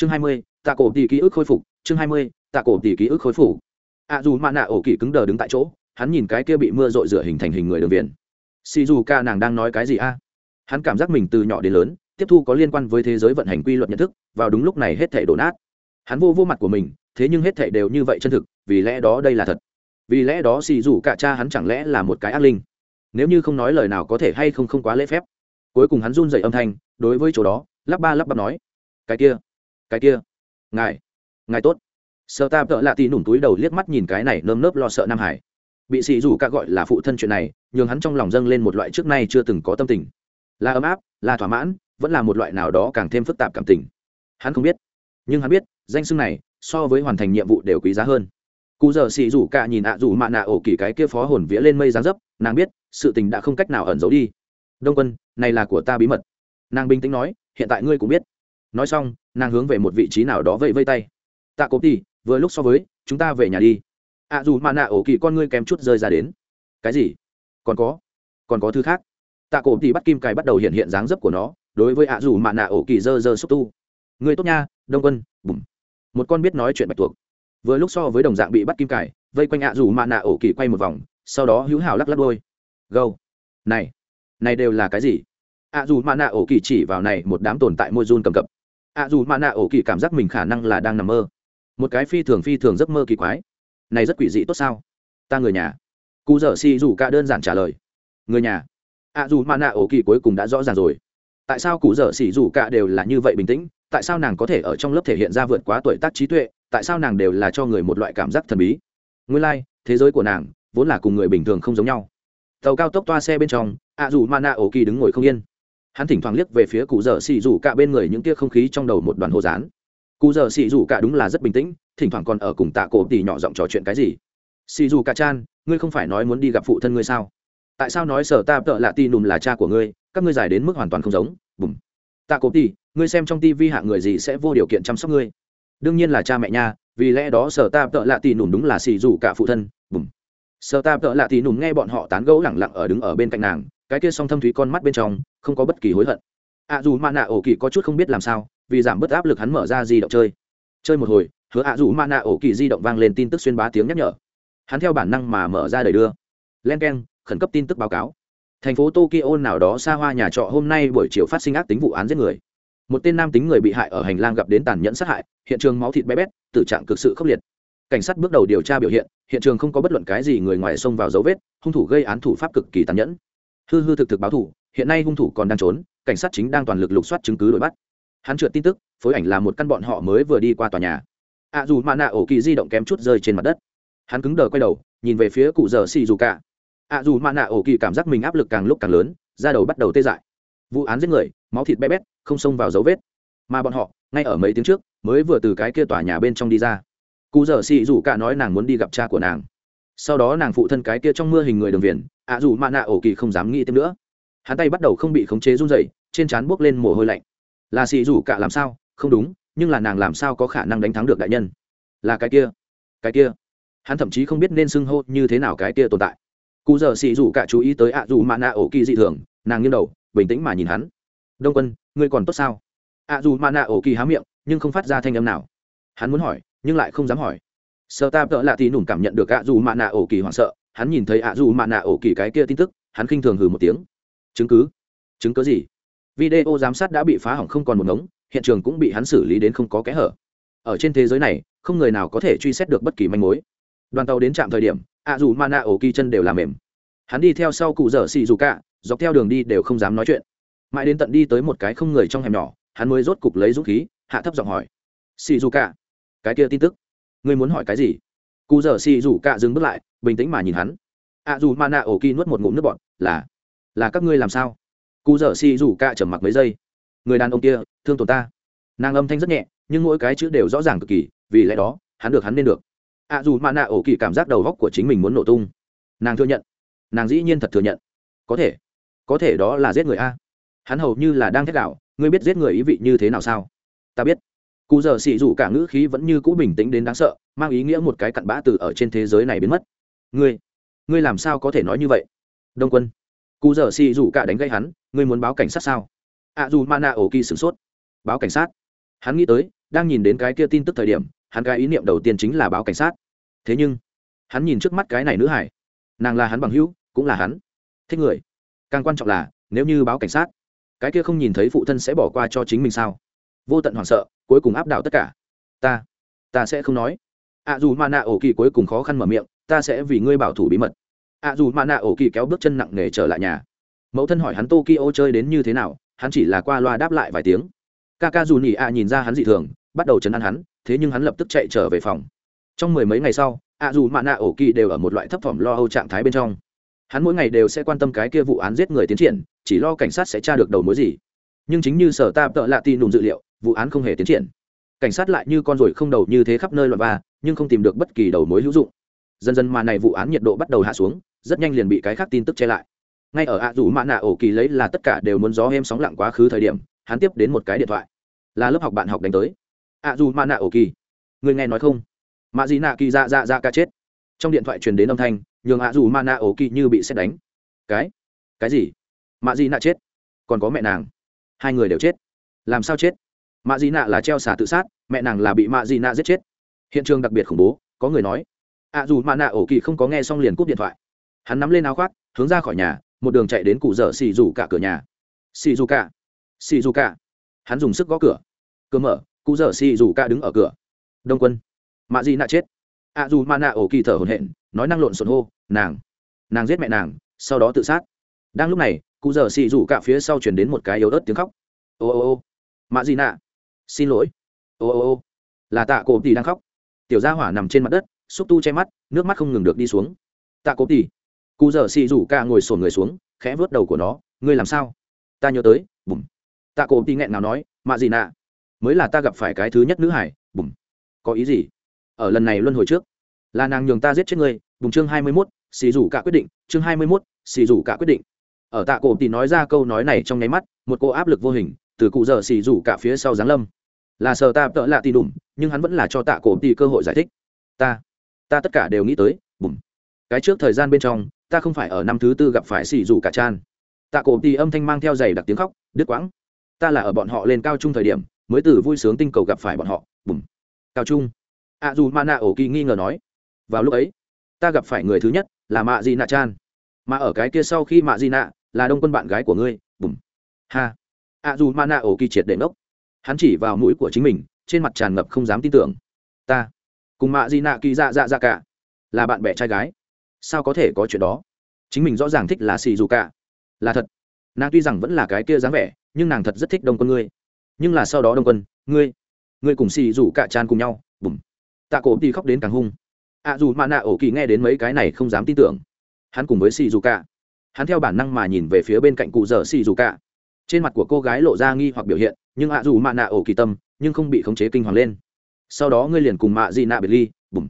chương hai mươi, tạ cổ tỷ ký ức khôi phục, chương hai mươi, tạ cổ tỷ ký ức khôi phục. A dù mạ nạ ổ kỳ cứng đờ đứng tại chỗ, hắn nhìn cái kia bị mưa rội rửa hình thành hình người đường viền xì dù ca nàng đang nói cái gì a? Hắn cảm giác mình từ nhỏ đến lớn, tiếp thu có liên quan với thế giới vận hành quy luật nhận thức, vào đúng lúc này hết thể đổ nát. Hắn vô vô mặt của mình, thế nhưng hết thể đều như vậy chân thực, vì lẽ đó đây là thật. Vì lẽ đó xì dù cả cha hắn chẳng lẽ là một cái ác linh? Nếu như không nói lời nào có thể hay không không quá lễ phép. Cuối cùng hắn run dậy âm thanh, đối với chỗ đó, lắp ba lắp bắp nói, cái kia cái kia, ngài ngài tốt. Sợ ta vợ lạ tì nủng túi đầu liếc mắt nhìn cái này nơm nớp lo sợ nam hải. Bị sĩ dù ca gọi là phụ thân chuyện này, nhường hắn trong lòng dâng lên một loại trước nay chưa từng có tâm tình. Là ấm áp, là thỏa mãn, vẫn là một loại nào đó càng thêm phức tạp cảm tình. Hắn không biết, nhưng hắn biết, danh xưng này, so với hoàn thành nhiệm vụ đều quý giá hơn. Cụ giờ xì rủ cả nhìn ạ à rủ mạ nạ ổ kỳ cái kia phó hồn vía lên mây dáng dấp, nàng biết, sự tình đã không cách nào ẩn giấu đi. Đông quân, này là của ta bí mật. Nàng bình tĩnh nói, hiện tại ngươi cũng biết nói xong, nàng hướng về một vị trí nào đó vẫy vây tay. Tạ cố tỉ vừa lúc so với, chúng ta về nhà đi. Ạ à dù mà nạ ổ kỳ con ngươi kém chút rơi ra đến. Cái gì? Còn có còn có thứ khác. Tạ cổ tỉ bắt kim cài bắt đầu hiện hiện dáng dấp của nó, đối với ạ dù mà nạ ổ kỳ dơ dơ xúc tu. Người tốt nha, đông quân, bùm. Một con biết nói chuyện bạch tuộc. Vừa lúc so với đồng dạng bị bắt kim cài, vây quanh ạ dù mà nạ ổ kỳ quay một vòng, sau đó hữu hảo lắc lắc đôi gâu, này này đều là cái gì? ạ dù mà nạ ổ kỳ chỉ vào này một đám tồn tại môi run cầm cập ạ dù mạ nạ ổ kỳ cảm giác mình khả năng là đang nằm mơ. Một cái phi thường phi thường giấc mơ kỳ quái. Này rất quỷ dị tốt sao? Ta người nhà. Cụ dở xì dù cả đơn giản trả lời. Người nhà. Ạ dù mạ nạ ổ kỳ cuối cùng đã rõ ràng rồi. Tại sao cụ dở xỉ dù cả đều là như vậy bình tĩnh? Tại sao nàng có thể ở trong lớp thể hiện ra vượt quá tuổi tác trí tuệ? Tại sao nàng đều là cho người một loại cảm giác thần bí? Nguyên lai、like, thế giới của nàng vốn là cùng người bình thường không giống nhau. Tàu cao tốc toa xe bên trong ạ dù mana ổ kỳ đứng ngồi không yên hắn thỉnh thoảng liếc về phía cụ dở xì rủ cả bên người những tia không khí trong đầu một đoàn hồ dán. Cụ dở xì rủ cả đúng là rất bình tĩnh, thỉnh thoảng còn ở cùng tạ cổ tỉ nhỏ giọng trò chuyện cái gì. Xì rủ cả chan, ngươi không phải nói muốn đi gặp phụ thân ngươi sao? Tại sao nói sở ta tợ lạ ti nùm là cha của ngươi, các ngươi giải đến mức hoàn toàn không giống, bùm. Tạ cổ tỉ, ngươi xem trong tivi hạ người gì sẽ vô điều kiện chăm sóc ngươi? Đương nhiên là cha mẹ nha, vì lẽ đó sở ta tợ lạ tì nùm đúng là xì rủ cả phụ thân, bùm. Sở ta tợ lạ tì nùm nghe bọn họ tán gẫu lẳng lặng ở đứng ở bên cạnh nàng cái kia song thâm thúy con mắt bên trong, không có bất kỳ hối hận. Ạ dù mạ nạ ổ kỳ có chút không biết làm sao, vì giảm bớt áp lực hắn mở ra di động chơi. Chơi một hồi, hứa ạ dù mạ nạ ổ kỳ di động vang lên tin tức xuyên bá tiếng nhắc nhở. Hắn theo bản năng mà mở ra đời đưa. Len k e n khẩn cấp tin tức báo cáo. Thành phố tokyo nào đó xa hoa nhà trọ hôm nay buổi chiều phát sinh ác tính vụ án giết người. Một tên nam tính người bị hại ở hành lang gặp đến tàn nhẫn sát hại, hiện trường máu thịt bé bét, tử trạng cực sự khốc liệt. Cảnh sát bước đầu điều tra biểu hiện hiện trường không có bất luận cái gì người ngoài xông vào dấu vết, hung thủ gây án thủ pháp cực kỳ tàn nhẫn hư hư thực thực báo thủ, hiện nay hung thủ còn đang trốn, cảnh sát chính đang toàn lực lục soát chứng cứ đuổi bắt. Hắn trượt tin tức, phối ảnh là một căn bọn họ mới vừa đi qua tòa nhà. Ạ dù mạ nạ ổ kỳ di động kém chút rơi trên mặt đất. Hắn cứng đờ quay đầu, nhìn về phía cụ giờ xì dù cả. Ạ dù mạ nạ ổ kỳ cảm giác mình áp lực càng lúc càng lớn, da đầu bắt đầu tê dại. Vụ án giết người, máu thịt bé bét, không xông vào dấu vết. Mà bọn họ, ngay ở mấy tiếng trước, mới vừa từ cái kia tòa nhà bên trong đi ra. Cụ giờ xì dù cả nói nàng muốn đi gặp cha của nàng sau đó nàng phụ thân cái kia trong mưa hình người đường viền, ạ dù mạ nạ ổ kỳ không dám nghĩ thêm nữa. Hắn tay bắt đầu không bị khống chế run dậy trên trán buốc lên mồ hôi lạnh. Là xì rủ cả làm sao? Không đúng, nhưng là nàng làm sao có khả năng đánh thắng được đại nhân? Là cái kia cái kia. Hắn thậm chí không biết nên xưng hô như thế nào cái kia tồn tại. Cụ giờ xì rủ cả chú ý tới ạ dù mạ nạ ổ kỳ dị thường, nàng nghiêng đầu, bình tĩnh mà nhìn hắn. Đông quân, ngươi còn tốt sao? Ạ dù mạ nạ ổ kỳ há miệng, nhưng không phát ra thanh âm nào. Hắn muốn hỏi, nhưng lại không dám hỏi sơ ta tợ lạ thì nủn cảm nhận được ạ dù mạ nạ ổ kỳ hoảng sợ, hắn nhìn thấy ạ dù mạ nạ ổ kỳ cái kia tin tức, hắn khinh thường hừ một tiếng. Chứng cứ? Chứng cứ gì? Video giám sát đã bị phá hỏng không còn một ngống, hiện trường cũng bị hắn xử lý đến không có kẽ hở. Ở trên thế giới này, không người nào có thể truy xét được bất kỳ manh mối. Đoàn tàu đến trạm thời điểm, ạ dù mana ổ kỳ chân đều làm mềm. Hắn đi theo sau cụ dở xì dù cả, dọc theo đường đi đều không dám nói chuyện. Mãi đến tận đi tới một cái không người trong hẻm nhỏ, hắn mới rốt cục lấy dũng khí, hạ thấp giọng hỏi. Xì dù cả, cái kia tin tức ngươi muốn hỏi cái gì? Cụ dở xì rủ cạ dừng bước lại, bình tĩnh mà nhìn hắn. Ạ dù mana ổ kỳ nuốt một ngụm nước bọt, là là các ngươi làm sao? Cụ dở xì rủ cạ trầm mặc mấy giây. Người đàn ông kia, thương tổn ta. Nàng âm thanh rất nhẹ, nhưng mỗi cái chữ đều rõ ràng cực kỳ, vì lẽ đó, hắn được hắn nên được. Ạ dù mạ nạ ổ kỳ cảm giác đầu góc của chính mình muốn nổ tung. Nàng thừa nhận. Nàng dĩ nhiên thật thừa nhận. Có thể. Có thể đó là giết người a. Hắn hầu như là đang thét đạo ngươi biết giết người ý vị như thế nào sao? Ta biết cụ giờ xì dù cả ngữ khí vẫn như cũ bình tĩnh đến đáng sợ, mang ý nghĩa một cái cặn bã từ ở trên thế giới này biến mất. Ngươi ngươi làm sao có thể nói như vậy? Đông quân, cụ giờ xì dù cả đánh gây hắn, ngươi muốn báo cảnh sát sao? Ạ dù mana ổ kỳ sửng sốt. Báo cảnh sát? Hắn nghĩ tới, đang nhìn đến cái kia tin tức thời điểm, hắn cái ý niệm đầu tiên chính là báo cảnh sát. Thế nhưng, hắn nhìn trước mắt cái này nữ hải. Nàng là hắn bằng hữu, cũng là hắn. Thích người. Càng quan trọng là, nếu như báo cảnh sát, cái kia không nhìn thấy phụ thân sẽ bỏ qua cho chính mình sao? Vô tận hoảng sợ, cuối cùng áp đảo tất cả. Ta ta sẽ không nói. Ạ à dù mà nạ ổ kỳ cuối cùng khó khăn mở miệng, ta sẽ vì ngươi bảo thủ bí mật. Ạ à dù mà nạ ổ kỳ kéo bước chân nặng nề trở lại nhà. Mẫu thân hỏi hắn tokyo chơi đến như thế nào, hắn chỉ là qua loa đáp lại vài tiếng. Ca ca dù nhỉ ạ nhìn ra hắn dị thường, bắt đầu chấn an hắn, thế nhưng hắn lập tức chạy trở về phòng. Trong mười mấy ngày sau ạ dù mạ nạ ổ kỳ đều ở một loại thấp thỏm lo âu trạng thái bên trong. Hắn mỗi ngày đều sẽ quan tâm cái kia vụ án giết người tiến triển, chỉ lo cảnh sát sẽ tra được đầu mối gì nhưng chính như sở ta tợ lạ tin đùng dự liệu, vụ án không hề tiến triển. Cảnh sát lại như con ruồi không đầu như thế khắp nơi loạn va, nhưng không tìm được bất kỳ đầu mối hữu dụng. Dần dần mà này vụ án nhiệt độ bắt đầu hạ xuống, rất nhanh liền bị cái khác tin tức che lại. Ngay ở ạ dù mạ nạ ổ kỳ lấy là tất cả đều muốn gió em sóng lặng quá khứ thời điểm, hắn tiếp đến một cái điện thoại. Là lớp học bạn học đánh tới. ạ dù mạ nạ ổ kỳ. Người nghe nói không? Mạ dị nạ kỳ dạ dạ dạ ca chết. Trong điện thoại truyền đến âm thanh, nhường ạ dù mạ nạ ổ kỳ như bị xét đánh. Cái? Cái gì? Mạ dị nạ chết. Còn có mẹ nàng hai người đều chết. Làm sao chết? Mạ dị nạ là treo xả tự sát, mẹ nàng là bị mạ dị nạ giết chết. Hiện trường đặc biệt khủng bố, có người nói. Ạ dù mạ nạ ổ kỳ không có nghe xong liền cúp điện thoại. Hắn nắm lên áo khoác, hướng ra khỏi nhà, một đường chạy đến cụ dở xì rủ cả cửa nhà. Xì rủ cả. Xì rủ cả. Hắn dùng sức gõ cửa. Cửa mở, cụ dở xì rủ cả đứng ở cửa. Đông quân. Mạ dị nạ chết. Ạ dù mạ nạ ổ kỳ thở hồn hện nói năng lộn xộn hô, nàng nàng giết mẹ nàng, sau đó tự sát đang lúc này, cụ dở xì rủ cả phía sau chuyển đến một cái yếu ớt tiếng khóc. Ô ô ô. Mạ gì nạ. Xin lỗi. Ô ô ô. Là tạ cổ tỷ đang khóc. Tiểu gia hỏa nằm trên mặt đất, xúc tu che mắt, nước mắt không ngừng được đi xuống. Tạ cổ tỷ. Cụ dở xì rủ cả ngồi sổn người xuống, khẽ vớt đầu của nó. Ngươi làm sao? Ta nhớ tới. Bùm. Tạ cổ tỷ nghẹn nào nói, mạ gì nạ, mới là ta gặp phải cái thứ nhất nữ hải. Bùm. Có ý gì? Ở lần này luân hồi trước, là nàng nhường ta giết chết ngươi. Bùm chương hai mươi mốt, xì rủ cả quyết định. Chương hai mươi mốt, xì rủ cả quyết định ở tạ cổ tỷ nói ra câu nói này trong nháy mắt, một cô áp lực vô hình, từ cụ dở xì rủ cả phía sau giáng lâm. Là sờ ta tợ lạ tì đùm, nhưng hắn vẫn là cho tạ cổ tỷ cơ hội giải thích. Ta ta tất cả đều nghĩ tới, bùm. Cái trước thời gian bên trong, ta không phải ở năm thứ tư gặp phải xì rủ cả chan. Tạ cổ tỷ âm thanh mang theo giày đặc tiếng khóc, đứt quãng. Ta là ở bọn họ lên cao trung thời điểm, mới từ vui sướng tinh cầu gặp phải bọn họ, bùm. Cao trung. A dù mana ổ kỳ nghi ngờ nói. Vào lúc ấy, ta gặp phải người thứ nhất, là mạ di nạ chan mà ở cái kia sau khi mạ di nạ, là đông quân bạn gái của ngươi, bùm. Ha. A dù mana ổ kỳ triệt để ngốc. Hắn chỉ vào mũi của chính mình, trên mặt tràn ngập không dám tin tưởng. Ta. Cùng mạ di nạ kỳ dạ dạ dạ cả. Là bạn bè trai gái. Sao có thể có chuyện đó? Chính mình rõ ràng thích là xì dù cả. Là thật. Nàng tuy rằng vẫn là cái kia dáng vẻ, nhưng nàng thật rất thích đông quân ngươi. Nhưng là sau đó đông quân, ngươi ngươi cùng xì dù cả chan cùng nhau, bùm. Tạ cổ thì khóc đến càng hung. À dù mà nạ ổ kỳ nghe đến mấy cái này không dám tin tưởng hắn cùng với xì dù cả hắn theo bản năng mà nhìn về phía bên cạnh cụ dở xì dù cả trên mặt của cô gái lộ ra nghi hoặc biểu hiện, nhưng ạ dù mạ nạ ổ kỳ tâm, nhưng không bị khống chế kinh hoàng lên. Sau đó ngươi liền cùng mạ dị nạ biệt ly, bùm.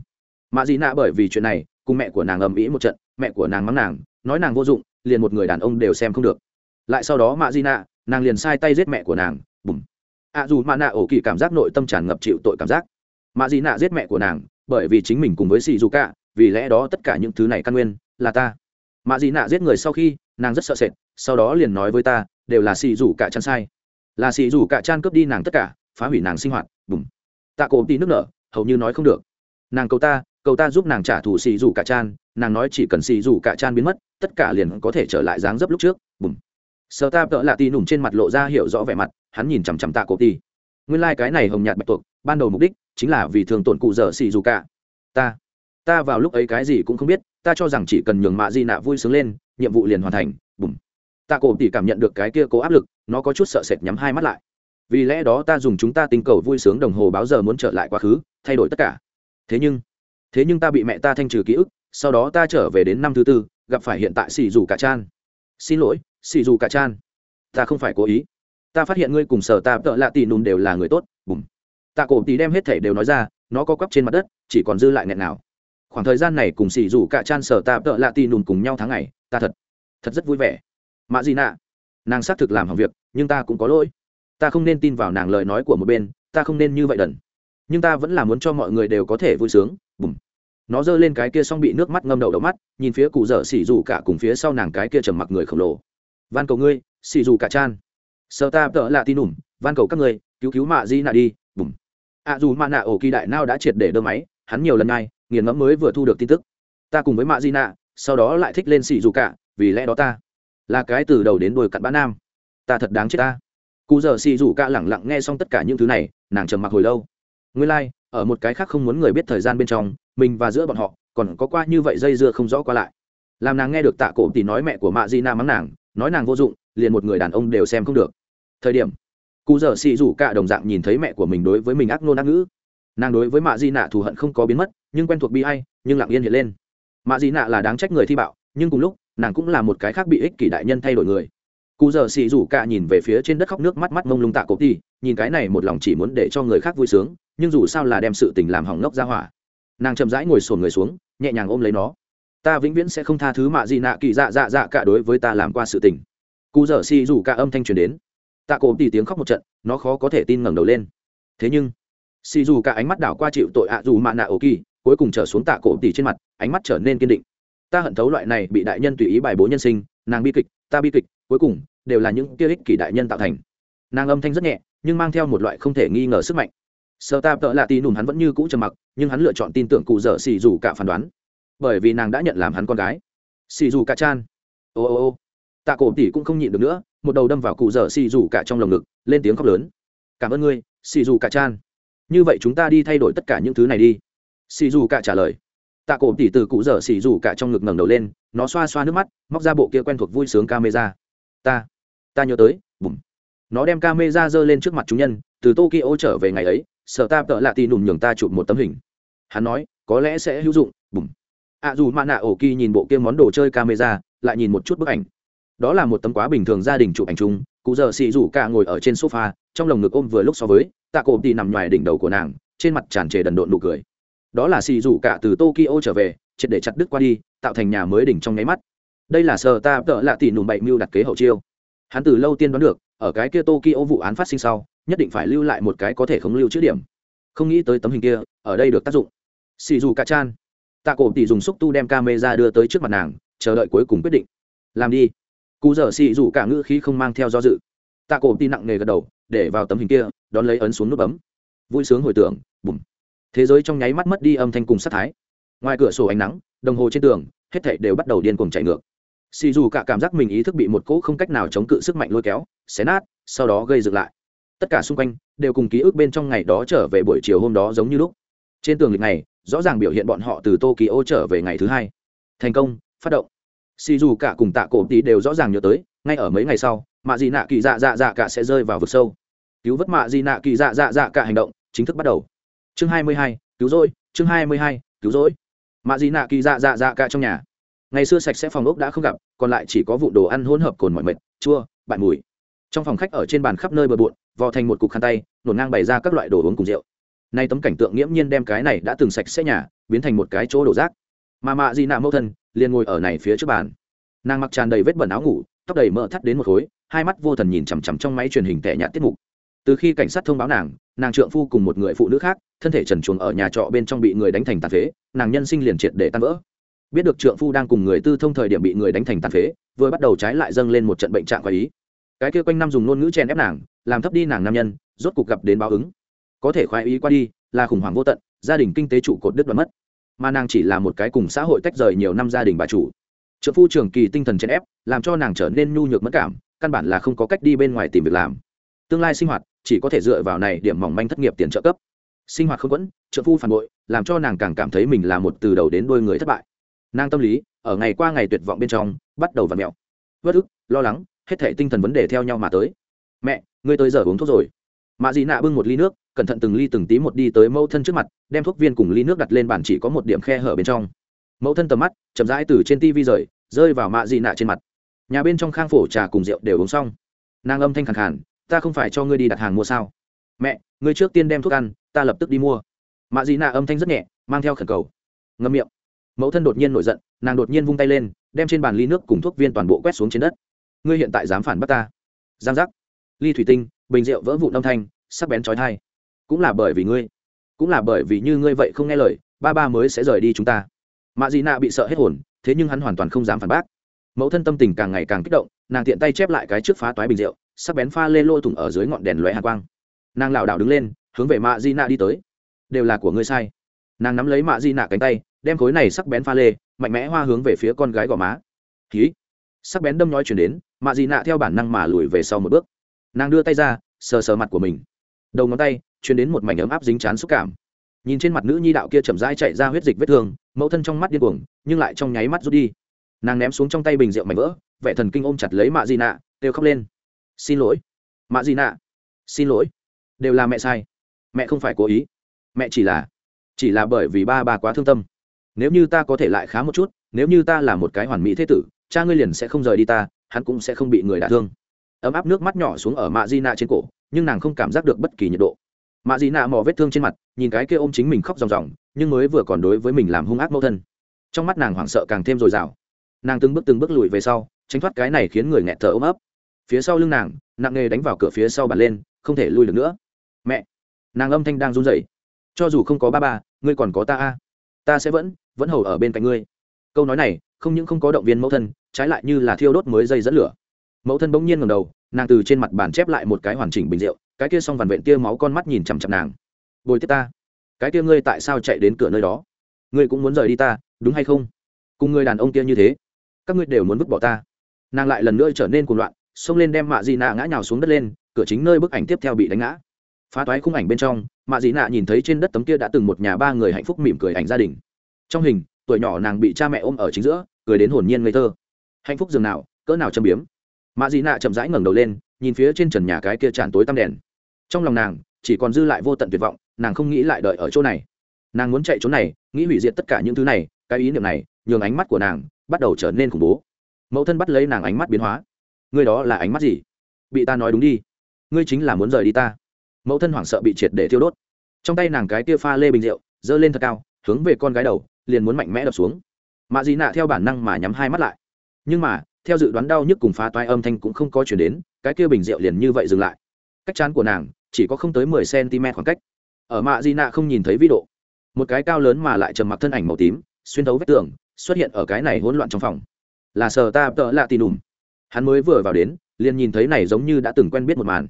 Mạ dị nạ bởi vì chuyện này, cùng mẹ của nàng ầm ĩ một trận, mẹ của nàng mắng nàng, nói nàng vô dụng, liền một người đàn ông đều xem không được. Lại sau đó mạ dị nạ, nàng liền sai tay giết mẹ của nàng, bùm. Ạ dù mạ nạ ổ kỳ cảm giác nội tâm tràn ngập chịu tội cảm giác. Mạ dị nạ giết mẹ của nàng, bởi vì chính mình cùng với xì dù cả vì lẽ đó tất cả những thứ này căn nguyên là ta. Mạ dị nạ giết người sau khi, nàng rất sợ sệt, sau đó liền nói với ta, đều là xì dù cả chăn sai. Là xì dù cả chan cướp đi nàng tất cả, phá hủy nàng sinh hoạt, bùm. Tạ cổ đi nước nở, hầu như nói không được. Nàng cầu ta cầu ta giúp nàng trả thù xì dù cả chan nàng nói chỉ cần xì dù cả chan biến mất, tất cả liền có thể trở lại dáng dấp lúc trước, bùm. Sợ ta vợ lạ tì nùm trên mặt lộ ra hiểu rõ vẻ mặt, hắn nhìn chằm chằm tạ cổ ti nguyên lai、like、cái này hồng nhạt bạch tuộc, ban đầu mục đích chính là vì thường tổn cụ dở xì dù cả. Ta ta vào lúc ấy cái gì cũng không biết, ta cho rằng chỉ cần nhường mạ di nạ vui sướng lên, nhiệm vụ liền hoàn thành, bùm. Tạ cổ tỉ cảm nhận được cái kia cố áp lực, nó có chút sợ sệt nhắm hai mắt lại. Vì lẽ đó ta dùng chúng ta tinh cầu vui sướng đồng hồ báo giờ muốn trở lại quá khứ, thay đổi tất cả. Thế nhưng thế nhưng ta bị mẹ ta thanh trừ ký ức, sau đó ta trở về đến năm thứ tư, gặp phải hiện tại xì dù cả chan. Xin lỗi xì dù cả chan. Ta không phải cố ý. Ta phát hiện ngươi cùng sở ta tợ lạ tì nùn đều là người tốt, bùm. Tạ cổ tì đem hết thể đều nói ra, nó có quắp trên mặt đất, chỉ còn dư lại nghẹn nào khoảng thời gian này cùng xì dù cả chan sở ta tợ lạ tì nùm cùng nhau tháng ngày, ta thật thật rất vui vẻ. Mạ gì nạ, nàng xác thực làm hỏng việc, nhưng ta cũng có lỗi. Ta không nên tin vào nàng lời nói của một bên, ta không nên như vậy đần. Nhưng ta vẫn là muốn cho mọi người đều có thể vui sướng. Bùm. Nó giơ lên cái kia xong bị nước mắt ngâm đầu đậu mắt, nhìn phía cụ dở xỉ dù cả cùng phía sau nàng cái kia trầm mặc người khổng lồ. Van cầu ngươi, xỉ dù cả chan. Sợ ta tợ lạ tin ủng van cầu các ngươi, cứu cứu mạ di nạ đi. Bùm. Ạ dù mạ nạ ổ kỳ đại nao đã triệt để đơ máy, hắn nhiều lần ngay nghiền ngẫm mới vừa thu được tin tức. Ta cùng với mạ di nạ sau đó lại thích lên xì dù cả vì lẽ đó ta là cái từ đầu đến đuôi cặn bã nam. Ta thật đáng chết ta. Cụ giờ xì dù cả lẳng lặng nghe xong tất cả những thứ này nàng trầm mặc hồi lâu. Nguyên lai、like, ở một cái khác không muốn người biết thời gian bên trong mình và giữa bọn họ còn có qua như vậy dây dưa không rõ qua lại. Làm nàng nghe được tạ cổ thì nói mẹ của mạ di na mắng nàng nói nàng vô dụng liền một người đàn ông đều xem không được. Thời điểm cụ giờ xì rủ cả đồng dạng nhìn thấy mẹ của mình đối với mình ác nôn ác ngữ. Nàng đối với mạ di nạ thù hận không có biến mất nhưng quen thuộc bi hay nhưng lặng yên hiện lên. Mạ dị nạ là đáng trách người thi bạo, nhưng cùng lúc, nàng cũng là một cái khác bị ích kỷ đại nhân thay đổi người. Cụ giờ xì rủ cả nhìn về phía trên đất khóc nước mắt mắt mông lung tạ cổ ti nhìn cái này một lòng chỉ muốn để cho người khác vui sướng, nhưng dù sao là đem sự tình làm hỏng ngốc ra hỏa. Nàng chậm rãi ngồi sồn người xuống, nhẹ nhàng ôm lấy nó. Ta vĩnh viễn sẽ không tha thứ mạ gì nạ kỳ dạ dạ dạ cả đối với ta làm qua sự tình. Cụ dở xì rủ cả âm thanh truyền đến. Tạ cổ tỉ tiếng khóc một trận, nó khó có thể tin ngẩng đầu lên. Thế nhưng, xì dù cả ánh mắt đảo qua chịu tội ạ dù mạ nạ ổ kỳ cuối cùng trở xuống tạ cổ tỷ trên mặt, ánh mắt trở nên kiên định. Ta hận thấu loại này bị đại nhân tùy ý bài bố nhân sinh, nàng bi kịch, ta bi kịch, cuối cùng, đều là những kia ích kỷ đại nhân tạo thành. Nàng âm thanh rất nhẹ, nhưng mang theo một loại không thể nghi ngờ sức mạnh. Sợ ta tợ lạ tì nùm hắn vẫn như cũ trầm mặc, nhưng hắn lựa chọn tin tưởng cụ dở xì dù cả phán đoán. Bởi vì nàng đã nhận làm hắn con gái. Xì dù cả chan. Ô ô ô. Tạ cổ tỷ cũng không nhịn được nữa, một đầu đâm vào cụ dở xì dù cả trong lồng ngực, lên tiếng khóc lớn. Cảm ơn ngươi, xì dù cả chan. Như vậy chúng ta đi thay đổi tất cả những thứ này đi xì dù cả trả lời. Tạ cổ tỉ từ cụ dở xì dù cả trong ngực ngẩng đầu lên, nó xoa xoa nước mắt, móc ra bộ kia quen thuộc vui sướng camera. Ta ta nhớ tới. Bùm. Nó đem camera giơ lên trước mặt chúng nhân, từ tokyo trở về ngày ấy, sợ ta tợ lạ tì nùm nhường ta chụp một tấm hình. Hắn nói, có lẽ sẽ hữu dụng. Bùm. Ạ dù mạ nạ ổ kỳ nhìn bộ kia món đồ chơi camera, lại nhìn một chút bức ảnh. Đó là một tấm quá bình thường gia đình chụp ảnh chung, cụ giờ xì rủ cả ngồi ở trên sofa, trong lồng ngực ôm vừa lúc so với, tạ cổ tỉ nằm ngoài đỉnh đầu của nàng, trên mặt tràn trề đần độn nụ cười đó là xì rủ cả từ tokyo trở về, triệt để chặt đứt qua đi, tạo thành nhà mới đỉnh trong nháy mắt. Đây là sờ ta tợ lạ tỷ nùm bậy mưu đặt kế hậu chiêu. Hắn từ lâu tiên đoán được, ở cái kia tokyo vụ án phát sinh sau, nhất định phải lưu lại một cái có thể không lưu chữ điểm. Không nghĩ tới tấm hình kia, ở đây được tác dụng. Xì dù cả chan. Tạ cổ tỷ dùng xúc tu đem camera đưa tới trước mặt nàng, chờ đợi cuối cùng quyết định. Làm đi. Cụ dở xì dù cả ngữ khí không mang theo do dự. Tạ cổ tỷ nặng nề gật đầu, để vào tấm hình kia, đón lấy ấn xuống nút bấm. Vui sướng hồi tưởng, bùm thế giới trong nháy mắt mất đi âm thanh cùng sát thái. Ngoài cửa sổ ánh nắng, đồng hồ trên tường, hết thảy đều bắt đầu điên cuồng chạy ngược. Xì dù cả cảm giác mình ý thức bị một cỗ không cách nào chống cự sức mạnh lôi kéo, xé nát, sau đó gây dựng lại. Tất cả xung quanh đều cùng ký ức bên trong ngày đó trở về buổi chiều hôm đó giống như lúc. Trên tường lịch này, rõ ràng biểu hiện bọn họ từ tokyo trở về ngày thứ hai. Thành công, phát động. Xì dù cả cùng tạ cổ tí đều rõ ràng nhớ tới, ngay ở mấy ngày sau, mạ dị nạ kỳ dạ dạ dạ cả sẽ rơi vào vực sâu. Cứu vớt mạ dị nạ kỳ dạ dạ dạ cả hành động, chính thức bắt đầu chương hai mươi hai, cứu rỗi, chương hai mươi hai, cứu rỗi. Mạ dị nạ kỳ dạ dạ dạ cả trong nhà. Ngày xưa sạch sẽ phòng ốc đã không gặp, còn lại chỉ có vụ đồ ăn hỗn hợp cồn mọi mệt, chua bại mùi. Trong phòng khách ở trên bàn khắp nơi bừa bộn, vò thành một cục khăn tay, nổn ngang bày ra các loại đồ uống cùng rượu. Nay tấm cảnh tượng nghiễm nhiên đem cái này đã từng sạch sẽ nhà, biến thành một cái chỗ đổ rác. Mà mạ di nạ mẫu thân, liền ngồi ở này phía trước bàn. Nàng mặc tràn đầy vết bẩn áo ngủ, tóc đầy mỡ thắt đến một khối, hai mắt vô thần nhìn chằm chằm trong máy truyền hình tẻ nhạt tiết mục từ khi cảnh sát thông báo nàng nàng trượng phu cùng một người phụ nữ khác, thân thể trần chuồng ở nhà trọ bên trong bị người đánh thành tàn phế, nàng nhân sinh liền triệt để tan vỡ. Biết được trượng phu đang cùng người tư thông thời điểm bị người đánh thành tàn phế, vừa bắt đầu trái lại dâng lên một trận bệnh trạng quái ý. Cái kia quanh năm dùng ngôn ngữ chen ép nàng, làm thấp đi nàng nam nhân, rốt cục gặp đến báo ứng. Có thể khoái ý qua đi, là khủng hoảng vô tận, gia đình kinh tế trụ cột đứt đoạn mất. Mà nàng chỉ là một cái cùng xã hội tách rời nhiều năm gia đình bà chủ. Trợ phu trường kỳ tinh thần chèn ép, làm cho nàng trở nên nhu nhược mất cảm, căn bản là không có cách đi bên ngoài tìm việc làm. Tương lai sinh hoạt chỉ có thể dựa vào này điểm mỏng manh thất nghiệp tiền trợ cấp. Sinh hoạt không quẫn, trợ phu phản bội, làm cho nàng càng cảm thấy mình là một từ đầu đến đôi người thất bại. Nàng tâm lý, ở ngày qua ngày tuyệt vọng bên trong, bắt đầu v ặ mẹo. Vất ức, lo lắng, hết thể tinh thần vấn đề theo nhau mà tới. Mẹ, ngươi tới giờ uống thuốc rồi. Mạ dị nạ bưng một ly nước, cẩn thận từng ly từng tí một đi tới mẫu thân trước mặt, đem thuốc viên cùng ly nước đặt lên bàn chỉ có một điểm khe hở bên trong. Mẫu thân tầm mắt chậm rãi từ trên tivi rời, rơi vào mạ dị nạ trên mặt. Nhà bên trong khang phổ trà cùng rượu đều uống xong. Nàng âm thanh khẳng khản ta không phải cho ngươi đi đặt hàng mua sao? Mẹ, ngươi trước tiên đem thuốc ăn, ta lập tức đi mua. Mạ dị nạ âm thanh rất nhẹ, mang theo khẩn cầu. Ngâm miệng. Mẫu thân đột nhiên nổi giận, nàng đột nhiên vung tay lên, đem trên bàn ly nước cùng thuốc viên toàn bộ quét xuống trên đất. Ngươi hiện tại dám phản bắt ta? Giang giác. Ly thủy tinh, bình rượu vỡ vụn âm thanh, sắc bén trói thai. Cũng là bởi vì ngươi. Cũng là bởi vì như ngươi vậy không nghe lời, ba ba mới sẽ rời đi chúng ta. Mạ dị nạ bị sợ hết hồn, thế nhưng hắn hoàn toàn không dám phản bác. Mẫu thân tâm tình càng ngày càng kích động, nàng tiện tay chép lại cái trước phá toái bình rượu sắc bén pha lê lôi thủng ở dưới ngọn đèn lóe hạ quang. Nàng lảo đảo đứng lên, hướng về mạ di nạ đi tới. Đều là của ngươi sai. Nàng nắm lấy mạ di nạ cánh tay, đem khối này sắc bén pha lê, mạnh mẽ hoa hướng về phía con gái gò má. Ký sắc bén đâm nhói chuyển đến mạ di nạ theo bản năng mà lùi về sau một bước. Nàng đưa tay ra, sờ sờ mặt của mình. Đầu ngón tay, chuyển đến một mảnh ấm áp dính chán xúc cảm. Nhìn trên mặt nữ nhi đạo kia chậm rãi chạy ra huyết dịch vết thương, mẫu thân trong mắt điên cuồng, nhưng lại trong nháy mắt rút đi. Nàng ném xuống trong tay bình rượu mảnh vỡ, vẻ thần kinh ôm chặt lấy mạ di nạ kêu khóc lên xin lỗi. Mạ di nạ. Xin lỗi. Đều là mẹ sai. Mẹ không phải cố ý. Mẹ chỉ là chỉ là bởi vì ba bà quá thương tâm. Nếu như ta có thể lại khá một chút, nếu như ta là một cái hoàn mỹ thế tử, cha ngươi liền sẽ không rời đi ta, hắn cũng sẽ không bị người đả thương. Ấm áp nước mắt nhỏ xuống ở mạ di nạ trên cổ, nhưng nàng không cảm giác được bất kỳ nhiệt độ. Mạ di nạ mò vết thương trên mặt, nhìn cái kia ôm chính mình khóc ròng ròng, nhưng mới vừa còn đối với mình làm hung ác mẫu thân. Trong mắt nàng hoảng sợ càng thêm dồi dào. Nàng từng bước từng bước lùi về sau, tránh thoát cái này khiến người nghẹt thở ôm ấp phía sau lưng nàng, nặng nề đánh vào cửa phía sau bàn lên, không thể lui được nữa. Mẹ! Nàng âm thanh đang run rẩy. Cho dù không có ba ba, ngươi còn có ta a. Ta sẽ vẫn vẫn hầu ở bên cạnh ngươi. Câu nói này, không những không có động viên mẫu thân, trái lại như là thiêu đốt mới dây dẫn lửa. Mẫu thân bỗng nhiên ngầm đầu, nàng từ trên mặt bàn chép lại một cái hoàn chỉnh bình rượu, cái kia xong vằn vện tia máu con mắt nhìn chằm chằm nàng. Bồi tiếp ta. Cái kia ngươi tại sao chạy đến cửa nơi đó? Ngươi cũng muốn rời đi ta, đúng hay không? Cùng người đàn ông kia như thế, các ngươi đều muốn vứt bỏ ta. Nàng lại lần nữa trở nên cuồng loạn xông lên đem mạ dị nạ ngã nhào xuống đất lên, cửa chính nơi bức ảnh tiếp theo bị đánh ngã. Phá toái khung ảnh bên trong, mạ dị nạ nhìn thấy trên đất tấm kia đã từng một nhà ba người hạnh phúc mỉm cười ảnh gia đình. Trong hình, tuổi nhỏ nàng bị cha mẹ ôm ở chính giữa, cười đến hồn nhiên ngây thơ. Hạnh phúc dường nào, cỡ nào châm biếm. Mạ dị nạ chậm rãi ngẩng đầu lên, nhìn phía trên trần nhà cái kia tràn tối tăm đèn. Trong lòng nàng, chỉ còn dư lại vô tận tuyệt vọng, nàng không nghĩ lại đợi ở chỗ này. Nàng muốn chạy chỗ này, nghĩ hủy diệt tất cả những thứ này, cái ý niệm này, nhường ánh mắt của nàng bắt đầu trở nên khủng bố. Mẫu thân bắt lấy nàng ánh mắt biến hóa ngươi đó là ánh mắt gì? Bị ta nói đúng đi. Ngươi chính là muốn rời đi ta. Mẫu thân hoảng sợ bị triệt để thiêu đốt. Trong tay nàng cái kia pha lê bình rượu, giơ lên thật cao, hướng về con gái đầu, liền muốn mạnh mẽ đập xuống. Mạ dị nạ theo bản năng mà nhắm hai mắt lại. Nhưng mà, theo dự đoán đau nhức cùng phá toai âm thanh cũng không có chuyển đến, cái kia bình rượu liền như vậy dừng lại. Cách chán của nàng chỉ có không tới mười cm khoảng cách. Ở mạ dị nạ không nhìn thấy vĩ độ. Một cái cao lớn mà lại trầm mặc thân ảnh màu tím, xuyên thấu vách tường, xuất hiện ở cái này hỗn loạn trong phòng. Là sờ ta tợ lạ tì đùm hắn mới vừa vào đến, liền nhìn thấy này giống như đã từng quen biết một màn.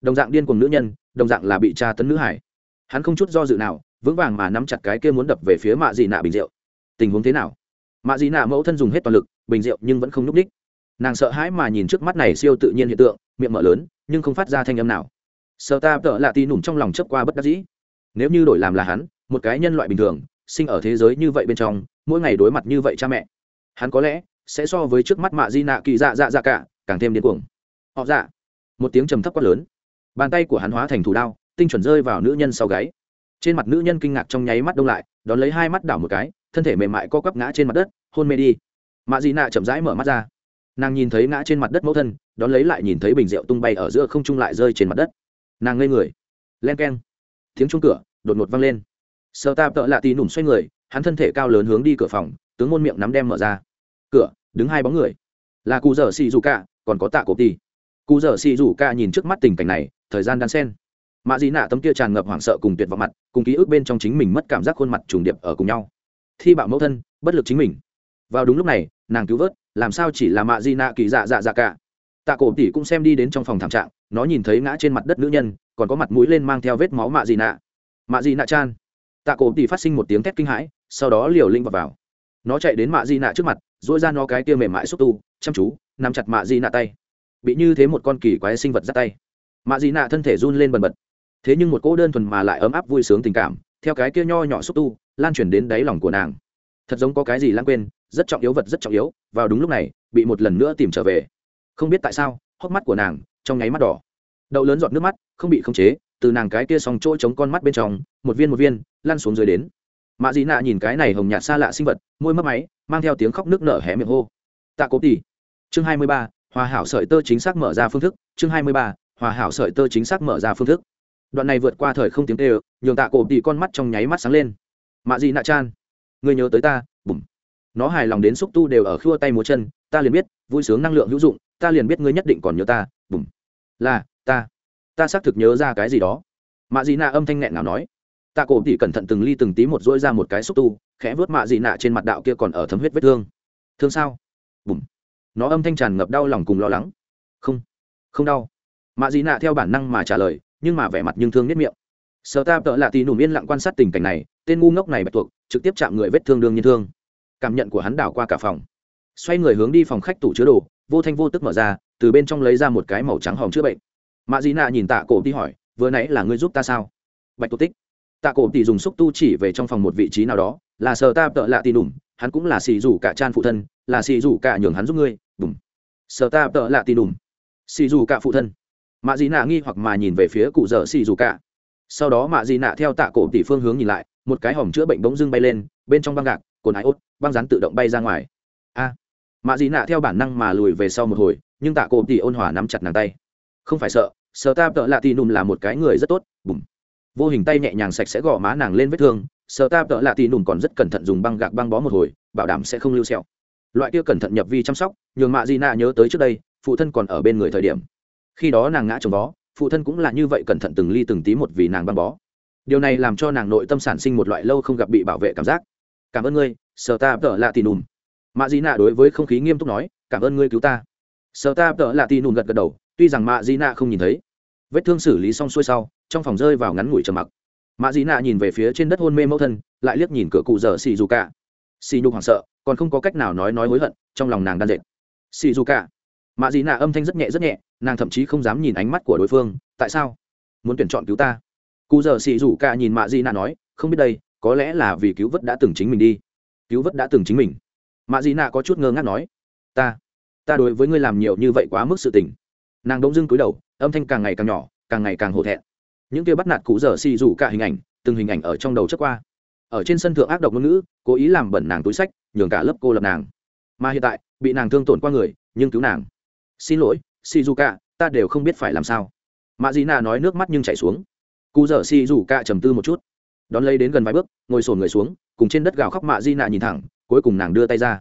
Đồng dạng điên cùng nữ nhân, đồng dạng là bị tra tấn nữ hải. Hắn không chút do dự nào, vững vàng mà nắm chặt cái kia muốn đập về phía mạ dị nạ bình rượu. Tình huống thế nào? Mạ dị nạ mẫu thân dùng hết toàn lực, bình rượu nhưng vẫn không n ú c đích. Nàng sợ hãi mà nhìn trước mắt này siêu tự nhiên hiện tượng, miệng mở lớn, nhưng không phát ra thanh âm nào. Sợ ta tợ lạ tì nủm trong lòng chấp qua bất đắc dĩ. Nếu như đổi làm là hắn, một cái nhân loại bình thường, sinh ở thế giới như vậy bên trong, mỗi ngày đối mặt như vậy cha mẹ. Hắn có lẽ sẽ so với trước mắt mạ di nạ kỳ dạ dạ dạ cả, càng thêm điên cuồng. Họ dạ. Một tiếng trầm thấp quát lớn. Bàn tay của hắn hóa thành thủ đao, tinh chuẩn rơi vào nữ nhân sau gáy. Trên mặt nữ nhân kinh ngạc trong nháy mắt đông lại, đón lấy hai mắt đảo một cái, thân thể mềm mại co quắp ngã trên mặt đất, hôn mê đi. Mạ dị nạ chậm rãi mở mắt ra. Nàng nhìn thấy ngã trên mặt đất mẫu thân, đón lấy lại nhìn thấy bình rượu tung bay ở giữa không trung lại rơi trên mặt đất. Nàng ngây người. Len k e n tiếng chung cửa đột ngột văng lên. Sợ ta tợ lạ tì nủm xoay người, hắn thân thể cao lớn hướng đi cửa phòng, tướng môn miệng nắm đem mở ra cửa đứng hai bóng người. Là cụ dở xì dù cả còn có tạ cổ Tỷ. cụ dở xì dù cả nhìn trước mắt tình cảnh này thời gian đan sen. Mạ dị nạ tấm kia tràn ngập hoảng sợ cùng tuyệt vọng mặt cùng ký ức bên trong chính mình mất cảm giác khuôn mặt trùng điệp ở cùng nhau. Thi bạo mẫu thân bất lực chính mình. Vào đúng lúc này nàng cứu vớt làm sao chỉ là mạ dị nạ kỳ dạ dạ dạ cả. Tạ cổ tỷ cũng xem đi đến trong phòng thảm trạng nó nhìn thấy ngã trên mặt đất nữ nhân còn có mặt mũi lên mang theo vết máu mạ dị nạ. Mạ dị nạ chan. Tạ cổ tỷ phát sinh một tiếng thét kinh hãi sau đó liều linh vào, vào. nó chạy đến mạ dị nạ trước mặt dỗi ra nó cái kia mềm mại xúc tu, chăm chú, nắm chặt mạ di nạ tay. Bị như thế một con kỳ quái sinh vật ra tay. Mạ di nạ thân thể run lên bần bật. Thế nhưng một cỗ đơn thuần mà lại ấm áp vui sướng tình cảm, theo cái kia nho nhỏ xúc tu, lan truyền đến đáy lòng của nàng. Thật giống có cái gì lãng quên, rất trọng yếu vật rất trọng yếu, vào đúng lúc này, bị một lần nữa tìm trở về. Không biết tại sao, hốc mắt của nàng trong nháy mắt đỏ. Đậu lớn giọt nước mắt không bị khống chế, từ nàng cái kia xong chỗ chống con mắt bên trong, một viên một viên lan xuống dưới đến mạ dị nạ nhìn cái này hồng nhạt xa lạ sinh vật, môi mất máy, mang theo tiếng khóc nước nở hé miệng hô. Tạ cố tỷ. Chương hai mươi ba, hòa hảo sợi tơ chính xác mở ra phương thức. Chương hai mươi ba, hòa hảo sợi tơ chính xác mở ra phương thức. Đoạn này vượt qua thời không tiếng tê ơ nhường tạ cổ tỉ con mắt trong nháy mắt sáng lên. Mạ dị nạ chan. Người nhớ tới ta, bùm. Nó hài lòng đến xúc tu đều ở khua tay múa chân, ta liền biết, vui sướng năng lượng hữu dụng, ta liền biết ngươi nhất định còn nhớ ta, bùm. Là, ta. Ta xác thực nhớ ra cái gì đó. Mạ dị nạ âm thanh nghẹn nào nói tạ cổ tỉ cẩn thận từng ly từng tí một dỗi ra một cái xúc tu, khẽ vớt mạ dị nạ trên mặt đạo kia còn ở thấm huyết vết thương. Thương sao? Bùm. Nó âm thanh tràn ngập đau lòng cùng lo lắng. Không không đau. Mạ dị nạ theo bản năng mà trả lời, nhưng mà vẻ mặt nhưng thương nếp miệng. Sợ ta tợ lạ tì nùm yên lặng quan sát tình cảnh này, tên ngu ngốc này bạch tuộc, trực tiếp chạm người vết thương đương nhiên thương. Cảm nhận của hắn đảo qua cả phòng. Xoay người hướng đi phòng khách tủ chứa đồ, vô thanh vô tức mở ra, từ bên trong lấy ra một cái màu trắng hòm chữa bệnh. Mạ dị nạ nhìn tạ cổ đi hỏi, vừa nãy là ngươi giúp ta sao? Bạch tuộc tích tạ cổ tỷ dùng xúc tu chỉ về trong phòng một vị trí nào đó, là sờ ta tợ lạ tì đùm hắn cũng là xì rủ cả chan phụ thân, là xì rủ cả nhường hắn giúp ngươi đùm sờ ta tợ lạ tì đùm xì rủ cả phụ thân. Mạ dị nạ nghi hoặc mà nhìn về phía cụ dở xì rủ cả. Sau đó mạ dị nạ theo tạ cổ tỷ phương hướng nhìn lại, một cái hòm chữa bệnh bỗng dưng bay lên, bên trong băng gạc cồn ái ốt băng rán tự động bay ra ngoài. A. Mạ dị nạ theo bản năng mà lùi về sau một hồi, nhưng tạ cổ tỷ ôn hòa nắm chặt nàng tay. Không phải sợ sờ ta tợ lạ tì đùm là một cái người rất tốt, bùm vô hình tay nhẹ nhàng sạch sẽ gõ má nàng lên vết thương sợ ta tợ lạ tì nùm còn rất cẩn thận dùng băng gạc băng bó một hồi, bảo đảm sẽ không lưu sẹo. Loại kia cẩn thận nhập vi chăm sóc, nhường mạ Di nạ nhớ tới trước đây, phụ thân còn ở bên người thời điểm. Khi đó nàng ngã trồng vó phụ thân cũng là như vậy cẩn thận từng ly từng tí một vì nàng băng bó. Điều này làm cho nàng nội tâm sản sinh một loại lâu không gặp bị bảo vệ cảm giác. Cảm ơn ngươi sợ ta tợ lạ tì nùm mạ Di nạ đối với không khí nghiêm túc nói, cảm ơn ngươi cứu ta. Sợ ta tợ lạ tì nùm gật gật đầu, tuy rằng mạ Di nạ không nhìn thấy vết thương xử lý xong xuôi sau, trong phòng rơi vào ngắn ngủi trầm mặc. Mạ dị nạ nhìn về phía trên đất hôn mê mẫu thân, lại liếc nhìn cửa cụ dở xì dù cả xì nhục hoảng sợ, còn không có cách nào nói nói hối hận, trong lòng nàng đan dệt. Xì dù cả mạ dị nạ âm thanh rất nhẹ rất nhẹ, nàng thậm chí không dám nhìn ánh mắt của đối phương, tại sao? Muốn tuyển chọn cứu ta? Cụ dở xì dù cả nhìn mạ dị nạ nói, không biết đây, có lẽ là vì cứu vớt đã từng chính mình đi. Cứu vớt đã từng chính mình? Mạ dị nạ có chút ngơ ngác nói, ta ta đối với ngươi làm nhiều như vậy quá mức sự tình. Nàng đông dưng cúi đầu âm thanh càng ngày càng nhỏ, càng ngày càng hổ thẹn. Những kia bắt nạt cụ dở xì rủ cả hình ảnh, từng hình ảnh ở trong đầu chất qua. Ở trên sân thượng ác độc ngôn ngữ, cố ý làm bẩn nàng túi sách, nhường cả lớp cô lập nàng. Mà hiện tại, bị nàng thương tổn qua người, nhưng cứu nàng. Xin lỗi, xì dù cả, ta đều không biết phải làm sao. Mạ dị nạ nói nước mắt nhưng chảy xuống. Cụ dở xì dù cả trầm tư một chút. Đón lấy đến gần vài bước, ngồi sồn người xuống, cùng trên đất gào khóc mạ dị nạ nhìn thẳng, cuối cùng nàng đưa tay ra.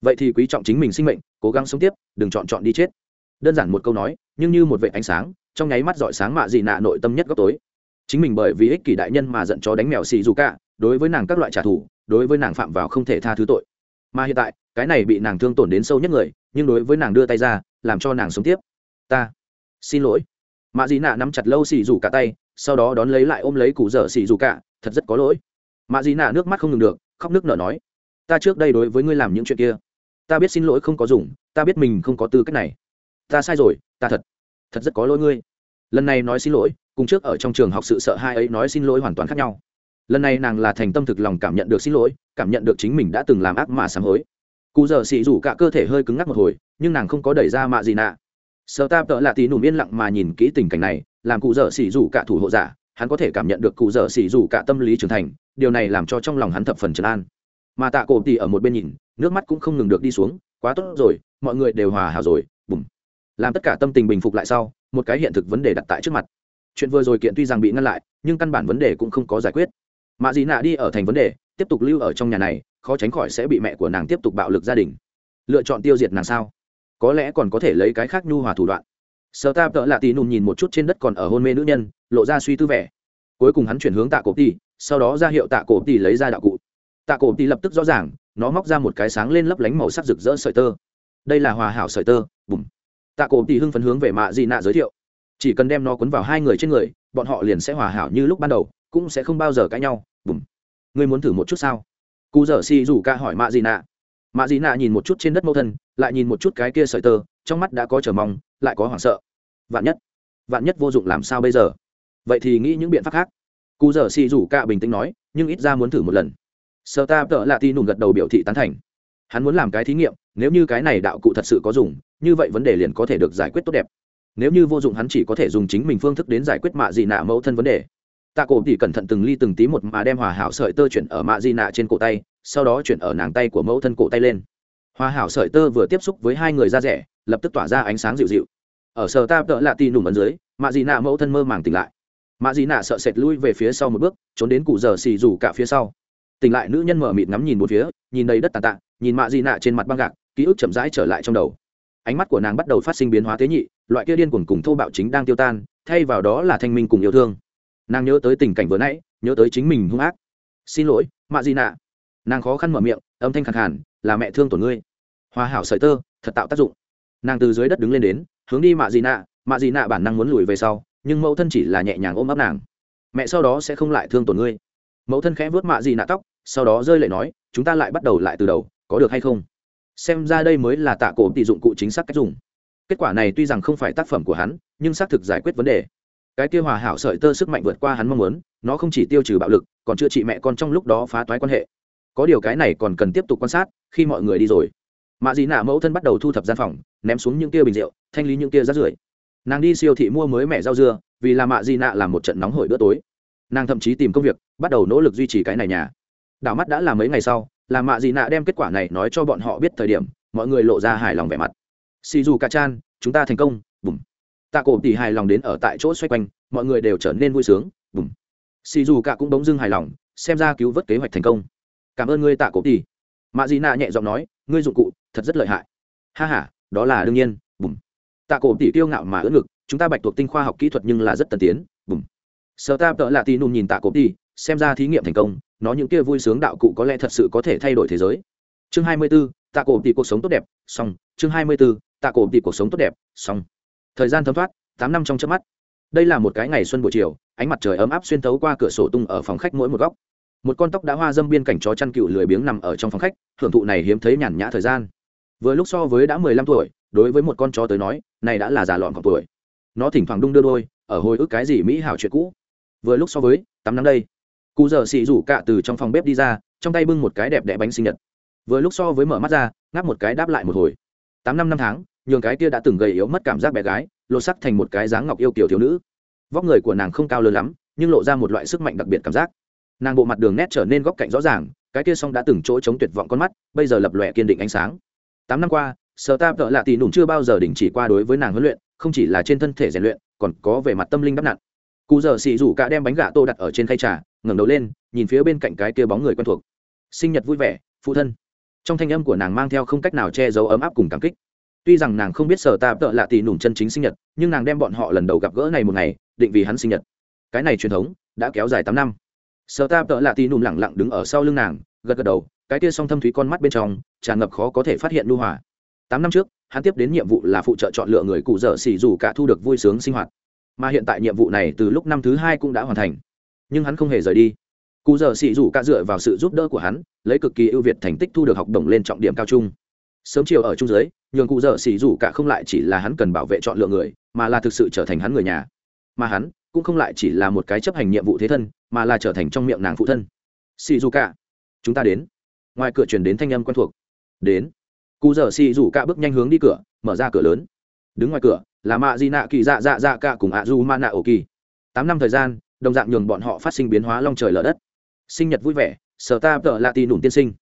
Vậy thì quý trọng chính mình sinh mệnh, cố gắng sống tiếp, đừng chọn chọn đi chết đơn giản một câu nói, nhưng như một vệ ánh sáng, trong nháy mắt dọi sáng mạ dị nạ nội tâm nhất góc tối. Chính mình bởi vì ích kỷ đại nhân mà giận chó đánh mèo xì dù cả, đối với nàng các loại trả thù, đối với nàng phạm vào không thể tha thứ tội. Mà hiện tại, cái này bị nàng thương tổn đến sâu nhất người, nhưng đối với nàng đưa tay ra, làm cho nàng sống tiếp. Ta, xin lỗi. Mạ dị nạ nắm chặt lâu xì dù cả tay, sau đó đón lấy lại ôm lấy cụ dở xì dù cả, thật rất có lỗi. Mạ dị nạ nước mắt không ngừng được, khóc nước nở nói, ta trước đây đối với ngươi làm những chuyện kia, ta biết xin lỗi không có dùng, ta biết mình không có tư cách này ta sai rồi, ta thật thật rất có lỗi ngươi. Lần này nói xin lỗi, cùng trước ở trong trường học sự sợ hai ấy nói xin lỗi hoàn toàn khác nhau. Lần này nàng là thành tâm thực lòng cảm nhận được xin lỗi, cảm nhận được chính mình đã từng làm ác mà sám hối. Cụ giờ xị rủ cả cơ thể hơi cứng ngắc một hồi, nhưng nàng không có đẩy ra mạ gì nạ. Sợ ta tợ lạ tí nùm yên lặng mà nhìn kỹ tình cảnh này, làm cụ giờ xị rủ cả thủ hộ giả, hắn có thể cảm nhận được cụ giờ xị rủ cả tâm lý trưởng thành, điều này làm cho trong lòng hắn thập phần trấn an. Mà tạ cổ tỉ ở một bên nhìn, nước mắt cũng không ngừng được đi xuống, quá tốt rồi, mọi người đều hòa hảo rồi làm tất cả tâm tình bình phục lại sau, một cái hiện thực vấn đề đặt tại trước mặt. Chuyện vừa rồi kiện tuy rằng bị ngăn lại, nhưng căn bản vấn đề cũng không có giải quyết. Mạ dị nạ đi ở thành vấn đề, tiếp tục lưu ở trong nhà này, khó tránh khỏi sẽ bị mẹ của nàng tiếp tục bạo lực gia đình. Lựa chọn tiêu diệt nàng sao? Có lẽ còn có thể lấy cái khác nhu hòa thủ đoạn. Sơ ta tợ lạ tì nùm nhìn một chút trên đất còn ở hôn mê nữ nhân, lộ ra suy tư vẻ. Cuối cùng hắn chuyển hướng tạ cổ tì, sau đó ra hiệu tạ cổ tì lấy ra đạo cụ. Tạ cổ tì lập tức rõ ràng, nó móc ra một cái sáng lên lấp lánh màu sắc rực rỡ sợi tơ. Đây là hòa hảo sợi tơ, bùm tạ cổ tỷ hưng phấn hướng về mạ dị nạ giới thiệu. Chỉ cần đem nó cuốn vào hai người trên người, bọn họ liền sẽ hòa hảo như lúc ban đầu, cũng sẽ không bao giờ cãi nhau. Bùm. Ngươi muốn thử một chút sao? Cụ dở xì rủ ca hỏi mạ dị nạ. Mạ dị nạ nhìn một chút trên đất mẫu thân, lại nhìn một chút cái kia sợi tơ, trong mắt đã có chờ mong, lại có hoảng sợ. Vạn nhất vạn nhất vô dụng làm sao bây giờ? Vậy thì nghĩ những biện pháp khác. Cụ dở xì rủ ca bình tĩnh nói, nhưng ít ra muốn thử một lần. Sơ ta tợ lạ ti nùm gật đầu biểu thị tán thành. Hắn muốn làm cái thí nghiệm, nếu như cái này đạo cụ thật sự có dùng như vậy vấn đề liền có thể được giải quyết tốt đẹp. Nếu như vô dụng hắn chỉ có thể dùng chính mình phương thức đến giải quyết mạ dị nạ mẫu thân vấn đề. Tạ cổ thì cẩn thận từng ly từng tí một mà đem hòa hảo sợi tơ chuyển ở mạ dị nạ trên cổ tay, sau đó chuyển ở nàng tay của mẫu thân cổ tay lên. Hòa hảo sợi tơ vừa tiếp xúc với hai người da rẻ, lập tức tỏa ra ánh sáng dịu dịu. Ở sờ ta tợ lạ tì nùm ấn dưới, mạ dị nạ mẫu thân mơ màng tỉnh lại. Mạ dị nạ sợ sệt lui về phía sau một bước, trốn đến cụ giờ xì rủ cả phía sau. Tỉnh lại, nữ nhân mở mịt ngắm nhìn một phía, nhìn đầy đất tàn tạ, nhìn mạ dị nạ trên mặt băng gạc, ký ức chậm rãi trở lại trong đầu ánh mắt của nàng bắt đầu phát sinh biến hóa tế nhị, loại kia điên cuồng cùng thô bạo chính đang tiêu tan, thay vào đó là thanh minh cùng yêu thương. Nàng nhớ tới tình cảnh vừa nãy, nhớ tới chính mình hung ác. Xin lỗi, mạ Di nạ. Nàng khó khăn mở miệng, âm thanh khẳng hẳn là mẹ thương tổn ngươi. Hòa hảo sợi tơ, thật tạo tác dụng. Nàng từ dưới đất đứng lên đến, hướng đi mạ Di nạ, mạ Di nạ bản năng muốn lùi về sau, nhưng mẫu thân chỉ là nhẹ nhàng ôm ấp nàng. Mẹ sau đó sẽ không lại thương tổn ngươi. Mẫu thân khẽ vớt mạ Di nạ tóc, sau đó rơi lệ nói, chúng ta lại bắt đầu lại từ đầu, có được hay không? Xem ra đây mới là tạ cổ tỷ dụng cụ chính xác cách dùng. Kết quả này tuy rằng không phải tác phẩm của hắn, nhưng xác thực giải quyết vấn đề. Cái kia hòa hảo sợi tơ sức mạnh vượt qua hắn mong muốn, nó không chỉ tiêu trừ bạo lực, còn chữa trị mẹ con trong lúc đó phá toái quan hệ. Có điều cái này còn cần tiếp tục quan sát, khi mọi người đi rồi. Mạ dị nạ mẫu thân bắt đầu thu thập gian phòng, ném xuống những kia bình rượu, thanh lý những kia rác rưởi. Nàng đi siêu thị mua mới mẹ rau dưa, vì là mạ dị nạ làm một trận nóng hổi bữa tối. Nàng thậm chí tìm công việc, bắt đầu nỗ lực duy trì cái này nhà. Đảo mắt đã là mấy ngày sau là mạ dị nạ đem kết quả này nói cho bọn họ biết thời điểm, mọi người lộ ra hài lòng vẻ mặt. Xì dù ca chan, chúng ta thành công, bùm. Tạ cổ tỉ hài lòng đến ở tại chỗ xoay quanh, mọi người đều trở nên vui sướng, bùm. Xì dù ca cũng bỗng dưng hài lòng, xem ra cứu vớt kế hoạch thành công. Cảm ơn ngươi tạ cổ tỉ. Mạ dị nạ nhẹ giọng nói, ngươi dụng cụ, thật rất lợi hại. Ha h a đó là đương nhiên, bùm. Tạ cổ tỉ tiêu ngạo mà ưỡn ngực, chúng ta bạch thuộc tinh khoa học kỹ thuật nhưng là rất tân tiến, bùm. Sợ ta tợ lạ tì nùm nhìn tạ cổ tỉ xem ra thí nghiệm thành công nó những kia vui sướng đạo cụ có lẽ thật sự có thể thay đổi thế giới. Chương 24, tạ cổ tỷ cuộc sống tốt đẹp xong. Chương 24, tạ cổ tỷ cuộc sống tốt đẹp xong. Thời gian thấm thoát tám năm trong chớp mắt. Đây là một cái ngày xuân buổi chiều ánh mặt trời ấm áp xuyên thấu qua cửa sổ tung ở phòng khách mỗi một góc. Một con tóc đã hoa dâm biên cảnh chó chăn cựu lười biếng nằm ở trong phòng khách hưởng thụ này hiếm thấy nhàn nhã thời gian. Vừa lúc so với đã mười lăm tuổi đối với một con chó tới nói này đã là già lọn cọc tuổi. Nó thỉnh thoảng đung đưa đôi ở hồi ức cái gì mỹ hảo chuyện cũ. Vừa lúc so với tắm nắng đây cụ dở xị rủ cạ từ trong phòng bếp đi ra, trong tay bưng một cái đẹp đẽ bánh sinh nhật. Vừa lúc so với mở mắt ra, ngáp một cái đáp lại một hồi. Tám năm năm tháng, nhường cái kia đã từng gầy yếu mất cảm giác bé gái lột sắc thành một cái dáng ngọc yêu kiểu thiếu nữ. Vóc người của nàng không cao lớn lắm, nhưng lộ ra một loại sức mạnh đặc biệt cảm giác. Nàng bộ mặt đường nét trở nên góc cạnh rõ ràng, cái kia xong đã từng chỗ chống tuyệt vọng con mắt, bây giờ lập lòe kiên định ánh sáng. Tám năm qua, sở ta vợ lạ tì nùng chưa bao giờ đình chỉ qua đối với nàng huấn luyện, không chỉ là trên thân thể rèn luyện, còn có về mặt tâm linh đắp nặn. Cụ giờ xì rủ cả đem bánh gà tô đặt ở trên khay trà ngẩng đầu lên, nhìn phía bên cạnh cái kia bóng người quen thuộc. Sinh nhật vui vẻ, phụ thân. Trong thanh âm của nàng mang theo không cách nào che giấu ấm áp cùng cảm kích. Tuy rằng nàng không biết sở ta tợ lạ tỷ nùng chân chính sinh nhật, nhưng nàng đem bọn họ lần đầu gặp gỡ này một ngày, định vì hắn sinh nhật. Cái này truyền thống, đã kéo dài tám năm. Sở ta tợ lạ tỷ nùng lẳng lặng đứng ở sau lưng nàng, gật gật đầu, cái kia song thâm thúy con mắt bên trong, tràn ngập khó có thể phát hiện lưu hòa. Tám năm trước, hắn tiếp đến nhiệm vụ là phụ trợ chọn lựa người cụ dở xỉ dù cả thu được vui sướng sinh hoạt. Mà hiện tại nhiệm vụ này từ lúc năm thứ hai cũng đã hoàn thành nhưng hắn không hề rời đi. Cụ giờ xị rủ cả dựa vào sự giúp đỡ của hắn, lấy cực kỳ ưu việt thành tích thu được học đồng lên trọng điểm cao trung. Sớm chiều ở trung giới, nhường cụ giờ xị rủ cả không lại chỉ là hắn cần bảo vệ chọn lựa người, mà là thực sự trở thành hắn người nhà. Mà hắn cũng không lại chỉ là một cái chấp hành nhiệm vụ thế thân, mà là trở thành trong miệng nàng phụ thân. Xị rủ cả, chúng ta đến. Ngoài cửa truyền đến thanh âm quen thuộc. Đến. Cụ giờ xì rủ cả bước nhanh hướng đi cửa, mở ra cửa lớn. Đứng ngoài cửa là mạ di nạ kỳ dạ dạ dạ cả cùng ạ du ma nạ ổ kỳ. Tám năm thời gian đồng dạng nhường bọn họ phát sinh biến hóa long trời lở đất. Sinh nhật vui vẻ sở ta tợ lạ tì nủm tiên sinh.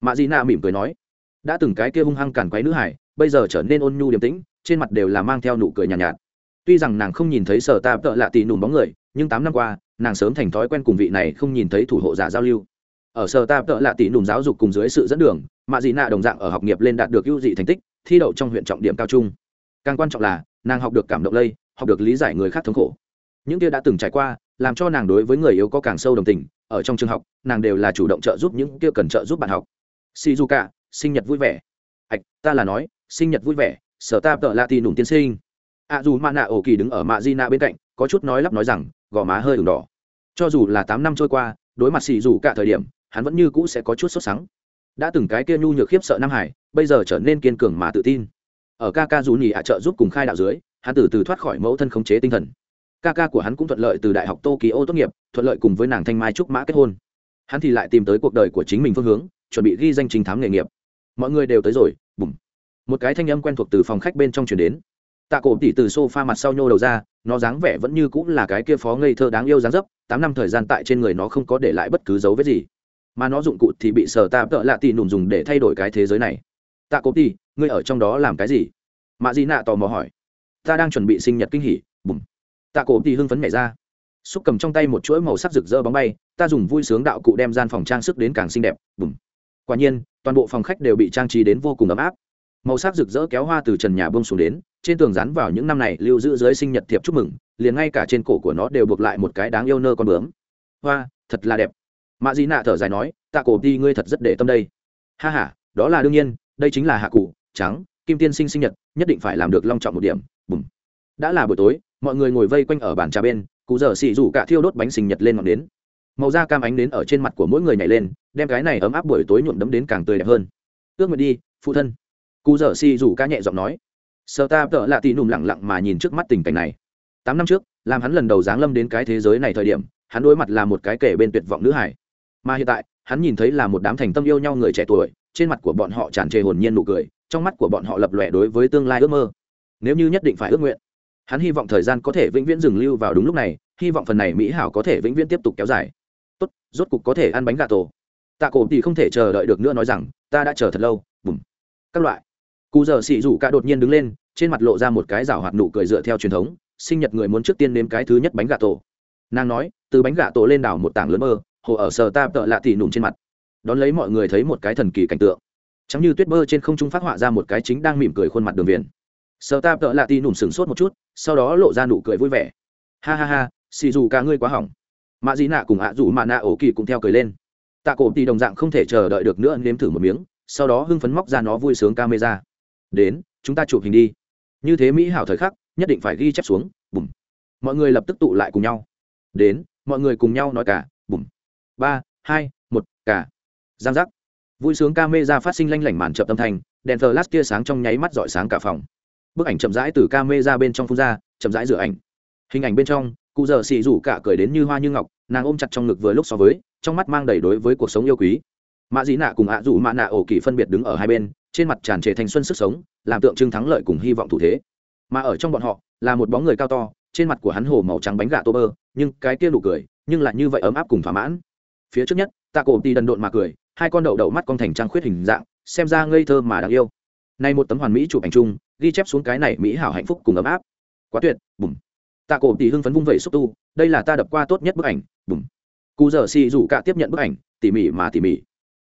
Mạ dị nạ mỉm cười nói đã từng cái kia hung hăng cản quấy nữ hải bây giờ trở nên ôn nhu điềm tĩnh trên mặt đều là mang theo nụ cười nhàn nhạt, nhạt. Tuy rằng nàng không nhìn thấy sở ta tợ lạ tì nủm bóng người nhưng tám năm qua nàng sớm thành thói quen cùng vị này không nhìn thấy thủ hộ giả giao lưu. Ở sở ta tợ lạ tì nùm giáo dục cùng dưới sự dẫn đường mạ dị nạ đồng dạng ở học nghiệp lên đạt được ưu dị thành tích thi đậu trong huyện trọng điểm cao trung. Càng quan trọng là nàng học được cảm động lây học được lý giải người khác thống khổ. Những kia đã từng trải qua làm cho nàng đối với người yếu có càng sâu đồng tình, ở trong trường học, nàng đều là chủ động trợ giúp những kia cần trợ giúp bạn học. Shizuka, sinh nhật vui vẻ. Ạch ta là nói, sinh nhật vui vẻ, sở ta tợ lạ tì nùng tiên sinh. A dù mạ nạ ổ kỳ đứng ở mạ di nạ bên cạnh, có chút nói lắp nói rằng, gò má hơi ửng đỏ. Cho dù là tám năm trôi qua, đối mặt xì dù cả thời điểm, hắn vẫn như cũ sẽ có chút sốt sắng. Đã từng cái kia nhu nhược khiếp sợ nam hải, bây giờ trở nên kiên cường mà tự tin. Ở ca ca dù nhì ạ trợ giúp cùng khai đạo dưới, hắn từ từ thoát khỏi mẫu thân khống chế tinh thần ca ca của hắn cũng thuận lợi từ đại học tokyo tốt nghiệp, thuận lợi cùng với nàng thanh mai trúc mã kết hôn. Hắn thì lại tìm tới cuộc đời của chính mình phương hướng, chuẩn bị ghi danh trình thám nghề nghiệp. Mọi người đều tới rồi, bùm. Một cái thanh âm quen thuộc từ phòng khách bên trong chuyển đến. Tạ cổ tỉ từ s o f a mặt sau nhô đầu ra, nó dáng vẻ vẫn như cũng là cái kia phó ngây thơ đáng yêu dáng dấp, tám năm thời gian tại trên người nó không có để lại bất cứ dấu vết gì. Mà nó dụng cụ thì bị sở tạ tợ lạ tì nùm dùng để thay đổi cái thế giới này. Tạ cổ tỉ ngươi ở trong đó làm cái gì? Mạ dị nạ tò mò hỏi. Ta đang chuẩn bị sinh nhật kinh hỉ, bùm tạ cổ thì hưng phấn nhảy ra. Xúc cầm trong tay một chuỗi màu sắc rực rỡ bóng bay ta dùng vui sướng đạo cụ đem gian phòng trang sức đến càng xinh đẹp bùm. Quả nhiên toàn bộ phòng khách đều bị trang trí đến vô cùng ấm áp. Màu sắc rực rỡ kéo hoa từ trần nhà bông xuống đến trên tường rán vào những năm này lưu giữ dưới sinh nhật thiệp chúc mừng liền ngay cả trên cổ của nó đều buộc lại một cái đáng yêu nơ con bướm. Hoa thật là đẹp. Mạ dĩ nạ thở dài nói tạ cổ đi ngươi thật rất để tâm đây. Ha ha, đó là đương nhiên đây chính là hạ cụ trắng kim tiên sinh sinh nhật nhất định phải làm được long trọng một điểm. Bùm. Đã là buổi tối mọi người ngồi vây quanh ở bàn trà bên, cụ dở xì rủ cả thiêu đốt bánh sinh nhật lên ngọn đến. Màu da cam ánh đến ở trên mặt của mỗi người nhảy lên, đem cái này ấm áp buổi tối nhuộm đấm đến càng tươi đẹp hơn. Ước nguyện đi, phụ thân. Cụ dở xì rủ ca nhẹ giọng nói. Sợ ta tợ lạ tì nùm lẳng lặng mà nhìn trước mắt tình cảnh này. Tám năm trước, làm hắn lần đầu giáng lâm đến cái thế giới này thời điểm, hắn đối mặt là một cái kể bên tuyệt vọng nữ hải mà hiện tại, hắn nhìn thấy là một đám thành tâm yêu nhau người trẻ tuổi, trên mặt của bọn họ tràn trề hồn nhiên nụ cười, trong mắt của bọn họ lập lòe đối với tương lai ước mơ. Nếu như nhất định phải ước nguyện hắn hy vọng thời gian có thể vĩnh viễn dừng lưu vào đúng lúc này, hy vọng phần này mỹ hảo có thể vĩnh viễn tiếp tục kéo dài. Tốt, rốt cục có thể ăn bánh gà tổ. Tạ cổ thì không thể chờ đợi được nữa nói rằng, ta đã chờ thật lâu, bùm. Các loại. Cụ giờ xị rủ cả đột nhiên đứng lên, trên mặt lộ ra một cái rào hoạt nụ cười dựa theo truyền thống, sinh nhật người muốn trước tiên nếm cái thứ nhất bánh gà tổ. Nàng nói, từ bánh gà tổ lên đảo một tảng lớn mơ, hồ ở sờ ta tợ lạ tỉ nụm trên mặt. Đón lấy mọi người thấy một cái thần kỳ cảnh tượng. Chẳng như tuyết bơ trên không trung phát họa ra một cái chính đang mỉm cười khuôn mặt đường viền sợ ta tợ lạ tì nụm sừng sốt một chút, sau đó lộ ra nụ cười vui vẻ. Ha ha ha, xì dù cả ngươi quá hỏng. Mạ dị nạ cùng ạ dù mạ nạ ổ kỳ cũng theo cười lên. Tạ cổ tì đồng dạng không thể chờ đợi được nữa, nếm thử một miếng, sau đó hưng phấn móc ra nó vui sướng camera. Đến, chúng ta chụp hình đi. Như thế mỹ hảo thời khắc, nhất định phải ghi chép xuống, bùm. Mọi người lập tức tụ lại cùng nhau. Đến, mọi người cùng nhau nói cả, bùm. Ba, hai, một, cả. Giang giác. Vui sướng ca mê ra phát sinh lanh lảnh màn chậm âm thanh đèn thờ lát tia sáng trong nháy mắt rọi sáng cả phòng bức ảnh chậm rãi từ ca mê ra bên trong phun ra, chậm rãi rửa ảnh. Hình ảnh bên trong, cụ giờ xì rủ cả cười đến như hoa như ngọc, nàng ôm chặt trong ngực vừa lúc so với, trong mắt mang đầy đối với cuộc sống yêu quý. Mạ dĩ nạ cùng ạ rủ mạ nạ ổ kỳ phân biệt đứng ở hai bên, trên mặt tràn trề thanh xuân sức sống, làm tượng trưng thắng lợi cùng hy vọng thủ thế. Mà ở trong bọn họ, là một bóng người cao to, trên mặt của hắn hồ màu trắng bánh gà tô bơ, nhưng cái kia nụ cười, nhưng lại như vậy ấm áp cùng thỏa mãn. Phía trước nhất, tạ cổ tì đần độn mà cười, hai con đậu đậu mắt con thành trang khuyết hình dạng, xem ra ngây thơ mà đáng yêu. Nay một tấm hoàn mỹ chụp ảnh chung ghi chép xuống cái này mỹ hảo hạnh phúc cùng ấm áp. Quá tuyệt, bùm. Tạ cổ tì hưng phấn vung vẩy xúc tu, đây là ta đập qua tốt nhất bức ảnh, bùm. Cụ dở xì rủ cả tiếp nhận bức ảnh, tỉ mỉ mà tỉ mỉ.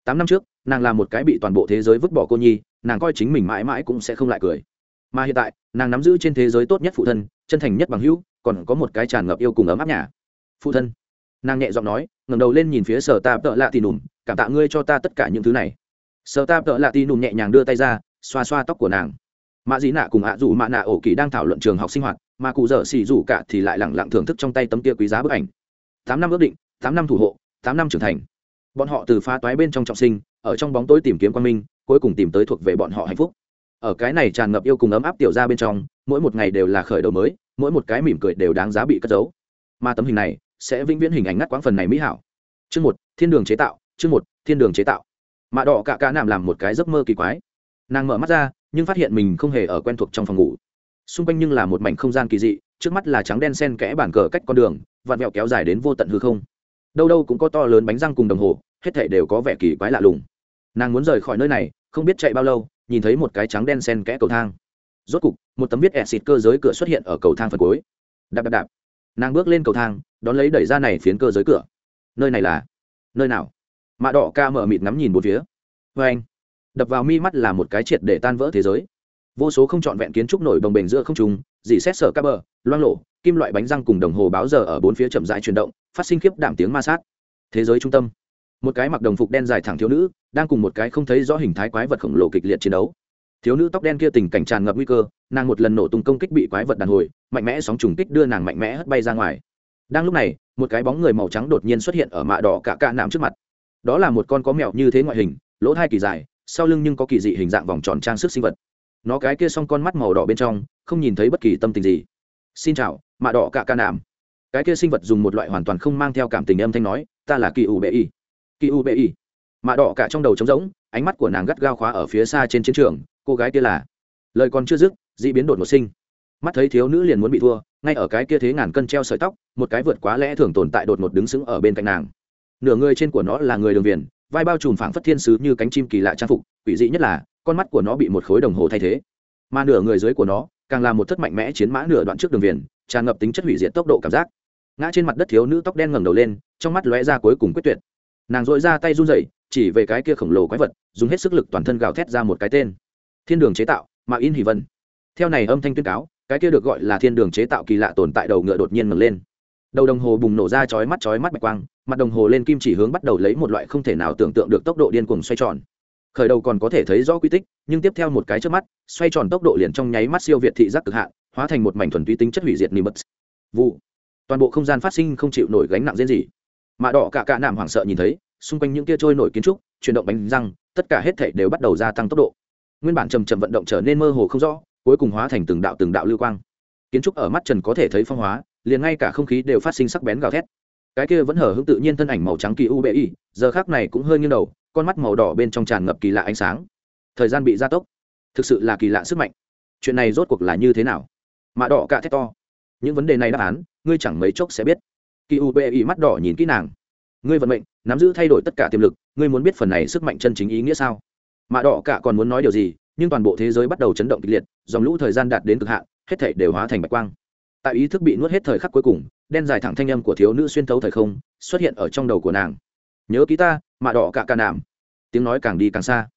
Tám năm trước, nàng là một cái bị toàn bộ thế giới vứt bỏ cô nhi, nàng coi chính mình mãi mãi cũng sẽ không lại cười. Mà hiện tại, nàng nắm giữ trên thế giới tốt nhất phụ thân, chân thành nhất bằng hữu, còn có một cái tràn ngập yêu cùng ấm áp nhà. Phụ thân. Nàng nhẹ giọng nói, ngẩng đầu lên nhìn phía sở ta tợ lạ tì nùm, cảm tạ ngươi cho ta tất cả những thứ này. Sở ta tợ lạ tì nùm nhẹ nhàng đưa tay ra, xoa xoa tóc của nàng mạ dĩ nạ cùng ạ dù mạ nạ ổ kỳ đang thảo luận trường học sinh hoạt, mà cụ dở xì rủ cả thì lại lẳng lặng thưởng thức trong tay tấm kia quý giá bức ảnh. Tám năm ước định, tám năm thủ hộ, tám năm trưởng thành. Bọn họ từ phá toái bên trong trọng sinh, ở trong bóng tối tìm kiếm quan minh, cuối cùng tìm tới thuộc về bọn họ hạnh phúc. Ở cái này tràn ngập yêu cùng ấm áp tiểu ra bên trong, mỗi một ngày đều là khởi đầu mới, mỗi một cái mỉm cười đều đáng giá bị cất giấu. Mà tấm hình này sẽ vĩnh viễn hình ảnh ngắt quãng phần này mỹ hảo. Chương một, thiên đường chế tạo, chương một, thiên đường chế tạo. Mạ đỏ cả cá nằm làm một cái giấc mơ kỳ quái. Nàng mở mắt ra nhưng phát hiện mình không hề ở quen thuộc trong phòng ngủ. Xung quanh nhưng là một mảnh không gian kỳ dị, trước mắt là trắng đen sen kẽ bản cờ cách con đường vạt mẹo kéo dài đến vô tận hư không. Đâu đâu cũng có to lớn bánh răng cùng đồng hồ, hết thể đều có vẻ kỳ quái lạ lùng. Nàng muốn rời khỏi nơi này, không biết chạy bao lâu, nhìn thấy một cái trắng đen sen kẽ cầu thang. Rốt cục, một tấm viết ẹ xịt cơ giới cửa xuất hiện ở cầu thang phần cuối. Đạp đạp đạp. Nàng bước lên cầu thang, đón lấy đẩy ra này phiến cơ giới cửa. Nơi này là? Nơi nào? Mạ đỏ ca mở mịt ngắm nhìn một phía. Vê anh đập vào mi mắt là một cái triệt để tan vỡ thế giới. Vô số không trọn vẹn kiến trúc nổi bồng bềnh giữa không trùng dì xét sở các bờ loang lộ kim loại bánh răng cùng đồng hồ báo giờ ở bốn phía chậm rãi chuyển động, phát sinh khiếp đảm tiếng ma sát. Thế giới trung tâm. Một cái mặc đồng phục đen dài thẳng thiếu nữ, đang cùng một cái không thấy rõ hình thái quái vật khổng lồ kịch liệt chiến đấu. Thiếu nữ tóc đen kia tình cảnh tràn ngập nguy cơ, nàng một lần nổ tung công kích bị quái vật đàn hồi, mạnh mẽ sóng trùng kích đưa nàng mạnh mẽ hất bay ra ngoài. Đang lúc này, một cái bóng người màu trắng đột nhiên xuất hiện ở mạ đỏ cả cạ nạm trước mặt. Đó là một con có mèo như thế ngoại hình, lỗ thai kỳ dài sau lưng nhưng có kỳ dị hình dạng vòng tròn trang sức sinh vật. Nó cái kia s o n g con mắt màu đỏ bên trong, không nhìn thấy bất kỳ tâm tình gì. Xin chào, mạ đỏ cạ ca nàm cái kia sinh vật dùng một loại hoàn toàn không mang theo cảm tình âm thanh nói, ta là kỳ u bệ y. Kỳ u bệ y. Mạ đỏ cả trong đầu trống rỗng, ánh mắt của nàng gắt gao khóa ở phía xa trên chiến trường, cô gái kia là lời còn chưa dứt d ị biến đột một sinh. Mắt thấy thiếu nữ liền muốn bị thua, ngay ở cái kia thế ngàn cân treo sợi tóc, một cái vượt quá lẽ thường tồn tại đột một đứng sững ở bên cạnh nàng. Nửa người trên của nó là người đường viền vai bao trùm phảng phất thiên sứ như cánh chim kỳ lạ trang phục, quỷ dị nhất là, con mắt của nó bị một khối đồng hồ thay thế. Mà nửa người dưới của nó, càng là một thất mạnh mẽ chiến mã nửa đoạn trước đường viền, tràn ngập tính chất hủy diệt tốc độ cảm giác. Ngã trên mặt đất thiếu nữ tóc đen ngẩng đầu lên, trong mắt lóe ra cuối cùng quyết tuyệt. Nàng dội ra tay run rẩy, chỉ về cái kia khổng lồ quái vật, dùng hết sức lực toàn thân gào thét ra một cái tên. Thiên đường chế tạo, mà in hỷ vân. Theo này âm thanh tuyên cáo, cái kia được gọi là thiên đường chế tạo kỳ lạ tồn tại đầu ngựa đột nhiên ngẩng lên đầu đồng hồ bùng nổ ra chói mắt chói mắt bạch quang, mặt đồng hồ lên kim chỉ hướng bắt đầu lấy một loại không thể nào tưởng tượng được tốc độ điên cuồng xoay tròn. Khởi đầu còn có thể thấy rõ quy tích, nhưng tiếp theo một cái trước mắt, xoay tròn tốc độ liền trong nháy mắt siêu việt thị giác cực hạn, hóa thành một mảnh thuần túy tính chất hủy diệt nimbus. Vụ. Toàn bộ không gian phát sinh không chịu nổi gánh nặng diễn gì. Mạ đỏ cả cả nạm hoảng sợ nhìn thấy, xung quanh những kia trôi nổi kiến trúc, chuyển động bánh răng, tất cả hết thể đều bắt đầu gia tăng tốc độ. Nguyên bản trầm trầm vận động trở nên mơ hồ không rõ, cuối cùng hóa thành từng đạo từng đạo lưu quang. Kiến trúc ở mắt trần có thể thấy phong hóa liền ngay cả không khí đều phát sinh sắc bén gào thét. Cái kia vẫn hở hững tự nhiên thân ảnh màu trắng kỳ u bệ y, giờ khác này cũng hơi nghiêng đầu, con mắt màu đỏ bên trong tràn ngập kỳ lạ ánh sáng. Thời gian bị gia tốc. Thực sự là kỳ lạ sức mạnh. Chuyện này rốt cuộc là như thế nào? Mạ đỏ cả thét to. Những vấn đề này đáp án, ngươi chẳng mấy chốc sẽ biết. Kỳ u bệ y mắt đỏ nhìn kỹ nàng. Ngươi vận mệnh, nắm giữ thay đổi tất cả tiềm lực, ngươi muốn biết phần này sức mạnh chân chính ý nghĩa sao? Mạ đỏ cả còn muốn nói điều gì, nhưng toàn bộ thế giới bắt đầu chấn động kịch liệt, dòng lũ thời gian đạt đến cực hạn, hết thể đều hóa thành bạch quang tại ý thức bị nuốt hết thời khắc cuối cùng, đen dài thẳng thanh âm của thiếu nữ xuyên thấu thời không, xuất hiện ở trong đầu của nàng. Nhớ ký ta, mạ đỏ cả cả nạm. Tiếng nói càng đi càng xa.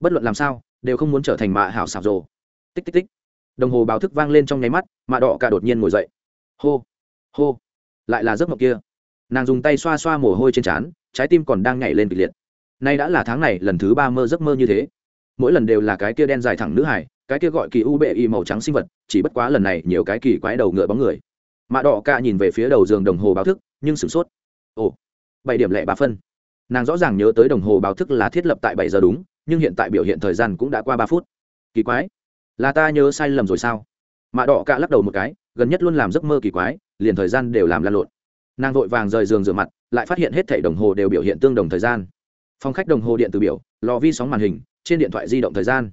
Bất luận làm sao, đều không muốn trở thành mạ hảo xảo rồ. Tích tích tích. Đồng hồ báo thức vang lên trong nháy mắt, mạ đỏ cả đột nhiên ngồi dậy. Hô hô. Lại là giấc mộng kia. Nàng dùng tay xoa xoa mồ hôi trên trán, trái tim còn đang nhảy lên kịch liệt. Nay đã là tháng này lần thứ ba mơ giấc mơ như thế. Mỗi lần đều là cái kia đen dài thẳng nữ hải cái kia gọi kỳ u bệ y màu trắng sinh vật, chỉ bất quá lần này nhiều cái kỳ quái đầu ngựa bóng người. Mạ đỏ ca nhìn về phía đầu giường đồng hồ báo thức, nhưng sửng sốt. Ồ, bảy điểm lẻ ba phân. Nàng rõ ràng nhớ tới đồng hồ báo thức là thiết lập tại bảy giờ đúng, nhưng hiện tại biểu hiện thời gian cũng đã qua ba phút. Kỳ quái. Là ta nhớ sai lầm rồi sao? Mạ đỏ ca lắc đầu một cái, gần nhất luôn làm giấc mơ kỳ quái, liền thời gian đều làm lan lộn. Nàng vội vàng rời giường rửa mặt, lại phát hiện hết thảy đồng hồ đều biểu hiện tương đồng thời gian. Phòng khách đồng hồ điện từ biểu, lò vi sóng màn hình, trên điện thoại di động thời gian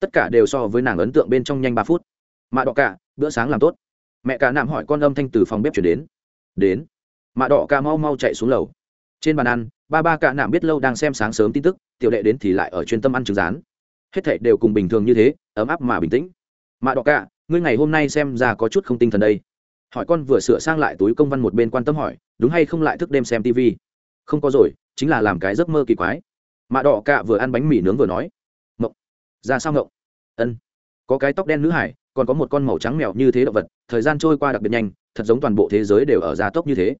tất cả đều so với nàng ấn tượng bên trong nhanh ba phút. Mạ đỏ cả, bữa sáng làm tốt. Mẹ cả nạm hỏi con âm thanh từ phòng bếp chuyển đến. Đến. Mạ đỏ cả mau mau chạy xuống lầu. Trên bàn ăn, ba ba cả nạm biết lâu đang xem sáng sớm tin tức, tiểu đệ đến thì lại ở chuyên tâm ăn trứng rán. Hết thảy đều cùng bình thường như thế, ấm áp mà bình tĩnh. Mạ đỏ cả, ngươi ngày hôm nay xem ra có chút không tinh thần đây. Hỏi con vừa sửa sang lại túi công văn một bên quan tâm hỏi, đúng hay không lại thức đêm xem tv không có rồi, chính là làm cái giấc mơ kỳ quái. Mạ đỏ cạ vừa ăn bánh mì nướng vừa nói ra sao ngộng? Ân. Có cái tóc đen nữ hải, còn có một con màu trắng mèo như thế động vật, thời gian trôi qua đặc biệt nhanh, thật giống toàn bộ thế giới đều ở gia tốc như thế.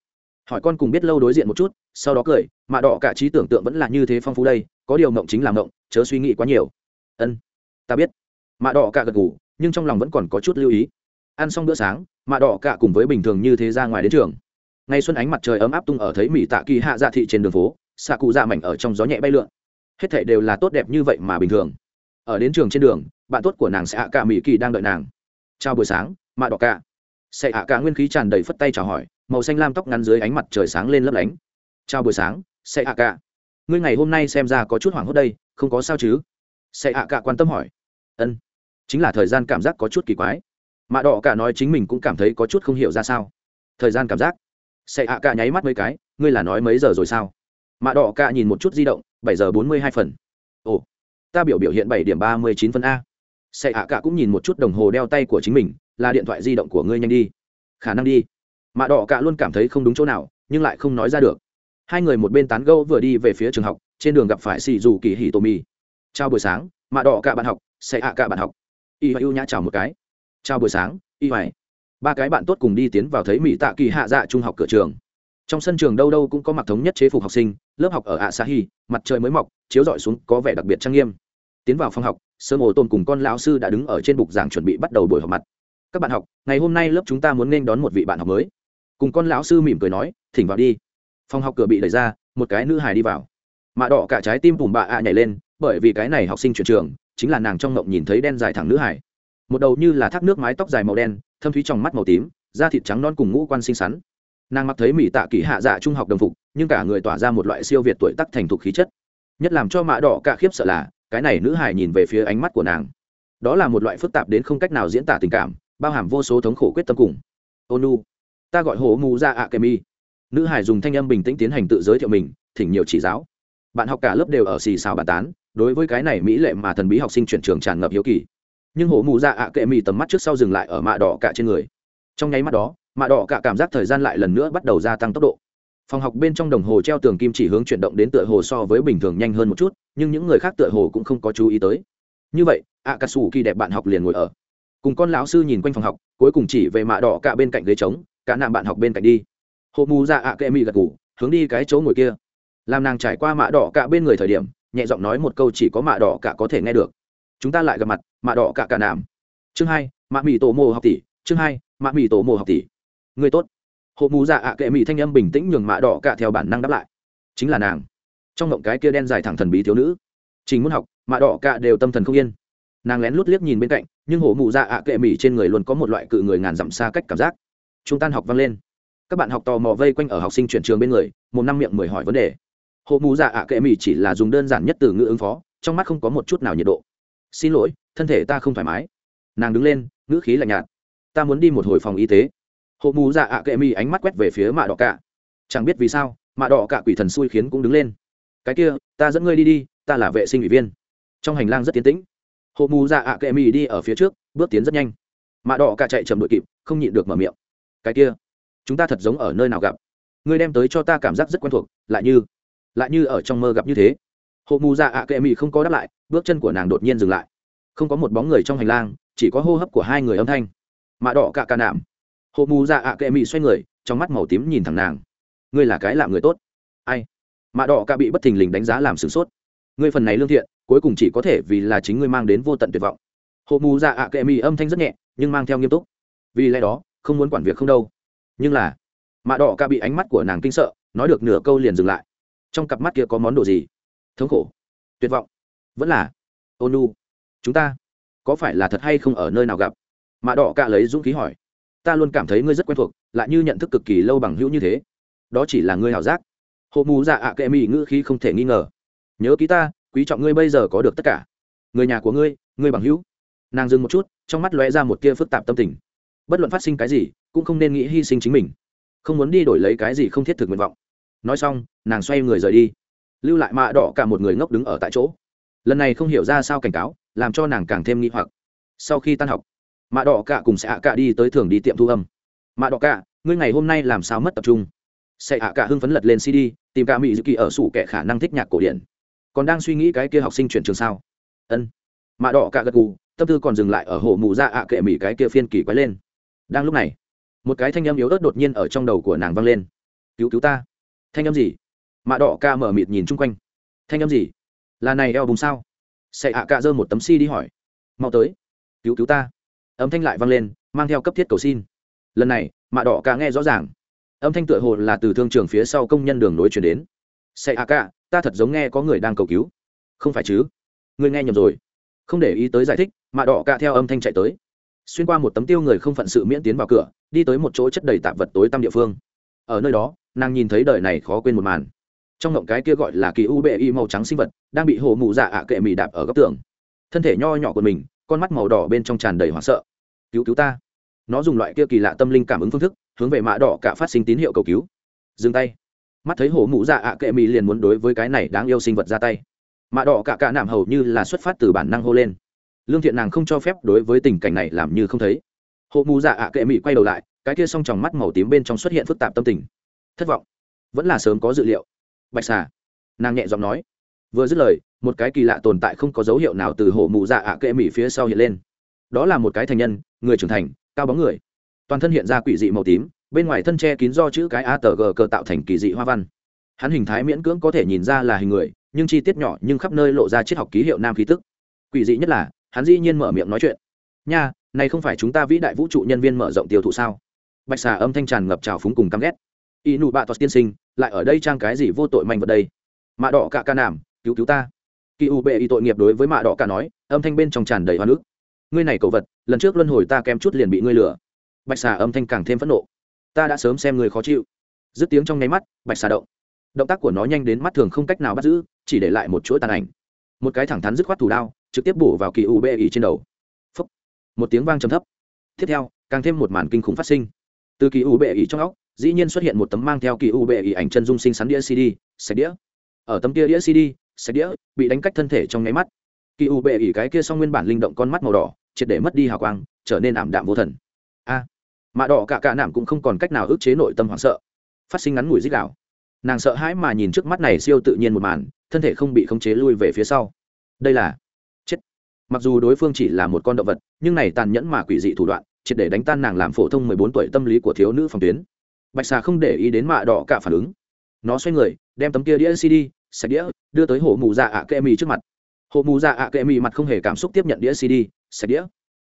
Hỏi con cùng biết lâu đối diện một chút, sau đó cười mạ đỏ cả trí tưởng tượng vẫn là như thế phong phú đây, có điều mộng chính là mộng chớ suy nghĩ quá nhiều. Ân. Ta biết. Mạ đỏ cả gật ngủ nhưng trong lòng vẫn còn có chút lưu ý. Ăn xong bữa sáng mạ đỏ cả cùng với bình thường như thế ra ngoài đến trường. Ngày xuân ánh mặt trời ấm áp tung ở thấy mỹ tạ kỳ hạ dạ thị trên đường phố, xạ cụ dạ mảnh ở trong gió nhẹ bay lượn. Hết thảy đều là tốt đẹp như vậy mà bình thường ở đến trường trên đường, bạn tốt của nàng sẽ hạ cả mỹ kỳ đang đợi nàng. Chào buổi sáng, mạ đỏ cả. Sẽ hạ cả nguyên khí tràn đầy phất tay chào hỏi, màu xanh lam tóc ngắn dưới ánh mặt trời sáng lên lấp lánh. Chào buổi sáng, sẽ hạ cả. Ngươi ngày hôm nay xem ra có chút hoảng hốt đây, không có sao chứ? Sẽ hạ cả quan tâm hỏi. Ân. Chính là thời gian cảm giác có chút kỳ quái. Mạ đỏ cả nói chính mình cũng cảm thấy có chút không hiểu ra sao. Thời gian cảm giác. Sẽ hạ cả nháy mắt mấy cái, ngươi là nói mấy giờ rồi sao? Mạ đỏ cả nhìn một chút di động, bảy giờ bốn mươi hai phần. Ồ ta biểu biểu hiện bảy điểm ba mươi chín phân a. Sẽ hạ cả cũng nhìn một chút đồng hồ đeo tay của chính mình, là điện thoại di động của ngươi nhanh đi. Khả năng đi. Mạ đỏ cả luôn cảm thấy không đúng chỗ nào, nhưng lại không nói ra được. Hai người một bên tán gâu vừa đi về phía trường học, trên đường gặp phải xì dù kỳ hì tô mi chào buổi sáng, mạ đỏ cả bạn học sẽ hạ cả bạn học. Y Hoài ưu nhã chào một cái. Chào buổi sáng, y hoài. Ba cái bạn tốt cùng đi tiến vào thấy mỹ tạ kỳ hạ dạ trung học cửa trường. Trong sân trường đâu đâu cũng có mặc thống nhất chế phục học sinh, lớp học ở ạ sa hi mặt trời mới mọc chiếu rọi xuống có vẻ đặc biệt trang nghiêm. Tiến vào phòng học, sơ mồ tôn cùng con lão sư đã đứng ở trên bục giảng chuẩn bị bắt đầu buổi họp mặt. Các bạn học, ngày hôm nay lớp chúng ta muốn nên đón một vị bạn học mới. Cùng con lão sư mỉm cười nói, thỉnh vào đi. Phòng học cửa bị đẩy ra, một cái nữ hài đi vào. Mạ đỏ cả trái tim bùm bạ ạ nhảy lên, bởi vì cái này học sinh chuyển trường, chính là nàng trong ngộng nhìn thấy đen dài thẳng nữ hải một đầu như là thác nước mái tóc dài màu đen, thâm thúy trong mắt màu tím, da thịt trắng non cùng ngũ quan xinh xắn. Nàng mặc thấy mỹ tạ kỹ hạ dạ trung học đồng phục, nhưng cả người tỏa ra một loại siêu việt tuổi tắc thành thục khí chất nhất làm cho mạ đỏ cả khiếp sợ là, cái này nữ hải nhìn về phía ánh mắt của nàng. Đó là một loại phức tạp đến không cách nào diễn tả tình cảm, bao hàm vô số thống khổ quyết tâm cùng. Ônu ta gọi hồ mù ra ạ kèm y nữ hải dùng thanh âm bình tĩnh tiến hành tự giới thiệu mình, thỉnh nhiều chỉ giáo. Bạn học cả lớp đều ở xì xào bàn tán, đối với cái này mỹ lệ mà thần bí học sinh chuyển trường tràn ngập hiếu kỳ. Nhưng hổ mù ra ạ kệ mì tầm mắt trước sau dừng lại ở mạ đỏ cả trên người. Trong nháy mắt đó, mạ đỏ cả cảm giác thời gian lại lần nữa bắt đầu gia tăng tốc độ phòng học bên trong đồng hồ treo tường kim chỉ hướng chuyển động đến tựa hồ so với bình thường nhanh hơn một chút, nhưng những người khác tựa hồ cũng không có chú ý tới. Như vậy ạ cà sủ kỳ đẹp bạn học liền ngồi ở. Cùng con lão sư nhìn quanh phòng học, cuối cùng chỉ về mạ đỏ cả bên cạnh ghế trống, cả nạm bạn học bên cạnh đi. Hộ mù ra ạ kệ mị gật ngủ hướng đi cái chỗ ngồi kia. Làm nàng trải qua mạ đỏ cả bên người thời điểm, nhẹ giọng nói một câu chỉ có mạ đỏ cả có thể nghe được. Chúng ta lại gặp mặt, mạ đỏ cả cả nạm. Chương hai, mạ mì tổ mồ học tỷ, chương hai, mạ mì tổ mồ học tỷ. Người tốt hộ mù dạ ạ kệ mỹ thanh âm bình tĩnh nhường mạ đỏ cả theo bản năng đáp lại. Chính là nàng. Trong ngộng cái kia đen dài thẳng thần bí thiếu nữ. Trình muốn học, mạ đỏ cả đều tâm thần không yên. Nàng lén lút liếc nhìn bên cạnh, nhưng hộ mù dạ ạ kệ mỹ trên người luôn có một loại cự người ngàn dặm xa cách cảm giác. Chúng tan học vang lên. Các bạn học tò mò vây quanh ở học sinh chuyển trường bên người, một năm miệng mười hỏi vấn đề. Hộ mù dạ ạ kệ mỹ chỉ là dùng đơn giản nhất từ ngữ ứng phó, trong mắt không có một chút nào nhiệt độ. Xin lỗi, thân thể ta không thoải mái. Nàng đứng lên, ngữ khí lạnh nhạt. Ta muốn đi một hồi phòng y tế hộ mù dạ ạ kệ mi ánh mắt quét về phía mạ đỏ cả. Chẳng biết vì sao, mạ đỏ cả quỷ thần xui khiến cũng đứng lên. Cái kia, ta dẫn ngươi đi đi, ta là vệ sinh ủy viên. Trong hành lang rất tiến tĩnh. Hộ mù dạ ạ kệ mi đi ở phía trước, bước tiến rất nhanh. Mạ đỏ cả chạy chậm đội kịp, không nhịn được mở miệng. Cái kia, chúng ta thật giống ở nơi nào gặp? Ngươi đem tới cho ta cảm giác rất quen thuộc, lại như lại như ở trong mơ gặp như thế. Hộ mù dạ ạ kệ mi không có đáp lại, bước chân của nàng đột nhiên dừng lại. Không có một bóng người trong hành lang, chỉ có hô hấp của hai người âm thanh. Mạ đỏ cả ca nạm hộ mù dạ ạ kệ mị xoay người, trong mắt màu tím nhìn thẳng nàng. Ngươi là cái làm người tốt. Ai? Mạ đỏ ca bị bất thình lình đánh giá làm sửng sốt. Ngươi phần này lương thiện, cuối cùng chỉ có thể vì là chính ngươi mang đến vô tận tuyệt vọng. Hộ mù dạ ạ kệ mị âm thanh rất nhẹ, nhưng mang theo nghiêm túc. Vì lẽ đó, không muốn quản việc không đâu. Nhưng là, mạ đỏ ca bị ánh mắt của nàng kinh sợ, nói được nửa câu liền dừng lại. Trong cặp mắt kia có món đồ gì? Thống khổ, tuyệt vọng, vẫn là ôn nu. Chúng ta, có phải là thật hay không ở nơi nào gặp? Mạ đỏ ca lấy dũng khí hỏi ta luôn cảm thấy ngươi rất quen thuộc, lại như nhận thức cực kỳ lâu bằng hữu như thế. Đó chỉ là ngươi hảo giác. Hộ mù dạ ạ kệ mỹ ngữ khí không thể nghi ngờ. Nhớ ký ta, quý trọng ngươi bây giờ có được tất cả. Người nhà của ngươi ngươi bằng hữu. Nàng dừng một chút, trong mắt lóe ra một tia phức tạp tâm tình. Bất luận phát sinh cái gì, cũng không nên nghĩ hy sinh chính mình. Không muốn đi đổi lấy cái gì không thiết thực nguyện vọng. Nói xong, nàng xoay người rời đi. Lưu lại mạ đỏ cả một người ngốc đứng ở tại chỗ. Lần này không hiểu ra sao cảnh cáo, làm cho nàng càng thêm nghi hoặc. Sau khi tan học mạ đỏ cả cùng sẽ Hạ cả đi tới thường đi tiệm thu âm. Mạ đỏ cả, ngươi ngày hôm nay làm sao mất tập trung? Sẽ Hạ cả hưng phấn lật lên cd, tìm cả mỹ dự kỳ ở sủ kẻ khả năng thích nhạc cổ điển. Còn đang suy nghĩ cái kia học sinh chuyển trường sao? Ân. Mạ đỏ cả gật gù, tâm tư còn dừng lại ở hồ mù ra ạ kệ mỹ cái kia phiên kỳ quái lên. Đang lúc này, một cái thanh âm yếu ớt đột nhiên ở trong đầu của nàng vang lên. Cứu cứu ta. Thanh âm gì? Mạ đỏ ca mở mịt nhìn chung quanh. Thanh âm gì? Là này eo bùng sao? Sẽ hạ cạ dơ một tấm si đi hỏi. Mau tới. Cứu cứu ta âm thanh lại vang lên, mang theo cấp thiết cầu xin. Lần này, mạ đỏ cả nghe rõ ràng. Âm thanh tựa hồ là từ thương trường phía sau công nhân đường nối chuyển đến. Xe a ca ta thật giống nghe có người đang cầu cứu. Không phải chứ? Người nghe nhầm rồi. Không để ý tới giải thích, mạ đỏ cả theo âm thanh chạy tới. Xuyên qua một tấm tiêu người không phận sự miễn tiến vào cửa, đi tới một chỗ chất đầy tạp vật tối tăm địa phương. Ở nơi đó, nàng nhìn thấy đời này khó quên một màn. Trong ngộng cái kia gọi là kỳ u bệ y màu trắng sinh vật, đang bị hồ mụ dạ ạ kệ mì đạp ở góc tường. Thân thể nho nhỏ của mình con mắt màu đỏ bên trong tràn đầy hoảng sợ. Cứu cứu ta. Nó dùng loại kia kỳ lạ tâm linh cảm ứng phương thức, hướng về mã đỏ cả phát sinh tín hiệu cầu cứu. Dừng tay. Mắt thấy Hổ mụ dạ ạ kệ Mị liền muốn đối với cái này đáng yêu sinh vật ra tay. Mã đỏ cả cả nạm hầu như là xuất phát từ bản năng hô lên. Lương thiện nàng không cho phép đối với tình cảnh này làm như không thấy. Hộ mù dạ ạ kệ Mị quay đầu lại, cái kia s o n g tròng mắt màu tím bên trong xuất hiện phức tạp tâm tình. Thất vọng. Vẫn là sớm có dự liệu. Bạch xà. Nàng nhẹ giọng nói. Vừa dứt lời một cái kỳ lạ tồn tại không có dấu hiệu nào từ hổ mụ dạ ạ kệ mỹ phía sau hiện lên. Đó là một cái thành nhân, người trưởng thành, cao bóng người. Toàn thân hiện ra quỷ dị màu tím, bên ngoài thân che kín do chữ cái a tờ g cờ tạo thành kỳ dị hoa văn. Hắn hình thái miễn cưỡng có thể nhìn ra là hình người, nhưng chi tiết nhỏ nhưng khắp nơi lộ ra triết học ký hiệu nam khí tức. Quỷ dị nhất là, hắn dĩ nhiên mở miệng nói chuyện. Nha, này không phải chúng ta vĩ đại vũ trụ nhân viên mở rộng tiêu thụ sao? Bạch xà âm thanh tràn ngập trào phúng cùng căm ghét. Y nụ bạ toa tiên sinh, lại ở đây trang cái gì vô tội manh vật đây? Mạ đỏ cạ ca nàm, cứu cứu ta kỳ u bệ y tội nghiệp đối với mạ đỏ cả nói, âm thanh bên trong tràn đầy hoa nước ngươi này cậu vật, lần trước luân hồi ta kém chút liền bị ngươi lừa. Bạch xà âm thanh càng thêm phẫn nộ. Ta đã sớm xem người khó chịu. Dứt tiếng trong nháy mắt, bạch xà động. Động tác của nó nhanh đến mắt thường không cách nào bắt giữ, chỉ để lại một chuỗi tàn ảnh. Một cái thẳng thắn dứt khoát thủ đao trực tiếp bổ vào kỳ u bệ y trên đầu. Phúc. một tiếng vang trầm thấp. Tiếp theo, càng thêm một màn kinh khủng phát sinh. Từ kỳ u bệ y trong óc, dĩ nhiên xuất hiện một tấm mang theo kỳ u bệ y ảnh chân dung sinh sắn đĩa cd sạch đĩa. Ở tấm kia đĩa cd sạch đĩa bị đánh cách thân thể trong nháy mắt. Kỳ u bệ ỉ cái kia xong nguyên bản linh động con mắt màu đỏ triệt để mất đi hào quang trở nên ảm đạm vô thần. A. À, mạ đỏ cả cả nạm cũng không còn cách nào ức chế nội tâm hoảng sợ. Phát sinh ngắn mùi dích đạo nàng sợ hãi mà nhìn trước mắt này siêu tự nhiên một màn thân thể không bị khống chế lui về phía sau. Đây là chết. mặc dù đối phương chỉ là một con động vật nhưng này tàn nhẫn mà quỷ dị thủ đoạn triệt để đánh tan nàng làm phổ thông mười bốn tuổi tâm lý của thiếu nữ phòng tuyến. Bạch xà không để ý đến mạ đỏ cả phản ứng. Nó xoay người đem tấm kia đĩa cd sạch đĩa, đưa tới hộ mù dạ ạ kệ mì trước mặt. Hộ mù dạ ạ kệ mì mặt không hề cảm xúc tiếp nhận đĩa cd sạch đĩa.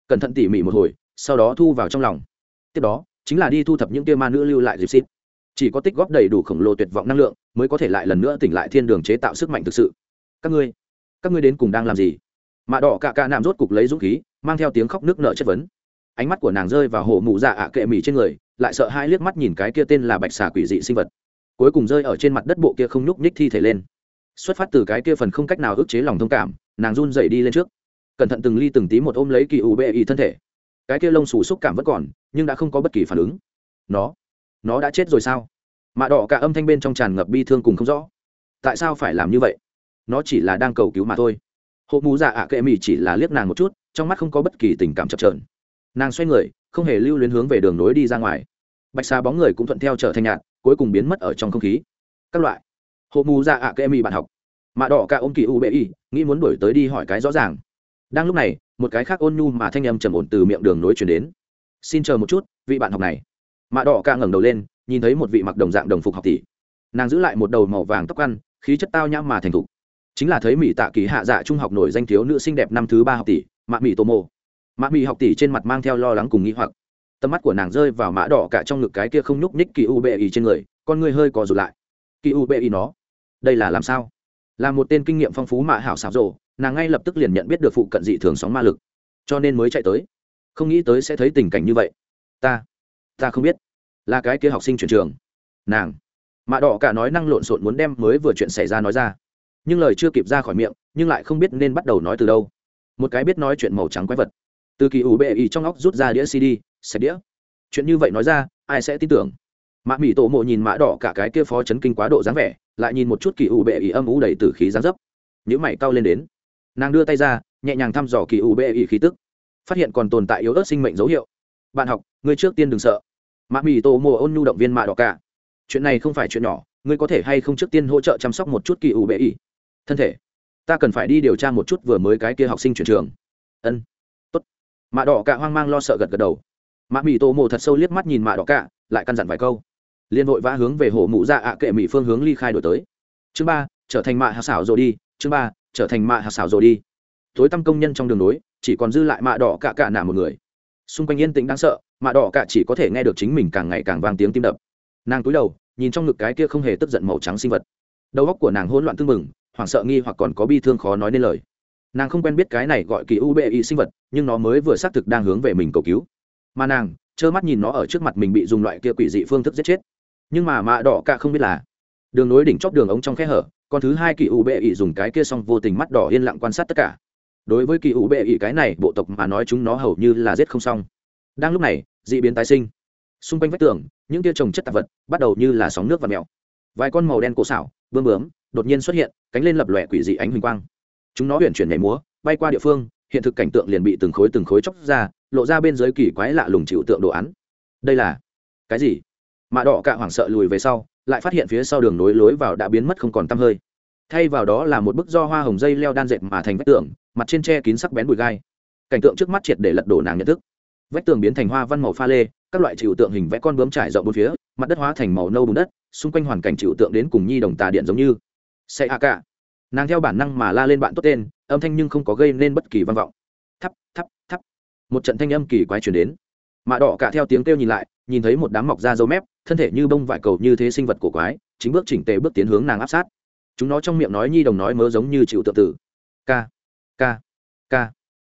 Cẩn thận tỉ mỉ một hồi, sau đó thu vào trong lòng. Tiếp đó, chính là đi thu thập những tia ma nữ lưu lại dịp xịt. Chỉ có tích góp đầy đủ khổng lồ tuyệt vọng năng lượng, mới có thể lại lần nữa tỉnh lại thiên đường chế tạo sức mạnh thực sự. Các ngươi các ngươi đến cùng đang làm gì? Mạ đỏ cạ cạ nạm rốt cục lấy dũng khí, mang theo tiếng khóc nước nợ chất vấn. Ánh mắt của nàng rơi vào hồ mụ dạ ạ kệ mì trên người, lại sợ hai liếc mắt nhìn cái kia tên là bạch xà quỷ dị sinh vật cuối cùng rơi ở trên mặt đất bộ kia không nhúc nhích thi thể lên. Xuất phát từ cái kia phần không cách nào ức chế lòng thông cảm, nàng run dậy đi lên trước. Cẩn thận từng ly từng tí một ôm lấy kỳ ủ bệ ý thân thể. Cái kia lông xù xúc cảm vẫn còn, nhưng đã không có bất kỳ phản ứng. Nó nó đã chết rồi sao? Mạ đỏ cả âm thanh bên trong tràn ngập bi thương cùng không rõ. Tại sao phải làm như vậy? Nó chỉ là đang cầu cứu mà thôi. Hộ mù dạ ạ kệ mì chỉ là liếc nàng một chút, trong mắt không có bất kỳ tình cảm chập trờn nàng xoay người, không hề lưu luyến hướng về đường nối đi ra ngoài bạch xa bóng người cũng thuận theo trở thành nhạt cuối cùng biến mất ở trong không khí. Các loại. Hộ mù ra ạ kệ mì bạn học. Mạ đỏ cả ôm kỳ u bệ y, nghĩ muốn đổi tới đi hỏi cái rõ ràng. Đang lúc này, một cái khác ôn nhu mà thanh âm trầm ổn từ miệng đường nối chuyển đến. Xin chờ một chút, vị bạn học này. Mạ đỏ ca ngẩng đầu lên, nhìn thấy một vị mặc đồng dạng đồng phục học tỷ. Nàng giữ lại một đầu màu vàng tóc ăn, khí chất tao nhãm mà thành thục. Chính là thấy mỹ tạ kỳ hạ dạ trung học nổi danh thiếu nữ xinh đẹp năm thứ ba học tỷ, mạ mỹ tô mô mạ mỹ học tỷ trên mặt mang theo lo lắng cùng nghĩ hoặc tầm mắt của nàng rơi vào mã đỏ cả trong ngực cái kia không nhúc nhích kỳ u bệ ý trên người, con người hơi cò rụt lại. Kỳ u bệ ý nó, đây là làm sao? Là một tên kinh nghiệm phong phú mạ hảo xảo rộ nàng ngay lập tức liền nhận biết được phụ cận dị thường sóng ma lực, cho nên mới chạy tới. Không nghĩ tới sẽ thấy tình cảnh như vậy. Ta ta không biết. Là cái kia học sinh chuyển trường. Nàng mạ đỏ cả nói năng lộn xộn muốn đem mới vừa chuyện xảy ra nói ra. Nhưng lời chưa kịp ra khỏi miệng, nhưng lại không biết nên bắt đầu nói từ đâu. Một cái biết nói chuyện màu trắng quái vật. Từ kỳ ủ bệ ý trong óc rút ra đĩa cd sạch đĩa. Chuyện như vậy nói ra, ai sẽ tin tưởng? Mạ mỹ tổ mộ nhìn mã đỏ cả cái kia phó chấn kinh quá độ dáng vẻ, lại nhìn một chút kỳ ủ bệ ý âm ủ đầy t khí dáng dấp. Những mày cau lên đến. Nàng đưa tay ra, nhẹ nhàng thăm dò kỳ ủ bệ ý khí tức. Phát hiện còn tồn tại yếu ớt sinh mệnh dấu hiệu. Bạn học, ngươi trước tiên đừng sợ. Mạ mỹ tổ mộ ôn nhu động viên mạ đỏ cả. Chuyện này không phải chuyện nhỏ, ngươi có thể hay không trước tiên hỗ trợ chăm sóc một chút kỳ ủ bệ ý thân thể, ta cần phải đi điều tra một chút vừa mới cái kia học sinh chuyển trường. Ân, tốt. Mạ đỏ cả hoang mang lo sợ gật gật đầu mạ mỹ tổ mộ thật sâu liếc mắt nhìn mạ đỏ cả, lại căn dặn vài câu. Liên vội vã hướng về hồ mụ dạ ạ kệ mỹ phương hướng ly khai đổi tới. Chương ba, trở thành mạ hạ xảo rồi đi, chương ba, trở thành mạ hạ xảo rồi đi. Tối tăm công nhân trong đường nối, chỉ còn dư lại mạ đỏ cả cả nả một người. Xung quanh yên tĩnh đáng sợ, mạ đỏ cả chỉ có thể nghe được chính mình càng ngày càng vang tiếng tim đập. Nàng cúi đầu, nhìn trong ngực cái kia không hề tức giận màu trắng sinh vật. Đầu óc của nàng hỗn loạn tưng mừng hoảng sợ nghi hoặc còn có bi thương khó nói nên lời. Nàng không quen biết cái này gọi kỳ u bệ y sinh vật, nhưng nó mới vừa xác thực đang hướng về mình cầu cứu mà nàng trơ mắt nhìn nó ở trước mặt mình bị dùng loại kia quỷ dị phương thức giết chết. Nhưng mà mạ đỏ cả không biết là đường nối đỉnh chóp đường ống trong khe hở còn thứ hai kỳ u bệ ỵ dùng cái kia xong vô tình mắt đỏ yên lặng quan sát tất cả. Đối với kỳ u bệ ỵ cái này, bộ tộc mà nói chúng nó hầu như là giết không xong. Đang lúc này, d ị biến tái sinh. Xung quanh vách tường, những tia trồng chất tạp vật bắt đầu như là sóng nước và mèo. Vài con màu đen cổ xảo bươm bướm, đột nhiên xuất hiện, cánh lên lập lòe quỷ dị ánh huỳnh quang. Chúng nó huyện chuyển nhảy múa, bay qua địa phương, hiện thực cảnh tượng liền bị từng khối từng khối chóc ra lộ ra bên dưới kỳ quái lạ lùng chịu tượng đồ án. Đây là cái gì? Mạ đỏ cạ hoảng sợ lùi về sau, lại phát hiện phía sau đường nối lối vào đã biến mất không còn tăm hơi. Thay vào đó là một bức do hoa hồng dây leo đan dệt mà thành vách tường, mặt trên tre kín sắc bén bụi gai. Cảnh tượng trước mắt triệt để lật đổ nàng nhận thức. Vách tường biến thành hoa văn màu pha lê, các loại chịu tượng hình vẽ con bướm trải rộng bốn phía, mặt đất hóa thành màu nâu bùn đất, xung quanh hoàn cảnh chịu tượng đến cùng nhi đồng tà điện giống như. Xe a cả nàng theo bản năng mà la lên bạn tốt tên, âm thanh nhưng không có gây nên bất kỳ văn vọng. Thắp thắp một trận thanh âm kỳ quái chuyển đến. Mạ đỏ cả theo tiếng kêu nhìn lại, nhìn thấy một đám mọc da dấu mép, thân thể như bông vải cầu như thế sinh vật cổ quái, chính bước chỉnh tề bước tiến hướng nàng áp sát. Chúng nó trong miệng nói nhi đồng nói mớ giống như chịu tự tử. K k k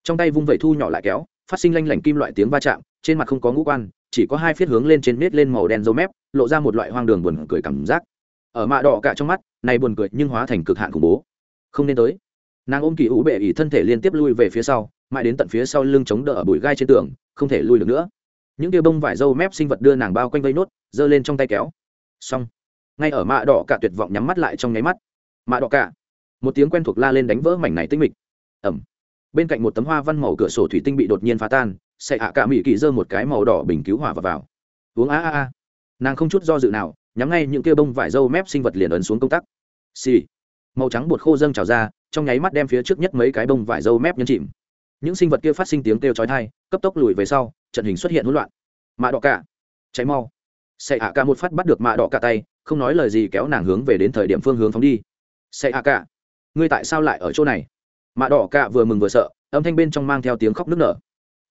trong tay vung vẩy thu nhỏ lại kéo, phát sinh lanh lảnh kim loại tiếng va chạm, trên mặt không có ngũ quan, chỉ có hai phiết hướng lên trên nết lên màu đen dấu mép, lộ ra một loại hoang đường buồn cười cảm giác. Ở mạ đỏ cả trong mắt, này buồn cười nhưng hóa thành cực hạn khủng bố. Không nên tới. Nàng ôm kỳ ủ bệ ỉ thân thể liên tiếp lui về phía sau mãi đến tận phía sau lưng chống đỡ ở bụi gai trên tường không thể lui được nữa. Những tia bông vải dâu mép sinh vật đưa nàng bao quanh vây nốt giơ lên trong tay kéo. Xong. Ngay ở mạ đỏ cả tuyệt vọng nhắm mắt lại trong nháy mắt. Mạ đỏ cả. Một tiếng quen thuộc la lên đánh vỡ mảnh này tinh mịch. Ẩm bên cạnh một tấm hoa văn màu cửa sổ thủy tinh bị đột nhiên phá tan sẽ hạ cả mỹ kỳ giơ một cái màu đỏ bình cứu hỏa vào, vào. uống a a a. Nàng không chút do dự nào nhắm ngay những kia bông vải dâu mép sinh vật liền ấn xuống công tắc. Xì、sì. màu trắng bột khô dâng trào ra trong nháy mắt đem phía trước nhất mấy cái bông vải dâu mép nhấn chìm những sinh vật kia phát sinh tiếng kêu chói tai, cấp tốc lùi về sau trận hình xuất hiện hỗn loạn. Mạ đỏ cả cháy mau. Sẽ hạ cả một phát bắt được mạ đỏ cả tay không nói lời gì kéo nàng hướng về đến thời điểm phương hướng phóng đi. Sẽ hạ cả ngươi tại sao lại ở chỗ này? Mạ đỏ cả vừa mừng vừa sợ âm thanh bên trong mang theo tiếng khóc nức nở.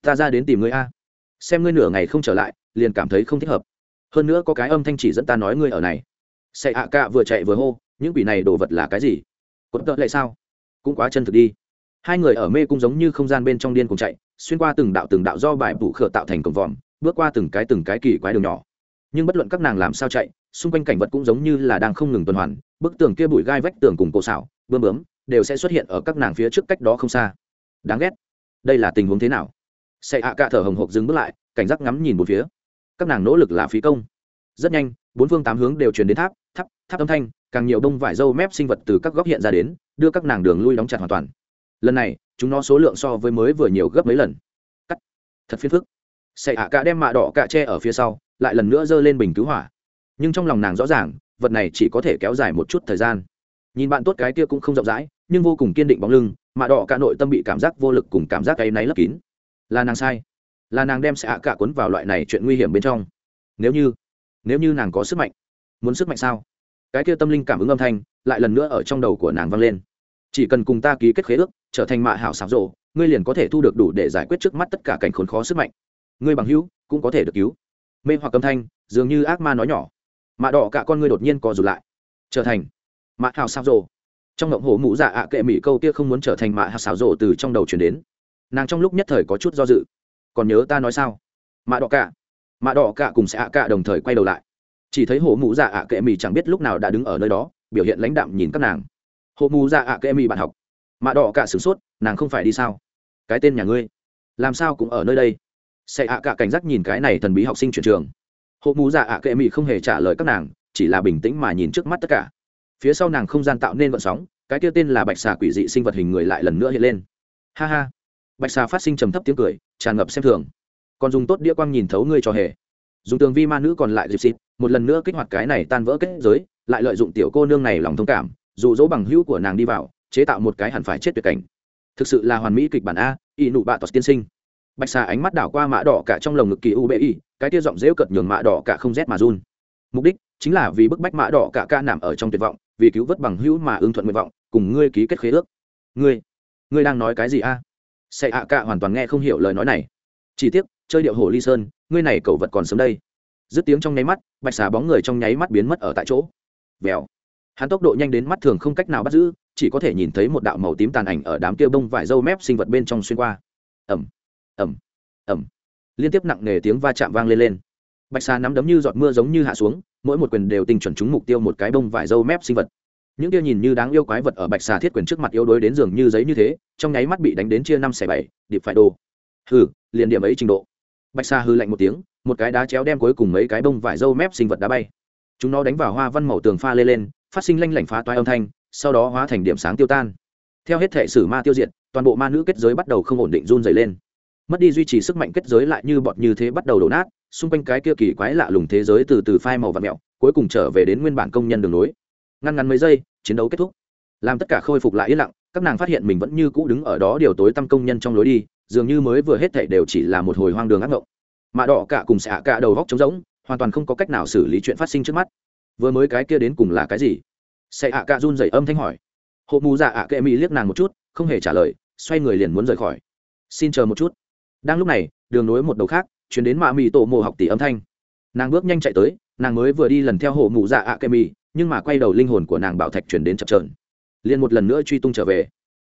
Ta ra đến tìm ngươi a. Xem ngươi nửa ngày không trở lại liền cảm thấy không thích hợp. Hơn nữa có cái âm thanh chỉ dẫn ta nói ngươi ở này. Sẽ hạ cạ vừa chạy vừa hô những quỷ này đồ vật là cái gì? Quẫn tợ lại sao? Cũng quá chân thực đi hai người ở mê cung giống như không gian bên trong điên cùng chạy, xuyên qua từng đạo từng đạo do bài bủ khở tạo thành cổng vòm, bước qua từng cái từng cái kỳ quái đường nhỏ. Nhưng bất luận các nàng làm sao chạy, xung quanh cảnh vật cũng giống như là đang không ngừng tuần hoàn, bức tường kia bụi gai vách tường cùng cổ xảo bơm bướm, đều sẽ xuất hiện ở các nàng phía trước cách đó không xa. Đáng ghét. Đây là tình huống thế nào? Xe hạ cạ thở hồng hộc dừng bước lại, cảnh giác ngắm nhìn một phía. Các nàng nỗ lực là phí công. Rất nhanh, bốn phương tám hướng đều chuyển đến tháp tháp tháp âm thanh, càng nhiều bông vải dâu mép sinh vật từ các góc hiện ra đến, đưa các nàng đường lui đóng chặt hoàn toàn lần này, chúng nó số lượng so với mới vừa nhiều gấp mấy lần. Cắt. Thật phiền phức. Xệ ạ cả đem mạ đỏ cạ tre ở phía sau, lại lần nữa giơ lên bình cứu hỏa. Nhưng trong lòng nàng rõ ràng, vật này chỉ có thể kéo dài một chút thời gian. Nhìn bạn tốt cái kia cũng không rộng rãi, nhưng vô cùng kiên định bóng lưng, mạ đỏ cả nội tâm bị cảm giác vô lực cùng cảm giác áy náy lấp kín. Là nàng sai. Là nàng đem xạ cả cuốn vào loại này chuyện nguy hiểm bên trong. Nếu như nếu như nàng có sức mạnh, muốn sức mạnh sao? Cái kia tâm linh cảm ứng âm thanh lại lần nữa ở trong đầu của nàng vang lên. Chỉ cần cùng ta ký kết khế ước trở thành mạ hảo xảo rộ ngươi liền có thể thu được đủ để giải quyết trước mắt tất cả cảnh khốn khó sức mạnh. Ngươi bằng hữu cũng có thể được cứu. Mê hoặc âm thanh, dường như ác ma nói nhỏ. Mạ đỏ cả con ngươi đột nhiên co rụt lại. Trở thành mạ hảo xảo rộ trong ngộng hổ mũ dạ ạ kệ mỹ câu kia không muốn trở thành mạ hảo xảo rộ từ trong đầu chuyển đến. Nàng trong lúc nhất thời có chút do dự. Còn nhớ ta nói sao? Mạ đỏ cả. Mạ đỏ cả cùng sẽ ạ cả đồng thời quay đầu lại. Chỉ thấy hổ mũ dạ ạ kệ mỹ chẳng biết lúc nào đã đứng ở nơi đó, biểu hiện lãnh đạm nhìn các nàng. Hộ mù dạ ạ kệ mỹ bạn học mạ đỏ cả sửng sốt, nàng không phải đi sao? Cái tên nhà ngươi, làm sao cũng ở nơi đây? Sẽ ạ cả cảnh giác nhìn cái này thần bí học sinh chuyển trường. Hộ mù dạ ạ kệ mỹ không hề trả lời các nàng, chỉ là bình tĩnh mà nhìn trước mắt tất cả. Phía sau nàng không gian tạo nên vận sóng, cái kia tên là bạch xà quỷ dị sinh vật hình người lại lần nữa hiện lên. Ha ha. Bạch xà phát sinh trầm thấp tiếng cười, tràn ngập xem thường. Còn dùng tốt đĩa quang nhìn thấu ngươi cho hề. Dùng tường vi ma nữ còn lại dịp xịt, một lần nữa kích hoạt cái này tan vỡ kết giới, lại lợi dụng tiểu cô nương này lòng thông cảm, dụ dỗ bằng hữu của nàng đi vào chế tạo một cái hẳn phải chết tuyệt cảnh. Thực sự là hoàn mỹ kịch bản a, y nụ bạ tọt tiên sinh. Bạch xà ánh mắt đảo qua mã đỏ cả trong lồng ngực kỳ u bê y, cái tia giọng dễu cợt nhường mã đỏ cả không rét mà run. Mục đích chính là vì bức bách mã đỏ cả ca nằm ở trong tuyệt vọng, vì cứu vớt bằng hữu mà ưng thuận nguyện vọng, cùng ngươi ký kết khế ước. Ngươi ngươi đang nói cái gì a? Sẽ ạ cả hoàn toàn nghe không hiểu lời nói này. Chỉ tiếc, chơi điệu hồ ly sơn, ngươi này cẩu vật còn sớm đây. Dứt tiếng trong nháy mắt, bạch xà bóng người trong nháy mắt biến mất ở tại chỗ. Vèo. Hắn tốc độ nhanh đến mắt thường không cách nào bắt giữ chỉ có thể nhìn thấy một đạo màu tím tàn ảnh ở đám kia bông vải dâu mép sinh vật bên trong xuyên qua. Ẩm ẩm ẩm liên tiếp nặng nề tiếng va chạm vang lên lên. Bạch xà nắm đấm như giọt mưa giống như hạ xuống, mỗi một quyền đều tình chuẩn trúng mục tiêu một cái bông vải dâu mép sinh vật. Những kia nhìn như đáng yêu quái vật ở bạch xà thiết quyền trước mặt yếu đuối đến giường như giấy như thế, trong nháy mắt bị đánh đến chia năm xẻ bảy, điệp phải đồ. Hừ, liền điểm ấy trình độ. Bạch xà hư lạnh một tiếng, một cái đá chéo đem cuối cùng mấy cái bông vải dâu mép sinh vật đá bay. Chúng nó đánh vào hoa văn màu tường pha lê lên, phát sinh lanh lảnh phá toai âm thanh sau đó hóa thành điểm sáng tiêu tan. Theo hết thể sử ma tiêu diệt, toàn bộ ma nữ kết giới bắt đầu không ổn định run dày lên. Mất đi duy trì sức mạnh kết giới lại như bọt như thế bắt đầu đổ nát, xung quanh cái kia kỳ quái lạ lùng thế giới từ từ phai màu và mẹo, cuối cùng trở về đến nguyên bản công nhân đường lối. Ngăn ngắn mấy giây, chiến đấu kết thúc. Làm tất cả khôi phục lại yên lặng, các nàng phát hiện mình vẫn như cũ đứng ở đó điều tối tăm công nhân trong lối đi, dường như mới vừa hết thảy đều chỉ là một hồi hoang đường ác ngộng mạ đỏ cả cùng xạ cả đầu góc trống rỗng, hoàn toàn không có cách nào xử lý chuyện phát sinh trước mắt. Vừa mới cái kia đến cùng là cái gì? Xạ ạ cạ run dậy âm thanh hỏi. Hộ mù dạ ạ kệ mỹ liếc nàng một chút, không hề trả lời, xoay người liền muốn rời khỏi. Xin chờ một chút. Đang lúc này, đường nối một đầu khác, chuyển đến mạ mì tổ mồ học tỷ âm thanh. Nàng bước nhanh chạy tới, nàng mới vừa đi lần theo hộ mù dạ ạ kệ mỹ nhưng mà quay đầu linh hồn của nàng bảo thạch chuyển đến chập trờn liền một lần nữa truy tung trở về.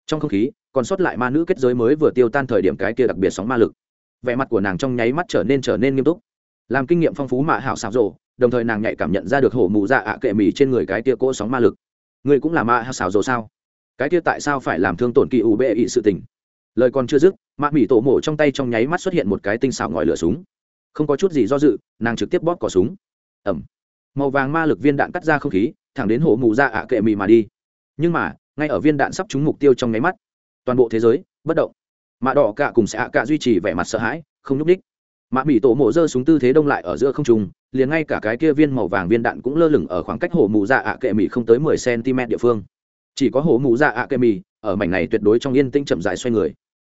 Trong không khí, còn sót lại ma nữ kết giới mới vừa tiêu tan thời điểm cái kia đặc biệt sóng ma lực. Vẻ mặt của nàng trong nháy mắt trở nên trở nên nghiêm túc. Làm kinh nghiệm phong phú mạ hảo xảo rộ đồng thời nàng nhạy cảm nhận ra được hổ mụ dạ ạ kệ mì trên người cái tia cỗ sóng ma lực. Người cũng là ma hảo xảo rồi sao? Cái tia tại sao phải làm thương tổn kỳ ủ bệ ị sự tình? Lời còn chưa dứt, mạ mỹ tổ mổ trong tay trong nháy mắt xuất hiện một cái tinh xảo ngòi lửa súng. Không có chút gì do dự, nàng trực tiếp bóp cỏ súng. Ẩm. Màu vàng ma lực viên đạn cắt ra không khí, thẳng đến hổ mù dạ ạ kệ mì mà đi. Nhưng mà, ngay ở viên đạn sắp trúng mục tiêu trong nháy mắt, toàn bộ thế giới bất động. Mạ đỏ cả cùng sẽ ạ cả duy trì vẻ mặt sợ hãi, không nhúc ních mạ mỹ tổ mộ giơ súng tư thế đông lại ở giữa không trung, liền ngay cả cái kia viên màu vàng viên đạn cũng lơ lửng ở khoảng cách hồ mụ dạ ạ kệ mỹ không tới mười cm địa phương. Chỉ có hồ mụ dạ ạ kệ mỹ ở mảnh này tuyệt đối trong yên tĩnh chậm dài xoay người.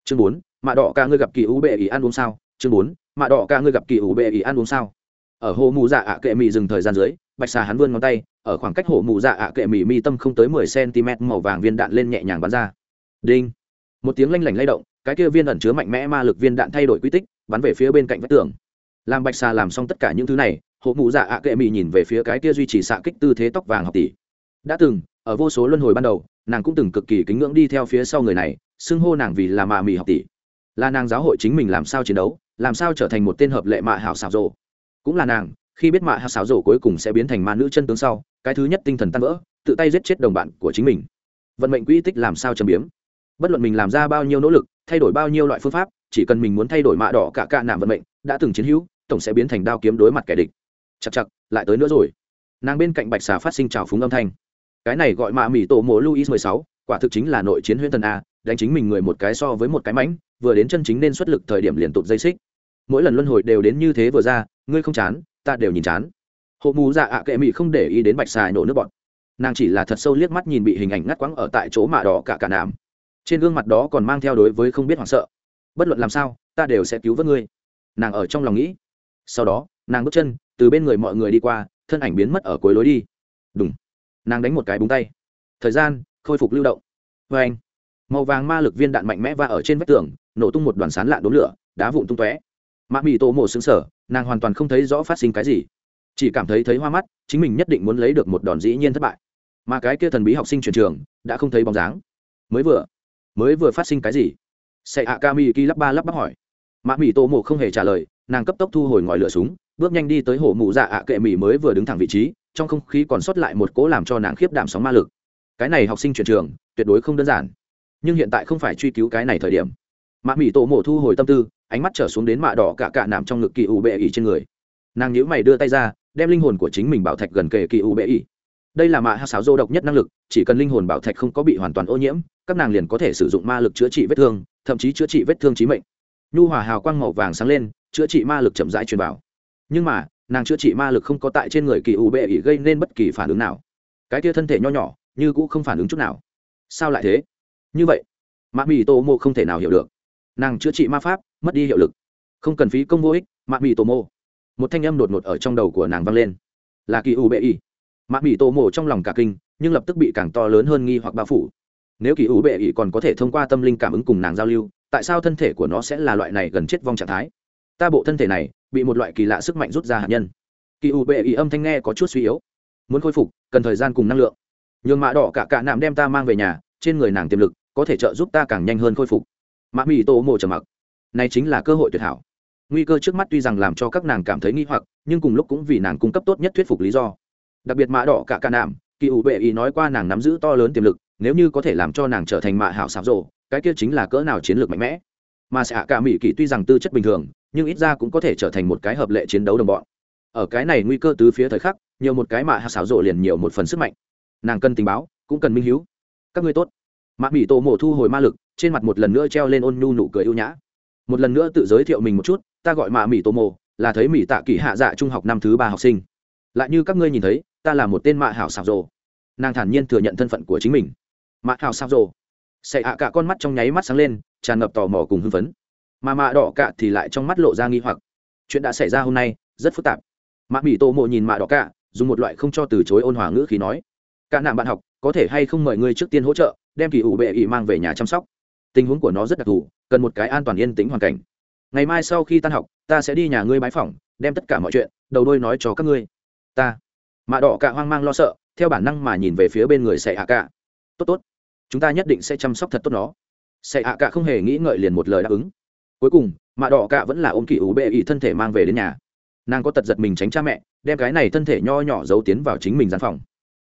Chương bốn, mạ đỏ ca ngươi gặp kỳ u bệ ý ăn uống sao? Chương bốn, mạ đỏ ca ngươi gặp kỳ u bệ ý ăn uống sao? Ở hồ mụ dạ ạ kệ mỹ dừng thời gian dưới, bạch xà hắn vươn ngón tay, ở khoảng cách hồ mụ dạ ạ kệ mỹ mi tâm không tới mười cm màu vàng viên đạn lên nhẹ nhàng bắn ra. Đinh. Một tiếng lanh lảnh lay động, cái kia viên ẩn chứa mạnh mẽ ma lực viên đạn thay đổi quy tích bắn về phía bên cạnh vách tường. Làm bạch xà làm xong tất cả những thứ này, hộ mụ dạ ạ kệ mị nhìn về phía cái kia duy trì xạ kích tư thế tóc vàng học tỷ. Đã từng, ở vô số luân hồi ban đầu, nàng cũng từng cực kỳ kính ngưỡng đi theo phía sau người này, xưng hô nàng vì là mạ mị học tỷ. Là nàng giáo hội chính mình làm sao chiến đấu, làm sao trở thành một tên hợp lệ mạ hảo xảo rộ cũng là nàng, khi biết mạ hảo xảo rộ cuối cùng sẽ biến thành ma nữ chân tướng sau, cái thứ nhất tinh thần tan vỡ, tự tay giết chết đồng bạn của chính mình. Vận mệnh quỹ tích làm sao châm biếm? Bất luận mình làm ra bao nhiêu nỗ lực, thay đổi bao nhiêu loại phương pháp chỉ cần mình muốn thay đổi mạ đỏ cả cạ nạm vận mệnh, đã từng chiến hữu, tổng sẽ biến thành đao kiếm đối mặt kẻ địch. Chặt chặt lại tới nữa rồi. Nàng bên cạnh bạch xà phát sinh trào phúng âm thanh. Cái này gọi mạ mỹ tổ mùa luis mười sáu, quả thực chính là nội chiến huyễn thần a, đánh chính mình người một cái so với một cái mánh vừa đến chân chính nên xuất lực thời điểm liền tụt dây xích. Mỗi lần luân hồi đều đến như thế vừa ra, ngươi không chán, ta đều nhìn chán. Hộ mù dạ ạ kệ mị không để ý đến bạch xà nổ nước bọn nàng chỉ là thật sâu liếc mắt nhìn bị hình ảnh ngắt quãng ở tại chỗ mạ đỏ cả cả nàm trên gương mặt đó còn mang theo đối với không biết hoảng sợ bất luận làm sao, ta đều sẽ cứu vớt ngươi. Nàng ở trong lòng nghĩ. Sau đó, nàng bước chân từ bên người mọi người đi qua, thân ảnh biến mất ở cuối lối đi. Đúng nàng đánh một cái búng tay. Thời gian khôi phục lưu động. Vê anh, màu vàng ma lực viên đạn mạnh mẽ va ở trên vách tường, nổ tung một đoàn sán lạ đốn lửa, đá vụn tung tóe. Mạ bị tổ mổ xứng sở nàng hoàn toàn không thấy rõ phát sinh cái gì. Chỉ cảm thấy thấy hoa mắt, chính mình nhất định muốn lấy được một đòn dĩ nhiên thất bại. Mà cái kia thần bí học sinh chuyển trường, đã không thấy bóng dáng. Mới vừa mới vừa phát sinh cái gì? Sệ ạ Kami mi kỳ lắp ba lắp bắp hỏi. Mã Mị tô mộ không hề trả lời, nàng cấp tốc thu hồi ngòi lửa súng, bước nhanh đi tới hổ mụ dạ ạ kệ Mị mới vừa đứng thẳng vị trí, trong không khí còn sót lại một cỗ làm cho nàng khiếp đảm sóng ma lực. Cái này học sinh chuyển trường, tuyệt đối không đơn giản. Nhưng hiện tại không phải truy cứu cái này thời điểm. Mã Mị Tô mộ thu hồi tâm tư, ánh mắt trở xuống đến mạ đỏ cả cả nằm trong ngực kỳ u bệ ỷ trên người. Nàng nhíu mày đưa tay ra, đem linh hồn của chính mình bảo thạch gần kề kỳ u bệ ỷ. đây là mạ hạ sáo dô độc nhất năng lực, chỉ cần linh hồn bảo thạch không có bị hoàn toàn ô nhiễm, các nàng liền có thể sử dụng ma lực chữa trị vết thương thậm chí chữa trị vết thương trí mệnh. Nhu hòa hào quang màu vàng sáng lên, chữa trị ma lực chậm rãi truyền vào. Nhưng mà, nàng chữa trị ma lực không có tại trên người kỳ u bệ ỉ gây nên bất kỳ phản ứng nào. Cái kia thân thể nho nhỏ, như cũ không phản ứng chút nào. Sao lại thế? Như vậy mạ mỹ tô mô không thể nào hiểu được. Nàng chữa trị ma pháp, mất đi hiệu lực. Không cần phí công vô ích mạ mỹ tô mô. Một thanh âm đột ngột ở trong đầu của nàng vang lên. Là kỳ u bệ ỉ. Mạ mỹ tô mô trong lòng cả kinh, nhưng lập tức bị càng to lớn hơn nghi hoặc bao phủ nếu kỳ ủ bệ ỷ còn có thể thông qua tâm linh cảm ứng cùng nàng giao lưu, tại sao thân thể của nó sẽ là loại này gần chết vong trạng thái? Ta bộ thân thể này, bị một loại kỳ lạ sức mạnh rút ra hạt nhân. Kỳ ủ bệ ỷ âm thanh nghe có chút suy yếu. Muốn khôi phục, cần thời gian cùng năng lượng. Nhường mạ đỏ cả cả nạm đem ta mang về nhà, trên người nàng tiềm lực, có thể trợ giúp ta càng nhanh hơn khôi phục. Mạ mỹ tô mộ trầm mặc. Này chính là cơ hội tuyệt hảo. Nguy cơ trước mắt tuy rằng làm cho các nàng cảm thấy nghi hoặc, nhưng cùng lúc cũng vì nàng cung cấp tốt nhất thuyết phục lý do. Đặc biệt mạ đỏ cả cạ nạm, kỳ ủ bệ ý nói qua nàng nắm giữ to lớn tiềm lực nếu như có thể làm cho nàng trở thành mạ hảo xảo rộ, cái kia chính là cỡ nào chiến lược mạnh mẽ. Mà sẽ cả mỹ kỳ tuy rằng tư chất bình thường, nhưng ít ra cũng có thể trở thành một cái hợp lệ chiến đấu đồng bọn. Ở cái này nguy cơ từ phía thời khắc, nhiều một cái mạ hảo xảo rộ liền nhiều một phần sức mạnh. Nàng cần tình báo, cũng cần minh hiếu. Các ngươi tốt. Mạ mỹ tổ mộ thu hồi ma lực, trên mặt một lần nữa treo lên ôn nhu nụ cười ưu nhã. Một lần nữa tự giới thiệu mình một chút, ta gọi mạ mỹ tổ mộ, là thấy mỹ tạ kỷ hạ dạ trung học năm thứ ba học sinh. Lại như các ngươi nhìn thấy, ta là một tên mạ hảo xảo rồ nàng thản nhiên thừa nhận thân phận của chính mình mạ hào sao rồ xệ hạ cả con mắt trong nháy mắt sáng lên, tràn ngập tò mò cùng hưng phấn. Mà mạ đỏ cả thì lại trong mắt lộ ra nghi hoặc. Chuyện đã xảy ra hôm nay, rất phức tạp. Mạ mỹ tô mộ nhìn mạ đỏ cả, dùng một loại không cho từ chối ôn hòa ngữ khí nói, cả nạn bạn học, có thể hay không mời ngươi trước tiên hỗ trợ, đem kỳ ủ bệ ỵ mang về nhà chăm sóc? Tình huống của nó rất đặc thù, cần một cái an toàn yên tĩnh hoàn cảnh. Ngày mai sau khi tan học, ta sẽ đi nhà ngươi bái phỏng, đem tất cả mọi chuyện, đầu đôi nói cho các ngươi. Ta. Mạ đỏ cả hoang mang lo sợ, theo bản năng mà nhìn về phía bên người xảy hạ cả. Tốt tốt chúng ta nhất định sẽ chăm sóc thật tốt nó. Sẽ hạ cả không hề nghĩ ngợi liền một lời đáp ứng. Cuối cùng, mạ đỏ cả vẫn là ôm kỳ ủ bệ ý thân thể mang về đến nhà. Nàng có tật giật mình tránh cha mẹ, đem cái này thân thể nho nhỏ giấu tiến vào chính mình gian phòng.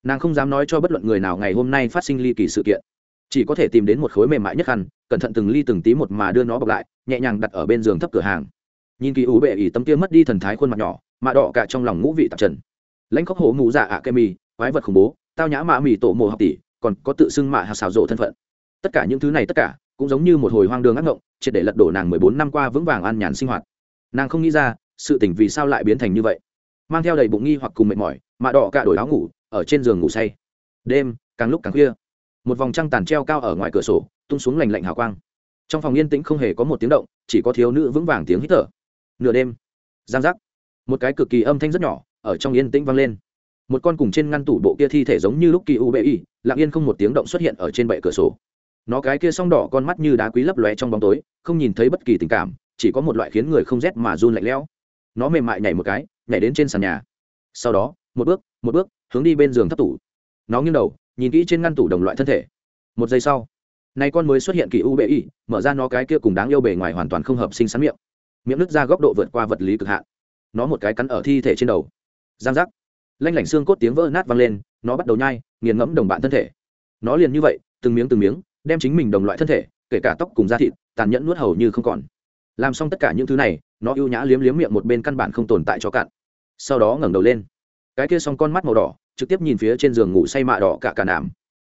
Nàng không dám nói cho bất luận người nào ngày hôm nay phát sinh ly kỳ sự kiện. Chỉ có thể tìm đến một khối mềm mại nhất khăn cẩn thận từng ly từng tí một mà đưa nó bọc lại, nhẹ nhàng đặt ở bên giường thấp cửa hàng. Nhìn kỳ ủ bệ ỉ tấm kia mất đi thần thái khuôn mặt nhỏ, mạ đỏ cả trong lòng ngũ vị tạp trần. Lãnh khóc hổ mù dạ ạ kem mì quái vật khủng bố, tao nhã mạ mì tổ mồ học tỷ còn có tự xưng mạ hạt xảo rộ thân phận. Tất cả những thứ này tất cả, cũng giống như một hồi hoang đường ác ngộng, triệt để lật đổ nàng mười bốn năm qua vững vàng an nhàn sinh hoạt. Nàng không nghĩ ra, sự tỉnh vì sao lại biến thành như vậy. Mang theo đầy bụng nghi hoặc cùng mệt mỏi, mạ đỏ cả đổi áo ngủ, ở trên giường ngủ say. Đêm, càng lúc càng khuya, một vòng trăng tàn treo cao ở ngoài cửa sổ, tung xuống lành lạnh hào quang. Trong phòng yên tĩnh không hề có một tiếng động, chỉ có thiếu nữ vững vàng tiếng hít thở. Nửa đêm, giang giác, một cái cực kỳ âm thanh rất nhỏ, ở trong yên tĩnh vang lên một con cùng trên ngăn tủ bộ kia thi thể giống như lúc kỳ u bệ y, lặng yên không một tiếng động xuất hiện ở trên bệ cửa sổ. Nó cái kia song đỏ con mắt như đá quý lấp lóe trong bóng tối, không nhìn thấy bất kỳ tình cảm, chỉ có một loại khiến người không rét mà run lạnh lẽo. Nó mềm mại nhảy một cái, nhảy đến trên sàn nhà. Sau đó, một bước một bước, hướng đi bên giường thấp tủ. Nó nghiêng đầu, nhìn kỹ trên ngăn tủ đồng loại thân thể. Một giây sau, nay con mới xuất hiện kỳ u bệ y, mở ra nó cái kia cùng đáng yêu bề ngoài hoàn toàn không hợp sinh sắn miệng. Miệng nứt ra góc độ vượt qua vật lý cực hạn. Nó một cái cắn ở thi thể trên đầu. Giang giác lanh lảnh xương cốt tiếng vỡ nát vang lên, nó bắt đầu nhai, nghiền ngẫm đồng bạn thân thể. Nó liền như vậy, từng miếng từng miếng, đem chính mình đồng loại thân thể, kể cả tóc cùng da thịt, tàn nhẫn nuốt hầu như không còn. Làm xong tất cả những thứ này, nó ưu nhã liếm liếm miệng một bên căn bản không tồn tại cho cạn. Sau đó ngẩng đầu lên. Cái kia xong con mắt màu đỏ, trực tiếp nhìn phía trên giường ngủ say mạ đỏ cả cả nảm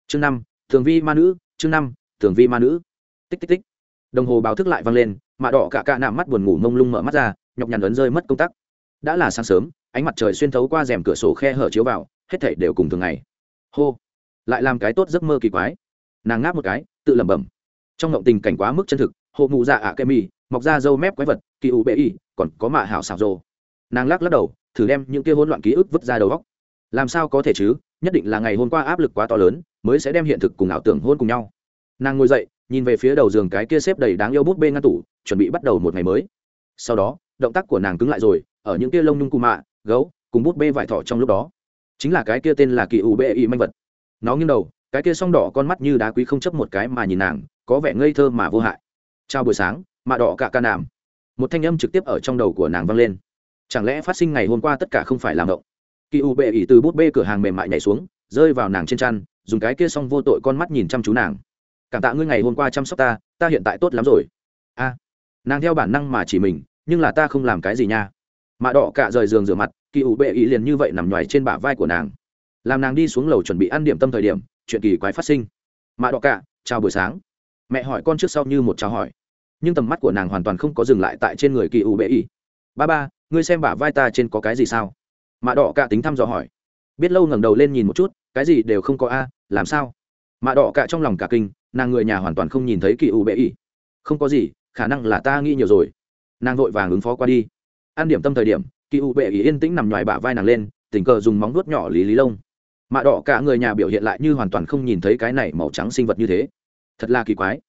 chương năm, thường vi ma nữ, chương năm, thường vi ma nữ. Tích tích tích. Đồng hồ báo thức lại vang lên, mạ đỏ cả cả nảm mắt buồn ngủ mông lung mở mắt ra, nhọc nhằn ấn rơi mất công tắc. Đã là sáng sớm ánh mặt trời xuyên thấu qua rèm cửa sổ khe hở chiếu vào, hết thảy đều cùng thường ngày. Hô, lại làm cái tốt giấc mơ kỳ quái. Nàng ngáp một cái, tự lẩm bẩm. Trong ngộng tình cảnh quá mức chân thực hộ mụ dạ ạ kem mì mọc ra dâu mép quái vật, kỳ ủ bệ y, còn có mạ hảo xào rồ nàng lắc lắc đầu, thử đem những kia hỗn loạn ký ức vứt ra đầu góc làm sao có thể chứ? Nhất định là ngày hôm qua áp lực quá to lớn, mới sẽ đem hiện thực cùng ảo tưởng hôn cùng nhau. Nàng ngồi dậy, nhìn về phía đầu giường cái kia xếp đầy đáng yêu bút bê ngăn tủ, chuẩn bị bắt đầu một ngày mới. Sau đó, động tác của nàng cứng lại rồi, ở những kia lông nhung cù mạ gấu, cùng bút bê vải thỏ trong lúc đó. Chính là cái kia tên là kỳ ủ bê y manh vật. Nó nghiêng đầu, cái kia song đỏ con mắt như đá quý không chấp một cái mà nhìn nàng, có vẻ ngây thơ mà vô hại. Chào buổi sáng, mạ đỏ cả ca nàm. Một thanh âm trực tiếp ở trong đầu của nàng vang lên. Chẳng lẽ phát sinh ngày hôm qua tất cả không phải làm động kỳ u bệ ỉ từ bút bê cửa hàng mềm mại nhảy xuống, rơi vào nàng trên chăn, dùng cái kia xong vô tội con mắt nhìn chăm chú nàng. Cảm tạ ngươi ngày hôm qua chăm sóc ta ta hiện tại tốt lắm rồi. A, nàng theo bản năng mà chỉ mình, nhưng là ta không làm cái gì nha mạ đỏ cả rời giường rửa mặt, kỳ ủ bệ ý liền như vậy nằm nhoài trên bả vai của nàng. Làm nàng đi xuống lầu chuẩn bị ăn điểm tâm thời điểm, chuyện kỳ quái phát sinh. Mạ đỏ cả, chào buổi sáng. Mẹ hỏi con trước sau như một chào hỏi. Nhưng tầm mắt của nàng hoàn toàn không có dừng lại tại trên người kỳ ủ bệ ý. Ba ba, ngươi xem bả vai ta trên có cái gì sao? Mạ đỏ cả tính thăm dò hỏi. Biết lâu ngẩng đầu lên nhìn một chút, cái gì đều không có a, làm sao? Mạ đỏ cả trong lòng cả kinh, nàng người nhà hoàn toàn không nhìn thấy kỳ ủ bệ ý. Không có gì, khả năng là ta nghĩ nhiều rồi. Nàng vội vàng ứng phó qua đi ăn điểm tâm thời điểm, kỳ u bệ ý yên tĩnh nằm ngoài bả vai nàng lên, tình cờ dùng móng vuốt nhỏ lý lý lông. Mạ đỏ cả người nhà biểu hiện lại như hoàn toàn không nhìn thấy cái này màu trắng sinh vật như thế. Thật là kỳ quái.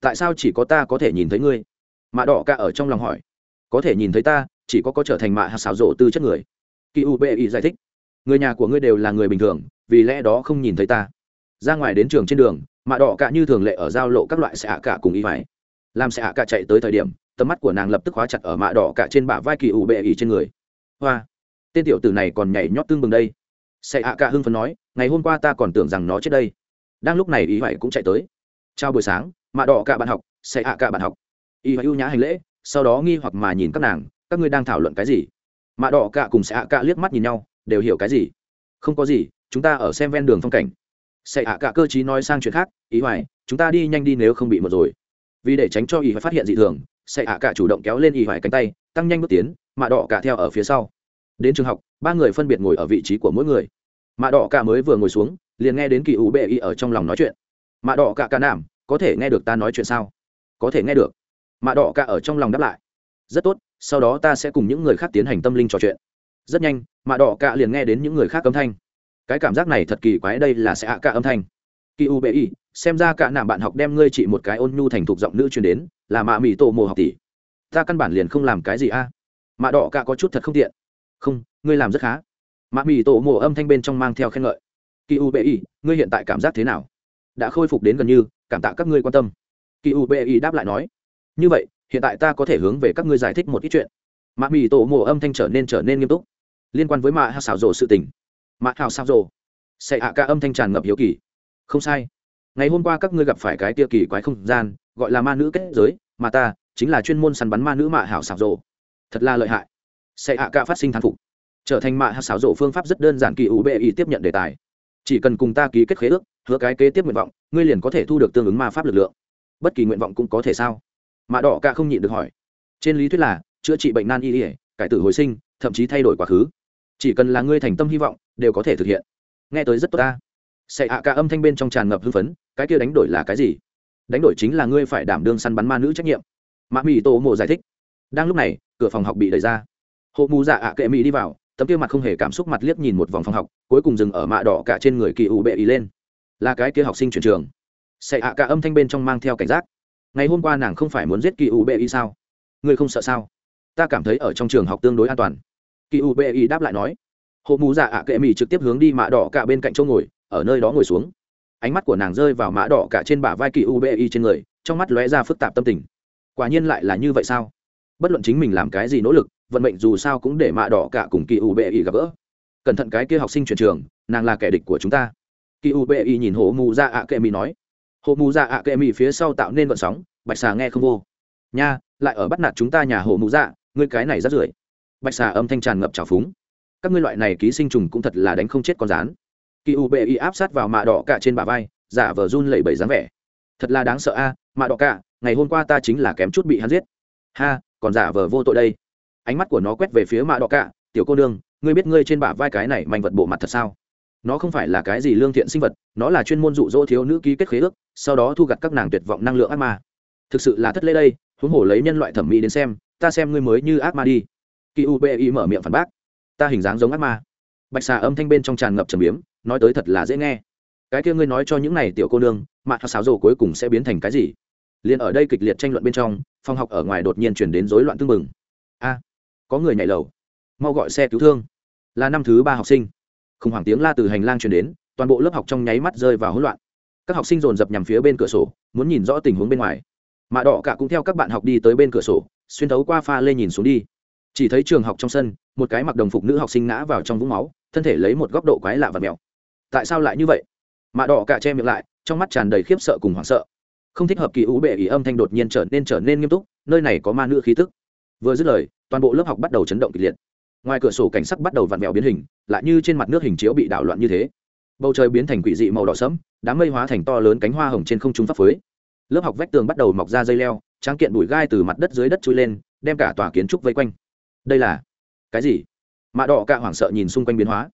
Tại sao chỉ có ta có thể nhìn thấy ngươi? Mạ đỏ cả ở trong lòng hỏi. Có thể nhìn thấy ta, chỉ có có trở thành mạ hạt xào rộ tư chất người. Kỳ u bệ ý giải thích. Người nhà của ngươi đều là người bình thường, vì lẽ đó không nhìn thấy ta. Ra ngoài đến trường trên đường, mạ đỏ cả như thường lệ ở giao lộ các loại xạ cả cùng y phải. Làm xạ cả chạy tới thời điểm tầm mắt của nàng lập tức khóa chặt ở mạ đỏ cả trên bả vai kỳ u bệ ỉ trên người. Hoa, tên tiểu tử này còn nhảy nhót tương bừng đây. Xạ cả hưng phấn nói, ngày hôm qua ta còn tưởng rằng nó chết đây. Đang lúc này ý phải cũng chạy tới. Chào buổi sáng, mạ đỏ cả bạn học xạ cả bạn học. Y phải ưu nhã hành lễ, sau đó nghi hoặc mà nhìn các nàng, các ngươi đang thảo luận cái gì? Mạ đỏ cả cùng xạ cả liếc mắt nhìn nhau, đều hiểu cái gì? Không có gì, chúng ta ở xem ven đường phong cảnh. Sẽ ạ cả cơ chí nói sang chuyện khác, ý hoài, chúng ta đi nhanh đi nếu không bị một rồi. Vì để tránh cho ý hoài phát hiện dị thường xạ ạ cả chủ động kéo lên y hoài cánh tay, tăng nhanh bước tiến, mạ đỏ cả theo ở phía sau. Đến trường học, ba người phân biệt ngồi ở vị trí của mỗi người. Mạ đỏ cả mới vừa ngồi xuống, liền nghe đến kỳ ủ bệ y ở trong lòng nói chuyện. Mạ đỏ cả ca nảm có thể nghe được ta nói chuyện sao? Có thể nghe được. Mạ đỏ cả ở trong lòng đáp lại. Rất tốt, sau đó ta sẽ cùng những người khác tiến hành tâm linh trò chuyện. Rất nhanh, mạ đỏ cả liền nghe đến những người khác âm thanh. Cái cảm giác này thật kỳ quái, đây là sẽ ạ cả âm thanh kỳ u bệ y xem ra cả nàng bạn học đem ngươi chị một cái ôn nhu thành thục giọng nữ truyền đến, là mạ mỹ tổ mồ học tỷ. Ta căn bản liền không làm cái gì a. À? mạ đỏ cả có chút thật không tiện. Không, ngươi làm rất khá. Mạ mỹ tổ mồ âm thanh bên trong mang theo khen ngợi. Kỳ u bệ y ngươi hiện tại cảm giác thế nào? Đã khôi phục đến gần như, cảm tạ các ngươi quan tâm. Kỳ u bệ y đáp lại nói. Như vậy, hiện tại ta có thể hướng về các ngươi giải thích một ít chuyện. Mạ mỹ tổ mồ âm thanh trở nên trở nên nghiêm túc. Liên quan với mạ hào xảo rồ sự tình. Mạ hào xảo rồ sẽ hạ ca âm thanh tràn ngập hiếu kỳ không sai. Ngày hôm qua các ngươi gặp phải cái tia kỳ quái không gian, gọi là ma nữ kết giới, mà ta chính là chuyên môn săn bắn ma nữ mạ hảo xảo rộ thật là lợi hại. Sẽ hạ cạ phát sinh thán phục. Trở thành mạ hảo xảo rộ phương pháp rất đơn giản kỳ ủ bệ ý tiếp nhận đề tài. Chỉ cần cùng ta ký kết khế ước, hứa cái kế tiếp nguyện vọng, ngươi liền có thể thu được tương ứng ma pháp lực lượng. Bất kỳ nguyện vọng cũng có thể sao? Mạ đỏ cạ không nhịn được hỏi. Trên lý thuyết là, chữa trị bệnh nan y ỉa cải tử hồi sinh, thậm chí thay đổi quá khứ. Chỉ cần là ngươi thành tâm hy vọng, đều có thể thực hiện. Nghe tới rất tốt ta. Sệ hạ ca âm thanh bên trong tràn ngập hưng phấn, cái kia đánh đổi là cái gì? Đánh đổi chính là ngươi phải đảm đương săn bắn ma nữ trách nhiệm. Mạ mỹ tổ mộ giải thích. Đang lúc này, cửa phòng học bị đẩy ra. Hộ mù dạ ạ kệ mỹ đi vào, tấm kia mặt không hề cảm xúc mặt liếc nhìn một vòng phòng học, cuối cùng dừng ở mạ đỏ cả trên người kỳ ủ bệ ý lên. Là cái kia học sinh chuyển trường. Sệ hạ cả âm thanh bên trong mang theo cảnh giác. Ngày hôm qua nàng không phải muốn giết kỳ ủ bệ y sao? Ngươi không sợ sao? Ta cảm thấy ở trong trường học tương đối an toàn. Kỳ u bệ y đáp lại nói. Hộ mù dạ ạ kệ mì trực tiếp hướng đi mạ đỏ cả bên cạnh chỗ ngồi ở nơi đó ngồi xuống. Ánh mắt của nàng rơi vào mã đỏ cả trên bả vai kỳ u trên người, trong mắt lóe ra phức tạp tâm tình. Quả nhiên lại là như vậy sao? Bất luận chính mình làm cái gì nỗ lực, vận mệnh dù sao cũng để mạ đỏ cả cùng kỳ u gặp gỡ. Cẩn thận cái kia học sinh chuyển trường, nàng là kẻ địch của chúng ta. Kỳ u nhìn hộ mù ra ạ kệ mì nói. Hộ mù ra ạ kệ mì phía sau tạo nên vận sóng, bạch xà nghe không vô. Nha, lại ở bắt nạt chúng ta nhà hộ mù dạ ngươi cái này rất rưởi. Bạch xà âm thanh tràn ngập trào phúng. Các ngươi loại này ký sinh trùng cũng thật là đánh không chết con rán kỳ u bệ y áp sát vào mạ đỏ cả trên bả vai, giả vờ run lẩy bẩy dáng vẻ. Thật là đáng sợ a, mạ đỏ cả, ngày hôm qua ta chính là kém chút bị hắn giết. Ha, còn giả vờ vô tội đây. Ánh mắt của nó quét về phía mạ đỏ cả, tiểu cô đương ngươi biết ngươi trên bả vai cái này manh vật bộ mặt thật sao? Nó không phải là cái gì lương thiện sinh vật, nó là chuyên môn dụ dỗ thiếu nữ ký kết khế ước, sau đó thu gặt các nàng tuyệt vọng năng lượng ác ma. Thực sự là thất lễ đây, huống hồ lấy nhân loại thẩm mỹ đến xem, ta xem ngươi mới như ác ma đi. Kỳ u bi mở miệng phản bác. Ta hình dáng giống ác ma. Bạch xà âm thanh bên trong tràn ngập trầm biếm nói tới thật là dễ nghe. Cái kia ngươi nói cho những này tiểu cô nương mạ hoặc xáo rồ cuối cùng sẽ biến thành cái gì? Liền ở đây kịch liệt tranh luận bên trong, phòng học ở ngoài đột nhiên chuyển đến rối loạn tương mừng a, có người nhảy lầu. Mau gọi xe cứu thương. Là năm thứ ba học sinh. Khủng hoảng tiếng la từ hành lang chuyển đến, toàn bộ lớp học trong nháy mắt rơi vào hỗn loạn. Các học sinh dồn dập nhằm phía bên cửa sổ, muốn nhìn rõ tình huống bên ngoài. Mạ đỏ cả cũng theo các bạn học đi tới bên cửa sổ, xuyên thấu qua pha lê nhìn xuống đi. Chỉ thấy trường học trong sân, một cái mặc đồng phục nữ học sinh ngã vào trong vũng máu, thân thể lấy một góc độ quái lạ và mèo tại sao lại như vậy? Mạ đỏ cả che miệng lại, trong mắt tràn đầy khiếp sợ cùng hoảng sợ. Không thích hợp kỳ ú bệ ý âm thanh đột nhiên trở nên trở nên nghiêm túc, nơi này có ma nữ khí tức. Vừa dứt lời, toàn bộ lớp học bắt đầu chấn động kịch liệt. Ngoài cửa sổ cảnh sắc bắt đầu vặn vẹo biến hình, lại như trên mặt nước hình chiếu bị đảo loạn như thế. Bầu trời biến thành quỷ dị màu đỏ sẫm, đám mây hóa thành to lớn cánh hoa hồng trên không trung pháp phới. Lớp học vách tường bắt đầu mọc ra dây leo, tráng kiện bụi gai từ mặt đất dưới đất trôi lên, đem cả tòa kiến trúc vây quanh. Đây là cái gì? Mạ đỏ cả hoảng sợ nhìn xung quanh biến hóa.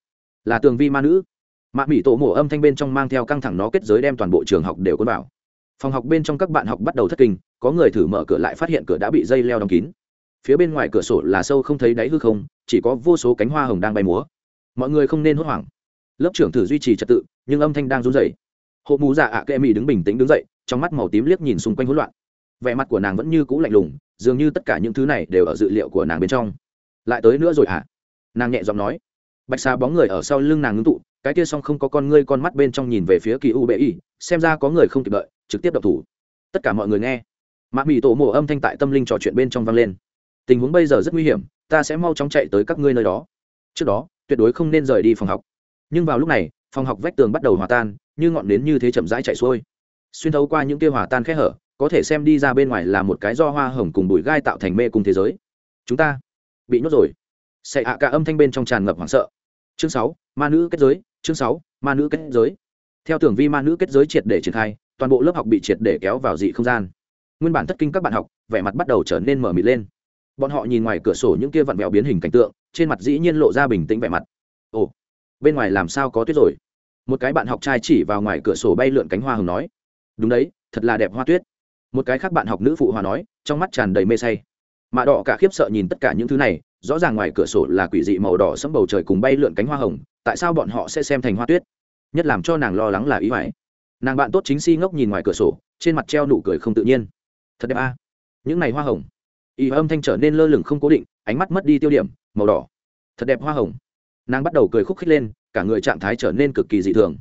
Là tường vi ma nữ mạ mỹ tổ mổ âm thanh bên trong mang theo căng thẳng nó kết giới đem toàn bộ trường học đều cuốn vào. Phòng học bên trong các bạn học bắt đầu thất kinh, có người thử mở cửa lại phát hiện cửa đã bị dây leo đóng kín. Phía bên ngoài cửa sổ là sâu không thấy đáy hư không, chỉ có vô số cánh hoa hồng đang bay múa. Mọi người không nên hốt hoảng. Lớp trưởng thử duy trì trật tự, nhưng âm thanh đang run rẩy. Hộ mù dạ ạ kệ mỹ đứng bình tĩnh đứng dậy, trong mắt màu tím liếc nhìn xung quanh hỗn loạn. Vẻ mặt của nàng vẫn như cũ lạnh lùng, dường như tất cả những thứ này đều ở dự liệu của nàng bên trong. Lại tới nữa rồi hả? Nàng nhẹ giọng nói. Bạch xa bóng người ở sau lưng nàng ngưng tụ cái kia song không có con ngươi con mắt bên trong nhìn về phía kỳ u bệ y xem ra có người không kịp đợi, trực tiếp đập thủ. Tất cả mọi người nghe. Mạ mỹ tổ mổ âm thanh tại tâm linh trò chuyện bên trong vang lên. Tình huống bây giờ rất nguy hiểm, ta sẽ mau chóng chạy tới các ngươi nơi đó. Trước đó, tuyệt đối không nên rời đi phòng học. Nhưng vào lúc này, phòng học vách tường bắt đầu hòa tan, như ngọn nến như thế chậm rãi chạy xuôi. Xuyên thấu qua những kia hòa tan khẽ hở, có thể xem đi ra bên ngoài là một cái do hoa hồng cùng bụi gai tạo thành mê cùng thế giới. Chúng ta bị nhốt rồi. Xẻ ạ cả âm thanh bên trong tràn ngập hoảng sợ. Chương sáu, ma nữ kết giới chương sáu, ma nữ kết giới. Theo tưởng vi ma nữ kết giới triệt để triển khai, toàn bộ lớp học bị triệt để kéo vào dị không gian. Nguyên bản thất kinh các bạn học, vẻ mặt bắt đầu trở nên mở mịt lên. Bọn họ nhìn ngoài cửa sổ những kia vặn vẹo biến hình cảnh tượng, trên mặt dĩ nhiên lộ ra bình tĩnh vẻ mặt. Ồ, bên ngoài làm sao có tuyết rồi? Một cái bạn học trai chỉ vào ngoài cửa sổ bay lượn cánh hoa hồng nói. Đúng đấy, thật là đẹp hoa tuyết. Một cái khác bạn học nữ phụ hòa nói, trong mắt tràn đầy mê say. Mạ đỏ cả khiếp sợ nhìn tất cả những thứ này rõ ràng ngoài cửa sổ là quỷ dị màu đỏ sẫm bầu trời cùng bay lượn cánh hoa hồng, tại sao bọn họ sẽ xem thành hoa tuyết? Nhất làm cho nàng lo lắng là ý hoài. Nàng bạn tốt chính si ngốc nhìn ngoài cửa sổ, trên mặt treo nụ cười không tự nhiên. Thật đẹp a. Những này hoa hồng. Y âm thanh trở nên lơ lửng không cố định, ánh mắt mất đi tiêu điểm, màu đỏ. Thật đẹp hoa hồng. Nàng bắt đầu cười khúc khích lên, cả người trạng thái trở nên cực kỳ dị thường.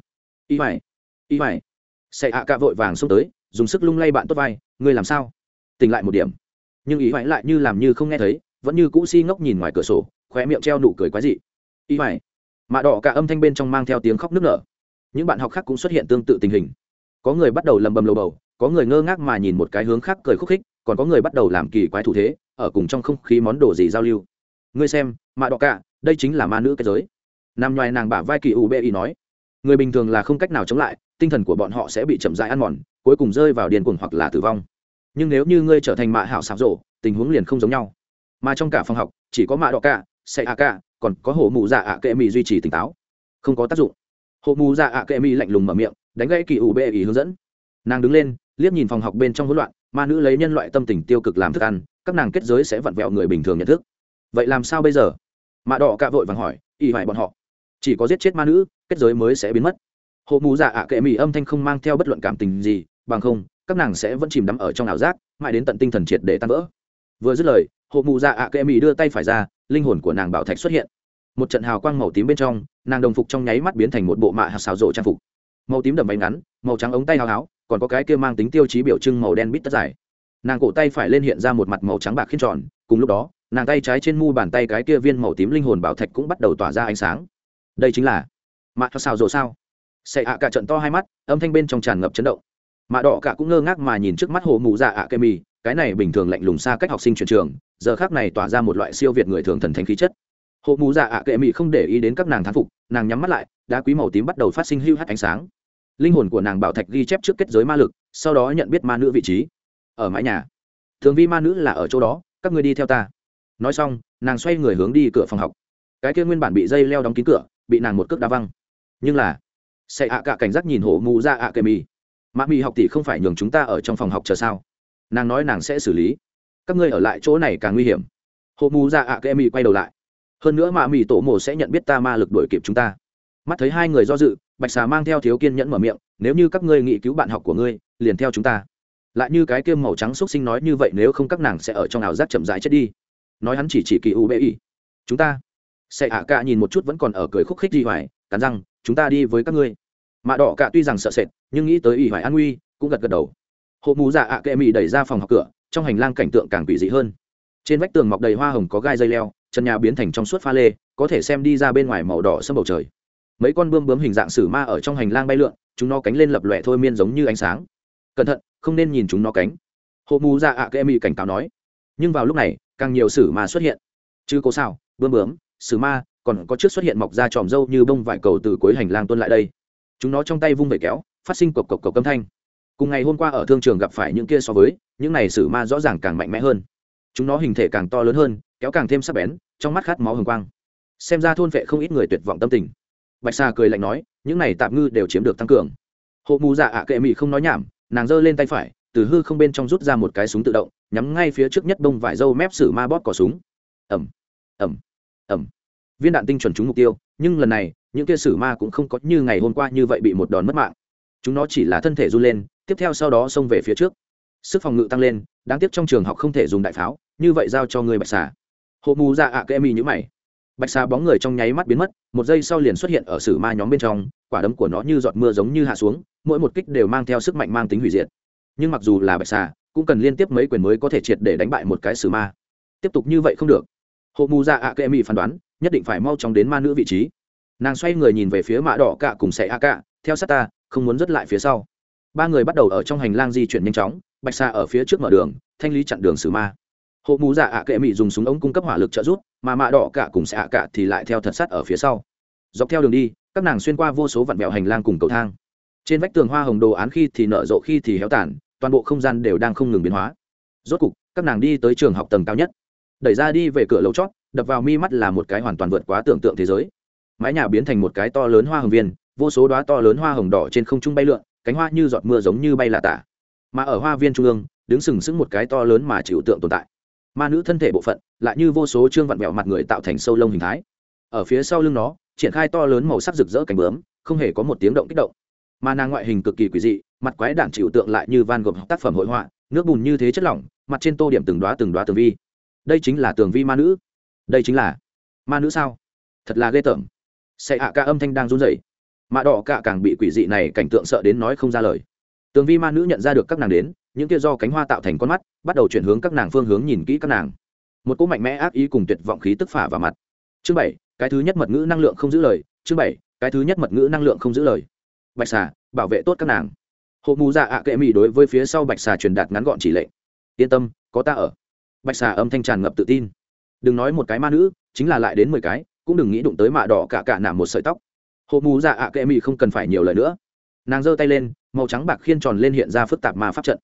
Y hoài. Y hoài. Xe ạ cạ vội vàng xông tới, dùng sức lung lay bạn tốt vai, ngươi làm sao? Tỉnh lại một điểm. Nhưng ý hoài lại như làm như không nghe thấy vẫn như cũ si ngốc nhìn ngoài cửa sổ khóe miệng treo nụ cười quái dị. Y mày, mạ đỏ cả âm thanh bên trong mang theo tiếng khóc nức nở. Những bạn học khác cũng xuất hiện tương tự tình hình. Có người bắt đầu lầm bầm lầu bầu có người ngơ ngác mà nhìn một cái hướng khác cười khúc khích còn có người bắt đầu làm kỳ quái thủ thế ở cùng trong không khí món đồ gì giao lưu. Ngươi xem mạ đỏ cả đây chính là ma nữ cái giới. Nằm ngoài nàng bả vai kỳ u bê y nói người bình thường là không cách nào chống lại tinh thần của bọn họ sẽ bị chậm rãi ăn mòn cuối cùng rơi vào điên cuồng hoặc là tử vong. Nhưng nếu như ngươi trở thành mạ hảo sạp rộ tình huống liền không giống nhau mà trong cả phòng học, chỉ có mạ đỏ cả sẽ a cả, còn có hộ mù dạ ạ kệ mì duy trì tỉnh táo. Không có tác dụng. Hộ mù dạ ạ kệ mì lạnh lùng mở miệng, đánh gãy kỳ ủ bệ ý hướng dẫn. Nàng đứng lên, liếc nhìn phòng học bên trong hỗn loạn, ma nữ lấy nhân loại tâm tình tiêu cực làm thức ăn, các nàng kết giới sẽ vặn vẹo người bình thường nhận thức. Vậy làm sao bây giờ? Mạ đỏ cạ vội vàng hỏi y hoại bọn họ, chỉ có giết chết ma nữ, kết giới mới sẽ biến mất. Hộ mù dạ ạ kệ mì âm thanh không mang theo bất luận cảm tình gì, bằng không, các nàng sẽ vẫn chìm đắm ở trong ảo giác, mãi đến tận tinh thần triệt để tan vỡ vừa dứt lời, hộ mụ dạ ạ kệ mỹ đưa tay phải ra, linh hồn của nàng bảo thạch xuất hiện. Một trận hào quang màu tím bên trong, nàng đồng phục trong nháy mắt biến thành một bộ mạ hạt xào rộ trang phục. Màu tím đầm váy ngắn, màu trắng ống tay hào háo còn có cái kia mang tính tiêu chí biểu trưng màu đen bít tất dài. Nàng cổ tay phải lên hiện ra một mặt màu trắng bạc khiên tròn, cùng lúc đó, nàng tay trái trên mu bàn tay cái kia viên màu tím linh hồn bảo thạch cũng bắt đầu tỏa ra ánh sáng. Đây chính là mạ hạt xào rộ sao? Xệ ạ cả trận to hai mắt, âm thanh bên trong tràn ngập chấn động. Mạ đỏ cả cũng ngơ ngác mà nhìn trước mắt hồ mụ dạ ạ kê mì cái này bình thường lạnh lùng xa cách học sinh chuyển trường, giờ khác này tỏa ra một loại siêu việt người thường thần thánh khí chất. Hộ mù dạ ạ kệ mị không để ý đến các nàng thán phục, nàng nhắm mắt lại, đá quý màu tím bắt đầu phát sinh hưu hắt ánh sáng. Linh hồn của nàng bảo thạch ghi chép trước kết giới ma lực, sau đó nhận biết ma nữ vị trí. Ở mái nhà. Thường vi ma nữ là ở chỗ đó, các người đi theo ta. Nói xong, nàng xoay người hướng đi cửa phòng học. Cái kia nguyên bản bị dây leo đóng kín cửa, bị nàng một cước đá văng. Nhưng là, sẽ ạ cả cảnh giác nhìn hổ mù ra ạ kệ mì mạ mì học tỷ không phải nhường chúng ta ở trong phòng học chờ sao? Nàng nói nàng sẽ xử lý. Các ngươi ở lại chỗ này càng nguy hiểm. Hộ mù ra ạ kệ mị quay đầu lại. Hơn nữa mạ mị tổ mồ sẽ nhận biết ta ma lực đuổi kịp chúng ta. Mắt thấy hai người do dự, bạch xà mang theo thiếu kiên nhẫn mở miệng, nếu như các ngươi nghĩ cứu bạn học của ngươi, liền theo chúng ta. Lại như cái kiêm màu trắng x u ấ t sinh nói như vậy, nếu không các nàng sẽ ở trong ảo giác chậm rãi chết đi. Nói hắn chỉ chỉ kỳ u bê y. Chúng ta. Sẽ ạ cả nhìn một chút vẫn còn ở cười khúc khích đi hoài, cắn răng, chúng ta đi với các ngươi. Mạ đỏ cả tuy rằng sợ sệt, nhưng nghĩ tới y hoài an nguy, cũng gật gật đầu hộ mù dạ ạ kệ mị đẩy ra phòng học cửa, trong hành lang cảnh tượng càng quỷ dị hơn. Trên vách tường mọc đầy hoa hồng có gai dây leo trần nhà biến thành trong suốt pha lê, có thể xem đi ra bên ngoài màu đỏ sâm bầu trời. Mấy con bươm bướm hình dạng sử ma ở trong hành lang bay lượn, chúng nó cánh lên lập lòe thôi miên giống như ánh sáng. Cẩn thận, không nên nhìn chúng nó cánh. Hộ mù dạ ạ kệ mị cảnh cáo nói. Nhưng vào lúc này, càng nhiều sử ma xuất hiện. Chứ cố sao, bươm bướm, sử ma, còn có trước xuất hiện mọc ra tròm râu như bông vải cầu từ cuối hành lang tuân lại đây. Chúng nó trong tay vung vẩy kéo, phát sinh cộc cộc cộc âm thanh cùng ngày hôm qua ở thương trường gặp phải những kia so với, những này sử ma rõ ràng càng mạnh mẽ hơn. Chúng nó hình thể càng to lớn hơn, kéo càng thêm sắc bén, trong mắt khát máu hồng quang. Xem ra thôn vệ không ít người tuyệt vọng tâm tình. Bạch xà cười lạnh nói, những này tạm ngư đều chiếm được tăng cường. Hộ mù dạ ạ kệ mị không nói nhảm, nàng giơ lên tay phải, từ hư không bên trong rút ra một cái súng tự động, nhắm ngay phía trước nhất đông vải dâu mép sử ma bóp cỏ súng. Ẩm ẩm ẩm viên đạn tinh chuẩn trúng mục tiêu, nhưng lần này, những kia sử ma cũng không có như ngày hôm qua như vậy bị một đòn mất mạng. Chúng nó chỉ là thân thể run lên tiếp theo sau đó xông về phía trước. Sức phòng ngự tăng lên, đáng tiếc trong trường học không thể dùng đại pháo, như vậy giao cho người bạch xà. Hộ mù ra ạ kê mi nhữ mày. Bạch xà bóng người trong nháy mắt biến mất, một giây sau liền xuất hiện ở sử ma nhóm bên trong, quả đấm của nó như giọt mưa giống như hạ xuống, mỗi một kích đều mang theo sức mạnh mang tính hủy diệt. Nhưng mặc dù là bạch xà, cũng cần liên tiếp mấy quyền mới có thể triệt để đánh bại một cái sử ma. Tiếp tục như vậy không được. Hộ mù ra ạ kê mi phán đoán, nhất định phải mau chóng đến ma nữ vị trí. Nàng xoay người nhìn về phía mạ đỏ cạ cùng xẻ a cạ, theo sát ta, không muốn dứt lại phía sau ba người bắt đầu ở trong hành lang di chuyển nhanh chóng, bạch xa ở phía trước mở đường, thanh lý chặn đường xử ma. Hộ mù dạ ạ kệ mị dùng súng ống cung cấp hỏa lực trợ rút mà mạ đỏ cả cùng xạ a cả thì lại theo thật sắt ở phía sau. Dọc theo đường đi, các nàng xuyên qua vô số vạn mẹo hành lang cùng cầu thang. Trên vách tường hoa hồng đồ án khi thì nở rộ khi thì héo tàn, toàn bộ không gian đều đang không ngừng biến hóa. Rốt cục, các nàng đi tới trường học tầng cao nhất. Đẩy ra đi về cửa lầu chót, đập vào mi mắt là một cái hoàn toàn vượt quá tưởng tượng thế giới. Mái nhà biến thành một cái to lớn hoa hồng viên, vô số đoá to lớn hoa hồng đỏ trên không trung bay lượn cánh hoa như giọt mưa giống như bay là tả. Mà ở hoa viên trung ương, đứng sừng sững một cái to lớn mà chịu tượng tồn tại. Ma nữ thân thể bộ phận, lại như vô số trương vặn vẹo mặt người tạo thành sâu lông hình thái. Ở phía sau lưng nó, triển khai to lớn màu sắc rực rỡ cánh bướm, không hề có một tiếng động kích động. Mà nàng ngoại hình cực kỳ quỷ dị, mặt quái đản chịu tượng lại như van gộp tác phẩm hội họa, nước bùn như thế chất lỏng, mặt trên tô điểm từng đoá từng đoá tường vi. Đây chính là tường vi ma nữ. Đây chính là ma nữ sao? Thật là ghê tởm. Xe ạ ca âm thanh đang run rẩy mạ đỏ cả càng bị quỷ dị này cảnh tượng sợ đến nói không ra lời. Tường vi ma nữ nhận ra được các nàng đến, những kia do cánh hoa tạo thành con mắt, bắt đầu chuyển hướng các nàng phương hướng nhìn kỹ các nàng. Một cỗ mạnh mẽ ác ý cùng tuyệt vọng khí tức phả vào mặt. Chương bảy, cái thứ nhất mật ngữ năng lượng không giữ lời, chương bảy, cái thứ nhất mật ngữ năng lượng không giữ lời. Bạch xà, bảo vệ tốt các nàng. Hộ mù dạ ạ kệ mỹ đối với phía sau bạch xà truyền đạt ngắn gọn chỉ lệnh. Yên tâm, có ta ở. Bạch xà âm thanh tràn ngập tự tin. Đừng nói một cái ma nữ, chính là lại đến mười cái, cũng đừng nghĩ đụng tới mạ đỏ cả cả nảm một sợi tóc hộ mù dạ ạ kệ mỹ không cần phải nhiều lời nữa. Nàng giơ tay lên, màu trắng bạc khiên tròn lên hiện ra phức tạp ma pháp trận.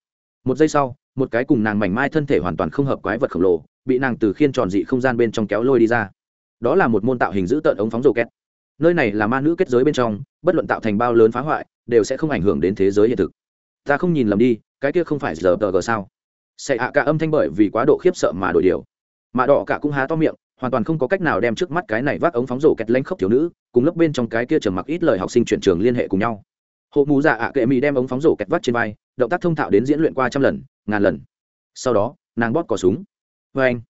Một giây sau, một cái cùng nàng mảnh mai thân thể hoàn toàn không hợp quái vật khổng lồ, bị nàng từ khiên tròn dị không gian bên trong kéo lôi đi ra. Đó là một môn tạo hình giữ tợn ống phóng rổ két. Nơi này là ma nữ kết giới bên trong, bất luận tạo thành bao lớn phá hoại, đều sẽ không ảnh hưởng đến thế giới hiện thực. Ta không nhìn lầm đi, cái kia không phải giờ tờ gờ sao? Sẽ ạ cả âm thanh bởi vì quá độ khiếp sợ mà đổi điều. Mà đỏ cả cũng há to miệng hoàn toàn không có cách nào đem trước mắt cái này vác ống phóng rổ kẹt lanh khốc thiếu nữ, cùng lớp bên trong cái kia trầm mặc ít lời học sinh chuyển trường liên hệ cùng nhau. Hộ mù dạ ạ kệ mỹ đem ống phóng rổ kẹt vắt trên vai, động tác thông thạo đến diễn luyện qua trăm lần, ngàn lần. Sau đó, nàng bóp cỏ súng. Vê anh,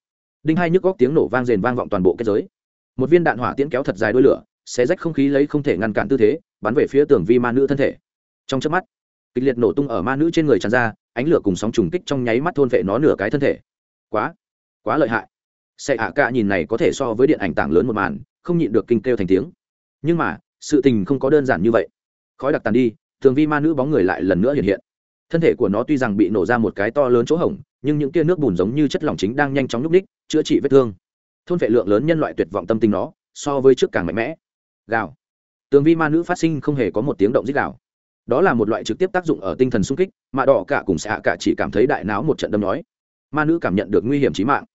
đinh hai nhức góc tiếng nổ vang rền vang vọng toàn bộ kết giới. Một viên đạn hỏa tiễn kéo thật dài đôi lửa, xé rách không khí lấy không thể ngăn cản tư thế, bắn về phía tường vi ma nữ thân thể. Trong chớp mắt, kịch liệt nổ tung ở ma nữ trên người tràn ra, ánh lửa cùng sóng trùng kích trong nháy mắt thôn vệ nó nửa cái thân thể. Quá quá lợi hại xe ạ cả nhìn này có thể so với điện ảnh tảng lớn một màn, không nhịn được kinh kêu thành tiếng. Nhưng mà, sự tình không có đơn giản như vậy. Khói đặc tàn đi, thường vi ma nữ bóng người lại lần nữa hiện hiện. Thân thể của nó tuy rằng bị nổ ra một cái to lớn chỗ hổng, nhưng những tia nước bùn giống như chất lỏng chính đang nhanh chóng nhúc ních chữa trị vết thương. Thôn vệ lượng lớn nhân loại tuyệt vọng tâm tình nó, so với trước càng mạnh mẽ. Gào. Tường vi ma nữ phát sinh không hề có một tiếng động dích gào. Đó là một loại trực tiếp tác dụng ở tinh thần sung kích, mà đỏ cả cùng xạ cả chỉ cảm thấy đại náo một trận đâm nói ma nữ cảm nhận được nguy hiểm trí mạng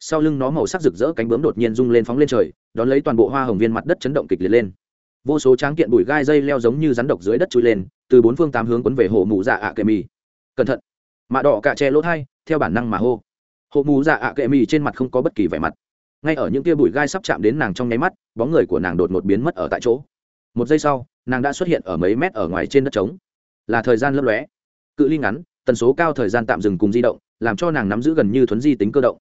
sau lưng nó màu sắc rực rỡ cánh bướm đột nhiên rung lên phóng lên trời, đón lấy toàn bộ hoa hồng viên mặt đất chấn động kịch liệt lên. Vô số tráng kiện bụi gai dây leo giống như rắn độc dưới đất trôi lên, từ bốn phương tám hướng quấn về hồ mù dạ ạ kệ mì. Cẩn thận! Mạ đỏ cả che lỗ thai, theo bản năng mà hô. Hồ mù dạ ạ kệ mì trên mặt không có bất kỳ vẻ mặt. Ngay ở những tia bụi gai sắp chạm đến nàng trong nháy mắt, bóng người của nàng đột ngột biến mất ở tại chỗ. Một giây sau, nàng đã xuất hiện ở mấy mét ở ngoài trên đất trống. Là thời gian lấp lóe. Cự ly ngắn, tần số cao thời gian tạm dừng cùng di động, làm cho nàng nắm giữ gần như thuấn di tính cơ động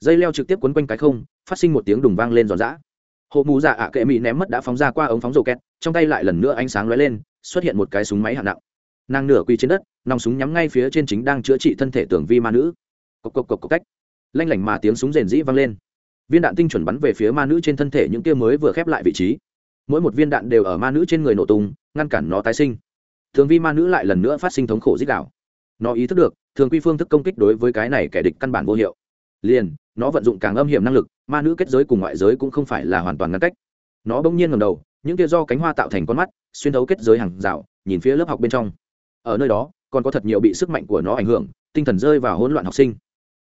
dây leo trực tiếp quấn quanh cái không, phát sinh một tiếng đùng vang lên giòn giã. Hộ mù dạ ạ kệ mỹ ném mất đã phóng ra qua ống phóng rổ két, trong tay lại lần nữa ánh sáng lóe lên, xuất hiện một cái súng máy hạng nặng. Nàng nửa quy trên đất, nòng súng nhắm ngay phía trên chính đang chữa trị thân thể tưởng vi ma nữ. Cộc cộc cộc cộc, cách. Lanh lảnh mà tiếng súng rền rĩ vang lên. Viên đạn tinh chuẩn bắn về phía ma nữ trên thân thể những kia mới vừa khép lại vị trí. Mỗi một viên đạn đều ở ma nữ trên người nổ tung, ngăn cản nó tái sinh. Thường vi ma nữ lại lần nữa phát sinh thống khổ dích đạo. Nó ý thức được, thường quy phương thức công kích đối với cái này kẻ địch căn bản vô hiệu. Liền nó vận dụng càng âm hiểm năng lực, ma nữ kết giới cùng ngoại giới cũng không phải là hoàn toàn ngăn cách. Nó bỗng nhiên ngầm đầu, những kia do cánh hoa tạo thành con mắt, xuyên thấu kết giới hàng rào, nhìn phía lớp học bên trong. Ở nơi đó, còn có thật nhiều bị sức mạnh của nó ảnh hưởng, tinh thần rơi vào hỗn loạn học sinh.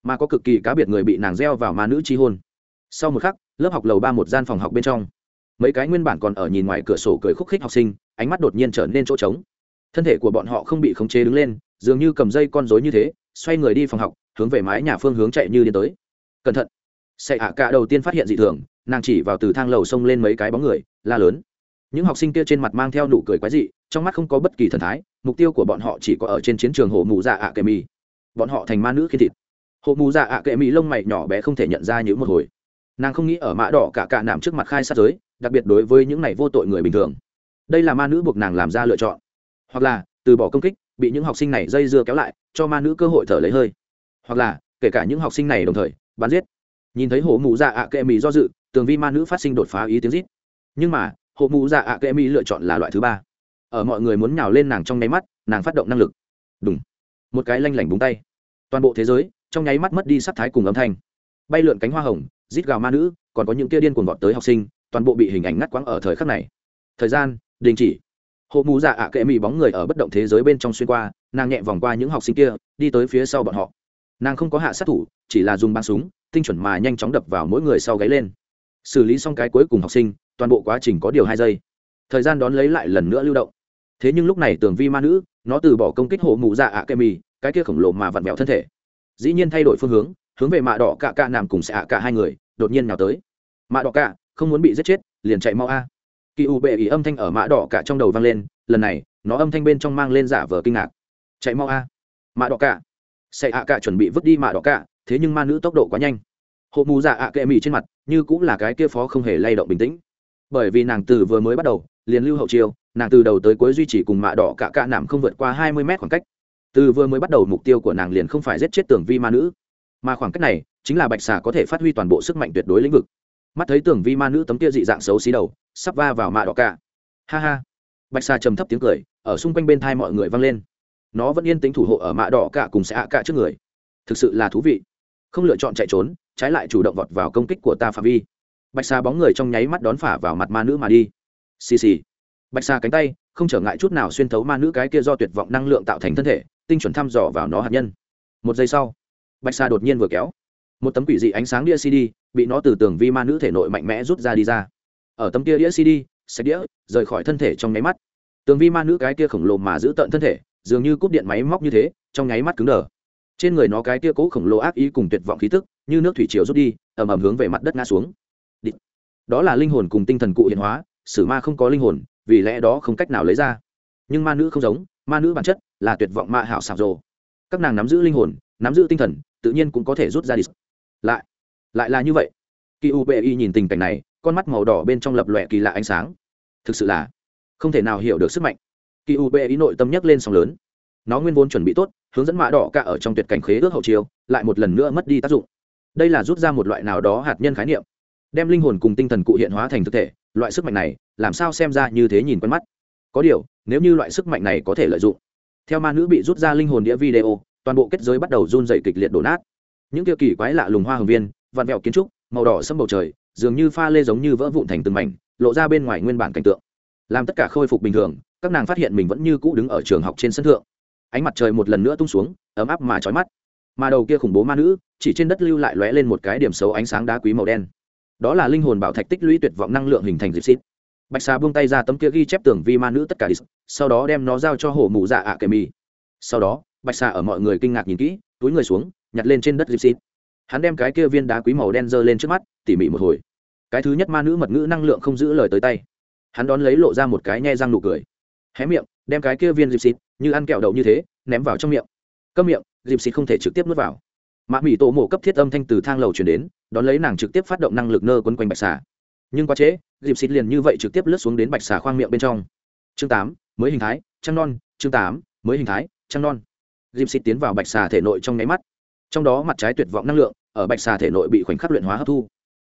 Mà có cực kỳ cá biệt người bị nàng gieo vào ma nữ chi hôn. Sau một khắc, lớp học lầu ba một gian phòng học bên trong. Mấy cái nguyên bản còn ở nhìn ngoài cửa sổ cười khúc khích học sinh, ánh mắt đột nhiên trở nên chỗ trống. Thân thể của bọn họ không bị khống chế đứng lên, dường như cầm dây con rối như thế, xoay người đi phòng học, hướng về mái nhà phương hướng chạy như đi tới cẩn thận. Sẽ ạ cả đầu tiên phát hiện dị thường, nàng chỉ vào từ thang lầu xông lên mấy cái bóng người, la lớn. Những học sinh kia trên mặt mang theo nụ cười quái dị, trong mắt không có bất kỳ thần thái, mục tiêu của bọn họ chỉ có ở trên chiến trường hồ mù dạ ạ kệ mì. Bọn họ thành ma nữ khi thịt. Hồ mù dạ ạ kệ mì lông mày nhỏ bé không thể nhận ra những một hồi. Nàng không nghĩ ở mã đỏ cả cả nằm trước mặt khai sát giới, đặc biệt đối với những này vô tội người bình thường. Đây là ma nữ buộc nàng làm ra lựa chọn. Hoặc là, từ bỏ công kích, bị những học sinh này dây dưa kéo lại, cho ma nữ cơ hội thở lấy hơi. Hoặc là, kể cả những học sinh này đồng thời bắn giết. Nhìn thấy hộ mụ dạ ạ kệ mì do dự, tường vi ma nữ phát sinh đột phá ý tiếng rít. Nhưng mà hộ mụ dạ ạ kệ mì lựa chọn là loại thứ ba. Ở mọi người muốn nhào lên nàng trong nháy mắt, nàng phát động năng lực. Đúng một cái lanh lảnh búng tay. Toàn bộ thế giới, trong nháy mắt mất đi sắc thái cùng âm thanh. Bay lượn cánh hoa hồng, rít gào ma nữ, còn có những kia điên cuồng vọt tới học sinh, toàn bộ bị hình ảnh ngắt quãng ở thời khắc này. Thời gian, đình chỉ. Hộ mù dạ ạ kệ mì bóng người ở bất động thế giới bên trong xuyên qua, nàng nhẹ vòng qua những học sinh kia, đi tới phía sau bọn họ nàng không có hạ sát thủ, chỉ là dùng bắn súng, tinh chuẩn mà nhanh chóng đập vào mỗi người sau gáy lên. Xử lý xong cái cuối cùng học sinh, toàn bộ quá trình có điều hai giây. Thời gian đón lấy lại lần nữa lưu động. Thế nhưng lúc này tường vi ma nữ, nó từ bỏ công kích hộ mụ dạ ạ kem mì cái kia khổng lồ mà vặn vẹo thân thể. Dĩ nhiên thay đổi phương hướng hướng về mạ đỏ cạ cạ nằm cùng xạ cả hai người, đột nhiên nào tới. Mạ đỏ cạ, không muốn bị giết chết, liền chạy mau a. Kỳ u bệ ý âm thanh ở mạ đỏ cạ trong đầu vang lên, lần này, nó âm thanh bên trong mang lên giả vờ kinh ngạc. Chạy mau a. Mạ đỏ cạ xạ ạ cả chuẩn bị vứt đi mạ đỏ cả, thế nhưng ma nữ tốc độ quá nhanh. Hộ mù dạ ạ kệ mì trên mặt, như cũng là cái kia phó không hề lay động bình tĩnh. Bởi vì nàng từ vừa mới bắt đầu, liền lưu hậu chiêu, nàng từ đầu tới cuối duy trì cùng mạ đỏ cả cả nảm không vượt qua hai mươi mét khoảng cách. Từ vừa mới bắt đầu mục tiêu của nàng liền không phải giết chết tưởng vi ma nữ. Mà khoảng cách này, chính là bạch xà có thể phát huy toàn bộ sức mạnh tuyệt đối lĩnh vực. Mắt thấy tưởng vi ma nữ tấm kia dị dạng xấu xí đầu, sắp va vào mạ đỏ cả. Ha ha. Bạch xà trầm thấp tiếng cười, ở xung quanh bên thai mọi người vang lên nó vẫn yên tính thủ hộ ở mạ đỏ cả cùng sẽ hạ cả trước người. Thực sự là thú vị. Không lựa chọn chạy trốn, trái lại chủ động vọt vào công kích của ta phạm vi. Bạch xà bóng người trong nháy mắt đón phả vào mặt ma nữ mà đi. Xì xì. Bạch xà cánh tay, không trở ngại chút nào xuyên thấu ma nữ cái kia do tuyệt vọng năng lượng tạo thành thân thể, tinh chuẩn thăm dò vào nó hạt nhân. Một giây sau, bạch xà đột nhiên vừa kéo. Một tấm quỷ dị ánh sáng đĩa cd bị nó từ tường vi ma nữ thể nội mạnh mẽ rút ra đi ra. Ở tấm kia đĩa cd, sạch đĩa, rời khỏi thân thể trong nháy mắt. Tường vi ma nữ cái kia khổng lồ mà giữ tận thân thể dường như cúp điện máy móc như thế, trong nháy mắt cứng đờ. Trên người nó cái kia cố khổng lồ ác ý cùng tuyệt vọng khí tức, như nước thủy chiều rút đi, ầm ầm hướng về mặt đất ngã xuống. Đó là linh hồn cùng tinh thần cụ hiện hóa, sử ma không có linh hồn, vì lẽ đó không cách nào lấy ra. Nhưng ma nữ không giống, ma nữ bản chất là tuyệt vọng ma hảo sạc rồ các nàng nắm giữ linh hồn, nắm giữ tinh thần, tự nhiên cũng có thể rút ra đi. Lại lại là như vậy. Kỳ u bệ y nhìn tình cảnh này, con mắt màu đỏ bên trong lập lòe kỳ lạ ánh sáng. Thực sự là không thể nào hiểu được sức mạnh kỳ u Bê ý nội tâm nhắc lên sóng lớn. Nó nguyên vốn chuẩn bị tốt, hướng dẫn mã đỏ cả ở trong tuyệt cảnh khế ước hậu chiêu, lại một lần nữa mất đi tác dụng. Đây là rút ra một loại nào đó hạt nhân khái niệm, đem linh hồn cùng tinh thần cụ hiện hóa thành thực thể, loại sức mạnh này, làm sao xem ra như thế nhìn quen mắt. Có điều, nếu như loại sức mạnh này có thể lợi dụng, theo ma nữ bị rút ra linh hồn đĩa video, toàn bộ kết giới bắt đầu run dày kịch liệt đổ nát. Những kia kỳ quái lạ lùng hoa hồng viên vạn vẹo kiến trúc, màu đỏ sâm bầu trời, dường như pha lê giống như vỡ vụn thành từng mảnh, lộ ra bên ngoài nguyên bản cảnh tượng làm tất cả khôi phục bình thường, các nàng phát hiện mình vẫn như cũ đứng ở trường học trên sân thượng. Ánh mặt trời một lần nữa tung xuống, ấm áp mà trói mắt. Mà đầu kia khủng bố ma nữ, chỉ trên đất lưu lại lóe lên một cái điểm xấu ánh sáng đá quý màu đen. Đó là linh hồn bảo thạch tích lũy tuyệt vọng năng lượng hình thành dịp xít bạch xà buông tay ra tấm kia ghi chép tưởng vi ma nữ tất cả đi, sau đó đem nó giao cho hổ mù dạ ạ kề mì. Sau đó, bạch xà ở mọi người kinh ngạc nhìn kỹ, túi người xuống, nhặt lên trên đất dịp xít hắn đem cái kia viên đá quý màu đen giơ lên trước mắt, tỉ mỉ một hồi. Cái thứ nhất ma nữ mật ngữ năng lượng không giữ lời tới tay hắn đón lấy lộ ra một cái nhe răng nụ cười. Hé miệng, đem cái kia viên dịp xịt như ăn kẹo đậu như thế, ném vào trong miệng. Cơm miệng dịp xịt không thể trực tiếp nuốt vào. Mạ mỹ tổ mổ cấp thiết âm thanh từ thang lầu chuyển đến, đón lấy nàng trực tiếp phát động năng lực nơ quấn quanh bạch xà. Nhưng quá trễ dịp xịt liền như vậy trực tiếp lướt xuống đến bạch xà khoang miệng bên trong. Chương tám, mới hình thái, trăng non, chương tám, mới hình thái, trăng non. Dịp xịt tiến vào bạch xà thể nội trong nháy mắt. Trong đó mặt trái tuyệt vọng năng lượng, ở bạch xà thể nội bị khoảnh khắc luyện hóa hấp thu.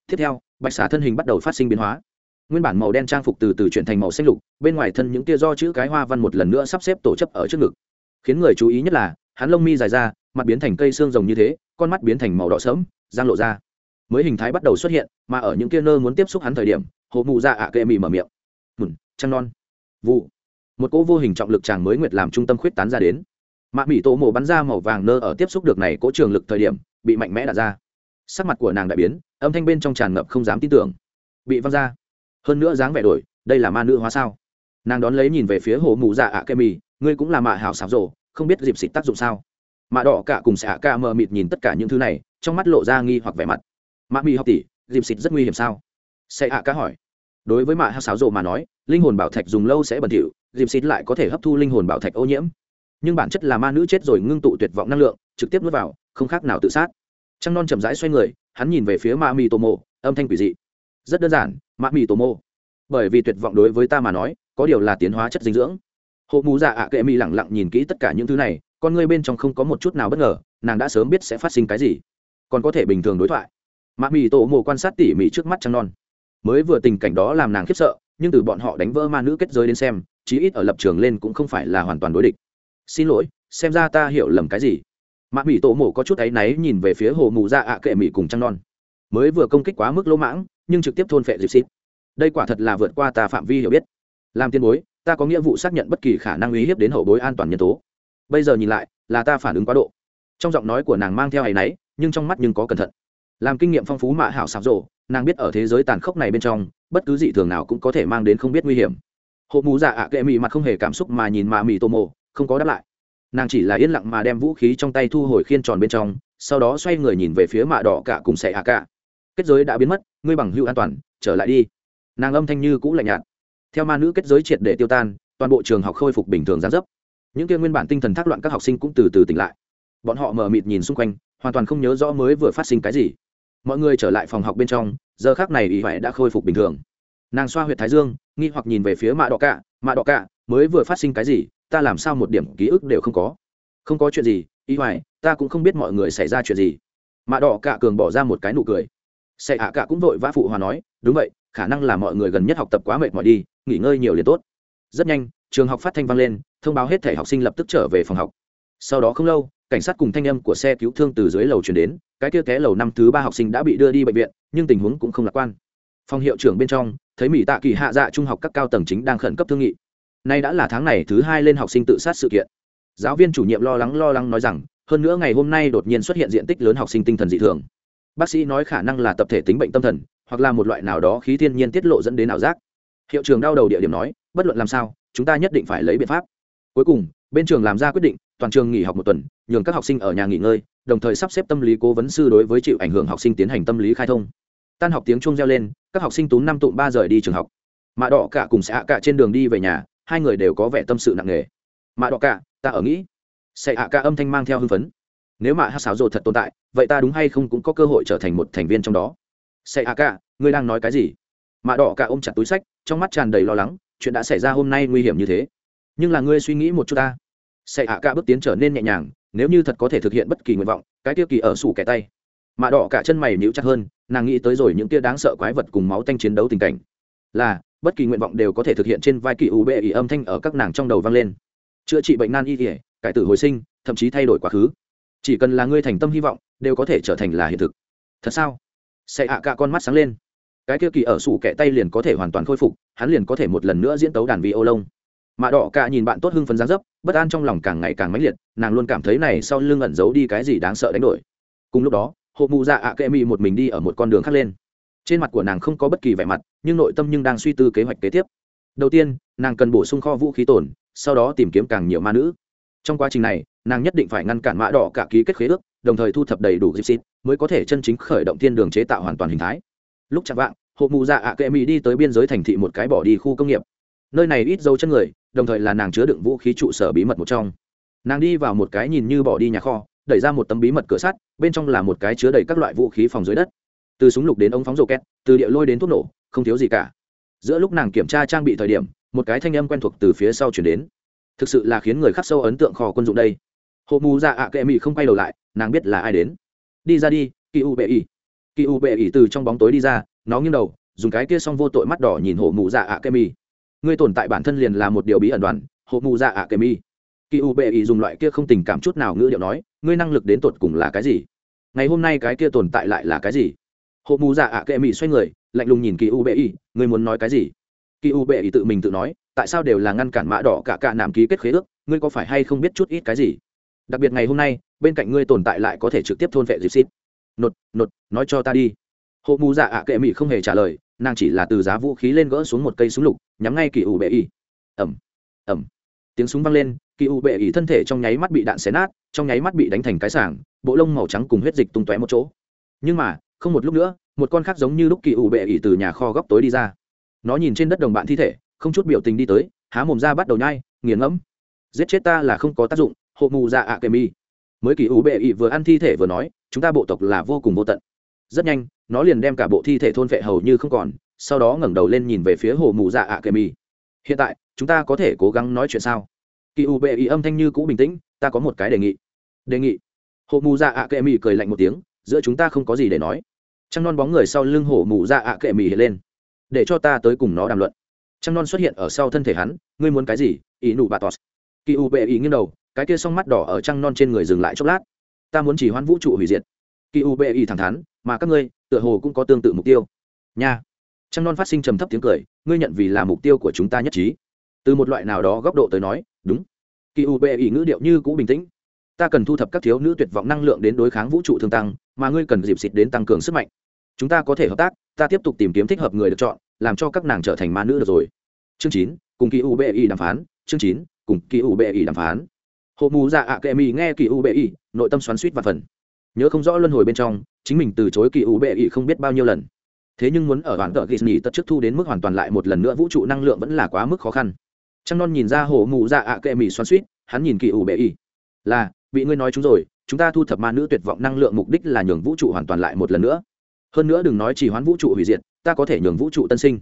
Tiếp theo, bạch xà thân hình bắt đầu phát sinh biến hóa nguyên bản màu đen trang phục từ từ chuyển thành màu xanh lục, bên ngoài thân những tia do chữ cái hoa văn một lần nữa sắp xếp tổ chấp ở trước ngực. Khiến người chú ý nhất là, hắn lông mi dài ra, mặt biến thành cây xương rồng như thế, con mắt biến thành màu đỏ sớm giang lộ ra. Mới hình thái bắt đầu xuất hiện, mà ở những kia nơ muốn tiếp xúc hắn thời điểm hộ mụ ra ạ kệ mì mở miệng. Mùn trăng non. Vụ một cỗ vô hình trọng lực chàng mới nguyệt làm trung tâm khuyết tán ra đến. Mạ mỹ tổ mổ bắn ra màu vàng nơ ở tiếp xúc được này cỗ trường lực thời điểm, bị mạnh mẽ đặt ra. Sắc mặt của nàng đại biến, âm thanh bên trong tràn ngập không dám tin tưởng. Bị văng ra hơn nữa dáng vẻ đổi, đây là ma nữ hóa sao? Nàng đón lấy nhìn về phía hồ mụ dạ ạ kem mì, ngươi cũng là mạ hảo xảo rộ không biết dịp xịt tác dụng sao? Mạ đỏ cả cùng xạ ca mờ mịt nhìn tất cả những thứ này, trong mắt lộ ra nghi hoặc vẻ mặt. Mạ mị học tỷ, dịp xịt rất nguy hiểm sao? Xạ ạ ca hỏi. Đối với mạ hảo xảo rộ mà nói, linh hồn bảo thạch dùng lâu sẽ bẩn thỉu, dịp xịt lại có thể hấp thu linh hồn bảo thạch ô nhiễm. Nhưng bản chất là ma nữ chết rồi ngưng tụ tuyệt vọng năng lượng, trực tiếp nuốt vào, không khác nào tự sát. Trăng non chậm rãi xoay người, hắn nhìn về phía ma mi tô mộ, âm thanh quỷ dị. Rất đơn giản Mã mì tô mô. Bởi vì tuyệt vọng đối với ta mà nói, có điều là tiến hóa chất dinh dưỡng. Hộ mù dạ ạ kệ mi lẳng lặng nhìn kỹ tất cả những thứ này, con ngươi bên trong không có một chút nào bất ngờ, nàng đã sớm biết sẽ phát sinh cái gì. Còn có thể bình thường đối thoại. Mã mì tổ Mô quan sát tỉ mỉ trước mắt trăng non. Mới vừa tình cảnh đó làm nàng khiếp sợ, nhưng từ bọn họ đánh vỡ ma nữ kết giới đến xem, chí ít ở lập trường lên cũng không phải là hoàn toàn đối địch. Xin lỗi, xem ra ta hiểu lầm cái gì. Mạ mỹ tổ mổ có chút áy náy nhìn về phía hồ mù ra ạ kệ mỹ cùng trăng non. Mới vừa công kích quá mức lỗ mãng nhưng trực tiếp thôn phệ dịp xịt đây quả thật là vượt qua ta phạm vi hiểu biết. Làm tiên bối ta có nghĩa vụ xác nhận bất kỳ khả năng uy hiếp đến hậu bối an toàn nhân tố. Bây giờ nhìn lại là ta phản ứng quá độ. Trong giọng nói của nàng mang theo hay náy nhưng trong mắt nhưng có cẩn thận. Làm kinh nghiệm phong phú mạ hảo sạp rộ nàng biết ở thế giới tàn khốc này bên trong bất cứ dị thường nào cũng có thể mang đến không biết nguy hiểm. Hộ mù dạ ạ kệ mị mặt không hề cảm xúc mà nhìn mạ mị tô mồ, không có đáp lại. Nàng chỉ là yên lặng mà đem vũ khí trong tay thu hồi khiên tròn bên trong sau đó xoay người nhìn về phía mạ đỏ cả cùng xẻ ạ cả kết giới đã biến mất ngươi bằng hữu an toàn trở lại đi. Nàng âm thanh như cũ lạnh nhạt. Theo ma nữ kết giới triệt để tiêu tan toàn bộ trường học khôi phục bình thường gián dấp. Những kia nguyên bản tinh thần thác loạn các học sinh cũng từ từ tỉnh lại. Bọn họ mờ mịt nhìn xung quanh hoàn toàn không nhớ rõ mới vừa phát sinh cái gì. Mọi người trở lại phòng học bên trong giờ khác này ý huệ đã khôi phục bình thường. Nàng xoa h u y ệ t thái dương nghi hoặc nhìn về phía mạ đỏ cạ, mạ đỏ cạ, mới vừa phát sinh cái gì? Ta làm sao một điểm ký ức đều không có? Không có chuyện gì ý huệ ta cũng không biết mọi người xảy ra chuyện gì. Mạ đỏ cạ cường bỏ ra một cái nụ cười xe ạ cả cũng vội vã phụ hòa nói đúng vậy khả năng là mọi người gần nhất học tập quá mệt mỏi đi nghỉ ngơi nhiều liền tốt rất nhanh trường học phát thanh vang lên thông báo hết thể học sinh lập tức trở về phòng học sau đó không lâu cảnh sát cùng thanh âm của xe cứu thương từ dưới lầu chuyển đến cái kia té lầu năm thứ ba học sinh đã bị đưa đi bệnh viện nhưng tình huống cũng không lạc quan phòng hiệu trưởng bên trong thấy mỹ tạ kỳ hạ dạ trung học các cao tầng chính đang khẩn cấp thương nghị Nay đã là tháng này thứ hai lên học sinh tự sát sự kiện. Giáo viên chủ nhiệm lo lắng lo lắng nói rằng, hơn nữa ngày hôm nay đột nhiên xuất hiện diện tích lớn học sinh tinh thần dị thường. Bác sĩ nói khả năng là tập thể tính bệnh tâm thần, hoặc là một loại nào đó khí thiên nhiên tiết lộ dẫn đến ảo giác. Hiệu trường đau đầu địa điểm nói, bất luận làm sao, chúng ta nhất định phải lấy biện pháp. Cuối cùng, bên trường làm ra quyết định, toàn trường nghỉ học một tuần, nhường các học sinh ở nhà nghỉ ngơi, đồng thời sắp xếp tâm lý cố vấn sư đối với chịu ảnh hưởng học sinh tiến hành tâm lý khai thông. Tan học tiếng chuông reo lên, các học sinh tú năm tụng ba rời đi trường học. Mạ đỏ cả cùng sẽ cả trên đường đi về nhà, hai người đều có vẻ tâm sự nặng nề mạ đỏ cả ta ở nghĩ sẽ hạ cả âm thanh mang theo hưng phấn nếu mà hát xáo rồ thật tồn tại, vậy ta đúng hay không cũng có cơ hội trở thành một thành viên trong đó. Xe a ca ngươi đang nói cái gì? Mạ đỏ cả ôm chặt túi sách, trong mắt tràn đầy lo lắng, chuyện đã xảy ra hôm nay nguy hiểm như thế. Nhưng là ngươi suy nghĩ một chút ta. Xe a ca bước tiến trở nên nhẹ nhàng, nếu như thật có thể thực hiện bất kỳ nguyện vọng, cái tiêu kỳ ở sủ kẻ tay. Mạ đỏ cả chân mày níu chặt hơn, nàng nghĩ tới rồi những tia đáng sợ quái vật cùng máu tanh chiến đấu tình cảnh. Là, bất kỳ nguyện vọng đều có thể thực hiện trên vai kỳ ủ bệ ỉ âm thanh ở các nàng trong đầu vang lên. Chữa trị bệnh nan y ỉa cải tử hồi sinh, thậm chí thay đổi quá khứ chỉ cần là ngươi thành tâm hy vọng, đều có thể trở thành là hiện thực. Thật sao? Sẽ hạ cả con mắt sáng lên. Cái kia kỳ ở sủ kẻ tay liền có thể hoàn toàn khôi phục, hắn liền có thể một lần nữa diễn tấu đàn vi ô lông. Mạ đỏ cả nhìn bạn tốt hưng phấn giáng dấp, bất an trong lòng càng ngày càng mãnh liệt, nàng luôn cảm thấy này sau lưng ẩn giấu đi cái gì đáng sợ đánh đổi. Cùng lúc đó, hộ mụ dạ ạ kệ mị một mình đi ở một con đường khác lên. Trên mặt của nàng không có bất kỳ vẻ mặt, nhưng nội tâm nhưng đang suy tư kế hoạch kế tiếp. Đầu tiên, nàng cần bổ sung kho vũ khí tổn sau đó tìm kiếm càng nhiều ma nữ. Trong quá trình này nàng nhất định phải ngăn cản mã đỏ cả ký kết khế ước, đồng thời thu thập đầy đủ gypsy mới có thể chân chính khởi động thiên đường chế tạo hoàn toàn hình thái. Lúc chạm vạng, hộ mù dạ ạ kệ mỹ đi tới biên giới thành thị một cái bỏ đi khu công nghiệp. Nơi này ít dấu chân người, đồng thời là nàng chứa đựng vũ khí trụ sở bí mật một trong. Nàng đi vào một cái nhìn như bỏ đi nhà kho, đẩy ra một tấm bí mật cửa sắt, bên trong là một cái chứa đầy các loại vũ khí phòng dưới đất. Từ súng lục đến ống phóng rổ két từ địa lôi đến thuốc nổ, không thiếu gì cả. Giữa lúc nàng kiểm tra trang bị thời điểm, một cái thanh âm quen thuộc từ phía sau chuyển đến. Thực sự là khiến người khắc sâu ấn tượng kho quân dụng đây hộ mù dạ ạ kệ mỹ không quay đầu lại, nàng biết là ai đến. Đi ra đi, kỳ u bệ ỉ kỳ u bệ ỉ từ trong bóng tối đi ra, nó nghiêng đầu, dùng cái kia xong vô tội mắt đỏ nhìn hộ mù dạ ạ kệ mỹ ngươi tồn tại bản thân liền là một điều bí ẩn đoàn hộ mù dạ ạ kệ mỹ kỳ u bệ ỉ dùng loại kia không tình cảm chút nào ngữ điệu nói, ngươi năng lực đến tột cùng là cái gì? Ngày hôm nay cái kia tồn tại lại là cái gì? Hộ mù dạ ạ kệ mỹ xoay người, lạnh lùng nhìn kỳ u bệ ỉ ngươi muốn nói cái gì? Kỳ u bệ ỉ tự mình tự nói, tại sao đều là ngăn cản mã đỏ cả cả nạm ký kết khế ước, ngươi có phải hay không biết chút ít cái gì? Đặc biệt ngày hôm nay, bên cạnh ngươi tồn tại lại có thể trực tiếp thôn vệ dịp xít nột nột, nói cho ta đi. Hộ mù dạ ạ kệ mỹ không hề trả lời, nàng chỉ là từ giá vũ khí lên gỡ xuống một cây súng lục, nhắm ngay kỳ ủ bệ ỉ ẩm ẩm tiếng súng vang lên, kỳ ủ bệ ỉ thân thể trong nháy mắt bị đạn xé nát, trong nháy mắt bị đánh thành cái sảng, bộ lông màu trắng cùng huyết dịch tung tóe một chỗ. Nhưng mà, không một lúc nữa, một con khác giống như lúc kỳ ủ bệ ỉ từ nhà kho góc tối đi ra. Nó nhìn trên đất đồng bạn thi thể, không chút biểu tình đi tới, há mồm ra bắt đầu nhai, nghiền ngẫm. Giết chết ta là không có tác dụng hộ mù dạ ạ kề mi. Mới kỳ U bệ ỵ vừa ăn thi thể vừa nói, chúng ta bộ tộc là vô cùng vô tận. Rất nhanh, nó liền đem cả bộ thi thể thôn vệ hầu như không còn, sau đó ngẩng đầu lên nhìn về phía hồ mù dạ ạ kề mi. Hiện tại, chúng ta có thể cố gắng nói chuyện sao? Kỳ U bệ ỵ âm thanh như cũ bình tĩnh, ta có một cái đề nghị. Đề nghị. Hộ mù dạ ạ kệ mì cười lạnh một tiếng, giữa chúng ta không có gì để nói. Trăng non bóng người sau lưng hổ mù dạ ạ kệ mì hiện lên. Để cho ta tới cùng nó đàm luận. Trăng non xuất hiện ở sau thân thể hắn, ngươi muốn cái gì? Ý nụ bà tos kỳ u bệ ý nghiêng đầu cái kia song mắt đỏ ở trăng non trên người dừng lại chốc lát. Ta muốn chỉ hoãn vũ trụ hủy diệt. Kỳ u bệ ý thẳng thắn, mà các ngươi, tựa hồ cũng có tương tự mục tiêu. Nha. Trăng non phát sinh trầm thấp tiếng cười, ngươi nhận vì là mục tiêu của chúng ta nhất trí. Từ một loại nào đó góc độ tới nói, đúng. Kỳ u bệ ý ngữ điệu như cũ bình tĩnh. Ta cần thu thập các thiếu nữ tuyệt vọng năng lượng đến đối kháng vũ trụ thương tăng, mà ngươi cần dịp xịt đến tăng cường sức mạnh. Chúng ta có thể hợp tác, ta tiếp tục tìm kiếm thích hợp người được chọn, làm cho các nàng trở thành ma nữ được rồi. Chương chín, cùng kỳ u bệ ý đàm phán. Chương chín, cùng kỳ u bệ ý đàm phán hộ mù dạ ạ kệ mì nghe kỳ u bệ ý nội tâm xoắn suýt và phần. Nhớ không rõ luân hồi bên trong, chính mình từ chối kỳ u bệ ý không biết bao nhiêu lần. Thế nhưng muốn ở đoạn tờ Disney tất trước thu đến mức hoàn toàn lại một lần nữa vũ trụ năng lượng vẫn là quá mức khó khăn. Trăng non nhìn ra Hổ mù dạ ạ kệ mì xoắn suýt, hắn nhìn kỳ u bệ ý là, bị ngươi nói chúng rồi, chúng ta thu thập ma nữ tuyệt vọng năng lượng mục đích là nhường vũ trụ hoàn toàn lại một lần nữa. Hơn nữa đừng nói chỉ hoán vũ trụ hủy diệt, ta có thể nhường vũ trụ tân sinh.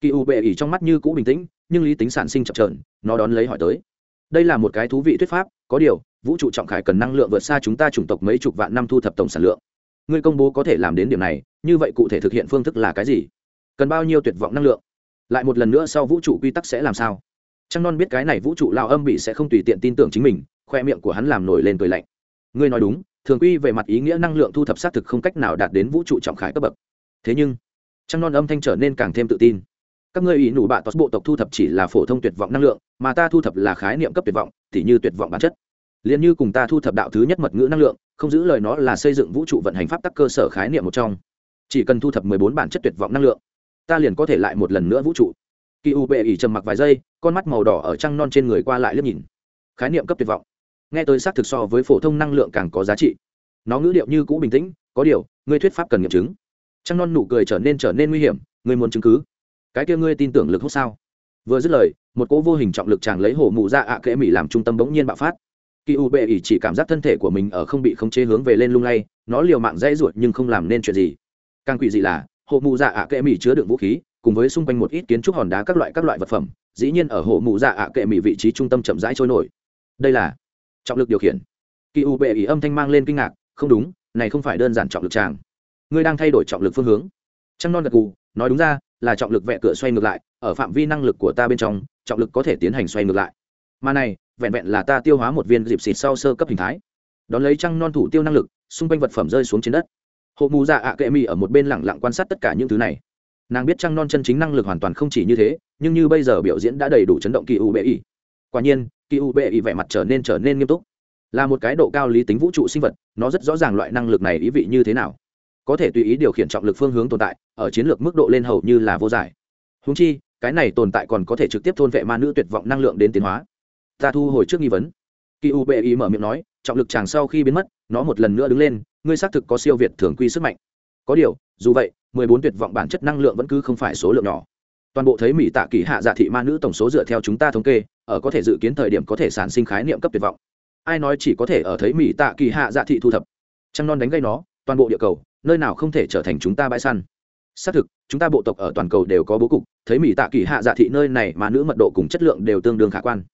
Kỳ u bệ ỉ trong mắt như cũ bình tĩnh, nhưng lý tính sản sinh chậm trởn nó đón lấy hỏi tới đây là một cái thú vị thuyết pháp, có điều, vũ trụ trọng khải cần năng lượng vượt xa chúng ta chủng tộc mấy chục vạn năm thu thập tổng sản lượng. Ngươi công bố có thể làm đến điểm này, như vậy cụ thể thực hiện phương thức là cái gì? Cần bao nhiêu tuyệt vọng năng lượng? Lại một lần nữa sau vũ trụ quy tắc sẽ làm sao? Trăng non biết cái này vũ trụ lao âm bị sẽ không tùy tiện tin tưởng chính mình, khoe miệng của hắn làm nổi lên cười lạnh. Ngươi nói đúng, thường quy về mặt ý nghĩa năng lượng thu thập xác thực không cách nào đạt đến vũ trụ trọng khải cấp bậc. Thế nhưng, trăng non âm thanh trở nên càng thêm tự tin các ngươi ý nụ bạ tos bộ tộc thu thập chỉ là phổ thông tuyệt vọng năng lượng, mà ta thu thập là khái niệm cấp tuyệt vọng, tỉ như tuyệt vọng bản chất. Liền như cùng ta thu thập đạo thứ nhất mật ngữ năng lượng, không giữ lời nó là xây dựng vũ trụ vận hành pháp tắc cơ sở khái niệm một trong. Chỉ cần thu thập mười bốn bản chất tuyệt vọng năng lượng, ta liền có thể lại một lần nữa vũ trụ. Kỳ u bệ ỉ trầm mặc vài giây, con mắt màu đỏ ở trăng non trên người qua lại liếc nhìn. Khái niệm cấp tuyệt vọng. Nghe tới xác thực so với phổ thông năng lượng càng có giá trị. Nó ngữ điệu như cũ bình tĩnh, có điều ngươi thuyết pháp cần nghiệm chứng. Trăng non nụ cười trở nên trở nên nguy hiểm ngươi muốn chứng cứ cái kia ngươi tin tưởng lực hút sao? Vừa dứt lời, một cỗ vô hình trọng lực chàng lấy hổ mụ ra ạ à kẽ mỹ làm trung tâm bỗng nhiên bạo phát. Kỳ u bệ ỉ chỉ cảm giác thân thể của mình ở không bị khống chế hướng về lên lung lay, nó liều mạng dãy ruột nhưng không làm nên chuyện gì. Càng quỷ dị là hộ mụ dạ ạ kệ mỹ chứa đựng vũ khí, cùng với xung quanh một ít kiến trúc hòn đá các loại các loại vật phẩm, dĩ nhiên ở hộ mụ dạ ạ kệ mỹ vị trí trung tâm chậm rãi trôi nổi. Đây là trọng lực điều khiển. Kỳ u bệ ỉ âm thanh mang lên kinh ngạc, không đúng, này không phải đơn giản trọng lực tràng ngươi đang thay đổi trọng lực phương hướng. Trăng non gật cù nói đúng ra là trọng lực vẹ cửa xoay ngược lại, ở phạm vi năng lực của ta bên trong, trọng lực có thể tiến hành xoay ngược lại. Mà này, vẹn vẹn là ta tiêu hóa một viên dịp xịt sau sơ cấp hình thái. Đón lấy trăng non thủ tiêu năng lực, xung quanh vật phẩm rơi xuống trên đất. Hộ mù dạ ạ kệ mi ở một bên lẳng lặng quan sát tất cả những thứ này. Nàng biết trăng non chân chính năng lực hoàn toàn không chỉ như thế, nhưng như bây giờ biểu diễn đã đầy đủ chấn động kỳ u bệ y. Quả nhiên, kỳ u bệ y vẻ mặt trở nên trở nên nghiêm túc. Là một cái độ cao lý tính vũ trụ sinh vật, nó rất rõ ràng loại năng lực này ý vị như thế nào có thể tùy ý điều khiển trọng lực phương hướng tồn tại, ở chiến lược mức độ lên hầu như là vô giải. Húng chi, cái này tồn tại còn có thể trực tiếp thôn vệ ma nữ tuyệt vọng năng lượng đến tiến hóa. Ta thu hồi trước nghi vấn. Kỳ u bệ ý mở miệng nói, trọng lực chàng sau khi biến mất, nó một lần nữa đứng lên, ngươi xác thực có siêu việt thường quy sức mạnh. Có điều, dù vậy, mười bốn tuyệt vọng bản chất năng lượng vẫn cứ không phải số lượng nhỏ. Toàn bộ thấy mỹ tạ kỳ hạ dạ thị ma nữ tổng số dựa theo chúng ta thống kê, ở có thể dự kiến thời điểm có thể sản sinh khái niệm cấp tuyệt vọng. Ai nói chỉ có thể ở thấy mỹ tạ kỳ hạ dạ thị thu thập. Trăng non đánh gây nó, toàn bộ địa cầu nơi nào không thể trở thành chúng ta bãi săn. Xác thực, chúng ta bộ tộc ở toàn cầu đều có bố cục, thấy mỹ tạ kỳ hạ dạ thị nơi này mà nữ mật độ cùng chất lượng đều tương đương khả quan.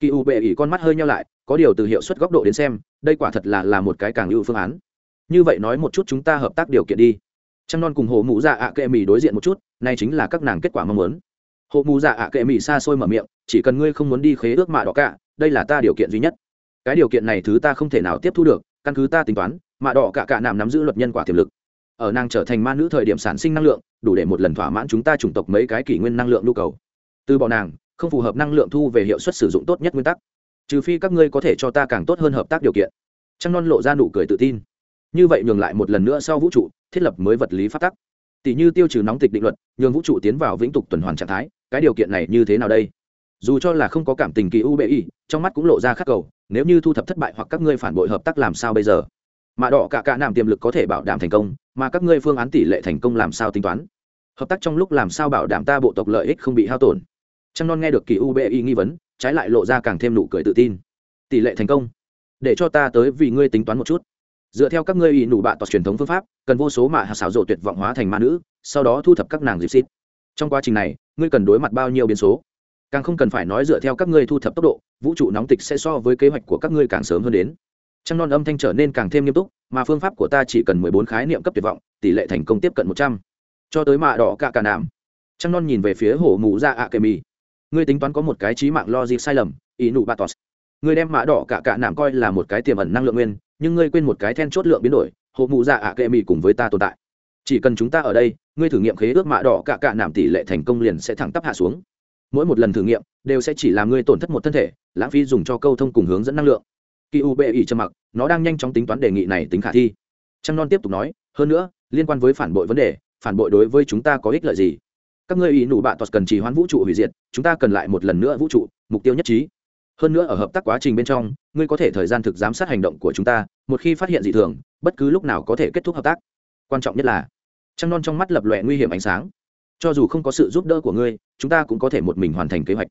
Kỳ u bệ ỉ con mắt hơi nhau lại, có điều từ hiệu suất góc độ đến xem, đây quả thật là là một cái càng ưu phương án. Như vậy nói một chút chúng ta hợp tác điều kiện đi. Trăng non cùng hồ mụ dạ ạ kệ mỹ đối diện một chút nay chính là các nàng kết quả mong muốn. Hồ mụ dạ ạ kệ mỹ xa xôi mở miệng, chỉ cần ngươi không muốn đi khế ước mạ đỏ cả, đây là ta điều kiện duy nhất. Cái điều kiện này thứ ta không thể nào tiếp thu được, căn cứ ta tính toán mạ đỏ cả cả nằm nắm giữ luật nhân quả tiềm lực. Ở nàng trở thành ma nữ thời điểm sản sinh năng lượng, đủ để một lần thỏa mãn chúng ta chủng tộc mấy cái kỷ nguyên năng lượng nhu cầu. Từ bỏ nàng, không phù hợp năng lượng thu về hiệu suất sử dụng tốt nhất nguyên tắc. Trừ phi các ngươi có thể cho ta càng tốt hơn hợp tác điều kiện. Trăng non lộ ra nụ cười tự tin. Như vậy nhường lại một lần nữa sau vũ trụ, thiết lập mới vật lý phát tắc. Tỷ như tiêu trừ nóng tịch định luật, nhường vũ trụ tiến vào vĩnh tục tuần hoàn trạng thái, cái điều kiện này như thế nào đây? Dù cho là không có cảm tình kỳ u bê y, trong mắt cũng lộ ra khắc cầu, nếu như thu thập thất bại hoặc các ngươi phản bội hợp tác làm sao bây giờ? Mà đỏ cả cả nạm tiềm lực có thể bảo đảm thành công, mà các ngươi phương án tỷ lệ thành công làm sao tính toán? Hợp tác trong lúc làm sao bảo đảm ta bộ tộc lợi ích không bị hao tổn? Trăng non nghe được kỳ u bê y nghi vấn, trái lại lộ ra càng thêm nụ cười tự tin. Tỷ lệ thành công? Để cho ta tới vì ngươi tính toán một chút. Dựa theo các ngươi y nụ bạ tọt truyền thống phương pháp, cần vô số mạ hạ xảo rộ tuyệt vọng hóa thành ma nữ, sau đó thu thập các nàng dịp xít trong quá trình này, ngươi cần đối mặt bao nhiêu biến số? Càng không cần phải nói dựa theo các ngươi thu thập tốc độ, vũ trụ nóng tịch sẽ so với kế hoạch của các ngươi càng sớm hơn đến trăng non âm thanh trở nên càng thêm nghiêm túc, mà phương pháp của ta chỉ cần mười bốn khái niệm cấp tuyệt vọng, tỷ lệ thành công tiếp cận một trăm. Cho tới mạ đỏ cả cả nạm. Trăng non nhìn về phía hổ mù ra ạ kề mì ngươi tính toán có một cái trí mạng logic sai lầm ý nụ batos ngươi đem mạ đỏ cả cả nạm coi là một cái tiềm ẩn năng lượng nguyên, nhưng ngươi quên một cái then chốt lượng biến đổi hộ mụ dạ ạ kệ mì cùng với ta tồn tại. Chỉ cần chúng ta ở đây, ngươi thử nghiệm khế ước mạ đỏ cả cả nạm tỷ lệ thành công liền sẽ thẳng tắp hạ xuống. Mỗi một lần thử nghiệm, đều sẽ chỉ làm ngươi tổn thất một thân thể, lãng phí dùng cho câu thông cùng hướng dẫn năng lượng kỳ u bệ ỉ trầm mặc, nó đang nhanh chóng tính toán đề nghị này tính khả thi. Trăng non tiếp tục nói, hơn nữa, liên quan với phản bội vấn đề, phản bội đối với chúng ta có ích lợi gì? Các ngươi ý nụ bạ tos cần trì hoãn vũ trụ hủy diệt, chúng ta cần lại một lần nữa vũ trụ, mục tiêu nhất trí. Hơn nữa ở hợp tác quá trình bên trong, ngươi có thể thời gian thực giám sát hành động của chúng ta, một khi phát hiện dị thường, bất cứ lúc nào có thể kết thúc hợp tác. Quan trọng nhất là, trăng non trong mắt lập lòe nguy hiểm ánh sáng. Cho dù không có sự giúp đỡ của ngươi, chúng ta cũng có thể một mình hoàn thành kế hoạch,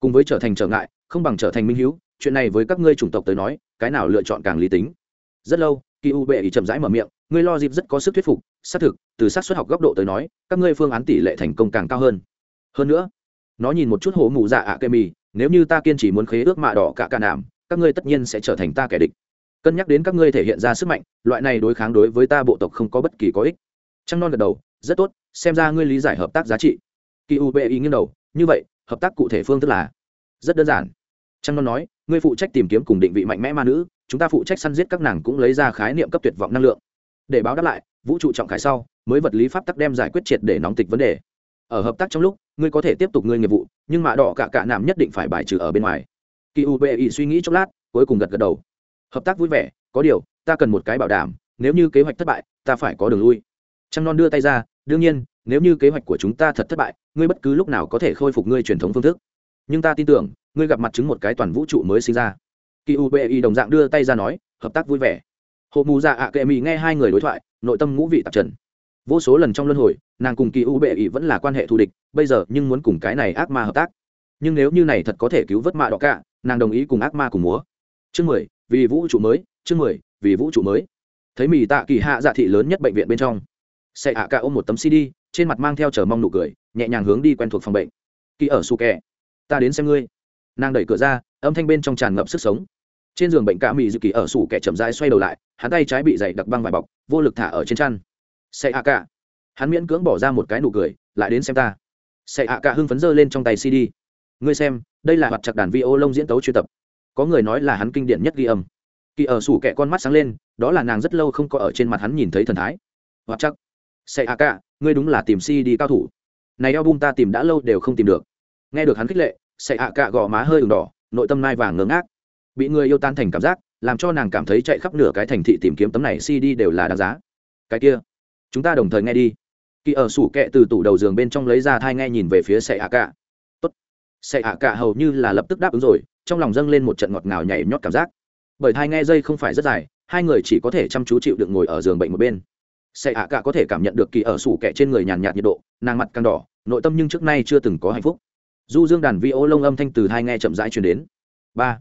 cùng với trở thành trở ngại, không bằng trở thành minh hữu chuyện này với các ngươi chủng tộc tới nói, cái nào lựa chọn càng lý tính? Rất lâu kỳ u bệ ý chậm rãi mở miệng, ngươi lo dịp rất có sức thuyết phục, xác thực, từ xác suất học góc độ tới nói, các ngươi phương án tỷ lệ thành công càng cao hơn. Hơn nữa, nó nhìn một chút hổ mù dạ ạ kê mì, nếu như ta kiên trì muốn khế ước mạ đỏ cả cả nảm các ngươi tất nhiên sẽ trở thành ta kẻ địch. Cân nhắc đến các ngươi thể hiện ra sức mạnh, loại này đối kháng đối với ta bộ tộc không có bất kỳ có ích. Trăng non gật đầu, rất tốt, xem ra ngươi lý giải hợp tác giá trị. Kỳ u bệ ý nghiêng đầu, như vậy, hợp tác cụ thể phương thức là rất đơn giản trăng non nói, ngươi phụ trách tìm kiếm cùng định vị mạnh mẽ ma nữ, chúng ta phụ trách săn giết các nàng cũng lấy ra khái niệm cấp tuyệt vọng năng lượng. Để báo đáp lại, vũ trụ trọng khải sau, mới vật lý pháp tắc đem giải quyết triệt để nóng tịch vấn đề. Ở hợp tác trong lúc, ngươi có thể tiếp tục ngươi nghiệp vụ, nhưng mạ đỏ cả cả nạm nhất định phải bài trừ ở bên ngoài. Kỳ u bệ suy nghĩ chốc lát, cuối cùng gật gật đầu. Hợp tác vui vẻ, có điều, ta cần một cái bảo đảm, nếu như kế hoạch thất bại, ta phải có đường lui. Trăng non đưa tay ra, đương nhiên, nếu như kế hoạch của chúng ta thật thất bại, ngươi bất cứ lúc nào có thể khôi phục ngươi truyền thống phương thức nhưng ta tin tưởng, ngươi gặp mặt chứng một cái toàn vũ trụ mới sinh ra. Kỳ u bi đồng dạng đưa tay ra nói, hợp tác vui vẻ. Hộ mù dạ ạ kệ mỹ nghe hai người đối thoại, nội tâm ngũ vị tạp trần. Vô số lần trong luân hồi, nàng cùng kỳ u bệ ý vẫn là quan hệ thù địch, bây giờ nhưng muốn cùng cái này ác ma hợp tác. Nhưng nếu như này thật có thể cứu vớt mạ đỏ cả, nàng đồng ý cùng ác ma cùng múa. Chương mười, vì vũ trụ mới, chương mười, vì vũ trụ mới. Thấy mì tạ kỳ hạ dạ thị lớn nhất bệnh viện bên trong. Xe hạ cả ôm một tấm cd trên mặt mang theo chờ mong nụ cười, nhẹ nhàng hướng đi quen thuộc phòng bệnh. Kỳ ở su kẹ ta đến xem ngươi. Nàng đẩy cửa ra, âm thanh bên trong tràn ngập sức sống. Trên giường bệnh cả mỹ dự kỳ ở sủ kẻ chậm rãi xoay đầu lại, hắn tay trái bị dày đặc băng vải bọc, vô lực thả ở trên chăn. Xe hạ cả. Hắn miễn cưỡng bỏ ra một cái nụ cười, lại đến xem ta. Xe hạ cả hưng phấn dơ lên trong tay cd. Ngươi xem, đây là mặt chặt đàn vi ô lông diễn tấu chuyên tập. Có người nói là hắn kinh điển nhất ghi âm. Kỳ ở sủ kẻ con mắt sáng lên, đó là nàng rất lâu không có ở trên mặt hắn nhìn thấy thần thái. Hoặc chắc xe hạ cả, ngươi đúng là tìm cd cao thủ. Này album ta tìm đã lâu đều không tìm được nghe được hắn khích lệ sẽ hạ cả gò má hơi ửng đỏ, nội tâm nai vàng ngớ ngác. Bị người yêu tan thành cảm giác, làm cho nàng cảm thấy chạy khắp nửa cái thành thị tìm kiếm tấm này cd đều là đáng giá. Cái kia, chúng ta đồng thời nghe đi. Kỳ ở sủ kệ từ tủ đầu giường bên trong lấy ra thai nghe nhìn về phía Sệ ạ cả tốt. Sệ ạ cả hầu như là lập tức đáp ứng rồi, trong lòng dâng lên một trận ngọt ngào nhảy nhót cảm giác. Bởi thai nghe dây không phải rất dài, hai người chỉ có thể chăm chú chịu được ngồi ở giường bệnh một bên. Sệ ạ cả có thể cảm nhận được kỳ ở sủ kệ trên người nhàn nhạt nhiệt độ, nàng mặt càng đỏ, nội tâm nhưng trước nay chưa từng có hạnh phúc du dương đàn vi ô lông âm thanh từ hai nghe chậm rãi truyền đến. Ba.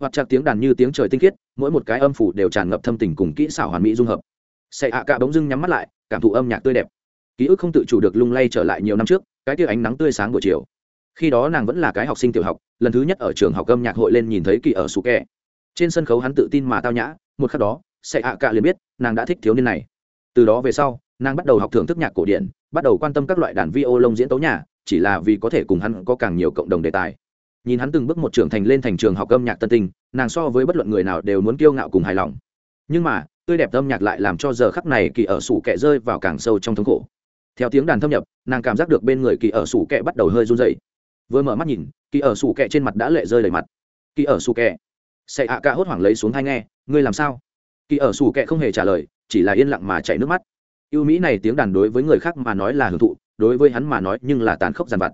Hoặc chặt tiếng đàn như tiếng trời tinh khiết, mỗi một cái âm phủ đều tràn ngập thâm tình cùng kỹ xảo hoàn mỹ dung hợp. Xạ ạ cả bỗng dưng nhắm mắt lại, cảm thụ âm nhạc tươi đẹp. Ký ức không tự chủ được lung lay trở lại nhiều năm trước, cái tia ánh nắng tươi sáng buổi chiều. Khi đó nàng vẫn là cái học sinh tiểu học, lần thứ nhất ở trường học âm nhạc hội lên nhìn thấy kỳ ở sù kẹ. Trên sân khấu hắn tự tin mà tao nhã, một khắc đó xe ạ cạ liền biết, nàng đã thích thiếu niên này. Từ đó về sau, nàng bắt đầu học thưởng thức nhạc cổ điển, bắt đầu quan tâm các loại đàn vi ô lông diễn tấu nhà chỉ là vì có thể cùng hắn có càng nhiều cộng đồng đề tài. Nhìn hắn từng bước một trưởng thành lên thành trường học âm nhạc tân tinh, nàng so với bất luận người nào đều muốn kiêu ngạo cùng hài lòng. Nhưng mà, tươi đẹp âm nhạc lại làm cho giờ khắc này kỳ ở sủ kẹ rơi vào càng sâu trong thống khổ. Theo tiếng đàn thâm nhập, nàng cảm giác được bên người kỳ ở sủ kẹ bắt đầu hơi run dậy vừa mở mắt nhìn, kỳ ở sủ kẹ trên mặt đã lệ rơi đầy mặt. Kỳ ở sủ kẹ. Sẽ ạ ca hốt hoảng lấy xuống hai nghe, ngươi làm sao? Kỳ ở sủ kẹ không hề trả lời, chỉ là yên lặng mà chảy nước mắt. Yêu mỹ này tiếng đàn đối với người khác mà nói là hưởng thụ đối với hắn mà nói nhưng là tàn khốc giàn vặt.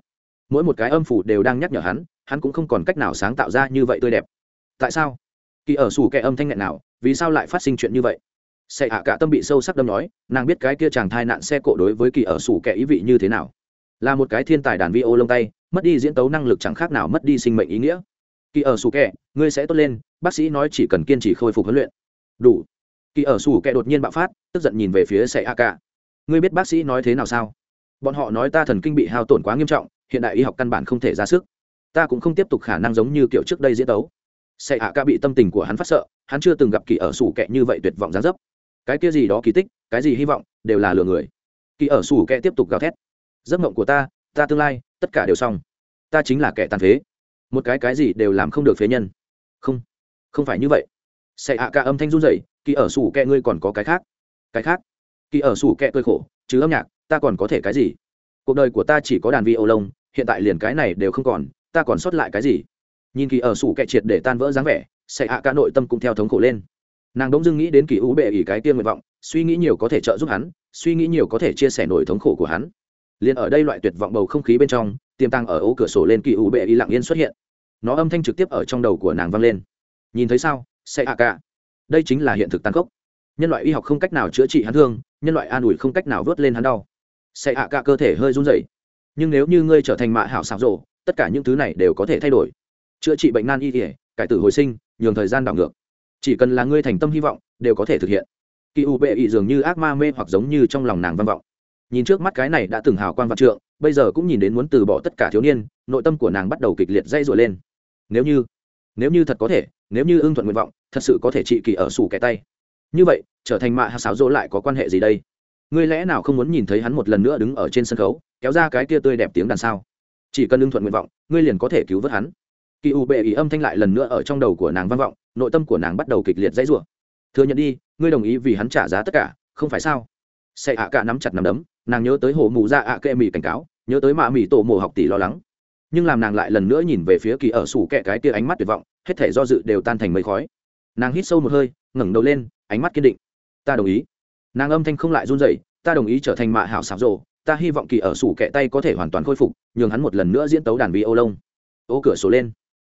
Mỗi một cái âm phủ đều đang nhắc nhở hắn hắn cũng không còn cách nào sáng tạo ra như vậy tươi đẹp. Tại sao? Kỳ ở sủ kẻ âm thanh nghẹn nào, vì sao lại phát sinh chuyện như vậy? Sẽ hạ cả tâm bị sâu sắc đâm nói, nàng biết cái kia chàng thai nạn xe cộ đối với kỳ ở sủ kẻ ý vị như thế nào. Là một cái thiên tài đàn vi ô lông tay, mất đi diễn tấu năng lực chẳng khác nào mất đi sinh mệnh ý nghĩa. Kỳ ở sủ kẻ, ngươi sẽ tốt lên, bác sĩ nói chỉ cần kiên trì khôi phục huấn luyện. Đủ. Kỳ ở sủ kẻ đột nhiên bạo phát, tức giận nhìn về phía sẽ hạ cả. Ngươi biết bác sĩ nói thế nào sao? Bọn họ nói ta thần kinh bị hao tổn quá nghiêm trọng, hiện đại y học căn bản không thể ra sức. Ta cũng không tiếp tục khả năng giống như kiểu trước đây diễn tấu. Sẽ hạ ca bị tâm tình của hắn phát sợ, hắn chưa từng gặp kỳ ở sủ kẹ như vậy tuyệt vọng gián dấp. Cái kia gì đó kỳ tích, cái gì hy vọng, đều là lừa người. Kỳ ở sủ kẹ tiếp tục gào thét. Giấc mộng của ta ta tương lai, tất cả đều xong. Ta chính là kẻ tàn phế. Một cái cái gì đều làm không được phế nhân. Không không phải như vậy. Sẽ hạ ca âm thanh run rẩy, kỳ ở sủ kẹ ngươi còn có cái khác. Cái khác. Kỳ ở sủ kẹ cơi khổ chứ âm nhạc ta còn có thể cái gì? Cuộc đời của ta chỉ có đàn vi ô lông hiện tại liền cái này đều không còn, ta còn sót lại cái gì? Nhìn kỳ ở sủ kẹ triệt để tan vỡ dáng vẻ sẽ hạ cả nội tâm cũng theo thống khổ lên. Nàng đống dưng nghĩ đến kỳ ú bệ ỉ cái tiên nguyện vọng, suy nghĩ nhiều có thể trợ giúp hắn, suy nghĩ nhiều có thể chia sẻ nổi thống khổ của hắn. Liền ở đây loại tuyệt vọng bầu không khí bên trong, tiềm tăng ở ô cửa sổ lên kỳ ú bệ ỉ lặng yên xuất hiện. Nó âm thanh trực tiếp ở trong đầu của nàng vang lên. Nhìn thấy sao? Sẽ hạ cả. Đây chính là hiện thực tăng khốc. Nhân loại y học không cách nào chữa trị hắn thương, nhân loại an ủi không cách nào vớt lên hắn đau sẽ hạ cả cơ thể hơi run rẩy. Nhưng nếu như ngươi trở thành mạ hảo xảo rộ, tất cả những thứ này đều có thể thay đổi. Chữa trị bệnh nan y thể cải tử hồi sinh, nhường thời gian đảo ngược. Chỉ cần là ngươi thành tâm hy vọng, đều có thể thực hiện. Kỳ u bệ ị dường như ác ma mê hoặc giống như trong lòng nàng văn vọng. Nhìn trước mắt cái này đã từng hào quan vạn trượng, bây giờ cũng nhìn đến muốn từ bỏ tất cả thiếu niên, nội tâm của nàng bắt đầu kịch liệt dây dội lên. Nếu như nếu như thật có thể, nếu như ưng thuận nguyện vọng, thật sự có thể trị kỳ ở sủ kẻ tay. Như vậy, trở thành mạ hạ sáo dỗ lại có quan hệ gì đây? Ngươi lẽ nào không muốn nhìn thấy hắn một lần nữa đứng ở trên sân khấu, kéo ra cái kia tươi đẹp tiếng đàn sao? Chỉ cần ưng thuận nguyện vọng, ngươi liền có thể cứu vớt hắn. Kỳ u bệ ý âm thanh lại lần nữa ở trong đầu của nàng vang vọng, nội tâm của nàng bắt đầu kịch liệt dãy rủa. Thừa nhận đi, ngươi đồng ý vì hắn trả giá tất cả, không phải sao? Sẽ ạ cả nắm chặt nắm đấm, nàng nhớ tới hồ mù ra ạ kệ mì cảnh cáo, nhớ tới mạ mì tổ mồ học tỷ lo lắng. Nhưng làm nàng lại lần nữa nhìn về phía kỳ ở sủ kẹ cái kia ánh mắt tuyệt vọng, hết thể do dự đều tan thành mây khói. Nàng hít sâu một hơi, ngẩng đầu lên, ánh mắt kiên định. Ta đồng ý nàng âm thanh không lại run rẩy, ta đồng ý trở thành mạ hảo sáo rộ ta hy vọng kỳ ở sủ kẹ tay có thể hoàn toàn khôi phục, nhường hắn một lần nữa diễn tấu đàn vi ô lông ô cửa sổ lên.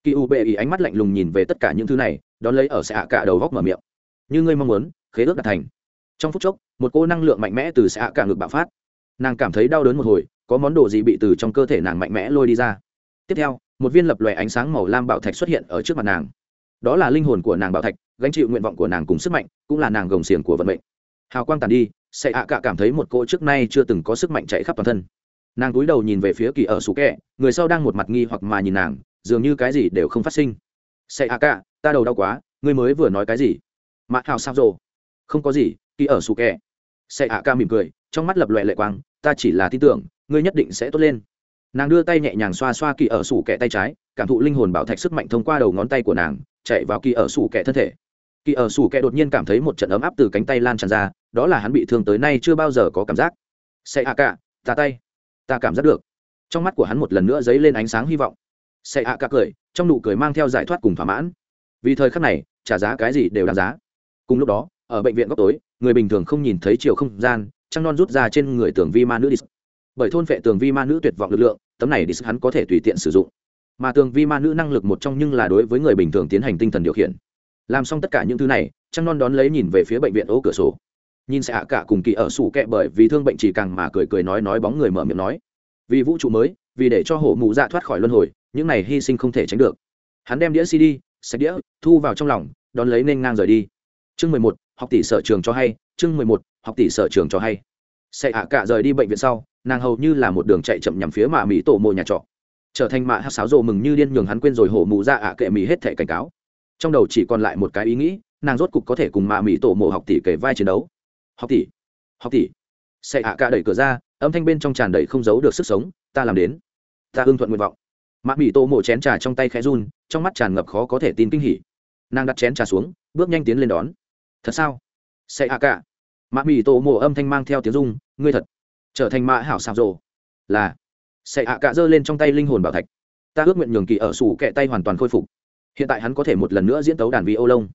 Kỳ u bệ ý ánh mắt lạnh lùng nhìn về tất cả những thứ này, đón lấy ở xạ cả đầu góc mở miệng. Như ngươi mong muốn, khế ước đạt thành. Trong phút chốc, một cô năng lượng mạnh mẽ từ xạ cả ngực bạo phát. Nàng cảm thấy đau đớn một hồi, có món đồ gì bị từ trong cơ thể nàng mạnh mẽ lôi đi ra. Tiếp theo, một viên lập lòe ánh sáng màu lam bảo thạch xuất hiện ở trước mặt nàng. Đó là linh hồn của nàng bảo thạch, gánh chịu nguyện vọng của nàng cùng sức mạnh, cũng là nàng gồng xiềng của vận mệnh hào quang tàn đi, sẽ ạ cả cảm thấy một cô trước nay chưa từng có sức mạnh chạy khắp toàn thân. Nàng cúi đầu nhìn về phía kỳ ở sủ kẹ, người sau đang một mặt nghi hoặc mà nhìn nàng, dường như cái gì đều không phát sinh. Sẽ ạ cả, ta đầu đau quá, ngươi mới vừa nói cái gì? Mạ hào sao rồ không có gì, kỳ ở sủ kẹ. Sẽ ạ cả mỉm cười, trong mắt lập loẹ lệ quang, ta chỉ là tin tưởng, ngươi nhất định sẽ tốt lên. Nàng đưa tay nhẹ nhàng xoa xoa kỳ ở sủ kẹ tay trái, cảm thụ linh hồn bảo thạch sức mạnh thông qua đầu ngón tay của nàng, chạy vào kỳ ở sủ kẹ thân thể kỳ ở sủ kẹ đột nhiên cảm thấy một trận ấm áp từ cánh tay lan tràn ra, đó là hắn bị thương tới nay chưa bao giờ có cảm giác. Sẽ ạ cả, ta tay. Ta cảm giác được. Trong mắt của hắn một lần nữa dấy lên ánh sáng hy vọng. Sẽ ạ cả cười, trong nụ cười mang theo giải thoát cùng thỏa mãn. Vì thời khắc này, trả giá cái gì đều đáng giá. Cùng lúc đó, ở bệnh viện góc tối, người bình thường không nhìn thấy chiều không gian, trăng non rút ra trên người tường vi ma nữ đi bởi thôn vệ tường vi ma nữ tuyệt vọng lực lượng, tấm này đi hắn có thể tùy tiện sử dụng. Mà tường vi ma nữ năng lực một trong nhưng là đối với người bình thường tiến hành tinh thần điều khiển làm xong tất cả những thứ này, trăng non đón lấy nhìn về phía bệnh viện ô cửa sổ. Nhìn sẽ hạ cả cùng kỳ ở sủ kẹ bởi vì thương bệnh chỉ càng mà cười cười nói nói bóng người mở miệng nói, vì vũ trụ mới, vì để cho hổ mụ dạ thoát khỏi luân hồi, những này hy sinh không thể tránh được. Hắn đem đĩa cd, sạch đĩa, thu vào trong lòng, đón lấy nên ngang rời đi. Chương mười một, học tỷ sở trường cho hay, chương mười một, học tỷ sở trường cho hay. Sẽ hạ cả rời đi bệnh viện sau, nàng hầu như là một đường chạy chậm nhằm phía mạ mỹ tổ mộ nhà trọ. Trở thành mạ hát sáo rồ mừng như điên nhường hắn quên rồi hổ mụ Dạ ạ kệ mỹ hết thể cảnh cáo trong đầu chỉ còn lại một cái ý nghĩ, nàng rốt cục có thể cùng mạ mỹ tổ mộ học tỷ kể vai chiến đấu. Học tỷ học tỷ. Sẽ hạ cả đẩy cửa ra, âm thanh bên trong tràn đầy không giấu được sức sống, ta làm đến. Ta hưng thuận nguyện vọng. Mạ mỹ tổ mộ chén trà trong tay khẽ run, trong mắt tràn ngập khó có thể tin kinh hỉ. Nàng đặt chén trà xuống, bước nhanh tiến lên đón. Thật sao? Sẽ hạ cả. Mạ mỹ tổ mộ âm thanh mang theo tiếng dung ngươi thật. Trở thành mạ hảo sạp rồ. Là. Sẽ hạ cả giơ lên trong tay linh hồn bảo thạch. Ta ước nguyện nhường kỳ ở sủ kẹ tay hoàn toàn khôi phục hiện tại hắn có thể một lần nữa diễn tấu đàn vi ô lông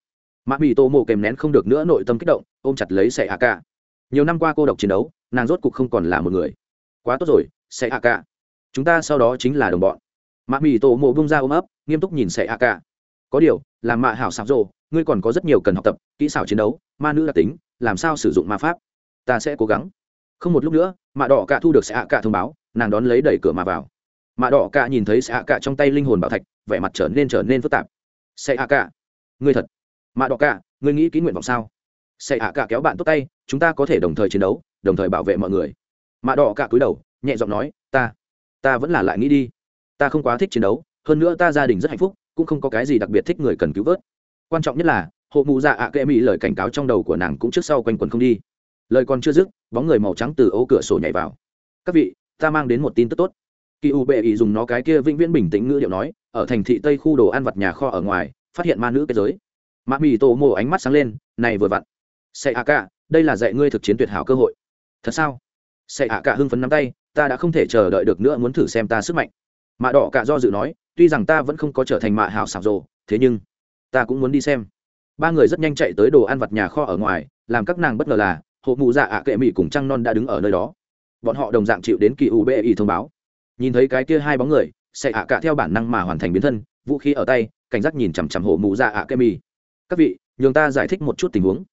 mạ mỹ tô mộ kèm nén không được nữa nội tâm kích động, ôm chặt lấy sẻ hạ cả. Nhiều năm qua cô độc chiến đấu, nàng rốt cục không còn là một người. Quá tốt rồi, sẻ hạ cả. Chúng ta sau đó chính là đồng bọn. Mạ mỹ tô mộ bung ra ôm ấp, nghiêm túc nhìn sẻ hạ cả. Có điều làm mạ hảo sạp rộ ngươi còn có rất nhiều cần học tập, kỹ xảo chiến đấu, ma nữ đặc tính, làm sao sử dụng ma pháp? Ta sẽ cố gắng. Không một lúc nữa, mạ đỏ cả thu được sẻ hạ cả thông báo, nàng đón lấy đẩy cửa mà vào mạ đỏ cả nhìn thấy xạ cả trong tay linh hồn bảo thạch, vẻ mặt trở nên trở nên phức tạp. Xạ cả, ngươi thật. Mạ đỏ cả, ngươi nghĩ kỹ nguyện vọng sao? Xạ cả kéo bạn tốt tay, chúng ta có thể đồng thời chiến đấu, đồng thời bảo vệ mọi người. Mạ đỏ cả cúi đầu, nhẹ giọng nói, ta ta vẫn là lại nghĩ đi. Ta không quá thích chiến đấu, hơn nữa ta gia đình rất hạnh phúc, cũng không có cái gì đặc biệt thích người cần cứu vớt. Quan trọng nhất là, hộ mụ dạ ạ kệ mỹ lời cảnh cáo trong đầu của nàng cũng trước sau quanh quần không đi. Lời còn chưa dứt, bóng người màu trắng từ ô cửa sổ nhảy vào. Các vị, ta mang đến một tin tức tốt kỳ u bệ ý dùng nó cái kia vĩnh viễn bình tĩnh ngữ điệu nói, ở thành thị tây khu đồ ăn vặt nhà kho ở ngoài, phát hiện ma nữ kết giới. Mạ mì tổ mồ ánh mắt sáng lên, này vừa vặn sẽ ạ cả đây là dạy ngươi thực chiến tuyệt hảo cơ hội. Thật sao? Sẽ ạ cả hưng phấn nắm tay, ta đã không thể chờ đợi được nữa muốn thử xem ta sức mạnh. Mạ đỏ cả do dự nói, tuy rằng ta vẫn không có trở thành mạ hảo sạc rồ thế nhưng ta cũng muốn đi xem. Ba người rất nhanh chạy tới đồ ăn vặt nhà kho ở ngoài, làm các nàng bất ngờ là hộ mụ dạ ạ kệ mỹ cùng trăng non đã đứng ở nơi đó. Bọn họ đồng dạng chịu đến kỳ u bệ ý thông báo nhìn thấy cái kia hai bóng người, sẽ ạ cả theo bản năng mà hoàn thành biến thân, vũ khí ở tay, cảnh giác nhìn chằm chằm hộ mụ dạ ạ kem y các vị, nhường ta giải thích một chút tình huống.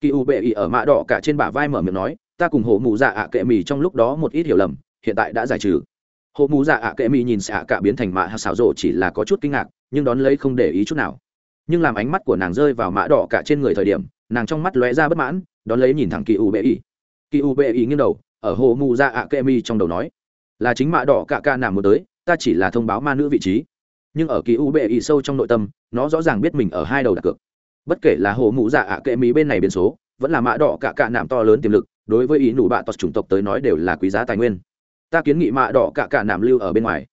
Kỳ u bệ ý ở mạ đỏ cả trên bả vai mở miệng nói, ta cùng hộ mụ dạ ạ kệ mì trong lúc đó một ít hiểu lầm, hiện tại đã giải trừ. Hộ mù dạ ạ kệ mì nhìn xạ cả biến thành mạ hạ xảo rộ chỉ là có chút kinh ngạc, nhưng đón lấy không để ý chút nào. Nhưng làm ánh mắt của nàng rơi vào mã đỏ cả trên người thời điểm, nàng trong mắt lóe ra bất mãn, đón lấy nhìn thẳng kỳ u bệ ý kỳ u bệ ý nghiêng đầu, ở hộ mù dạ ạ kệ mì trong đầu nói là chính mã đỏ cả ca nằm một tới, ta chỉ là thông báo ma nữ vị trí. Nhưng ở kỳ u bệ ý sâu trong nội tâm, nó rõ ràng biết mình ở hai đầu đặt cược. Bất kể là hồ mụ dạ ạ kệ mỹ bên này biến số, vẫn là mạ đỏ cả cạ nạm to lớn tiềm lực, đối với ý nụ bạ tọt chủng tộc tới nói đều là quý giá tài nguyên. Ta kiến nghị mạ đỏ cả cạ nạm lưu ở bên ngoài.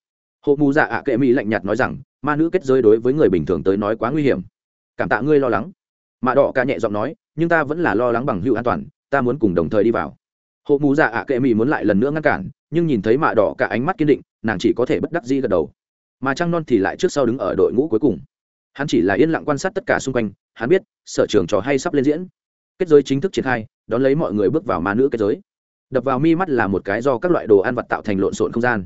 Hồ mụ dạ ạ kệ mỹ lạnh nhạt nói rằng, ma nữ kết giới đối với người bình thường tới nói quá nguy hiểm. Cảm tạ ngươi lo lắng. Mạ đỏ cả nhẹ giọng nói, nhưng ta vẫn là lo lắng bằng hữu an toàn, ta muốn cùng đồng thời đi vào hộ mù dạ ạ kệ mỹ muốn lại lần nữa ngăn cản, nhưng nhìn thấy mạ đỏ cả ánh mắt kiên định, nàng chỉ có thể bất đắc dĩ gật đầu. Mà trăng non thì lại trước sau đứng ở đội ngũ cuối cùng. Hắn chỉ là yên lặng quan sát tất cả xung quanh, hắn biết, sở trường trò hay sắp lên diễn. Kết giới chính thức triển khai, đón lấy mọi người bước vào ma nữ kết giới. Đập vào mi mắt là một cái do các loại đồ ăn vặt tạo thành lộn xộn không gian.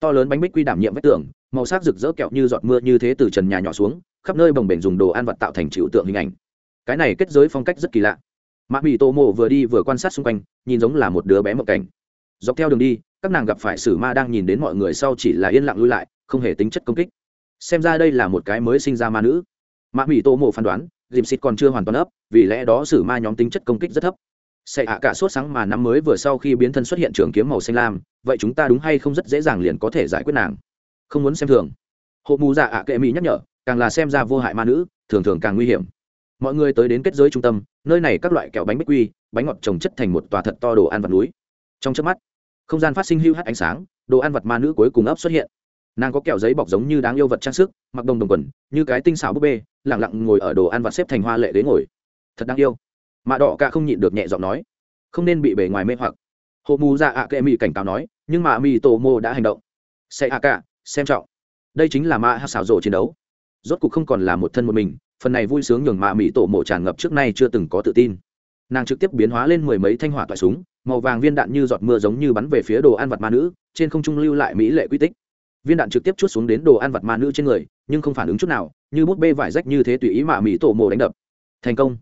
To lớn bánh bích quy đảm nhiệm vách tường, màu sắc rực rỡ kẹo như giọt mưa như thế từ trần nhà nhỏ xuống, khắp nơi bồng bềnh dùng đồ ăn vặt tạo thành chịu tượng hình ảnh. Cái này kết giới phong cách rất kỳ lạ mạ mỹ tô mộ vừa đi vừa quan sát xung quanh, nhìn giống là một đứa bé mộng cảnh. Dọc theo đường đi, các nàng gặp phải sử ma đang nhìn đến mọi người sau chỉ là yên lặng lui lại, không hề tính chất công kích. Xem ra đây là một cái mới sinh ra ma nữ. Mạ mỹ tô mộ phán đoán dìm xịt còn chưa hoàn toàn ấp, vì lẽ đó sử ma nhóm tính chất công kích rất thấp. Sẽ hạ cả sốt sáng mà năm mới vừa sau khi biến thân xuất hiện trường kiếm màu xanh lam, vậy chúng ta đúng hay không rất dễ dàng liền có thể giải quyết nàng? Không muốn xem thường. Hộ mù dạ ạ kệ mỹ nhắc nhở, càng là xem ra vô hại ma nữ, thường thường càng nguy hiểm mọi người tới đến kết giới trung tâm, nơi này các loại kẹo bánh bích quy, bánh ngọt trồng chất thành một tòa thật to đồ ăn vặt núi. Trong chớp mắt, không gian phát sinh hưu hắt ánh sáng, đồ ăn vặt ma nữ cuối cùng ấp xuất hiện. Nàng có kẹo giấy bọc giống như đáng yêu vật trang sức, mặc đồng đồng quần, như cái tinh xảo búp bê lẳng lặng ngồi ở đồ ăn vặt xếp thành hoa lệ đến ngồi. Thật đáng yêu. Mạ đỏ cả không nhịn được nhẹ giọng nói, không nên bị bề ngoài mê hoặc. Hộ mù ra ạ kệ mỹ cảnh cáo nói, nhưng mà mỹ tổ mô đã hành động. Sẽ ạ cả, xem trọng. Đây chính là mạ hát xảo rộ chiến đấu. Rốt cuộc không còn là một thân một mình phần này vui sướng nhường mạ mỹ tổ mộ tràn ngập trước nay chưa từng có tự tin. Nàng trực tiếp biến hóa lên mười mấy thanh hỏa toại súng, màu vàng viên đạn như giọt mưa giống như bắn về phía đồ ăn vặt ma nữ, trên không trung lưu lại mỹ lệ quy tích. Viên đạn trực tiếp chút xuống đến đồ ăn vặt ma nữ trên người, nhưng không phản ứng chút nào, như bút bê vải rách như thế tùy ý mạ mỹ tổ mộ đánh đập. Thành công.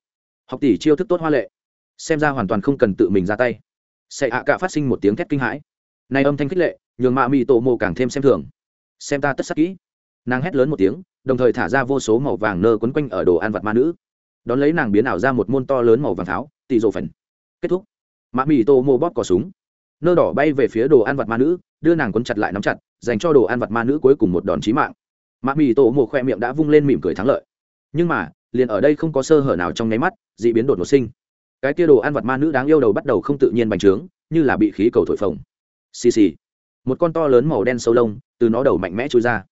Học tỷ chiêu thức tốt hoa lệ. Xem ra hoàn toàn không cần tự mình ra tay. Sẽ hạ cả phát sinh một tiếng thét kinh hãi. Này âm thanh khích lệ, nhường mạ mỹ tổ mộ càng thêm xem thường. Xem ta tất sắc kỹ. Nàng hét lớn một tiếng đồng thời thả ra vô số màu vàng nơ quấn quanh ở đồ ăn vặt ma nữ. Đón lấy nàng biến ảo ra một môn to lớn màu vàng tháo tỷ rộ phần. Kết thúc. Mạ mì tô mô bóp cỏ súng. Nơ đỏ bay về phía đồ ăn vặt ma nữ, đưa nàng quấn chặt lại nắm chặt, dành cho đồ ăn vặt ma nữ cuối cùng một đòn chí mạng. Mạ mì tô mô khoe miệng đã vung lên mỉm cười thắng lợi. Nhưng mà, liền ở đây không có sơ hở nào trong nháy mắt d ị biến đột ngột sinh. Cái kia đồ ăn vặt ma nữ đáng yêu đầu bắt đầu không tự nhiên bành trướng, như là bị khí cầu thổi phồng. Xì xì. Một con to lớn màu đen sâu lông, từ nó đầu mạnh mẽ trôi ra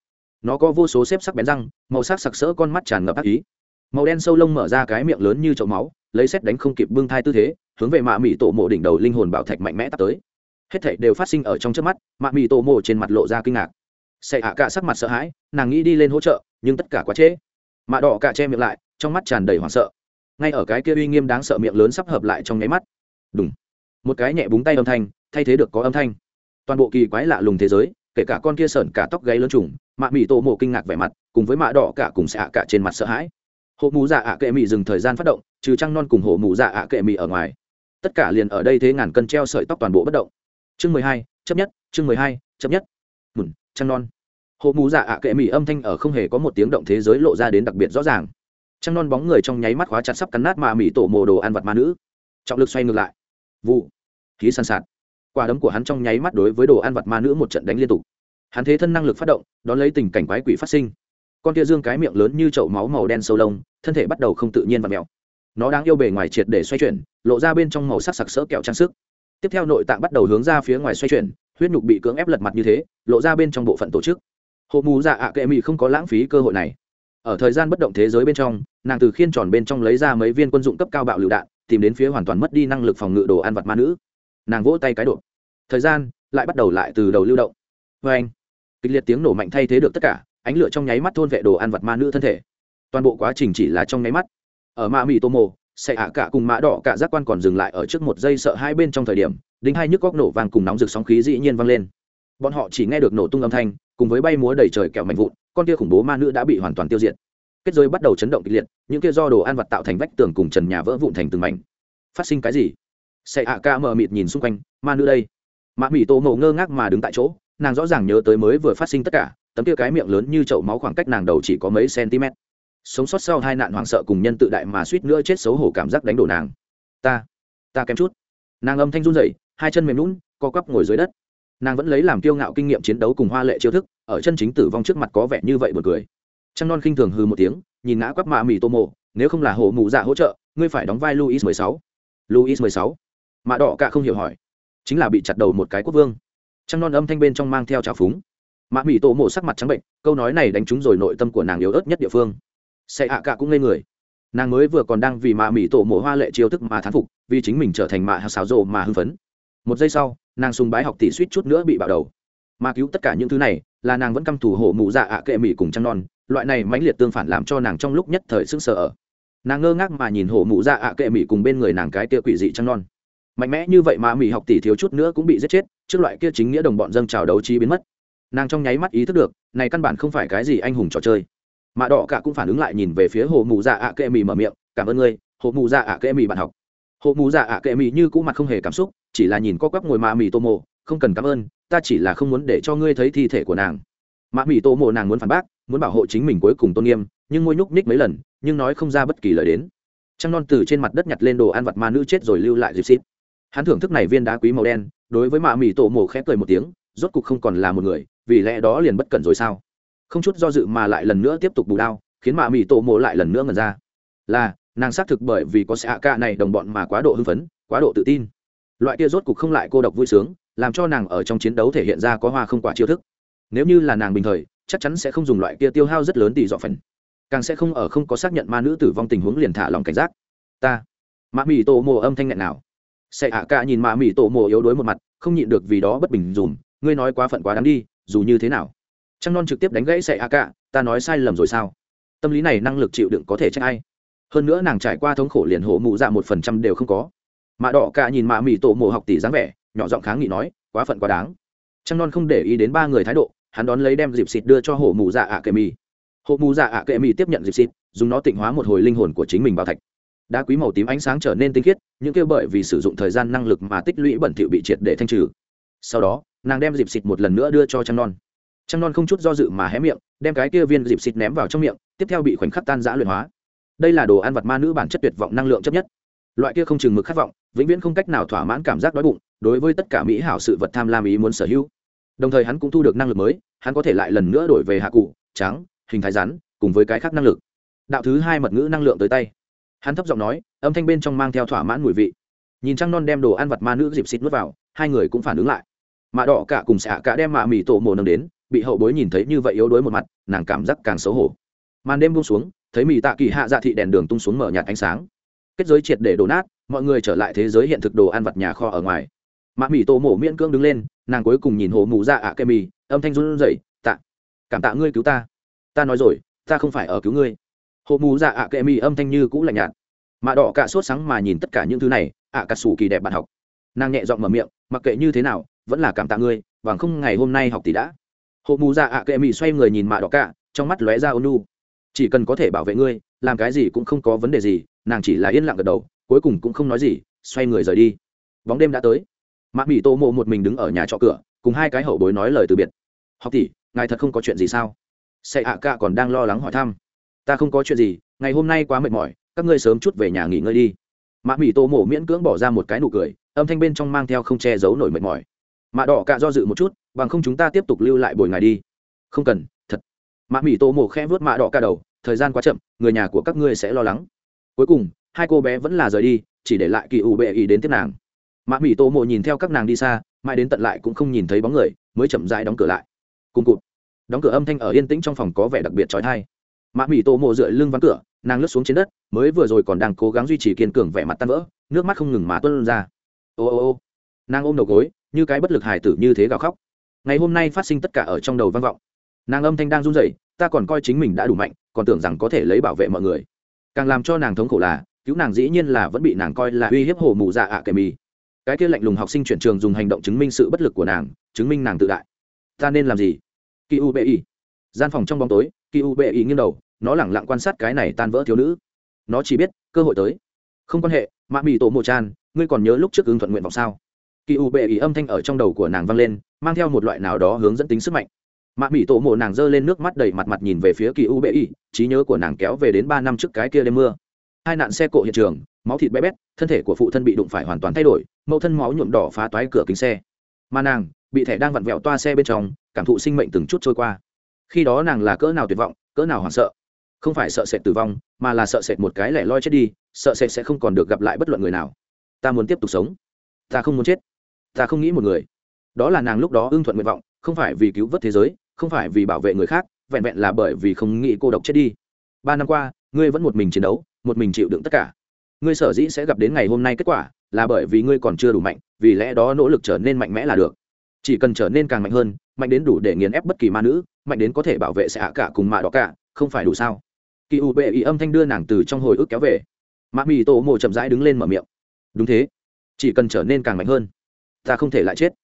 nó có vô số xếp sắc bén răng, màu sắc sặc sỡ con mắt tràn ngập ác ý. Màu đen sâu lông mở ra cái miệng lớn như chậu máu, lấy xét đánh không kịp bưng thai tư thế, hướng về mạ mỹ tổ mộ đỉnh đầu linh hồn bảo thạch mạnh mẽ tắt tới. Hết thảy đều phát sinh ở trong trước mắt, mạ mỹ tổ mộ trên mặt lộ ra kinh ngạc. Xệ hạ cả sắc mặt sợ hãi, nàng nghĩ đi lên hỗ trợ, nhưng tất cả quá trễ. Mạ đỏ cả che miệng lại, trong mắt tràn đầy hoảng sợ. Ngay ở cái kia uy nghiêm đáng sợ miệng lớn sắp hợp lại trong nháy mắt. Đúng một cái nhẹ búng tay âm thanh, thay thế được có âm thanh. Toàn bộ kỳ quái lạ lùng thế giới kể cả con kia sởn cả tóc gáy lớn trùng, mạ mì tổ mộ kinh ngạc vẻ mặt, cùng với mạ đỏ cả cùng xạ cả trên mặt sợ hãi. Hộ mù dạ ạ kệ mị dừng thời gian phát động, trừ trăng non cùng hộ mù dạ ạ kệ mị ở ngoài. Tất cả liền ở đây thế ngàn cân treo sợi tóc toàn bộ bất động. Chương mười hai, chấp nhất, chương mười hai, chấp nhất. Mùn, trăng non. Hộ mù dạ ạ kệ mị âm thanh ở không hề có một tiếng động thế giới lộ ra đến đặc biệt rõ ràng. Trăng non bóng người trong nháy mắt khóa chặt sắp cắn nát mà mì tổ mồ đồ ăn vặt ma nữ. Trọng lực xoay ngược lại. Vụ. Khí sàn sạt. Quả đấm của hắn trong nháy mắt đối với đồ ăn vặt ma nữ một trận đánh liên tục hắn thế thân năng lực phát động, đón lấy tình cảnh quái quỷ phát sinh. Con kia dương cái miệng lớn như chậu máu màu đen sâu lông, thân thể bắt đầu không tự nhiên và mèo. Nó đang yêu bề ngoài triệt để xoay chuyển, lộ ra bên trong màu sắc sặc sỡ kẹo trang sức. Tiếp theo nội tạng bắt đầu hướng ra phía ngoài xoay chuyển, huyết nhục bị cưỡng ép lật mặt như thế, lộ ra bên trong bộ phận tổ chức. Hộ mù dạ ạ kệ mị không có lãng phí cơ hội này. Ở thời gian bất động thế giới bên trong, nàng từ khiên tròn bên trong lấy ra mấy viên quân dụng cấp cao bạo lựu đạn, tìm đến phía hoàn toàn mất đi năng lực phòng ngự đồ ăn vật ma nữ. Nàng vỗ tay cái độ thời gian lại bắt đầu lại từ đầu lưu động. Vê anh kịch liệt tiếng nổ mạnh thay thế được tất cả, ánh lửa trong nháy mắt thôn vệ đồ ăn vật ma nữ thân thể. Toàn bộ quá trình chỉ là trong nháy mắt. Ở ma mỹ tô mô sẽ hạ cả cùng mã đỏ cả giác quan còn dừng lại ở trước một giây sợ hai bên trong thời điểm, đinh hai nhức góc nổ vàng cùng nóng rực sóng khí dĩ nhiên vang lên. Bọn họ chỉ nghe được nổ tung âm thanh, cùng với bay múa đầy trời kẹo mạnh vụn, con kia khủng bố ma nữ đã bị hoàn toàn tiêu diệt. Kết giới bắt đầu chấn động kịch liệt, những kia do đồ ăn vật tạo thành vách tường cùng trần nhà vỡ vụn thành từng mảnh. Phát sinh cái gì? Sẽ hạ ca mờ mịt nhìn xung quanh, ma nữ đây. Mã mỹ tô mộ ngơ ngác mà đứng tại chỗ nàng rõ ràng nhớ tới mới vừa phát sinh tất cả, tấm kia cái miệng lớn như chậu máu khoảng cách nàng đầu chỉ có mấy cm. Sống sót sau hai nạn hoảng sợ cùng nhân tự đại mà suýt nữa chết xấu hổ cảm giác đánh đổ nàng. Ta ta kém chút. Nàng âm thanh run rẩy, hai chân mềm lún co quắp ngồi dưới đất. Nàng vẫn lấy làm kiêu ngạo kinh nghiệm chiến đấu cùng hoa lệ chiêu thức, ở chân chính tử vong trước mặt có vẻ như vậy một cười. Trăng non khinh thường hư một tiếng, nhìn ngã quắp mạ mì tô mộ, nếu không là hổ mụ dạ hỗ trợ, ngươi phải đóng vai luis mười sáu. Luis mười sáu? Mạ đỏ cả không hiểu hỏi. Chính là bị chặt đầu một cái quốc vương trăng non âm thanh bên trong mang theo trào phúng. Mạ mỹ tổ mộ sắc mặt trắng bệnh, câu nói này đánh trúng rồi nội tâm của nàng yếu ớt nhất địa phương. Sẽ hạ cả cũng ngây người. Nàng mới vừa còn đang vì mạ mỹ tổ mộ hoa lệ chiêu thức mà thán phục, vì chính mình trở thành mạ hạt xáo rộ mà hưng phấn. Một giây sau, nàng sùng bái học tỷ suýt chút nữa bị bạo đầu. Mà cứu tất cả những thứ này, là nàng vẫn căm thủ hổ mụ dạ ạ kệ mỹ cùng trăng non, loại này mãnh liệt tương phản làm cho nàng trong lúc nhất thời sững sờ. Nàng ngơ ngác mà nhìn hổ mụ dạ ạ kệ mỹ cùng bên người nàng cái kia quỷ dị trăng non mạnh mẽ như vậy mà mỹ học tỷ thiếu chút nữa cũng bị giết chết trước loại kia chính nghĩa đồng bọn dâng trào đấu trí biến mất. Nàng trong nháy mắt ý thức được này căn bản không phải cái gì anh hùng trò chơi. Mà đỏ cả cũng phản ứng lại nhìn về phía hồ mù dạ ạ kệ mì mở miệng cảm ơn ngươi hồ mù dạ ạ kệ mì bạn học. Hồ mù dạ ạ kệ mì như cũ mặt không hề cảm xúc chỉ là nhìn co quắp ngồi mạ mì tô mồ, không cần cảm ơn ta chỉ là không muốn để cho ngươi thấy thi thể của nàng. Mạ mì tô mồ nàng muốn phản bác muốn bảo hộ chính mình cuối cùng tôn nghiêm nhưng môi nhúc nhích mấy lần nhưng nói không ra bất kỳ lời đến. Trăng non từ trên mặt đất nhặt lên đồ ăn vặt ma nữ chết rồi lưu lại dịp xít hắn thưởng thức này viên đá quý màu đen, đối với mạ mì tổ mổ khẽ cười một tiếng, rốt cục không còn là một người, vì lẽ đó liền bất cẩn rồi sao? Không chút do dự mà lại lần nữa tiếp tục bù đao, khiến mạ mì tổ mổ lại lần nữa ngần ra. Là, nàng xác thực bởi vì có xạ ca này đồng bọn mà quá độ hưng phấn, quá độ tự tin. Loại kia rốt cục không lại cô độc vui sướng, làm cho nàng ở trong chiến đấu thể hiện ra có hoa không quả chiêu thức. Nếu như là nàng bình thời, chắc chắn sẽ không dùng loại kia tiêu hao rất lớn tỷ dọ phần. Càng sẽ không ở không có xác nhận ma nữ tử vong tình huống liền thả lòng cảnh giác. Ta. Mạ mì tổ mồ âm thanh nghẹn nào? Sẽ ạ cả nhìn mạ mì tổ mồ yếu đuối một mặt, không nhịn được vì đó bất bình dùm, ngươi nói quá phận quá đáng đi, dù như thế nào? Trăng non trực tiếp đánh gãy sẽ ạ cả, ta nói sai lầm rồi sao? Tâm lý này năng lực chịu đựng có thể trách ai? Hơn nữa nàng trải qua thống khổ liền hổ mụ dạ một phần trăm đều không có. Mạ đỏ cả nhìn mạ mì tổ mồ học tỷ dáng vẻ, nhỏ giọng kháng nghị nói, quá phận quá đáng. Trăng non không để ý đến ba người thái độ, hắn đón lấy đem dịp xịt đưa cho hổ mù dạ ạ kệ mì hộ mù dạ ạ kệ mì tiếp nhận dịp xịt, dùng nó tịnh hóa một hồi linh hồn của chính mình bảo thạch đá quý màu tím ánh sáng trở nên tinh khiết, những kêu bởi vì sử dụng thời gian năng lực mà tích lũy bẩn thỉu bị triệt để thanh trừ. Sau đó, nàng đem dịp xịt một lần nữa đưa cho trăng non. Trăng non không chút do dự mà hé miệng, đem cái kia viên dịp xịt ném vào trong miệng, tiếp theo bị khoảnh khắc tan giã luyện hóa. Đây là đồ ăn vật ma nữ bản chất tuyệt vọng năng lượng chấp nhất. Loại kia không chừng mực khát vọng, vĩnh viễn không cách nào thỏa mãn cảm giác đói bụng, đối với tất cả mỹ hảo sự vật tham lam ý muốn sở hữu. Đồng thời hắn cũng thu được năng lực mới, hắn có thể lại lần nữa đổi về hạ cụ, trắng, hình thái rắn, cùng với cái khác năng lực. Đạo thứ hai mật ngữ năng lượng tới tay hắn thấp giọng nói, âm thanh bên trong mang theo thỏa mãn mùi vị. Nhìn trăng non đem đồ ăn vặt ma nữ dịp xịt nuốt vào, hai người cũng phản ứng lại. Mạ đỏ cả cùng xạ cả đem mạ mì tổ mồ nâng đến, bị hậu bối nhìn thấy như vậy yếu đuối một mặt, nàng cảm giác càng xấu hổ. Màn đêm buông xuống, thấy mì tạ kỳ hạ dạ thị đèn đường tung xuống mở nhạt ánh sáng. Kết giới triệt để đổ nát, mọi người trở lại thế giới hiện thực đồ ăn vặt nhà kho ở ngoài. Mạ mì tổ mổ miễn cưỡng đứng lên, nàng cuối cùng nhìn hồ mù ra ạ à cây mì, âm thanh run rẩy, tạ, cảm tạ ngươi cứu ta. Ta nói rồi, ta không phải ở cứu ngươi. Hộ mù ra ạ kệ mì âm thanh như cũ lạnh nhạt. Mạ đỏ cả sốt sáng mà nhìn tất cả những thứ này, ạ à cà sủ kỳ đẹp bạn học. Nàng nhẹ giọng mở miệng, mặc kệ như thế nào, vẫn là cảm tạ ngươi, bằng không ngày hôm nay học tỷ đã. Hộ mù ra ạ kệ mì xoay người nhìn mạ đỏ cả, trong mắt lóe ra ônu chỉ cần có thể bảo vệ ngươi, làm cái gì cũng không có vấn đề gì, nàng chỉ là yên lặng gật đầu, cuối cùng cũng không nói gì, xoay người rời đi. Bóng đêm đã tới. Mạ mỹ tô mộ một mình đứng ở nhà trọ cửa, cùng hai cái hậu bối nói lời từ biệt. Học tỷ, ngài thật không có chuyện gì sao? Sẽ ạ cả còn đang lo lắng hỏi thăm ta không có chuyện gì, ngày hôm nay quá mệt mỏi, các ngươi sớm chút về nhà nghỉ ngơi đi. Mạ mỹ tô mộ miễn cưỡng bỏ ra một cái nụ cười, âm thanh bên trong mang theo không che giấu nổi mệt mỏi. Mạ đỏ cạ do dự một chút, bằng không chúng ta tiếp tục lưu lại bồi ngày đi. Không cần, thật. Mạ mỹ tô mộ khẽ vớt mạ đỏ cạ đầu, thời gian quá chậm, người nhà của các ngươi sẽ lo lắng. Cuối cùng, hai cô bé vẫn là rời đi, chỉ để lại kỳ ủ bệ ý đến tiếp nàng. Mạ mỹ tô mộ nhìn theo các nàng đi xa, mãi đến tận lại cũng không nhìn thấy bóng người, mới chậm rãi đóng cửa lại. Cùng cụt. Đóng cửa âm thanh ở yên tĩnh trong phòng có vẻ đặc biệt trói thai mạ mỹ tô mộ dựa lưng vắng cửa, nàng lướt xuống trên đất, mới vừa rồi còn đang cố gắng duy trì kiên cường vẻ mặt tan vỡ, nước mắt không ngừng mà tuân ra. Ô ô ô, nàng ôm đầu gối, như cái bất lực hài tử như thế gào khóc. Ngày hôm nay phát sinh tất cả ở trong đầu vang vọng. Nàng âm thanh đang run rẩy, ta còn coi chính mình đã đủ mạnh, còn tưởng rằng có thể lấy bảo vệ mọi người. Càng làm cho nàng thống khổ là, cứu nàng dĩ nhiên là vẫn bị nàng coi là uy hiếp hồ mù dạ ạ kề mì. Cái kia lạnh lùng học sinh chuyển trường dùng hành động chứng minh sự bất lực của nàng, chứng minh nàng tự đại. Ta nên làm gì? Kỳ u bê y. Gian phòng trong bóng tối kỳ u Bệ y nghiêng đầu, nó lẳng lặng quan sát cái này tan vỡ thiếu nữ. Nó chỉ biết, cơ hội tới. Không quan hệ, mạ mì tổ mộ chan ngươi còn nhớ lúc trước ứng thuận nguyện vọng sao? Kỳ u bệ ý âm thanh ở trong đầu của nàng vang lên, mang theo một loại nào đó hướng dẫn tính sức mạnh. Mạ mì tổ mộ nàng giơ lên nước mắt đầy mặt mặt nhìn về phía kỳ u bệ ý trí nhớ của nàng kéo về đến ba năm trước cái kia đêm mưa. Hai nạn xe cộ hiện trường, máu thịt bé bét, thân thể của phụ thân bị đụng phải hoàn toàn thay đổi, mẫu thân máu nhuộm đỏ phá toái cửa kính xe. Mà nàng, bị thẻ đang vặn vẹo toa xe bên trong, cảm thụ sinh mệnh từng chút trôi qua khi đó nàng là cỡ nào tuyệt vọng, cỡ nào hoảng sợ. Không phải sợ sệt tử vong, mà là sợ sệt một cái lẻ loi chết đi, sợ sệt sẽ không còn được gặp lại bất luận người nào. Ta muốn tiếp tục sống. Ta không muốn chết. Ta không nghĩ một người. Đó là nàng lúc đó ưng thuận nguyện vọng, không phải vì cứu vớt thế giới, không phải vì bảo vệ người khác, vẹn vẹn là bởi vì không nghĩ cô độc chết đi. Ba năm qua, ngươi vẫn một mình chiến đấu, một mình chịu đựng tất cả. Ngươi sở dĩ sẽ gặp đến ngày hôm nay kết quả là bởi vì ngươi còn chưa đủ mạnh, vì lẽ đó nỗ lực trở nên mạnh mẽ là được. Chỉ cần trở nên càng mạnh hơn mạnh đến đủ để nghiền ép bất kỳ ma nữ, mạnh đến có thể bảo vệ sẽ hạ cả cùng mạ đó cả, không phải đủ sao? Kỳ u bệ ý âm thanh đưa nàng từ trong hồi ức kéo về. Mạ mì tổ mồ chậm rãi đứng lên mở miệng. Đúng thế, chỉ cần trở nên càng mạnh hơn, ta không thể lại chết.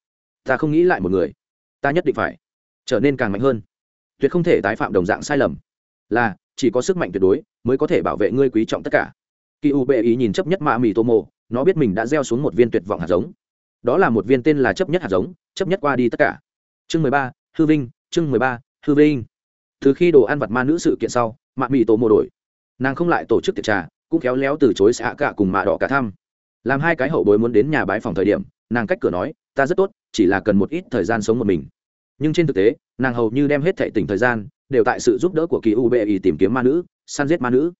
Ta không nghĩ lại một người. Ta nhất định phải trở nên càng mạnh hơn. Tuyệt không thể tái phạm đồng dạng sai lầm. Là, chỉ có sức mạnh tuyệt đối mới có thể bảo vệ ngươi quý trọng tất cả. Kỳ u bệ ý nhìn chấp nhất mạ mì tô mồ nó biết mình đã gieo xuống một viên tuyệt vọng hạt giống. Đó là một viên tên là chấp nhất hạt giống, chấp nhất qua đi tất cả chương mười ba, hư vinh, chương mười ba, hư vinh. Từ khi đồ ăn vặt ma nữ sự kiện sau, mạ mỹ tổ mộ đổi. Nàng không lại tổ chức tiệc trà, cũng khéo léo từ chối xạ cả cùng mạ đỏ cả thăm. Làm hai cái hậu bối muốn đến nhà bái phòng thời điểm, nàng cách cửa nói, ta rất tốt, chỉ là cần một ít thời gian sống một mình. Nhưng trên thực tế, nàng hầu như đem hết thệ tỉnh thời gian, đều tại sự giúp đỡ của kỳ u bệ ý tìm kiếm ma nữ, săn giết ma nữ.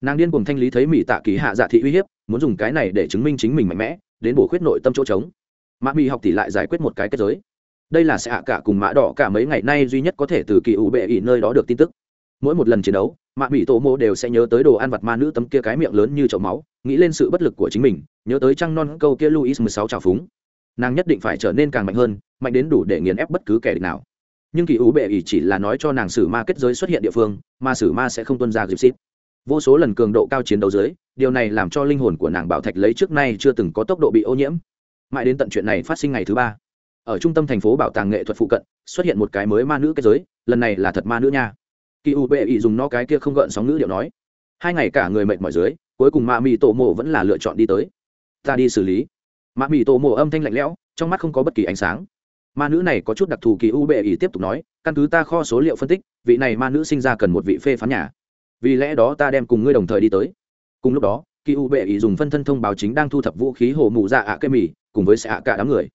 Nàng điên cùng thanh lý thấy mỹ tạ kỳ hạ dạ thị uy hiếp, muốn dùng cái này để chứng minh chính mình mạnh mẽ, đến bổ khuyết nội tâm chỗ trống. Mạ mỹ học tỷ lại giải quyết một cái kết giới đây là sẽ hạ cả cùng mã đỏ cả mấy ngày nay duy nhất có thể từ kỳ ủ bệ ỉ nơi đó được tin tức. Mỗi một lần chiến đấu, mạ mỹ tổ mô đều sẽ nhớ tới đồ ăn vặt ma nữ tấm kia cái miệng lớn như chậu máu, nghĩ lên sự bất lực của chính mình, nhớ tới trăng non câu kia luis mười sáu trào phúng. Nàng nhất định phải trở nên càng mạnh hơn, mạnh đến đủ để nghiền ép bất cứ kẻ địch nào. Nhưng kỳ ủ bệ ỉ chỉ là nói cho nàng sử ma kết giới xuất hiện địa phương, mà sử ma sẽ không tuân ra dịp xít. Vô số lần cường độ cao chiến đấu dưới, điều này làm cho linh hồn của nàng bảo thạch lấy trước nay chưa từng có tốc độ bị ô nhiễm. Mãi đến tận chuyện này phát sinh ngày thứ ba ở trung tâm thành phố bảo tàng nghệ thuật phụ cận, xuất hiện một cái mới ma nữ cái giới, lần này là thật ma nữ nha. Kỳ u bệ ý dùng nó cái kia không gợn sóng nữ điệu nói. Hai ngày cả người mệt mỏi dưới, cuối cùng Ma mì tổ mộ vẫn là lựa chọn đi tới. Ta đi xử lý. Ma mì tổ mộ âm thanh lạnh lẽo, trong mắt không có bất kỳ ánh sáng. Ma nữ này có chút đặc thù kỳ u bệ ý tiếp tục nói, căn cứ ta kho số liệu phân tích, vị này ma nữ sinh ra cần một vị phê phán nhà. Vì lẽ đó ta đem cùng ngươi đồng thời đi tới. Cùng lúc đó, kỳ u bệ ý dùng phân thân thông báo chính đang thu thập vũ khí hồ mụ dạ ạ cây mì, cùng với xạ cả đám người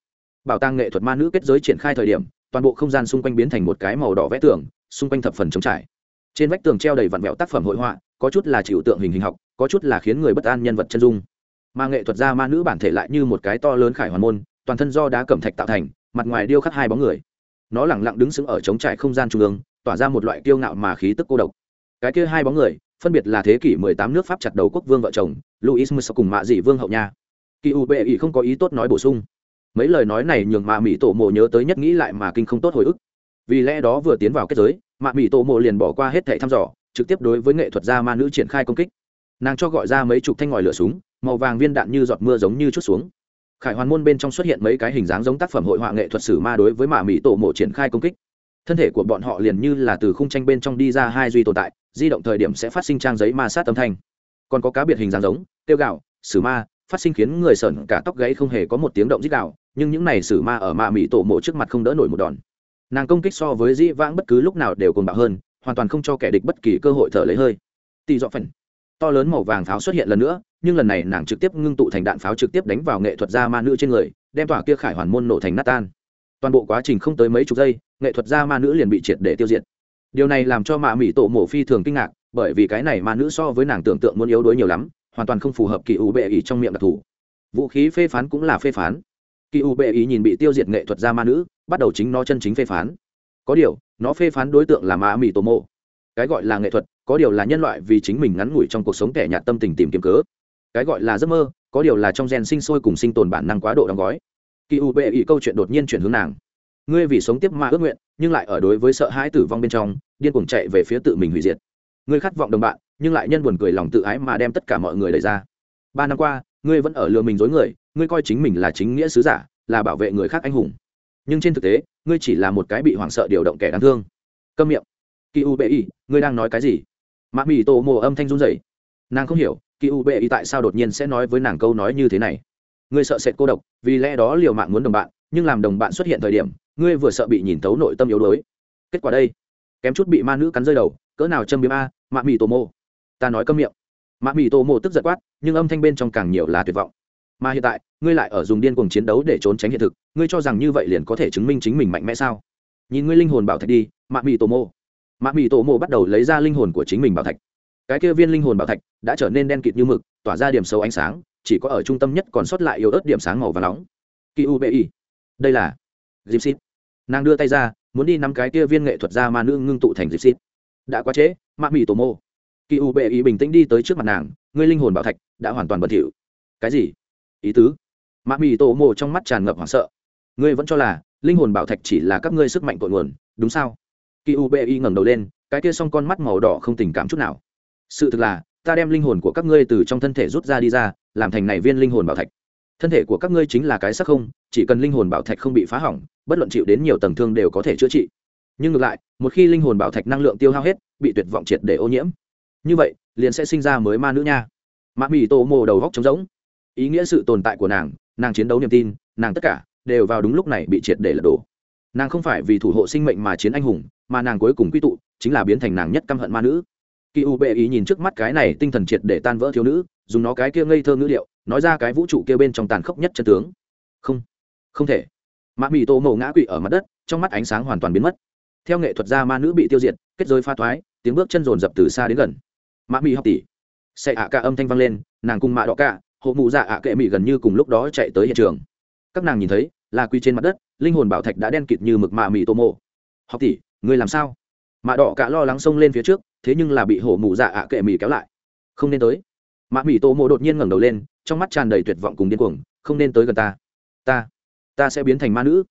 bảo tàng nghệ thuật ma nữ kết giới triển khai thời điểm, toàn bộ không gian xung quanh biến thành một cái màu đỏ vẽ tường, xung quanh thập phần trống trải. Trên vách tường treo đầy vặn vẹo tác phẩm hội họa, có chút là chịu tượng hình hình học, có chút là khiến người bất an nhân vật chân dung. Mà nghệ thuật gia ma nữ bản thể lại như một cái to lớn khải hoàn môn, toàn thân do đá cẩm thạch tạo thành, mặt ngoài điêu khắc hai bóng người. Nó lẳng lặng đứng sững ở trống trải không gian trung ương, tỏa ra một loại kiêu ngạo mà khí tức cô độc. Cái kia hai bóng người, phân biệt là thế kỷ 18 nước pháp chặt đầu quốc vương vợ chồng, louis musa cùng mạ dị vương hậu nha. Kỳ u bệ ý không có ý tốt nói bổ sung mấy lời nói này nhường mạ mỹ tổ mộ nhớ tới nhất nghĩ lại mà kinh không tốt hồi ức. Vì lẽ đó vừa tiến vào kết giới, mạ mỹ tổ mộ liền bỏ qua hết thẻ thăm dò, trực tiếp đối với nghệ thuật gia ma nữ triển khai công kích. Nàng cho gọi ra mấy chục thanh ngòi lửa súng, màu vàng viên đạn như giọt mưa giống như chút xuống. Khải hoàn môn bên trong xuất hiện mấy cái hình dáng giống tác phẩm hội họa nghệ thuật sử ma đối với mạ mỹ tổ mộ triển khai công kích. Thân thể của bọn họ liền như là từ khung tranh bên trong đi ra hai duy tồn tại, di động thời điểm sẽ phát sinh trang giấy ma sát âm thanh. Còn có cá biệt hình dáng giống tiêu gạo, sử ma, phát sinh khiến người sởn, cả tóc gãy không hề có một tiếng động dích gạo nhưng những này sử ma ở mạ mỹ tổ mộ trước mặt không đỡ nổi một đòn. Nàng công kích so với dĩ vãng bất cứ lúc nào đều còn bạo hơn, hoàn toàn không cho kẻ địch bất kỳ cơ hội thở lấy hơi. Tỳ dọ phần to lớn màu vàng pháo xuất hiện lần nữa, nhưng lần này nàng trực tiếp ngưng tụ thành đạn pháo trực tiếp đánh vào nghệ thuật gia ma nữ trên người, đem tỏa kia khải hoàn môn nổ thành nát tan. Toàn bộ quá trình không tới mấy chục giây, nghệ thuật gia ma nữ liền bị triệt để tiêu diệt. Điều này làm cho mạ mỹ tổ mộ phi thường kinh ngạc, bởi vì cái này ma nữ so với nàng tưởng tượng muốn yếu đuối nhiều lắm, hoàn toàn không phù hợp kỳ ủ bệ ý trong miệng đặc thù. Vũ khí phê phán cũng là phê phán kỳ u bệ ý nhìn bị tiêu diệt nghệ thuật gia ma nữ, bắt đầu chính nó chân chính phê phán. Có điều, nó phê phán đối tượng là ma mỹ tổ mộ. Cái gọi là nghệ thuật, có điều là nhân loại vì chính mình ngắn ngủi trong cuộc sống kẻ nhạt tâm tình tìm kiếm cớ. Cái gọi là giấc mơ, có điều là trong gen sinh sôi cùng sinh tồn bản năng quá độ đóng gói. Kỳ u bệ ý câu chuyện đột nhiên chuyển hướng nàng. Ngươi vì sống tiếp ma ước nguyện, nhưng lại ở đối với sợ hãi tử vong bên trong, điên cuồng chạy về phía tự mình hủy diệt. Ngươi khát vọng đồng bạn, nhưng lại nhân buồn cười lòng tự ái mà đem tất cả mọi người đẩy ra. Ba năm qua ngươi vẫn ở lừa mình dối người, ngươi coi chính mình là chính nghĩa sứ giả, là bảo vệ người khác anh hùng. Nhưng trên thực tế, ngươi chỉ là một cái bị hoảng sợ điều động kẻ đáng thương. Câm miệng. Kỳ u bệ y ngươi đang nói cái gì? Mạ mỹ tổ mồ âm thanh run rẩy. Nàng không hiểu kỳ u bệ y tại sao đột nhiên sẽ nói với nàng câu nói như thế này. Ngươi sợ sệt cô độc, vì lẽ đó liều mạng muốn đồng bạn, nhưng làm đồng bạn xuất hiện thời điểm, ngươi vừa sợ bị nhìn tấu nội tâm yếu đuối. Kết quả đây. Kém chút bị ma nữ cắn rơi đầu, cỡ nào châm biếm a mạ mỹ tổ mô ta nói câm miệng mạ mỹ tổ mô tức giật quát, nhưng âm thanh bên trong càng nhiều là tuyệt vọng. Mà hiện tại, ngươi lại ở dùng điên cuồng chiến đấu để trốn tránh hiện thực, ngươi cho rằng như vậy liền có thể chứng minh chính mình mạnh mẽ sao? Nhìn ngươi linh hồn bảo thạch đi mạ mỹ tổ mô mạ mỹ tổ mô bắt đầu lấy ra linh hồn của chính mình bảo thạch. Cái kia viên linh hồn bảo thạch đã trở nên đen kịt như mực, tỏa ra điểm sâu ánh sáng, chỉ có ở trung tâm nhất còn sót lại yếu ớt điểm sáng màu và nóng. Kỳ u bi đây là gypsy nàng đưa tay ra, muốn đi nắm cái kia viên nghệ thuật ra mà nữ ngưng tụ thành gypsy đã quá trễ mạ mỹ tổ mô kỳ u bi bình tĩnh đi tới trước mặt nàng, ngươi linh hồn bảo thạch đã hoàn toàn bẩn thỉu. Cái gì? Ý tứ? Mạ mì tổ mồ trong mắt tràn ngập hoảng sợ. Ngươi vẫn cho là linh hồn bảo thạch chỉ là các ngươi sức mạnh cội nguồn, đúng sao? Kỳ u bi ngẩng đầu lên, cái kia xong con mắt màu đỏ không tình cảm chút nào. Sự thực là, ta đem linh hồn của các ngươi từ trong thân thể rút ra đi ra, làm thành này viên linh hồn bảo thạch. Thân thể của các ngươi chính là cái sắc không, chỉ cần linh hồn bảo thạch không bị phá hỏng, bất luận chịu đến nhiều tầng thương đều có thể chữa trị. Nhưng ngược lại, một khi linh hồn bảo thạch năng lượng tiêu hao hết, bị tuyệt vọng triệt để ô nhiễm như vậy, liền sẽ sinh ra mới ma nữ nha. Mạ mỹ tổ mồ đầu góc trống rỗng. Ý nghĩa sự tồn tại của nàng nàng chiến đấu niềm tin, nàng tất cả đều vào đúng lúc này bị triệt để lật đổ. Nàng không phải vì thủ hộ sinh mệnh mà chiến anh hùng, mà nàng cuối cùng quy tụ chính là biến thành nàng nhất căm hận ma nữ. Kỳ u bệ ý nhìn trước mắt cái này tinh thần triệt để tan vỡ thiếu nữ, dùng nó cái kia ngây thơ ngữ điệu, nói ra cái vũ trụ kia bên trong tàn khốc nhất chân tướng. Không không thể. Mạ mỹ tô mổ ngã quỵ ở mặt đất, trong mắt ánh sáng hoàn toàn biến mất. Theo nghệ thuật gia ma nữ bị tiêu diệt, kết giới pha thoái, tiếng bước chân rồn rập từ xa đến gần mã mỹ học tỷ. Xe ạ cả âm thanh vang lên, nàng cùng mạ đỏ cả, hộ mụ dạ ạ kệ mỹ gần như cùng lúc đó chạy tới hiện trường. Các nàng nhìn thấy, là quy trên mặt đất, linh hồn bảo thạch đã đen kịt như mực mạ mỹ tô mộ. Học tỷ người làm sao? Mạ đỏ cả lo lắng xông lên phía trước, thế nhưng là bị hổ mụ dạ ạ kệ mỹ kéo lại. Không nên tới. Mạ mỹ tô mộ đột nhiên ngẩng đầu lên, trong mắt tràn đầy tuyệt vọng cùng điên cuồng, không nên tới gần ta. Ta ta sẽ biến thành ma nữ.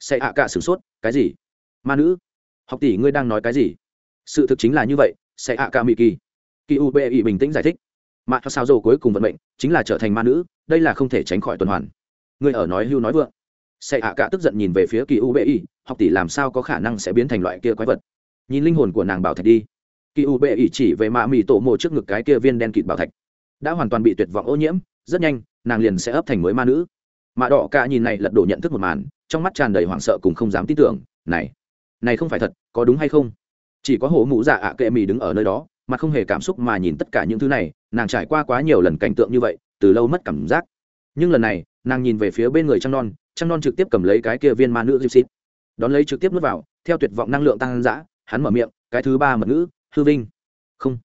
Xe ạ cả sửng sốt, cái gì? Ma nữ? Học tỷ, ngươi đang nói cái gì? Sự thực chính là như vậy sẽ ạ cả mỹ kỳ kỳ u bệ ý bình tĩnh giải thích. Mạ sao dầu cuối cùng vận mệnh chính là trở thành ma nữ, đây là không thể tránh khỏi tuần hoàn. Người ở nói hưu nói vượng. Sẽ ạ cả tức giận nhìn về phía kỳ u bệ ý học tỷ làm sao có khả năng sẽ biến thành loại kia quái vật. Nhìn linh hồn của nàng bảo thạch đi. Kỳ u bệ ý chỉ về mạ mì tổ mộ trước ngực cái kia viên đen kịt bảo thạch. Đã hoàn toàn bị tuyệt vọng ô nhiễm, rất nhanh, nàng liền sẽ ấp thành mới ma nữ. Mạ đỏ cả nhìn này lật đổ nhận thức một màn, trong mắt tràn đầy hoảng sợ cùng không dám tin tưởng, này này không phải thật, có đúng hay không? Chỉ có hổ mũ dạ ạ kệ mì đứng ở nơi đó mà không hề cảm xúc mà nhìn tất cả những thứ này, nàng trải qua quá nhiều lần cảnh tượng như vậy, từ lâu mất cảm giác. Nhưng lần này, nàng nhìn về phía bên người trăng non trăng non trực tiếp cầm lấy cái kia viên ma nữ gypsy. Đón lấy trực tiếp nuốt vào, theo tuyệt vọng năng lượng tăng dã, hắn mở miệng, cái thứ ba mật ngữ, hư vinh. Không,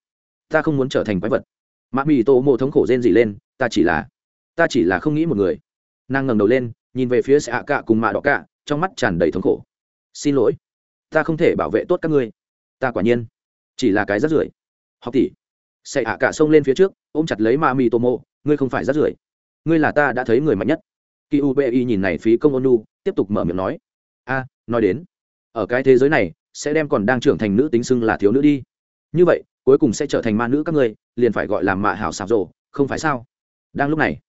ta không muốn trở thành quái vật. Mạ mì tô mộ thống khổ rên dỉ lên, ta chỉ là, ta chỉ là không nghĩ một người. Nàng ngẩng đầu lên, nhìn về phía xạ cạ cùng mạ đỏ cạ, trong mắt tràn đầy thống khổ. Xin lỗi, ta không thể bảo vệ tốt các ngươi. Ta quả nhiên chỉ là cái rất rưởi học tỷ. Xạ ạ cả sông lên phía trước, ôm chặt lấy ma mi tô mô ngươi không phải rát rưởi. Ngươi là ta đã thấy người mạnh nhất. Kỳ u b i nhìn này phí công ônu tiếp tục mở miệng nói, a, nói đến, ở cái thế giới này, sẽ đem còn đang trưởng thành nữ tính xưng là thiếu nữ đi. Như vậy, cuối cùng sẽ trở thành ma nữ các ngươi, liền phải gọi là mạ hảo xào rộ không phải sao? Đang lúc này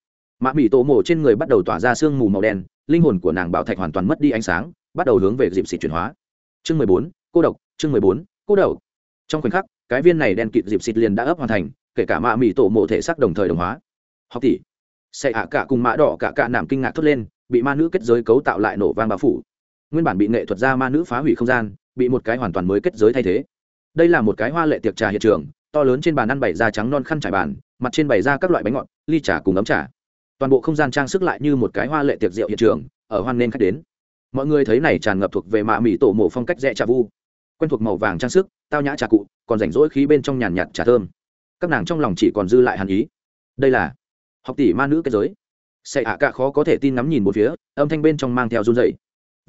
mạ mỹ tổ mổ trên người bắt đầu tỏa ra sương mù màu đen, linh hồn của nàng bảo thạch hoàn toàn mất đi ánh sáng, bắt đầu hướng về dịp xịt chuyển hóa. Chương mười bốn, cô độc, chương mười bốn, cô độc. Trong khoảnh khắc cái viên này đen kịt dịp xịt liền đã ấp hoàn thành, kể cả mạ mỹ tổ mộ thể xác đồng thời đồng hóa. Học tỷ. Xe ạ cả cùng mã đỏ cả cả nảm kinh ngạc thốt lên, bị ma nữ kết giới cấu tạo lại nổ vang bao phủ. Nguyên bản bị nghệ thuật gia ma nữ phá hủy không gian, bị một cái hoàn toàn mới kết giới thay thế. Đây là một cái hoa lệ tiệc trà hiện trường, to lớn trên bàn ăn bày da trắng non khăn trải bàn, mặt trên bày ra các loại bánh ngọt, ly trà cùng ấm trà. Toàn bộ không gian trang sức lại như một cái hoa lệ tiệc rượu hiện trường, ở hoan nên khách đến. Mọi người thấy này tràn ngập thuộc về mạ mỹ tổ mộ phong cách rẽ trà vu quen thuộc màu vàng trang sức, tao nhã trà cụ, còn rảnh rỗi khí bên trong nhàn nhạt trà thơm. Các nàng trong lòng chỉ còn dư lại hàn ý. Đây là học tỷ ma nữ kết giới. Sẽ ạ cả khó có thể tin ngắm nhìn một phía, âm thanh bên trong mang theo run dậy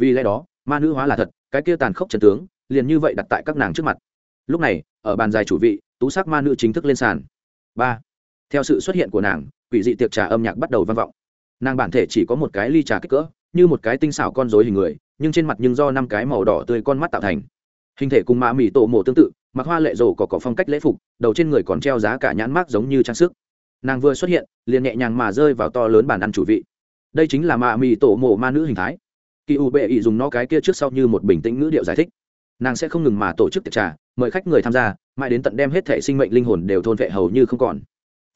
vì lẽ đó, ma nữ hóa là thật, cái kia tàn khốc trần tướng, liền như vậy đặt tại các nàng trước mặt. Lúc này, ở bàn dài chủ vị, tú sắc ma nữ chính thức lên sàn. Ba. Theo sự xuất hiện của nàng, quỷ dị tiệc trà âm nhạc bắt đầu vang vọng. Nàng bản thể chỉ có một cái ly trà kích cỡ, như một cái tinh xảo con rối hình người, nhưng trên mặt nhưng do năm cái màu đỏ tươi con mắt tạo thành hình thể cùng mạ mì tổ mộ tương tự, mặc hoa lệ rổ có cỏ phong cách lễ phục, đầu trên người còn treo giá cả nhãn mát giống như trang sức. Nàng vừa xuất hiện, liền nhẹ nhàng mà rơi vào to lớn bàn ăn chủ vị. Đây chính là mạ mì tổ mộ ma nữ hình thái. Kỳ u bệ ý dùng nó cái kia trước sau như một bình tĩnh ngữ điệu giải thích. Nàng sẽ không ngừng mà tổ chức tiệc trà, mời khách người tham gia, mãi đến tận đem hết thể sinh mệnh linh hồn đều thôn vệ hầu như không còn.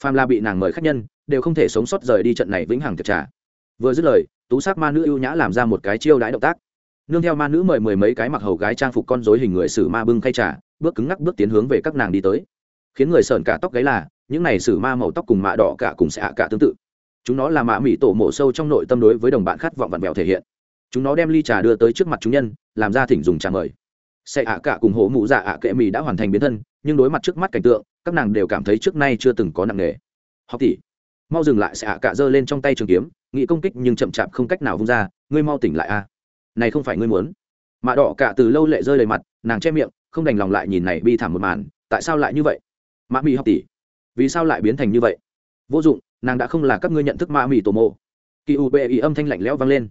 Pham la bị nàng mời khách nhân, đều không thể sống sót rời đi trận này vĩnh hằng tiệc trà. Vừa dứt lời, tú sắc ma nữ ưu nhã làm ra một cái chiêu đãi động tác nương theo ma nữ mời mười mấy cái mặc hầu gái trang phục con dối hình người sử ma bưng khay trà, bước cứng ngắc bước tiến hướng về các nàng đi tới. Khiến người sờn cả tóc gáy là, những này sử ma màu tóc cùng mạ đỏ cả cùng xạ cả tương tự. Chúng nó là mạ mỹ tổ mổ sâu trong nội tâm đối với đồng bạn khát vọng vặn vẹo thể hiện. Chúng nó đem ly trà đưa tới trước mặt chúng nhân, làm ra thỉnh dùng trà mời. Xe ạ cả cùng hổ mụ dạ ạ kệ mì đã hoàn thành biến thân, nhưng đối mặt trước mắt cảnh tượng, các nàng đều cảm thấy trước nay chưa từng có nặng nề. Học tỷ, mau dừng lại, sẽ ạ cả giơ lên trong tay trường kiếm nghĩ công kích nhưng chậm chạp không cách nào vung ra, ngươi mau tỉnh lại a này không phải ngươi muốn. Mạ đỏ cả từ lâu lệ rơi đầy mặt, nàng che miệng, không đành lòng lại nhìn này bi thảm một màn, tại sao lại như vậy? Mạ mỹ học tỷ, vì sao lại biến thành như vậy? Vô dụng, nàng đã không là các ngươi nhận thức ma mỹ tổ mộ. Kỳ u bệ ý âm thanh lạnh lẽo vang lên.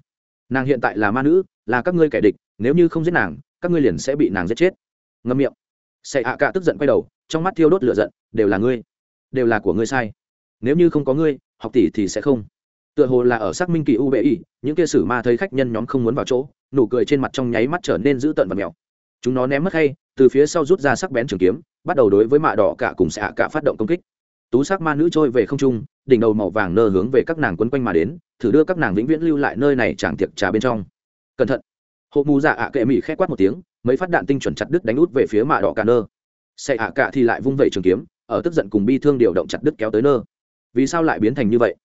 Nàng hiện tại là ma nữ, là các ngươi kẻ địch, nếu như không giết nàng, các ngươi liền sẽ bị nàng giết chết. Ngâm miệng. Sẽ hạ cả tức giận quay đầu, trong mắt thiêu đốt lửa giận, đều là ngươi, đều là của ngươi sai. Nếu như không có ngươi, học tỷ thì sẽ không tựa hồ là ở xác minh kỳ u bệ y những kia sử ma thấy khách nhân nhóm không muốn vào chỗ, nụ cười trên mặt trong nháy mắt trở nên dữ tợn và mèo chúng nó ném mất hay từ phía sau rút ra sắc bén trường kiếm, bắt đầu đối với mạ đỏ cả cùng xạ cả phát động công kích. Tú sắc ma nữ trôi về không trung, đỉnh đầu màu vàng nơ hướng về các nàng quấn quanh mà đến, thử đưa các nàng vĩnh viễn lưu lại nơi này chẳng tiệc trà bên trong. Cẩn thận! Hộ mù dạ ạ kệ mỹ khét quát một tiếng, mấy phát đạn tinh chuẩn chặt đứt đánh út về phía mạ đỏ cả nơ. Xe ạ cả thì lại vung vẩy trường kiếm, ở tức giận cùng bi thương điều động chặt đứt kéo tới nơ. Vì sao lại biến thành như vậy?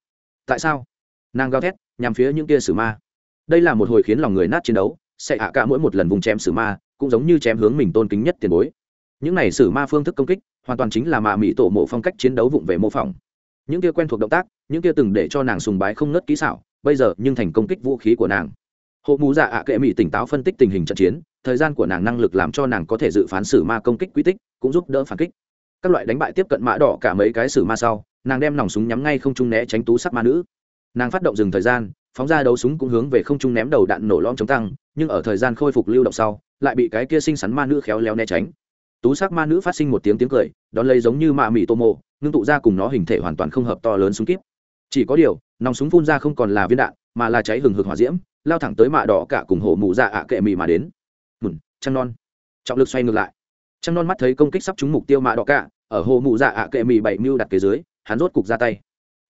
Tại sao? Nàng gào thét, nhằm phía những kia sử ma. Đây là một hồi khiến lòng người nát chiến đấu, sẽ hạ cả mỗi một lần vùng chém sử ma, cũng giống như chém hướng mình tôn kính nhất tiền bối. Những này sử ma phương thức công kích, hoàn toàn chính là mạ mỹ tổ mộ phong cách chiến đấu vụng về mô phỏng. Những kia quen thuộc động tác, những kia từng để cho nàng sùng bái không nớt kỹ xảo, bây giờ nhưng thành công kích vũ khí của nàng. Hộ mù dạ ạ kệ mỹ tỉnh táo phân tích tình hình trận chiến, thời gian của nàng năng lực làm cho nàng có thể dự phán sử ma công kích quy tích, cũng giúp đỡ phản kích. Các loại đánh bại tiếp cận mã đỏ cả mấy cái sử ma sau, nàng đem nòng súng nhắm ngay không trung né tránh tú sắc ma nữ nàng phát động dừng thời gian, phóng ra đấu súng cũng hướng về không trung ném đầu đạn nổ lom chống tăng, nhưng ở thời gian khôi phục lưu động sau, lại bị cái kia xinh xắn ma nữ khéo léo né tránh. Tú sắc ma nữ phát sinh một tiếng tiếng cười, đón lấy giống như mạ mị tô mộ, ngưng tụ ra cùng nó hình thể hoàn toàn không hợp to lớn súng kíp. Chỉ có điều, nòng súng phun ra không còn là viên đạn, mà là cháy hừng hực hỏa diễm, lao thẳng tới mạ đỏ cả cùng hổ mụ dạ ạ kệ mị mà đến. Mùn trăng non. Trọng lực xoay ngược lại. Trăng non mắt thấy công kích sắp trúng mục tiêu mạ đỏ cả, ở hồ mụ dạ ạ kệ mị bảy mưu đặt kế dưới, hắn rốt cục ra tay.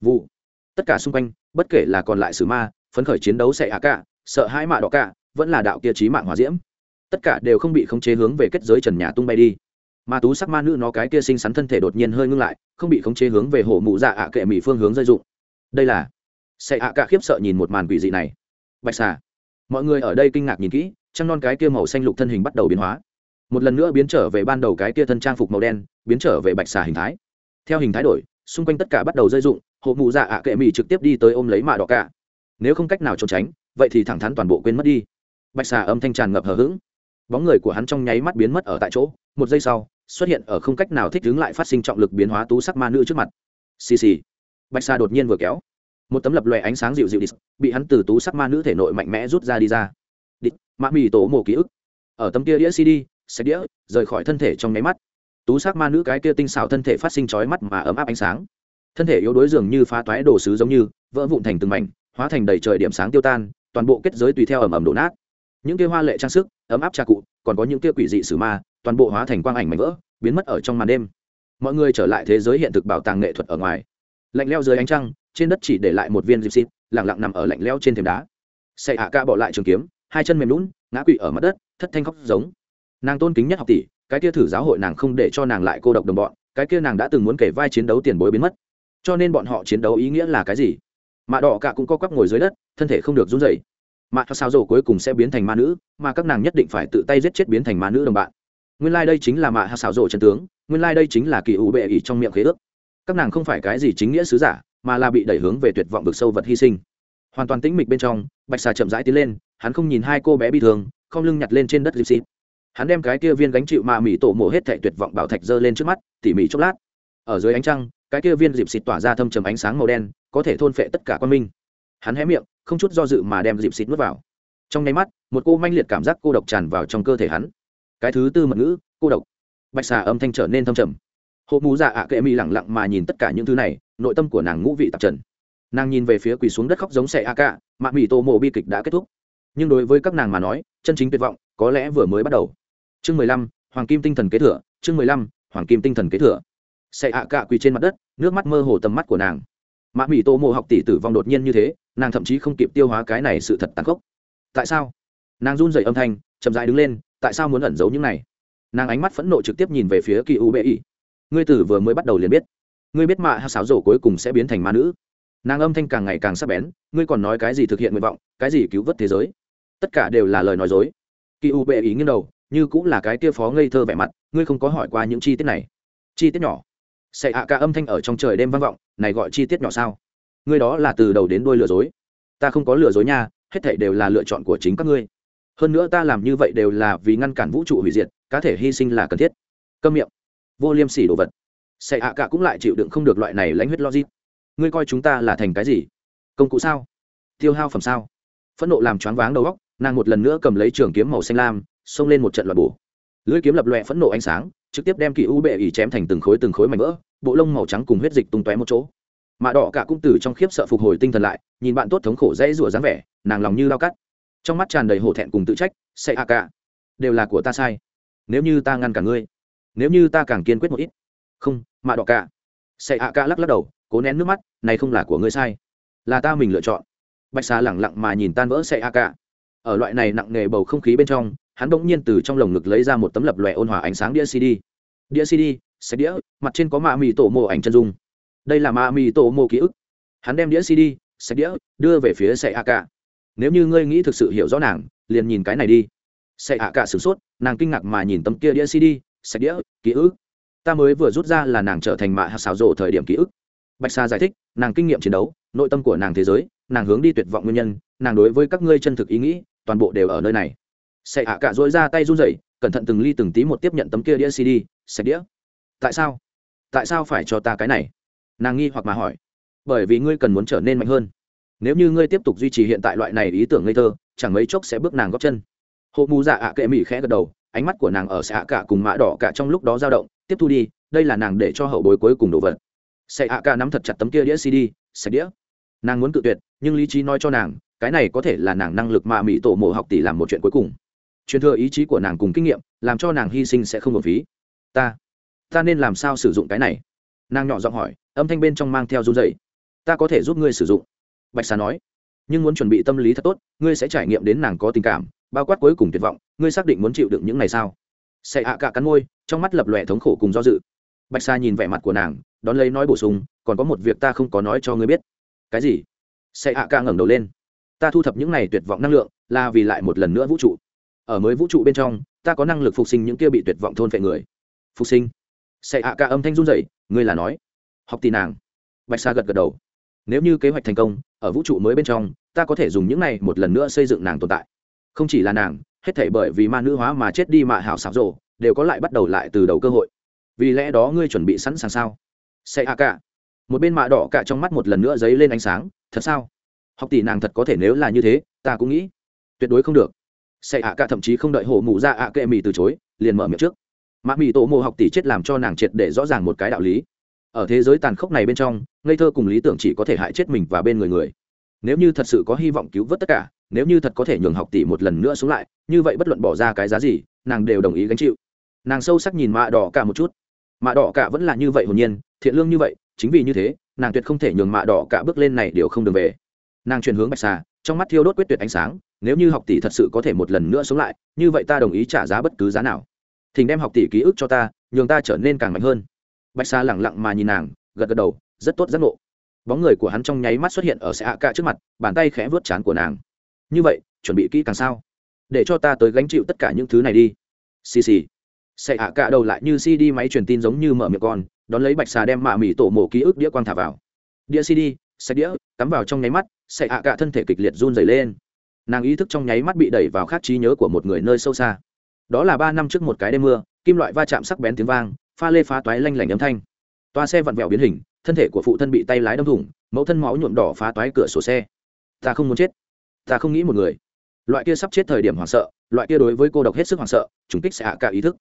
Vụ. Tất cả xung quanh bất kể là còn lại sử ma, phấn khởi chiến đấu sẽ ạ cả, sợ hãi mạ đỏ cả, vẫn là đạo kia trí mạng hỏa diễm. Tất cả đều không bị khống chế hướng về kết giới trần nhà tung bay đi. Ma tú sắc ma nữ nó cái kia xinh xắn thân thể đột nhiên hơi ngưng lại, không bị khống chế hướng về hổ mụ dạ ạ kệ mỹ phương hướng rơi dụng. Đây là, sẽ ạ cả khiếp sợ nhìn một màn quỷ dị này. Bạch xà. Mọi người ở đây kinh ngạc nhìn kỹ, trăng non cái kia màu xanh lục thân hình bắt đầu biến hóa. Một lần nữa biến trở về ban đầu cái kia thân trang phục màu đen, biến trở về bạch xà hình thái. Theo hình thái đổi, xung quanh tất cả bắt đầu rơi dụng hộ mụ dạ ạ kệ mỹ trực tiếp đi tới ôm lấy mạ đỏ cả. Nếu không cách nào trốn tránh vậy thì thẳng thắn toàn bộ quên mất đi. Bạch xà âm thanh tràn ngập hờ hững. Bóng người của hắn trong nháy mắt biến mất ở tại chỗ. Một giây sau xuất hiện ở không cách nào thích ứng lại phát sinh trọng lực biến hóa tú sắc ma nữ trước mặt. Xì xì. Bạch xà đột nhiên vừa kéo. Một tấm lập lòe ánh sáng dịu dịu đi bị hắn từ tú sắc ma nữ thể nội mạnh mẽ rút ra đi ra. Địch, mã mì tổ mổ ký ức. Ở tấm kia đĩa cd xe đĩa rời khỏi thân thể trong nháy mắt. Tú sắc ma nữ cái kia tinh xảo thân thể phát sinh chói mắt mà ấm áp ánh sáng thân thể yếu đuối dường như phá toái đồ sứ giống như, vỡ vụn thành từng mảnh, hóa thành đầy trời điểm sáng tiêu tan, toàn bộ kết giới tùy theo ẩm ẩm đổ nát. Những kia hoa lệ trang sức, ấm áp trà cụ, còn có những kia quỷ dị sử ma, toàn bộ hóa thành quang ảnh mảnh vỡ, biến mất ở trong màn đêm. Mọi người trở lại thế giới hiện thực bảo tàng nghệ thuật ở ngoài. Lạnh leo dưới ánh trăng, trên đất chỉ để lại một viên dịp xịt, lẳng lặng nằm ở lạnh leo trên thềm đá. Xây hạ ca bỏ lại trường kiếm, hai chân mềm lún ngã quỵ ở mặt đất, thất thanh khóc giống. Nàng tôn kính nhất học tỷ, cái kia thử giáo hội nàng không để cho nàng lại cô độc đồng bọn, cái kia nàng đã từng muốn kể vai chiến đấu tiền bối biến mất cho nên bọn họ chiến đấu ý nghĩa là cái gì? Mạ đỏ cả cũng có quắp ngồi dưới đất, thân thể không được run rẩy. Mạ sao rổ cuối cùng sẽ biến thành ma nữ, mà các nàng nhất định phải tự tay giết chết biến thành ma nữ đồng bạn. Nguyên lai、like、đây chính là mạ hạ xảo rổ chân tướng, nguyên lai、like、đây chính là kỳ ủ bệ ỉ trong miệng khế ước. Các nàng không phải cái gì chính nghĩa sứ giả, mà là bị đẩy hướng về tuyệt vọng vực sâu vật hy sinh. Hoàn toàn tĩnh mịch bên trong, bạch xà chậm rãi tiến lên, hắn không nhìn hai cô bé bị thương, không lưng nhặt lên trên đất dịp xịt. Hắn đem cái kia viên gánh chịu mạ mỹ tổ mổ hết thệ tuyệt vọng bảo thạch dơ lên trước mắt, tỉ mỉ chốc lát. Ở dưới ánh trăng cái kia viên dịp xịt tỏa ra thâm trầm ánh sáng màu đen, có thể thôn phệ tất cả quan minh. Hắn hé miệng, không chút do dự mà đem dịp xịt nuốt vào. Trong nháy mắt, một cô manh liệt cảm giác cô độc tràn vào trong cơ thể hắn. Cái thứ tư mật ngữ, cô độc. Bạch xà âm thanh trở nên thâm trầm. Hộ mù dạ ạ kệ mi lẳng lặng mà nhìn tất cả những thứ này, nội tâm của nàng ngũ vị tạp trần. Nàng nhìn về phía quỳ xuống đất khóc giống xẻ a cạ mạ mỹ tô mộ bi kịch đã kết thúc. Nhưng đối với các nàng mà nói, chân chính tuyệt vọng, có lẽ vừa mới bắt đầu. Chương mười lăm, hoàng kim tinh thần kế thừa, chương mười lăm, hoàng kim tinh thần kế thừa xẻ a cạ quỳ trên mặt đất, nước mắt mơ hồ tầm mắt của nàng. Mạ mỹ tô mộ học tỷ tử vong đột nhiên như thế, nàng thậm chí không kịp tiêu hóa cái này sự thật tàn khốc. Tại sao? Nàng run dậy âm thanh, chậm dại đứng lên, tại sao muốn ẩn giấu những này? Nàng ánh mắt phẫn nộ trực tiếp nhìn về phía kỳ u bệ ý ngươi tử vừa mới bắt đầu liền biết. Ngươi biết mạ hát sáo rổ cuối cùng sẽ biến thành ma nữ. Nàng âm thanh càng ngày càng sắc bén, ngươi còn nói cái gì thực hiện nguyện vọng, cái gì cứu vớt thế giới? Tất cả đều là lời nói dối. Kỳ u bệ ý nghiêng đầu, như cũng là cái kia phó ngây thơ vẻ mặt, ngươi không có hỏi qua những chi tiết này. Chi tiết nhỏ sẽ hạ ca âm thanh ở trong trời đêm vang vọng, này gọi chi tiết nhỏ sao? Ngươi đó là từ đầu đến đuôi lừa dối. Ta không có lừa dối nha, hết thảy đều là lựa chọn của chính các ngươi. Hơn nữa ta làm như vậy đều là vì ngăn cản vũ trụ hủy diệt, cá thể hy sinh là cần thiết. Câm miệng. Vô liêm sỉ đồ vật. Sẽ hạ cả cũng lại chịu đựng không được loại này lãnh huyết logic. Ngươi coi chúng ta là thành cái gì? Công cụ sao? Tiêu hao phẩm sao? Phẫn nộ làm choáng váng đầu óc, nàng một lần nữa cầm lấy trường kiếm màu xanh lam, xông lên một trận loạt bổ. Lưỡi kiếm lập loè phẫn nộ ánh sáng trực tiếp đem kỳ u bệ ỉ chém thành từng khối từng khối mảnh vỡ, bộ lông màu trắng cùng huyết dịch tung tóe một chỗ. Mạ đỏ cả cũng từ trong khiếp sợ phục hồi tinh thần lại, nhìn bạn tốt thống khổ dãy rủa dáng vẻ, nàng lòng như lao cắt. Trong mắt tràn đầy hổ thẹn cùng tự trách, sẽ a cả, đều là của ta sai. Nếu như ta ngăn cả ngươi, nếu như ta càng kiên quyết một ít. Không mạ đỏ cả. Sẽ a cả lắc lắc đầu, cố nén nước mắt, này không là của ngươi sai, là ta mình lựa chọn. Bạch xà lẳng lặng mà nhìn tan vỡ sẽ a cả. Ở loại này nặng nề bầu không khí bên trong hắn bỗng nhiên từ trong lồng ngực lấy ra một tấm lập lòe ôn hòa ánh sáng đĩa cd đĩa cd sách đĩa, mặt trên có ma mì tổ mô ảnh chân dung. Đây là ma mì tổ mô ký ức. Hắn đem đĩa cd sách đĩa, đưa về phía xe a cả nếu như ngươi nghĩ thực sự hiểu rõ nàng, liền nhìn cái này đi. Xe a cả sửng sốt, nàng kinh ngạc mà nhìn tấm kia đĩa cd sách đĩa, ký ức. Ta mới vừa rút ra là nàng trở thành mạ hạt xảo rộ thời điểm ký ức. Bạch sa giải thích, nàng kinh nghiệm chiến đấu, nội tâm của nàng thế giới, nàng hướng đi tuyệt vọng nguyên nhân, nàng đối với các ngươi chân thực ý nghĩ, toàn bộ đều ở nơi này sẽ ạ cả dối ra tay run rẩy, cẩn thận từng ly từng tí một tiếp nhận tấm kia đĩa cd sạch đĩa. Tại sao? Tại sao phải cho ta cái này? Nàng nghi hoặc mà hỏi. Bởi vì ngươi cần muốn trở nên mạnh hơn. Nếu như ngươi tiếp tục duy trì hiện tại loại này ý tưởng ngây thơ, chẳng mấy chốc sẽ bước nàng góp chân. Hộ mù dạ ạ kệ mỹ khẽ gật đầu, ánh mắt của nàng ở xạ cả cùng mã đỏ cả trong lúc đó dao động, tiếp thu đi, đây là nàng để cho hậu bối cuối cùng đồ vật. Xạ cả nắm thật chặt tấm kia đĩa cd sạch đĩa. Nàng muốn cự tuyệt, nhưng lý trí nói cho nàng, cái này có thể là nàng năng lực mà mỹ tổ mộ học tỷ làm một chuyện cuối cùng truyền thừa ý chí của nàng cùng kinh nghiệm, làm cho nàng hy sinh sẽ không hợp phí. Ta ta nên làm sao sử dụng cái này? Nàng nhỏ giọng hỏi, âm thanh bên trong mang theo run dày ta có thể giúp ngươi sử dụng. Bạch xà nói, nhưng muốn chuẩn bị tâm lý thật tốt, ngươi sẽ trải nghiệm đến nàng có tình cảm, bao quát cuối cùng tuyệt vọng, ngươi xác định muốn chịu đựng những ngày sao? Sẽ hạ cả cắn môi, trong mắt lập lòe thống khổ cùng do dự. Bạch sa nhìn vẻ mặt của nàng, đón lấy nói bổ sung, còn có một việc ta không có nói cho ngươi biết. Cái gì? Sẽ hạ cả ngẩng đầu lên. Ta thu thập những này tuyệt vọng năng lượng, là vì lại một lần nữa vũ trụ ở mới vũ trụ bên trong, ta có năng lực phục sinh những kia bị tuyệt vọng thôn vệ người. Phục sinh. Sẽ hạ cả âm thanh run rẩy ngươi là nói. Học tỷ nàng. Bạch sa gật gật đầu. Nếu như kế hoạch thành công, ở vũ trụ mới bên trong, ta có thể dùng những này một lần nữa xây dựng nàng tồn tại. Không chỉ là nàng, hết thể bởi vì ma nữ hóa mà chết đi mạ hảo xảo rộ đều có lại bắt đầu lại từ đầu cơ hội. Vì lẽ đó ngươi chuẩn bị sẵn sàng sao? Sẽ hạ cả. Một bên mạ đỏ cả trong mắt một lần nữa dấy lên ánh sáng, thật sao? Học tỷ nàng thật có thể nếu là như thế, ta cũng nghĩ. Tuyệt đối không được sẽ ạ cả thậm chí không đợi hổ mụ ra ạ kệ mì từ chối, liền mở miệng trước. Mạ mì tổ mộ học tỷ chết làm cho nàng triệt để rõ ràng một cái đạo lý. Ở thế giới tàn khốc này bên trong, ngây thơ cùng lý tưởng chỉ có thể hại chết mình và bên người người. Nếu như thật sự có hy vọng cứu vớt tất cả, nếu như thật có thể nhường học tỷ một lần nữa xuống lại, như vậy bất luận bỏ ra cái giá gì, nàng đều đồng ý gánh chịu. Nàng sâu sắc nhìn mạ đỏ cả một chút. Mạ đỏ cả vẫn là như vậy hồn nhiên, thiện lương như vậy, chính vì như thế, nàng tuyệt không thể nhường mạ đỏ cả bước lên này đều không đường về. Nàng chuyển hướng bạch xà, trong mắt thiêu đốt quyết tuyệt ánh sáng nếu như học tỷ thật sự có thể một lần nữa sống lại, như vậy ta đồng ý trả giá bất cứ giá nào. Thỉnh đem học tỷ ký ức cho ta, nhường ta trở nên càng mạnh hơn. Bạch sa lẳng lặng mà nhìn nàng, gật gật đầu, rất tốt giác ngộ. Bóng người của hắn trong nháy mắt xuất hiện ở xe ạ cạ trước mặt, bàn tay khẽ vớt chán của nàng. Như vậy, chuẩn bị kỹ càng sao? Để cho ta tới gánh chịu tất cả những thứ này đi. Xì xì. Xe ạ cạ đầu lại như cd máy truyền tin giống như mở miệng con, đón lấy bạch xà đem mạ mỉ tổ mổ ký ức đĩa quang thả vào. Đĩa cd xe đĩa, cắm vào trong nháy mắt xe ạ cạ thân thể kịch liệt run dày lên nàng ý thức trong nháy mắt bị đẩy vào khát trí nhớ của một người nơi sâu xa. Đó là ba năm trước một cái đêm mưa, kim loại va chạm sắc bén tiếng vang, pha lê phá toái lanh lảnh âm thanh. Toa xe vặn vẹo biến hình, thân thể của phụ thân bị tay lái đâm thủng, mẫu thân máu nhuộm đỏ phá toái cửa sổ xe. Ta không muốn chết. Ta không nghĩ một người. Loại kia sắp chết thời điểm hoảng sợ, loại kia đối với cô độc hết sức hoảng sợ chúng kích sẽ hạ cả ý thức.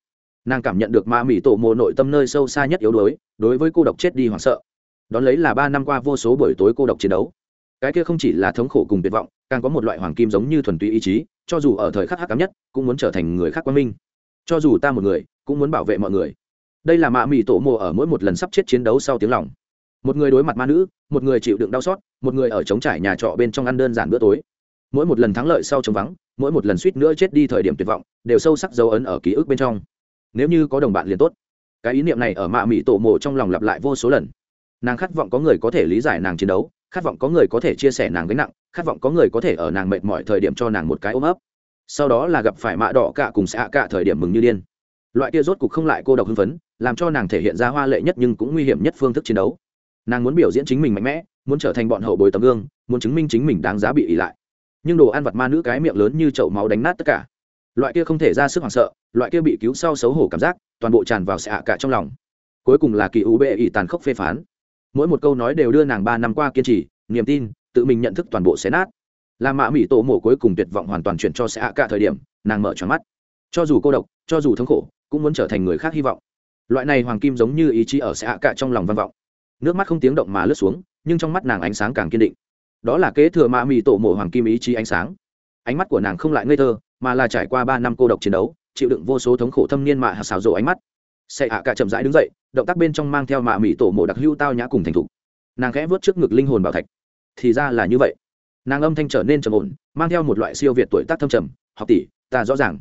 Nàng cảm nhận được ma mỹ tổ mồ nội tâm nơi sâu xa nhất yếu đuối, đối với cô độc chết đi hoảng sợ. Đón lấy là ba năm qua vô số buổi tối cô độc chiến đấu cái kia không chỉ là thống khổ cùng tuyệt vọng, càng có một loại hoàng kim giống như thuần túy ý chí, cho dù ở thời khắc hắc cám nhất, cũng muốn trở thành người khác quan minh. Cho dù ta một người, cũng muốn bảo vệ mọi người. Đây là mạ mỹ tổ mồ ở mỗi một lần sắp chết chiến đấu sau tiếng lòng. Một người đối mặt ma nữ, một người chịu đựng đau xót, một người ở chống trải nhà trọ bên trong ăn đơn giản bữa tối. Mỗi một lần thắng lợi sau chống vắng, mỗi một lần suýt nữa chết đi thời điểm tuyệt vọng, đều sâu sắc dấu ấn ở ký ức bên trong. Nếu như có đồng bạn liền tốt. Cái ý niệm này ở mạ mỹ tổ mộ trong lòng lặp lại vô số lần. Nàng khát vọng có người có thể lý giải nàng chiến đấu khát vọng có người có thể chia sẻ nàng gánh nặng, khát vọng có người có thể ở nàng mệt mọi thời điểm cho nàng một cái ôm ấp. Sau đó là gặp phải mạ đỏ cả cùng xạ cả thời điểm mừng như điên. Loại kia rốt cục không lại cô độc hưng phấn, làm cho nàng thể hiện ra hoa lệ nhất nhưng cũng nguy hiểm nhất phương thức chiến đấu. Nàng muốn biểu diễn chính mình mạnh mẽ, muốn trở thành bọn hậu bồi tấm gương, muốn chứng minh chính mình đáng giá bị ỉ lại. Nhưng đồ ăn vặt ma nữ cái miệng lớn như chậu máu đánh nát tất cả. Loại kia không thể ra sức hoảng sợ, loại kia bị cứu sau xấu hổ cảm giác, toàn bộ tràn vào xạ cả trong lòng. Cuối cùng là kỳ ú bệ ỉ tàn khốc phê phán mỗi một câu nói đều đưa nàng ba năm qua kiên trì, niềm tin, tự mình nhận thức toàn bộ xé nát. Làm mạ mỹ tổ mổ cuối cùng tuyệt vọng hoàn toàn chuyển cho xạ cả thời điểm, nàng mở tròn mắt. Cho dù cô độc, cho dù thống khổ, cũng muốn trở thành người khác hy vọng. Loại này hoàng kim giống như ý chí ở xạ cả trong lòng văn vọng. Nước mắt không tiếng động mà lướt xuống, nhưng trong mắt nàng ánh sáng càng kiên định. Đó là kế thừa mạ mỹ tổ mổ hoàng kim ý chí ánh sáng. Ánh mắt của nàng không lại ngây thơ, mà là trải qua ba năm cô độc chiến đấu, chịu đựng vô số thống khổ thâm niên mạ hạt xào rộ ánh mắt xe hạ cả chậm rãi đứng dậy, động tác bên trong mang theo mạ mỹ tổ mộ đặc hưu tao nhã cùng thành thục. Nàng khẽ vớt trước ngực linh hồn bảo thạch. Thì ra là như vậy. Nàng âm thanh trở nên trầm ổn, mang theo một loại siêu việt tuổi tác thâm trầm. Học tỷ, ta rõ ràng.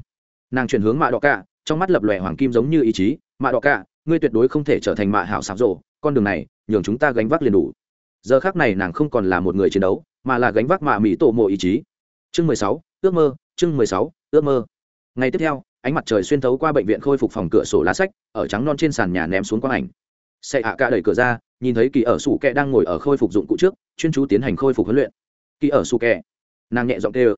Nàng chuyển hướng mạ đỏ cả, trong mắt lập lòe hoàng kim giống như ý chí. Mạ đỏ cả, ngươi tuyệt đối không thể trở thành mạ hảo xảo rộ con đường này, nhường chúng ta gánh vác liền đủ. Giờ khác này nàng không còn là một người chiến đấu, mà là gánh vác mạ mỹ tổ mộ ý chí. Chương mười sáu, ước mơ, chương mười sáu, ước mơ. Ngày tiếp theo ánh mặt trời xuyên thấu qua bệnh viện khôi phục phòng cửa sổ lá sách, ở trắng non trên sàn nhà ném xuống quang ảnh. Xe hạ ca đẩy cửa ra, nhìn thấy kỳ ở sủ kẹ đang ngồi ở khôi phục dụng cụ trước, chuyên chú tiến hành khôi phục huấn luyện. Kỳ ở sủ kẹ. Nàng nhẹ giọng tê ơ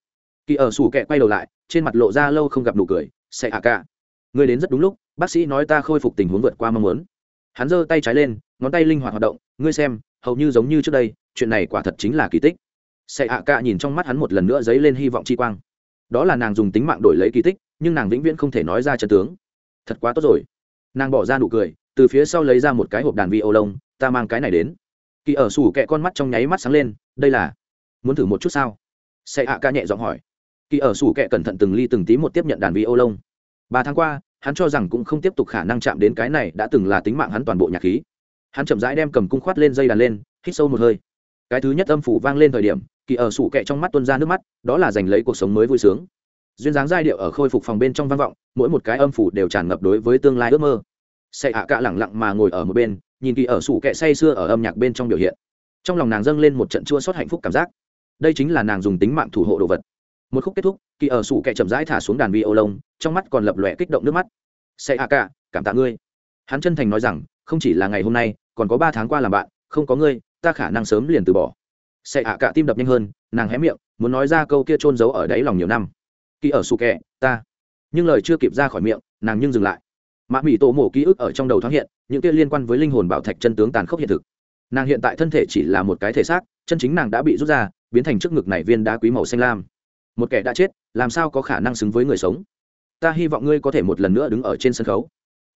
kỳ ở sủ kẹ quay đầu lại, trên mặt lộ ra lâu không gặp nụ cười, xe hạ ca người đến rất đúng lúc, bác sĩ nói ta khôi phục tình huống vượt qua mong muốn. Hắn giơ tay trái lên, ngón tay linh hoạt hoạt động, ngươi xem, hầu như giống như trước đây, chuyện này quả thật chính là kỳ tích. Xe hạ ca nhìn trong mắt hắn một lần nữa dấy lên hy vọng chi quang. Đó là nàng dùng tính mạng đổi lấy kỳ tích nhưng nàng vĩnh viễn không thể nói ra trận tướng. Thật quá tốt rồi. Nàng bỏ ra nụ cười, từ phía sau lấy ra một cái hộp đàn vi ô lông ta mang cái này đến. Kỳ ở sủ kẹ con mắt trong nháy mắt sáng lên, đây là, muốn thử một chút sao? Xe hạ ca nhẹ giọng hỏi. Kỳ ở sủ kẹ cẩn thận từng ly từng tí một tiếp nhận đàn vi ô lông ba tháng qua, hắn cho rằng cũng không tiếp tục khả năng chạm đến cái này đã từng là tính mạng hắn toàn bộ nhạc khí. Hắn chậm rãi đem cầm cung khoát lên dây đàn lên, hít sâu một hơi. Cái thứ nhất âm phủ vang lên thời điểm, kỳ ở sủ kẹ trong mắt tuân ra nước mắt, đó là giành lấy cuộc sống mới vui sướng duyên dáng giai điệu ở khôi phục phòng bên trong vang vọng, mỗi một cái âm phủ đều tràn ngập đối với tương lai ước mơ. Sẽ hạ cạ lẳng lặng mà ngồi ở một bên, nhìn kỳ ở sủ kệ say sưa ở âm nhạc bên trong biểu hiện. Trong lòng nàng dâng lên một trận chua xót hạnh phúc cảm giác. Đây chính là nàng dùng tính mạng thủ hộ đồ vật. Một khúc kết thúc, kỳ ở sủ kệ chậm rãi thả xuống đàn vi ô lông trong mắt còn lập lòe kích động nước mắt. Sẽ hạ cạ, cảm tạ ngươi. Hắn chân thành nói rằng, không chỉ là ngày hôm nay, còn có ba tháng qua làm bạn, không có ngươi, ta khả năng sớm liền từ bỏ. Sẽ hạ cạ tim đập nhanh hơn, nàng hé miệng, muốn nói ra câu kia trôn giấu ở đáy lòng nhiều năm kỳ ở sủ kẹ, ta. Nhưng lời chưa kịp ra khỏi miệng, nàng nhưng dừng lại. Mạ mỹ tổ mổ ký ức ở trong đầu thoáng hiện, những kia liên quan với linh hồn bảo thạch chân tướng tàn khốc hiện thực. Nàng hiện tại thân thể chỉ là một cái thể xác, chân chính nàng đã bị rút ra, biến thành trước ngực này viên đá quý màu xanh lam. Một kẻ đã chết, làm sao có khả năng xứng với người sống? Ta hy vọng ngươi có thể một lần nữa đứng ở trên sân khấu.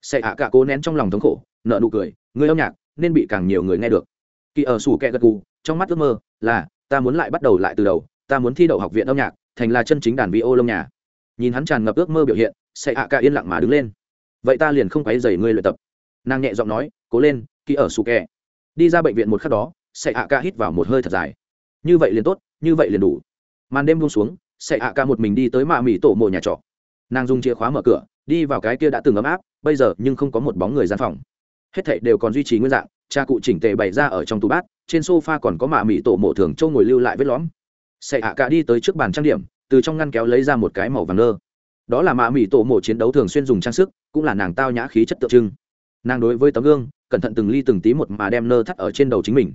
Sẽ hạ cả cố nén trong lòng thống khổ nợ nụ cười, ngươi âm nhạc, nên bị càng nhiều người nghe được. Kỳ ở sủ kẹ gật gù, trong mắt ước mơ là, ta muốn lại bắt đầu lại từ đầu, ta muốn thi đậu học viện âm nhạc thành là chân chính đàn vi ô lông nhà. Nhìn hắn tràn ngập ước mơ biểu hiện sẽ hạ ca yên lặng mà đứng lên. Vậy ta liền không quấy dày ngươi luyện tập. Nàng nhẹ giọng nói, cố lên kỳ ở su kẹ. Đi ra bệnh viện một khắc đó sẽ hạ ca hít vào một hơi thật dài. Như vậy liền tốt, như vậy liền đủ. Màn đêm buông xuống sẽ hạ ca một mình đi tới mạ mỹ tổ mộ nhà trọ. Nàng dùng chìa khóa mở cửa, đi vào cái kia đã từng ấm áp, bây giờ nhưng không có một bóng người gian phòng. Hết thảy đều còn duy trì nguyên dạng, cha cụ chỉnh tề bày ra ở trong tủ bát, trên sofa còn có mạ mỹ tổ mộ thường châu ngồi lưu lại vết lõm sẽ hạ Cả đi tới trước bàn trang điểm, từ trong ngăn kéo lấy ra một cái màu vàng nơ. Đó là mạ mỹ tổ mộ chiến đấu thường xuyên dùng trang sức, cũng là nàng tao nhã khí chất tượng trưng. Nàng đối với tấm gương, cẩn thận từng ly từng tí một mà đem nơ thắt ở trên đầu chính mình.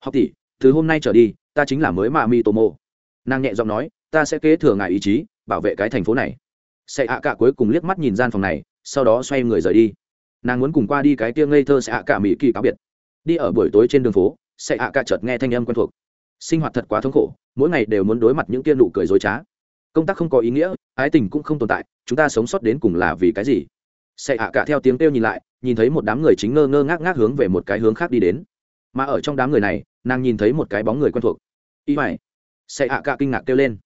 Học tỷ, từ hôm nay trở đi, ta chính là mới mạ mỹ tổ mộ nàng nhẹ giọng nói, ta sẽ kế thừa ngài ý chí, bảo vệ cái thành phố này. Sẽ ạ cả cuối cùng liếc mắt nhìn gian phòng này, sau đó xoay người rời đi. Nàng muốn cùng qua đi cái tia ngây thơ sẽ ạ cả mỹ kỳ cáo biệt. Đi ở buổi tối trên đường phố sẽ ạ cả chợt nghe thanh âm quen thuộc sinh hoạt thật quá thống khổ, mỗi ngày đều muốn đối mặt những tia nụ cười dối trá. Công tác không có ý nghĩa, ái tình cũng không tồn tại, chúng ta sống sót đến cùng là vì cái gì? Sẽ Hạ cả theo tiếng kêu nhìn lại, nhìn thấy một đám người chính ngơ ngơ ngác ngác hướng về một cái hướng khác đi đến. Mà ở trong đám người này, nàng nhìn thấy một cái bóng người quen thuộc. Y mày sẽ Hạ cả kinh ngạc kêu lên.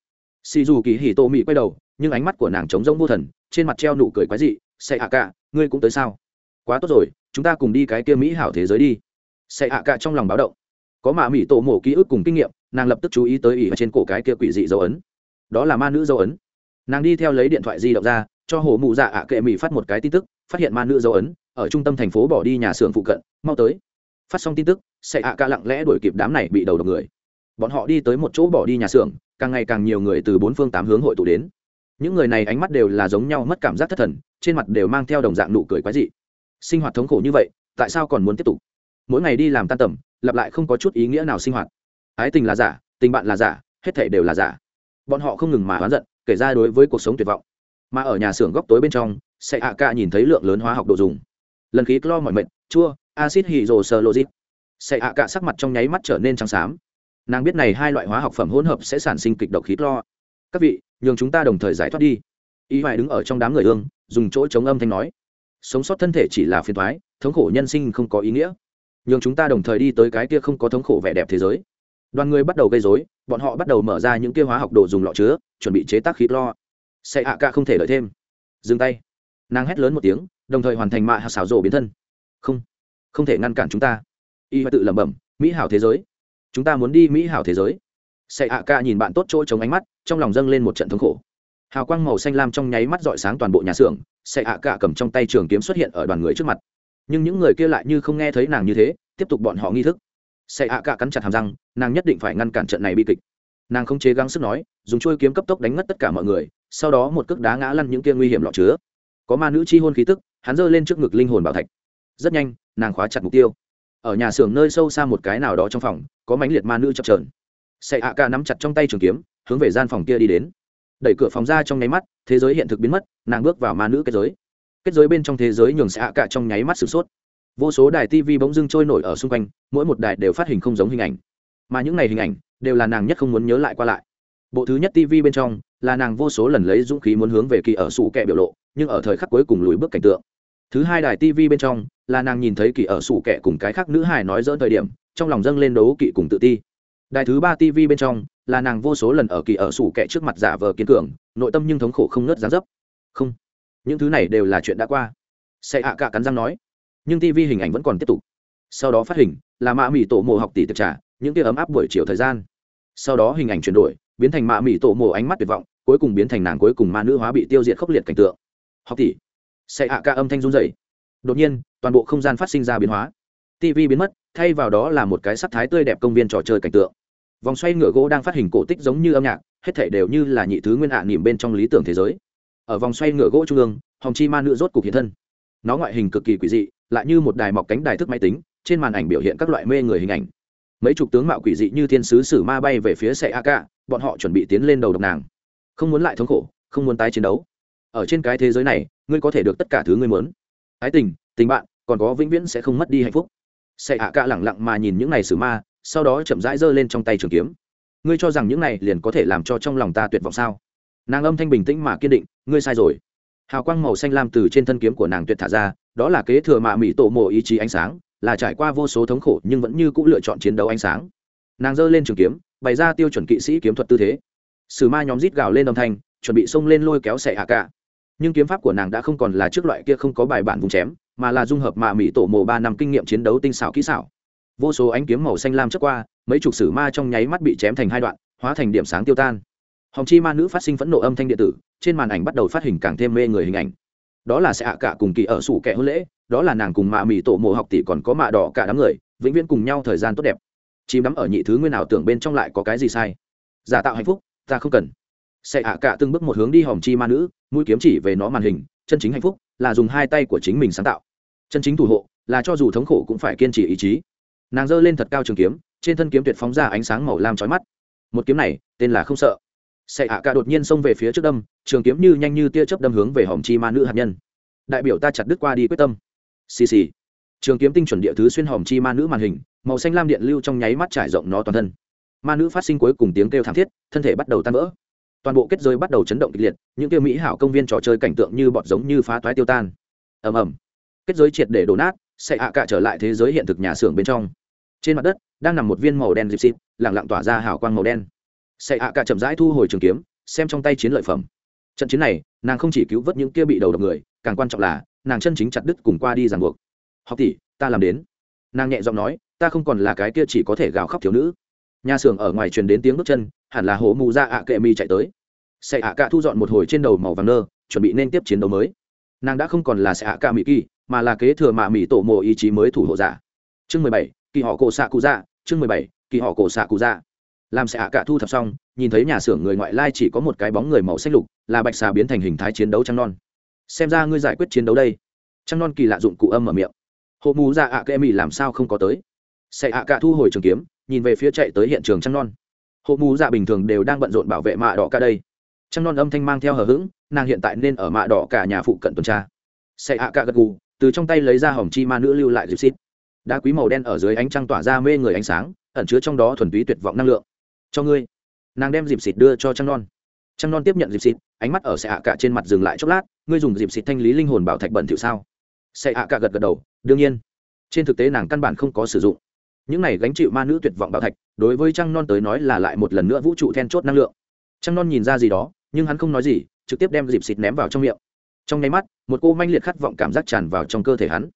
Xì dù kỳ hỉ tô mị quay đầu, nhưng ánh mắt của nàng trống rỗng vô thần, trên mặt treo nụ cười quái dị, sẽ Hạ cả, ngươi cũng tới sao? Quá tốt rồi, chúng ta cùng đi cái kia mỹ hảo thế giới đi. Sẽ Hạ cả trong lòng báo động có mạ mỹ tổ mổ ký ức cùng kinh nghiệm, nàng lập tức chú ý tới ỉ trên cổ cái kia quỷ dị dấu ấn. Đó là ma nữ dấu ấn. Nàng đi theo lấy điện thoại di động ra, cho hồ mụ dạ ạ kệ mỹ phát một cái tin tức, phát hiện ma nữ dấu ấn, ở trung tâm thành phố bỏ đi nhà xưởng phụ cận, mau tới. Phát xong tin tức, sẽ ạ ca lặng lẽ đuổi kịp đám này bị đầu độc người. Bọn họ đi tới một chỗ bỏ đi nhà xưởng, càng ngày càng nhiều người từ bốn phương tám hướng hội tụ đến. Những người này ánh mắt đều là giống nhau mất cảm giác thất thần, trên mặt đều mang theo đồng dạng nụ cười quái dị. Sinh hoạt thống khổ như vậy, tại sao còn muốn tiếp tục? Mỗi ngày đi làm tan tầm, lặp lại không có chút ý nghĩa nào sinh hoạt. Ái tình là giả, tình bạn là giả, hết thể đều là giả. Bọn họ không ngừng mà oán giận, kể ra đối với cuộc sống tuyệt vọng. Mà ở nhà xưởng góc tối bên trong, sẽ ạ ca nhìn thấy lượng lớn hóa học đồ dùng. Lần khí clo mọi mệnh chua acid hydroxylogic sẽ ạ Ca sắc mặt trong nháy mắt trở nên trắng xám. Nàng biết này hai loại hóa học phẩm hỗn hợp sẽ sản sinh kịch độc khí clo. Các vị, nhường chúng ta đồng thời giải thoát đi. Y hoài đứng ở trong đám người ương dùng chỗ chống âm thanh nói. Sống sót thân thể chỉ là phiền thoái thống khổ nhân sinh không có ý nghĩa nhường chúng ta đồng thời đi tới cái kia không có thống khổ vẻ đẹp thế giới. Đoàn người bắt đầu gây dối bọn họ bắt đầu mở ra những kia hóa học đồ dùng lọ chứa, chuẩn bị chế tác khí clo. Xe hạ ca không thể lợi thêm. Dừng tay. Nàng hét lớn một tiếng, đồng thời hoàn thành mạ hạt xảo rổ biến thân. Không không thể ngăn cản chúng ta. Y tự lẩm bẩm, mỹ hảo thế giới. Chúng ta muốn đi mỹ hảo thế giới. Xe hạ ca nhìn bạn tốt chỗ chống ánh mắt, trong lòng dâng lên một trận thống khổ. Hào quang màu xanh lam trong nháy mắt dọi sáng toàn bộ nhà xưởng, xe hạ ca cầm trong tay trường kiếm xuất hiện ở đoàn người trước mặt nhưng những người kia lại như không nghe thấy nàng như thế, tiếp tục bọn họ nghi thức. Xe ạ cả cắn chặt hàm răng, nàng nhất định phải ngăn cản trận này bi kịch. Nàng không chế gắng sức nói, dùng trôi kiếm cấp tốc đánh ngất tất cả mọi người, sau đó một cước đá ngã lăn những kia nguy hiểm lọ chứa. Có ma nữ chi hôn khí tức, hắn giơ lên trước ngực linh hồn bảo thạch. Rất nhanh, nàng khóa chặt mục tiêu. Ở nhà xưởng nơi sâu xa một cái nào đó trong phòng, có mánh liệt ma nữ chập trờn xe ạ cả nắm chặt trong tay trường kiếm, hướng về gian phòng kia đi đến. Đẩy cửa phòng ra trong nháy mắt, thế giới hiện thực biến mất, nàng bước vào ma nữ kết giới kết giới bên trong thế giới nhường sẽ ạ cả trong nháy mắt sửng sốt. Vô số đài tv bỗng dưng trôi nổi ở xung quanh, mỗi một đài đều phát hình không giống hình ảnh. Mà những này hình ảnh đều là nàng nhất không muốn nhớ lại qua lại. Bộ thứ nhất tv bên trong là nàng vô số lần lấy dũng khí muốn hướng về kỳ ở sủ kẹ biểu lộ, nhưng ở thời khắc cuối cùng lùi bước cảnh tượng. Thứ hai đài tv bên trong là nàng nhìn thấy kỳ ở sủ kẹ cùng cái khác nữ hài nói dỡ thời điểm, trong lòng dâng lên đấu kỵ cùng tự ti. Đài thứ ba tv bên trong là nàng vô số lần ở kỳ ở sủ kẹ trước mặt giả vờ kiên cường, nội tâm nhưng thống khổ không ngớt giá dấp. Không những thứ này đều là chuyện đã qua. Sẽ hạ cả cắn răng nói. Nhưng tv hình ảnh vẫn còn tiếp tục. Sau đó phát hình, là mạ mỹ tổ mộ học tỷ tiệc trả những tia ấm áp buổi chiều thời gian. Sau đó hình ảnh chuyển đổi, biến thành mạ mỹ tổ mộ ánh mắt tuyệt vọng, cuối cùng biến thành nàng cuối cùng ma nữ hóa bị tiêu diệt khốc liệt cảnh tượng. Học tỷ. Sẽ hạ ca âm thanh run dày đột nhiên, toàn bộ không gian phát sinh ra biến hóa. Tv biến mất, thay vào đó là một cái sắc thái tươi đẹp công viên trò chơi cảnh tượng. Vòng xoay ngựa gỗ đang phát hình cổ tích giống như âm nhạc, hết thể đều như là nhị thứ nguyên hạ à nỉm bên trong lý tưởng thế giới ở vòng xoay ngựa gỗ trung ương hồng chi ma nữ rốt cục hiện thân. Nó ngoại hình cực kỳ quỷ dị lại như một đài mọc cánh đài thức máy tính trên màn ảnh biểu hiện các loại mê người hình ảnh. Mấy chục tướng mạo quỷ dị như thiên sứ sử ma bay về phía xe ca, bọn họ chuẩn bị tiến lên đầu độc nàng. Không muốn lại thống khổ không muốn tái chiến đấu. Ở trên cái thế giới này ngươi có thể được tất cả thứ ngươi muốn. Ái tình tình bạn còn có vĩnh viễn sẽ không mất đi hạnh phúc. Xe a ca lẳng lặng mà nhìn những này sử ma sau đó chậm rãi giơ lên trong tay trường kiếm. Ngươi cho rằng những này liền có thể làm cho trong lòng ta tuyệt vọng sao? Nàng âm thanh bình tĩnh mà kiên định, ngươi sai rồi. Hào quang màu xanh lam từ trên thân kiếm của nàng tuyệt thả ra, đó là kế thừa mạ mỹ tổ mộ ý chí ánh sáng, là trải qua vô số thống khổ nhưng vẫn như cũng lựa chọn chiến đấu ánh sáng. Nàng giơ lên trường kiếm, bày ra tiêu chuẩn kỵ sĩ kiếm thuật tư thế. Sử ma nhóm rít gào lên âm thanh, chuẩn bị xông lên lôi kéo xẻ hạ cả. Nhưng kiếm pháp của nàng đã không còn là trước loại kia không có bài bản vùng chém, mà là dung hợp mạ mỹ tổ mộ ba năm kinh nghiệm chiến đấu tinh xảo kỹ xảo. Vô số ánh kiếm màu xanh lam trước qua, mấy chục sử ma trong nháy mắt bị chém thành hai đoạn, hóa thành điểm sáng tiêu tan hồng chi ma nữ phát sinh phẫn nộ âm thanh điện tử, trên màn ảnh bắt đầu phát hình càng thêm mê người hình ảnh. Đó là sẽ hạ cả cùng kỳ ở sủ kẻ hôn lễ, đó là nàng cùng mạ mì tổ mộ học tỷ còn có mạ đỏ cả đám người, vĩnh viễn cùng nhau thời gian tốt đẹp. Chìm đắm ở nhị thứ nguyên ảo tưởng bên trong lại có cái gì sai? Giả tạo hạnh phúc, ta không cần. Sẽ hạ cả từng bước một hướng đi hồng chi ma nữ, mũi kiếm chỉ về nó màn hình, chân chính hạnh phúc là dùng hai tay của chính mình sáng tạo. Chân chính thủ hộ là cho dù thống khổ cũng phải kiên trì ý chí. Nàng giơ lên thật cao trường kiếm, trên thân kiếm tuyệt phóng ra ánh sáng màu lam trói mắt. Một kiếm này, tên là không sợ sẽ hạ cả đột nhiên xông về phía trước đâm, trường kiếm như nhanh như tia chớp đâm hướng về hòm chi ma nữ hạt nhân. Đại biểu ta chặt đứt qua đi quyết tâm. Xì xì. Trường kiếm tinh chuẩn địa thứ xuyên hòm chi ma nữ màn hình, màu xanh lam điện lưu trong nháy mắt trải rộng nó toàn thân. Ma nữ phát sinh cuối cùng tiếng kêu thảm thiết, thân thể bắt đầu tan vỡ. Toàn bộ kết giới bắt đầu chấn động kịch liệt, những kia mỹ hảo công viên trò chơi cảnh tượng như bọt giống như phá toái tiêu tan. Ầm ầm. Kết giới triệt để đổ nát sẽ hạ cả trở lại thế giới hiện thực nhà xưởng bên trong. Trên mặt đất, đang nằm một viên màu đen dịp xịt, lặng lặng tỏa ra hào quang màu đen sẽ hạ cả chậm rãi thu hồi trường kiếm, xem trong tay chiến lợi phẩm. Trận chiến này, nàng không chỉ cứu vớt những kia bị đầu độc người, càng quan trọng là, nàng chân chính chặt đứt cùng qua đi ràng buộc. Học tỷ, ta làm đến. Nàng nhẹ giọng nói, ta không còn là cái kia chỉ có thể gào khóc thiếu nữ. Nhà xưởng ở ngoài truyền đến tiếng bước chân, hẳn là hố mù ra ạ kệ mi chạy tới. Sệ ạ cả thu dọn một hồi trên đầu màu vàng nơ, chuẩn bị nên tiếp chiến đấu mới. Nàng đã không còn là Sệ ạ cả mỹ kỳ, mà là kế thừa mạ mỹ tổ mộ ý chí mới thủ hộ giả. Chương mười bảy, kỳ họ cổ xạ cụ dạ chương mười bảy, kỳ họ cổ xạ cụ dạ làm xạ cả thu thập xong, nhìn thấy nhà xưởng người ngoại lai chỉ có một cái bóng người màu xanh lục, là bạch xà biến thành hình thái chiến đấu trăng non. Xem ra ngươi giải quyết chiến đấu đây. Trăng non kỳ lạ dụng cụ âm ở miệng. Hộ mù ra ạ kệ mì làm sao không có tới? Xạ ạ cả thu hồi trường kiếm, nhìn về phía chạy tới hiện trường trăng non. Hộ mù dạ bình thường đều đang bận rộn bảo vệ mạ đỏ cả đây. Trăng non âm thanh mang theo hờ hững, nàng hiện tại nên ở mạ đỏ cả nhà phụ cận tuần tra. Xạ ạ cả gật gù, từ trong tay lấy ra hỏng chi ma nữ lưu lại dịp xít đá quý màu đen ở dưới ánh trăng tỏa ra mê người ánh sáng, ẩn chứa trong đó thuần túy tuyệt vọng năng lượng cho ngươi. Nàng đem dịp xịt đưa cho trăng non. Trăng non tiếp nhận dịp xịt, ánh mắt ở xe ạ cả trên mặt dừng lại chốc lát, ngươi dùng dịp xịt thanh lý linh hồn bảo thạch bẩn thỉu sao? Xe ạ cả gật gật đầu, đương nhiên. Trên thực tế nàng căn bản không có sử dụng. Những này gánh chịu ma nữ tuyệt vọng bảo thạch, đối với trăng non tới nói là lại một lần nữa vũ trụ then chốt năng lượng. Trăng non nhìn ra gì đó, nhưng hắn không nói gì, trực tiếp đem dịp xịt ném vào trong miệng. Trong nháy mắt, một cô manh liệt khát vọng cảm giác tràn vào trong cơ thể hắn.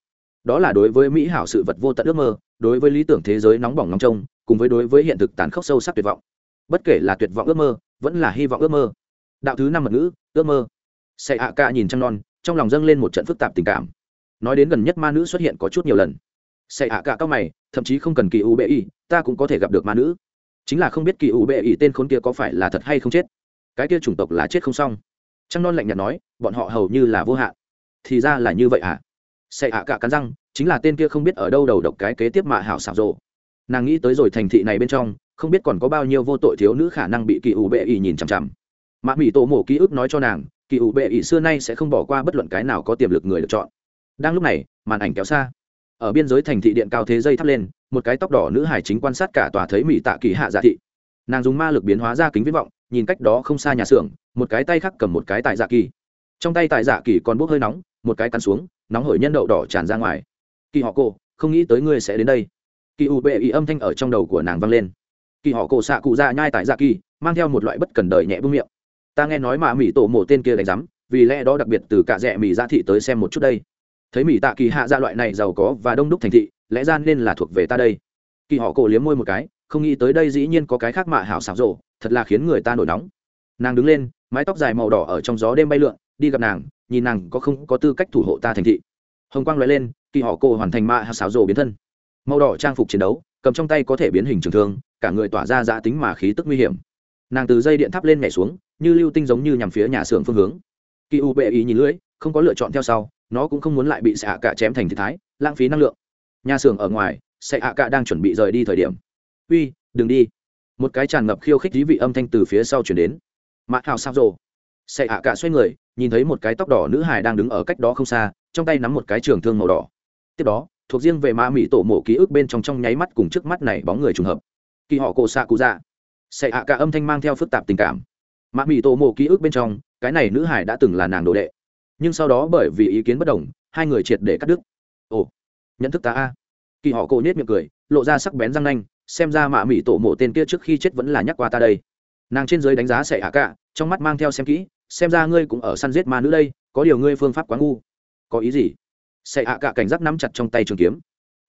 Đó là đối với mỹ hảo sự vật vô tận ước mơ, đối với lý tưởng thế giới nóng bỏng nóng trông cùng với đối với hiện thực tàn khốc sâu sắc tuyệt vọng. Bất kể là tuyệt vọng ước mơ, vẫn là hy vọng ước mơ. Đạo thứ năm mật ngữ, ước mơ. Sẽ ạ à ca nhìn chăm non, trong lòng dâng lên một trận phức tạp tình cảm. Nói đến gần nhất ma nữ xuất hiện có chút nhiều lần. Sẽ ạ ca cao mày, thậm chí không cần kỳ u bệ y, ta cũng có thể gặp được ma nữ. Chính là không biết kỳ u bệ y tên khốn kia có phải là thật hay không chết. Cái kia chủng tộc là chết không xong. Trăng non lạnh nhạt nói, bọn họ hầu như là vô hạn. Thì ra là như vậy à? Sẽ ạ cả cắn răng, chính là tên kia không biết ở đâu đầu độc cái kế tiếp mạ hảo xảo rộ nàng nghĩ tới rồi thành thị này bên trong, không biết còn có bao nhiêu vô tội thiếu nữ khả năng bị kỳ ủ bệ ỉ nhìn chằm chằm. Mã mỹ tổ mổ ký ức nói cho nàng, kỳ ủ bệ ỉ xưa nay sẽ không bỏ qua bất luận cái nào có tiềm lực người được chọn. Đang lúc này, màn ảnh kéo xa. Ở biên giới thành thị điện cao thế dây thắp lên, một cái tóc đỏ nữ hải chính quan sát cả tòa thấy mỹ tạ kỳ hạ dạ thị. Nàng dùng ma lực biến hóa ra kính viết vọng, nhìn cách đó không xa nhà xưởng, một cái tay khác cầm một cái tại dạ kỳ. Trong tay tại dạ kỳ còn bốc hơi nóng, một cái cắn xuống, nóng hổi nhân đậu đỏ tràn ra ngoài. Kỳ họ cô, không nghĩ tới ngươi sẽ đến đây kỳ u bệ ý âm thanh ở trong đầu của nàng vang lên. Kỳ họ cổ xạ cụ ra nhai tại dạ kỳ, mang theo một loại bất cần đời nhẹ bưng miệng. Ta nghe nói mà mỹ tổ mộ tên kia đánh giám, vì lẽ đó đặc biệt từ cả rẻ mỹ ra dạ thị tới xem một chút đây. Thấy mỹ tạ kỳ hạ ra loại này giàu có và đông đúc thành thị, lẽ ra nên là thuộc về ta đây. Kỳ họ cổ liếm môi một cái, không nghĩ tới đây dĩ nhiên có cái khác mạ hảo xảo rộ, thật là khiến người ta nổi nóng. Nàng đứng lên, mái tóc dài màu đỏ ở trong gió đêm bay lượn, đi gặp nàng, nhìn nàng có không có tư cách thủ hộ ta thành thị. Hồng quang loại lên, kỳ họ cổ hoàn thành mạ hảo xảo rộ biến thân màu đỏ trang phục chiến đấu, cầm trong tay có thể biến hình trường thương, cả người tỏa ra giã tính mà khí tức nguy hiểm. Nàng từ dây điện thắp lên nhảy xuống, như lưu tinh giống như nhằm phía nhà xưởng phương hướng. Kỳ u bệ ý nhìn lưỡi, không có lựa chọn theo sau, nó cũng không muốn lại bị xạ cả chém thành thiệt thái, lãng phí năng lượng. Nhà xưởng ở ngoài xạ ạ cả đang chuẩn bị rời đi thời điểm. Uy, đừng đi. Một cái tràn ngập khiêu khích dí vị âm thanh từ phía sau chuyển đến. Mạ hào sao rồ xạ ạ cả xoay người, nhìn thấy một cái tóc đỏ nữ hài đang đứng ở cách đó không xa, trong tay nắm một cái trường thương màu đỏ. Tiếp đó thuộc riêng về ma mỹ tổ mộ ký ức bên trong trong nháy mắt cùng trước mắt này bóng người trùng hợp. Kỳ họ cổ xạ cụ dạ xạ hạ cả âm thanh mang theo phức tạp tình cảm. Ma mỹ tổ mộ ký ức bên trong, cái này nữ hải đã từng là nàng đồ đệ. Nhưng sau đó bởi vì ý kiến bất đồng, hai người triệt để cắt đứt. Ồ, nhận thức ta a. Kỳ họ cổ nhếch miệng cười, lộ ra sắc bén răng nanh, xem ra mạ mỹ tổ mộ tên kia trước khi chết vẫn là nhắc qua ta đây. Nàng trên giới đánh giá sẽ hạ cả, trong mắt mang theo xem kỹ, xem ra ngươi cũng ở săn giết ma nữ đây, có điều ngươi phương pháp quá ngu. Có ý gì? Xẻ ạ cả cảnh giác nắm chặt trong tay trường kiếm.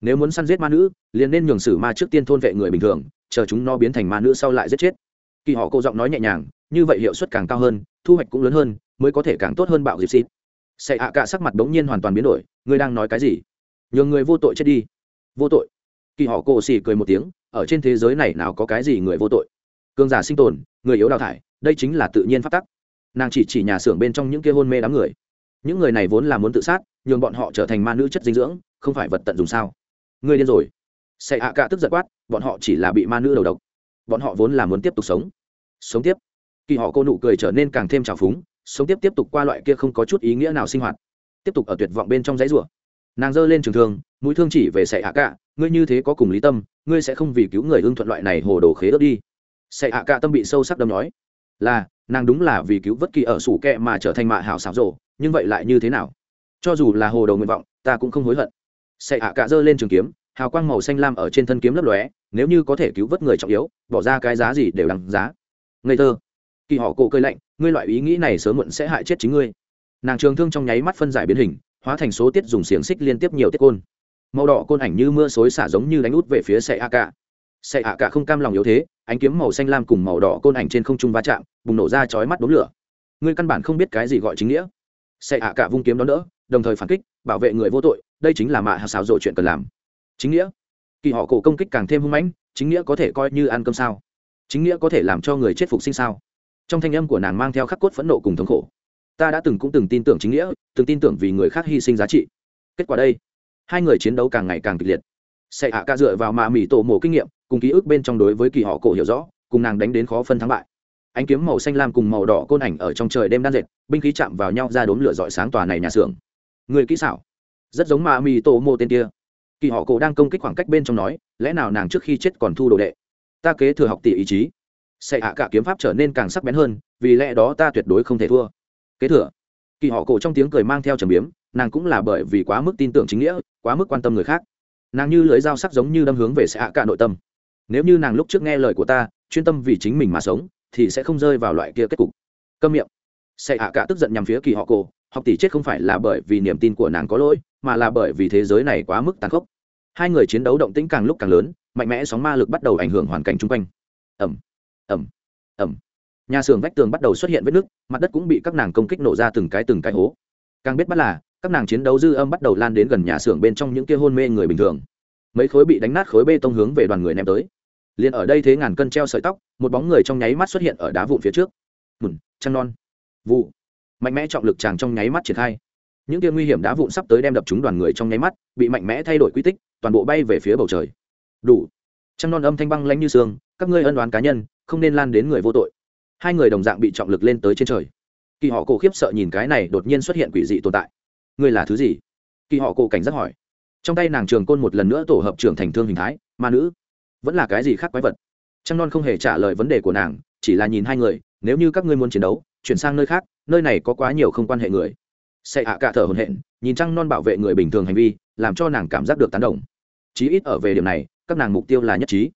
Nếu muốn săn giết ma nữ, liền nên nhường xử ma trước tiên thôn vệ người bình thường, chờ chúng nó biến thành ma nữ sau lại giết chết. Kỳ họ cô giọng nói nhẹ nhàng, như vậy hiệu suất càng cao hơn, thu hoạch cũng lớn hơn, mới có thể càng tốt hơn bạo dịp xịt. Xẻ ạ cả sắc mặt bỗng nhiên hoàn toàn biến đổi, ngươi đang nói cái gì? Nhường người vô tội chết đi. Vô tội. Kỳ họ cô xì cười một tiếng, ở trên thế giới này nào có cái gì người vô tội? Cương giả sinh tồn, người yếu đào thải, đây chính là tự nhiên phát tắc. Nàng chỉ chỉ nhà xưởng bên trong những kia hôn mê đám người những người này vốn là muốn tự sát, nhường bọn họ trở thành ma nữ chất dinh dưỡng, không phải vật tận dùng sao? Ngươi điên rồi. Sẽ ạ cả tức giật quát, bọn họ chỉ là bị ma nữ đầu độc. Bọn họ vốn là muốn tiếp tục sống. Sống tiếp. Kỳ họ cô nụ cười trở nên càng thêm trào phúng, sống tiếp tiếp tục qua loại kia không có chút ý nghĩa nào sinh hoạt. Tiếp tục ở tuyệt vọng bên trong dãy rủa. Nàng giơ lên trường thương, mũi thương chỉ về sệ ạ cả, ngươi như thế có cùng lý tâm, ngươi sẽ không vì cứu người hưng thuận loại này hồ đồ khế ớt đi. Sệ ạ cả tâm bị sâu sắc đâm nói, là, nàng đúng là vì cứu vất kỳ ở sủ kẹ mà trở thành mạ hảo xảo rộ nhưng vậy lại như thế nào? Cho dù là hồ đồ nguyện vọng, ta cũng không hối hận. Sệ ạ cả dơ lên trường kiếm, hào quang màu xanh lam ở trên thân kiếm lấp lóe, nếu như có thể cứu vớt người trọng yếu, bỏ ra cái giá gì đều đằng giá. Ngây thơ. Kỳ họ cổ cơi lạnh, ngươi loại ý nghĩ này sớm muộn sẽ hại chết chính ngươi. Nàng trường thương trong nháy mắt phân giải biến hình, hóa thành số tiết dùng xiềng xích liên tiếp nhiều tiết côn. Màu đỏ côn ảnh như mưa xối xả giống như đánh út về phía xe a cả xe a cả không cam lòng yếu thế, ánh kiếm màu xanh lam cùng màu đỏ côn ảnh trên không trung va chạm, bùng nổ ra chói mắt đốm lửa. Ngươi căn bản không biết cái gì gọi chính nghĩa xe hạ cả vung kiếm đó đỡ, đồng thời phản kích, bảo vệ người vô tội, đây chính là mạ hạ xáo rộ chuyện cần làm. Chính nghĩa. Kỳ họ cổ công kích càng thêm hung mãnh, chính nghĩa có thể coi như ăn cơm sao? Chính nghĩa có thể làm cho người chết phục sinh sao? Trong thanh âm của nàng mang theo khắc cốt phẫn nộ cùng thống khổ. Ta đã từng cũng từng tin tưởng chính nghĩa, từng tin tưởng vì người khác hy sinh giá trị. Kết quả đây. Hai người chiến đấu càng ngày càng kịch liệt. Sẽ hạ ca dựa vào mạ mỉ tổ mổ kinh nghiệm, cùng ký ức bên trong đối với kỳ họ cổ hiểu rõ, cùng nàng đánh đến khó phân thắng bại ánh kiếm màu xanh lam cùng màu đỏ côn ảnh ở trong trời đêm đan dệt, binh khí chạm vào nhau ra đốm lửa dọi sáng tòa này nhà xưởng. Người kỹ xảo. Rất giống mạ mỉ tổ mô tên kia. Kỳ họ cổ đang công kích khoảng cách bên trong nói, lẽ nào nàng trước khi chết còn thu đồ đệ? Ta kế thừa học tỷ ý chí. Sẽ hạ cả kiếm pháp trở nên càng sắc bén hơn, vì lẽ đó ta tuyệt đối không thể thua. Kế thừa. Kỳ họ cổ trong tiếng cười mang theo trầm biếm, nàng cũng là bởi vì quá mức tin tưởng chính nghĩa, quá mức quan tâm người khác. Nàng như lưỡi dao sắc giống như đâm hướng về sẽ hạ cả nội tâm. Nếu như nàng lúc trước nghe lời của ta, chuyên tâm vì chính mình mà sống thì sẽ không rơi vào loại kia kết cục. Câm miệng. Sẽ hạ cả tức giận nhằm phía kỳ họ cổ, học tỷ chết không phải là bởi vì niềm tin của nàng có lỗi, mà là bởi vì thế giới này quá mức tàn khốc. Hai người chiến đấu động tĩnh càng lúc càng lớn, mạnh mẽ sóng ma lực bắt đầu ảnh hưởng hoàn cảnh chung quanh. Ẩm ẩm ẩm nhà xưởng vách tường bắt đầu xuất hiện vết nứt, mặt đất cũng bị các nàng công kích nổ ra từng cái từng cái hố. Càng biết bắt là, các nàng chiến đấu dư âm bắt đầu lan đến gần nhà xưởng bên trong những kia hôn mê người bình thường. Mấy khối bị đánh nát khối bê tông hướng về đoàn người ném tới liền ở đây thế ngàn cân treo sợi tóc, một bóng người trong nháy mắt xuất hiện ở đá vụn phía trước. Mùn, trăng non. Vụ. Mạnh mẽ trọng lực chàng trong nháy mắt triển khai. Những tia nguy hiểm đá vụn sắp tới đem đập chúng đoàn người trong nháy mắt, bị mạnh mẽ thay đổi quy tích, toàn bộ bay về phía bầu trời. Đủ. Trăng non âm thanh băng lanh như sương, các ngươi ân đoán cá nhân, không nên lan đến người vô tội. Hai người đồng dạng bị trọng lực lên tới trên trời. Kỳ họ cổ khiếp sợ nhìn cái này đột nhiên xuất hiện quỷ dị tồn tại. Ngươi là thứ gì? Kỳ họ cổ cảnh giác hỏi. Trong tay nàng trường côn một lần nữa tổ hợp trưởng thành thương hình thái, ma nữ vẫn là cái gì khác quái vật? Trăng non không hề trả lời vấn đề của nàng, chỉ là nhìn hai người, nếu như các ngươi muốn chiến đấu, chuyển sang nơi khác, nơi này có quá nhiều không quan hệ người. Sẽ hạ cả thở hồn hện nhìn trăng non bảo vệ người bình thường hành vi, làm cho nàng cảm giác được tán đồng. Chí ít ở về điểm này, các nàng mục tiêu là nhất trí.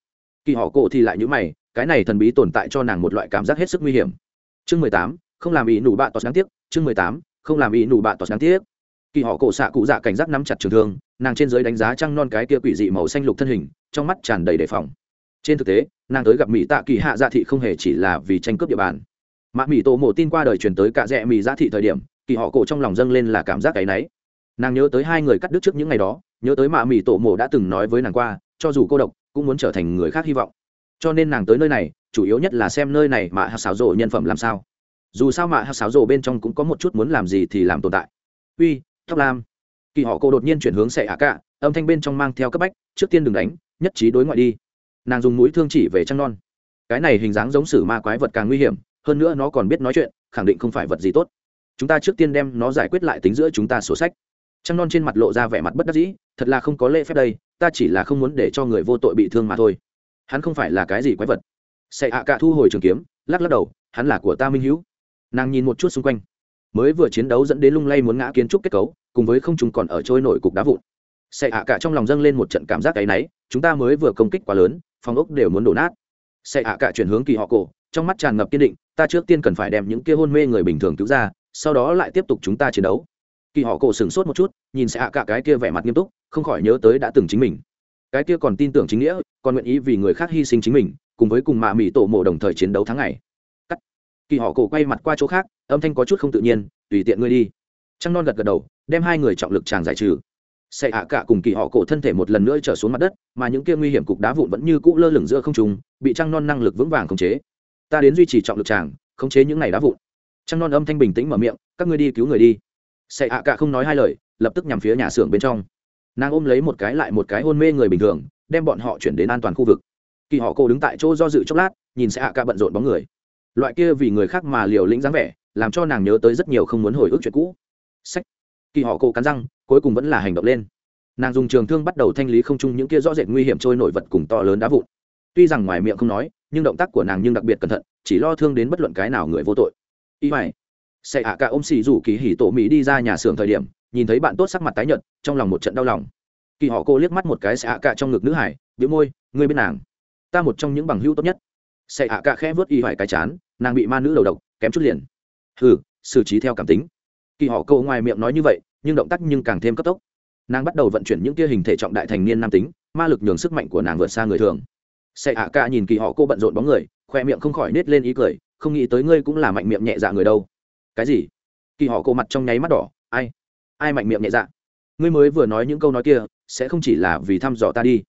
Kỳ họ cổ thì lại như mày, cái này thần bí tồn tại cho nàng một loại cảm giác hết sức nguy hiểm. Chương mười tám, không làm ý nụ bạ tọt đáng tiếc, chương mười tám, không làm ý nụ bạ tọt đáng tiếc kỳ họ cổ xạ cụ dạ cảnh giác nắm chặt trường thương, nàng trên giới đánh giá trăng non cái kia quỷ dị màu xanh lục thân hình, trong mắt tràn đầy đề phòng. Trên thực tế, nàng tới gặp mỹ tạ kỳ hạ dạ thị không hề chỉ là vì tranh cướp địa bàn. Mạ mỹ tổ mộ tin qua đời truyền tới cả rẽ mỹ dạ thị thời điểm, kỳ họ cổ trong lòng dâng lên là cảm giác cái náy. Nàng nhớ tới hai người cắt đứt trước những ngày đó, nhớ tới mạ mỹ tổ mộ đã từng nói với nàng qua, cho dù cô độc, cũng muốn trở thành người khác hy vọng. Cho nên nàng tới nơi này, chủ yếu nhất là xem nơi này mà hạ xáo rộ nhân phẩm làm sao. Dù sao mạ hạ xáo rộ bên trong cũng có một chút muốn làm gì thì làm tồn tại. Uy tóc lam. Kỳ họ cô đột nhiên chuyển hướng xẻ ạ cả âm thanh bên trong mang theo cấp bách, trước tiên đừng đánh, nhất trí đối ngoại đi. Nàng dùng mũi thương chỉ về trăng non. Cái này hình dáng giống sử ma quái vật càng nguy hiểm, hơn nữa nó còn biết nói chuyện, khẳng định không phải vật gì tốt. Chúng ta trước tiên đem nó giải quyết lại tính giữa chúng ta sổ sách. Trăng non trên mặt lộ ra vẻ mặt bất đắc dĩ, thật là không có lễ phép đây, ta chỉ là không muốn để cho người vô tội bị thương mà thôi. Hắn không phải là cái gì quái vật. Xẻ ạ cả thu hồi trường kiếm, lắc lắc đầu, hắn là của ta minh hữu. Nàng nhìn một chút xung quanh mới vừa chiến đấu dẫn đến lung lay muốn ngã kiến trúc kết cấu, cùng với không chúng còn ở trôi nổi cục đá vụn. Xẻ hạ cả trong lòng dâng lên một trận cảm giác cái náy, chúng ta mới vừa công kích quá lớn, phòng ốc đều muốn đổ nát. Xẻ hạ cả chuyển hướng kỳ họ cổ, trong mắt tràn ngập kiên định, ta trước tiên cần phải đem những kia hôn mê người bình thường cứu ra, sau đó lại tiếp tục chúng ta chiến đấu. Kỳ họ cổ sửng sốt một chút, nhìn xẻ hạ cả cái kia vẻ mặt nghiêm túc, không khỏi nhớ tới đã từng chính mình. Cái kia còn tin tưởng chính nghĩa, còn nguyện ý vì người khác hy sinh chính mình, cùng với cùng mạ mỹ tổ mộ đồng thời chiến đấu tháng ngày. Cắt. Kỳ họ cổ quay mặt qua chỗ khác âm thanh có chút không tự nhiên, tùy tiện ngươi đi. Trăng non gật gật đầu, đem hai người trọng lực tràng giải trừ. Xe hạ cả cùng kỳ họ cổ thân thể một lần nữa trở xuống mặt đất, mà những kia nguy hiểm cục đá vụn vẫn như cũ lơ lửng giữa không trùng bị trăng non năng lực vững vàng khống chế. Ta đến duy trì trọng lực tràng khống chế những này đá vụn. Trăng non âm thanh bình tĩnh mở miệng, các ngươi đi cứu người đi. Xe hạ cả không nói hai lời, lập tức nhằm phía nhà xưởng bên trong. Nàng ôm lấy một cái lại một cái hôn mê người bình thường, đem bọn họ chuyển đến an toàn khu vực. Kỳ họ cô đứng tại chỗ do dự chốc lát, nhìn sẽ hạ cả bận rộn bóng người. Loại kia vì người khác mà liều lĩnh dáng vẻ làm cho nàng nhớ tới rất nhiều không muốn hồi ức chuyện cũ. Sách. Kỳ họ cô cắn răng, cuối cùng vẫn là hành động lên. Nàng dùng trường thương bắt đầu thanh lý không chung những kia rõ rệt nguy hiểm trôi nổi vật cùng to lớn đá vụn. Tuy rằng ngoài miệng không nói, nhưng động tác của nàng nhưng đặc biệt cẩn thận, chỉ lo thương đến bất luận cái nào người vô tội. Y mày sẽ hạ cả ôm xì rủ kỳ hỉ tổ mỹ đi ra nhà xưởng thời điểm, nhìn thấy bạn tốt sắc mặt tái nhợt, trong lòng một trận đau lòng. Kỳ họ cô liếc mắt một cái sẽ hạ cả trong ngực nữ hải biếu môi, ngươi bên nàng, ta một trong những bằng hữu tốt nhất. Sẽ hạ cả khẽ vớt y hoài cái chán, nàng bị ma nữ đầu độc, kém chút liền ừ xử trí theo cảm tính. Kỳ họ cậu ngoài miệng nói như vậy, nhưng động tác nhưng càng thêm cấp tốc. Nàng bắt đầu vận chuyển những kia hình thể trọng đại thành niên nam tính, ma lực nhường sức mạnh của nàng vượt xa người thường. Sẽ hạ ca nhìn kỳ họ cô bận rộn bóng người, khoe miệng không khỏi nết lên ý cười, không nghĩ tới ngươi cũng là mạnh miệng nhẹ dạ người đâu. Cái gì? Kỳ họ cô mặt trong nháy mắt đỏ, ai? Ai mạnh miệng nhẹ dạ? Ngươi mới vừa nói những câu nói kia, sẽ không chỉ là vì thăm dò ta đi.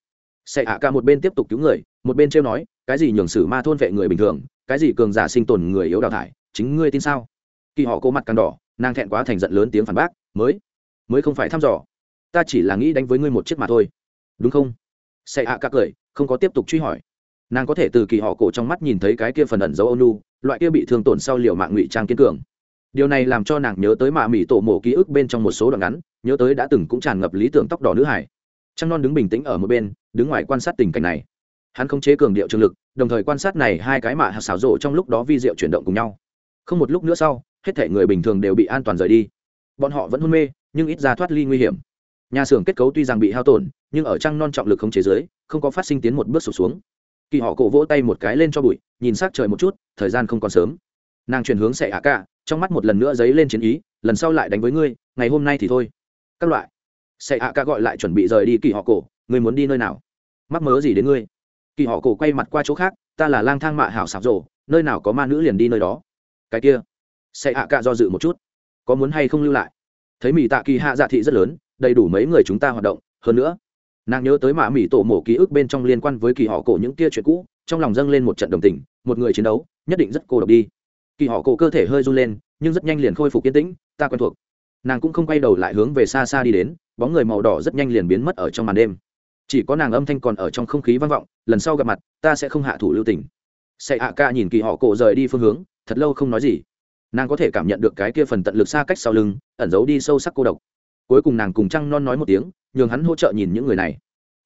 Sẽ hạ ca một bên tiếp tục cứu người, một bên trêu nói, cái gì nhường xử ma thôn vệ người bình thường, cái gì cường giả sinh tồn người yếu đào thải, chính ngươi tin sao? Kỳ họ cố mặt càng đỏ, nàng thẹn quá thành giận lớn tiếng phản bác, mới mới không phải thăm dò. Ta chỉ là nghĩ đánh với ngươi một chiếc mà thôi. Đúng không? Sẽ hạ cả cười, không có tiếp tục truy hỏi. Nàng có thể từ kỳ họ cổ trong mắt nhìn thấy cái kia phần ẩn dấu ônu loại kia bị thương tổn sau liều mạng ngụy trang kiên cường. Điều này làm cho nàng nhớ tới mạ mỹ tổ mộ ký ức bên trong một số đoạn ngắn, nhớ tới đã từng cũng tràn ngập lý tưởng tóc đỏ nữ hải. Trăng non đứng bình tĩnh ở một bên, đứng ngoài quan sát tình cảnh này. Hắn không chế cường điệu trường lực, đồng thời quan sát này hai cái mạ hạt xảo rộ trong lúc đó vi diệu chuyển động cùng nhau. Không một lúc nữa sau hết thể người bình thường đều bị an toàn rời đi. Bọn họ vẫn hôn mê, nhưng ít ra thoát ly nguy hiểm. Nhà xưởng kết cấu tuy rằng bị hao tổn, nhưng ở trăng non trọng lực không chế giới không có phát sinh tiến một bước sụp xuống. Kỳ họ cổ vỗ tay một cái lên cho bụi, nhìn s trời một chút, thời gian không còn sớm. Nàng chuyển hướng xẻ ạ cả trong mắt một lần nữa dấy lên chiến ý, lần sau lại đánh với ngươi, ngày hôm nay thì thôi. Các loại. Xẻ ạ cả gọi lại chuẩn bị rời đi kỳ họ cổ, ngươi muốn đi nơi nào? Mắc mớ gì đến ngươi? Kỳ họ cổ quay mặt qua chỗ khác, ta là lang thang mạ hảo sạp rổ nơi nào có ma nữ liền đi nơi đó? Cái kia sẽ hạ cạ do dự một chút. Có muốn hay không lưu lại? Thấy mỹ tạ kỳ hạ dạ thị rất lớn, đầy đủ mấy người chúng ta hoạt động. Hơn nữa, nàng nhớ tới mạ mỹ tổ mổ ký ức bên trong liên quan với kỳ họ cổ những kia chuyện cũ, trong lòng dâng lên một trận đồng tình, một người chiến đấu, nhất định rất cô độc đi. Kỳ họ cổ cơ thể hơi run lên, nhưng rất nhanh liền khôi phục yên tĩnh, ta quen thuộc. Nàng cũng không quay đầu lại hướng về xa xa đi đến, bóng người màu đỏ rất nhanh liền biến mất ở trong màn đêm. Chỉ có nàng âm thanh còn ở trong không khí vang vọng, lần sau gặp mặt, ta sẽ không hạ thủ lưu tình. Sẽ hạ ca nhìn kỳ họ cổ rời đi phương hướng, thật lâu không nói gì nàng có thể cảm nhận được cái kia phần tận lực xa cách sau lưng, ẩn giấu đi sâu sắc cô độc. Cuối cùng nàng cùng trăng non nói một tiếng, nhường hắn hỗ trợ nhìn những người này.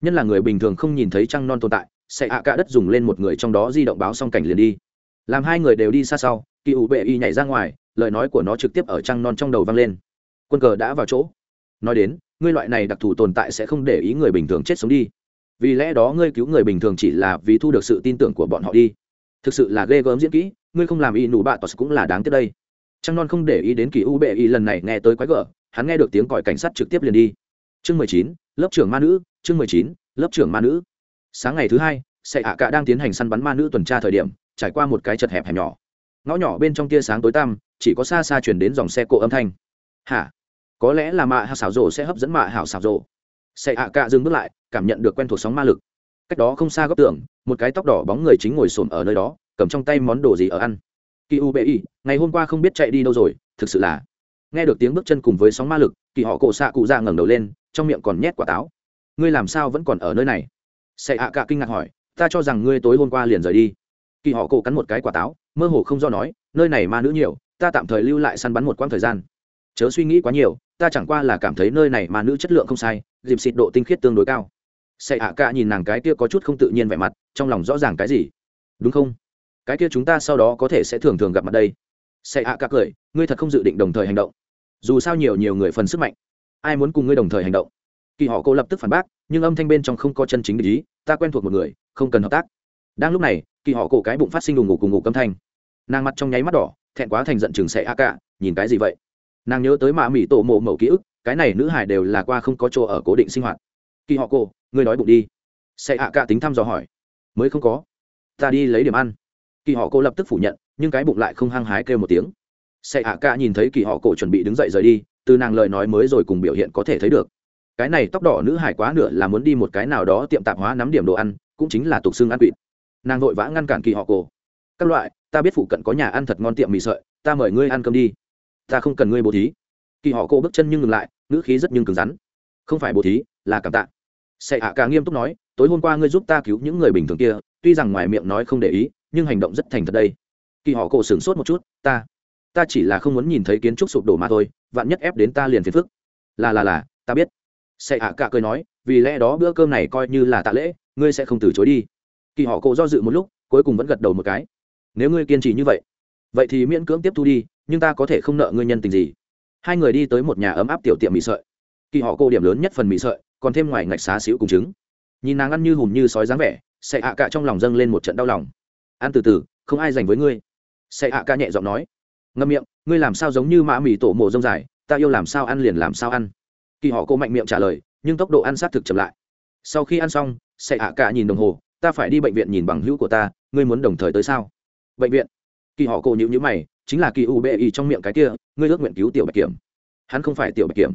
Nhân là người bình thường không nhìn thấy trăng non tồn tại, sẽ hạ cả đất dùng lên một người trong đó di động báo xong cảnh liền đi. Làm hai người đều đi xa sau, kỳ ủ bệ y nhảy ra ngoài, lời nói của nó trực tiếp ở trăng non trong đầu vang lên. Quân cờ đã vào chỗ. Nói đến, ngươi loại này đặc thù tồn tại sẽ không để ý người bình thường chết sống đi. Vì lẽ đó ngươi cứu người bình thường chỉ là vì thu được sự tin tưởng của bọn họ đi thực sự là ghê gớm diễn kỹ, ngươi không làm y nụ bạ tos cũng là đáng tiếc đây. Trăng non không để ý đến kỳ u bệ y lần này nghe tới quái gở, hắn nghe được tiếng còi cảnh sát trực tiếp liền đi. Chương mười chín, lớp trưởng ma nữ, chương mười chín, lớp trưởng ma nữ. Sáng ngày thứ hai, sệ ạ cả đang tiến hành săn bắn ma nữ tuần tra thời điểm, trải qua một cái chật hẹp hẹp nhỏ. Ngõ nhỏ bên trong tia sáng tối tăm, chỉ có xa xa chuyển đến dòng xe cộ âm thanh. Hả? Có lẽ là mạ hảo xảo rộ sẽ hấp dẫn mạ hảo xảo rộ sệ ạ cả dừng bước lại, cảm nhận được quen thuộc sóng ma lực cách đó không xa góc tường, một cái tóc đỏ bóng người chính ngồi xổm ở nơi đó, cầm trong tay món đồ gì ở ăn. Kỳ u bê y, ngày hôm qua không biết chạy đi đâu rồi, thực sự là. Nghe được tiếng bước chân cùng với sóng ma lực, kỳ họ cổ xạ cụ ra ngẩng đầu lên, trong miệng còn nhét quả táo. Ngươi làm sao vẫn còn ở nơi này? Sẽ ạ cả kinh ngạc hỏi, ta cho rằng ngươi tối hôm qua liền rời đi. Kỳ họ cổ cắn một cái quả táo, mơ hồ không do nói, nơi này ma nữ nhiều, ta tạm thời lưu lại săn bắn một quãng thời gian. Chớ suy nghĩ quá nhiều, ta chẳng qua là cảm thấy nơi này ma nữ chất lượng không sai, dịp xịt độ tinh khiết tương đối cao. Sệ ạ cả nhìn nàng cái kia có chút không tự nhiên vẻ mặt, trong lòng rõ ràng cái gì? Đúng không? Cái kia chúng ta sau đó có thể sẽ thường thường gặp mặt đây. Sệ ạ cả cười, ngươi thật không dự định đồng thời hành động. Dù sao nhiều nhiều người phần sức mạnh. Ai muốn cùng ngươi đồng thời hành động? Kỳ họ cô lập tức phản bác, nhưng âm thanh bên trong không có chân chính ý, ta quen thuộc một người, không cần hợp tác. Đang lúc này, kỳ họ cổ cái bụng phát sinh đùng ngủ cùng ngủ câm thanh. Nàng mặt trong nháy mắt đỏ, thẹn quá thành giận chừng sẽ a cả, nhìn cái gì vậy? Nàng nhớ tới mạ mỹ tổ mộ mẫu ký ức, cái này nữ hải đều là qua không có chỗ ở cố định sinh hoạt. Kỳ họ cô ngươi nói bụng đi. Sẽ a cả tính thăm dò hỏi. Mới không có. Ta đi lấy điểm ăn. Kỳ họ cô lập tức phủ nhận, nhưng cái bụng lại không hăng hái kêu một tiếng. Sẽ a cả nhìn thấy kỳ họ cổ chuẩn bị đứng dậy rời đi, từ nàng lời nói mới rồi cùng biểu hiện có thể thấy được. Cái này tóc đỏ nữ hải quá nửa là muốn đi một cái nào đó tiệm tạp hóa nắm điểm đồ ăn, cũng chính là tục xương ăn quỵt. Nàng vội vã ngăn cản kỳ họ cổ. Các loại, ta biết phụ cận có nhà ăn thật ngon tiệm mì sợi, ta mời ngươi ăn cơm đi. Ta không cần ngươi bố thí. Kỳ họ cổ bước chân nhưng ngừng lại, ngữ khí rất nhưng cứng rắn. Không phải bố thí, là cảm tạ sệ ạ cả nghiêm túc nói, tối hôm qua ngươi giúp ta cứu những người bình thường kia, tuy rằng ngoài miệng nói không để ý, nhưng hành động rất thành thật đây. Kỳ họ cổ sửng sốt một chút, ta ta chỉ là không muốn nhìn thấy kiến trúc sụp đổ mà thôi, vạn nhất ép đến ta liền phiền phức. Là là là, ta biết. Sệ ạ cả cười nói, vì lẽ đó bữa cơm này coi như là tạ lễ, ngươi sẽ không từ chối đi. Kỳ họ cổ do dự một lúc, cuối cùng vẫn gật đầu một cái. Nếu ngươi kiên trì như vậy vậy thì miễn cưỡng tiếp thu đi, nhưng ta có thể không nợ ngươi nhân tình gì. Hai người đi tới một nhà ấm áp tiểu tiệm mì sợi. Kỳ họ cô điểm lớn nhất phần mì sợi còn thêm ngoài ngạch xá xíu cùng trứng. Nhìn nàng ăn như hùm như sói dáng vẻ sẽ ạ cả trong lòng dâng lên một trận đau lòng. Ăn từ từ, không ai dành với ngươi. Sẽ ạ cả nhẹ giọng nói. Ngâm miệng, ngươi làm sao giống như mã mì tổ mồ rông dài, ta yêu làm sao ăn liền làm sao ăn. Kỳ họ cô mạnh miệng trả lời, nhưng tốc độ ăn sát thực chậm lại. Sau khi ăn xong sẽ ạ cả nhìn đồng hồ, ta phải đi bệnh viện nhìn bằng hữu của ta, ngươi muốn đồng thời tới sao? Bệnh viện. Kỳ họ cô nhữ nhữ mày, chính là kỳ u bê y trong miệng cái kia, ngươi ước nguyện cứu tiểu bạch kiểm. Hắn không phải tiểu bạch kiểm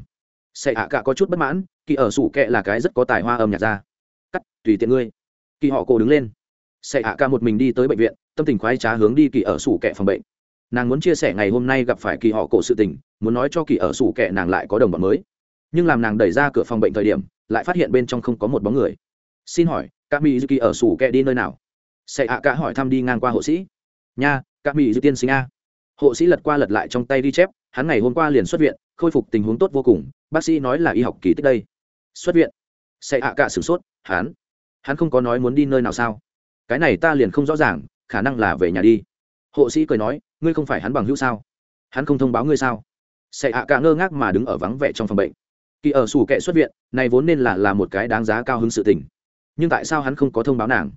sẽ ạ cả có chút bất mãn, kỳ ở sủ kệ là cái rất có tài hoa âm nhạc ra cắt, tùy tiện ngươi. Kỳ họ cổ đứng lên. Sẽ ạ cả một mình đi tới bệnh viện, tâm tình khoái trá hướng đi kỳ ở sủ kệ phòng bệnh. Nàng muốn chia sẻ ngày hôm nay gặp phải kỳ họ cổ sự tình, muốn nói cho kỳ ở sủ kệ nàng lại có đồng bọn mới. Nhưng làm nàng đẩy ra cửa phòng bệnh thời điểm, lại phát hiện bên trong không có một bóng người. Xin hỏi các mỹ kỳ ở sủ kệ đi nơi nào? Sẽ ạ cả hỏi thăm đi ngang qua hộ sĩ. Nha các mỹ dư tiên sinh a. Hộ sĩ lật qua lật lại trong tay ghi chép, hắn ngày hôm qua liền xuất viện khôi phục tình huống tốt vô cùng, bác sĩ nói là y học kỳ tích đây. Xuất viện. Sẽ ạ cả sửng sốt, hắn. Hắn không có nói muốn đi nơi nào sao? Cái này ta liền không rõ ràng, khả năng là về nhà đi. Hộ sĩ cười nói, ngươi không phải hắn bằng hữu sao? Hắn không thông báo ngươi sao? Sẽ ạ cả ngơ ngác mà đứng ở vắng vẻ trong phòng bệnh. Kỳ ở sủ kệ xuất viện, này vốn nên là là một cái đáng giá cao hứng sự tình. Nhưng tại sao hắn không có thông báo nàng?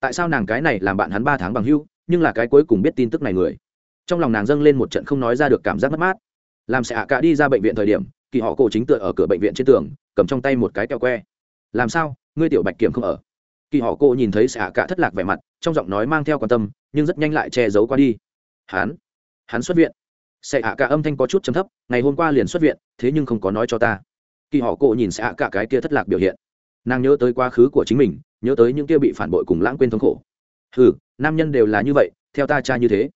Tại sao nàng cái này làm bạn hắn ba tháng bằng hữu, nhưng là cái cuối cùng biết tin tức này người? Trong lòng nàng dâng lên một trận không nói ra được cảm giác mất mát làm sẽ ạ cả đi ra bệnh viện thời điểm, kỳ họ cổ chính tựa ở cửa bệnh viện trên tường, cầm trong tay một cái kẹo que. Làm sao? Ngươi tiểu bạch kiểm không ở. Kỳ họ cô nhìn thấy sẽ ạ cả thất lạc vẻ mặt, trong giọng nói mang theo quan tâm, nhưng rất nhanh lại che giấu qua đi. Hắn hắn xuất viện. Sẽ ạ cả âm thanh có chút chấm thấp, ngày hôm qua liền xuất viện, thế nhưng không có nói cho ta. Kỳ họ cổ nhìn sẽ ạ cả cái kia thất lạc biểu hiện. Nàng nhớ tới quá khứ của chính mình, nhớ tới những kia bị phản bội cùng lãng quên thống khổ. Ừ nam nhân đều là như vậy, theo ta cha như thế.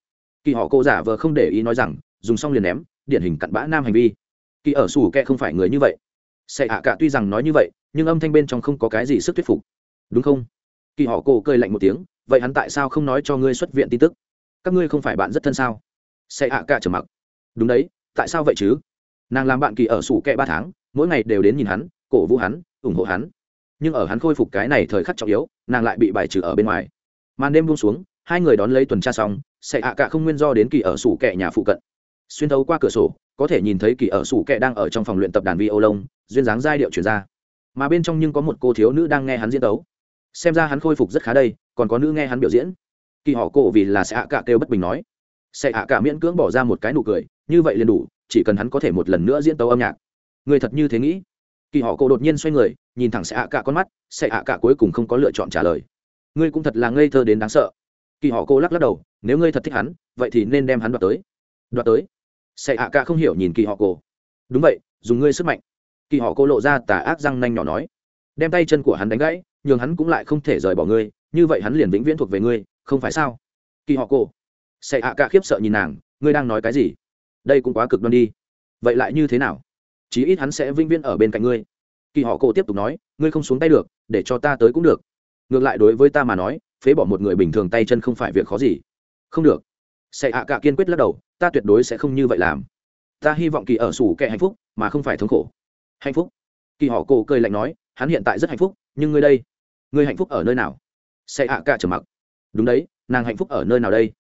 Kỳ họ cô giả vờ không để ý nói rằng, dùng xong liền ném điển hình cặn bã nam hành vi. Kỳ ở sủ kẹ không phải người như vậy. Sẽ ạ cả tuy rằng nói như vậy, nhưng âm thanh bên trong không có cái gì sức thuyết phục. Đúng không? Kỳ họ cô cười lạnh một tiếng, vậy hắn tại sao không nói cho ngươi xuất viện tin tức? Các ngươi không phải bạn rất thân sao? Sẽ ạ cả trở mặc. Đúng đấy, tại sao vậy chứ? Nàng làm bạn kỳ ở sủ kẹ ba tháng, mỗi ngày đều đến nhìn hắn, cổ vũ hắn, ủng hộ hắn. Nhưng ở hắn khôi phục cái này thời khắc trọng yếu, nàng lại bị bài trừ ở bên ngoài. Màn đêm buông xuống, hai người đón lấy tuần tra xong sẽ hạ cả không nguyên do đến kỳ ở sủ kệ nhà phụ cận xuyên thấu qua cửa sổ, có thể nhìn thấy kỳ ở sủ kệ đang ở trong phòng luyện tập đàn vi ô lông duyên dáng giai điệu chuyển ra. Mà bên trong nhưng có một cô thiếu nữ đang nghe hắn diễn tấu. Xem ra hắn khôi phục rất khá đây, còn có nữ nghe hắn biểu diễn. Kỳ họ cổ vì là sẽ ạ cả kêu bất bình nói. Sẽ ạ cả miễn cưỡng bỏ ra một cái nụ cười, như vậy liền đủ, chỉ cần hắn có thể một lần nữa diễn tấu âm nhạc. Người thật như thế nghĩ. Kỳ họ cổ đột nhiên xoay người, nhìn thẳng sẽ ạ cả con mắt, sẽ hạ cả cuối cùng không có lựa chọn trả lời. Ngươi cũng thật là ngây thơ đến đáng sợ. Kỳ họ cổ lắc lắc đầu, nếu ngươi thật thích hắn, vậy thì nên đem hắn đoạt tới. Đoạt tới sệ ạ cả không hiểu nhìn kỳ họ cổ. Đúng vậy, dùng ngươi sức mạnh. Kỳ họ cô lộ ra tà ác răng nanh nhỏ nói. Đem tay chân của hắn đánh gãy, nhường hắn cũng lại không thể rời bỏ ngươi, như vậy hắn liền vĩnh viễn thuộc về ngươi, không phải sao? Kỳ họ cô sệ ạ cả khiếp sợ nhìn nàng, ngươi đang nói cái gì? Đây cũng quá cực đoan đi. Vậy lại như thế nào? Chí ít hắn sẽ vĩnh viễn ở bên cạnh ngươi. Kỳ họ cô tiếp tục nói, ngươi không xuống tay được, để cho ta tới cũng được. Ngược lại đối với ta mà nói, phế bỏ một người bình thường tay chân không phải việc khó gì. Không được. Sệ ạ cả kiên quyết lắc đầu ta tuyệt đối sẽ không như vậy làm. Ta hy vọng kỳ ở sủ kệ hạnh phúc, mà không phải thống khổ. Hạnh phúc? Kỳ họ cổ cười lạnh nói, hắn hiện tại rất hạnh phúc, nhưng ngươi đây? Ngươi hạnh phúc ở nơi nào? Sẽ ạ cả trở mặc. Đúng đấy, nàng hạnh phúc ở nơi nào đây?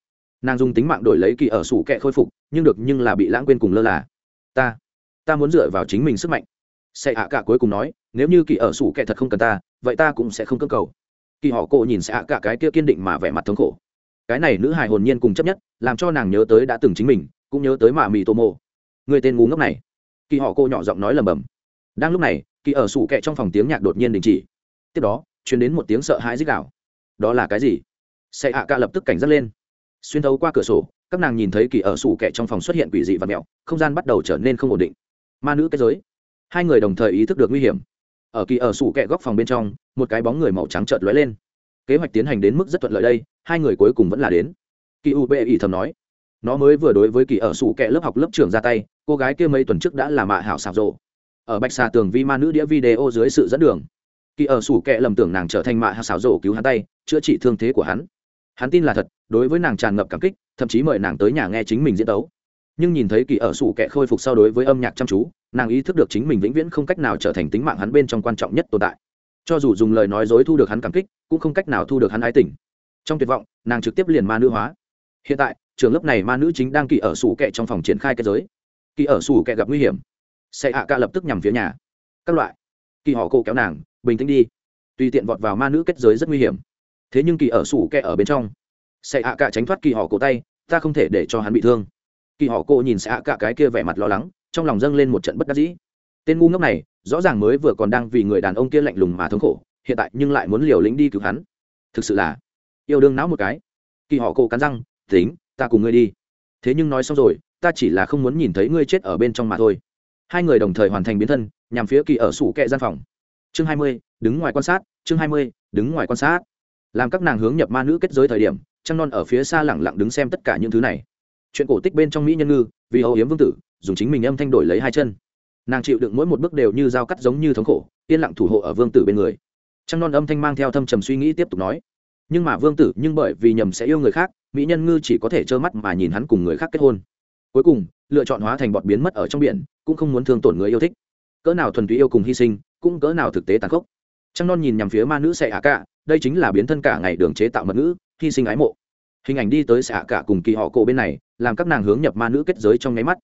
Nàng dùng tính mạng đổi lấy kỳ ở sủ kệ khôi phục, nhưng được nhưng là bị lãng quên cùng lơ là. Ta ta muốn dựa vào chính mình sức mạnh. Sẽ ạ cả cuối cùng nói, nếu như kỳ ở sủ kệ thật không cần ta, vậy ta cũng sẽ không cơ cầu. Kỳ họ cổ nhìn sẽ ạ cả cái kia kiên định mà vẻ mặt thống khổ cái này nữ hài hồn nhiên cùng chấp nhất, làm cho nàng nhớ tới đã từng chính mình, cũng nhớ tới mạ mì tô mô người tên ngu ngốc này. Kỳ họ cô nhỏ giọng nói lầm bầm đang lúc này, kỳ ở sủ kệ trong phòng tiếng nhạc đột nhiên đình chỉ. Tiếp đó chuyển đến một tiếng sợ hãi dích đạo đó là cái gì? Sẽ ạ ca lập tức cảnh giác lên. Xuyên thấu qua cửa sổ, các nàng nhìn thấy kỳ ở sủ kệ trong phòng xuất hiện quỷ dị và mẹo không gian bắt đầu trở nên không ổn định. Ma nữ kết giới. Hai người đồng thời ý thức được nguy hiểm. Ở kỳ ở sủ kệ góc phòng bên trong, một cái bóng người màu trắng chợt lóe lên kế hoạch tiến hành đến mức rất thuận lợi đây, hai người cuối cùng vẫn là đến. Kỳ u bê ý thầm nói. Nó mới vừa đối với kỳ ở sủ kẹ lớp học lớp trưởng ra tay, cô gái kia mấy tuần trước đã là mạ hảo sạc rộ. Ở bạch xà tường vi ma nữ đĩa video dưới sự dẫn đường, kỳ ở sủ kẹ lầm tưởng nàng trở thành mạ hảo sạc rộ cứu hắn tay, chữa trị thương thế của hắn. Hắn tin là thật, đối với nàng tràn ngập cảm kích, thậm chí mời nàng tới nhà nghe chính mình diễn tấu. Nhưng nhìn thấy kỳ ở sủ kẹ khôi phục sau đối với âm nhạc chăm chú, nàng ý thức được chính mình vĩnh viễn không cách nào trở thành tính mạng hắn bên trong quan trọng nhất tồn tại cho dù dùng lời nói dối thu được hắn cảm kích, cũng không cách nào thu được hắn ái tình. Trong tuyệt vọng, nàng trực tiếp liền ma nữ hóa. Hiện tại, trường lớp này ma nữ chính đang kỳ ở sủ kệ trong phòng triển khai kết giới. Kỳ ở sủ kệ gặp nguy hiểm. Sẽ hạ ca lập tức nhằm phía nhà. Các loại. Kỳ họ cô kéo nàng, bình tĩnh đi. Tùy tiện vọt vào ma nữ kết giới rất nguy hiểm. Thế nhưng kỳ ở sủ kệ ở bên trong. Sẽ hạ ca tránh thoát kỳ họ cổ tay, ta không thể để cho hắn bị thương. Kỳ họ cô nhìn sẽ hạ ca cái kia vẻ mặt lo lắng, trong lòng dâng lên một trận bất đắc dĩ. Tên ngu ngốc này rõ ràng mới vừa còn đang vì người đàn ông kia lạnh lùng mà thống khổ, hiện tại nhưng lại muốn liều lĩnh đi cứu hắn. Thực sự là, yêu đương não một cái. Kỳ họ cô cắn răng, tính, ta cùng ngươi đi. Thế nhưng nói xong rồi, ta chỉ là không muốn nhìn thấy ngươi chết ở bên trong mà thôi. Hai người đồng thời hoàn thành biến thân, nhằm phía kỳ ở sủ kẹ gian phòng. Chương hai mươi, đứng ngoài quan sát, chương hai mươi, đứng ngoài quan sát. Làm các nàng hướng nhập ma nữ kết giới thời điểm, trăng non ở phía xa lẳng lặng đứng xem tất cả những thứ này. Chuyện cổ tích bên trong mỹ nhân ngư, vì hầu hiếm vương tử, dùng chính mình âm thanh đổi lấy hai chân nàng chịu đựng mỗi một bước đều như dao cắt giống như thống khổ, yên lặng thủ hộ ở vương tử bên người. Trăng non âm thanh mang theo thâm trầm suy nghĩ tiếp tục nói, nhưng mà vương tử, nhưng bởi vì nhầm sẽ yêu người khác, mỹ nhân ngư chỉ có thể trơ mắt mà nhìn hắn cùng người khác kết hôn. Cuối cùng, lựa chọn hóa thành bọt biến mất ở trong biển, cũng không muốn thương tổn người yêu thích. Cỡ nào thuần túy yêu cùng hy sinh, cũng cỡ nào thực tế tàn khốc. Trăng non nhìn nhằm phía ma nữ sẽ hạ cả đây chính là biến thân cả ngày đường chế tạo mật ngữ, hy sinh ái mộ. Hình ảnh đi tới xạ cả cùng kỳ họ cổ bên này, làm các nàng hướng nhập ma nữ kết giới trong nháy mắt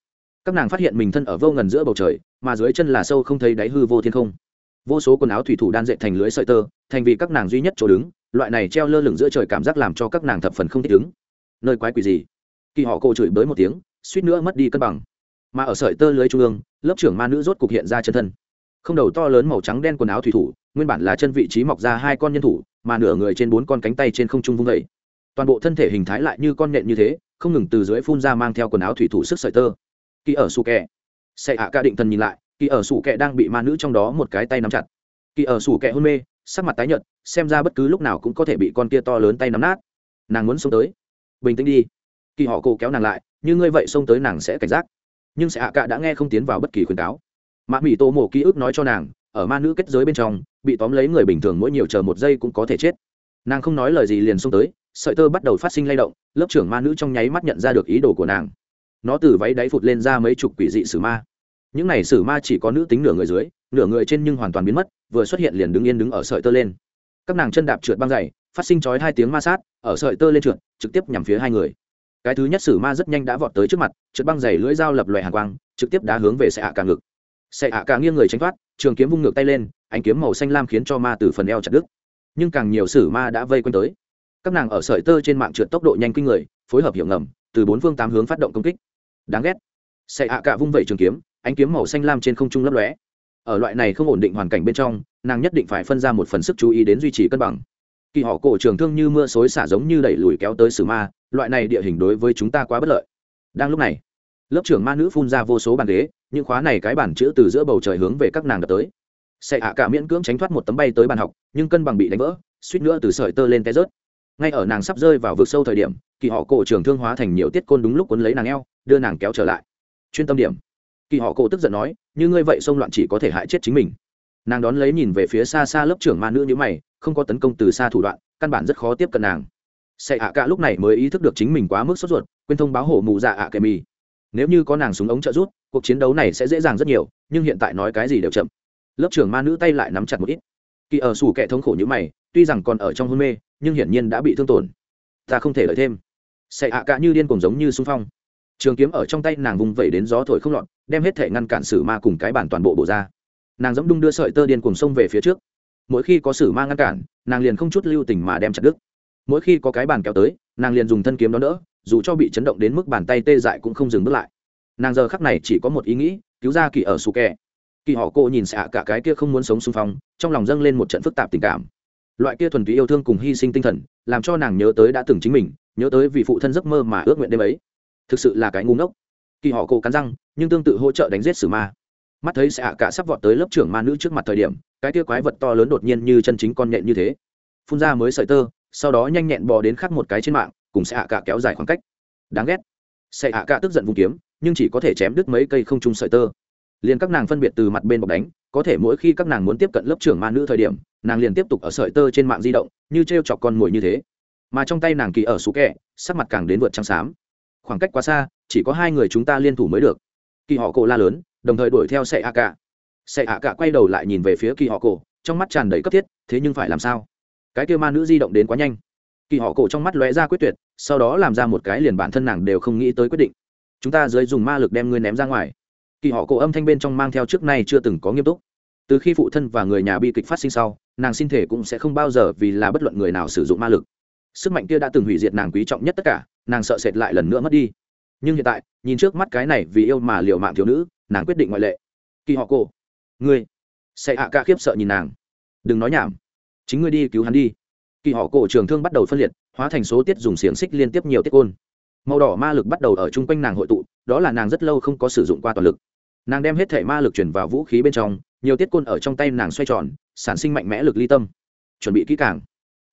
các nàng phát hiện mình thân ở vô ngần giữa bầu trời, mà dưới chân là sâu không thấy đáy hư vô thiên không. Vô số quần áo thủy thủ đan dệt thành lưới sợi tơ, thành vì các nàng duy nhất chỗ đứng, loại này treo lơ lửng giữa trời cảm giác làm cho các nàng thập phần không thích ứng. Nơi quái quỷ gì? Kỳ họ cổ chửi bới một tiếng, suýt nữa mất đi cân bằng. Mà ở sợi tơ lưới trung ương, lớp trưởng ma nữ rốt cục hiện ra chân thân. Không đầu to lớn màu trắng đen quần áo thủy thủ, nguyên bản là chân vị trí mọc ra hai con nhân thủ, mà nửa người trên bốn con cánh tay trên không trung vung vẩy toàn bộ thân thể hình thái lại như con nện như thế, không ngừng từ dưới phun ra mang theo quần áo thủy thủ sức sợi tơ kỳ ở sủ kẹ xệ hạ ca định thần nhìn lại kỳ ở sủ kẹ đang bị ma nữ trong đó một cái tay nắm chặt. Kỳ ở sủ kẹ hôn mê, sắc mặt tái nhợt, xem ra bất cứ lúc nào cũng có thể bị con kia to lớn tay nắm nát. Nàng muốn xông tới. Bình tĩnh đi. Kỳ họ cổ kéo nàng lại, như ngươi vậy xông tới nàng sẽ cảnh giác. Nhưng sẽ hạ cạ đã nghe không tiến vào bất kỳ khuyến cáo. Mạ mỹ tô mổ ký ức nói cho nàng, ở ma nữ kết giới bên trong, bị tóm lấy người bình thường mỗi nhiều chờ một giây cũng có thể chết. Nàng không nói lời gì liền xông tới, sợi tơ bắt đầu phát sinh lay động, lớp trưởng ma nữ trong nháy mắt nhận ra được ý đồ của nàng nó từ váy đáy phụt lên ra mấy chục quỷ dị sử ma. Những này sử ma chỉ có nữ tính nửa người dưới, nửa người trên nhưng hoàn toàn biến mất, vừa xuất hiện liền đứng yên đứng ở sợi tơ lên. Các nàng chân đạp trượt băng dày, phát sinh chói hai tiếng ma sát, ở sợi tơ lên trượt, trực tiếp nhằm phía hai người. Cái thứ nhất sử ma rất nhanh đã vọt tới trước mặt, trượt băng dày lưỡi dao lập loè hàng quang, trực tiếp đá hướng về xe ạ cả ngực. Xe ạ cả nghiêng người tránh thoát, trường kiếm vung ngược tay lên, ánh kiếm màu xanh lam khiến cho ma từ phần eo chặt đứt. Nhưng càng nhiều sử ma đã vây quanh tới. Các nàng ở sợi tơ trên mạng trượt tốc độ nhanh kinh người, phối hợp hiệu ngầm, từ bốn phương tám hướng phát động công kích đáng ghét. Xe hạ cả vung vẩy trường kiếm, ánh kiếm màu xanh lam trên không trung lấp lóe. Ở loại này không ổn định hoàn cảnh bên trong, nàng nhất định phải phân ra một phần sức chú ý đến duy trì cân bằng. Kỳ họ cổ trường thương như mưa xối xả giống như đẩy lùi kéo tới sử ma, loại này địa hình đối với chúng ta quá bất lợi. Đang lúc này, lớp trưởng ma nữ phun ra vô số bàn ghế, những khóa này cái bản chữ từ giữa bầu trời hướng về các nàng đập tới. Xe hạ cả miễn cưỡng tránh thoát một tấm bay tới bàn học, nhưng cân bằng bị đánh vỡ, suýt nữa từ sợi tơ lên té rớt. Ngay ở nàng sắp rơi vào vực sâu thời điểm, kỳ họ cổ trường thương hóa thành nhiều tiết côn đúng lúc quấn lấy nàng eo đưa nàng kéo trở lại. Chuyên tâm điểm. Kỳ họ cổ tức giận nói, như ngươi vậy xông loạn chỉ có thể hại chết chính mình. Nàng đón lấy nhìn về phía xa xa lớp trưởng ma nữ như mày, không có tấn công từ xa thủ đoạn, căn bản rất khó tiếp cận nàng. Sẽ ạ cả lúc này mới ý thức được chính mình quá mức sốt ruột, quên thông báo hổ mù dạ ạ kèm mì. Nếu như có nàng súng ống trợ rút cuộc chiến đấu này sẽ dễ dàng rất nhiều, nhưng hiện tại nói cái gì đều chậm. Lớp trưởng ma nữ tay lại nắm chặt một ít. Kỳ ở sủ kẻ thống khổ như mày, tuy rằng còn ở trong hôn mê, nhưng hiển nhiên đã bị thương tổn. Ta không thể lợi thêm. Sẽ ạ cả như điên cùng giống như xung phong trường kiếm ở trong tay nàng vùng vẩy đến gió thổi không lọt, đem hết thể ngăn cản sử ma cùng cái bản toàn bộ bộ ra. Nàng dẫm đung đưa sợi tơ điên cùng sông về phía trước. Mỗi khi có sử ma ngăn cản, nàng liền không chút lưu tình mà đem chặt đứt. Mỗi khi có cái bàn kéo tới, nàng liền dùng thân kiếm đó đỡ, dù cho bị chấn động đến mức bàn tay tê dại cũng không dừng bước lại. Nàng giờ khắc này chỉ có một ý nghĩ, cứu ra kỳ ở sù kẹ. Kỳ họ cô nhìn xạ cả cái kia không muốn sống xung phong, trong lòng dâng lên một trận phức tạp tình cảm. Loại kia thuần túy yêu thương cùng hy sinh tinh thần, làm cho nàng nhớ tới đã từng chính mình, nhớ tới vì phụ thân giấc mơ mà ước nguyện đêm ấy thực sự là cái ngu ngốc. Kỳ họ cổ cắn răng, nhưng tương tự hỗ trợ đánh giết sử ma. Mắt thấy xạ cả sắp vọt tới lớp trưởng ma nữ trước mặt thời điểm, cái kia quái vật to lớn đột nhiên như chân chính con nhện như thế. Phun ra mới sợi tơ, sau đó nhanh nhẹn bò đến khắc một cái trên mạng, cùng xạ cả kéo dài khoảng cách. Đáng ghét. Xạ cả tức giận vùng kiếm, nhưng chỉ có thể chém đứt mấy cây không trung sợi tơ. Liền các nàng phân biệt từ mặt bên bọc đánh, có thể mỗi khi các nàng muốn tiếp cận lớp trưởng ma nữ thời điểm, nàng liền tiếp tục ở sợi tơ trên mạng di động, như t r e o chọc con mồi như thế. Mà trong tay nàng kỳ ở xú kẹ, sắc mặt càng đến vượt trắng xám khoảng cách quá xa, chỉ có hai người chúng ta liên thủ mới được. Kỳ họ cổ la lớn, đồng thời đuổi theo sệ ạ cả sệ ạ cả quay đầu lại nhìn về phía kỳ họ cổ, trong mắt tràn đầy cấp thiết, thế nhưng phải làm sao? Cái kêu ma nữ di động đến quá nhanh. Kỳ họ cổ trong mắt lóe ra quyết tuyệt, sau đó làm ra một cái liền bản thân nàng đều không nghĩ tới quyết định. Chúng ta dưới dùng ma lực đem ngươi ném ra ngoài. Kỳ họ cổ âm thanh bên trong mang theo trước nay chưa từng có nghiêm túc. Từ khi phụ thân và người nhà bi kịch phát sinh sau, nàng sinh thể cũng sẽ không bao giờ vì là bất luận người nào sử dụng ma lực. Sức mạnh kia đã từng hủy diệt nàng quý trọng nhất tất cả nàng sợ sệt lại lần nữa mất đi. Nhưng hiện tại, nhìn trước mắt cái này vì yêu mà liều mạng thiếu nữ, nàng quyết định ngoại lệ. Kỳ họ cổ. Ngươi. Sẽ hạ ca khiếp sợ nhìn nàng. Đừng nói nhảm. Chính ngươi đi cứu hắn đi. Kỳ họ cổ trường thương bắt đầu phân liệt, hóa thành số tiết dùng xiềng xích liên tiếp nhiều tiết côn. Màu đỏ ma lực bắt đầu ở chung quanh nàng hội tụ, đó là nàng rất lâu không có sử dụng qua toàn lực. Nàng đem hết thể ma lực chuyển vào vũ khí bên trong, nhiều tiết côn ở trong tay nàng xoay tròn, sản sinh mạnh mẽ lực ly tâm. Chuẩn bị kỹ càng.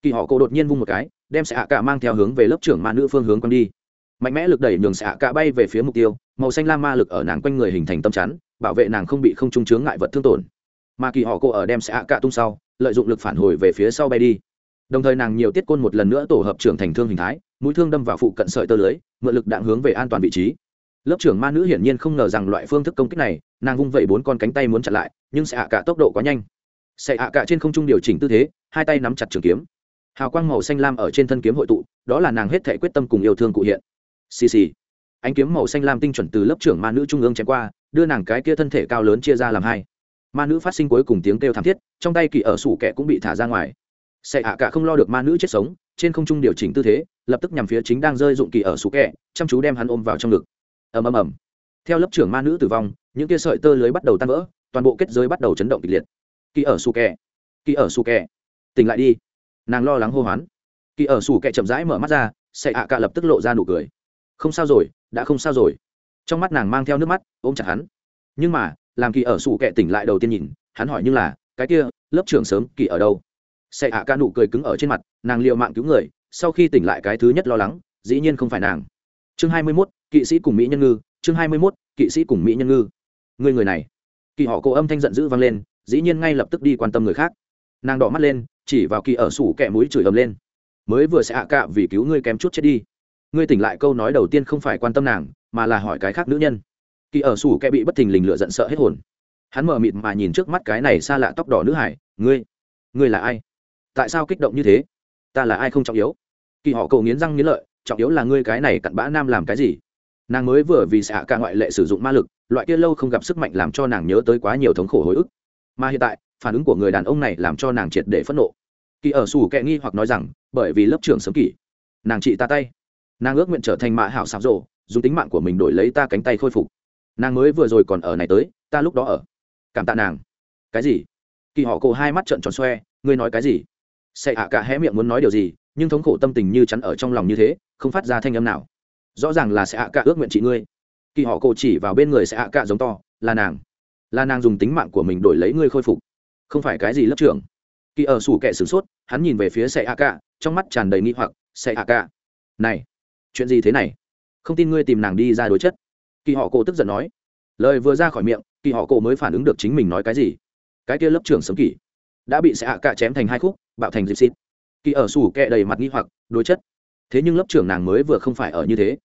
Kỳ họ cổ đột nhiên vung một cái đem xạ cả mang theo hướng về lớp trưởng ma nữ phương hướng quăng đi. Mạnh mẽ lực đẩy nhường xạ cả bay về phía mục tiêu, màu xanh lam ma lực ở nàng quanh người hình thành tâm chắn, bảo vệ nàng không bị không trung chướng ngại vật thương tổn. Mà kỳ họ cô ở đem xạ cả tung sau, lợi dụng lực phản hồi về phía sau bay đi. Đồng thời nàng nhiều tiết côn một lần nữa tổ hợp trưởng thành thương hình thái, mũi thương đâm vào phụ cận sợi tơ lưới, mượn lực đạn hướng về an toàn vị trí. Lớp trưởng ma nữ hiển nhiên không ngờ rằng loại phương thức công kích này, nàng vung vẩy bốn con cánh tay muốn chặn lại, nhưng sẽ hạ cả tốc độ quá nhanh. Sẽ hạ cả trên không trung điều chỉnh tư thế, hai tay nắm chặt trường kiếm hào quang màu xanh lam ở trên thân kiếm hội tụ, đó là nàng hết thể quyết tâm cùng yêu thương cụ hiện. Xì xì. Ánh kiếm màu xanh lam tinh chuẩn từ lớp trưởng ma nữ trung ương chém qua, đưa nàng cái kia thân thể cao lớn chia ra làm hai. Ma nữ phát sinh cuối cùng tiếng kêu thảm thiết, trong tay kỳ ở sủ kẻ cũng bị thả ra ngoài. Sẽ hạ cả không lo được ma nữ chết sống, trên không trung điều chỉnh tư thế, lập tức nhằm phía chính đang rơi dụng kỳ ở sủ kẻ, chăm chú đem hắn ôm vào trong ngực. Ầm ầm ầm. Theo lớp trưởng ma nữ tử vong, những kia sợi tơ lưới bắt đầu tan vỡ, toàn bộ kết giới bắt đầu chấn động kịch liệt. Kỳ ở sủ kẻ. Kỳ ở sủ kẻ. Tỉnh lại đi nàng lo lắng hô hoán. Kỳ ở sủ kệ chậm rãi mở mắt ra sẽ hạ cả lập tức lộ ra nụ cười. Không sao rồi đã không sao rồi. Trong mắt nàng mang theo nước mắt ôm chặt hắn. Nhưng mà làm kỳ ở sủ kẹ tỉnh lại đầu tiên nhìn hắn hỏi như là cái kia lớp trưởng sớm kỳ ở đâu? Sẽ hạ ca nụ cười cứng ở trên mặt nàng liệu mạng cứu người sau khi tỉnh lại cái thứ nhất lo lắng dĩ nhiên không phải nàng. Chương hai mươi 21, kỵ sĩ cùng mỹ nhân ngư chương hai mươi 21, kỵ sĩ cùng mỹ nhân ngư. Người người này. Kỳ họ cổ âm thanh giận dữ vang lên dĩ nhiên ngay lập tức đi quan tâm người khác nàng đỏ mắt lên, chỉ vào kỳ ở sủ kẹ mũi chửi ầm lên. Mới vừa sẽ hạ cạ vì cứu ngươi kém chút chết đi. Ngươi tỉnh lại câu nói đầu tiên không phải quan tâm nàng, mà là hỏi cái khác nữ nhân. Kỳ ở sủ kẹ bị bất thình lình lựa giận sợ hết hồn. Hắn mở mịt mà nhìn trước mắt cái này xa lạ tóc đỏ nữ hải, ngươi ngươi là ai? Tại sao kích động như thế? Ta là ai không trọng yếu? Kỳ họ cậu nghiến răng nghiến lợi, trọng yếu là ngươi cái này cặn bã nam làm cái gì? Nàng mới vừa vì xạ cả ngoại lệ sử dụng ma lực, loại kia lâu không gặp sức mạnh làm cho nàng nhớ tới quá nhiều thống khổ hồi ức. Mà hiện tại phản ứng của người đàn ông này làm cho nàng triệt để phẫn nộ. Kỳ ở sủ kệ nghi hoặc nói rằng, bởi vì lớp trưởng sớm kỳ nàng trị ta tay. Nàng ước nguyện trở thành mạ hảo xảo rộ dùng tính mạng của mình đổi lấy ta cánh tay khôi phục. Nàng mới vừa rồi còn ở này tới, ta lúc đó ở. Cảm tạ nàng. Cái gì? Kỳ họ cổ hai mắt trợn tròn xoe, ngươi nói cái gì? Sẽ hạ cả hé miệng muốn nói điều gì, nhưng thống khổ tâm tình như chắn ở trong lòng như thế, không phát ra thanh âm nào. Rõ ràng là sẽ hạ cả ước nguyện chị ngươi. Kỳ họ cổ chỉ vào bên người sẽ hạ cả giống to, là nàng. Là nàng dùng tính mạng của mình đổi lấy ngươi khôi phục không phải cái gì lớp trưởng. Kỳ ở sủ kệ sửng sốt, hắn nhìn về phía xe hạ cả trong mắt tràn đầy nghi hoặc xe hạ cả này, chuyện gì thế này? Không tin ngươi tìm nàng đi ra đối chất. Kỳ họ cổ tức giận nói. Lời vừa ra khỏi miệng, kỳ họ cổ mới phản ứng được chính mình nói cái gì. Cái kia lớp trưởng sớm kỳ, đã bị xe hạ cả chém thành hai khúc, bạo thành dịp xịt. Kỳ ở sủ kệ đầy mặt nghi hoặc, đối chất. Thế nhưng lớp trưởng nàng mới vừa không phải ở như thế.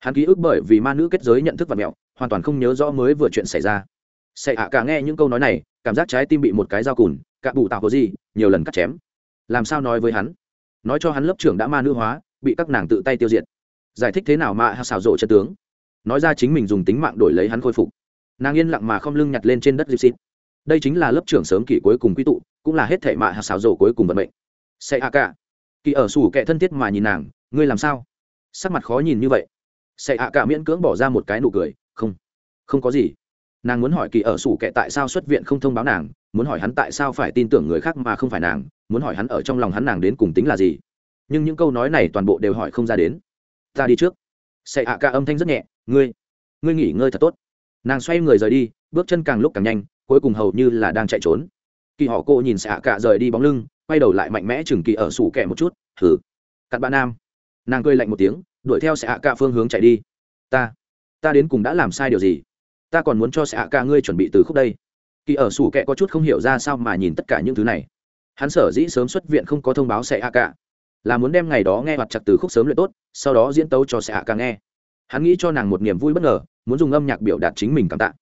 Hắn ký ức bởi vì ma nữ kết giới nhận thức và mẹo, hoàn toàn không nhớ rõ mới vừa chuyện xảy ra. Sẽ hạ cả nghe những câu nói này cảm giác trái tim bị một cái dao cùn cạ bụ tạo có gì, nhiều lần cắt chém. Làm sao nói với hắn? Nói cho hắn lớp trưởng đã ma nữ hóa, bị các nàng tự tay tiêu diệt. Giải thích thế nào mà hạ xảo rộ chân tướng? Nói ra chính mình dùng tính mạng đổi lấy hắn khôi phục. Nàng yên lặng mà không lưng nhặt lên trên đất dịp xịt. Đây chính là lớp trưởng sớm kỷ cuối cùng quy tụ, cũng là hết thể mạ hạ xảo rộ cuối cùng vận mệnh. Sẽ hạ cả kỳ ở sủ kệ thân thiết mà nhìn nàng, ngươi làm sao? Sắc mặt khó nhìn như vậy. Sẽ hạ cả miễn cưỡng bỏ ra một cái nụ cười, không không có gì nàng muốn hỏi kỳ ở sủ kệ tại sao xuất viện không thông báo nàng, muốn hỏi hắn tại sao phải tin tưởng người khác mà không phải nàng, muốn hỏi hắn ở trong lòng hắn nàng đến cùng tính là gì. Nhưng những câu nói này toàn bộ đều hỏi không ra đến. Ta đi trước. Sẽ hạ ca âm thanh rất nhẹ, ngươi ngươi nghỉ ngơi thật tốt. Nàng xoay người rời đi, bước chân càng lúc càng nhanh, cuối cùng hầu như là đang chạy trốn. Kỳ họ cô nhìn xạ cả rời đi bóng lưng, quay đầu lại mạnh mẽ chừng kỳ ở sủ kệ một chút thử cặn bạn nam. Nàng cười lạnh một tiếng, đuổi theo xạ cả phương hướng chạy đi. Ta ta đến cùng đã làm sai điều gì? Ta còn muốn cho xạ cả ngươi chuẩn bị từ khúc đây. Kỳ ở sủ kẹ có chút không hiểu ra sao mà nhìn tất cả những thứ này. Hắn sở dĩ sớm xuất viện không có thông báo xạ cả, là muốn đem ngày đó nghe mặt chặt từ khúc sớm luyện tốt, sau đó diễn tấu cho xạ cả nghe. Hắn nghĩ cho nàng một niềm vui bất ngờ, muốn dùng âm nhạc biểu đạt chính mình cảm tạ.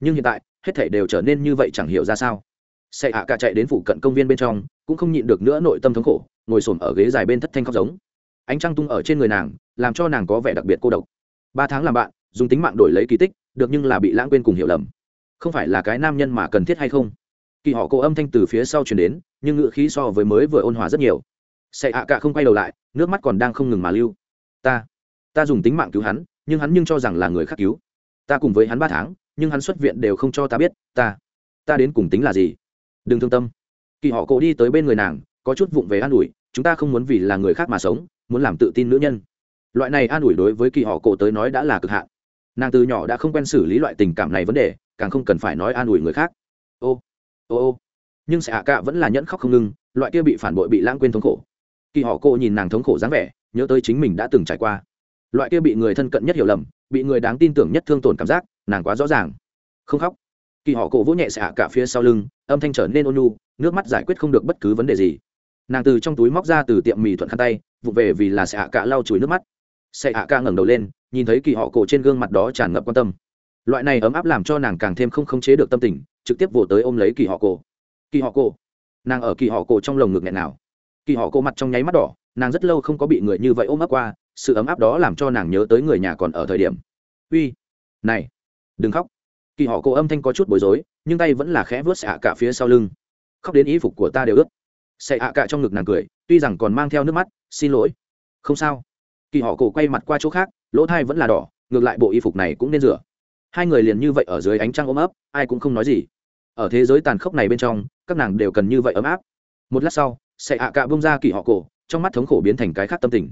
Nhưng hiện tại, hết thảy đều trở nên như vậy chẳng hiểu ra sao. Xe Hạ cả chạy đến phụ cận công viên bên trong, cũng không nhịn được nữa nội tâm thống khổ, ngồi s ở ghế dài bên thất thanh khóc giống. Ánh trăng tung ở trên người nàng, làm cho nàng có vẻ đặc biệt cô độc. Ba tháng làm bạn, dùng tính mạng đổi lấy kỳ tích được nhưng là bị lãng quên cùng hiểu lầm. Không phải là cái nam nhân mà cần thiết hay không? Kỳ họ cô âm thanh từ phía sau chuyển đến, nhưng ngựa khí so với mới vừa ôn hòa rất nhiều. Sệ ạ cả không quay đầu lại, nước mắt còn đang không ngừng mà lưu. Ta ta dùng tính mạng cứu hắn, nhưng hắn nhưng cho rằng là người khác cứu. Ta cùng với hắn ba tháng, nhưng hắn xuất viện đều không cho ta biết, ta ta đến cùng tính là gì? Đừng thương tâm. Kỳ họ cổ đi tới bên người nàng, có chút vụng về an ủi, chúng ta không muốn vì là người khác mà sống, muốn làm tự tin nữ nhân. Loại này an ủi đối với kỳ họ cổ tới nói đã là cực hạn nàng từ nhỏ đã không quen xử lý loại tình cảm này vấn đề, càng không cần phải nói an ủi người khác. Ô ô ô. Nhưng sẽ ạ cạ vẫn là nhẫn khóc không ngừng, loại kia bị phản bội bị lãng quên thống khổ. Kỳ họ cô nhìn nàng thống khổ dáng vẻ, nhớ tới chính mình đã từng trải qua. Loại kia bị người thân cận nhất hiểu lầm, bị người đáng tin tưởng nhất thương tổn cảm giác, nàng quá rõ ràng. Không khóc. Kỳ họ cổ vỗ nhẹ xạ cả phía sau lưng, âm thanh trở nên ôn nhu, nước mắt giải quyết không được bất cứ vấn đề gì. Nàng từ trong túi móc ra từ tiệm mì thuận khăn tay, vụ về vì là xạ cả lau chùi nước mắt. Xạ cả ngẩng đầu lên nhìn thấy kỳ họ cổ trên gương mặt đó tràn ngập quan tâm. Loại này ấm áp làm cho nàng càng thêm không khống chế được tâm tình, trực tiếp vỗ tới ôm lấy kỳ họ cổ. Kỳ họ cổ. Nàng ở kỳ họ cổ trong lồng ngực nghẹn nào kỳ họ cổ mặt trong nháy mắt đỏ, nàng rất lâu không có bị người như vậy ôm ấp qua, sự ấm áp đó làm cho nàng nhớ tới người nhà còn ở thời điểm. Uy. Này. Đừng khóc. Kỳ họ cổ âm thanh có chút bối rối, nhưng tay vẫn là khẽ vớt xạ cả phía sau lưng. Khóc đến ý phục của ta đều ướt. Xạ hạ cả trong ngực nàng cười, tuy rằng còn mang theo nước mắt, xin lỗi. Không sao. Kỳ họ cổ quay mặt qua chỗ khác lỗ thai vẫn là đỏ, ngược lại bộ y phục này cũng nên rửa. Hai người liền như vậy ở dưới ánh trăng ôm ấp, ai cũng không nói gì. Ở thế giới tàn khốc này bên trong, các nàng đều cần như vậy ấm áp. Một lát sau, sẽ ạ cả bông ra kỳ họ cổ, trong mắt thống khổ biến thành cái khác tâm tình.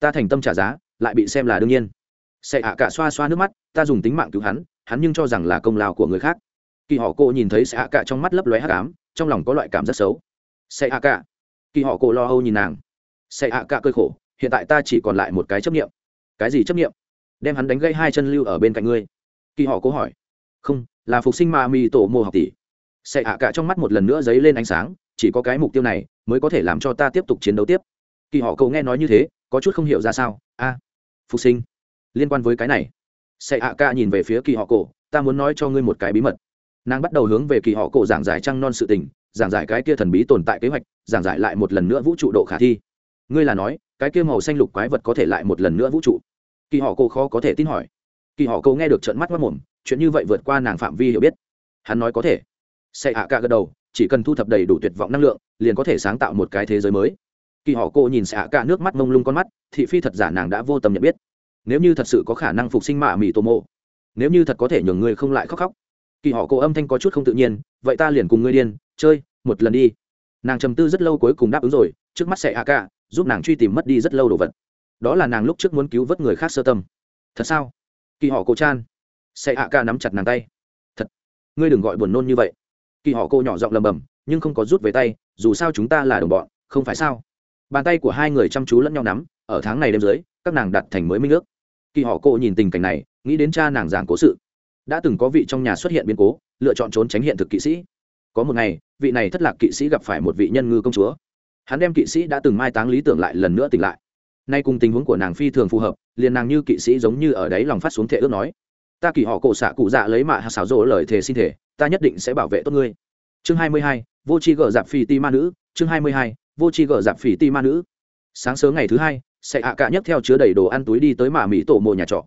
Ta thành tâm trả giá, lại bị xem là đương nhiên. Sẽ ạ cả xoa xoa nước mắt, ta dùng tính mạng cứu hắn hắn nhưng cho rằng là công lao của người khác. Kỳ họ cô nhìn thấy sẽ ạ cả trong mắt lấp lóe hắc ám, trong lòng có loại cảm rất xấu. Sẽ ạ cả kỳ họ cô lo âu nhìn nàng. Sẽ ạ cả cơi khổ, hiện tại ta chỉ còn lại một cái chấp nghiệm cái gì chấp nghiệm? Đem hắn đánh gây hai chân lưu ở bên cạnh ngươi. Kỳ họ cố hỏi. Không, là phục sinh ma mi tổ mô học tỷ. Sẽ hạ cả trong mắt một lần nữa dấy lên ánh sáng, chỉ có cái mục tiêu này mới có thể làm cho ta tiếp tục chiến đấu tiếp. Kỳ họ cậu nghe nói như thế, có chút không hiểu ra sao. A, phục sinh, liên quan với cái này. Sẽ hạ cả nhìn về phía kỳ họ cổ ta muốn nói cho ngươi một cái bí mật. Nàng bắt đầu hướng về kỳ họ cổ giảng giải trăng non sự tình, giảng giải cái kia thần bí tồn tại kế hoạch, giảng giải lại một lần nữa vũ trụ độ khả thi. Ngươi là nói, cái kia màu xanh lục quái vật có thể lại một lần nữa vũ trụ? Kỳ họ cô khó có thể tin hỏi. Kỳ họ cô nghe được trận mắt mất mồm chuyện như vậy vượt qua nàng phạm vi hiểu biết. Hắn nói có thể. Sẽ ạ cả gật đầu, chỉ cần thu thập đầy đủ tuyệt vọng năng lượng, liền có thể sáng tạo một cái thế giới mới. Kỳ họ cô nhìn xạ cả nước mắt mông lung con mắt, thị phi thật giả nàng đã vô tâm nhận biết. Nếu như thật sự có khả năng phục sinh mạ mỹ tô mộ, nếu như thật có thể nhường người không lại khóc khóc. Kỳ họ cô âm thanh có chút không tự nhiên, vậy ta liền cùng ngươi điên, chơi, một lần đi. Nàng trầm tư rất lâu cuối cùng đáp ứng rồi, trước mắt sẽ a cả, giúp nàng truy tìm mất đi rất lâu đồ vật đó là nàng lúc trước muốn cứu vớt người khác sơ tâm. Thật sao? Kỳ họ cô chan. Sẽ a ca nắm chặt nàng tay. Thật. Ngươi đừng gọi buồn nôn như vậy. Kỳ họ cô nhỏ giọng lầm bầm, nhưng không có rút về tay, dù sao chúng ta là đồng bọn, không phải sao? Bàn tay của hai người chăm chú lẫn nhau nắm, ở tháng này đêm dưới, các nàng đặt thành mới minh ước. Kỳ họ cô nhìn tình cảnh này, nghĩ đến cha nàng giảng cố sự. Đã từng có vị trong nhà xuất hiện biến cố, lựa chọn trốn tránh hiện thực kỵ sĩ. Có một ngày, vị này thất lạc kỵ sĩ gặp phải một vị nhân ngư công chúa. Hắn đem kỵ sĩ đã từng mai táng lý tưởng lại lần nữa tỉnh lại nay cùng tình huống của nàng phi thường phù hợp, liền nàng như kỵ sĩ giống như ở đấy lòng phát xuống thể ước nói. Ta kỳ họ cổ xạ cụ dạ lấy mạ hạ xảo rỗ lời thề xin thể ta nhất định sẽ bảo vệ tốt ngươi. Chương hai mươi hai, vô c h i gợ dạp phi ti ma nữ, chương hai mươi hai, vô c h i gợ dạp phỉ ti ma nữ. Sáng sớm ngày thứ hai, sẽ ạ cả nhấc theo chứa đầy đồ ăn túi đi tới mạ mỹ tổ mộ nhà trọ.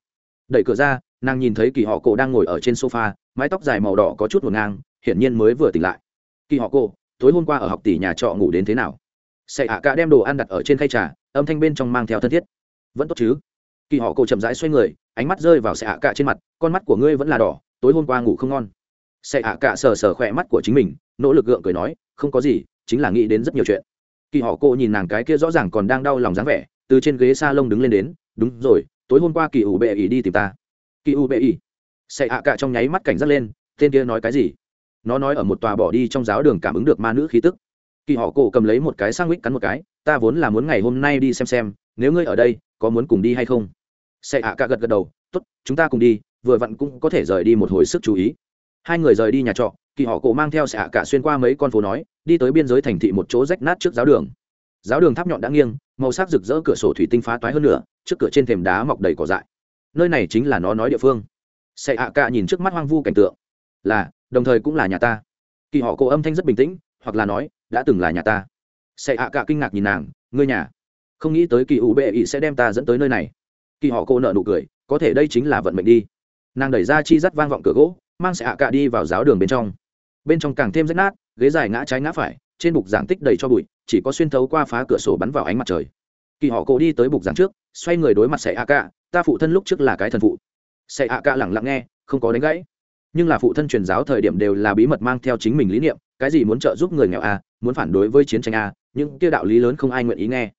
Đẩy cửa ra, nàng nhìn thấy kỳ họ cổ đang ngồi ở trên sofa, mái tóc dài màu đỏ có chút ngổn ngang, hiển nhiên mới vừa tỉnh lại. Kỳ họ cổ, tối hôm qua ở học tỷ nhà trọ ngủ đến thế nào? Sẽ ạ cả đem đồ ăn đặt ở trên khay trà âm thanh bên trong mang theo thân thiết. Vẫn tốt chứ? Kỳ họ cổ chậm rãi xoay người, ánh mắt rơi vào xe ạ cạ trên mặt, con mắt của ngươi vẫn là đỏ, tối hôm qua ngủ không ngon. Xe ạ cạ sờ sờ khỏe mắt của chính mình, nỗ lực gượng cười nói, không có gì, chính là nghĩ đến rất nhiều chuyện. Kỳ họ cô nhìn nàng cái kia rõ ràng còn đang đau lòng dáng vẻ, từ trên ghế s a lông đứng lên đến, đúng rồi, tối hôm qua kỳ ủ bệ ỉ đi tìm ta. Kỳ ủ bệ ỉ? Xe ạ cạ trong nháy mắt cảnh giác lên, tên kia nói cái gì? Nó nói ở một tòa bỏ đi trong giáo đường cảm ứng được ma nữ khí tức kỳ họ cổ cầm lấy một cái sang mít cắn một cái, ta vốn là muốn ngày hôm nay đi xem xem, nếu ngươi ở đây, có muốn cùng đi hay không? Xe ạ cả gật gật đầu t ố t chúng ta cùng đi, vừa vặn cũng có thể rời đi một hồi sức chú ý. Hai người rời đi nhà trọ, kỳ họ cổ mang theo xe ạ cả xuyên qua mấy con phố nói, đi tới biên giới thành thị một chỗ rách nát trước giáo đường. Giáo đường tháp nhọn đã nghiêng, màu sắc rực rỡ cửa sổ thủy tinh phá toái hơn nữa trước cửa trên thềm đá mọc đầy cỏ dại. Nơi này chính là nó nói địa phương. Xe ạ cả nhìn trước mắt hoang vu cảnh tượng. Là, đồng thời cũng là nhà ta. Kỳ họ cổ âm thanh rất bình tĩnh hoặc là nói, đã từng là nhà ta. Sẽ ạ cả kinh ngạc nhìn nàng, ngươi nhà, không nghĩ tới kỳ ủ bệ ỵ sẽ đem ta dẫn tới nơi này. Kỳ họ cô nợ nụ cười, có thể đây chính là vận mệnh đi. Nàng đẩy ra chi rắt vang vọng cửa gỗ, mang xạ cả đi vào giáo đường bên trong. Bên trong càng thêm rách nát, ghế dài ngã trái ngã phải, trên bục giảng tích đầy cho bụi, chỉ có xuyên thấu qua phá cửa sổ bắn vào ánh mặt trời. Kỳ họ cô đi tới bục giảng trước, xoay người đối mặt sẽ ạ cả, ta phụ thân lúc trước là cái thần phụ. Sẽ ạ cả lẳng lặng nghe, không có đánh gãy. Nhưng là phụ thân truyền giáo thời điểm đều là bí mật mang theo chính mình lý niệm cái gì muốn trợ giúp người nghèo a muốn phản đối với chiến tranh a những kia đạo lý lớn không ai nguyện ý nghe.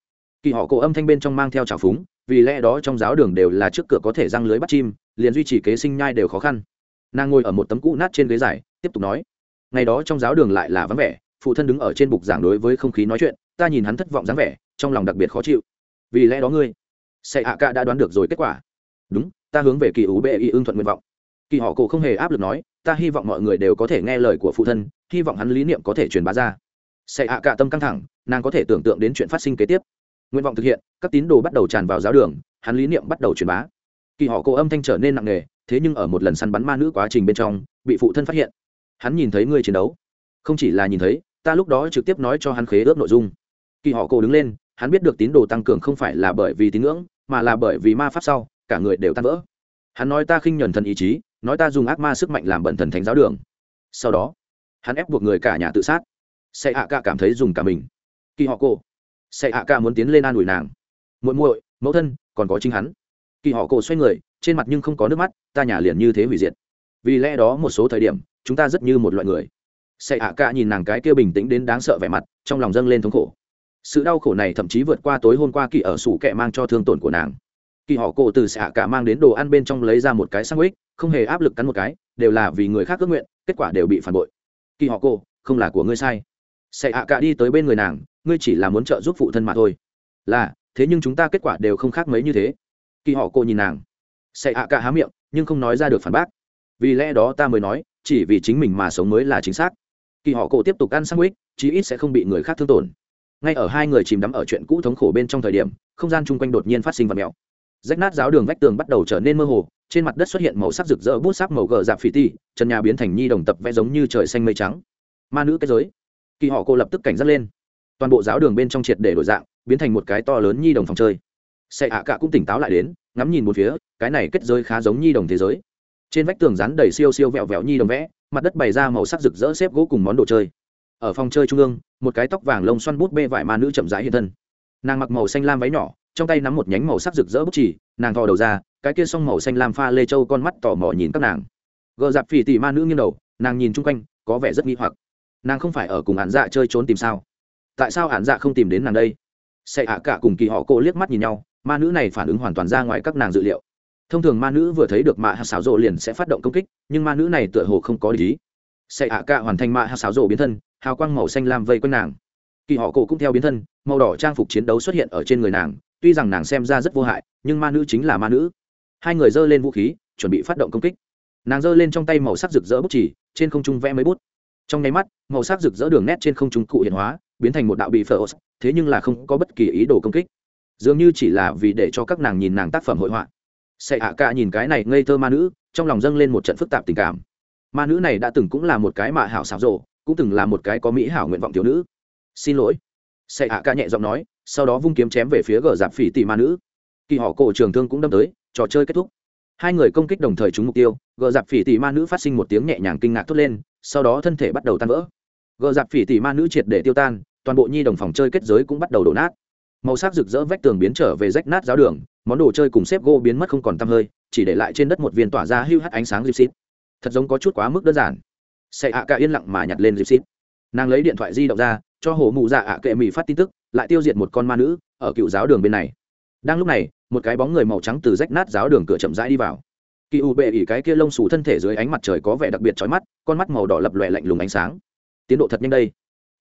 Kỳ họ cổ âm thanh bên trong mang theo trào phúng, vì lẽ đó trong giáo đường đều là trước cửa có thể răng lưới bắt chim, liền duy trì kế sinh nhai đều khó khăn. Nàng ngồi ở một tấm cũ nát trên ghế dài, tiếp tục nói, ngày đó trong giáo đường lại là vắng vẻ, phụ thân đứng ở trên bục giảng đối với không khí nói chuyện, ta nhìn hắn thất vọng dáng vẻ, trong lòng đặc biệt khó chịu. Vì lẽ đó ngươi sẽ hạ ca đã đoán được rồi kết quả. Đúng, ta hướng về kỳ ủ bệ y ưng thuận nguyện vọng. Kỳ họ cổ không hề áp lực nói ta hy vọng mọi người đều có thể nghe lời của phụ thân, hy vọng hắn lý niệm có thể truyền bá ra. Sẽ hạ cả tâm căng thẳng, nàng có thể tưởng tượng đến chuyện phát sinh kế tiếp. Nguyện vọng thực hiện, các tín đồ bắt đầu tràn vào giáo đường, hắn lý niệm bắt đầu truyền bá. Kỳ họ cô âm thanh trở nên nặng nề, thế nhưng ở một lần săn bắn ma nữ quá trình bên trong, bị phụ thân phát hiện. Hắn nhìn thấy ngươi chiến đấu. Không chỉ là nhìn thấy, ta lúc đó trực tiếp nói cho hắn khế ước nội dung. Kỳ họ cô đứng lên, hắn biết được tín đồ tăng cường không phải là bởi vì tín ngưỡng, mà là bởi vì ma pháp sau, cả người đều tan vỡ. Hắn nói ta khinh nhuần thần ý chí nói ta dùng ác ma sức mạnh làm bẩn thần thánh giáo đường. Sau đó, hắn ép buộc người cả nhà tự sát. Xe hạ cả cảm thấy dùng cả mình. Kỳ họ cổ. Xe hạ cả muốn tiến lên an ủi nàng. Muội muội, mẫu thân, còn có chính hắn. Kỳ họ cổ xoay người, trên mặt nhưng không có nước mắt, ta nhà liền như thế hủy diệt. Vì lẽ đó một số thời điểm, chúng ta rất như một loại người. Xe ạ cả nhìn nàng cái kia bình tĩnh đến đáng sợ vẻ mặt, trong lòng dâng lên thống khổ. Sự đau khổ này thậm chí vượt qua tối hôm qua kỳ ở sủ kẹ mang cho thương tổn của nàng kỳ họ cổ từ xạ cả mang đến đồ ăn bên trong lấy ra một cái sang ích không hề áp lực cắn một cái, đều là vì người khác ước nguyện, kết quả đều bị phản bội. Kỳ họ cổ, không là của ngươi sai. Xạ cả đi tới bên người nàng, ngươi chỉ là muốn trợ giúp phụ thân mà thôi. Là, thế nhưng chúng ta kết quả đều không khác mấy như thế. Kỳ họ cổ nhìn nàng. Xạ cả há miệng, nhưng không nói ra được phản bác. Vì lẽ đó ta mới nói, chỉ vì chính mình mà sống mới là chính xác. Kỳ họ cổ tiếp tục ăn sang ích chí ít sẽ không bị người khác thương tổn. Ngay ở hai người chìm đắm ở chuyện cũ thống khổ bên trong thời điểm, không gian chung quanh đột nhiên phát sinh vật mèo rách nát giáo đường vách tường bắt đầu trở nên mơ hồ, trên mặt đất xuất hiện màu sắc rực rỡ, bút sắc màu gờ dạp phỉ ti trần nhà biến thành nhi đồng tập vẽ giống như trời xanh mây trắng. Ma nữ kết giới. Kỳ họ cô lập tức cảnh giác lên. Toàn bộ giáo đường bên trong triệt để đổi dạng, biến thành một cái to lớn nhi đồng phòng chơi. Xe ạ cả cũng tỉnh táo lại đến, ngắm nhìn một phía, cái này kết giới khá giống nhi đồng thế giới. Trên vách tường rắn đầy siêu siêu vẹo vẹo nhi đồng vẽ, mặt đất bày ra màu sắc rực rỡ xếp gỗ cùng món đồ chơi. Ở phòng chơi trung ương, một cái tóc vàng lông xoăn bút bê vải ma nữ chậm rãi hiện thân. Nàng mặc màu xanh lam váy nhỏ trong tay nắm một nhánh màu sắc rực rỡ bút chỉ nàng thò đầu ra, cái kia s màu xanh lam pha lê châu con mắt tò mò nhìn các nàng. Gờ dạp phì tì ma nữ nghiêng đầu, nàng nhìn chung quanh, có vẻ rất nghi hoặc. Nàng không phải ở cùng hạn dạ chơi trốn tìm sao? Tại sao hạn dạ không tìm đến nàng đây? Sẽ hạ cả cùng kỳ họ cô liếc mắt nhìn nhau, ma nữ này phản ứng hoàn toàn ra ngoài các nàng dự liệu. Thông thường ma nữ vừa thấy được mạ hạ xáo rộ liền sẽ phát động công kích, nhưng ma nữ này tựa hồ không có lý. Sẽ hạ cả hoàn thành mạ hạ xáo rộ biến thân, hào quang màu xanh lam vây quanh nàng. Kỳ họ cổ cũng theo biến thân, màu đỏ trang phục chiến đấu xuất hiện ở trên người nàng tuy rằng nàng xem ra rất vô hại, nhưng ma nữ chính là ma nữ. Hai người giơ lên vũ khí, chuẩn bị phát động công kích. Nàng giơ lên trong tay màu sắc rực rỡ bút chỉ trên không trung vẽ mấy bút. Trong nháy mắt, màu sắc rực rỡ đường nét trên không trung cụ hiện hóa, biến thành một đạo bị phở. Thế nhưng là không có bất kỳ ý đồ công kích. Dường như chỉ là vì để cho các nàng nhìn nàng tác phẩm hội họa. Sẽ hạ cả nhìn cái này ngây thơ ma nữ, trong lòng dâng lên một trận phức tạp tình cảm. Ma nữ này đã từng cũng là một cái mạ hảo xảo rộ, cũng từng là một cái có mỹ hảo nguyện vọng thiếu nữ. Xin lỗi. Sẽ hạ ca nhẹ giọng nói sau đó vung kiếm chém về phía gờ dạp phỉ tỷ ma nữ. Kỳ họ cổ trường thương cũng đâm tới, trò chơi kết thúc. Hai người công kích đồng thời trúng mục tiêu, gờ dạp phỉ tỷ ma nữ phát sinh một tiếng nhẹ nhàng kinh ngạc thốt lên, sau đó thân thể bắt đầu tan vỡ. Gờ dạp phỉ tỷ ma nữ triệt để tiêu tan, toàn bộ nhi đồng phòng chơi kết giới cũng bắt đầu đổ nát. Màu sắc rực rỡ vách tường biến trở về rách nát giáo đường, món đồ chơi cùng xếp gỗ biến mất không còn tăm hơi, chỉ để lại trên đất một viên tỏa ra hưu hắt ánh sáng dịp xít thật giống có chút quá mức đơn giản. Xạ ạ cả yên lặng mà nhặt lên dịp xít nàng lấy điện thoại di động ra cho hồ mụ dạ ạ kệ mỹ phát tin tức, lại tiêu diệt một con ma nữ ở cựu giáo đường bên này. Đang lúc này, một cái bóng người màu trắng từ rách nát giáo đường cửa chậm rãi đi vào. Kỳ u bệ ỉ cái kia lông xù thân thể dưới ánh mặt trời có vẻ đặc biệt trói mắt, con mắt màu đỏ lập lòe lạnh lùng ánh sáng. Tiến độ thật nhanh đây.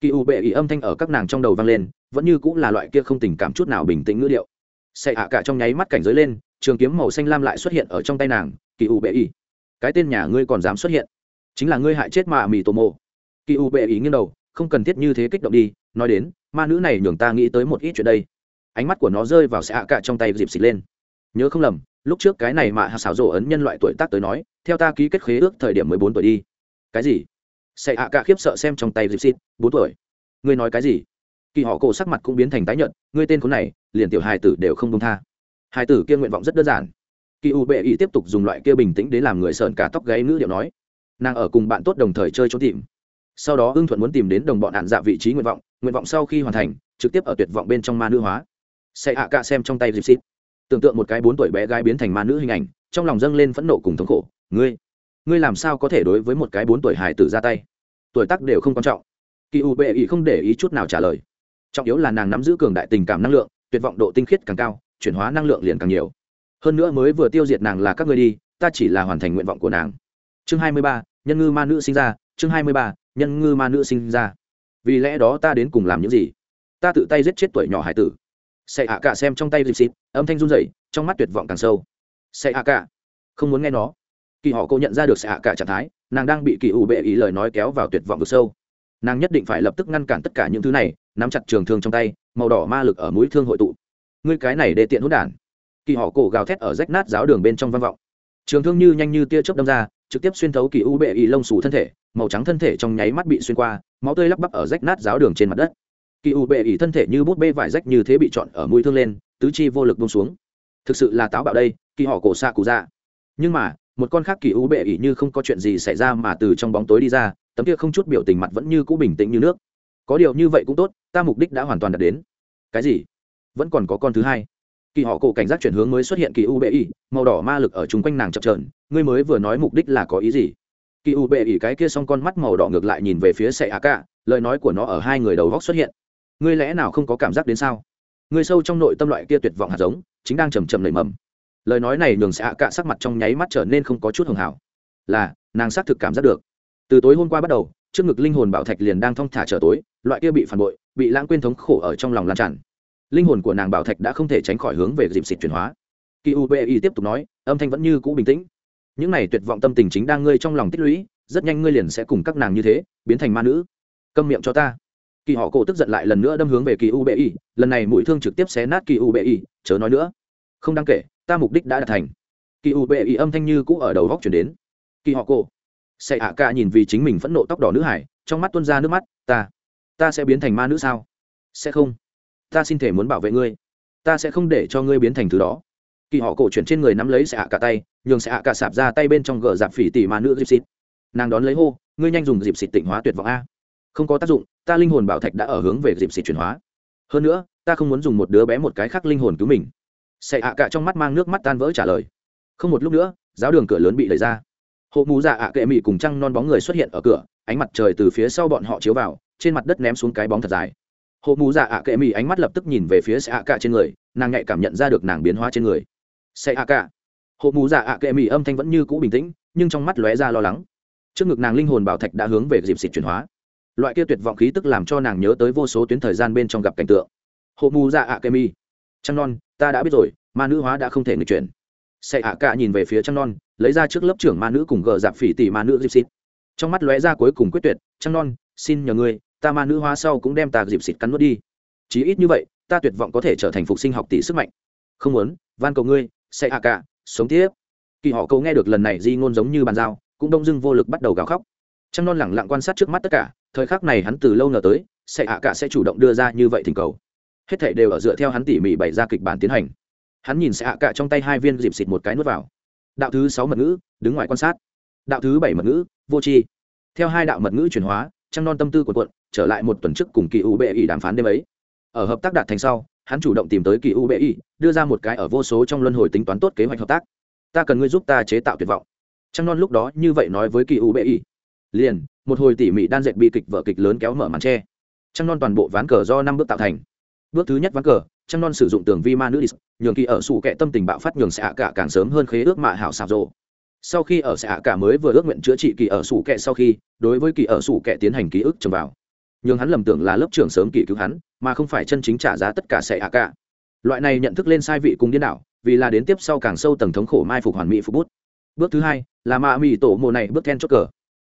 Kỳ u bệ ỉ âm thanh ở các nàng trong đầu vang lên, vẫn như cũng là loại kia không tình cảm chút nào bình tĩnh ngữ điệu. Xệ ạ cả trong nháy mắt cảnh giới lên, trường kiếm màu xanh lam lại xuất hiện ở trong tay nàng, kỳ u bệ ỉ. Cái tên nhà ngươi còn dám xuất hiện? Chính là ngươi hại chết mà mì tô mô kỳ u bệ ỉ nghiêng đầu không cần thiết như thế kích động đi, nói đến, ma nữ này nhường ta nghĩ tới một ít chuyện đây. Ánh mắt của nó rơi vào xạ cạ trong tay dịp xịt lên. Nhớ không lầm, lúc trước cái này mà hạ xảo rổ ấn nhân loại tuổi tác tới nói, theo ta ký kết khế ước thời điểm mười bốn tuổi đi. Cái gì? Xạ cạ khiếp sợ xem trong tay dịp xịt, bốn tuổi. Ngươi nói cái gì? Kỳ họ cổ sắc mặt cũng biến thành tái nhợt, ngươi tên khốn này, liền tiểu hài tử đều không công tha. Hài tử kia nguyện vọng rất đơn giản. Kỳ u bệ ý tiếp tục dùng loại kia bình tĩnh để làm người sợn cả tóc gáy nữ điệu nói. Nàng ở cùng bạn tốt đồng thời chơi trốn tìm sau đó ưng thuận muốn tìm đến đồng bọn hạn dạ vị trí nguyện vọng nguyện vọng sau khi hoàn thành, trực tiếp ở tuyệt vọng bên trong ma nữ hóa. Sẽ hạ cả xem trong tay dịp xít tưởng tượng một cái bốn tuổi bé gái biến thành ma nữ hình ảnh, trong lòng dâng lên phẫn nộ cùng thống khổ. Ngươi ngươi làm sao có thể đối với một cái bốn tuổi hải tử ra tay? Tuổi tác đều không quan trọng. Kỳ u bệ ý không để ý chút nào trả lời. Trọng yếu là nàng nắm giữ cường đại tình cảm năng lượng, tuyệt vọng độ tinh khiết càng cao, chuyển hóa năng lượng liền càng nhiều. Hơn nữa mới vừa tiêu diệt nàng là các ngươi đi, ta chỉ là hoàn thành nguyện vọng của nàng. Chương hai mươi ba, nhân ngư ma nữ sinh ra, chương hai mươi ba nhân ngư ma nữ sinh ra. Vì lẽ đó ta đến cùng làm những gì? Ta tự tay giết chết tuổi nhỏ hải tử. Sẽ hạ cả xem trong tay dịp xịt, âm thanh run rẩy, trong mắt tuyệt vọng càng sâu. Sẽ hạ cả, không muốn nghe nó. Kỳ họ cô nhận ra được sẽ hạ cả trạng thái, nàng đang bị kỳ ủ bệ ý lời nói kéo vào tuyệt vọng vực sâu. Nàng nhất định phải lập tức ngăn cản tất cả những thứ này, nắm chặt trường thương trong tay, màu đỏ ma lực ở mũi thương hội tụ. Ngươi cái này để tiện hút đản. Kỳ họ cổ gào thét ở rách nát giáo đường bên trong văn vọng. Trường thương như nhanh như tia chớp đâm ra trực tiếp xuyên thấu kỳ u bệ y lông xù thân thể, màu trắng thân thể trong nháy mắt bị xuyên qua, máu tươi lắp bắp ở rách nát giáo đường trên mặt đất. Kỳ u bệ y thân thể như bút bê vải rách như thế bị chọn ở mũi thương lên, tứ chi vô lực bông xuống. Thực sự là táo bạo đây, kỳ họ cổ xạ cụ ra nhưng mà, một con khác kỳ u bệ y như không có chuyện gì xảy ra mà từ trong bóng tối đi ra, tấm kia không chút biểu tình mặt vẫn như cũ bình tĩnh như nước. Có điều như vậy cũng tốt, ta mục đích đã hoàn toàn đạt đến. Cái gì? Vẫn còn có con thứ hai kỳ họ cổ cảnh giác chuyển hướng mới xuất hiện kỳ u bệ màu đỏ ma lực ở chung quanh nàng chập trờn ngươi mới vừa nói mục đích là có ý gì? Kỳ u bệ cái kia xong con mắt màu đỏ ngược lại nhìn về phía sệ a ca lời nói của nó ở hai người đầu góc xuất hiện. Ngươi lẽ nào không có cảm giác đến sao? Ngươi sâu trong nội tâm loại kia tuyệt vọng hạt giống, chính đang chầm chầm nảy mầm. Lời nói này nhường sệ ạ cạ sắc mặt trong nháy mắt trở nên không có chút hưởng hảo. Là, nàng xác thực cảm giác được. Từ tối hôm qua bắt đầu, trước ngực linh hồn bảo thạch liền đang thong thả trở tối, loại kia bị phản bội, bị lãng quên thống khổ ở trong lòng lan tràn linh hồn của nàng bảo thạch đã không thể tránh khỏi hướng về dịp xịt chuyển hóa. Kỳ u bi tiếp tục nói, âm thanh vẫn như cũ bình tĩnh. Những này tuyệt vọng tâm tình chính đang ngươi trong lòng tích lũy, rất nhanh ngươi liền sẽ cùng các nàng như thế, biến thành ma nữ. Câm miệng cho ta. Kỳ họ cổ tức giận lại lần nữa đâm hướng về kỳ u bi lần này mũi thương trực tiếp xé nát kỳ u bi chớ nói nữa. Không đáng kể, ta mục đích đã đạt thành. Kỳ u bi âm thanh như cũ ở đầu góc chuyển đến. Kỳ họ cổ. Sẽ ạ ca nhìn vì chính mình phẫn nộ tóc đỏ nữ hải, trong mắt tuôn ra nước mắt, ta ta sẽ biến thành ma nữ sao? Sẽ không ta xin thể muốn bảo vệ ngươi. Ta sẽ không để cho ngươi biến thành thứ đó. Kỳ họ cổ chuyển trên người nắm lấy sẽ cả tay, nhường sẽ cả sạp ra tay bên trong gờ dạp phỉ tỉ mà nữ dịp xịt. Nàng đón lấy hô, ngươi nhanh dùng dịp xịt tịnh hóa tuyệt vọng a. Không có tác dụng, ta linh hồn bảo thạch đã ở hướng về dịp xịt chuyển hóa. Hơn nữa, ta không muốn dùng một đứa bé một cái khác linh hồn cứu mình. Sẽ cả trong mắt mang nước mắt tan vỡ trả lời. Không một lúc nữa, giáo đường cửa lớn bị đẩy ra. Hộ mù dạ ạ kệ mị cùng trăng non bóng người xuất hiện ở cửa, ánh mặt trời từ phía sau bọn họ chiếu vào, trên mặt đất ném xuống cái bóng thật dài hộ mù dạ ạ kệ mỹ ánh mắt lập tức nhìn về phía xe ạ cả trên người, nàng nhạy cảm nhận ra được nàng biến hóa trên người. Xe ạ cả hộ mù dạ ạ kệ mỹ âm thanh vẫn như cũ bình tĩnh, nhưng trong mắt lóe ra lo lắng. Trước ngực nàng linh hồn bảo thạch đã hướng về dịp xịt chuyển hóa. Loại kia tuyệt vọng khí tức làm cho nàng nhớ tới vô số tuyến thời gian bên trong gặp cảnh tượng. Hộ mù dạ ạ kệ mỹ trăng non, ta đã biết rồi, ma nữ hóa đã không thể người chuyển. Xe ạ cả nhìn về phía trăng non, lấy ra trước lớp trưởng ma nữ cùng gờ dạp phỉ tỷ ma nữ dịp xịt. Trong mắt lóe ra cuối cùng quyết tuyệt, trăng non, xin nhờ ngươi ta ma nữ hóa sau cũng đem ta dịp xịt cắn nuốt đi. Chí ít như vậy, ta tuyệt vọng có thể trở thành phục sinh học tỷ sức mạnh. Không muốn, van cầu ngươi, sẽ hạ cả, sống tiếp. Kỳ họ cầu nghe được lần này di ngôn giống như bàn giao, cũng đông dưng vô lực bắt đầu gào khóc. Trăng non lẳng lặng quan sát trước mắt tất cả, thời khắc này hắn từ lâu ngờ tới, sẽ hạ cả sẽ chủ động đưa ra như vậy thỉnh cầu. Hết thảy đều ở dựa theo hắn tỉ mỉ bày ra kịch bản tiến hành. Hắn nhìn sẽ hạ cả trong tay hai viên dịp xịt một cái nuốt vào. Đạo thứ sáu mật ngữ, đứng ngoài quan sát. Đạo thứ bảy mật ngữ, vô tri. Theo hai đạo mật ngữ chuyển hóa, trăng non tâm tư của quận trở lại một tuần trước cùng kỳ u bệ ỉ đàm phán đêm ấy. Ở hợp tác đạt thành sau, hắn chủ động tìm tới kỳ u bệ ỉ đưa ra một cái ở vô số trong luân hồi tính toán tốt kế hoạch hợp tác. Ta cần ngươi giúp ta chế tạo tuyệt vọng. Trăng non lúc đó như vậy nói với kỳ u bệ ỉ liền, một hồi tỉ mỉ đan dệt bi kịch vợ kịch lớn kéo mở màn tre. Trăng non toàn bộ ván cờ do năm bước tạo thành. Bước thứ nhất ván cờ, trăng non sử dụng tường vi ma nữ đi. nhường kỳ ở sủ kệ tâm tình bạo phát nhường xạ cả càng sớm hơn khế ước mạ hảo xào rộ sau khi ở xạ cả mới vừa ước nguyện chữa trị kỳ ở sủ kệ sau khi, đối với kỳ ở sủ kệ tiến hành ký ức trầm vào nhường hắn lầm tưởng là lớp trưởng sớm kỳ cứu hắn, mà không phải chân chính trả giá tất cả xạ cả. Loại này nhận thức lên sai vị cùng điên đảo, vì là đến tiếp sau càng sâu tầng thống khổ mai phục hoàn mỹ phục bút. Bước thứ hai, là ma mỹ tổ mồ này bước then chốt cờ.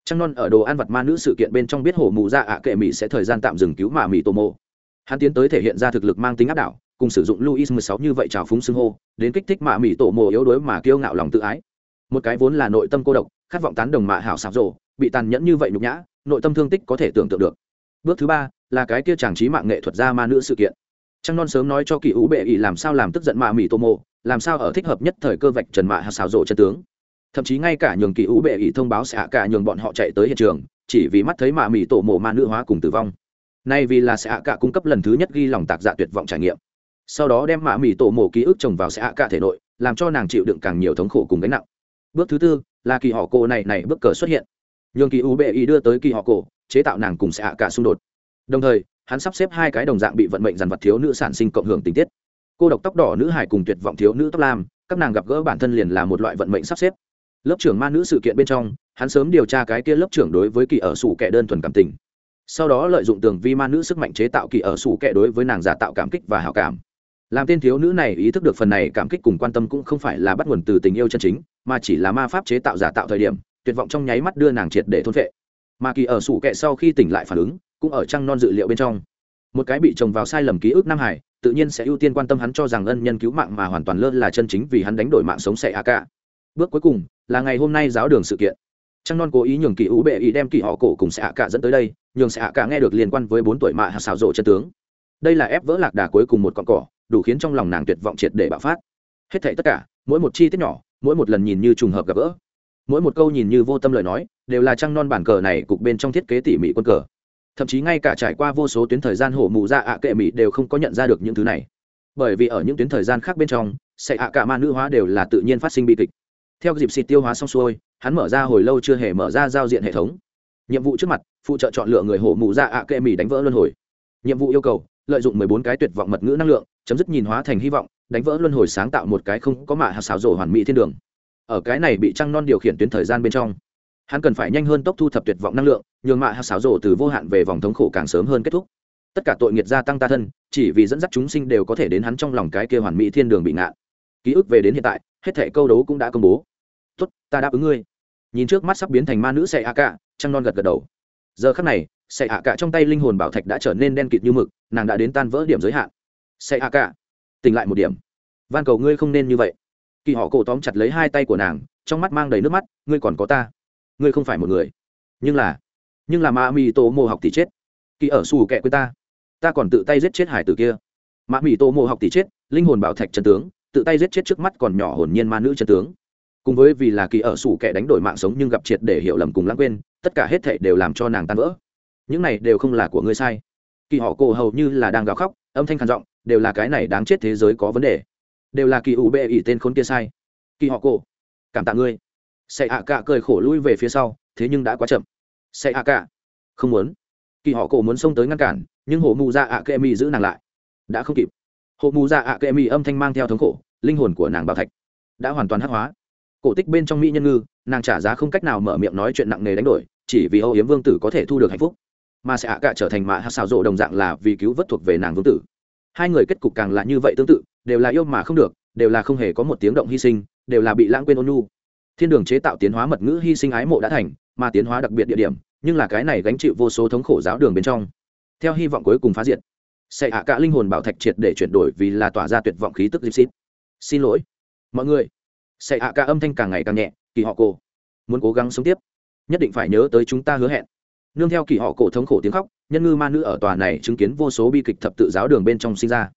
Trăng non ở đồ ăn vặt ma nữ sự kiện bên trong biết hổ mù ra ạ kệ mỹ sẽ thời gian tạm dừng cứu mạ mỹ tổ mồ. Hắn tiến tới thể hiện ra thực lực mang tính áp đảo, cùng sử dụng luis 16 như vậy trào phúng xưng hô, đến kích thích mạ mỹ tổ mồ yếu đuối mà kiêu ngạo lòng tự ái. Một cái vốn là nội tâm cô độc, khát vọng tán đồng mạ hảo sạp rộ bị tàn nhẫn như vậy nhục nhã, nội tâm thương tích có thể tưởng tượng được bước thứ ba là cái kia chàng trí mạng nghệ thuật gia ma nữ sự kiện. Trăng non sớm nói cho kỳ ú bệ ỷ làm sao làm tức giận mạ mỹ tô mộ, làm sao ở thích hợp nhất thời cơ vạch trần mạ hạt xào rộ chân tướng. Thậm chí ngay cả nhường kỳ ú bệ ỷ thông báo xạ cả nhường bọn họ chạy tới hiện trường, chỉ vì mắt thấy mạ mỹ tổ mộ ma nữ hóa cùng tử vong. Nay vì là xạ cả cung cấp lần thứ nhất ghi lòng tạc dạ tuyệt vọng trải nghiệm. Sau đó đem mạ mỹ tổ mộ ký ức trồng vào xạ cả thể nội, làm cho nàng chịu đựng càng nhiều thống khổ cùng gánh nặng. Bước thứ tư là kỳ họ cổ này này bước cờ xuất hiện. Nhường kỳ ú bệ ỷ đưa tới kỳ họ cổ chế tạo nàng cùng hạ cả xung đột. Đồng thời, hắn sắp xếp hai cái đồng dạng bị vận mệnh dằn vặt thiếu nữ sản sinh cộng hưởng tình tiết. Cô độc tóc đỏ nữ hải cùng tuyệt vọng thiếu nữ tóc lam, các nàng gặp gỡ bản thân liền là một loại vận mệnh sắp xếp. Lớp trưởng ma nữ sự kiện bên trong, hắn sớm điều tra cái kia lớp trưởng đối với kỳ ở sủ kẻ đơn thuần cảm tình. Sau đó lợi dụng tường vi ma nữ sức mạnh chế tạo kỳ ở sủ kẻ đối với nàng giả tạo cảm kích và hảo cảm. Làm tên thiếu nữ này ý thức được phần này cảm kích cùng quan tâm cũng không phải là bắt nguồn từ tình yêu chân chính, mà chỉ là ma pháp chế tạo giả tạo thời điểm, tuyệt vọng trong nháy mắt đưa nàng triệt để thôn vệ mà kỳ ở sủ kệ sau khi tỉnh lại phản ứng, cũng ở trăng non dự liệu bên trong. Một cái bị trồng vào sai lầm ký ức nam hải, tự nhiên sẽ ưu tiên quan tâm hắn cho rằng ân nhân cứu mạng mà hoàn toàn lơ là chân chính vì hắn đánh đổi mạng sống sẽ a cả. Bước cuối cùng, là ngày hôm nay giáo đường sự kiện. Trăng non cố ý nhường kỳ ú bệ ý đem kỳ họ cổ cùng sẽ a cả dẫn tới đây, nhường sẽ a cả nghe được liên quan với bốn tuổi mạ hạt xào rộ chân tướng. Đây là ép vỡ lạc đà cuối cùng một con cỏ, đủ khiến trong lòng nàng tuyệt vọng triệt để bạo phát. Hết thảy tất cả, mỗi một chi tiết nhỏ, mỗi một lần nhìn như trùng hợp gặp gỡ mỗi một câu nhìn như vô tâm lời nói, đều là trăng non bản cờ này cục bên trong thiết kế tỉ mỉ quân cờ. Thậm chí ngay cả trải qua vô số tuyến thời gian hổ mù ra ạ kệ mỹ đều không có nhận ra được những thứ này. Bởi vì ở những tuyến thời gian khác bên trong, sẽ ạ cả ma nữ hóa đều là tự nhiên phát sinh bi kịch. Theo dịp xịt tiêu hóa xong xuôi, hắn mở ra hồi lâu chưa hề mở ra giao diện hệ thống. Nhiệm vụ trước mặt, phụ trợ chọn lựa người hổ mù ra ạ kệ mỹ đánh vỡ luân hồi. Nhiệm vụ yêu cầu, lợi dụng mười bốn cái tuyệt vọng mật ngữ năng lượng, chấm dứt nhìn hóa thành hy vọng, đánh vỡ luân hồi sáng tạo một cái không có mạ hạt xáo rổ hoàn mỹ thiên đường ở cái này bị trăng non điều khiển tuyến thời gian bên trong. Hắn cần phải nhanh hơn tốc thu thập tuyệt vọng năng lượng, nhường mạ hạ xáo rổ từ vô hạn về vòng thống khổ càng sớm hơn kết thúc. Tất cả tội nghiệt gia tăng ta thân, chỉ vì dẫn dắt chúng sinh đều có thể đến hắn trong lòng cái kia hoàn mỹ thiên đường bị ngạn. Ký ức về đến hiện tại, hết thể câu đấu cũng đã công bố. Tốt, ta đáp ứng ngươi. Nhìn trước mắt sắp biến thành ma nữ xe a cạ, trăng non gật gật đầu. Giờ khắc này xe a cạ trong tay linh hồn bảo thạch đã trở nên đen kịt như mực, nàng đã đến tan vỡ điểm giới hạn. Xe a cạ, tỉnh lại một điểm. Van cầu ngươi không nên như vậy kỳ họ cổ tóm chặt lấy hai tay của nàng, trong mắt mang đầy nước mắt, ngươi còn có ta. Ngươi không phải một người. Nhưng là nhưng là ma mi tô mô học thì chết. Kỳ ở xù kẹ quên ta. Ta còn tự tay giết chết hải tử kia. Mã mỹ tô mô học tỷ chết, linh hồn bảo thạch chân tướng, tự tay giết chết trước mắt còn nhỏ hồn nhiên ma nữ chân tướng. Cùng với vì là kỳ ở sủ kẻ đánh đổi mạng sống nhưng gặp triệt để hiểu lầm cùng lãng quên, tất cả hết thảy đều làm cho nàng tan vỡ. Những này đều không là của ngươi sai. Kỳ họ cổ hầu như là đang gào khóc, âm thanh khàn giọng, đều là cái này đáng chết thế giới có vấn đề đều là kỳ ủ bệ ỷ tên khốn kia sai. Kỳ họ cổ. Cảm tạ ngươi. Sẽ ạ cả cười khổ lui về phía sau, thế nhưng đã quá chậm. Sẽ ạ cả. Không muốn. Kỳ họ cổ muốn xông tới ngăn cản, nhưng hộ mù dạ ạ kệ mì giữ nàng lại. Đã không kịp. Hộ mù dạ ạ kệ mì âm thanh mang theo thống khổ, linh hồn của nàng bảo thạch đã hoàn toàn hắc hóa. Cổ tích bên trong mỹ nhân ngư, nàng trả giá không cách nào mở miệng nói chuyện nặng nề đánh đổi, chỉ vì âu yếm vương tử có thể thu được hạnh phúc. Mà sẽ ạ cả trở thành mạ hát xào rộ đồng dạng là vì cứu vớt thuộc về nàng vương tử. Hai người kết cục càng là như vậy tương tự đều là yêu mà không được, đều là không hề có một tiếng động hy sinh, đều là bị lãng quên ôn nhu. Thiên đường chế tạo tiến hóa mật ngữ hy sinh ái mộ đã thành, mà tiến hóa đặc biệt địa điểm, nhưng là cái này gánh chịu vô số thống khổ giáo đường bên trong. Theo hy vọng cuối cùng phá diệt, sẽ hạ cả linh hồn bảo thạch triệt để chuyển đổi vì là tỏa ra tuyệt vọng khí tức dịp xin lỗi. Mọi người. Sẽ hạ cả âm thanh càng ngày càng nhẹ, kỳ họ cổ. Muốn cố gắng sống tiếp, nhất định phải nhớ tới chúng ta hứa hẹn. Nương theo kỳ họ cổ thống khổ tiếng khóc, nhân ngư ma nữ ở tòa này chứng kiến vô số bi kịch thập tự giáo đường bên trong sinh ra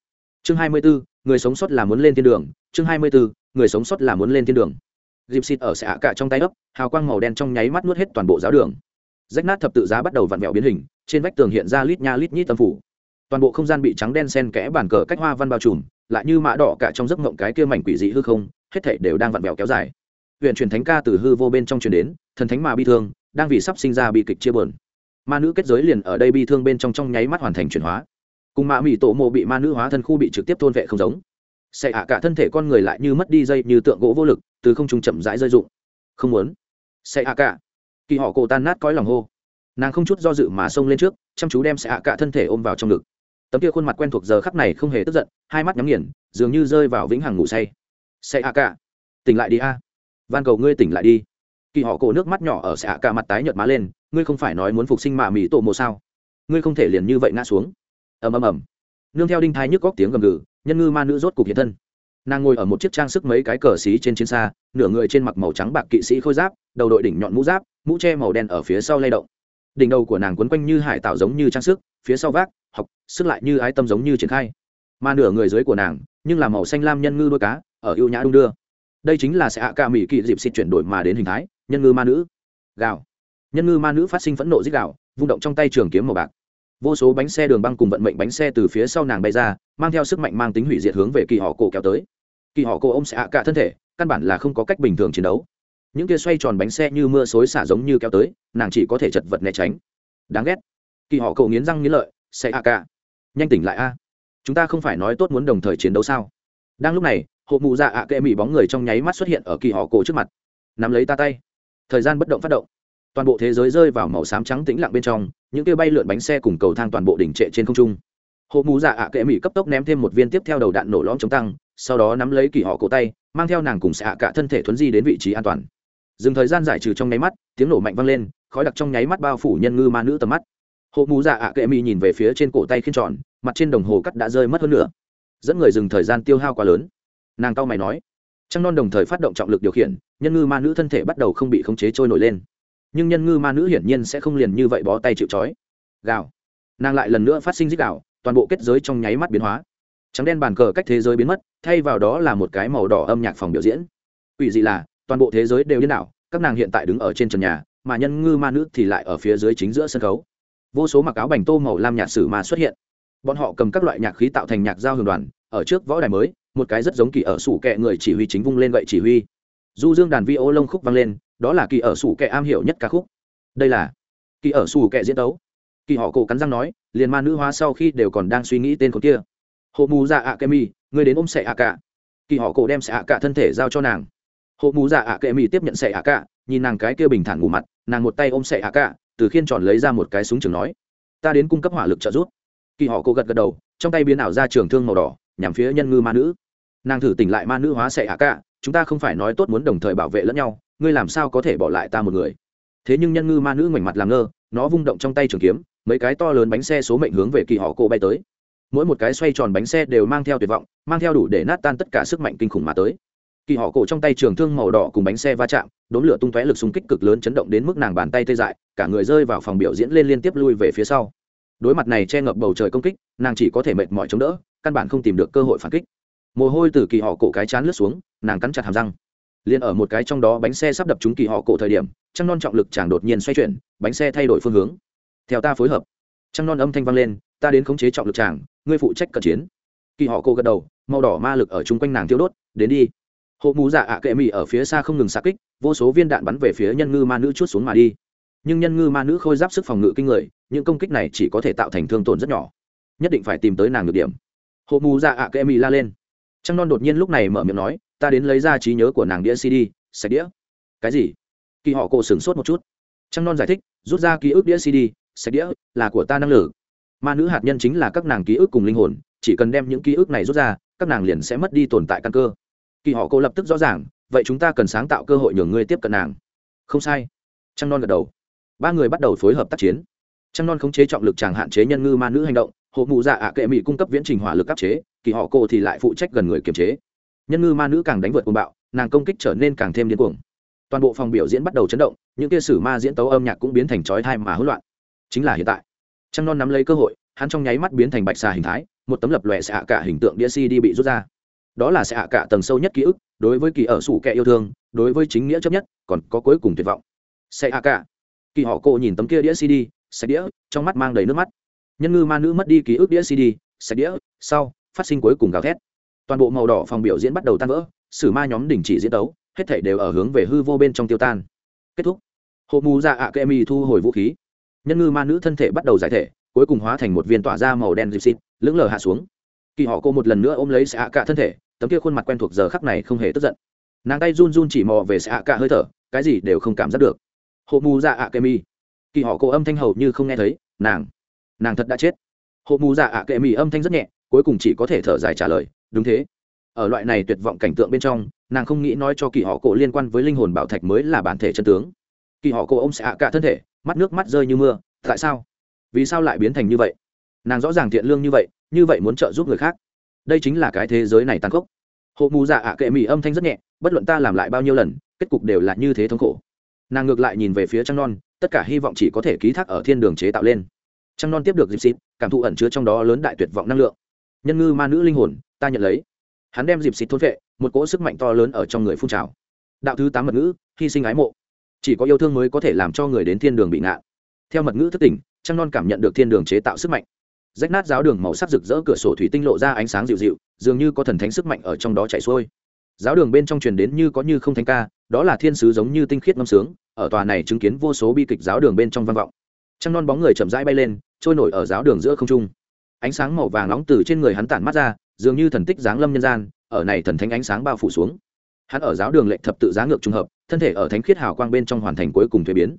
chương hai mươi 24, người sống sót là muốn lên thiên đường. Chương hai mươi 24, người sống sót là muốn lên thiên đường. Dịp xịt ở xạ cả trong tay ấp hào quang màu đen trong nháy mắt nuốt hết toàn bộ giáo đường. Rách nát thập tự giá bắt đầu vặn vẹo biến hình trên vách tường hiện ra lít nha lít nhít tâm phủ. Toàn bộ không gian bị trắng đen sen kẽ bàn cờ cách hoa văn bao trùm lại như mã đỏ cả trong giấc mộng cái kia mảnh quỷ dị hư không hết thảy đều đang vặn vẹo kéo dài. Huyện truyền thánh ca từ hư vô bên trong truyền đến thần thánh mà bi thương đang vì sắp sinh ra bi kịch chia buồn. Ma nữ kết giới liền ở đây bi thương bên trong trong nháy mắt hoàn thành chuyển hóa cùng mạ mỹ tổ mộ bị ma nữ hóa thân khu bị trực tiếp thôn vệ không giống. Sẽ hạ cả thân thể con người lại như mất đi dây như tượng gỗ vô lực, từ không trung chậm rãi rơi dụng không muốn. Sẽ hạ cả. Kỳ họ cổ tan nát cõi lòng hô. Nàng không chút do dự mà xông lên trước, chăm chú đem sẽ hạ cả thân thể ôm vào trong ngực. Tấm kia khuôn mặt quen thuộc giờ khắc này không hề tức giận, hai mắt nhắm nghiền, dường như rơi vào vĩnh hằng ngủ say. Sẽ hạ cả. Tỉnh lại đi a. Van cầu ngươi tỉnh lại đi. Kỳ họ cổ nước mắt nhỏ ở xạ cả mặt tái nhợt má lên, ngươi không phải nói muốn phục sinh mạ mỹ tổ mộ sao? Ngươi không thể liền như vậy ngã xuống ầm ầm ầm. Nương theo đinh thai nhức góc tiếng gầm gừ, nhân ngư ma nữ rốt cục hiện thân. Nàng ngồi ở một chiếc trang sức mấy cái cờ xí trên chiến xa, nửa người trên mặc màu trắng bạc kỵ sĩ khôi giáp, đầu đội đỉnh nhọn mũ giáp, mũ tre màu đen ở phía sau lay động. Đỉnh đầu của nàng quấn quanh như hải tạo giống như trang sức, phía sau vác, học, sức lại như ái tâm giống như triển khai. Mà nửa người dưới của nàng, nhưng là màu xanh lam nhân ngư đôi cá, ở ưu nhã đung đưa. Đây chính là sẽ hạ ca mỹ kỵ dịp xịt chuyển đổi mà đến hình thái, nhân ngư ma nữ. Gào. Nhân ngư ma nữ phát sinh phẫn nộ dích gào, vung động trong tay trường kiếm màu bạc vô số bánh xe đường băng cùng vận mệnh bánh xe từ phía sau nàng bay ra, mang theo sức mạnh mang tính hủy diệt hướng về kỳ họ cổ kéo tới. Kỳ họ cổ ông sẽ hạ cả thân thể, căn bản là không có cách bình thường chiến đấu. Những kia xoay tròn bánh xe như mưa xối xả giống như kéo tới, nàng chỉ có thể chật vật né tránh. Đáng ghét. Kỳ họ cổ nghiến răng nghiến lợi sẽ hạ cả, nhanh tỉnh lại a. Chúng ta không phải nói tốt muốn đồng thời chiến đấu sao? Đang lúc này hộ mụ dạ ạ kệ mỹ bóng người trong nháy mắt xuất hiện ở kỳ họ cổ trước mặt. Nắm lấy ta tay. Thời gian bất động phát động toàn bộ thế giới rơi vào màu xám trắng tĩnh lặng bên trong, những kia bay lượn bánh xe cùng cầu thang toàn bộ đỉnh trệ trên không trung. Hộ mù dạ ạ kệ mỹ cấp tốc ném thêm một viên tiếp theo đầu đạn nổ lõm chống tăng, sau đó nắm lấy kỳ họ cổ tay, mang theo nàng cùng xạ cả thân thể thuấn di đến vị trí an toàn. Dừng thời gian giải trừ trong nháy mắt, tiếng nổ mạnh vang lên, khói đặc trong nháy mắt bao phủ nhân ngư ma nữ tầm mắt. Hộ mù dạ ạ kệ mỹ nhìn về phía trên cổ tay khiên tròn, mặt trên đồng hồ cắt đã rơi mất hơn nữa dẫn người dừng thời gian tiêu hao quá lớn. Nàng cau mày nói, trăng non đồng thời phát động trọng lực điều khiển, nhân ngư ma nữ thân thể bắt đầu không bị khống chế trôi nổi lên nhưng nhân ngư ma nữ hiển nhiên sẽ không liền như vậy bó tay chịu trói. Gào. Nàng lại lần nữa phát sinh dích đạo toàn bộ kết giới trong nháy mắt biến hóa. Trắng đen bàn cờ cách thế giới biến mất, thay vào đó là một cái màu đỏ âm nhạc phòng biểu diễn. Ủy dị là, toàn bộ thế giới đều điên đảo, các nàng hiện tại đứng ở trên trần nhà, mà nhân ngư ma nữ thì lại ở phía dưới chính giữa sân khấu. Vô số mặc áo bành tô màu lam nhạc sử ma xuất hiện. Bọn họ cầm các loại nhạc khí tạo thành nhạc giao hưởng đoàn, ở trước võ đài mới, một cái rất giống kỳ ở sủ kẹ người chỉ huy chính vung lên gậy chỉ huy du dương đàn vi ô lông khúc vang lên, đó là kỳ ở sủ kệ am hiểu nhất ca khúc. Đây là kỳ ở sủ kệ diễn tấu. Kỳ họ cổ cắn răng nói, liền ma nữ hóa sau khi đều còn đang suy nghĩ tên con kia. Hộ mù dạ ạ kệ mi người đến ôm sẻ ạ cả. Kỳ họ cổ đem sẻ ạ cả thân thể giao cho nàng. Hộ mù dạ ạ kệ mi tiếp nhận sẻ ạ cả, nhìn nàng cái kia bình thản ngủ mặt, nàng một tay ôm sẻ ạ cả, từ khiên tròn lấy ra một cái súng trường nói, ta đến cung cấp hỏa lực trợ giúp. Kỳ họ cổ gật gật đầu, trong tay biến ảo ra trường thương màu đỏ, nhằm phía nhân ngư ma nữ. Nàng thử tỉnh lại ma nữ hóa sẻ ạ cả chúng ta không phải nói tốt muốn đồng thời bảo vệ lẫn nhau, ngươi làm sao có thể bỏ lại ta một người? Thế nhưng nhân ngư ma nữ ngoảnh mặt làm ngơ, nó vung động trong tay trường kiếm, mấy cái to lớn bánh xe số mệnh hướng về kỳ họ cổ bay tới. Mỗi một cái xoay tròn bánh xe đều mang theo tuyệt vọng, mang theo đủ để nát tan tất cả sức mạnh kinh khủng mà tới. Kỳ họ cổ trong tay trường thương màu đỏ cùng bánh xe va chạm đốn lửa tung tóe lực xung kích cực lớn chấn động đến mức nàng bàn tay tê dại, cả người rơi vào phòng biểu diễn lên liên tiếp lui về phía sau. Đối mặt này che ngập bầu trời công kích, nàng chỉ có thể mệt mỏi chống đỡ, căn bản không tìm được cơ hội phản kích mồ hôi từ kỳ họ cổ cái chán lướt xuống, nàng cắn chặt hàm răng. Liền ở một cái trong đó bánh xe sắp đập trúng kỳ họ cổ thời điểm, trăng non trọng lực chàng đột nhiên xoay chuyển, bánh xe thay đổi phương hướng. Theo ta phối hợp. Trăng non âm thanh vang lên, ta đến khống chế trọng lực chàng, ngươi phụ trách cận chiến. Kỳ họ cổ gật đầu, màu đỏ ma lực ở chung quanh nàng tiêu đốt, đến đi. Hộ mù dạ ạ kệ mị ở phía xa không ngừng xa kích, vô số viên đạn bắn về phía nhân ngư ma nữ chút xuống mà đi. Nhưng nhân ngư ma nữ khôi giáp sức phòng ngự kinh người, những công kích này chỉ có thể tạo thành thương tổn rất nhỏ. Nhất định phải tìm tới nàng được điểm. Hộ mù dạ ạ kệ mị la lên trăng non đột nhiên lúc này mở miệng nói, ta đến lấy ra trí nhớ của nàng đĩa cd, sạch đĩa. Cái gì? Kỳ họ cổ sửng sốt một chút. Trăng non giải thích, rút ra ký ức đĩa cd, sạch đĩa là của ta năng lực. Ma nữ hạt nhân chính là các nàng ký ức cùng linh hồn, chỉ cần đem những ký ức này rút ra, các nàng liền sẽ mất đi tồn tại căn cơ. Kỳ họ cô lập tức rõ ràng, vậy chúng ta cần sáng tạo cơ hội nhường ngươi tiếp cận nàng. Không sai. Trăng non gật đầu. Ba người bắt đầu phối hợp tác chiến. Trăng non khống chế trọng lực chàng hạn chế nhân ngư ma nữ hành động, hộ mụ dạ ạ kệ mỹ cung cấp viễn trình hỏa lực áp chế kỳ họ cô thì lại phụ trách gần người kiềm chế. Nhân ngư ma nữ càng đánh vượt cuồng bạo, nàng công kích trở nên càng thêm điên cuồng. Toàn bộ phòng biểu diễn bắt đầu chấn động, những kia sử ma diễn tấu âm nhạc cũng biến thành trói thai mà hỗn loạn. Chính là hiện tại. Trăng non nắm lấy cơ hội, hắn trong nháy mắt biến thành bạch xà hình thái, một tấm lập lòe sẽ hạ cả hình tượng đĩa cd bị rút ra. Đó là sẽ hạ cả tầng sâu nhất ký ức, đối với kỳ ở sủ kẻ yêu thương, đối với chính nghĩa chấp nhất, còn có cuối cùng tuyệt vọng. Sẽ hạ cả. Kỳ họ cô nhìn tấm kia đĩa cd sạch đĩa, trong mắt mang đầy nước mắt. Nhân ngư ma nữ mất đi ký ức đĩa cd sạch đĩa, sau phát sinh cuối cùng gào thét. Toàn bộ màu đỏ phòng biểu diễn bắt đầu tan vỡ, sử ma nhóm đình chỉ diễn đấu hết thảy đều ở hướng về hư vô bên trong tiêu tan. Kết thúc. Hộ mù ra ạ kệ mi thu hồi vũ khí. Nhân ngư ma nữ thân thể bắt đầu giải thể, cuối cùng hóa thành một viên tỏa ra màu đen dịp xịt lững lờ hạ xuống. Kỳ họ cô một lần nữa ôm lấy xạ cả thân thể, tấm kia khuôn mặt quen thuộc giờ khắc này không hề tức giận. Nàng tay run run chỉ mò về xạ cả hơi thở, cái gì đều không cảm giác được. Hộ mù dạ ạ kệ mi. Kỳ họ cô âm thanh hầu như không nghe thấy, nàng nàng thật đã chết. Hộ mù dạ ạ kệ mi âm thanh rất nhẹ cuối cùng chỉ có thể thở dài trả lời, đúng thế. Ở loại này tuyệt vọng cảnh tượng bên trong, nàng không nghĩ nói cho kỳ họ cổ liên quan với linh hồn bảo thạch mới là bản thể chân tướng. Kỳ họ cổ ôm xạ cả thân thể, mắt nước mắt rơi như mưa, tại sao? Vì sao lại biến thành như vậy? Nàng rõ ràng thiện lương như vậy như vậy muốn trợ giúp người khác. Đây chính là cái thế giới này tàn khốc. Hộ mù dạ ạ kệ mỹ âm thanh rất nhẹ, bất luận ta làm lại bao nhiêu lần, kết cục đều là như thế thống khổ. Nàng ngược lại nhìn về phía trăng non, tất cả hy vọng chỉ có thể ký thác ở thiên đường chế tạo lên. Trăng non tiếp được dịp xịt, cảm thụ ẩn chứa trong đó lớn đại tuyệt vọng năng lượng nhân ngư ma nữ linh hồn, ta nhận lấy. Hắn đem dịp xịt thôn vệ, một cỗ sức mạnh to lớn ở trong người phun trào. Đạo thứ tám mật ngữ, hy sinh ái mộ. Chỉ có yêu thương mới có thể làm cho người đến thiên đường bị ngạn theo mật ngữ thất tỉnh, trăng non cảm nhận được thiên đường chế tạo sức mạnh. Rách nát giáo đường màu sắc rực rỡ cửa sổ thủy tinh lộ ra ánh sáng dịu dịu, dường như có thần thánh sức mạnh ở trong đó chảy xuôi. Giáo đường bên trong truyền đến như có như không thánh ca, đó là thiên sứ giống như tinh khiết ngâm sướng, ở tòa này chứng kiến vô số bi kịch giáo đường bên trong vang vọng. Trăng non bóng người chậm rãi bay lên, trôi nổi ở giáo đường giữa không trung ánh sáng màu vàng nóng từ trên người hắn tản mắt ra, dường như thần tích giáng lâm nhân gian, ở này thần thánh ánh sáng bao phủ xuống. Hắn ở giáo đường lệnh thập tự giá ngược trùng hợp, thân thể ở thánh khiết hào quang bên trong hoàn thành cuối cùng thuế biến.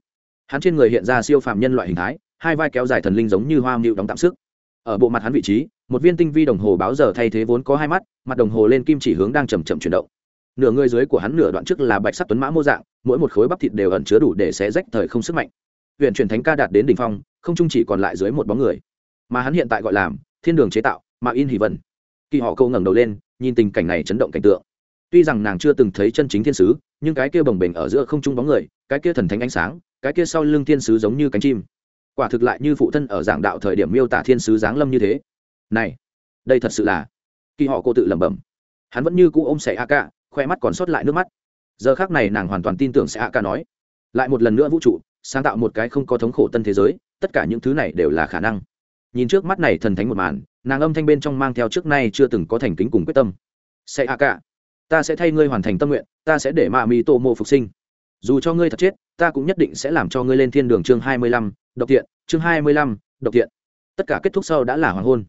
Hắn trên người hiện ra siêu phàm nhân loại hình thái, hai vai kéo dài thần linh giống như hoa mịu đóng tạm sức. Ở bộ mặt hắn vị trí, một viên tinh vi đồng hồ báo giờ thay thế vốn có hai mắt, mặt đồng hồ lên kim chỉ hướng đang chầm chậm chuyển động. Nửa người dưới của hắn nửa đoạn trước là bạch sắc tuấn mã mô dạng, mỗi một khối bắp thịt đều ẩn chứa đủ để xé rách thời không sức mạnh. Huyện truyền thánh ca đạt đến đỉnh phong, không chung chỉ còn lại dưới một bóng người mà hắn hiện tại gọi làm thiên đường chế tạo, mà in hỷ vân kỳ họ câu ngẩng đầu lên, nhìn tình cảnh này chấn động cảnh tượng. Tuy rằng nàng chưa từng thấy chân chính thiên sứ, nhưng cái kia bồng bềnh ở giữa không trung bóng người, cái kia thần thánh ánh sáng, cái kia sau lưng thiên sứ giống như cánh chim. Quả thực lại như phụ thân ở giảng đạo thời điểm miêu tả thiên sứ giáng lâm như thế. Này, đây thật sự là kỳ họ cô tự lẩm bẩm. Hắn vẫn như cũ ôm sẻ a ca khoe mắt còn sót lại nước mắt. Giờ khác này nàng hoàn toàn tin tưởng sẽ a ca nói. Lại một lần nữa vũ trụ, sáng tạo một cái không có thống khổ tân thế giới, tất cả những thứ này đều là khả năng nhìn trước mắt này thần thánh một màn, nàng âm thanh bên trong mang theo trước nay chưa từng có thành kính cùng quyết tâm. Sẽ hạ cả, ta sẽ thay ngươi hoàn thành tâm nguyện, ta sẽ để mạ mỹ tổ mộ phục sinh. Dù cho ngươi thật chết, ta cũng nhất định sẽ làm cho ngươi lên thiên đường chương hai mươi lăm, độc thiện, chương hai mươi lăm, độc thiện. Tất cả kết thúc sau đã là hoàng hôn.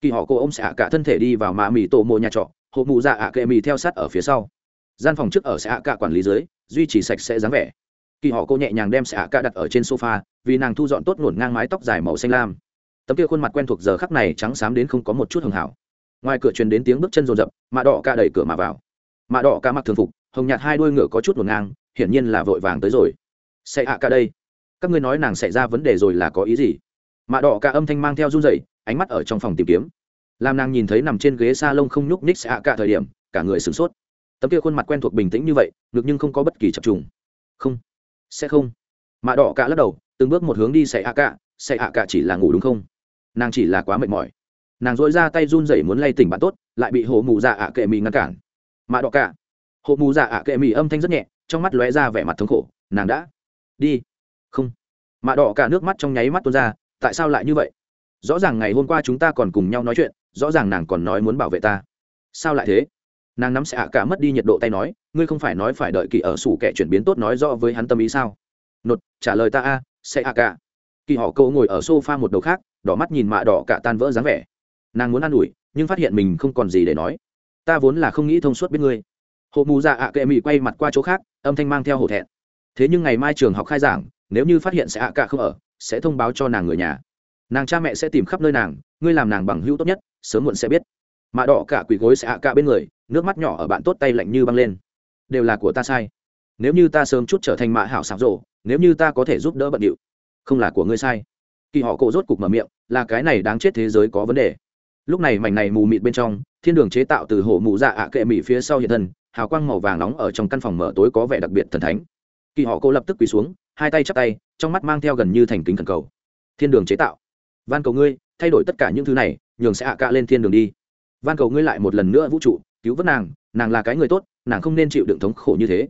Kỳ họ cô ông sẽ hạ cả thân thể đi vào mạ mì tổ mộ nhà trọ, hộ mụ dạ ạ kệ mì theo sát ở phía sau. Gian phòng trước ở sẽ hạ cả quản lý dưới, duy trì sạch sẽ dáng vẻ. Kỳ họ cô nhẹ nhàng đem xạ cả đặt ở trên sofa, vì nàng thu dọn tốt ngổn ngang mái tóc dài màu xanh lam tấm kia khuôn mặt quen thuộc giờ khắc này trắng xám đến không có một chút hường hảo. Ngoài cửa truyền đến tiếng bước chân rồn rập, mạ đỏ ca đẩy cửa mà vào. Mạ đỏ ca mặc thường phục, hồng nhạt hai đuôi ngựa có chút ngổn ngang, hiển nhiên là vội vàng tới rồi. Sẽ ạ ca đây, các ngươi nói nàng xảy ra vấn đề rồi là có ý gì? Mạ đỏ ca âm thanh mang theo run dậy ánh mắt ở trong phòng tìm kiếm. Làm nàng nhìn thấy nằm trên ghế s a lông không nhúc ních sẽ ạ cả thời điểm, cả người sửng sốt. Tấm kia khuôn mặt quen thuộc bình tĩnh như vậy, ngực nhưng không có bất kỳ chập trùng. Không, sẽ không. Mạ đỏ ca lắc đầu, từng bước một hướng đi sẽ ạ cả sẽ ạ cả chỉ là ngủ đúng không? Nàng chỉ là quá mệt mỏi. Nàng dội ra tay run rẩy muốn lay tỉnh bạn tốt, lại bị hộ mù dạ ạ kệ mì ngăn cản. Mạ đỏ cả hộ mù dạ ạ kệ mì âm thanh rất nhẹ, trong mắt lóe ra vẻ mặt thống khổ, nàng đã đi. Không. Mạ đỏ cả nước mắt trong nháy mắt tuôn ra, tại sao lại như vậy? Rõ ràng ngày hôm qua chúng ta còn cùng nhau nói chuyện, rõ ràng nàng còn nói muốn bảo vệ ta. Sao lại thế? Nàng nắm sẽ ạ cả mất đi nhiệt độ tay nói, ngươi không phải nói phải đợi kỳ ở sủ kẻ chuyển biến tốt nói rõ với hắn tâm ý sao? Nột, trả lời ta a, sẽ ạ cả. Kỳ họ câu ngồi ở sofa một đầu khác đỏ mắt nhìn mạ đỏ cả tan vỡ dáng vẻ. Nàng muốn an ủi, nhưng phát hiện mình không còn gì để nói. Ta vốn là không nghĩ thông suốt biết ngươi. Hộ mù dạ ạ kệ mị quay mặt qua chỗ khác, âm thanh mang theo hổ thẹn. Thế nhưng ngày mai trường học khai giảng, nếu như phát hiện sẽ ạ cả không ở, sẽ thông báo cho nàng người nhà. Nàng cha mẹ sẽ tìm khắp nơi nàng, ngươi làm nàng bằng hữu tốt nhất, sớm muộn sẽ biết. Mạ đỏ cả quỳ gối sẽ ạ cả bên người, nước mắt nhỏ ở bạn tốt tay lạnh như băng lên. Đều là của ta sai. Nếu như ta sớm chút trở thành mạ hảo sạp rộ, nếu như ta có thể giúp đỡ bận điệu, không là của ngươi sai kỳ họ cổ rốt cục mở miệng, là cái này đáng chết thế giới có vấn đề. Lúc này mảnh này mù mịt bên trong, thiên đường chế tạo từ hổ mù dạ ạ kệ mị phía sau hiện thân, hào quang màu vàng nóng ở trong căn phòng mở tối có vẻ đặc biệt thần thánh. Kỳ họ cô lập tức quỳ xuống, hai tay chắp tay, trong mắt mang theo gần như thành kính thần cầu. Thiên đường chế tạo. Van cầu ngươi, thay đổi tất cả những thứ này, nhường sẽ ạ cạ lên thiên đường đi. Van cầu ngươi lại một lần nữa vũ trụ, cứu vớt nàng nàng là cái người tốt, nàng không nên chịu đựng thống khổ như thế.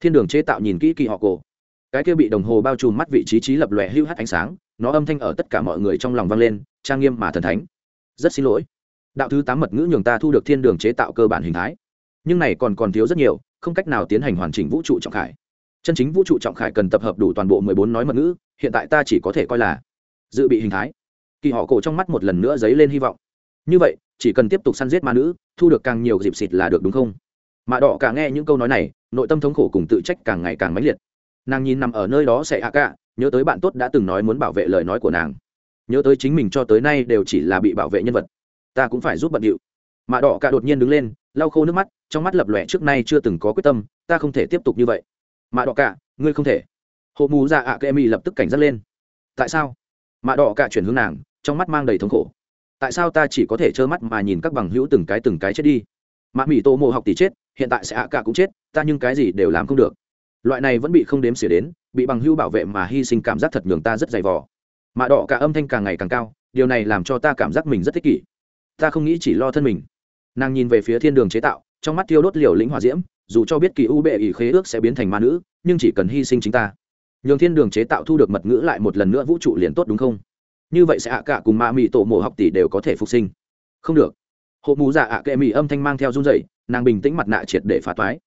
Thiên đường chế tạo nhìn kỹ kỳ họ cổ. Cái kia bị đồng hồ bao trùm mắt vị trí trí lập lòe hưu hắt ánh sáng nó âm thanh ở tất cả mọi người trong lòng vang lên, trang nghiêm mà thần thánh. Rất xin lỗi. Đạo thứ tám mật ngữ nhường ta thu được thiên đường chế tạo cơ bản hình thái. Nhưng này còn còn thiếu rất nhiều, không cách nào tiến hành hoàn chỉnh vũ trụ trọng khải. Chân chính vũ trụ trọng khải cần tập hợp đủ toàn bộ mười bốn nói mật ngữ, hiện tại ta chỉ có thể coi là dự bị hình thái. Kỳ họ cổ trong mắt một lần nữa dấy lên hy vọng. Như vậy, chỉ cần tiếp tục săn giết ma nữ, thu được càng nhiều dịp xịt là được đúng không? Mạ đỏ cả nghe những câu nói này, nội tâm thống khổ cùng tự trách càng ngày càng mãnh liệt. Nàng nhìn nằm ở nơi đó sẽ hạ cả nhớ tới bạn tốt đã từng nói muốn bảo vệ lời nói của nàng. Nhớ tới chính mình cho tới nay đều chỉ là bị bảo vệ nhân vật. Ta cũng phải giúp bận điệu. Mạ đỏ cả đột nhiên đứng lên, lau khô nước mắt, trong mắt lập lòe trước nay chưa từng có quyết tâm, ta không thể tiếp tục như vậy. Mạ đỏ cả, ngươi không thể. Hộ mù ra ạ kemi lập tức cảnh giác lên. Tại sao? Mạ đỏ cả chuyển hướng nàng, trong mắt mang đầy thống khổ. Tại sao ta chỉ có thể trơ mắt mà nhìn các bằng hữu từng cái từng cái chết đi? Mạ mỹ tô mộ học tỷ chết, hiện tại sẽ ạ cả cũng chết, ta nhưng cái gì đều làm không được. Loại này vẫn bị không đếm xỉa đến bị bằng hưu bảo vệ mà hy sinh cảm giác thật nhường ta rất dày vò. Mạ đỏ cả âm thanh càng ngày càng cao, điều này làm cho ta cảm giác mình rất thích kỷ. Ta không nghĩ chỉ lo thân mình. Nàng nhìn về phía thiên đường chế tạo, trong mắt tiêu đốt liều lĩnh hòa diễm, dù cho biết kỳ u bệ ỷ khế ước sẽ biến thành ma nữ, nhưng chỉ cần hy sinh chính ta. Nhường thiên đường chế tạo thu được mật ngữ lại một lần nữa vũ trụ liền tốt đúng không? Như vậy sẽ ạ cả cùng ma mị tổ mộ học tỷ đều có thể phục sinh. Không được. Hộ mù giả ạ kệ mị âm thanh mang theo run dậy nàng bình tĩnh mặt nạ triệt để phá toái.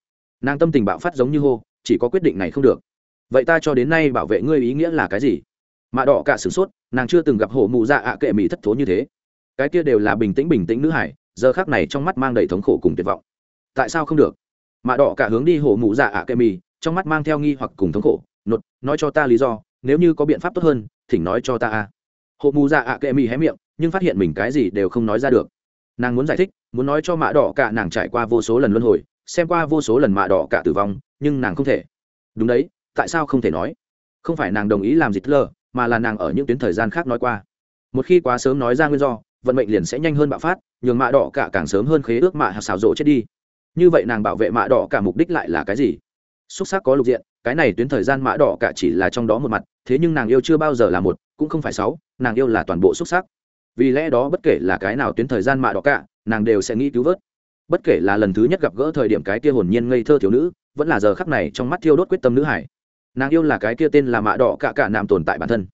Nàng tâm tình bạo phát giống như hô, chỉ có quyết định này không được vậy ta cho đến nay bảo vệ ngươi ý nghĩa là cái gì? Mạ đỏ cả sửng sốt, nàng chưa từng gặp hổ mụ dạ ạ kệ mỹ thất thố như thế. Cái kia đều là bình tĩnh bình tĩnh nữ hải, giờ khác này trong mắt mang đầy thống khổ cùng tuyệt vọng. Tại sao không được? Mạ đỏ cả hướng đi hổ mụ dạ ạ kệ mỹ trong mắt mang theo nghi hoặc cùng thống khổ, nột, nói cho ta lý do, nếu như có biện pháp tốt hơn, thỉnh nói cho ta a. Hộ mù dạ ạ kệ mỹ hé miệng, nhưng phát hiện mình cái gì đều không nói ra được. Nàng muốn giải thích, muốn nói cho mạ đỏ cả nàng trải qua vô số lần luân hồi, xem qua vô số lần mạ đỏ cả tử vong, nhưng nàng không thể. Đúng đấy tại sao không thể nói? Không phải nàng đồng ý làm dịch lơ mà là nàng ở những tuyến thời gian khác nói qua. Một khi quá sớm nói ra nguyên do, vận mệnh liền sẽ nhanh hơn bạo phát, nhường mạ đỏ cả càng sớm hơn khế ước mạ hạt xào rộ chết đi. Như vậy nàng bảo vệ mạ đỏ cả mục đích lại là cái gì? Xúc xác có lục diện, cái này tuyến thời gian mã đỏ cả chỉ là trong đó một mặt, thế nhưng nàng yêu chưa bao giờ là một, cũng không phải sáu, nàng yêu là toàn bộ xúc xác vì lẽ đó bất kể là cái nào tuyến thời gian mạ đỏ cả, nàng đều sẽ nghĩ cứu vớt. Bất kể là lần thứ nhất gặp gỡ thời điểm cái kia hồn nhiên ngây thơ thiếu nữ, vẫn là giờ khắc này trong mắt thiêu đốt quyết tâm nữ hải nàng yêu là cái kia tên là mạ đỏ cả cả nam tồn tại bản thân.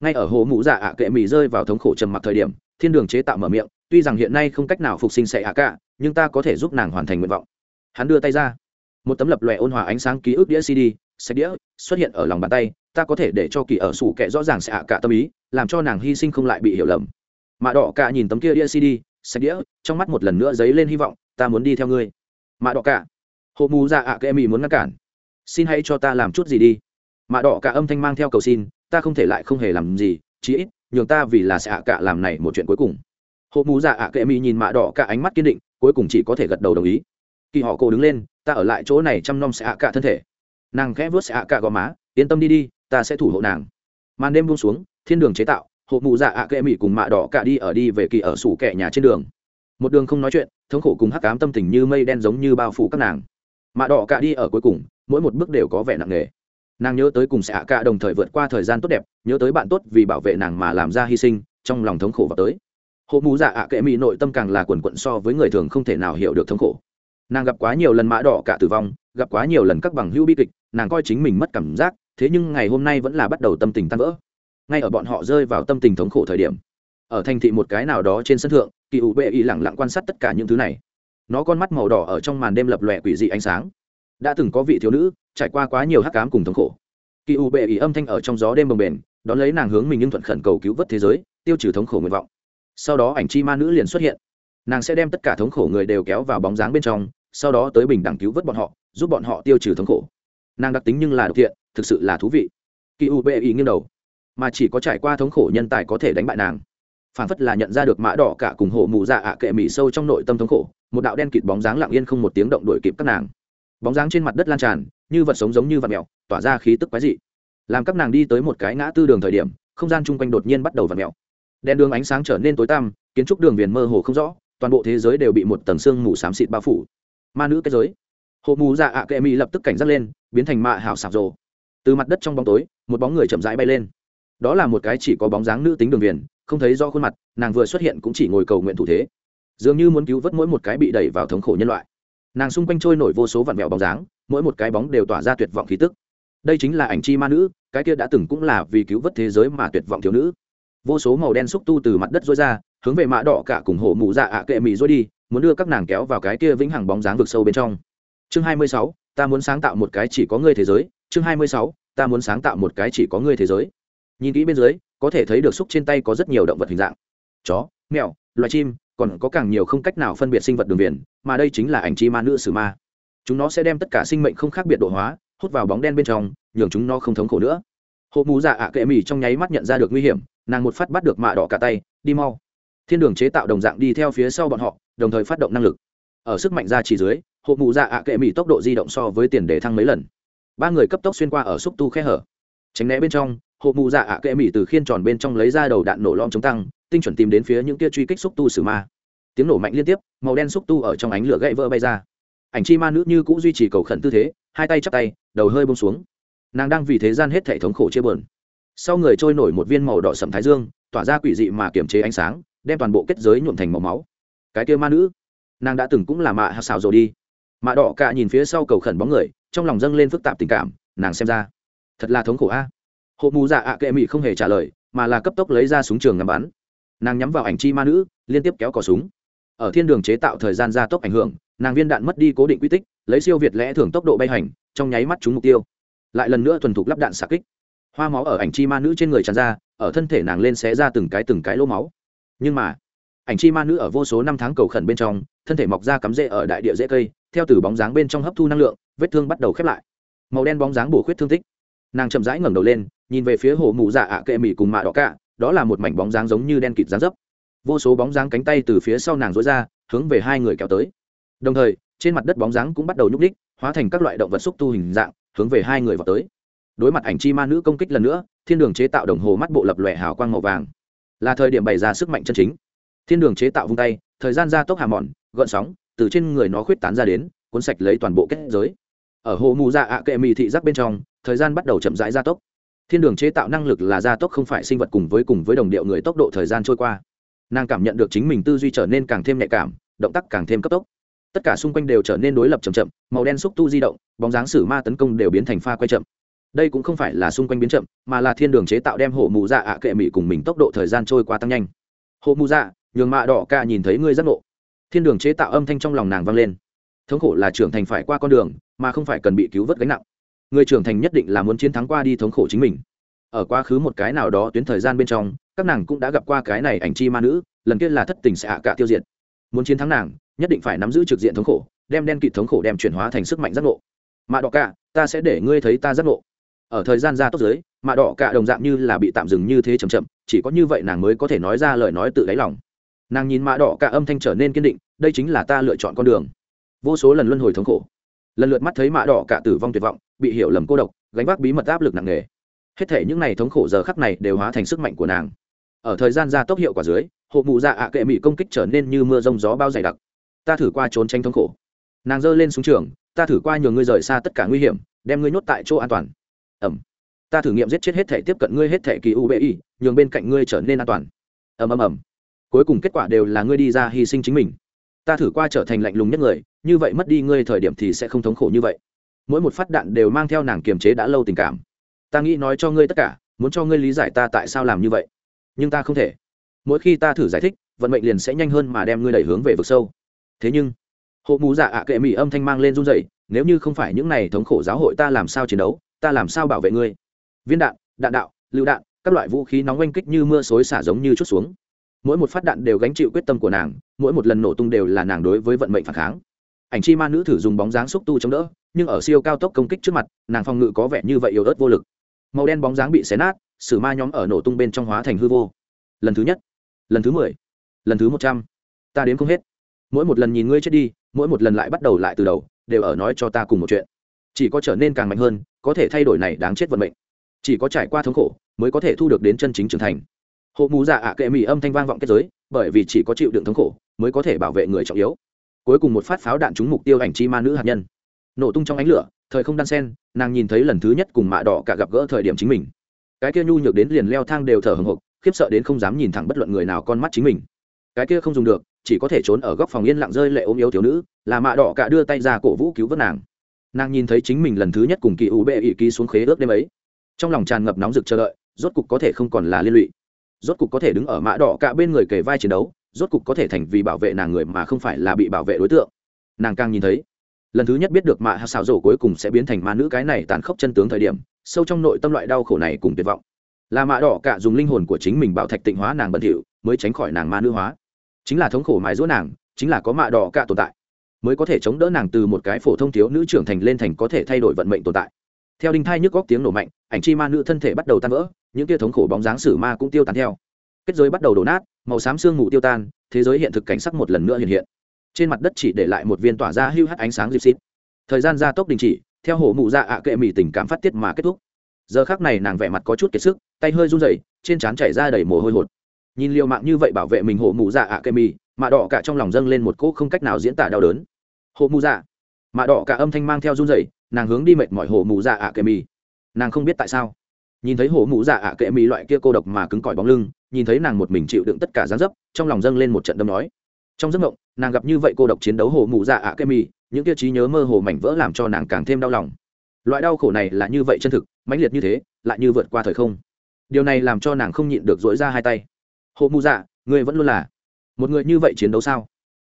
Ngay ở hồ mũ dạ ạ kệ mì rơi vào thống khổ trầm mặc thời điểm, thiên đường chế tạo mở miệng, tuy rằng hiện nay không cách nào phục sinh sẽ ạ cả, nhưng ta có thể giúp nàng hoàn thành nguyện vọng. Hắn đưa tay ra. Một tấm lập lòe ôn hòa ánh sáng ký ức đĩa cd sách đĩa, xuất hiện ở lòng bàn tay, ta có thể để cho kỳ ở sủ kệ rõ ràng sẽ ạ cả tâm ý, làm cho nàng hy sinh không lại bị hiểu lầm. Mạ đỏ cả nhìn tấm kia đĩa cd, sạch đĩa, trong mắt một lần nữa dấy lên hy vọng, ta muốn đi theo ngươi. Mạ đỏ cả. Hộ mù dạ ạ kệ mì muốn ngăn cản. Xin hãy cho ta làm chút gì đi mạ đỏ cả âm thanh mang theo cầu xin, ta không thể lại không hề làm gì, chí ít, nhường ta vì là sẽ ạ cả làm này một chuyện cuối cùng. Hộ mù dạ ạ kệ mỹ nhìn mạ đỏ cả ánh mắt kiên định, cuối cùng chỉ có thể gật đầu đồng ý. Kỳ họ cổ đứng lên, ta ở lại chỗ này chăm nom sẽ ạ cả thân thể. Nàng khẽ vớt sẽ ạ cả gò má, yên tâm đi đi, ta sẽ thủ hộ nàng. Màn đêm buông xuống, thiên đường chế tạo, hộ mù dạ ạ kệ mỹ cùng mạ đỏ cả đi ở đi về kỳ ở sủ kẻ nhà trên đường. Một đường không nói chuyện, thống khổ cùng hắc cám tâm tình như mây đen giống như bao phủ các nàng. Mạ đỏ cả đi ở cuối cùng, mỗi một bước đều có vẻ nặng nề nàng nhớ tới cùng sẽ ạ cả đồng thời vượt qua thời gian tốt đẹp, nhớ tới bạn tốt vì bảo vệ nàng mà làm ra hy sinh, trong lòng thống khổ vào tới. Hộ mù dạ ạ kệ mỹ nội tâm càng là quần quận so với người thường không thể nào hiểu được thống khổ. Nàng gặp quá nhiều lần mã đỏ cả tử vong, gặp quá nhiều lần các bằng hữu bi kịch, nàng coi chính mình mất cảm giác, thế nhưng ngày hôm nay vẫn là bắt đầu tâm tình tan vỡ. Ngay ở bọn họ rơi vào tâm tình thống khổ thời điểm, ở thành thị một cái nào đó trên sân thượng, kỳ ủ bệ y lẳng lặng quan sát tất cả những thứ này. Nó con mắt màu đỏ ở trong màn đêm lập lòe quỷ dị ánh sáng đã từng có vị thiếu nữ, trải qua quá nhiều hắc cám cùng thống khổ. Kỳ u bệ ý âm thanh ở trong gió đêm bồng bềnh, đón lấy nàng hướng mình nhưng thuận khẩn cầu cứu vớt thế giới, tiêu trừ thống khổ nguyện vọng. Sau đó ảnh chi ma nữ liền xuất hiện. Nàng sẽ đem tất cả thống khổ người đều kéo vào bóng dáng bên trong, sau đó tới bình đẳng cứu vớt bọn họ, giúp bọn họ tiêu trừ thống khổ. Nàng đặc tính nhưng là độc thiện, thực sự là thú vị. Kỳ u bệ ý nghiêng đầu. Mà chỉ có trải qua thống khổ nhân tài có thể đánh bại nàng. Phản phất là nhận ra được mã đỏ cả cùng hộ mù dạ ạ kệ mỹ sâu trong nội tâm thống khổ, một đạo đen kịt bóng dáng lặng yên không một tiếng động đuổi kịp các nàng bóng dáng trên mặt đất lan tràn, như vật sống giống như vật mèo, tỏa ra khí tức quái dị. Làm các nàng đi tới một cái ngã tư đường thời điểm, không gian chung quanh đột nhiên bắt đầu vật mèo. Đèn đường ánh sáng trở nên tối tăm, kiến trúc đường viền mơ hồ không rõ, toàn bộ thế giới đều bị một tầng sương mù xám xịt bao phủ. Ma nữ kết giới. Hộ mù dạ ạ kệ mỹ lập tức cảnh giác lên, biến thành mạ hảo sạp rồ. Từ mặt đất trong bóng tối, một bóng người chậm rãi bay lên. Đó là một cái chỉ có bóng dáng nữ tính đường viền, không thấy do khuôn mặt, nàng vừa xuất hiện cũng chỉ ngồi cầu nguyện thủ thế. Dường như muốn cứu vớt mỗi một cái bị đẩy vào thống khổ nhân loại nàng xung quanh trôi nổi vô số vạn mẹo bóng dáng mỗi một cái bóng đều tỏa ra tuyệt vọng khí tức. Đây chính là ảnh chi ma nữ cái kia đã từng cũng là vì cứu vớt thế giới mà tuyệt vọng thiếu nữ. Vô số màu đen xúc tu từ mặt đất rối ra hướng về mạ đỏ cả cùng hổ mù dạ ạ kệ mị rối đi muốn đưa các nàng kéo vào cái kia vĩnh hằng bóng dáng vực sâu bên trong. Chương 26, ta muốn sáng tạo một cái chỉ có ngươi thế giới. Chương 26, ta muốn sáng tạo một cái chỉ có ngươi thế giới. Nhìn kỹ bên dưới có thể thấy được xúc trên tay có rất nhiều động vật hình dạng. Chó mèo loài chim còn có càng nhiều không cách nào phân biệt sinh vật đường viền, mà đây chính là ảnh chi ma nữ sử ma. Chúng nó sẽ đem tất cả sinh mệnh không khác biệt độ hóa, hút vào bóng đen bên trong, nhường chúng nó không thống khổ nữa. Hộ mù dạ ạ kệ mì trong nháy mắt nhận ra được nguy hiểm, nàng một phát bắt được mạ đỏ cả tay, đi mau. Thiên đường chế tạo đồng dạng đi theo phía sau bọn họ, đồng thời phát động năng lực. Ở sức mạnh ra chỉ dưới, hộ mù dạ ạ kệ mỉ tốc độ di động so với tiền đề thăng mấy lần. Ba người cấp tốc xuyên qua ở xúc tu khe hở. Tránh né bên trong, hộ mù dạ ạ kệ mỉ từ khiên tròn bên trong lấy ra đầu đạn nổ lom chống tăng tinh chuẩn tìm đến phía những kia truy kích xúc tu sử ma. Tiếng nổ mạnh liên tiếp, màu đen xúc tu ở trong ánh lửa gãy vỡ bay ra. Ảnh chi ma nữ như cũng duy trì cầu khẩn tư thế, hai tay chắp tay, đầu hơi bông xuống. Nàng đang vì thế gian hết thể thống khổ chia bờn sau người trôi nổi một viên màu đỏ sầm thái dương, tỏa ra quỷ dị mà kiềm chế ánh sáng, đem toàn bộ kết giới nhuộm thành màu máu. Cái kia ma nữ, nàng đã từng cũng là mạ hạt xào rồi đi. Mạ đỏ cả nhìn phía sau cầu khẩn bóng người, trong lòng dâng lên phức tạp tình cảm, nàng xem ra, thật là thống khổ a. Hộ mù dạ ạ kệ mị không hề trả lời, mà là cấp tốc lấy ra súng trường ngắm bắn nàng nhắm vào ảnh chi ma nữ, liên tiếp kéo cò súng. Ở thiên đường chế tạo thời gian gia tốc ảnh hưởng, nàng viên đạn mất đi cố định quy tích, lấy siêu việt lẽ thường tốc độ bay hành, trong nháy mắt trúng mục tiêu. Lại lần nữa thuần thục lắp đạn xạ kích. Hoa máu ở ảnh chi ma nữ trên người tràn ra, ở thân thể nàng lên xé ra từng cái từng cái lỗ máu. Nhưng mà, ảnh chi ma nữ ở vô số năm tháng cầu khẩn bên trong, thân thể mọc ra cắm rễ ở đại địa rễ cây, theo từ bóng dáng bên trong hấp thu năng lượng, vết thương bắt đầu khép lại. Màu đen bóng dáng bổ khuyết thương tích. Nàng chậm rãi ngẩng đầu lên, nhìn về phía hồ mụ dạ ạ kệ mỉ cùng mạ đỏ cả đó là một mảnh bóng dáng giống như đen kịt dáng dấp. Vô số bóng dáng cánh tay từ phía sau nàng dối ra, hướng về hai người kéo tới. Đồng thời, trên mặt đất bóng dáng cũng bắt đầu nhúc ních hóa thành các loại động vật xúc tu hình dạng, hướng về hai người vào tới. Đối mặt ảnh chi ma nữ công kích lần nữa, thiên đường chế tạo đồng hồ mắt bộ lập lòe hào quang màu vàng. Là thời điểm bày ra sức mạnh chân chính. Thiên đường chế tạo vung tay, thời gian gia tốc hà mòn gợn sóng, từ trên người nó khuyết tán ra đến, cuốn sạch lấy toàn bộ kết giới. Ở hồ mù dạ ạ kệ mì thị giác bên trong, thời gian bắt đầu chậm rãi gia tốc thiên đường chế tạo năng lực là gia tốc không phải sinh vật cùng với cùng với đồng điệu người tốc độ thời gian trôi qua. Nàng cảm nhận được chính mình tư duy trở nên càng thêm nhạy cảm, động tác càng thêm cấp tốc. Tất cả xung quanh đều trở nên đối lập chậm chậm, màu đen xúc tu di động, bóng dáng sử ma tấn công đều biến thành pha quay chậm. Đây cũng không phải là xung quanh biến chậm, mà là thiên đường chế tạo đem hộ mù dạ ạ kệ mỹ cùng mình tốc độ thời gian trôi qua tăng nhanh. Hộ mù dạ nhường mạ đỏ ca nhìn thấy ngươi giác ngộ. Thiên đường chế tạo âm thanh trong lòng nàng vang lên. Thống khổ là trưởng thành phải qua con đường, mà không phải cần bị cứu vớt gánh nặng người trưởng thành nhất định là muốn chiến thắng qua đi thống khổ chính mình. Ở quá khứ một cái nào đó tuyến thời gian bên trong, các nàng cũng đã gặp qua cái này ảnh chi ma nữ, lần kia là thất tình sẽ hạ cả tiêu diệt. Muốn chiến thắng nàng, nhất định phải nắm giữ trực diện thống khổ, đem đen kịt thống khổ đem chuyển hóa thành sức mạnh giác ngộ. Mạ đỏ cả ta sẽ để ngươi thấy ta giác ngộ. Ở thời gian ra tốt giới mạ đỏ cả đồng dạng như là bị tạm dừng như thế chầm chậm, chỉ có như vậy nàng mới có thể nói ra lời nói tự đáy lòng. Nàng nhìn mạ đỏ cả âm thanh trở nên kiên định, đây chính là ta lựa chọn con đường. Vô số lần luân hồi thống khổ lần lượt mắt thấy mạ đỏ cả tử vong tuyệt vọng, bị hiểu lầm cô độc, gánh vác bí mật áp lực nặng nề. Hết thể những n à y thống khổ giờ khắc này đều hóa thành sức mạnh của nàng. Ở thời gian ra tốc hiệu quả dưới, hộ mụ dạ ạ kệ mỹ công kích trở nên như mưa rông gió bao dày đặc. Ta thử qua trốn tranh thống khổ. Nàng giơ lên xuống trường, ta thử qua nhường ngươi rời xa tất cả nguy hiểm, đem ngươi nhốt tại chỗ an toàn. Ẩm. Ta thử nghiệm giết chết hết thể tiếp cận ngươi hết thể kỳ u bê y, nhường bên cạnh ngươi trở nên an toàn. Ầm ầm ầm cuối cùng kết quả đều là ngươi đi ra hy sinh chính mình. Ta thử qua trở thành lạnh lùng nhất người như vậy mất đi ngươi thời điểm thì sẽ không thống khổ như vậy. Mỗi một phát đạn đều mang theo nàng kiềm chế đã lâu tình cảm. Ta nghĩ nói cho ngươi tất cả, muốn cho ngươi lý giải ta tại sao làm như vậy. Nhưng ta không thể. Mỗi khi ta thử giải thích, vận mệnh liền sẽ nhanh hơn mà đem ngươi đẩy hướng về vực sâu. Thế nhưng, hộ mù dạ ạ kệ mỹ âm thanh mang lên run dậy nếu như không phải những này thống khổ giáo hội ta làm sao chiến đấu, ta làm sao bảo vệ ngươi? Viên đạn đạn đạo, lựu đạn, các loại vũ khí nóng oanh kích như mưa xối xả giống như chút xuống. Mỗi một phát đạn đều gánh chịu quyết tâm của nàng, mỗi một lần nổ tung đều là nàng đối với vận mệnh phản kháng ảnh chi ma nữ thử dùng bóng dáng xúc tu chống đỡ, nhưng ở siêu cao tốc công kích trước mặt, nàng phòng ngự có vẻ như vậy yếu ớt vô lực. Màu đen bóng dáng bị xé nát, sử ma nhóm ở nổ tung bên trong hóa thành hư vô. Lần thứ nhất, lần thứ mười, lần thứ một trăm. Ta đến không hết. Mỗi một lần nhìn ngươi chết đi, mỗi một lần lại bắt đầu lại từ đầu, đều ở nói cho ta cùng một chuyện. Chỉ có trở nên càng mạnh hơn, có thể thay đổi này đáng chết vận mệnh. Chỉ có trải qua thống khổ, mới có thể thu được đến chân chính trưởng thành. Hộ mù dạ ạ kệ mỹ âm thanh vang vọng kết giới, bởi vì chỉ có chịu đựng thống khổ, mới có thể bảo vệ người trọng yếu cuối cùng một phát pháo đạn trúng mục tiêu ảnh chi ma nữ hạt nhân. Nổ tung trong ánh lửa, thời không đan sen, nàng nhìn thấy lần thứ nhất cùng mạ đỏ cả gặp gỡ thời điểm chính mình. Cái kia nhu nhược đến liền leo thang đều thở hồng hộc khiếp sợ đến không dám nhìn thẳng bất luận người nào con mắt chính mình. Cái kia không dùng được, chỉ có thể trốn ở góc phòng yên lặng rơi lệ ôm yếu thiếu nữ, là mạ đỏ cả đưa tay ra cổ vũ cứu vớt nàng. Nàng nhìn thấy chính mình lần thứ nhất cùng kỳ ủ bệ ỵ ký xuống khế ước đêm ấy. Trong lòng tràn ngập nóng rực chờ đợi, rốt cục có thể không còn là liên lụy. Rốt cục có thể đứng ở mạ đỏ cả bên người kề vai chiến đấu rốt cục có thể thành vì bảo vệ nàng người mà không phải là bị bảo vệ đối tượng. Nàng càng nhìn thấy, lần thứ nhất biết được mạ xào rổ cuối cùng sẽ biến thành ma nữ cái này tàn khốc chân tướng thời điểm, sâu trong nội tâm loại đau khổ này cùng tuyệt vọng. Là mạ đỏ cả dùng linh hồn của chính mình bảo thạch tịnh hóa nàng bẩn thỉu, mới tránh khỏi nàng ma nữ hóa. Chính là thống khổ mãi giữa nàng, chính là có mạ đỏ cả tồn tại, mới có thể chống đỡ nàng từ một cái phổ thông thiếu nữ trưởng thành lên thành có thể thay đổi vận mệnh tồn tại. Theo đinh thai nhức góc tiếng nổ mạnh, ảnh chi ma nữ thân thể bắt đầu tan vỡ, những tia thống khổ bóng dáng sử ma cũng tiêu tán theo kết giới bắt đầu đổ nát, màu xám sương mù tiêu tan, thế giới hiện thực cảnh sắc một lần nữa hiện hiện. Trên mặt đất chỉ để lại một viên tỏa ra hưu hắt ánh sáng dịp xít thời gian gia tốc đình chỉ, theo hổ mụ dạ ạ kệ mỹ tình cảm phát tiết mà kết thúc. Giờ khác này nàng vẻ mặt có chút kiệt sức, tay hơi run rẩy, trên trán chảy ra đầy mồ hôi hột. Nhìn liều mạng như vậy bảo vệ mình hổ mụ dạ ạ kệ mỹ mạ đỏ cả trong lòng dâng lên một cỗ không cách nào diễn tả đau đớn. Hổ mụ dạ. Mạ đỏ cả âm thanh mang theo run rẩy, nàng hướng đi mệt mỏi hổ mụ dạ ạ kệ mì. nàng không biết tại sao. Nhìn thấy hổ mụ dạ ạ kệ mì loại kia cô độc mà cứng cỏi bóng lưng nhìn thấy nàng một mình chịu đựng tất cả gián dấp, trong lòng dâng lên một trận đâm nói. Trong giấc mộng, nàng gặp như vậy cô độc chiến đấu hồ mụ dạ ạ kem mi, những tiêu chí nhớ mơ hồ mảnh vỡ làm cho nàng càng thêm đau lòng. Loại đau khổ này là như vậy chân thực, mãnh liệt như thế, lại như vượt qua thời không. Điều này làm cho nàng không nhịn được dỗi ra hai tay. Hồ mụ dạ người vẫn luôn là một người như vậy chiến đấu sao?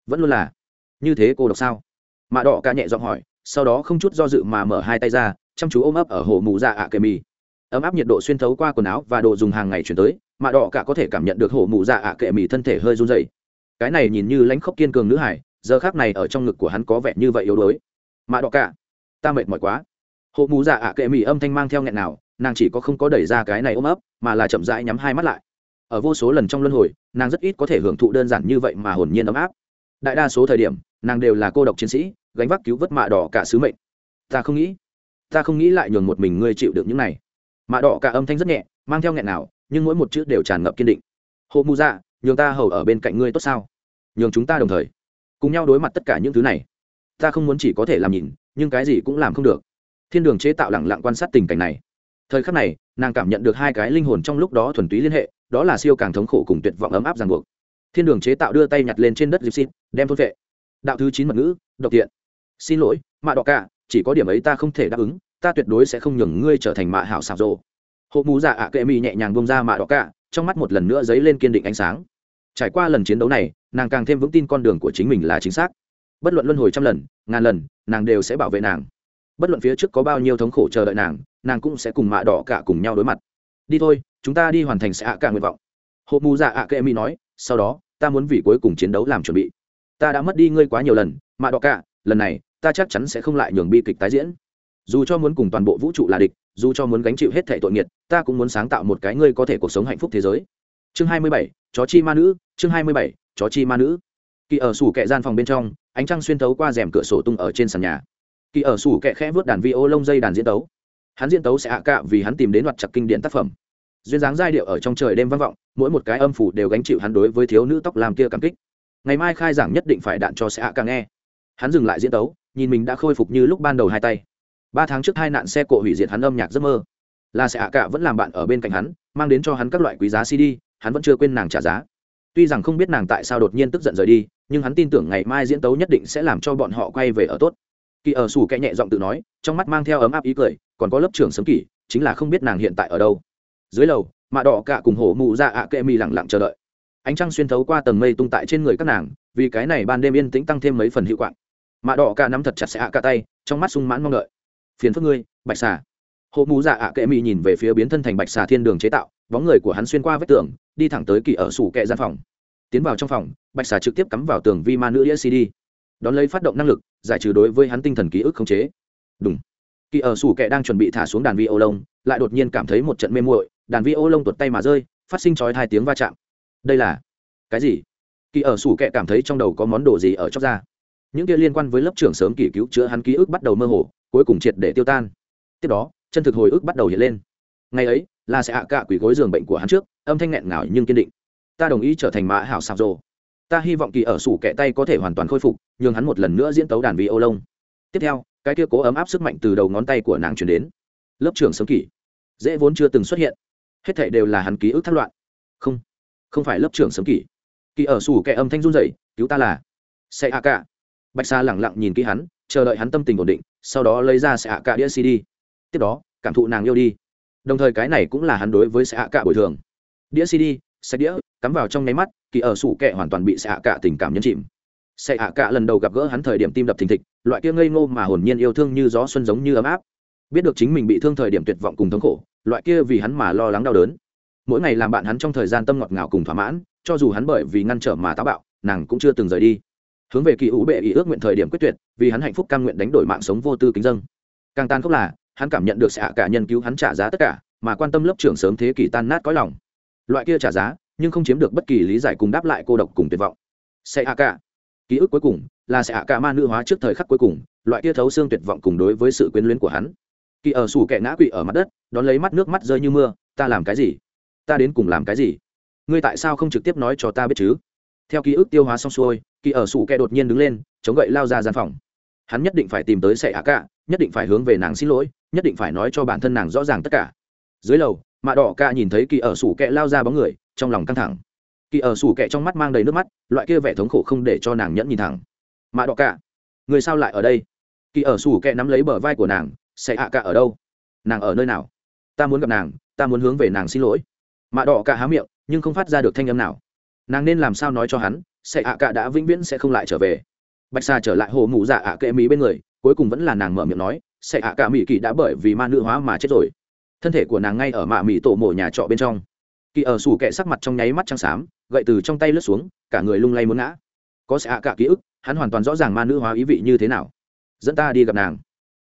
Vẫn luôn là như thế cô độc sao? Mạ đỏ ca nhẹ giọng hỏi, sau đó không chút do dự mà mở hai tay ra, chăm chú ôm ấp ở hồ mụ dạ ạ kem mi. Ấm áp nhiệt độ xuyên thấu qua quần áo và đồ dùng hàng ngày chuyển tới mạ đỏ cả có thể cảm nhận được hổ mụ dạ ạ kệ mì thân thể hơi run dày cái này nhìn như lãnh khốc kiên cường nữ hải, giờ khác này ở trong ngực của hắn có vẻ như vậy yếu đuối. Mạ đỏ cả, ta mệt mỏi quá. Hộ mụ dạ ạ kệ mì âm thanh mang theo nghẹn nào, nàng chỉ có không có đẩy ra cái này ôm ấp, mà là chậm rãi nhắm hai mắt lại. Ở vô số lần trong luân hồi, nàng rất ít có thể hưởng thụ đơn giản như vậy mà hồn nhiên ấm áp. Đại đa số thời điểm, nàng đều là cô độc chiến sĩ, gánh vác cứu vớt mạ đỏ cả sứ mệnh. Ta không nghĩ, ta không nghĩ lại nhường một mình ngươi chịu được những này. Mạ đỏ cả âm thanh rất nhẹ, mang theo nghẹn nào nhưng mỗi một chữ đều tràn ngập kiên định. Hộ mù dạ nhường ta hầu ở bên cạnh ngươi tốt sao? Nhường chúng ta đồng thời. Cùng nhau đối mặt tất cả những thứ này. Ta không muốn chỉ có thể làm nhìn, nhưng cái gì cũng làm không được. Thiên đường chế tạo lẳng lặng quan sát tình cảnh này. Thời khắc này, nàng cảm nhận được hai cái linh hồn trong lúc đó thuần túy liên hệ, đó là siêu càng thống khổ cùng tuyệt vọng ấm áp ràng buộc. Thiên đường chế tạo đưa tay nhặt lên trên đất dịp xin đem thôn vệ. Đạo thứ chín mật ngữ, độc thiện. Xin lỗi, mạ đỏ cả chỉ có điểm ấy ta không thể đáp ứng, ta tuyệt đối sẽ không nhường ngươi trở thành mạ hảo xảo rộ Hộp mù dạ ạ kệ mì nhẹ nhàng bông ra mạ đỏ cả, trong mắt một lần nữa dấy lên kiên định ánh sáng. Trải qua lần chiến đấu này, nàng càng thêm vững tin con đường của chính mình là chính xác. Bất luận luân hồi trăm lần, ngàn lần, nàng đều sẽ bảo vệ nàng. Bất luận phía trước có bao nhiêu thống khổ chờ đợi nàng nàng cũng sẽ cùng mạ đỏ cả cùng nhau đối mặt. Đi thôi, chúng ta đi hoàn thành sẽ ạ cả nguyện vọng. Hộp mù dạ ạ kệ mỹ nói, sau đó, ta muốn vì cuối cùng chiến đấu làm chuẩn bị. Ta đã mất đi ngươi quá nhiều lần, mạ đỏ cả, lần này, ta chắc chắn sẽ không lại nhường bi kịch tái diễn. Dù cho muốn cùng toàn bộ vũ trụ là địch, dù cho muốn gánh chịu hết thẻ tội nghiệt ta cũng muốn sáng tạo một cái ngươi có thể cuộc sống hạnh phúc thế giới. Chương hai mươi bảy, chó chi ma nữ, chương hai mươi bảy, chó chi ma nữ. Kỳ ở sủ kệ gian phòng bên trong, ánh trăng xuyên tấu qua rèm cửa sổ tung ở trên sàn nhà. Kỳ ở sủ kệ khẽ vớt đàn vi ô lông dây đàn diễn tấu. Hắn diễn tấu sẽ hạ cạ vì hắn tìm đến loạt chặt kinh điển tác phẩm. Duyên dáng giai điệu ở trong trời đêm vang vọng, mỗi một cái âm phủ đều gánh chịu hắn đối với thiếu nữ tóc làm kia cảm kích. Ngày mai khai giảng nhất định phải đạn cho sẽ hạ cạ nghe. Hắn dừng lại diễn tấu, nhìn mình đã khôi phục như lúc ban đầu hai tay. Ba tháng trước hai nạn xe cộ hủy diệt hắn âm nhạc giấc mơ là sẽ hạ Cả vẫn làm bạn ở bên cạnh hắn, mang đến cho hắn các loại quý giá cd hắn vẫn chưa quên nàng trả giá. Tuy rằng không biết nàng tại sao đột nhiên tức giận rời đi, nhưng hắn tin tưởng ngày mai diễn tấu nhất định sẽ làm cho bọn họ quay về ở tốt. Kỳ ở sủ kẽ nhẹ giọng tự nói, trong mắt mang theo ấm áp ý cười, còn có lớp trưởng sớm kỷ, chính là không biết nàng hiện tại ở đâu. Dưới lầu, mạ đỏ cả cùng hổ mụ ra ạ kệ mi lẳng lặng chờ đợi. Ánh trăng xuyên thấu qua tầng mây tung tại trên người các nàng, vì cái này ban đêm yên tĩnh tăng thêm mấy phần hiệu quạng. Mạ đỏ cả nắm thật chặt sẽ ạ cả tay, trong mắt sung mãn mong đợi. Phiền phức ngươi, bạch xà hộ mù dạ ạ kệ mỹ nhìn về phía biến thân thành bạch xà thiên đường chế tạo, bóng người của hắn xuyên qua vách tường, đi thẳng tới kỳ ở sủ kệ gian phòng. Tiến vào trong phòng, bạch xà trực tiếp cắm vào tường vi ma nữ đĩa cd đón lấy phát động năng lực, giải trừ đối với hắn tinh thần ký ức khống chế. Đúng kỳ ở sủ kệ đang chuẩn bị thả xuống đàn vi ô lông, lại đột nhiên cảm thấy một trận mê muội, đàn vi ô lông tuột tay mà rơi, phát sinh chói hai tiếng va chạm. Đây là cái gì? Kỳ ở sủ kệ cảm thấy trong đầu có món đồ gì ở chóc ra. Những kia liên quan với lớp trưởng sớm kỳ cứu chữa hắn ký ức bắt đầu mơ hồ, cuối cùng triệt để tiêu tan. Tiếp đó chân thực hồi ức bắt đầu hiện lên. Ngày ấy là sẽ hạ cạ quỷ gối giường bệnh của hắn trước, âm thanh nghẹn ngào nhưng kiên định. Ta đồng ý trở thành mã hảo sạp rồ. Ta hy vọng kỳ ở sủ kẹ tay có thể hoàn toàn khôi phục, nhường hắn một lần nữa diễn tấu đàn vi ô lông tiếp theo, cái kia cố ấm áp sức mạnh từ đầu ngón tay của nàng chuyển đến. Lớp trưởng sớm kỷ. Dễ vốn chưa từng xuất hiện. Hết thảy đều là hắn ký ức thất loạn. Không không phải lớp trưởng sớm kỷ. Kỳ ở sủ kẹ âm thanh run rẩy, cứu ta là sẽ hạ cả bạch sa lẳng lặng nhìn kỹ hắn, chờ đợi hắn tâm tình ổn định, sau đó lấy ra sẽ hạ cả đĩa cd. Tiếp đó cảm thụ nàng yêu đi. Đồng thời cái này cũng là hắn đối với sẽ hạ cả bồi thường. Đĩa cd sách đĩa, cắm vào trong nháy mắt, kỳ ở sủ kệ hoàn toàn bị sẽ hạ cả tình cảm nhấn chìm. Sẽ hạ cả lần đầu gặp gỡ hắn thời điểm tim đập thình thịch, loại kia ngây ngô mà hồn nhiên yêu thương như gió xuân giống như ấm áp. Biết được chính mình bị thương thời điểm tuyệt vọng cùng thống khổ, loại kia vì hắn mà lo lắng đau đớn. Mỗi ngày làm bạn hắn trong thời gian tâm ngọt ngào cùng thỏa mãn, cho dù hắn bởi vì ngăn trở mà táo bạo, nàng cũng chưa từng rời đi. Hướng về kỳ ủ bệ ý ước nguyện thời điểm quyết tuyệt, vì hắn hạnh phúc cam nguyện đánh đổi mạng sống vô tư kính dân. Càng tan khốc là hắn cảm nhận được sẽ hạ cả nhân cứu hắn trả giá tất cả, mà quan tâm lớp trưởng sớm thế kỷ tan nát cõi lòng. Loại kia trả giá, nhưng không chiếm được bất kỳ lý giải cùng đáp lại cô độc cùng tuyệt vọng. Sẽ hạ cả. Ký ức cuối cùng là sẽ hạ cả ma nữ hóa trước thời khắc cuối cùng, loại kia thấu xương tuyệt vọng cùng đối với sự quyến luyến của hắn. Kỳ ở sủ kẻ ngã quỵ ở mặt đất, đón lấy mắt nước mắt rơi như mưa, ta làm cái gì? Ta đến cùng làm cái gì? Ngươi tại sao không trực tiếp nói cho ta biết chứ? Theo ký ức tiêu hóa xong xuôi, kỳ ở sủ kẻ đột nhiên đứng lên, chống gậy lao ra gian phòng. Hắn nhất định phải tìm tới sẽ hạ cả nhất định phải hướng về nàng xin lỗi, nhất định phải nói cho bản thân nàng rõ ràng tất cả. Dưới lầu, mạ đỏ ca nhìn thấy kỳ ở sủ kẹ lao ra bóng người, trong lòng căng thẳng. Kỳ ở sủ kẹ trong mắt mang đầy nước mắt, loại kia vẻ thống khổ không để cho nàng nhẫn nhìn thẳng. Mạ đỏ ca người sao lại ở đây? Kỳ ở sủ kẹ nắm lấy bờ vai của nàng, sẽ hạ cả ở đâu? Nàng ở nơi nào? Ta muốn gặp nàng, ta muốn hướng về nàng xin lỗi. Mạ đỏ cả há miệng, nhưng không phát ra được thanh âm nào. Nàng nên làm sao nói cho hắn, sẽ hạ cả đã vĩnh viễn sẽ không lại trở về. Bạch xà trở lại hồ mụ dạ ạ kệ mỹ bên người cuối cùng vẫn là nàng mở miệng nói, sẽ hạ cả mỹ kỳ đã bởi vì ma nữ hóa mà chết rồi. Thân thể của nàng ngay ở mạ mỹ tổ mổ nhà trọ bên trong. Kỳ ở sủ kẹ sắc mặt trong nháy mắt trắng xám, gậy từ trong tay lướt xuống, cả người lung lay muốn ngã. Có sẽ hạ cả ký ức, hắn hoàn toàn rõ ràng ma nữ hóa ý vị như thế nào. Dẫn ta đi gặp nàng.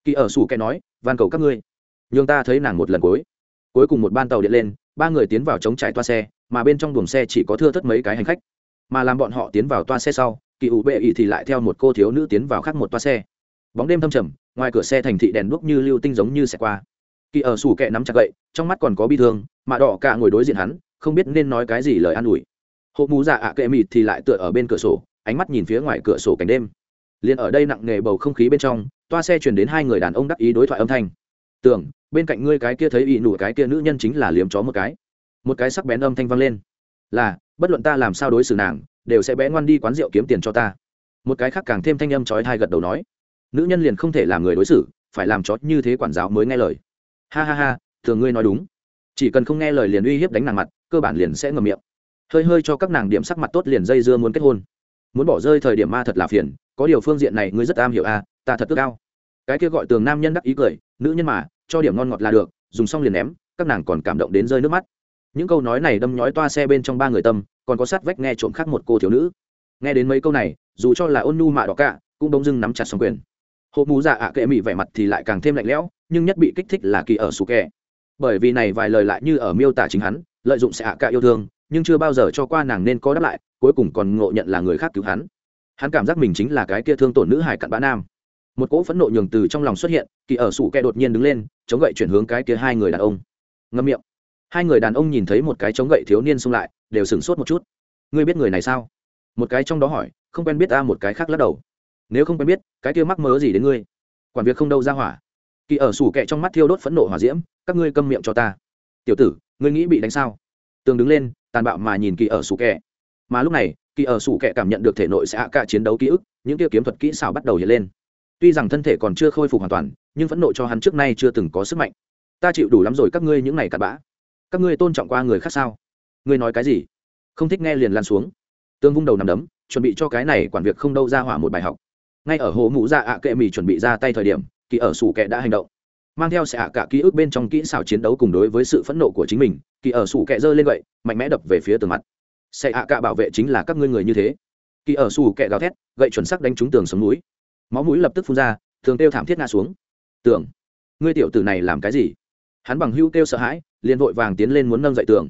Kỳ ở sủ kẹ nói, van cầu các ngươi. Nhường ta thấy nàng một lần cuối. Cuối cùng một ban tàu điện lên, ba người tiến vào chống trải toa xe, mà bên trong buồng xe chỉ có thưa thất mấy cái hành khách. Mà làm bọn họ tiến vào toa xe sau, kỳ ủ bệ ỵ thì lại theo một cô thiếu nữ tiến vào khác một toa xe bóng đêm thâm trầm, ngoài cửa xe thành thị đèn đuốc như lưu tinh giống như xe qua. Kỳ ở sủ kẹ nắm chặt gậy, trong mắt còn có bi thương, mà đỏ cả ngồi đối diện hắn, không biết nên nói cái gì lời an ủi. Hộ mù dạ ạ kệ mịt thì lại tựa ở bên cửa sổ, ánh mắt nhìn phía ngoài cửa sổ cảnh đêm. Liền ở đây nặng nề bầu không khí bên trong, toa xe chuyển đến hai người đàn ông đắc ý đối thoại âm thanh. Tưởng, bên cạnh ngươi cái kia thấy ỵ nụ cái kia nữ nhân chính là liếm chó một cái. Một cái sắc bén âm thanh vang lên. Là, bất luận ta làm sao đối xử nàng, đều sẽ bé ngoan đi quán rượu kiếm tiền cho ta. Một cái khác càng thêm thanh âm trói thai gật đầu nói nữ nhân liền không thể làm người đối xử phải làm chó như thế quản giáo mới nghe lời. Ha ha ha thường ngươi nói đúng. Chỉ cần không nghe lời liền uy hiếp đánh nàng mặt cơ bản liền sẽ ngầm miệng. Hơi hơi cho các nàng điểm sắc mặt tốt liền dây dưa muốn kết hôn. Muốn bỏ rơi thời điểm ma thật là phiền có điều phương diện này ngươi rất am hiểu a à, ta thật ước cao. cái kia gọi tường nam nhân đắc ý cười nữ nhân mà cho điểm ngon ngọt là được dùng xong liền ném các nàng còn cảm động đến rơi nước mắt. Những câu nói này đâm nhói toa xe bên trong ba người tâm còn có sát vách nghe trộm khác một cô thiếu nữ. Nghe đến mấy câu này dù cho là ôn nhu mạ đỏ cả cũng đông dưng nắm chặt xong quyền. Hộp mù dạ ạ kệ mỹ vẻ mặt thì lại càng thêm lạnh lẽo, nhưng nhất bị kích thích là kỳ ở sủ kẹ bởi vì này vài lời lại như ở miêu tả chính hắn, lợi dụng sẽ ạ cả yêu thương, nhưng chưa bao giờ cho qua nàng nên có đáp lại, cuối cùng còn ngộ nhận là người khác cứu hắn. Hắn cảm giác mình chính là cái kia thương tổn nữ hải cặn bã nam. Một cỗ phẫn nộ nhường từ trong lòng xuất hiện, kỳ ở sủ kẹ đột nhiên đứng lên, chống gậy chuyển hướng cái kia hai người đàn ông. Ngâm miệng. Hai người đàn ông nhìn thấy một cái chống gậy thiếu niên xung lại, đều sửng sốt một chút. Ngươi biết người này sao? Một cái trong đó hỏi, không quen biết ta một cái khác lắc đầu nếu không quen biết, cái kia mắc mớ gì đến ngươi? Quản việc không đâu ra hỏa. Kỳ ở sủ kẹ trong mắt thiêu đốt phẫn nộ hỏa diễm, các ngươi câm miệng cho ta. Tiểu tử, ngươi nghĩ bị đánh sao? Tường đứng lên, tàn bạo mà nhìn kỳ ở sủ kẹ. Mà lúc này, kỳ ở sủ kẹ cảm nhận được thể nội sẽ hạ cả chiến đấu ký ức, những kia kiếm thuật kỹ xảo bắt đầu hiện lên. Tuy rằng thân thể còn chưa khôi phục hoàn toàn, nhưng phẫn nộ cho hắn trước nay chưa từng có sức mạnh. Ta chịu đủ lắm rồi các ngươi những này cặn bã. Các ngươi tôn trọng qua người khác sao? Ngươi nói cái gì? Không thích nghe liền lan xuống. Tương vung đầu nằm đấm, chuẩn bị cho cái này quản việc không đâu ra hỏa một bài học ngay ở hồ mụ ra ạ kệ mì chuẩn bị ra tay thời điểm, kỳ ở sủ kệ đã hành động. Mang theo sẽ ạ cả ký ức bên trong kỹ xảo chiến đấu cùng đối với sự phẫn nộ của chính mình, kỳ ở sủ kệ giơ lên gậy, mạnh mẽ đập về phía tường mặt. Sẽ ạ cả bảo vệ chính là các ngươi người như thế. Kỳ ở sủ kệ gào thét, gậy chuẩn sắc đánh trúng tường sống núi. Máu mũi lập tức phun ra thường kêu thảm thiết ngã xuống. Tường, ngươi tiểu tử này làm cái gì? Hắn bằng hưu kêu sợ hãi, liền vội vàng tiến lên muốn nâng dậy tường.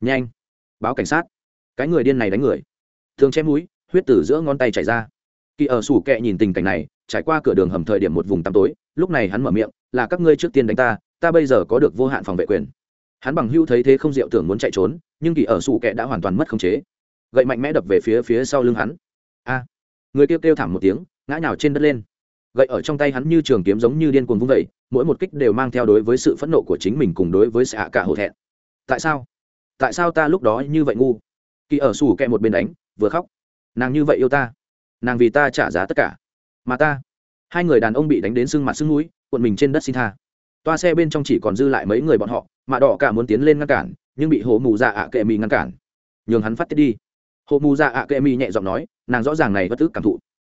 Nhanh, báo cảnh sát. Cái người điên này đánh người. Thường chém mũi, huyết từ giữa ngón tay chảy ra kỳ ở sủ kệ nhìn tình cảnh này, trải qua cửa đường hầm thời điểm một vùng tăm tối, lúc này hắn mở miệng, là các ngươi trước tiên đánh ta ta bây giờ có được vô hạn phòng vệ quyền. Hắn bằng hưu thấy thế không diệu tưởng muốn chạy trốn, nhưng kỳ ở sủ kệ đã hoàn toàn mất khống chế. Gậy mạnh mẽ đập về phía phía sau lưng hắn. A. Người kêu kêu thảm một tiếng, ngã nhào trên đất lên. Gậy ở trong tay hắn như trường kiếm giống như điên cuồng vung vẩy mỗi một kích đều mang theo đối với sự phẫn nộ của chính mình cùng đối với xạ cả hổ thẹn. Tại sao? Tại sao ta lúc đó như vậy ngu? Kỳ ở sủ kẹ một bên đánh, vừa khóc. Nàng như vậy yêu ta nàng vì ta trả giá tất cả. Mà ta, hai người đàn ông bị đánh đến sưng mặt sưng núi cuộn mình trên đất xin tha. Toa xe bên trong chỉ còn dư lại mấy người bọn họ, mà đỏ cả muốn tiến lên ngăn cản, nhưng bị hồ mù dạ ạ kệ mì ngăn cản. Nhường hắn phát tiết đi. Hồ mù dạ ạ kệ mì nhẹ giọng nói, nàng rõ ràng này bất tức cảm thụ.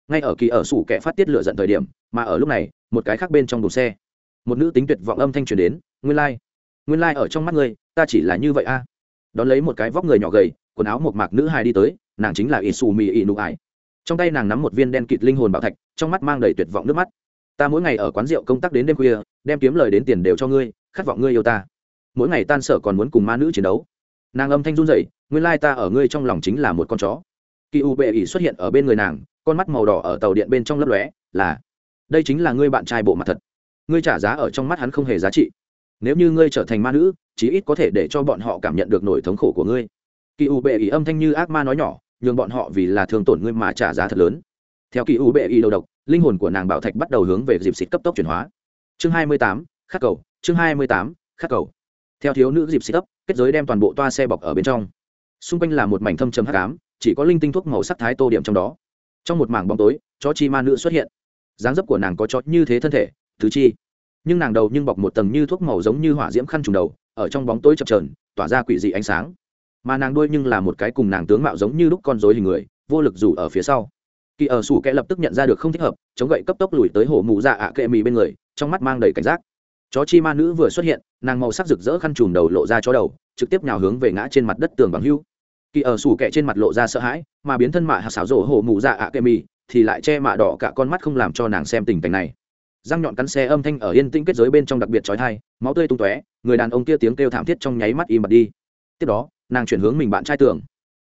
Ngay ở kỳ ở sủ kẻ phát tiết lựa giận thời điểm, mà ở lúc này, một cái khác bên trong đồn xe. Một nữ tính tuyệt vọng âm thanh truyền đến, nguyên lai、like. nguyên lai、like、ở trong mắt ngươi, ta chỉ là như vậy a. Đón lấy một cái vóc người nhỏ gầy, quần áo một mạc nữ hài đi tới, nàng chính là ỷ xù mì ỷ nụ ải trong tay nàng nắm một viên đen kịt linh hồn bảo thạch, trong mắt mang đầy tuyệt vọng nước mắt. Ta mỗi ngày ở quán rượu công tác đến đêm khuya, đem kiếm lời đến tiền đều cho ngươi, khát vọng ngươi yêu ta. Mỗi ngày tan sở còn muốn cùng ma nữ chiến đấu. Nàng âm thanh run rẩy, nguyên lai ta ở ngươi trong lòng chính là một con chó. Kỳ u bệ ỉ xuất hiện ở bên người nàng, con mắt màu đỏ ở tàu điện bên trong lấp lóe, là, đây chính là ngươi bạn trai bộ mặt thật. Ngươi trả giá ở trong mắt hắn không hề giá trị. Nếu như ngươi trở thành ma nữ, chí ít có thể để cho bọn họ cảm nhận được nỗi thống khổ của ngươi. Kỳ u bệ ỉ âm thanh như ác ma nói nhỏ nhường bọn họ vì là thương tổn ngươi mà trả giá thật lớn. Theo kỳ u bệ y đầu độc, linh hồn của nàng bảo thạch bắt đầu hướng về dịp xịt cấp tốc chuyển hóa. Chương hai mươi tám, khắc cầu, chương hai mươi tám, khắc cầu. Theo thiếu nữ dịp xịt cấp, kết giới đem toàn bộ toa xe bọc ở bên trong. Xung quanh là một mảnh thâm trầm hắc ám, chỉ có linh tinh thuốc màu sắc thái tô điểm trong đó. Trong một mảng bóng tối, chó chi ma nữ xuất hiện. Dáng dấp của nàng có chó như thế thân thể thứ chi. Nhưng nàng đầu nhưng bọc một tầng như thuốc màu giống như hỏa diễm khăn trùng đầu, ở trong bóng tối chập trờn tỏa ra quỷ dị ánh sáng mà nàng đuôi nhưng là một cái cùng nàng tướng mạo giống như lúc con rối hình người, vô lực rủ ở phía sau. Kỳ ở sủ kẽ lập tức nhận ra được không thích hợp, chống gậy cấp tốc lùi tới hổ mụ dạ ạ kệ mì bên người, trong mắt mang đầy cảnh giác. Chó chi ma nữ vừa xuất hiện, nàng màu sắc rực rỡ khăn trùm đầu lộ ra chó đầu, trực tiếp nhào hướng về ngã trên mặt đất tường bằng hưu. Kỳ ở sủ kẹ trên mặt lộ ra sợ hãi, mà biến thân mạ hạt xảo rổ hổ mụ dạ ạ kệ mì, thì lại che mạ đỏ cả con mắt không làm cho nàng xem tình cảnh này. Răng nhọn cắn xe âm thanh ở yên tĩnh kết giới bên trong đặc biệt trói thai máu tươi tung tóe, người đàn ông kia tiếng kêu thảm thiết trong nháy mắt im bặt đi. Tiếp đó nàng chuyển hướng mình bạn trai tưởng.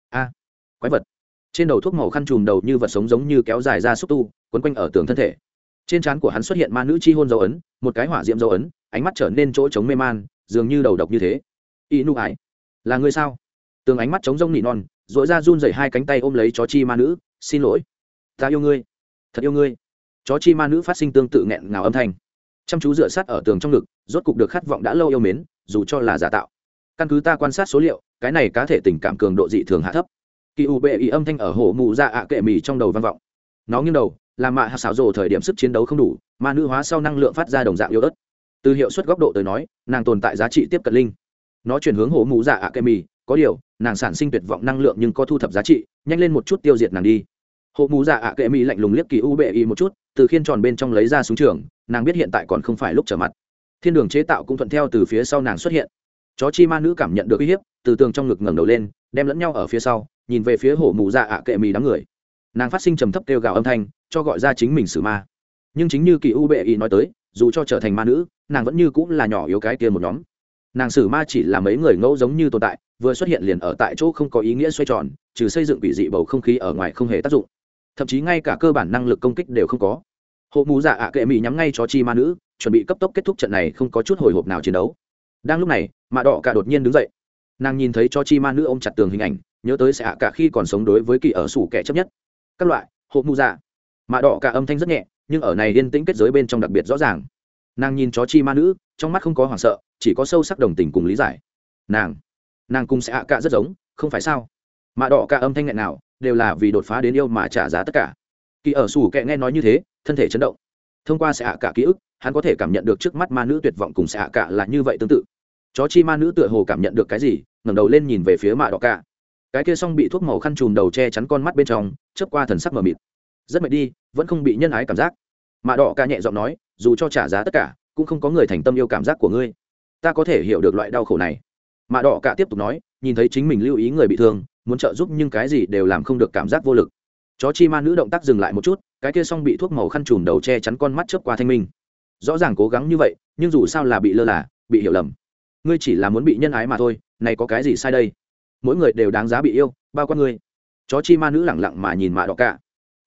A, quái vật. Trên đầu thuốc màu khăn trùm đầu như vật sống giống như kéo dài ra xúc tu, quấn quanh ở tường thân thể. Trên trán của hắn xuất hiện ma nữ chi hôn dấu ấn, một cái hỏa diệm dấu ấn, ánh mắt trở nên chỗ trống mê man, dường như đầu độc như thế. Y nu ải. Là người sao? Tường ánh mắt trống rông nị non dội ra run dậy hai cánh tay ôm lấy chó chi ma nữ, xin lỗi. Ta yêu ngươi. Thật yêu ngươi. Chó chi ma nữ phát sinh tương tự nghẹn ngào âm thanh. Chăm chú dựa sát ở tường trong ngực, rốt cục được khát vọng đã lâu yêu mến, dù cho là giả tạo. Căn cứ ta quan sát số liệu cái này cá thể tình cảm cường độ dị thường hạ thấp. Kỳ u bệ ý âm thanh ở hồ mụ ra dạ ạ kệ mì trong đầu vang vọng. Nó nghiêng đầu làm mạ hạ xảo rồ thời điểm sức chiến đấu không đủ mà nữ hóa sau năng lượng phát ra đồng dạng yếu ớt. Từ hiệu suất góc độ tới nói, nàng tồn tại giá trị tiếp cận linh. Nó chuyển hướng hồ mụ dạ ạ kệ mì, có điều, nàng sản sinh tuyệt vọng năng lượng nhưng có thu thập giá trị, nhanh lên một chút tiêu diệt nàng đi. Hộ mù dạ ạ kệ mỹ lạnh lùng liếc kỳ u bệ y một chút, từ khiên tròn bên trong lấy ra súng trường, nàng biết hiện tại còn không phải lúc trở mặt. Thiên đường chế tạo cũng thuận theo từ phía sau nàng xuất hiện chó chi ma nữ cảm nhận được uy hiếp, từ tường trong ngực ngẩng đầu lên, đem lẫn nhau ở phía sau, nhìn về phía hổ mù dạ ạ kệ mì đám người. Nàng phát sinh trầm thấp kêu gào âm thanh, cho gọi ra chính mình xử ma. Nhưng chính như kỳ u bệ y nói tới, dù cho trở thành ma nữ, nàng vẫn như cũng là nhỏ yếu cái kia một nhóm. Nàng xử ma chỉ là mấy người ngẫu giống như tồn tại, vừa xuất hiện liền ở tại chỗ không có ý nghĩa xoay tròn, trừ xây dựng quỷ dị bầu không khí ở ngoài không hề tác dụng. Thậm chí ngay cả cơ bản năng lực công kích đều không có. Hộ mù dạ ạ kệ mỹ nhắm ngay cho chi ma nữ, chuẩn bị cấp tốc kết thúc trận này không có chút hồi hộp nào chiến đấu đang lúc này, mạ đỏ cả đột nhiên đứng dậy. Nàng nhìn thấy cho chi ma nữ ôm chặt tường hình ảnh, nhớ tới sẽ ạ cả khi còn sống đối với kỳ ở sủ kẻ chấp nhất. Các loại hộp mù dạ. Mạ đỏ cả âm thanh rất nhẹ, nhưng ở này yên tĩnh kết giới bên trong đặc biệt rõ ràng. Nàng nhìn chó chi ma nữ, trong mắt không có hoảng sợ, chỉ có sâu sắc đồng tình cùng lý giải. Nàng nàng cùng sẽ ạ cả rất giống, không phải sao? Mạ đỏ cả âm thanh nghẹn nào, đều là vì đột phá đến yêu mà trả giá tất cả. Kỳ ở sủ kệ nghe nói như thế, thân thể chấn động. Thông qua sẽ ạ cả ký ức, hắn có thể cảm nhận được trước mắt ma nữ tuyệt vọng cùng sẽ ạ cả là như vậy tương tự chó chi ma nữ tựa hồ cảm nhận được cái gì, ngẩng đầu lên nhìn về phía mạ đỏ cả. Cái kia xong bị thuốc màu khăn trùm đầu che chắn con mắt bên trong, chớp qua thần sắc mờ mịt. Rất mệt đi, vẫn không bị nhân ái cảm giác. Mạ đỏ cả nhẹ giọng nói, dù cho trả giá tất cả, cũng không có người thành tâm yêu cảm giác của ngươi. Ta có thể hiểu được loại đau khổ này. Mạ đỏ cả tiếp tục nói, nhìn thấy chính mình lưu ý người bị thương, muốn trợ giúp nhưng cái gì đều làm không được cảm giác vô lực. Chó chi ma nữ động tác dừng lại một chút, cái kia xong bị thuốc màu khăn trùm đầu che chắn con mắt chớp qua thanh minh. Rõ ràng cố gắng như vậy, nhưng dù sao là bị lơ là, bị hiểu lầm ngươi chỉ là muốn bị nhân ái mà thôi, này có cái gì sai đây? Mỗi người đều đáng giá bị yêu, bao quát ngươi. Chó chi ma nữ lẳng lặng mà nhìn mạ đỏ cả.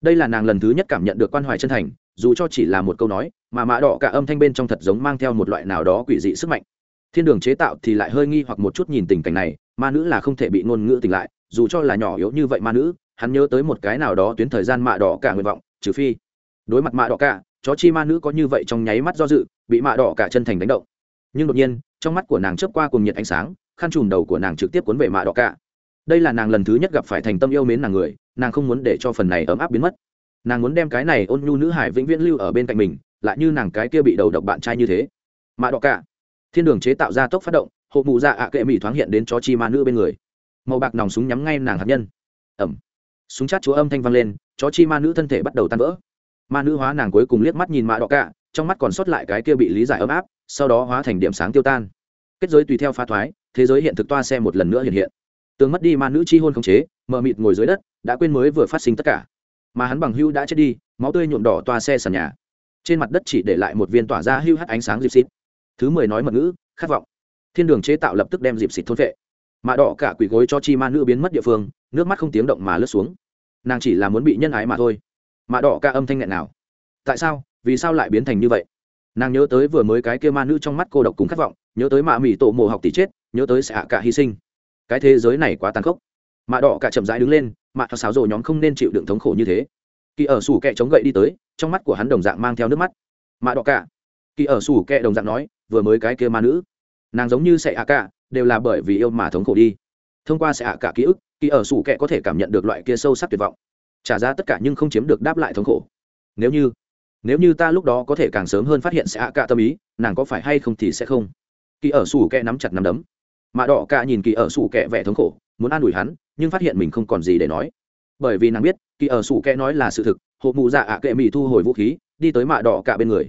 Đây là nàng lần thứ nhất cảm nhận được quan hoài chân thành, dù cho chỉ là một câu nói, mà mạ đỏ cả âm thanh bên trong thật giống mang theo một loại nào đó quỷ dị sức mạnh. Thiên đường chế tạo thì lại hơi nghi hoặc một chút nhìn tình cảnh này, ma nữ là không thể bị ngôn ngữ tỉnh lại, dù cho là nhỏ yếu như vậy ma nữ, hắn nhớ tới một cái nào đó tuyến thời gian mạ đỏ cả nguyện vọng, trừ phi đối mặt mạ đỏ cả, chó chi ma nữ có như vậy trong nháy mắt do dự, bị mạ đỏ cả chân thành đánh động nhưng đột nhiên, trong mắt của nàng chớp qua cùng nhiệt ánh sáng, khăn trùm đầu của nàng trực tiếp cuốn về mạ đỏ cả. Đây là nàng lần thứ nhất gặp phải thành tâm yêu mến nàng người, nàng không muốn để cho phần này ấm áp biến mất. Nàng muốn đem cái này ôn nhu nữ hải vĩnh viễn lưu ở bên cạnh mình, lại như nàng cái kia bị đầu độc bạn trai như thế. Mạ đỏ cả. Thiên đường chế tạo ra tốc phát động, hộ mụ dạ ạ kệ mỹ thoáng hiện đến cho chi ma nữ bên người. Màu bạc nòng súng nhắm ngay nàng hạt nhân. Ẩm. Súng chát chúa âm thanh vang lên, chó chi ma nữ thân thể bắt đầu tan vỡ. Ma nữ hóa nàng cuối cùng liếc mắt nhìn mạ đỏ cả trong mắt còn sót lại cái kia bị lý giải ấm áp, sau đó hóa thành điểm sáng tiêu tan. Kết giới tùy theo pha thoái, thế giới hiện thực toa xe một lần nữa hiện hiện. Tường mất đi ma nữ chi hôn khống chế, mờ mịt ngồi dưới đất, đã quên mới vừa phát sinh tất cả. Mà hắn bằng hưu đã chết đi, máu tươi nhuộm đỏ toa xe sàn nhà. Trên mặt đất chỉ để lại một viên tỏa ra hưu hắt ánh sáng dịp xịt. Thứ mười nói mật ngữ, khát vọng. Thiên đường chế tạo lập tức đem dịp xịt thôn vệ mạ đỏ cả quỷ gối cho chi ma nữ biến mất địa phương, nước mắt không tiếng động mà lướt xuống. Nàng chỉ là muốn bị nhân ái mà thôi. Mạ đỏ ca âm thanh nghẹn nào? Tại sao? Vì sao lại biến thành như vậy? Nàng nhớ tới vừa mới cái kia ma nữ trong mắt cô độc cùng khát vọng, nhớ tới mạ mỹ tổ mồ học tỷ chết, nhớ tới xạ cả hy sinh. Cái thế giới này quá tàn khốc. Mạ đỏ cả chậm rãi đứng lên, mạ thọ xáo rồ nhóm không nên chịu đựng thống khổ như thế. Kỳ ở sủ kẹ chống gậy đi tới, trong mắt của hắn đồng dạng mang theo nước mắt. Mạ đỏ cả. Kỳ ở sủ kẹ đồng dạng nói, vừa mới cái kia ma nữ. Nàng giống như xạ cả, đều là bởi vì yêu mà thống khổ đi. Thông qua xạ cả ký ức, kỳ ở sủ kẹ có thể cảm nhận được loại kia sâu sắc tuyệt vọng. Trả ra tất cả nhưng không chiếm được đáp lại thống khổ. Nếu như nếu như ta lúc đó có thể càng sớm hơn phát hiện xạ cả tâm ý, nàng có phải hay không thì sẽ không. Kỳ ở sủ kẹ nắm chặt nắm đấm. Mà đỏ cả nhìn kỳ ở sủ kẹ vẻ thống khổ, muốn an ủi hắn, nhưng phát hiện mình không còn gì để nói. Bởi vì nàng biết, kỳ ở sủ kẹ nói là sự thực hộ mụ dạ ạ kệ mỹ thu hồi vũ khí, đi tới mạ đỏ cả bên người.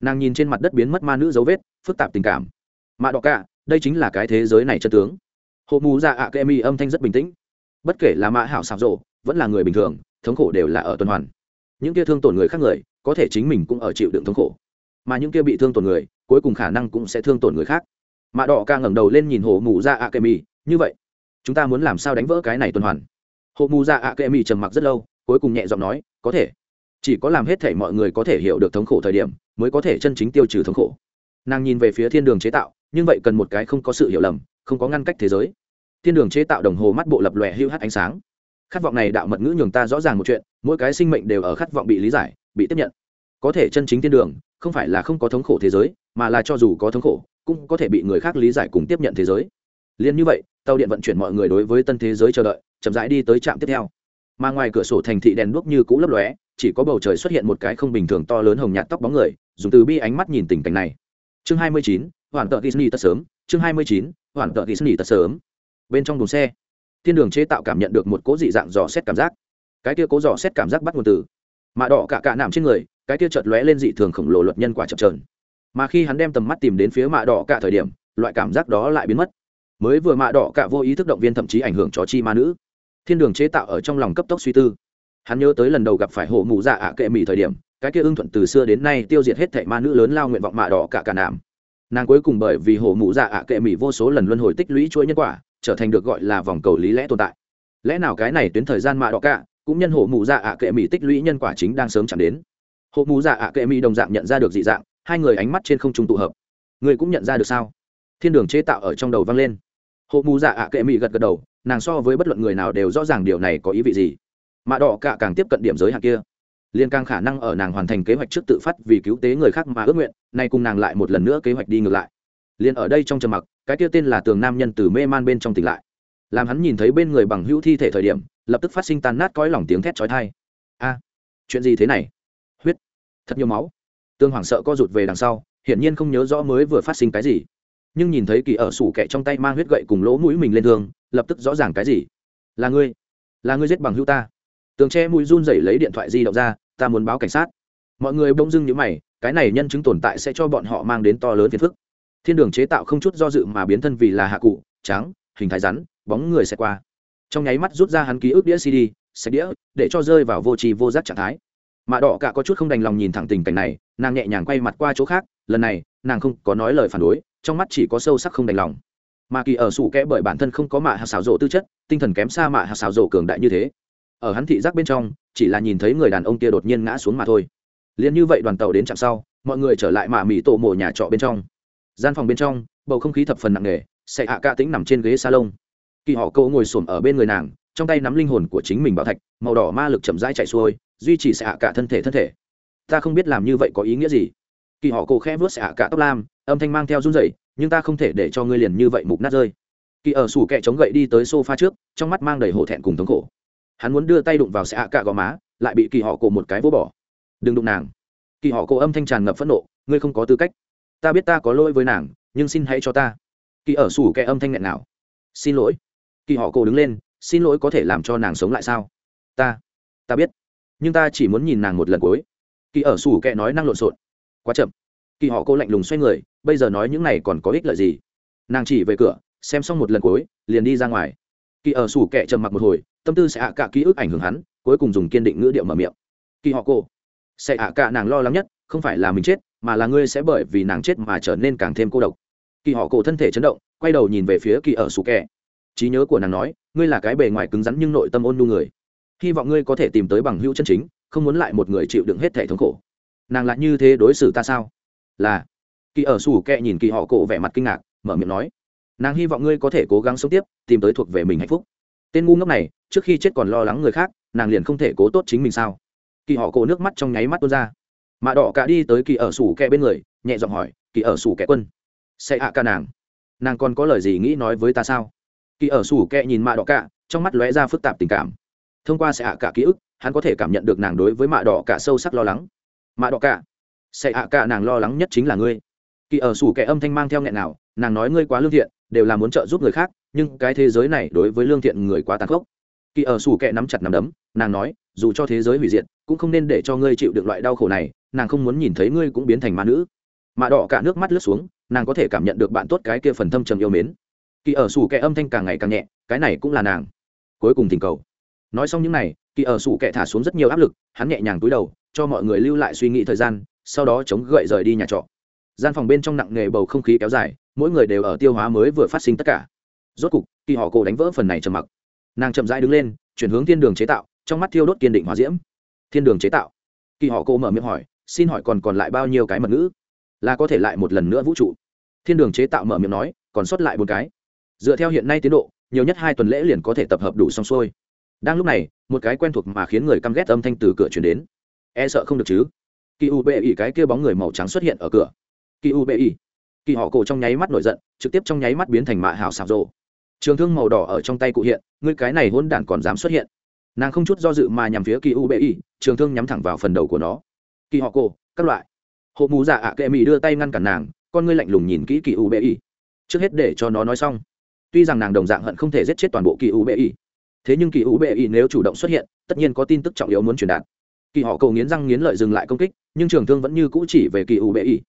Nàng nhìn trên mặt đất biến mất ma nữ dấu vết, phức tạp tình cảm. Mạ đỏ cả, đây chính là cái thế giới này chân tướng. Hộ mù dạ ạ kệ mỹ âm thanh rất bình tĩnh. Bất kể là mạ hảo sạp rộ, vẫn là người bình thường, thống khổ đều là ở tuần hoàn những kia thương tổn người khác người, có thể chính mình cũng ở chịu đựng thống khổ. Mà những kia bị thương tổn người, cuối cùng khả năng cũng sẽ thương tổn người khác. Mạ đỏ ca ngẩng đầu lên nhìn hồ mù ra ạ kệ mì như vậy, chúng ta muốn làm sao đánh vỡ cái này tuần hoàn? Hồ mù ra ạ kệ mì trầm mặc rất lâu, cuối cùng nhẹ giọng nói, có thể. Chỉ có làm hết thể mọi người có thể hiểu được thống khổ thời điểm, mới có thể chân chính tiêu trừ thống khổ. Nàng nhìn về phía thiên đường chế tạo, nhưng vậy cần một cái không có sự hiểu lầm, không có ngăn cách thế giới. Thiên đường chế tạo đồng hồ mắt bộ lập lòe hưu hắt ánh sáng khát vọng này đạo mật ngữ nhường ta rõ ràng một chuyện mỗi cái sinh mệnh đều ở khát vọng bị lý giải bị tiếp nhận. Có thể chân chính thiên đường không phải là không có thống khổ thế giới mà là cho dù có thống khổ cũng có thể bị người khác lý giải cùng tiếp nhận thế giới. Liền như vậy tàu điện vận chuyển mọi người đối với tân thế giới chờ đợi chậm rãi đi tới trạm tiếp theo. Mà ngoài cửa sổ thành thị đèn đuốc như cũ lấp lóe chỉ có bầu trời xuất hiện một cái không bình thường to lớn hồng nhạt tóc bóng người dùng từ bi ánh mắt nhìn tình cảnh này. Chương 29, hoàn tợ disney tất sớm. Chương 29, hoàn tợ disney tất sớm. Bên trong đồn xe thiên đường chế tạo cảm nhận được một cố dị dạng dò xét cảm giác. Cái kia cố dò xét cảm giác bắt nguồn từ mạ đỏ cả cả nằm trên người, cái kia chợt lóe lên dị thường khổng lồ luật nhân quả chập trờn mà khi hắn đem tầm mắt tìm đến phía mạ đỏ cả thời điểm, loại cảm giác đó lại biến mất. Mới vừa mạ đỏ cả vô ý thức động viên thậm chí ảnh hưởng chó chi ma nữ. Thiên đường chế tạo ở trong lòng cấp tốc suy tư. Hắn nhớ tới lần đầu gặp phải hổ mù dạ ạ kệ mỹ thời điểm, cái kia ưng thuận từ xưa đến nay tiêu diệt hết thảy ma nữ lớn lao nguyện vọng mạ đỏ cả cả nàm nàng cuối cùng bởi vì hổ mụ dạ ạ kệ mỹ vô số lần luân hồi tích lũy chuỗi nhân quả trở thành được gọi là vòng cầu lý lẽ tồn tại. Lẽ nào cái này tuyến thời gian mạ đỏ cả, cũng nhân hộ mù dạ ạ kệ mỹ tích lũy nhân quả chính đang sớm chẳng đến. Hộ mù dạ ạ kệ mỹ đồng dạng nhận ra được dị dạng, hai người ánh mắt trên không trung tụ hợp. Người cũng nhận ra được sao? Thiên đường chế tạo ở trong đầu vang lên. Hộ mù dạ ạ kệ mỹ gật gật đầu, nàng so với bất luận người nào đều rõ ràng điều này có ý vị gì. Mạ đỏ cả càng tiếp cận điểm giới hạn kia. Liên càng khả năng ở nàng hoàn thành kế hoạch trước tự phát vì cứu tế người khác mà ước nguyện, nay cùng nàng lại một lần nữa kế hoạch đi ngược lại liền ở đây trong trầm mặc, cái kia tên là tường nam nhân từ mê man bên trong tỉnh lại. Làm hắn nhìn thấy bên người bằng hữu thi thể thời điểm, lập tức phát sinh tan nát cõi lòng tiếng thét chói tai. A, chuyện gì thế này? Huyết, thật nhiều máu. Tương hoảng sợ co rụt về đằng sau, hiển nhiên không nhớ rõ mới vừa phát sinh cái gì. Nhưng nhìn thấy kỳ ở sủ kẹ trong tay mang huyết gậy cùng lỗ mũi mình lên thương, lập tức rõ ràng cái gì? Là ngươi là ngươi giết bằng hữu ta. Tường che mũi run rẩy lấy điện thoại di động ra, ta muốn báo cảnh sát. Mọi người bỗng dưng như mày, cái này nhân chứng tồn tại sẽ cho bọn họ mang đến to lớn phiền phức thiên đường chế tạo không chút do dự mà biến thân vì là hạ cụ, trắng, hình thái rắn, bóng người sẽ qua. Trong nháy mắt rút ra hắn ký ức đĩa cd, sạch đĩa, để cho rơi vào vô tri vô giác trạng thái. Mạ đỏ cả có chút không đành lòng nhìn thẳng tình cảnh này, nàng nhẹ nhàng quay mặt qua chỗ khác, lần này, nàng không có nói lời phản đối, trong mắt chỉ có sâu sắc không đành lòng. Mà kỳ ở sủ kẽ bởi bản thân không có mạ hạt xảo rộ tư chất, tinh thần kém xa mạ hạt xảo rộ cường đại như thế. Ở hắn thị giác bên trong, chỉ là nhìn thấy người đàn ông kia đột nhiên ngã xuống mà thôi. Liền như vậy đoàn tàu đến chặng sau, mọi người trở lại mạ mỹ tổ mổ nhà trọ bên trong gian phòng bên trong, bầu không khí thập phần nặng nề sẽ hạ ca tính nằm trên ghế salon. Kỳ họ cậu ngồi xổm ở bên người nàng, trong tay nắm linh hồn của chính mình bảo thạch, màu đỏ ma lực chậm rãi chạy xuôi, duy trì sẽ hạ cả thân thể thân thể. Ta không biết làm như vậy có ý nghĩa gì. Kỳ họ cổ khẽ vớt sẽ hạ cả tóc lam, âm thanh mang theo run rẩy, nhưng ta không thể để cho ngươi liền như vậy mục nát rơi. Kỳ ở sủ kẹ chống gậy đi tới sofa trước, trong mắt mang đầy hổ thẹn cùng thống khổ. Hắn muốn đưa tay đụng vào sẽ hạ cả gò má, lại bị kỳ họ cổ một cái vỗ bỏ. Đừng đụng nàng. Kỳ họ cổ âm thanh tràn ngập phẫn nộ, ngươi không có tư cách ta biết ta có lỗi với nàng, nhưng xin hãy cho ta. Kỳ ở sủ kẻ âm thanh nghẹn nào. Xin lỗi. Kỳ họ cổ đứng lên, xin lỗi có thể làm cho nàng sống lại sao? Ta ta biết. Nhưng ta chỉ muốn nhìn nàng một lần cuối. Kỳ ở sủ kẻ nói năng lộn xộn. Quá chậm. Kỳ họ cô lạnh lùng xoay người, bây giờ nói những này còn có ích lợi gì? Nàng chỉ về cửa, xem xong một lần cuối, liền đi ra ngoài. Kỳ ở sủ kẻ trầm mặc một hồi, tâm tư sẽ hạ cả ký ức ảnh hưởng hắn, cuối cùng dùng kiên định ngữ điệu mở miệng. Kỳ họ cô sẽ hạ cả nàng lo lắng nhất, không phải là mình chết mà là ngươi sẽ bởi vì nàng chết mà trở nên càng thêm cô độc. Kỳ họ cổ thân thể chấn động, quay đầu nhìn về phía kỳ ở sủ kẹ. Trí nhớ của nàng nói, ngươi là cái bề ngoài cứng rắn nhưng nội tâm ôn nhu người. Hy vọng ngươi có thể tìm tới bằng hữu chân chính, không muốn lại một người chịu đựng hết thể thống khổ. Nàng lại như thế đối xử ta sao? Là. Kỳ ở sủ kẹ nhìn kỳ họ cổ vẻ mặt kinh ngạc, mở miệng nói. Nàng hy vọng ngươi có thể cố gắng sống tiếp, tìm tới thuộc về mình hạnh phúc. Tên ngu ngốc này, trước khi chết còn lo lắng người khác, nàng liền không thể cố tốt chính mình sao? Kỳ họ cổ nước mắt trong nháy mắt tuôn ra mạ đỏ cả đi tới kỳ ở sủ kẹ bên người, nhẹ giọng hỏi, kỳ ở sủ kẹ quân, sẽ hạ ca nàng? Nàng còn có lời gì nghĩ nói với ta sao? Kỳ ở sủ kẹ nhìn mạ đỏ cả, trong mắt lóe ra phức tạp tình cảm. Thông qua sẽ hạ cả ký ức, hắn có thể cảm nhận được nàng đối với mạ đỏ cả sâu sắc lo lắng. Mạ đỏ cả, sẽ hạ cả nàng lo lắng nhất chính là ngươi. Kỳ ở sủ kẹ âm thanh mang theo nghẹn nào, nàng nói ngươi quá lương thiện, đều là muốn trợ giúp người khác, nhưng cái thế giới này đối với lương thiện người quá tàn khốc. Kỳ ở sủ kẹ nắm chặt nắm đấm, nàng nói, dù cho thế giới hủy diệt, cũng không nên để cho ngươi chịu được loại đau khổ này nàng không muốn nhìn thấy ngươi cũng biến thành ma nữ. Mạ đỏ cả nước mắt lướt xuống, nàng có thể cảm nhận được bạn tốt cái kia phần thâm trầm yêu mến. Kỳ ở sủ kẻ âm thanh càng ngày càng nhẹ, cái này cũng là nàng. Cuối cùng tình cầu. Nói xong những này, kỳ ở sủ kẻ thả xuống rất nhiều áp lực, hắn nhẹ nhàng túi đầu, cho mọi người lưu lại suy nghĩ thời gian, sau đó chống gậy rời đi nhà trọ. Gian phòng bên trong nặng nghề bầu không khí kéo dài, mỗi người đều ở tiêu hóa mới vừa phát sinh tất cả. Rốt cục, kỳ họ cổ đánh vỡ phần này trầm mặc. Nàng chậm rãi đứng lên, chuyển hướng thiên đường chế tạo, trong mắt thiêu đốt kiên định hóa diễm. Thiên đường chế tạo. Kỳ họ cổ mở miệng hỏi xin hỏi còn còn lại bao nhiêu cái mật ngữ? Là có thể lại một lần nữa vũ trụ. Thiên đường chế tạo mở miệng nói, còn sót lại một cái. Dựa theo hiện nay tiến độ, nhiều nhất hai tuần lễ liền có thể tập hợp đủ xong xuôi. Đang lúc này, một cái quen thuộc mà khiến người căm ghét âm thanh từ cửa chuyển đến. E sợ không được chứ? Kỳ u bệ ỉ cái kia bóng người màu trắng xuất hiện ở cửa. Kỳ u bệ ỉ kỳ họ cổ trong nháy mắt nổi giận, trực tiếp trong nháy mắt biến thành mạ hào xào rộ trường thương màu đỏ ở trong tay cụ hiện, ngươi cái này hôn đản còn dám xuất hiện. Nàng không chút do dự mà nhằm phía kỳ u bệ ỉ trường thương nhắm thẳng vào phần đầu của nó kỳ họ cổ các loại. Hộ mù dạ ạ kệ mì đưa tay ngăn cản nàng con ngươi lạnh lùng nhìn kỹ kỳ u bệ y. trước hết để cho nó nói xong. Tuy rằng nàng đồng dạng hận không thể giết chết toàn bộ kỳ u bệ y, thế nhưng kỳ u bệ ý nếu chủ động xuất hiện tất nhiên có tin tức trọng yếu muốn truyền đạt. Kỳ họ cầu nghiến răng nghiến lợi dừng lại công kích nhưng trường thương vẫn như cũ chỉ về kỳ u bệ ý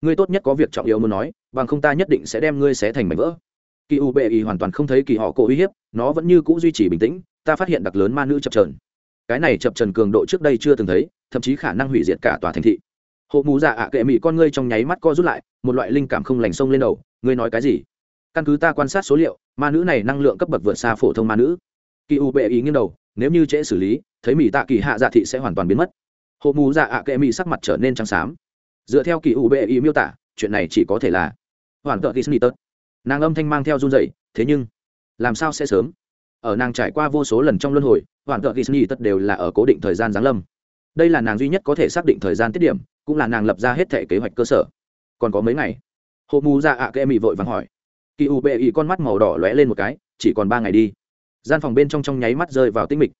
ngươi tốt nhất có việc trọng yếu muốn nói bằng không ta nhất định sẽ đem ngươi xé thành mảnh vỡ. Kỳ u bệ ý hoàn toàn không thấy kỳ họ cổ uy hiếp nó vẫn như cũ duy trì bình tĩnh ta phát hiện đặc lớn ma nữ chập trờn cái này chập trần cường độ trước đây chưa từng thấy thậm chí khả năng hủy diệt cả tòa thành thị. Hộ mù dạ ạ kệ mị con ngươi trong nháy mắt co rút lại, một loại linh cảm không lành sông lên đầu, ngươi nói cái gì? Căn cứ ta quan sát số liệu, ma nữ này năng lượng cấp bậc vượt xa phổ thông ma nữ. Kỳ u bệ ý nghiêng đầu, nếu như trễ xử lý, thấy mỹ tạ kỳ hạ dạ thị sẽ hoàn toàn biến mất. Hộ mù dạ ạ kệ mị sắc mặt trở nên trắng xám. Dựa theo kỳ u bệ ý miêu tả, chuyện này chỉ có thể là hoàn tợ disney tớt. Nàng âm thanh mang theo run dậy thế nhưng, làm sao sẽ sớm? Ở nàng trải qua vô số lần trong luân hồi, hoàn tợ disney tất đều là ở cố định thời gian giáng lâm đây là nàng duy nhất có thể xác định thời gian tiết điểm, cũng là nàng lập ra hết thể kế hoạch cơ sở. Còn có mấy ngày hộ mù ra ạ kệ mị vội vàng hỏi. Kỳ u bệ ý con mắt màu đỏ lóe lên một cái, chỉ còn ba ngày đi. Gian phòng bên trong trong nháy mắt rơi vào tinh mịch.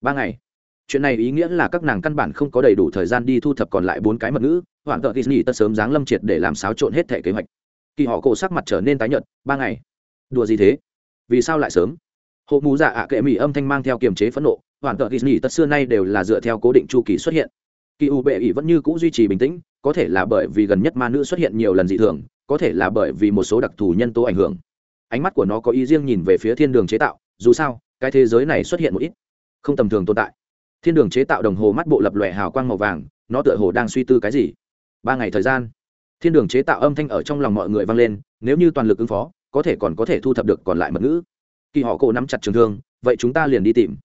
Ba ngày? Chuyện này ý nghĩa là các nàng căn bản không có đầy đủ thời gian đi thu thập còn lại bốn cái mật ngữ hoàn tợ disney tất sớm dáng lâm triệt để làm xáo trộn hết thể kế hoạch. Kỳ họ cổ sắc mặt trở nên tái nhợt, ba ngày? Đùa gì thế? Vì sao lại sớm? Hộ mù dạ ạ kệ mỹ âm thanh mang theo kiềm chế phẫn nộ hoàn toàn disney tất xưa nay đều là dựa theo cố định chu kỳ xuất hiện. Kỳ u bệ ỷ vẫn như cũ duy trì bình tĩnh, có thể là bởi vì gần nhất ma nữ xuất hiện nhiều lần dị thường, có thể là bởi vì một số đặc thù nhân tố ảnh hưởng. Ánh mắt của nó có ý riêng nhìn về phía thiên đường chế tạo, dù sao, cái thế giới này xuất hiện một ít không tầm thường tồn tại. Thiên đường chế tạo đồng hồ mắt bộ lập lòe hào quang màu vàng, nó tựa hồ đang suy tư cái gì? Ba ngày thời gian, thiên đường chế tạo âm thanh ở trong lòng mọi người vang lên, nếu như toàn lực ứng phó, có thể còn có thể thu thập được còn lại mật ngữ. Kỳ họ cổ nắm chặt trường thương, vậy chúng ta liền đi tìm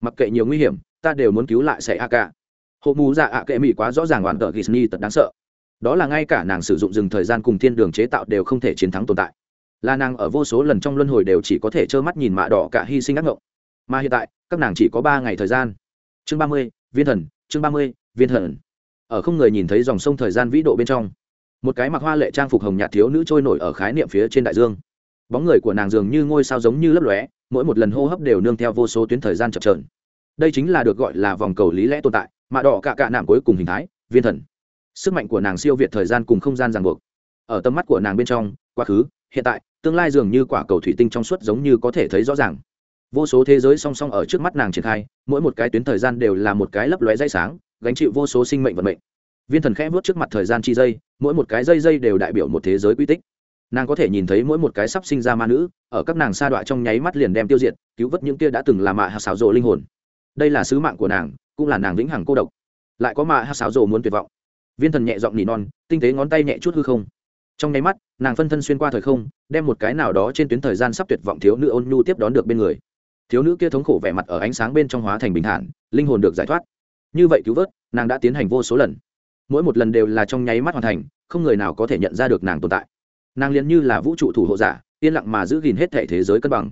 mặc kệ nhiều nguy hiểm, ta đều muốn cứu lại Sẻ a ca hộ mù dạ ạ kệ mỹ quá rõ ràng hoàn tờ gisni tật đáng sợ. Đó là ngay cả nàng sử dụng dừng thời gian cùng thiên đường chế tạo đều không thể chiến thắng tồn tại. Là nàng ở vô số lần trong luân hồi đều chỉ có thể trơ mắt nhìn mạ đỏ cả hy sinh ác ngộng. Mà hiện tại, các nàng chỉ có ba ngày thời gian. Chương ba mươi, viên thần, chương ba mươi, viên thần. Ở không người nhìn thấy dòng sông thời gian vĩ độ bên trong, một cái mặc hoa lệ trang phục hồng nhạt thiếu nữ trôi nổi ở khái niệm phía trên đại dương. Bóng người của nàng dường như ngôi sao giống như lấp lóe mỗi một lần hô hấp đều nương theo vô số tuyến thời gian chập trờn đây chính là được gọi là vòng cầu lý lẽ tồn tại, mà đỏ cả cả nạm cuối cùng hình thái, viên thần. Sức mạnh của nàng siêu việt thời gian cùng không gian ràng buộc. Ở tầm mắt của nàng bên trong, quá khứ, hiện tại, tương lai dường như quả cầu thủy tinh trong suốt giống như có thể thấy rõ ràng. Vô số thế giới song song ở trước mắt nàng triển khai, mỗi một cái tuyến thời gian đều là một cái lấp lóe dây sáng, gánh chịu vô số sinh mệnh vận mệnh. Viên thần khẽ vớt trước mặt thời gian chi dây, mỗi một cái dây dây đều đại biểu một thế giới quy tích nàng có thể nhìn thấy mỗi một cái sắp sinh ra ma nữ, ở các nàng sa đọa trong nháy mắt liền đem tiêu diệt, cứu vớt những kia đã từng là mạ hạ xảo rộ linh hồn. Đây là sứ mạng của nàng, cũng là nàng vĩnh hằng cô độc. Lại có mạ hạ xảo rộ muốn tuyệt vọng. Viên thần nhẹ giọng nỉ non, tinh tế ngón tay nhẹ chút hư không. Trong nháy mắt, nàng phân thân xuyên qua thời không, đem một cái nào đó trên tuyến thời gian sắp tuyệt vọng thiếu nữ ôn nhu tiếp đón được bên người. Thiếu nữ kia thống khổ vẻ mặt ở ánh sáng bên trong hóa thành bình thản, linh hồn được giải thoát. Như vậy cứu vớt, nàng đã tiến hành vô số lần. Mỗi một lần đều là trong nháy mắt hoàn thành, không người nào có thể nhận ra được nàng tồn tại nàng liền như là vũ trụ thủ hộ giả, yên lặng mà giữ gìn hết thể thế giới cân bằng.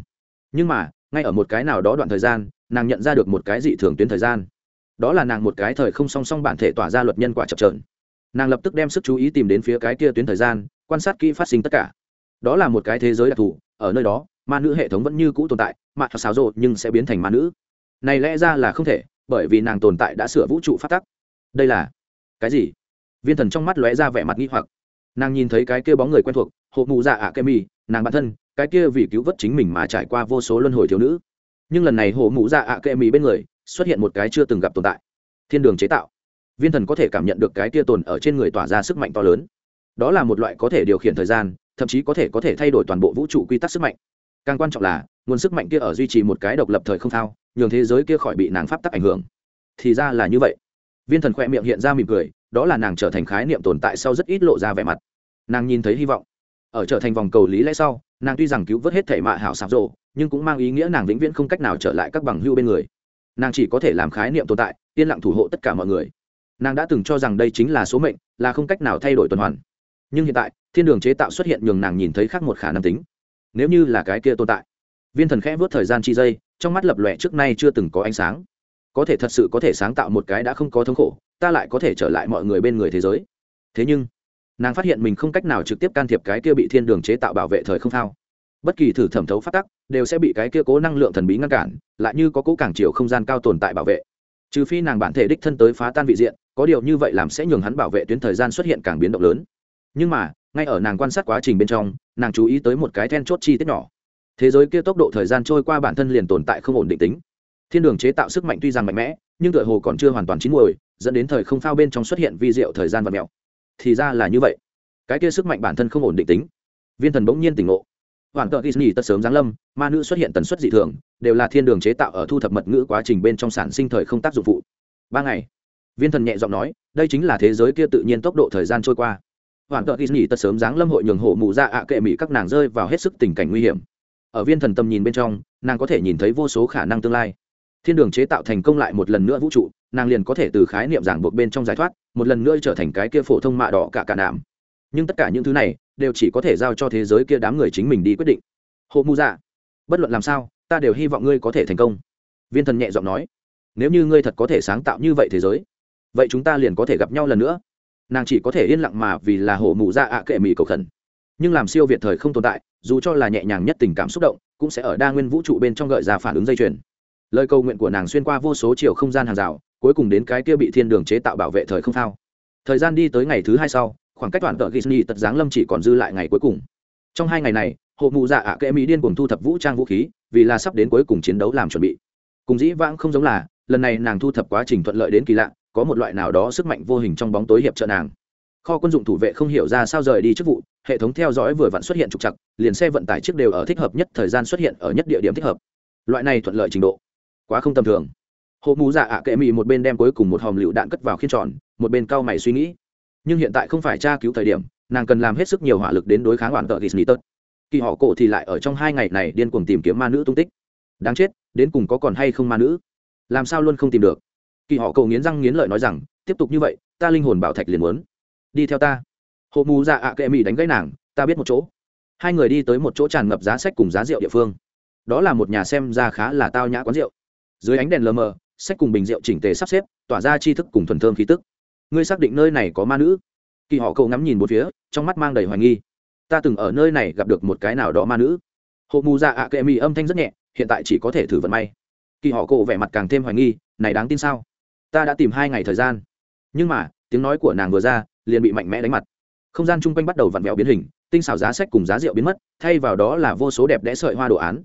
Nhưng mà, ngay ở một cái nào đó đoạn thời gian, nàng nhận ra được một cái dị thường tuyến thời gian. Đó là nàng một cái thời không song song bản thể tỏa ra luật nhân quả chập trờn nàng lập tức đem sức chú ý tìm đến phía cái kia tuyến thời gian, quan sát kỹ phát sinh tất cả. Đó là một cái thế giới đặc thù, ở nơi đó, ma nữ hệ thống vẫn như cũ tồn tại, mà xáo rộ nhưng sẽ biến thành ma nữ. Này lẽ ra là không thể, bởi vì nàng tồn tại đã sửa vũ trụ phát tắc. Đây là cái gì? Viên thần trong mắt lóe ra vẻ mặt nghi hoặc nàng nhìn thấy cái kia bóng người quen thuộc hộ mụ dạ ạ Mi, nàng bản thân cái kia vì cứu vớt chính mình mà trải qua vô số luân hồi thiếu nữ. Nhưng lần này hộ mụ dạ ạ Mi bên người xuất hiện một cái chưa từng gặp tồn tại. Thiên đường chế tạo. Viên thần có thể cảm nhận được cái kia tồn ở trên người tỏa ra sức mạnh to lớn. Đó là một loại có thể điều khiển thời gian thậm chí có thể có thể thay đổi toàn bộ vũ trụ quy tắc sức mạnh. Càng quan trọng là nguồn sức mạnh kia ở duy trì một cái độc lập thời không thao nhường thế giới kia khỏi bị nàng pháp tắc ảnh hưởng. Thì ra là như vậy. Viên thần khoe miệng hiện ra mỉm cười đó là nàng trở thành khái niệm tồn tại sau rất ít lộ ra vẻ mặt nàng nhìn thấy hy vọng. Ở trở thành vòng cầu lý lẽ sau, nàng tuy rằng cứu vớt hết thể mạ hảo sạp rộ, nhưng cũng mang ý nghĩa nàng vĩnh viễn không cách nào trở lại các bằng hưu bên người. Nàng chỉ có thể làm khái niệm tồn tại, yên lặng thủ hộ tất cả mọi người. Nàng đã từng cho rằng đây chính là số mệnh, là không cách nào thay đổi tuần hoàn. Nhưng hiện tại, thiên đường chế tạo xuất hiện nhường nàng nhìn thấy khác một khả năng tính. Nếu như là cái kia tồn tại, viên thần khẽ vớt thời gian chi dây, trong mắt lập lòe trước nay chưa từng có ánh sáng. Có thể thật sự có thể sáng tạo một cái đã không có thống khổ, ta lại có thể trở lại mọi người bên người thế giới. Thế nhưng nàng phát hiện mình không cách nào trực tiếp can thiệp cái kia bị thiên đường chế tạo bảo vệ thời không thao bất kỳ thử thẩm thấu phát tắc, đều sẽ bị cái kia cố năng lượng thần bí ngăn cản, lại như có cố cảng chiều không gian cao tồn tại bảo vệ. Trừ phi nàng bản thể đích thân tới phá tan vị diện, có điều như vậy làm sẽ nhường hắn bảo vệ tuyến thời gian xuất hiện càng biến động lớn. Nhưng mà, ngay ở nàng quan sát quá trình bên trong, nàng chú ý tới một cái then chốt chi tiết nhỏ. Thế giới kia tốc độ thời gian trôi qua bản thân liền tồn tại không ổn định tính. Thiên đường chế tạo sức mạnh tuy rằng mạnh mẽ, nhưng tựa hồ còn chưa hoàn toàn chín muồi, dẫn đến thời không phao bên trong xuất hiện vi diệu thời gian và mèo thì ra là như vậy cái kia sức mạnh bản thân không ổn định tính viên thần bỗng nhiên tỉnh ngộ hoàn cờ Disney tất sớm giáng lâm, ma nữ xuất hiện tần suất dị thường, đều là thiên đường chế tạo ở thu thập mật ngữ quá trình bên trong sản sinh thời không tác dụng phụ. Ba ngày. Viên thần nhẹ giọng nói, đây chính là thế giới kia tự nhiên tốc độ thời gian trôi qua. Hoàn cờ Disney tất sớm giáng lâm hội nhường hộ mù ra ạ kệ mỹ các nàng rơi vào hết sức tình cảnh nguy hiểm. Ở viên thần tâm nhìn bên trong, nàng có thể nhìn thấy vô số khả năng tương lai. Thiên đường chế tạo thành công lại một lần nữa vũ trụ, nàng liền có thể từ khái niệm giảng buộc bên trong giải thoát, một lần nữa trở thành cái kia phổ thông mạ đỏ cả cả nạm. Nhưng tất cả những thứ này, đều chỉ có thể giao cho thế giới kia đám người chính mình đi quyết định. Hộ mu dạ bất luận làm sao ta đều hy vọng ngươi có thể thành công. Viên thần nhẹ giọng nói nếu như ngươi thật có thể sáng tạo như vậy thế giới vậy chúng ta liền có thể gặp nhau lần nữa. Nàng chỉ có thể yên lặng mà vì là hộ mụ dạ ạ kệ mì cầu khẩn. Nhưng làm siêu việt thời không tồn tại dù cho là nhẹ nhàng nhất tình cảm xúc động cũng sẽ ở đa nguyên vũ trụ bên trong gợi ra phản ứng dây chuyền lời cầu nguyện của nàng xuyên qua vô số chiều không gian hàng rào cuối cùng đến cái kia bị thiên đường chế tạo bảo vệ thời không thao thời gian đi tới ngày thứ hai sau khoảng cách toàn tợ Disney tật giáng lâm chỉ còn dư lại ngày cuối cùng. Trong hai ngày này, hộ mụ dạ ạ kệ mỹ điên cuồng thu thập vũ trang vũ khí, vì là sắp đến cuối cùng chiến đấu làm chuẩn bị. Cùng dĩ vãng không giống là, lần này nàng thu thập quá trình thuận lợi đến kỳ lạ, có một loại nào đó sức mạnh vô hình trong bóng tối hiệp trợ nàng. Kho quân dụng thủ vệ không hiểu ra sao rời đi chức vụ, hệ thống theo dõi vừa vặn xuất hiện trục chặt, liền xe vận tải trước đều ở thích hợp nhất thời gian xuất hiện ở nhất địa điểm thích hợp. Loại này thuận lợi trình độ, quá không tầm thường. Hộ mù dạ ạ kệ mị một bên đem cuối cùng một hòm lựu đạn cất vào khiên tròn, một bên cau mày suy nghĩ. Nhưng hiện tại không phải tra cứu thời điểm nàng cần làm hết sức nhiều hỏa lực đến đối kháng hoàn tợ gisney tớt kỳ họ cổ thì lại ở trong hai ngày này điên cuồng tìm kiếm ma nữ tung tích. Đáng chết đến cùng có còn hay không ma nữ? Làm sao luôn không tìm được? Kỳ họ cổ nghiến răng nghiến lợi nói rằng tiếp tục như vậy ta linh hồn bảo thạch liền muốn. Đi theo ta. Hộ mù dạ ạ kệ mị đánh gãy nàng ta biết một chỗ. Hai người đi tới một chỗ tràn ngập giá sách cùng giá rượu địa phương. Đó là một nhà xem ra khá là tao nhã quán rượu dưới ánh đèn lờ mờ, sách cùng bình rượu chỉnh tề sắp xếp, tỏa ra chi thức cùng thuần thơm khí tức. Ngươi xác định nơi này có ma nữ? Kỳ họ cậu ngắm nhìn một phía, trong mắt mang đầy hoài nghi. Ta từng ở nơi này gặp được một cái nào đó ma nữ. Hộ mù dạ ạ kệ mì âm thanh rất nhẹ, hiện tại chỉ có thể thử vận may. Kỳ họ cậu vẻ mặt càng thêm hoài nghi, này đáng tin sao? Ta đã tìm hai ngày thời gian. Nhưng mà, tiếng nói của nàng vừa ra, liền bị mạnh mẽ đánh mặt. Không gian chung quanh bắt đầu vặn vẹo biến hình, tinh xảo giá sách cùng giá rượu biến mất, thay vào đó là vô số đẹp đẽ sợi hoa đồ án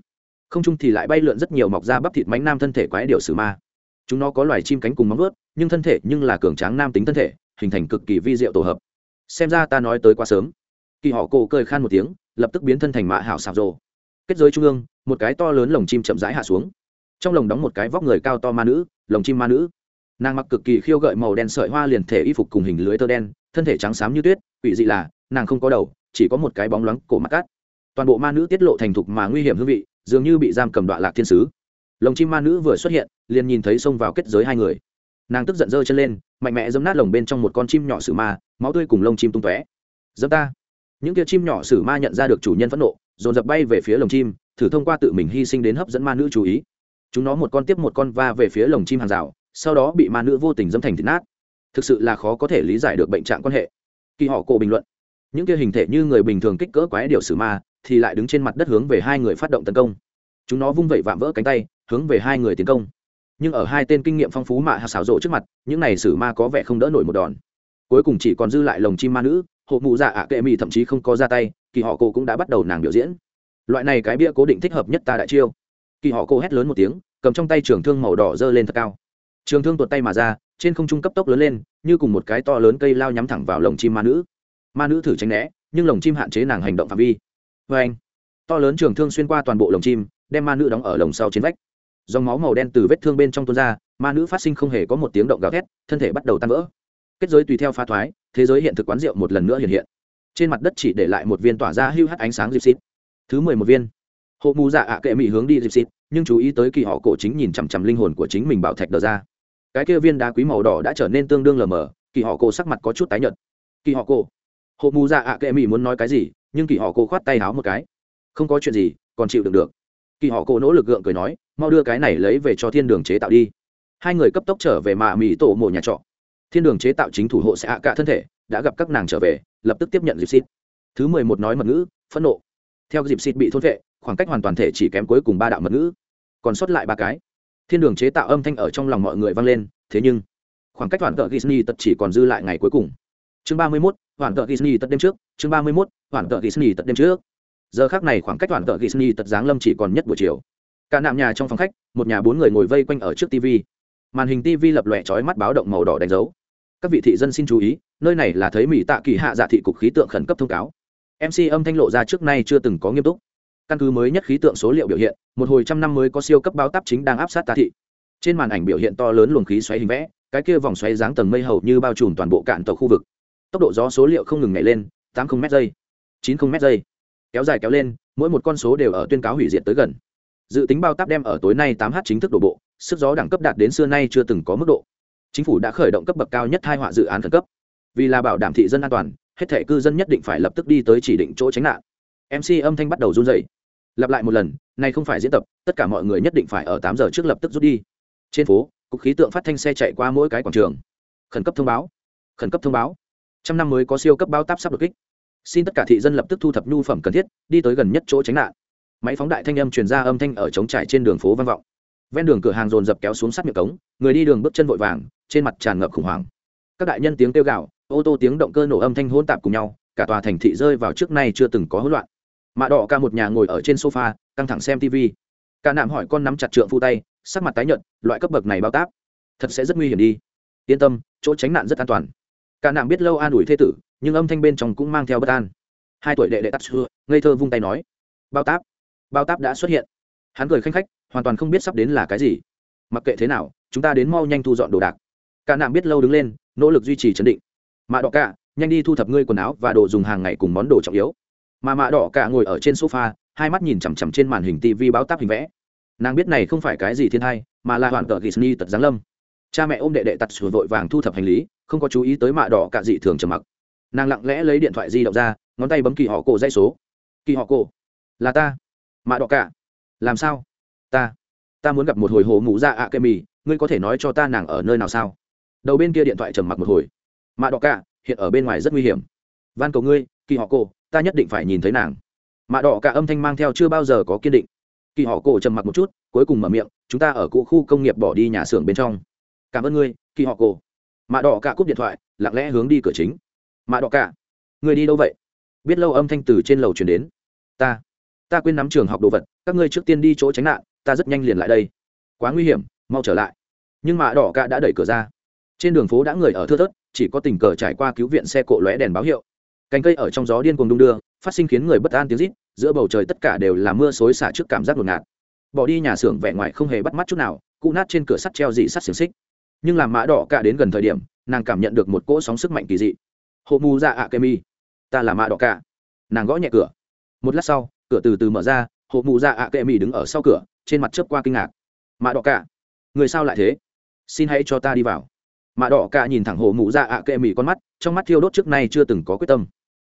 không chung thì lại bay lượn rất nhiều mọc ra bắp thịt mánh nam thân thể quái điệu sử ma. Chúng nó có loài chim cánh cùng móng ướt nhưng thân thể nhưng là cường tráng nam tính thân thể, hình thành cực kỳ vi diệu tổ hợp. Xem ra ta nói tới quá sớm. Kỳ họ cổ cười khan một tiếng, lập tức biến thân thành mạ hảo sạp rồ. Kết giới trung ương, một cái to lớn lồng chim chậm rãi hạ xuống. Trong lồng đóng một cái vóc người cao to ma nữ, lồng chim ma nữ. Nàng mặc cực kỳ khiêu gợi màu đen sợi hoa liền thể y phục cùng hình lưới tơ đen, thân thể trắng xám như tuyết, Quỷ dị là, nàng không có đầu, chỉ có một cái bóng loáng cổ mặt cát. Toàn bộ ma nữ tiết lộ thành thục mà nguy hiểm hương vị dường như bị giam cầm đoạn lạc thiên sứ. Lồng chim ma nữ vừa xuất hiện, liền nhìn thấy xông vào kết giới hai người. Nàng tức giận giơ chân lên, mạnh mẽ dấm nát lồng bên trong một con chim nhỏ sử ma, máu tươi cùng lông chim tung tóe. Dẫm ta. Những kia chim nhỏ sử ma nhận ra được chủ nhân phẫn nộ, dồn dập bay về phía lồng chim, thử thông qua tự mình hy sinh đến hấp dẫn ma nữ chú ý. Chúng nó một con tiếp một con va về phía lồng chim hàng rào, sau đó bị ma nữ vô tình dâm thành thịt nát. Thực sự là khó có thể lý giải được bệnh trạng quan hệ. Kỳ họ cổ bình luận. Những kia hình thể như người bình thường kích cỡ quái điều sử ma thì lại đứng trên mặt đất hướng về hai người phát động tấn công. Chúng nó vung vẩy vạm vỡ cánh tay, hướng về hai người tiến công. Nhưng ở hai tên kinh nghiệm phong phú mạ hạ xảo rộ trước mặt, những này sử ma có vẻ không đỡ nổi một đòn. Cuối cùng chỉ còn dư lại lồng chim ma nữ, hộ mụ dạ ạ kệ mị thậm chí không có ra tay, kỳ họ cô cũng đã bắt đầu nàng biểu diễn. Loại này cái bia cố định thích hợp nhất ta đại chiêu. Kỳ họ cô hét lớn một tiếng, cầm trong tay trường thương màu đỏ dơ lên thật cao. Trường thương tuột tay mà ra, trên không trung cấp tốc lớn lên, như cùng một cái to lớn cây lao nhắm thẳng vào lồng chim ma nữ. Ma nữ thử tránh né, nhưng lồng chim hạn chế nàng hành động phạm vi vê anh. To lớn trường thương xuyên qua toàn bộ lồng chim, đem ma nữ đóng ở lồng sau trên vách. Dòng máu màu đen từ vết thương bên trong tuôn ra, ma nữ phát sinh không hề có một tiếng động gào thét, thân thể bắt đầu tan vỡ. Kết giới tùy theo pha thoái, thế giới hiện thực quán rượu một lần nữa hiện hiện. Trên mặt đất chỉ để lại một viên tỏa ra hưu hắt ánh sáng dịp xịt. Thứ mười một viên. Hộ mù dạ ạ kệ mỹ hướng đi dịp xịt, nhưng chú ý tới kỳ họ cổ chính nhìn chằm chằm linh hồn của chính mình bảo thạch đờ ra. Cái kia viên đá quý màu đỏ đã trở nên tương đương lờ mờ, kỳ họ cổ sắc mặt có chút tái nhợt. Kỳ họ cổ. Hộ mù dạ ạ kệ mỹ muốn nói cái gì nhưng kỳ họ cô khoát tay háo một cái. Không có chuyện gì, còn chịu đựng được. Kỳ họ cô nỗ lực gượng cười nói, mau đưa cái này lấy về cho thiên đường chế tạo đi. Hai người cấp tốc trở về mạ mỹ tổ mộ nhà trọ. Thiên đường chế tạo chính thủ hộ sẽ hạ cả thân thể, đã gặp các nàng trở về, lập tức tiếp nhận dịp xịt. Thứ mười một nói mật ngữ, phẫn nộ. Theo dịp xịt bị thôn vệ, khoảng cách hoàn toàn thể chỉ kém cuối cùng ba đạo mật ngữ. Còn sót lại ba cái. Thiên đường chế tạo âm thanh ở trong lòng mọi người vang lên, thế nhưng, khoảng cách hoàn cỡ Disney tật chỉ còn dư lại ngày cuối cùng. Chương ba mươi mốt hoàn cỡ Disney tật đêm trước chương ba mươi 31, hoàn cỡ Disney tật đêm trước. Giờ khác này khoảng cách toàn tợ gisni tật giáng lâm chỉ còn nhất buổi chiều. Cả nạm nhà trong phòng khách một nhà bốn người ngồi vây quanh ở trước tv màn hình tv lập lòe trói mắt báo động màu đỏ đánh dấu. Các vị thị dân xin chú ý nơi này là thấy mỹ tạ kỳ hạ dạ thị cục khí tượng khẩn cấp thông cáo. Mc âm thanh lộ ra trước nay chưa từng có nghiêm túc. Căn cứ mới nhất khí tượng số liệu biểu hiện một hồi trăm năm mới có siêu cấp báo táp chính đang áp sát Tạ thị. Trên màn ảnh biểu hiện to lớn luồng khí xoáy hình vẽ cái kia vòng xoáy dáng tầng mây hầu như bao trùm toàn bộ cạn tàu khu vực tốc độ gió số liệu không ngừng nhảy lên, tám không m giây, chín không m giây. Kéo dài kéo lên, mỗi một con số đều ở tuyên cáo hủy diệt tới gần. Dự tính bao táp đem ở tối nay tám h chính thức đổ bộ, sức gió đẳng cấp đạt đến xưa nay chưa từng có mức độ. Chính phủ đã khởi động cấp bậc cao nhất hai họa dự án khẩn cấp. Vì là bảo đảm thị dân an toàn, hết thể cư dân nhất định phải lập tức đi tới chỉ định chỗ tránh nạn. Mc âm thanh bắt đầu run dày lặp lại một lần, này không phải diễn tập, tất cả mọi người nhất định phải ở tám giờ trước lập tức rút đi. Trên phố, cục khí tượng phát thanh xe chạy qua mỗi cái quảng trường. Khẩn cấp thông báo. Khẩn cấp thông báo trăm năm mới có siêu cấp bao táp sắp đột kích. Xin tất cả thị dân lập tức thu thập nhu phẩm cần thiết, đi tới gần nhất chỗ tránh nạn. Máy phóng đại thanh âm truyền ra âm thanh ở trống trải trên đường phố vang vọng. Ven đường cửa hàng dồn dập kéo xuống sát miệng cống, người đi đường bước chân vội vàng, trên mặt tràn ngập khủng hoảng. Các đại nhân tiếng kêu gạo ô tô tiếng động cơ nổ âm thanh hỗn tạp cùng nhau, cả tòa thành thị rơi vào trước nay chưa từng có hỗn loạn. Mạ đỏ ca một nhà ngồi ở trên sofa, căng thẳng xem tv ca nạm hỏi con nắm chặt trượng phu tay, sắc mặt tái nhợt, loại cấp bậc này bao táp, thật sẽ rất nguy hiểm đi. Yên tâm, chỗ tránh nạn rất an toàn. Cả nàng biết lâu an ủi thê tử, nhưng âm thanh bên trong cũng mang theo bất an. Hai tuổi đệ đệ tắt xưa ngây thơ vung tay nói, bao táp bao táp đã xuất hiện. Hắn cười khanh khách, hoàn toàn không biết sắp đến là cái gì. Mặc kệ thế nào, chúng ta đến mau nhanh thu dọn đồ đạc. Cả nàng biết lâu đứng lên, nỗ lực duy trì chấn định. Mạ đỏ cả nhanh đi thu thập ngươi quần áo và đồ dùng hàng ngày cùng món đồ trọng yếu. Mà mạ đỏ cả ngồi ở trên sofa, hai mắt nhìn chằm chằm trên màn hình tv báo táp hình vẽ. Nàng biết này không phải cái gì thiên hay mà là hoàn tờ Disney tật giáng lâm. Cha mẹ ôm đệ đệ tật sửa vội vàng thu thập hành lý không có chú ý tới mạ đỏ cả dị thường trầm mặc. Nàng lặng lẽ lấy điện thoại di động ra, ngón tay bấm kỳ họ cổ dây số. Kỳ họ cổ? Là ta. Mạ đỏ cả làm sao? Ta. Ta muốn gặp một hồi hồ mụ ra ạ cây mì, ngươi có thể nói cho ta nàng ở nơi nào sao? Đầu bên kia điện thoại trầm mặc một hồi. Mạ đỏ cả hiện ở bên ngoài rất nguy hiểm. Van cầu ngươi, kỳ họ cổ, ta nhất định phải nhìn thấy nàng. Mạ đỏ cả âm thanh mang theo chưa bao giờ có kiên định. Kỳ họ cổ trầm mặc một chút, cuối cùng mở miệng, chúng ta ở cụ khu công nghiệp bỏ đi nhà xưởng bên trong. Cảm ơn ngươi, kỳ họ cổ mạ đỏ cả cúp điện thoại, lặng lẽ hướng đi cửa chính. Mạ đỏ cả, người đi đâu vậy? Biết lâu âm thanh từ trên lầu chuyển đến. Ta ta quên nắm trường học đồ vật, các ngươi trước tiên đi chỗ tránh nạn, ta rất nhanh liền lại đây. Quá nguy hiểm, mau trở lại. Nhưng mạ đỏ cả đã đẩy cửa ra. Trên đường phố đã người ở thưa thớt, chỉ có tình cờ trải qua cứu viện xe cộ lóe đèn báo hiệu. Cành cây ở trong gió điên cuồng đung đưa, phát sinh khiến người bất an tiếng rít, giữa bầu trời tất cả đều là mưa xối xả trước cảm giác ngột ngạt. Bỏ đi nhà xưởng vẻ ngoài không hề bắt mắt chút nào cụ nát trên cửa sắt treo dị sắt xiềng xích nhưng làm mã đỏ cả đến gần thời điểm, nàng cảm nhận được một cỗ sóng sức mạnh kỳ dị. Hộ mù ra ạ kê mi. Ta là mã đỏ cả. Nàng gõ nhẹ cửa. Một lát sau, cửa từ từ mở ra, hộ mù ra ạ kê mi đứng ở sau cửa, trên mặt chớp qua kinh ngạc. Mã đỏ cả, người sao lại thế? Xin hãy cho ta đi vào. Mã đỏ cả nhìn thẳng hộ mù ra ạ kê mi con mắt, trong mắt thiêu đốt trước nay chưa từng có quyết tâm.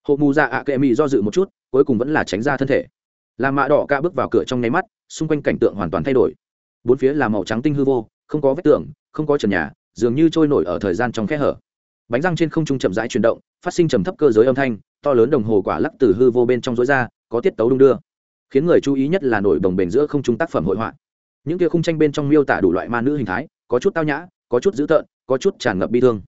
Hộ mù ra ạ kê mi do dự một chút, cuối cùng vẫn là tránh ra thân thể. Làm mã đỏ cả bước vào cửa trong nháy mắt, xung quanh cảnh tượng hoàn toàn thay đổi. Bốn phía là màu trắng tinh hư vô không có vết tường, không có trần nhà, dường như trôi nổi ở thời gian trong khe hở. Bánh răng trên không trung chậm rãi chuyển động, phát sinh trầm thấp cơ giới âm thanh, to lớn đồng hồ quả lắc từ hư vô bên trong rối ra, có tiết tấu đung đưa. Khiến người chú ý nhất là nổi đồng bền giữa không trung tác phẩm hội họa. Những kia khung tranh bên trong miêu tả đủ loại ma nữ hình thái, có chút tao nhã, có chút dữ tợn, có chút tràn ngập bi thương.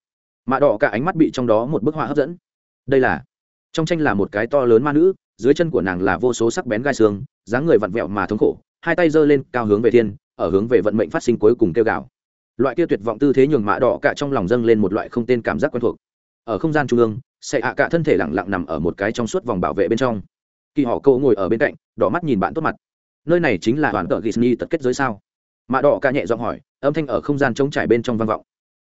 Mạ đỏ cả ánh mắt bị trong đó một bức họa hấp dẫn. Đây là, trong tranh là một cái to lớn ma nữ, dưới chân của nàng là vô số sắc bén gai xương, dáng người vặn vẹo mà thống khổ, hai tay giơ lên, cao hướng về thiên ở hướng về vận mệnh phát sinh cuối cùng kêu gào. Loại kia tuyệt vọng tư thế nhường mạ đỏ cả trong lòng dâng lên một loại không tên cảm giác quen thuộc. Ở không gian trung ương, sệ hạ cả thân thể lặng lặng nằm ở một cái trong suốt vòng bảo vệ bên trong. Kỳ họ cậu ngồi ở bên cạnh, đỏ mắt nhìn bạn tốt mặt. Nơi này chính là đoàn tợ gisni tật kết giới sao? Mạ đỏ cả nhẹ giọng hỏi, âm thanh ở không gian trống trải bên trong vang vọng.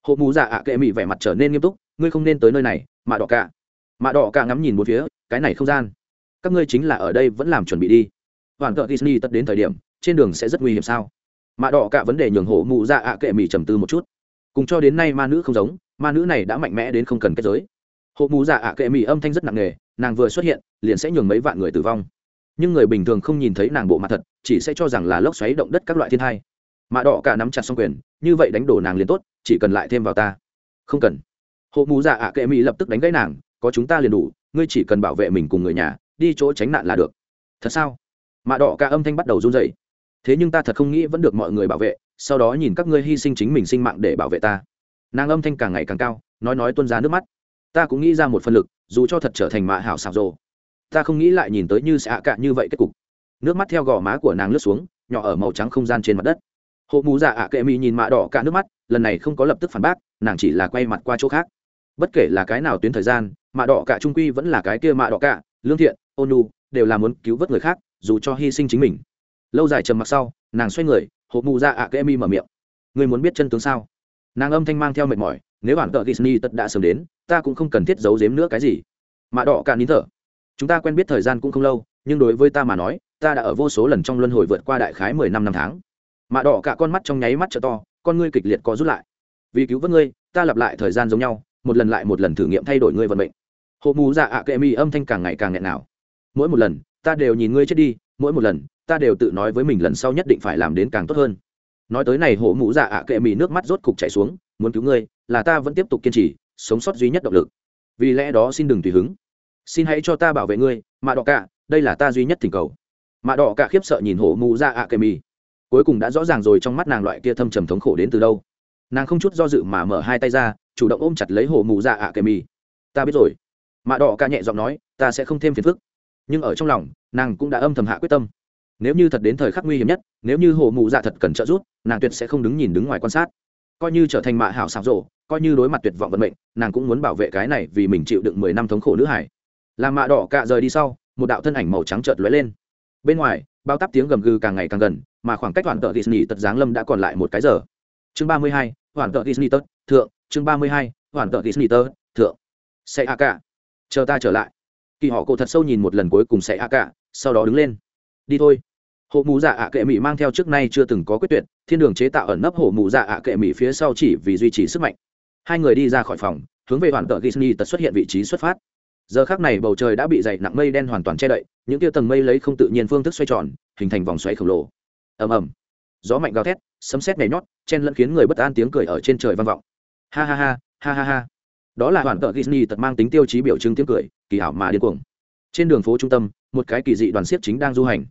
Hộ mù dạ ạ kệ mị vẻ mặt trở nên nghiêm túc, ngươi không nên tới nơi này, mạ đỏ cả. Mạ đỏ cả ngắm nhìn một phía, cái này không gian. Các ngươi chính là ở đây vẫn làm chuẩn bị đi. Hoàn tợ gisni tất đến thời điểm, trên đường sẽ rất nguy hiểm sao? Mạ đỏ cả vấn đề nhường hổ mụ dạ ạ kệ mì trầm tư một chút. Cùng cho đến nay ma nữ không giống, ma nữ này đã mạnh mẽ đến không cần kết giới. Hộ mụ dạ ạ kệ mì âm thanh rất nặng nề, nàng vừa xuất hiện, liền sẽ nhường mấy vạn người tử vong. Nhưng người bình thường không nhìn thấy nàng bộ mặt thật, chỉ sẽ cho rằng là lốc xoáy động đất các loại thiên thai mạ đỏ cả nắm chặt xong quyền, như vậy đánh đổ nàng liền tốt, chỉ cần lại thêm vào ta. Không cần. Hộ mụ dạ ạ kệ mì lập tức đánh gãy nàng, có chúng ta liền đủ, ngươi chỉ cần bảo vệ mình cùng người nhà, đi chỗ tránh nạn là được. Thật sao? Mạ đỏ cả âm thanh bắt đầu run dậy thế nhưng ta thật không nghĩ vẫn được mọi người bảo vệ, sau đó nhìn các ngươi hy sinh chính mình sinh mạng để bảo vệ ta. Nàng âm thanh càng ngày càng cao, nói nói tuân ra nước mắt. Ta cũng nghĩ ra một phân lực, dù cho thật trở thành mạ hảo xảo rồ. Ta không nghĩ lại nhìn tới như xạ cạ như vậy kết cục. Nước mắt theo gò má của nàng lướt xuống, nhỏ ở màu trắng không gian trên mặt đất. Hộ mù dạ ạ kệ mỹ nhìn mạ đỏ cả nước mắt, lần này không có lập tức phản bác, nàng chỉ là quay mặt qua chỗ khác. Bất kể là cái nào tuyến thời gian, mạ đỏ cả trung quy vẫn là cái kia mạ đỏ cả, lương thiện ônu đều là muốn cứu vớt người khác, dù cho hy sinh chính mình lâu dài trầm mặc sau, nàng xoay người hộ mù ra ạ kê mi mở miệng. Người muốn biết chân tướng sao? Nàng âm thanh mang theo mệt mỏi, nếu bản tợ disney tất đã sớm đến, ta cũng không cần thiết giấu giếm nữa cái gì. Mạ đỏ cả nín thở. Chúng ta quen biết thời gian cũng không lâu, nhưng đối với ta mà nói, ta đã ở vô số lần trong luân hồi vượt qua đại khái mười năm năm tháng. Mạ đỏ cả con mắt trong nháy mắt t to, con ngươi kịch liệt có rút lại. Vì cứu vớt ngươi, ta lặp lại thời gian giống nhau, một lần lại một lần thử nghiệm thay đổi ngươi vận mệnh. Hộ mù dạ ạ kệ mi âm thanh càng ngày càng nghẹn nào. Mỗi một lần, ta đều nhìn ngươi chết đi, mỗi một lần ta đều tự nói với mình lần sau nhất định phải làm đến càng tốt hơn. Nói tới này, hổ mù dạ ạ kệ mì nước mắt rốt cục chảy xuống, muốn cứu ngươi, là ta vẫn tiếp tục kiên trì, sống sót duy nhất động lực. Vì lẽ đó xin đừng tùy hứng. Xin hãy cho ta bảo vệ ngươi, mạ đỏ cả đây là ta duy nhất thỉnh cầu. Mạ đỏ cả khiếp sợ nhìn hổ mù dạ ạ kệ mì cuối cùng đã rõ ràng rồi trong mắt nàng loại kia thâm trầm thống khổ đến từ đâu. Nàng không chút do dự mà mở hai tay ra, chủ động ôm chặt lấy hổ mù dạ ạ kệ mì ta biết rồi. Mạ đỏ cả nhẹ giọng nói, ta sẽ không thêm phiền phức. Nhưng ở trong lòng, nàng cũng đã âm thầm hạ quyết tâm nếu như thật đến thời khắc nguy hiểm nhất, nếu như hồ mụ dạ thật cần trợ giúp, nàng tuyệt sẽ không đứng nhìn đứng ngoài quan sát. Coi như trở thành mạ hảo xảo rộ, coi như đối mặt tuyệt vọng vận mệnh, nàng cũng muốn bảo vệ cái này vì mình chịu đựng mười năm thống khổ nữ hải. Làm mạ đỏ cạ rời đi sau, một đạo thân ảnh màu trắng chợt lóe lên. Bên ngoài, bao tắp tiếng gầm gừ càng ngày càng gần, mà khoảng cách hoàn tợ disney tật giáng lâm đã còn lại một cái giờ. Chương ba mươi hai hoàn tợ disney tật, thượng. Chương ba mươi hai hoàn tợ disney tật, thượng. Sẽ a cả chờ ta trở lại. Kỳ họ cổ thật sâu nhìn một lần cuối cùng sẽ a cả sau đó đứng lên. Đi thôi hộ mù dạ ạ kệ mỹ mang theo trước nay chưa từng có quyết tuyệt, thiên đường chế tạo ẩn nấp hộ mù dạ ạ kệ mỹ phía sau chỉ vì duy trì sức mạnh. Hai người đi ra khỏi phòng, hướng về hoàn tợ disney tật xuất hiện vị trí xuất phát. Giờ khác này bầu trời đã bị dày nặng mây đen hoàn toàn che đậy, những tia tầng mây lấy không tự nhiên phương thức xoay tròn, hình thành vòng xoáy khổng lồ. Ầm ầm. Gió mạnh gào thét, sấm sét nhảy nhót, chen lẫn khiến người bất an tiếng cười ở trên trời vang vọng. Ha ha ha ha ha ha. Đó là hoàn tợ disney tật mang tính tiêu chí biểu trưng tiếng cười, kỳ hảo mà điên cuồng. Trên đường phố trung tâm, một cái kỳ dị đoàn siếc chính đang du hành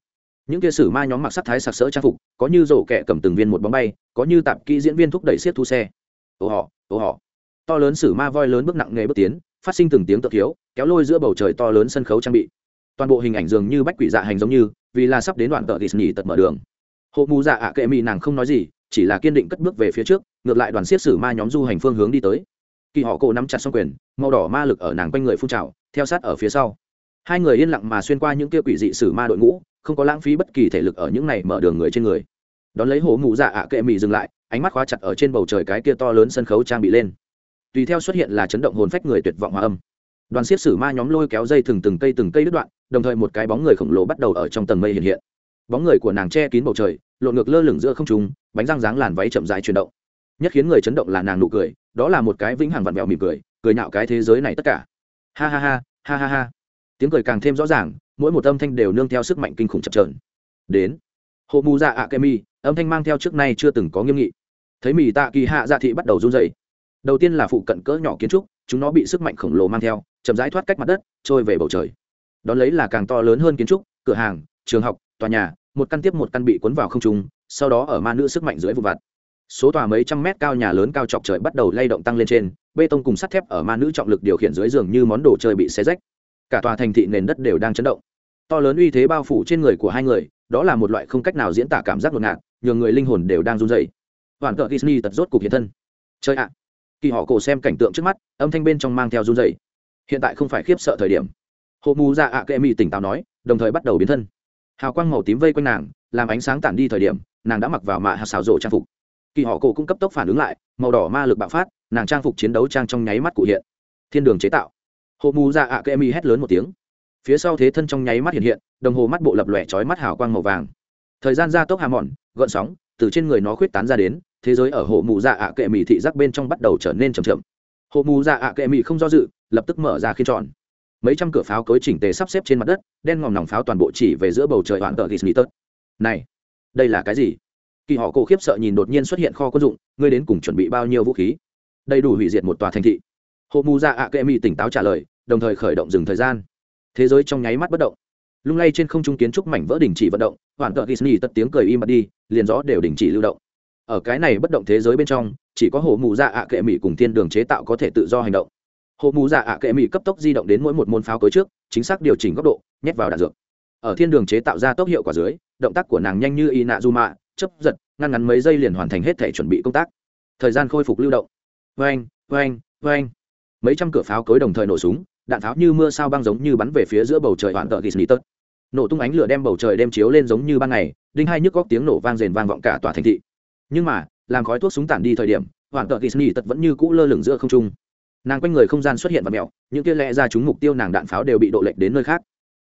những kia sử ma nhóm mặc sắc thái sặc sỡ trang phục, có như rổ kẹ cầm từng viên một bóng bay, có như tạp kỹ diễn viên thúc đẩy siết thu xe. Ồ họ ồ họ to lớn sử ma voi lớn bước nặng nghề bước tiến, phát sinh từng tiếng tự thiếu, kéo lôi giữa bầu trời to lớn sân khấu trang bị. Toàn bộ hình ảnh dường như bách quỷ dạ hành giống như, vì là sắp đến đoạn tợ Disney tật mở đường. Hộ mù dạ ạ kệ mị nàng không nói gì, chỉ là kiên định cất bước về phía trước, ngược lại đoàn siết sử ma nhóm du hành phương hướng đi tới. Kỳ họ cổ nắm chặt xong quyền, màu đỏ ma lực ở nàng quanh người phun trào, theo sát ở phía sau. Hai người yên lặng mà xuyên qua những kia quỷ dị sử ma đội ngũ không có lãng phí bất kỳ thể lực ở những này mở đường người trên người. Đón lấy hổ mụ dạ ạ kệ mị dừng lại, ánh mắt khóa chặt ở trên bầu trời cái kia to lớn sân khấu trang bị lên. Tùy theo xuất hiện là chấn động hồn phách người tuyệt vọng hòa âm. Đoàn xiết sử ma nhóm lôi kéo dây thừng từng cây từng cây đứt đoạn, đồng thời một cái bóng người khổng lồ bắt đầu ở trong tầng mây hiện hiện. Bóng người của nàng che kín bầu trời, lộn ngược lơ lửng giữa không trung, bánh răng dáng làn váy chậm rãi chuyển động. Nhất khiến người chấn động là nàng nụ cười, đó là một cái vĩnh hằng vặn vẹo mỉm cười cười nhạo cái thế giới này tất cả. Ha ha ha ha ha ha tiếng cười càng thêm rõ ràng, mỗi một âm thanh đều nương theo sức mạnh kinh khủng chập trờn đến hộ mù dạ ạ kemi âm thanh mang theo trước nay chưa từng có nghiêm nghị. Thấy mì tạ kỳ hạ dạ thị bắt đầu run dày đầu tiên là phụ cận cỡ nhỏ kiến trúc, chúng nó bị sức mạnh khổng lồ mang theo, chậm rãi thoát cách mặt đất, trôi về bầu trời. Đón lấy là càng to lớn hơn kiến trúc, cửa hàng, trường học, tòa nhà, một căn tiếp một căn bị cuốn vào không trung, sau đó ở ma nữ sức mạnh dưới vụ vặt. Số tòa mấy trăm mét cao nhà lớn cao chọc trời bắt đầu lay động tăng lên trên, bê tông cùng sắt thép ở ma nữ trọng lực điều khiển dưới giường như món đồ chơi bị xé rách cả tòa thành thị nền đất đều đang chấn động. To lớn uy thế bao phủ trên người của hai người, đó là một loại không cách nào diễn tả cảm giác ngột ngạt, nhường người linh hồn đều đang run dày hoàn cỡ disney tật rốt cục hiện thân. Chơi ạ! Kỳ họ cổ xem cảnh tượng trước mắt, âm thanh bên trong mang theo run dày hiện tại không phải khiếp sợ thời điểm. Hộ mù dạ ạ kệ mị tỉnh táo nói, đồng thời bắt đầu biến thân. Hào quang màu tím vây quanh nàng, làm ánh sáng tản đi thời điểm, nàng đã mặc vào mạ hạt xào rộ trang phục. Kỳ họ cổ cũng cấp tốc phản ứng lại, màu đỏ ma lực bạo phát, nàng trang phục chiến đấu trang trong nháy mắt cụ hiện. Thiên đường chế tạo hộ mù dạ ạ kệ hét lớn một tiếng. Phía sau thế thân trong nháy mắt hiện hiện, đồng hồ mắt bộ lập lòe trói mắt hào quang màu vàng. Thời gian gia tốc hà mòn gợn sóng, từ trên người nó khuyết tán ra đến, thế giới ở hộ mù dạ ạ kệ thị giác bên trong bắt đầu trở nên chầm chậm. Hộ mù dạ ạ kệ không do dự, lập tức mở ra khiên tròn. Mấy trăm cửa pháo cối chỉnh tề sắp xếp trên mặt đất, đen ngòm nòng pháo toàn bộ chỉ về giữa bầu trời hoạn tờ disney tớt. Này, đây là cái gì? Kỳ họ cổ khiếp sợ nhìn đột nhiên xuất hiện kho quân dụng, ngươi đến cùng chuẩn bị bao nhiêu vũ khí? Đầy đủ hủy diệt một tòa thành thị. Hộ mù dạ ạ kệ mỹ tỉnh táo trả lời đồng thời khởi động dừng thời gian. Thế giới trong nháy mắt bất động. Lung lay trên không trung kiến trúc mảnh vỡ đình chỉ vận động, hoàn tợ disney tất tiếng cười im bặt đi, liền rõ đều đình chỉ lưu động. Ở cái này bất động thế giới bên trong, chỉ có hồ mù dạ ạ kệ mỹ cùng thiên đường chế tạo có thể tự do hành động. Hồ mù dạ ạ kệ mỹ cấp tốc di động đến mỗi một môn pháo cối trước, chính xác điều chỉnh góc độ, nhét vào đạn dược. Ở thiên đường chế tạo ra tốc hiệu quả dưới, động tác của nàng nhanh như y nạ du mạ chấp giật, ngăn ngắn mấy giây liền hoàn thành hết thể chuẩn bị công tác. Thời gian khôi phục lưu động. Vang vang vang mấy trăm cửa pháo cối đồng thời nổ súng đạn pháo như mưa sao băng giống như bắn về phía giữa bầu trời hoàn tợ ghis nít nổ tung ánh lửa đem bầu trời đem chiếu lên giống như ban ngày, đinh hai nhức góc tiếng nổ vang rền vang vọng cả tòa thành thị. Nhưng mà, làm khói thuốc súng tản đi thời điểm hoàn tợ ghis tật vẫn như cũ lơ lửng giữa không trung. Nàng quanh người không gian xuất hiện và mẹo, những kia lẽ ra chúng mục tiêu nàng đạn pháo đều bị độ lệnh đến nơi khác.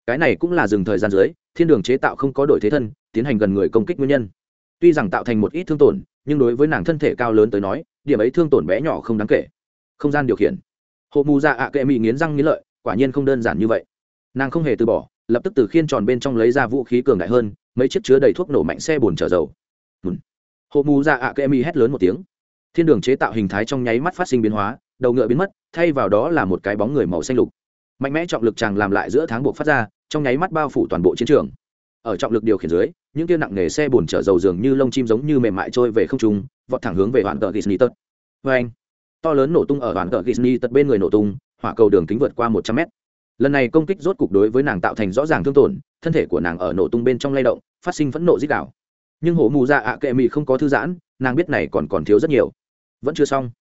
Cái này cũng là dừng thời gian dưới, thiên đường chế tạo không có đổi thế thân, tiến hành gần người công kích nguyên nhân. Tuy rằng tạo thành một ít thương tổn, nhưng đối với nàng thân thể cao lớn tới nói, điểm ấy thương tổn bé nhỏ không đáng kể. Không gian điều khiển hộ mù dạ ạ kệ mỹ nghiến răng nghiến lợi, quả nhiên không đơn giản như vậy. Nàng không hề từ bỏ, lập tức từ khiên tròn bên trong lấy ra vũ khí cường đại hơn, mấy chiếc chứa đầy thuốc nổ mạnh xe bồn chở dầu. Hộ mù dạ ạ kệ mỹ hét lớn một tiếng. Thiên đường chế tạo hình thái trong nháy mắt phát sinh biến hóa, đầu ngựa biến mất, thay vào đó là một cái bóng người màu xanh lục. Mạnh mẽ trọng lực chàng làm lại giữa tháng buộc phát ra, trong nháy mắt bao phủ toàn bộ chiến trường. Ở trọng lực điều khiển dưới, những kia nặng nghề xe bồn chở dầu dường như lông chim giống như mềm mại trôi về không trung, vọt thẳng hướng về hoàn tờ gisni tớt vê vâng. anh to lớn nổ tung ở đoàn cờ Disney tật bên người nổ tung, hỏa cầu đường kính vượt qua một trăm mét. Lần này công kích rốt cục đối với nàng tạo thành rõ ràng thương tổn, thân thể của nàng ở nổ tung bên trong lay động, phát sinh phẫn nộ dích đảo nhưng hổ mù dạ ạ kệ mị không có thư giãn, nàng biết này còn còn thiếu rất nhiều. Vẫn chưa xong.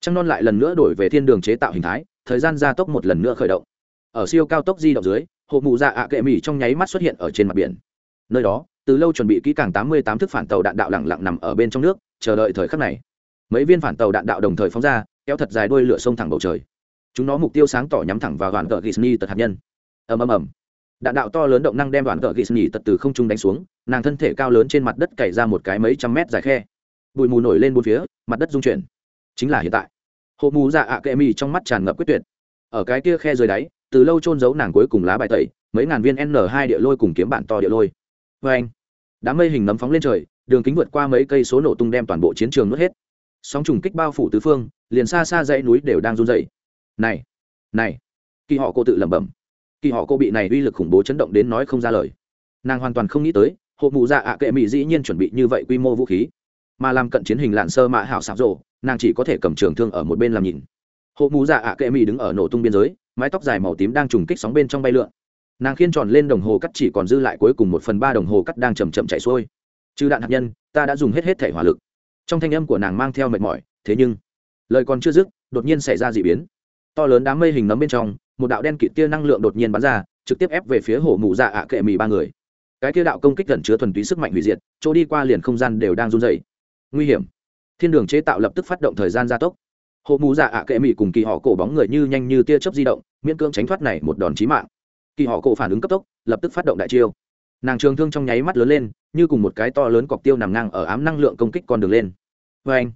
Trăng non lại lần nữa đổi về thiên đường chế tạo hình thái, thời gian gia tốc một lần nữa khởi động. Ở siêu cao tốc di động dưới, hổ mù dạ ạ kệ mị trong nháy mắt xuất hiện ở trên mặt biển. Nơi đó, từ lâu chuẩn bị kỹ càng tám mươi tám thức phản tàu đạn đạo lặng lặng nằm ở bên trong nước, chờ đợi thời khắc này. Mấy viên phản tàu đạn đạo đồng thời phóng ra kéo thật dài đuôi lửa sông thẳng bầu trời. Chúng nó mục tiêu sáng tỏ nhắm thẳng vào đoàn cờ gisni tật hạt nhân. Ầm ầm ầm. Đạn đạo to lớn động năng đem đoàn cờ gisni tật từ không trung đánh xuống, nàng thân thể cao lớn trên mặt đất cày ra một cái mấy trăm mét dài khe. Bụi mù nổi lên bốn phía, mặt đất rung chuyển. Chính là hiện tại. Hộ mù dạ ạ kệ mi trong mắt tràn ngập quyết tuyệt. Ở cái kia khe dưới đáy, từ lâu trôn giấu nàng cuối cùng lá bài tẩy, mấy ngàn viên n hai địa lôi cùng kiếm bản to địa lôi. Vê anh, đám mây hình nấm phóng lên trời, đường kính vượt qua mấy cây số nổ tung đem toàn bộ chiến trường nuốt hết. Sóng trùng kích bao phủ tứ phương liền xa xa dãy núi đều đang run dậy này này, kỳ họ cô tự lẩm bẩm. Kỳ họ cô bị này uy lực khủng bố chấn động đến nói không ra lời. Nàng hoàn toàn không nghĩ tới, hộ mụ dạ ạ kệ mỹ dĩ nhiên chuẩn bị như vậy quy mô vũ khí. Mà làm cận chiến hình lạn sơ mạ hảo sạp rộ nàng chỉ có thể cầm trường thương ở một bên làm nhìn. Hộ mụ dạ ạ kệ mỹ đứng ở nổ tung biên giới, mái tóc dài màu tím đang trùng kích sóng bên trong bay lượn. Nàng khiên tròn lên đồng hồ cắt chỉ còn dư lại cuối cùng một phần ba đồng hồ cắt đang chầm chậm chạy xuôi. Trừ đạn hạt nhân, ta đã dùng hết hết thể hỏa lực. Trong thanh âm của nàng mang theo mệt mỏi, thế nhưng lời còn chưa dứt, đột nhiên xảy ra d ị biến. To lớn đám mây hình nấm bên trong, một đạo đen kịt tia năng lượng đột nhiên bắn ra, trực tiếp ép về phía hổ mụ dạ ạ kệ mì ba người. Cái tia đạo công kích gần chứa thuần túy sức mạnh hủy diệt, chỗ đi qua liền không gian đều đang run dày nguy hiểm. Thiên đường chế tạo lập tức phát động thời gian gia tốc. Hộ mù dạ ạ kệ Mị cùng kỳ họ cổ bóng người như nhanh như tia chớp di động, miễn cưỡng tránh thoát này một đòn chí mạng. Kỳ họ cổ phản ứng cấp tốc, lập tức phát động đại chiêu. Nàng trường thương trong nháy mắt lớn lên, như cùng một cái to lớn cọc tiêu nằm ngang ở ám năng lượng công kích con đường lên. Vê anh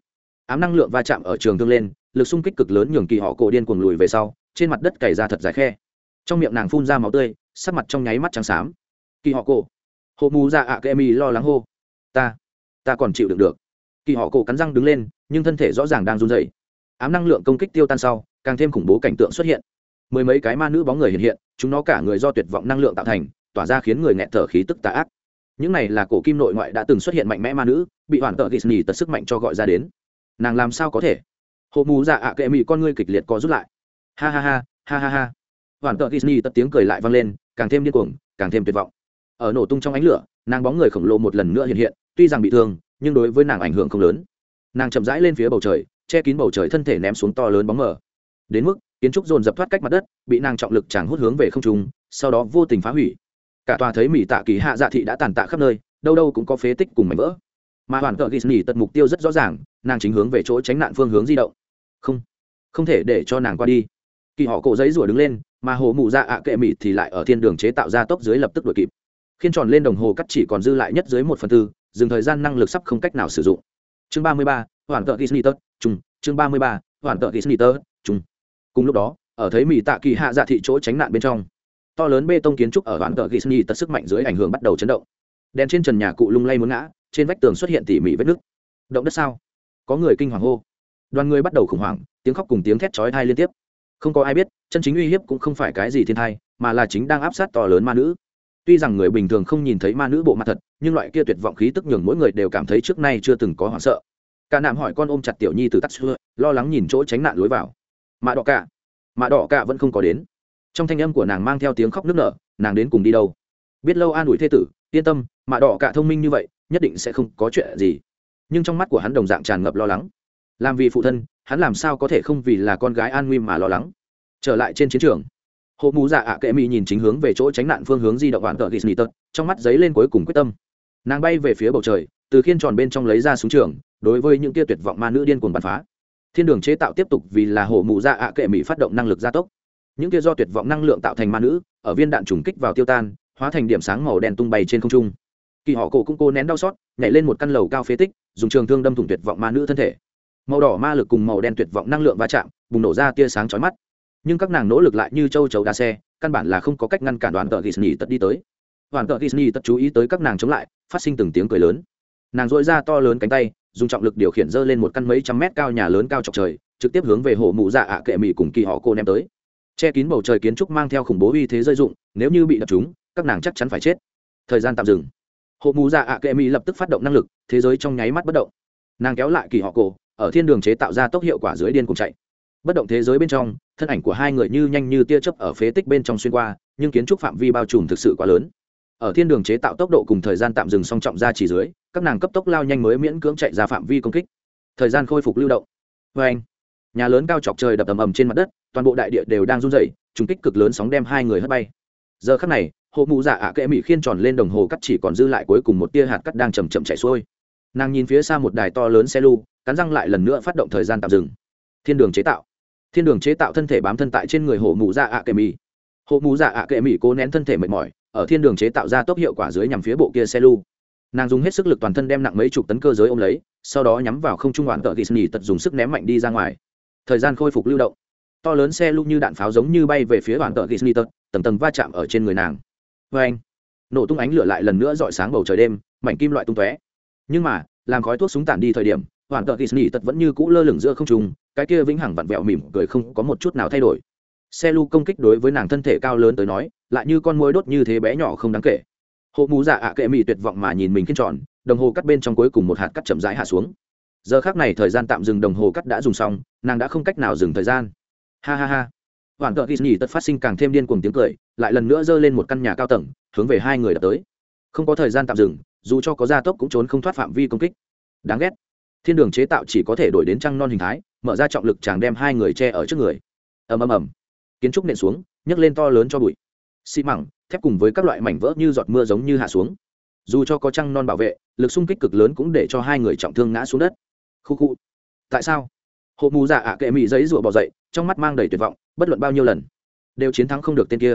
ám năng lượng va chạm ở trường thương lên, lực xung kích cực lớn nhường kỳ họ cổ điên cuồng lùi về sau, trên mặt đất cày ra thật dài khe. Trong miệng nàng phun ra máu tươi, sắc mặt trong nháy mắt trắng xám. Kỳ họ cổ. Hộ mù ra ạ kệ lo lắng hô. Ta ta còn chịu đựng được. Kỳ họ cổ cắn răng đứng lên, nhưng thân thể rõ ràng đang run rẩy. Ám năng lượng công kích tiêu tan sau, càng thêm khủng bố cảnh tượng xuất hiện. Mười mấy cái ma nữ bóng người hiện hiện, chúng nó cả người do tuyệt vọng năng lượng tạo thành, tỏa ra khiến người nghẹt thở khí tức tà ác. Những này là cổ kim nội ngoại đã từng xuất hiện mạnh mẽ ma nữ, bị hoàn tợ gisney tật sức mạnh cho gọi ra đến nàng làm sao có thể? Hộ mù dạ ạ kệ mị con ngươi kịch liệt co rút lại. Ha ha ha ha ha ha. Hoàn tợ disney tất tiếng cười lại vang lên, càng thêm điên cuồng, càng thêm tuyệt vọng. Ở nổ tung trong ánh lửa, nàng bóng người khổng lồ một lần nữa hiện hiện, tuy rằng bị thương, nhưng đối với nàng ảnh hưởng không lớn. Nàng chậm rãi lên phía bầu trời, che kín bầu trời thân thể ném xuống to lớn bóng mờ. Đến mức, kiến trúc dồn dập thoát cách mặt đất, bị nàng trọng lực chẳng hút hướng về không trung, sau đó vô tình phá hủy. Cả tòa thấy mỹ tạ kỳ hạ dạ thị đã tàn tạ khắp nơi, đâu đâu cũng có phế tích cùng mảnh vỡ. Mà hoàn cờ ghi nghỉ tật mục tiêu rất rõ ràng nàng chính hướng về chỗ tránh nạn phương hướng di động. Không không thể để cho nàng qua đi. Kỳ họ cổ giấy rủa đứng lên, mà hồ mụ dạ ạ kệ mị thì lại ở thiên đường chế tạo ra tốc dưới lập tức đuổi kịp. Khiên tròn lên đồng hồ cắt chỉ còn dư lại nhất dưới một phần tư, dừng thời gian năng lực sắp không cách nào sử dụng. Chương ba mươi ba hoàn tợ ghi tật chung chương ba mươi ba hoàn tợ ghi tật chung cùng lúc đó, ở thấy mỹ tạ kỳ hạ dạ thị chỗ tránh nạn bên trong, to lớn bê tông kiến trúc ở hoàn tợ ghi tật sức mạnh dưới ảnh hưởng bắt đầu chấn động. Đèn trên trần nhà cụ lung lay muốn ngã, trên vách tường xuất hiện tỉ mỉ vết nứt. Động đất sao? Có người kinh hoàng hô. Đoàn người bắt đầu khủng hoảng, tiếng khóc cùng tiếng thét chói thai liên tiếp. Không có ai biết, chân chính uy hiếp cũng không phải cái gì thiên thai mà là chính đang áp sát to lớn ma nữ. Tuy rằng người bình thường không nhìn thấy ma nữ bộ mặt thật, nhưng loại kia tuyệt vọng khí tức nhường mỗi người đều cảm thấy trước nay chưa từng có hoảng sợ. Cả nạm hỏi con ôm chặt tiểu nhi từ tắt xưa lo lắng nhìn chỗ tránh nạn lối vào. Mạ đỏ cả. Mạ đỏ cả vẫn không có đến. Trong thanh âm của nàng mang theo tiếng khóc nức nở, nàng đến cùng đi đâu? Biết lâu an ủi thê tử, yên tâm, mạ đỏ cả thông minh như vậy, nhất định sẽ không có chuyện gì nhưng trong mắt của hắn đồng dạng tràn ngập lo lắng. Làm vì phụ thân, hắn làm sao có thể không vì là con gái an nguy mà lo lắng? Trở lại trên chiến trường hộ mù dạ ạ kệ mỹ nhìn chính hướng về chỗ tránh nạn phương hướng di động hoàn tờ ghis tật, trong mắt giấy lên cuối cùng quyết tâm. Nàng bay về phía bầu trời, từ khiên tròn bên trong lấy ra súng trường, đối với những tia tuyệt vọng ma nữ điên cuồng bắn phá. Thiên đường chế tạo tiếp tục vì là hộ mù dạ ạ kệ mỹ phát động năng lực gia tốc. Những tia do tuyệt vọng năng lượng tạo thành ma nữ, ở viên đạn trùng kích vào tiêu tan, hóa thành điểm sáng màu đen tung bay trên không trung kỳ họ cổ cũng cô nén đau xót, nhảy lên một căn lầu cao phế tích, dùng trường thương đâm thủng tuyệt vọng ma nữ thân thể. Màu đỏ ma lực cùng màu đen tuyệt vọng năng lượng va chạm, bùng nổ ra tia sáng chói mắt. Nhưng các nàng nỗ lực lại như châu chấu đá xe, căn bản là không có cách ngăn cản đoàn tờ Disney tật đi tới. Đoàn tờ Disney tật chú ý tới các nàng chống lại, phát sinh từng tiếng cười lớn. Nàng dội ra to lớn cánh tay, dùng trọng lực điều khiển dơ lên một căn mấy trăm mét cao nhà lớn cao chọc trời, trực tiếp hướng về hồ mụ dạ ạ kệ mị cùng kỳ họ cô ném tới. Che kín bầu trời kiến trúc mang theo khủng bố uy thế rơi dụng nếu như bị đập chúng, các nàng chắc chắn phải chết. Thời gian tạm dừng hộ mù dạ ạ kệ mỹ lập tức phát động năng lực, thế giới trong nháy mắt bất động. Nàng kéo lại kỳ họ cổ, ở thiên đường chế tạo ra tốc hiệu quả dưới điên cùng chạy. Bất động thế giới bên trong, thân ảnh của hai người như nhanh như tia chớp ở phế tích bên trong xuyên qua, nhưng kiến trúc phạm vi bao trùm thực sự quá lớn. Ở thiên đường chế tạo tốc độ cùng thời gian tạm dừng song trọng ra chỉ dưới, các nàng cấp tốc lao nhanh mới miễn cưỡng chạy ra phạm vi công kích. Thời gian khôi phục lưu động. Vê anh, nhà lớn cao chọc trời đập ầm ầm trên mặt đất, toàn bộ đại địa đều đang run rẩy, trùng kích cực lớn sóng đem hai người hất bay. Giờ khắc này hộ mụ dạ ạ kệ mỹ khiên tròn lên đồng hồ cắt chỉ còn dư lại cuối cùng một tia hạt cắt đang chầm chậm chạy xuôi. Nàng nhìn phía xa một đài to lớn xe lu cắn răng lại lần nữa phát động thời gian tạm dừng. Thiên đường chế tạo. Thiên đường chế tạo thân thể bám thân tại trên người hộ mụ dạ ạ kệ mỹ hộ mụ dạ ạ kệ mỹ cố nén thân thể mệt mỏi, ở thiên đường chế tạo ra tốc hiệu quả dưới nhằm phía bộ kia xe lu nàng dùng hết sức lực toàn thân đem nặng mấy chục tấn cơ giới ôm lấy, sau đó nhắm vào không trung đoạn tợ disney tật dùng sức ném mạnh đi ra ngoài. Thời gian khôi phục lưu động. To lớn xe lu như đạn pháo giống như bay về phía đoạn tợ disney tật, tầng tầng va chạm ở trên người nàng vê anh. Nổ tung ánh lửa lại lần nữa dọi sáng bầu trời đêm, mảnh kim loại tung tóe. Nhưng mà, làm khói thuốc súng tản đi thời điểm hoàn tợ disney tật vẫn như cũ lơ lửng giữa không trung, cái kia vĩnh hằng vặn vẹo mỉm cười không có một chút nào thay đổi. Xe lu công kích đối với nàng thân thể cao lớn tới nói, lại như con môi đốt như thế bé nhỏ không đáng kể. Hộ mù dạ ạ kệ mị tuyệt vọng mà nhìn mình khiên tròn, đồng hồ cắt bên trong cuối cùng một hạt cắt chậm rãi hạ xuống. Giờ khác này thời gian tạm dừng đồng hồ cắt đã dùng xong, nàng đã không cách nào dừng thời gian. Ha ha ha hoàn tợ Disney tất phát sinh càng thêm điên cuồng tiếng cười, lại lần nữa giơ lên một căn nhà cao tầng, hướng về hai người đã tới. Không có thời gian tạm dừng, dù cho có gia tốc cũng trốn không thoát phạm vi công kích. Đáng ghét. Thiên đường chế tạo chỉ có thể đổi đến trăng non hình thái, mở ra trọng lực chàng đem hai người che ở trước người. Ầm ầm ầm. Kiến trúc nện xuống, nhấc lên to lớn cho bụi. Xi măng, thép cùng với các loại mảnh vỡ như giọt mưa giống như hạ xuống. Dù cho có trăng non bảo vệ, lực xung kích cực lớn cũng để cho hai người trọng thương ngã xuống đất. Khu khu. Tại sao? Hộ mù dạ ạ kệ mị giấy rủa bò dậy, trong mắt mang đầy tuyệt vọng bất luận bao nhiêu lần đều chiến thắng không được tên kia.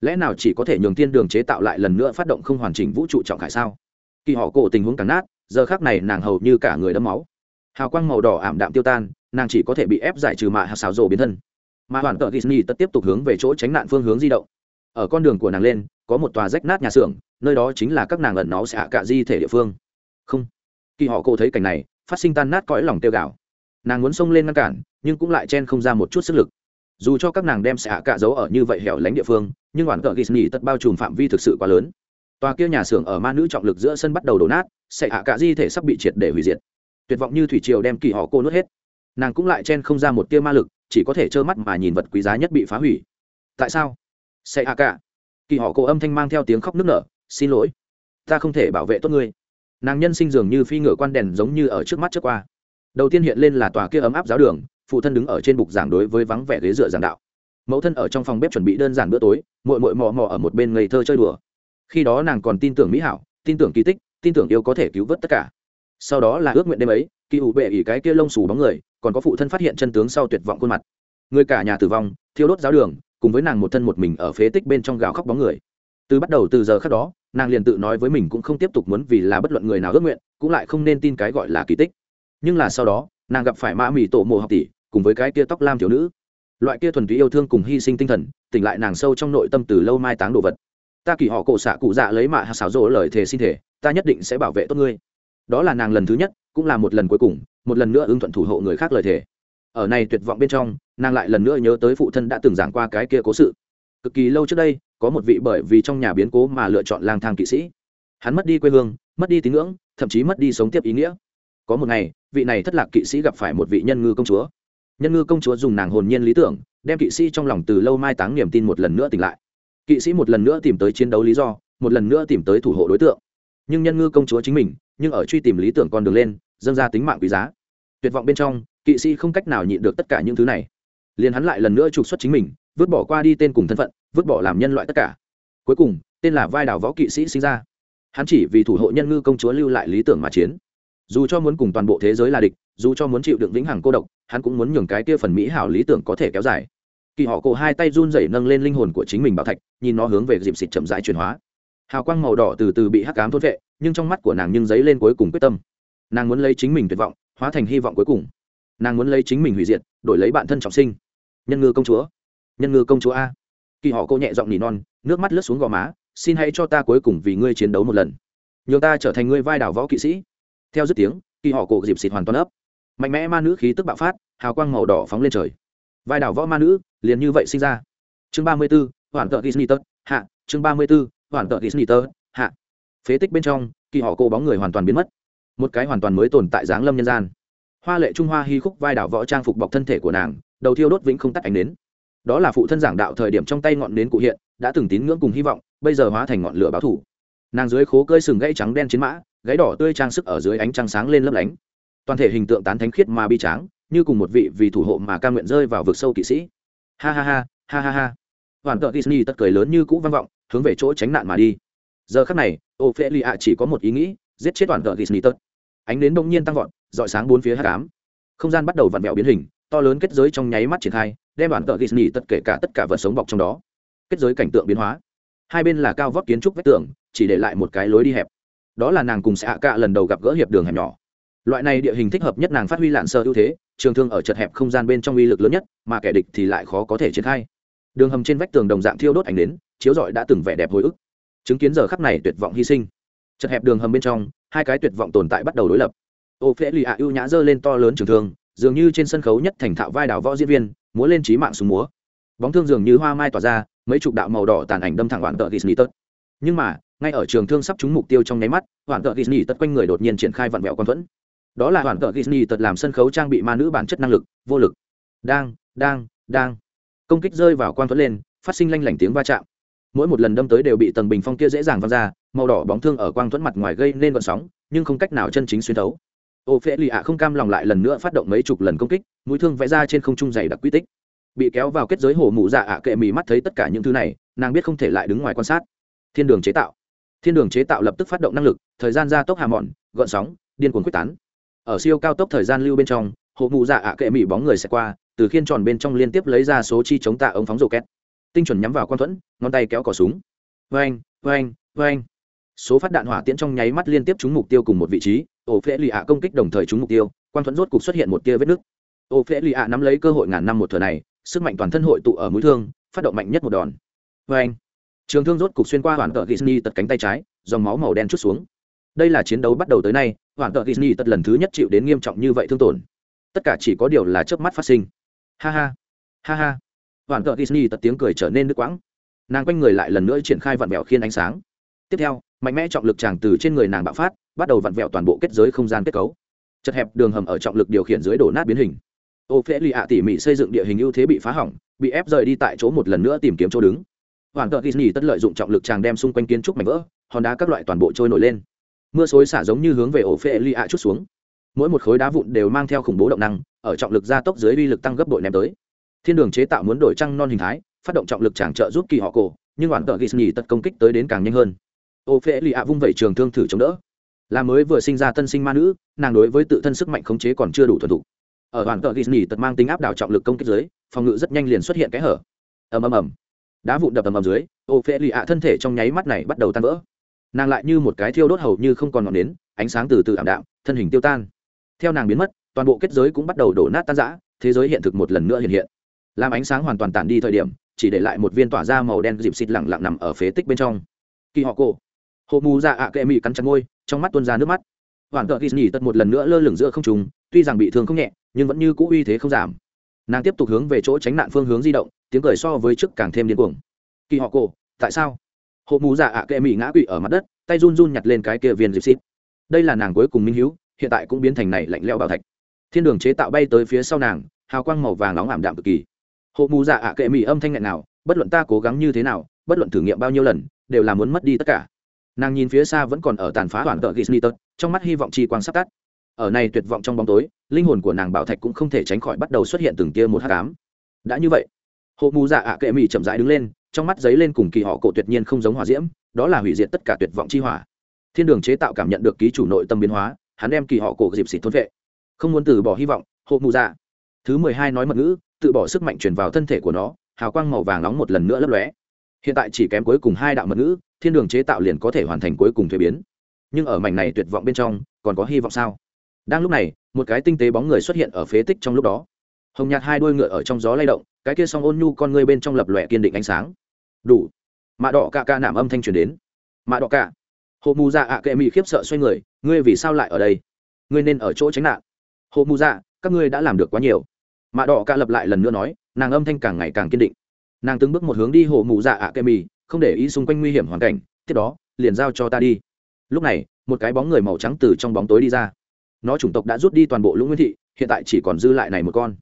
Lẽ nào chỉ có thể nhường thiên đường chế tạo lại lần nữa phát động không hoàn chỉnh vũ trụ trọng khải sao? Kỳ họ cổ tình huống càng nát giờ khác này nàng hầu như cả người đẫm máu. Hào quang màu đỏ ảm đạm tiêu tan nàng chỉ có thể bị ép giải trừ mạ hạt xào rổ biến thân. Mà hoàn tợ disney tất tiếp tục hướng về chỗ tránh nạn phương hướng di động. Ở con đường của nàng lên có một tòa rách nát nhà xưởng nơi đó chính là các nàng ẩn nó sẽ hạ cả di thể địa phương. Không. Kỳ họ cổ thấy cảnh này phát sinh tan nát cõi lòng tiêu gạo nàng muốn xông lên ngăn cản, nhưng cũng lại chen không ra một chút sức lực. Dù cho các nàng đem xạ cạ giấu ở như vậy hẻo lánh địa phương, nhưng hoàn cờ nhì tất bao trùm phạm vi thực sự quá lớn. Tòa kia nhà xưởng ở ma nữ trọng lực giữa sân bắt đầu đổ nát, xạ hạ cạ di thể sắp bị triệt để hủy diệt. Tuyệt vọng như thủy triều đem kỳ họ cô nuốt hết. Nàng cũng lại chen không ra một tia ma lực, chỉ có thể trơ mắt mà nhìn vật quý giá nhất bị phá hủy. Tại sao? Xạ hạ cạ kỳ họ cô âm thanh mang theo tiếng khóc nức nở, xin lỗi, ta không thể bảo vệ tốt ngươi. Nàng nhân sinh dường như phi ngựa quan đèn giống như ở trước mắt trước qua đầu tiên hiện lên là tòa kia ấm áp giáo đường, phụ thân đứng ở trên bục giảng đối với vắng vẻ ghế dựa giảng đạo. Mẫu thân ở trong phòng bếp chuẩn bị đơn giản bữa tối mội mội mò mò ở một bên ngây thơ chơi đùa. Khi đó nàng còn tin tưởng mỹ hảo, tin tưởng kỳ tích, tin tưởng yêu có thể cứu vớt tất cả. Sau đó là ước nguyện đêm ấy, kỳ ủ bệ ỉ cái kia lông xù bóng người, còn có phụ thân phát hiện chân tướng sau tuyệt vọng khuôn mặt. Người cả nhà tử vong, thiêu đốt giáo đường, cùng với nàng một thân một mình ở phế tích bên trong gào khóc bóng người. Từ bắt đầu từ giờ khác đó, nàng liền tự nói với mình cũng không tiếp tục muốn vì là bất luận người nào ước nguyện, cũng lại không nên tin cái gọi là kỳ tích nhưng là sau đó, nàng gặp phải mã mì tổ mộ học tỷ, cùng với cái kia tóc lam thiếu nữ. Loại kia thuần túy yêu thương cùng hy sinh tinh thần, tỉnh lại nàng sâu trong nội tâm từ lâu mai táng đồ vật. Ta kỳ họ cổ xạ cụ dạ lấy mạ xảo rỗ lời thề xin thể ta nhất định sẽ bảo vệ tốt ngươi. Đó là nàng lần thứ nhất, cũng là một lần cuối cùng, một lần nữa ứng thuận thủ hộ người khác lời thề. Ở này tuyệt vọng bên trong, nàng lại lần nữa nhớ tới phụ thân đã từng giảng qua cái kia cố sự. Cực kỳ lâu trước đây, có một vị bởi vì trong nhà biến cố mà lựa chọn lang thang kỵ sĩ. Hắn mất đi quê hương, mất đi tín ngưỡng, thậm chí mất đi sống tiếp ý nghĩa. Có một ngày vị này thất lạc kỵ sĩ gặp phải một vị nhân ngư công chúa. Nhân ngư công chúa dùng nàng hồn nhiên lý tưởng, đem kỵ sĩ trong lòng từ lâu mai táng niềm tin một lần nữa tỉnh lại. Kỵ sĩ một lần nữa tìm tới chiến đấu lý do, một lần nữa tìm tới thủ hộ đối tượng. Nhưng nhân ngư công chúa chính mình, nhưng ở truy tìm lý tưởng con đường lên, dâng ra tính mạng quý giá. Tuyệt vọng bên trong, kỵ sĩ không cách nào nhịn được tất cả những thứ này. Liền hắn lại lần nữa trục xuất chính mình, vứt bỏ qua đi tên cùng thân phận, vứt bỏ làm nhân loại tất cả. Cuối cùng, tên là vai đảo võ kỵ sĩ sinh ra. Hắn chỉ vì thủ hộ nhân ngư công chúa lưu lại lý tưởng mà chiến dù cho muốn cùng toàn bộ thế giới là địch, dù cho muốn chịu đựng vĩnh hằng cô độc, hắn cũng muốn nhường cái kia phần mỹ hảo lý tưởng có thể kéo dài. Kỳ họ cổ hai tay run rẩy nâng lên linh hồn của chính mình bảo thạch, nhìn nó hướng về dịp xịt chậm rãi chuyển hóa. Hào quang màu đỏ từ từ bị hắc cám thốt vệ nhưng trong mắt của nàng nhưng dấy lên cuối cùng quyết tâm. Nàng muốn lấy chính mình tuyệt vọng, hóa thành hy vọng cuối cùng. Nàng muốn lấy chính mình hủy diệt, đổi lấy bản thân trọng sinh. Nhân ngư công chúa. Nhân ngư công chúa a. Kỳ họ cô nhẹ giọng nỉ non, nước mắt lướt xuống gò má, xin hãy cho ta cuối cùng vì ngươi chiến đấu một lần. Nhường ta trở thành ngươi vai đảo võ kỵ sĩ theo dứt tiếng, kỳ họ cổ dịp xịt hoàn toàn ấp. Mạnh mẽ ma nữ khí tức bạo phát, hào quang màu đỏ phóng lên trời. Vai đảo võ ma nữ, liền như vậy sinh ra. Chương ba mươi b ố hoàn tợ disney hạ. Chương ba mươi b ố hoàn tợ disney hạ. Phế tích bên trong, kỳ họ cổ bóng người hoàn toàn biến mất. Một cái hoàn toàn mới tồn tại dáng lâm nhân gian. Hoa lệ trung hoa hy khúc vai đảo võ trang phục bọc thân thể của nàng, đầu thiêu đốt vĩnh không tắt ánh nến. đó là phụ thân giảng đạo thời điểm trong tay ngọn nến cụ hiện, đã từng tín ngưỡng cùng hy vọng, bây giờ hóa thành ngọn lửa báo thủ. Nàng dưới khố cơi sừng gãy trắng đen chiến mã gáy đỏ tươi trang sức ở dưới ánh trăng sáng lên lấp lánh. Toàn thể hình tượng tán thánh khiết mà bi tráng, như cùng một vị vì thủ hộ mà ca nguyện rơi vào vực sâu kỵ sĩ. Ha ha ha ha ha ha. Hoàn tợ disney tất cười lớn như cũ vang vọng, hướng về chỗ tránh nạn mà đi. Giờ khắc này ô phê lì ạ chỉ có một ý nghĩ, giết chết toàn tợ disney tất. Ánh đến bỗng nhiên tăng vọt dọi sáng bốn phía h tám không gian bắt đầu vặn vẹo biến hình, to lớn kết giới trong nháy mắt triển khai, đem bản tợ disney tất kể cả tất cả vật sống bọc trong đó. Kết giới cảnh tượng biến hóa. Hai bên là cao vóc kiến trúc vách tường, chỉ để lại một cái lối đi hẹp đó là nàng cùng xạ cạ lần đầu gặp gỡ hiệp đường hẻm nhỏ. Loại này địa hình thích hợp nhất nàng phát huy lạn sơ ưu thế trường thương ở chật hẹp không gian bên trong uy lực lớn nhất mà kẻ địch thì lại khó có thể triển khai. Đường hầm trên vách tường đồng dạng thiêu đốt ảnh đến chiếu rọi đã từng vẻ đẹp hồi ức. Chứng kiến giờ khắc này tuyệt vọng hy sinh. Chật hẹp đường hầm bên trong hai cái tuyệt vọng tồn tại bắt đầu đối lập. Ô phễ lì ạ ưu nhã dơ lên to lớn trường thương dường như trên sân khấu nhất thành thạo vai đảo võ diễn viên múa lên trí mạng súng múa. Bóng thương dường như hoa mai tỏa ra mấy chục đạo màu đỏ tàn ảnh đâm thẳng đoạn tợ nít tớt. Nhưng mà, ngay ở trường thương sắp trúng mục tiêu trong nháy mắt, hoàn tợ Disney tật quanh người đột nhiên triển khai vặn vẹo quan thuẫn. Đó là hoàn tợ Disney tật làm sân khấu trang bị ma nữ bản chất năng lực, vô lực. Đang, đang, đang. Công kích rơi vào quan thuẫn lên, phát sinh lanh lảnh tiếng va chạm. Mỗi một lần đâm tới đều bị tầng bình phong kia dễ dàng văng ra, màu đỏ bóng thương ở quang thuẫn mặt ngoài gây nên vận sóng, nhưng không cách nào chân chính xuyên thấu. Ô phễ Lì ạ không cam lòng lại lần nữa phát động mấy chục lần công kích, mũi thương vẽ ra trên không trung dày đặc quy tích bị kéo vào kết giới hổ mụ dạ ạ kệ mì mắt thấy tất cả những thứ này nàng biết không thể lại đứng ngoài quan sát thiên đường chế tạo thiên đường chế tạo lập tức phát động năng lực, thời gian gia tốc hà mòn gợn sóng, điên cuồng quyết tán. Ở siêu cao tốc thời gian lưu bên trong hộ mụ dạ ạ kệ mỹ bóng người sẽ qua, từ khiên tròn bên trong liên tiếp lấy ra số chi chống tạ ống phóng rổ két tinh chuẩn nhắm vào quan thuẫn, ngón tay kéo cỏ súng. Vang vang vang số phát đạn hỏa tiễn trong nháy mắt liên tiếp trúng mục tiêu cùng một vị trí ổ phễ lì ạ công kích đồng thời trúng mục tiêu quan thuẫn rốt cục xuất hiện một tia vết nứt. Ổ phễ lì ạ nắm lấy cơ hội ngàn năm một thừa này, sức mạnh toàn thân hội tụ ở mũi thương, phát động mạnh nhất một đòn. Vê anh trường thương rốt cục xuyên qua hoàn tợ Disney tật cánh tay trái, dòng máu màu đen chút xuống. Đây là chiến đấu bắt đầu tới nay hoàn tợ Disney tật lần thứ nhất chịu đến nghiêm trọng như vậy thương tổn. Tất cả chỉ có điều là chớp mắt phát sinh. Ha ha ha ha. Hoàn tợ Disney tật tiếng cười trở nên nước quãng. Nàng quanh người lại lần nữa triển khai vặn vẹo khiên ánh sáng. Tiếp theo, mạnh mẽ trọng lực tràng từ trên người nàng bạo phát, bắt đầu vặn vẹo toàn bộ kết giới không gian kết cấu. Chật hẹp đường hầm ở trọng lực điều khiển dưới đổ nát biến hình. Ô phễ lì ạ tỉ mỉ xây dựng địa hình ưu thế bị phá hỏng, bị ép rời đi tại chỗ một lần nữa tìm kiếm chỗ đứng hoàn tợ disney tất lợi dụng trọng lực chàng đem xung quanh kiến trúc mảnh vỡ, hòn đá các loại toàn bộ trôi nổi lên. Mưa xối xả giống như hướng về ổ phê ly ạ chút xuống. Mỗi một khối đá vụn đều mang theo khủng bố động năng, ở trọng lực gia tốc dưới uy lực tăng gấp bội ném tới. Thiên đường chế tạo muốn đổi trăng non hình thái, phát động trọng lực tràng trợ giúp kỳ họ cổ, nhưng hoàn tợ disney tất công kích tới đến càng nhanh hơn. Ổ phê ly ạ vung vẩy trường thương thử chống đỡ. Là mới vừa sinh ra tân sinh ma nữ, nàng đối với tự thân sức mạnh khống chế còn chưa đủ thuần thục. Ở đoàn tợ Disney tật mang tính áp đảo trọng lực công kích dưới, phòng ngự rất nhanh liền xuất hiện cái hở. Ầm ầm ầm đá vụn đập ầm ầm dưới ô phê lì ạ thân thể trong nháy mắt này bắt đầu tan vỡ. Nàng lại như một cái thiêu đốt hầu như không còn ngọn nến, ánh sáng từ từ ảm đạm, thân hình tiêu tan. Theo nàng biến mất, toàn bộ kết giới cũng bắt đầu đổ nát tan rã, thế giới hiện thực một lần nữa hiện hiện. Làm ánh sáng hoàn toàn tản đi thời điểm, chỉ để lại một viên tỏa ra màu đen dịp xịt lẳng lặng nằm ở phế tích bên trong. Kỳ họ cổ. Hộ mù dạ ạ kệ mị cắn chặt môi, trong mắt tuôn ra nước mắt. Hoàn tợ nhỉ tật một lần nữa lơ lửng giữa không trung, tuy rằng bị thương không nhẹ, nhưng vẫn như cũ uy thế không giảm nàng tiếp tục hướng về chỗ tránh nạn phương hướng di động, tiếng cười so với trước càng thêm điên cuồng. Kỳ họ cổ, tại sao? Hộ mù dạ ạ kệ mỹ ngã quỵ ở mặt đất, tay run run nhặt lên cái kia viên dịp xịt. Đây là nàng cuối cùng minh hữu hiện tại cũng biến thành này lạnh lẽo bảo thạch. Thiên đường chế tạo bay tới phía sau nàng, hào quang màu vàng nóng ảm đạm cực kỳ. Hộ mù dạ ạ kệ mỹ âm thanh nghẹn nào bất luận ta cố gắng như thế nào, bất luận thử nghiệm bao nhiêu lần, đều là muốn mất đi tất cả. Nàng nhìn phía xa vẫn còn ở tàn phá hoàn tợ gisney tật, trong mắt hy vọng chi quang sắp tắt ở này tuyệt vọng trong bóng tối, linh hồn của nàng bảo thạch cũng không thể tránh khỏi bắt đầu xuất hiện từng tia một hát cám đã như vậy hộ mù dạ ạ kệ mỹ chậm rãi đứng lên, trong mắt giấy lên cùng kỳ họ cổ tuyệt nhiên không giống hòa diễm, đó là hủy diệt tất cả tuyệt vọng chi hỏa. Thiên đường chế tạo cảm nhận được ký chủ nội tâm biến hóa, hắn đem kỳ họ cổ dịp xịt thôn vệ. Không muốn từ bỏ hy vọng hộ mù dạ. Thứ mười hai nói mật ngữ, tự bỏ sức mạnh truyền vào thân thể của nó, hào quang màu vàng nóng một lần nữa lấp lóe. Hiện tại chỉ kém cuối cùng hai đạo mật ngữ, thiên đường chế tạo liền có thể hoàn thành cuối cùng thuế biến. Nhưng ở mảnh này tuyệt vọng bên trong, còn có hy vọng sao? Đang lúc này, một cái tinh tế bóng người xuất hiện ở phế tích trong lúc đó. Hồng nhạt hai đuôi ngựa ở trong gió lay động, cái kia song ôn nhu con ngươi bên trong lập lòe kiên định ánh sáng. Đủ. Mạ đỏ ca ca nảm âm thanh truyền đến. Mạ đỏ ca hộ mù dạ ạ kệ mị khiếp sợ xoay người, ngươi vì sao lại ở đây? Ngươi nên ở chỗ tránh nạn. Hộ mù dạ các ngươi đã làm được quá nhiều. Mạ đỏ ca lập lại lần nữa nói, nàng âm thanh càng ngày càng kiên định. Nàng từng bước một hướng đi hộ mù dạ ạ kệ mị, không để ý xung quanh nguy hiểm hoàn cảnh, tiếp đó, liền giao cho ta đi. Lúc này, một cái bóng người màu trắng từ trong bóng tối đi ra nó chủng tộc đã rút đi toàn bộ lũ nguyên thị, hiện tại chỉ còn dư lại này một con.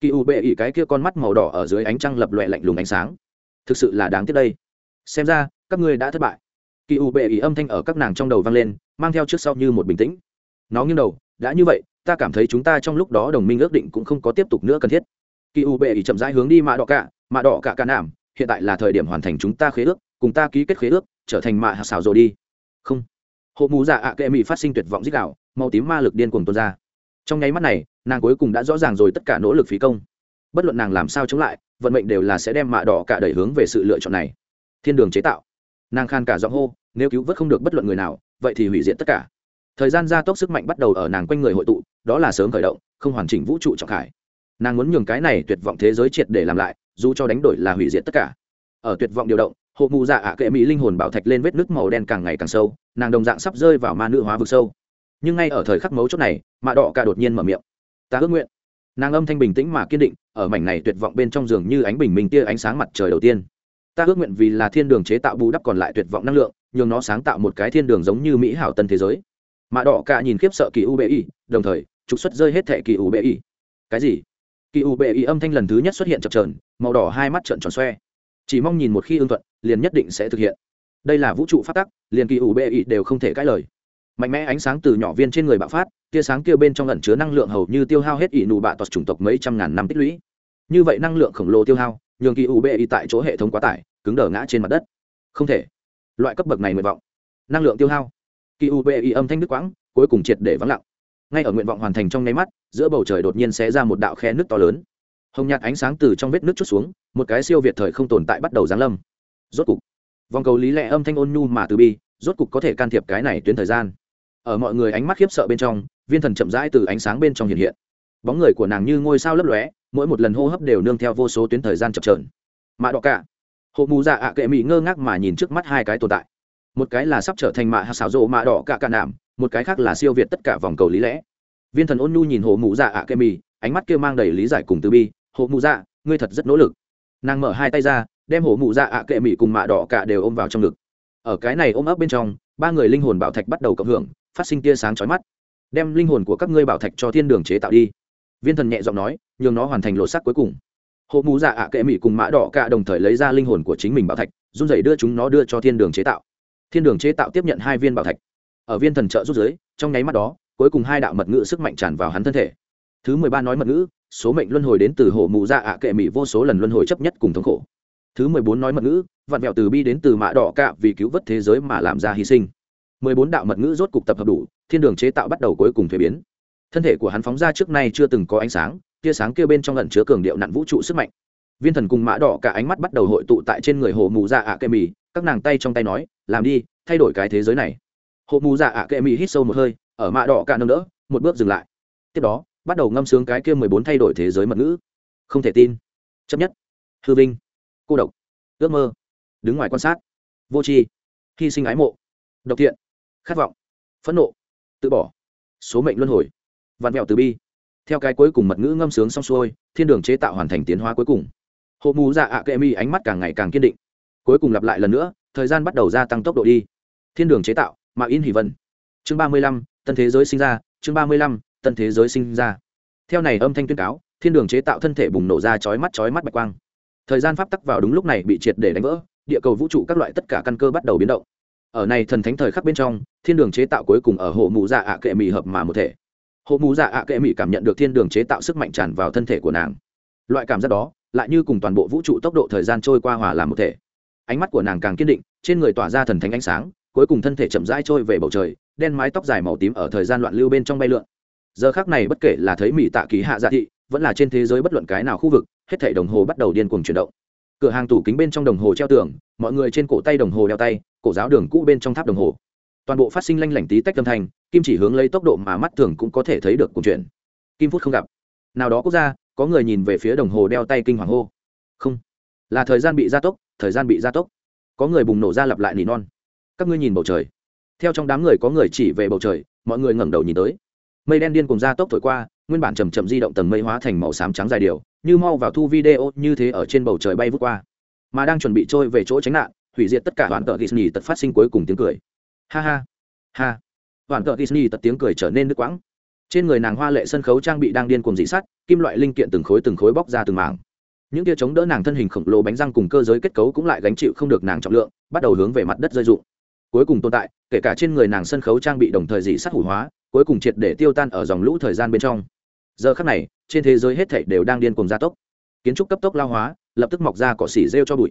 Kỳ u bệ ỉ cái kia con mắt màu đỏ ở dưới ánh trăng lập loẹ lạnh lùng ánh sáng. Thực sự là đáng tiếc đây. Xem ra, các ngươi đã thất bại. Kỳ u bệ ỉ âm thanh ở các nàng trong đầu vang lên, mang theo trước sau như một bình tĩnh. Nó nghiêng đầu, đã như vậy, ta cảm thấy chúng ta trong lúc đó đồng minh ước định cũng không có tiếp tục nữa cần thiết. Kỳ u bệ ỉ chậm rãi hướng đi mạ đỏ cả mạ đỏ cả cả nảm hiện tại là thời điểm hoàn thành chúng ta khế ước, cùng ta ký kết khế ước, trở thành mạ hạ xảo rồi đi. Không. Hộ mù dạ ạ kệ mỹ phát sinh tuyệt vọng dích đạo màu tím ma lực điên cuồng tuôn ra. Trong nháy mắt này, nàng cuối cùng đã rõ ràng rồi tất cả nỗ lực phí công. Bất luận nàng làm sao chống lại, vận mệnh đều là sẽ đem mạ đỏ cả đẩy hướng về sự lựa chọn này. Thiên đường chế tạo. Nàng khan cả giọng hô, nếu cứu vớt không được bất luận người nào, vậy thì hủy diệt tất cả. Thời gian gia tốc sức mạnh bắt đầu ở nàng quanh người hội tụ, đó là sớm khởi động, không hoàn chỉnh vũ trụ trọng khải. Nàng muốn nhường cái này tuyệt vọng thế giới triệt để làm lại, dù cho đánh đổi là hủy diệt tất cả. Ở tuyệt vọng điều động, hộ mù dạ ạ kệ mỹ linh hồn bảo thạch lên vết nước màu đen càng ngày càng sâu, nàng đồng dạng sắp rơi vào ma nữ hóa vực sâu nhưng ngay ở thời khắc mấu chốt này, mạ đỏ cả đột nhiên mở miệng. Ta ước nguyện. Nàng âm thanh bình tĩnh mà kiên định, ở mảnh này tuyệt vọng bên trong giường như ánh bình minh tia ánh sáng mặt trời đầu tiên. Ta ước nguyện vì là thiên đường chế tạo bù đắp còn lại tuyệt vọng năng lượng, nhường nó sáng tạo một cái thiên đường giống như mỹ hảo tân thế giới. Mạ đỏ cả nhìn khiếp sợ kỳ u bê y, đồng thời, trục xuất rơi hết thệ kỳ u bê y. Cái gì? Kỳ u bê y âm thanh lần thứ nhất xuất hiện chập trờn màu đỏ hai mắt trợn tròn xoe. Chỉ mong nhìn một khi ưng thuận, liền nhất định sẽ thực hiện. Đây là vũ trụ phát tắc, liền kỳ u bê y đều không thể cãi lời mạnh mẽ ánh sáng từ nhỏ viên trên người bạo phát, tia sáng kia bên trong ẩn chứa năng lượng hầu như tiêu hao hết ỷ nụ bạ tọt chủng tộc mấy trăm ngàn năm tích lũy. Như vậy năng lượng khổng lồ tiêu hao, nhường kỳ u bê y tại chỗ hệ thống quá tải, cứng đờ ngã trên mặt đất. Không thể. Loại cấp bậc này nguyện vọng. Năng lượng tiêu hao. Kỳ u bê y âm thanh nước quãng, cuối cùng triệt để vắng lặng. Ngay ở nguyện vọng hoàn thành trong nháy mắt, giữa bầu trời đột nhiên sẽ ra một đạo khe nước to lớn. Hồng nhạt ánh sáng từ trong vết nước chút xuống, một cái siêu việt thời không tồn tại bắt đầu giáng lâm. Rốt cục, vòng cầu lý lẽ âm thanh ôn nhu mà từ bi, rốt cục có thể can thiệp cái này tuyến thời gian ở mọi người ánh mắt khiếp sợ bên trong, viên thần chậm rãi từ ánh sáng bên trong hiện hiện. Bóng người của nàng như ngôi sao lấp lóe, mỗi một lần hô hấp đều nương theo vô số tuyến thời gian chập trờn mạ đỏ cả. Hộ mù dạ ạ kệ mỹ ngơ ngác mà nhìn trước mắt hai cái tồn tại. Một cái là sắp trở thành mạ xảo rộ mạ đỏ cả cả nảm một cái khác là siêu việt tất cả vòng cầu lý lẽ. Viên thần ôn nhu nhìn hồ mù dạ ạ kệ mỹ ánh mắt kia mang đầy lý giải cùng từ bi. Hồ mù dạ ngươi thật rất nỗ lực. Nàng mở hai tay ra, đem hồ mù dạ ạ kệ mỹ cùng mạ đỏ cả đều ôm vào trong ngực. Ở cái này ôm ấp bên trong, ba người linh hồn bảo thạch bắt đầu cộng hưởng phát sinh tia sáng chói mắt. Đem linh hồn của các ngươi bảo thạch cho thiên đường chế tạo đi. Viên thần nhẹ giọng nói, nhường nó hoàn thành lột sắc cuối cùng. Hộ mù dạ ạ kệ mỹ cùng mã đỏ cả đồng thời lấy ra linh hồn của chính mình bảo thạch, run rẩy đưa chúng nó đưa cho thiên đường chế tạo. Thiên đường chế tạo tiếp nhận hai viên bảo thạch. Ở viên thần trợ rút giới trong nháy mắt đó, cuối cùng hai đạo mật ngữ sức mạnh tràn vào hắn thân thể. Thứ mười ba nói mật ngữ, số mệnh luân hồi đến từ hộ mù dạ ạ kệ mỹ vô số lần luân hồi chấp nhất cùng thống khổ. Thứ mười bốn nói mật ngữ vặn vẹo từ bi đến từ mã đỏ cạ vì cứu vớt thế giới mà làm ra hy sinh mười bốn đạo mật ngữ rốt cục tập hợp đủ, thiên đường chế tạo bắt đầu cuối cùng thuế biến. Thân thể của hắn phóng ra trước nay chưa từng có ánh sáng, tia sáng kia bên trong lần chứa cường điệu nặn vũ trụ sức mạnh. Viên thần cùng mã đỏ cả ánh mắt bắt đầu hội tụ tại trên người hồ mù dạ ạ kệ mì các nàng tay trong tay nói, làm đi, thay đổi cái thế giới này. Hồ mù dạ ạ kệ mì hít sâu một hơi, ở mã đỏ cả nâng đỡ, một bước dừng lại. Tiếp đó, bắt đầu ngâm sướng cái kia mười bốn thay đổi thế giới mật ngữ. Không thể tin. Chấp nhất. Hư vinh. Cô độc. Ước mơ. Đứng ngoài quan sát. Vô tri. Hy sinh ái mộ. Độc thiện khát vọng, phẫn nộ, tự bỏ, số mệnh luân hồi, vạn mẹo từ bi. Theo cái cuối cùng mật ngữ ngâm sướng xong xuôi, thiên đường chế tạo hoàn thành tiến hóa cuối cùng. Hộ mù dạ ạ kệ mi ánh mắt càng ngày càng kiên định. Cuối cùng lặp lại lần nữa, thời gian bắt đầu gia tăng tốc độ đi. Thiên đường chế tạo, mà in hỷ vân. Chương ba mươi lăm, tân thế giới sinh ra, chương ba mươi lăm, tân thế giới sinh ra. Theo này âm thanh tuyên cáo, thiên đường chế tạo thân thể bùng nổ ra chói mắt chói mắt bạch quang. Thời gian pháp tắc vào đúng lúc này bị triệt để đánh vỡ, địa cầu vũ trụ các loại tất cả căn cơ bắt đầu biến động ở này thần thánh thời khắc bên trong, thiên đường chế tạo cuối cùng ở hộ mù dạ ạ kệ mị hợp mà một thể. Hộ mù dạ ạ kệ mị cảm nhận được thiên đường chế tạo sức mạnh tràn vào thân thể của nàng. Loại cảm giác đó, lại như cùng toàn bộ vũ trụ tốc độ thời gian trôi qua hòa làm một thể. Ánh mắt của nàng càng kiên định, trên người tỏa ra thần thánh ánh sáng, cuối cùng thân thể chậm rãi trôi về bầu trời, đen mái tóc dài màu tím ở thời gian loạn lưu bên trong bay lượn. Giờ khác này bất kể là thấy mỹ tạ ký hạ dạ thị, vẫn là trên thế giới bất luận cái nào khu vực, hết thảy đồng hồ bắt đầu điên cuồng chuyển động cửa hàng tủ kính bên trong đồng hồ treo tường, mọi người trên cổ tay đồng hồ đeo tay, cổ giáo đường cũ bên trong tháp đồng hồ. Toàn bộ phát sinh lanh lảnh tí tách âm thanh, kim chỉ hướng lấy tốc độ mà mắt thường cũng có thể thấy được cùng chuyện. Kim phút không gặp. Nào đó quốc gia, có người nhìn về phía đồng hồ đeo tay kinh hoàng hô. Không. Là thời gian bị gia tốc, thời gian bị gia tốc. Có người bùng nổ ra lặp lại nỉ non. Các ngươi nhìn bầu trời. Theo trong đám người có người chỉ về bầu trời, mọi người ngẩng đầu nhìn tới. Mây đen điên cùng gia tốc thổi qua nguyên bản chầm chậm di động tầng mây hóa thành màu xám trắng dài điều, như mau vào thu video như thế ở trên bầu trời bay vút qua. Mà đang chuẩn bị trôi về chỗ tránh nạn, hủy diệt tất cả hoàn tợ disney tật phát sinh cuối cùng tiếng cười. Ha ha ha. Hoàn tợ disney tật tiếng cười trở nên nước quãng. Trên người nàng hoa lệ sân khấu trang bị đang điên cuồng dị sắt kim loại linh kiện từng khối từng khối bóc ra từng mảng. Những tia chống đỡ nàng thân hình khổng lồ bánh răng cùng cơ giới kết cấu cũng lại gánh chịu không được nàng trọng lượng, bắt đầu hướng về mặt đất rơi rụng. Cuối cùng tồn tại, kể cả trên người nàng sân khấu trang bị đồng thời dị sắt hủ hóa, cuối cùng triệt để tiêu tan ở dòng lũ thời gian bên trong giờ khắc này, trên thế giới hết thảy đều đang điên cuồng gia tốc. Kiến trúc cấp tốc lao hóa, lập tức mọc ra cỏ xỉ rêu cho bụi.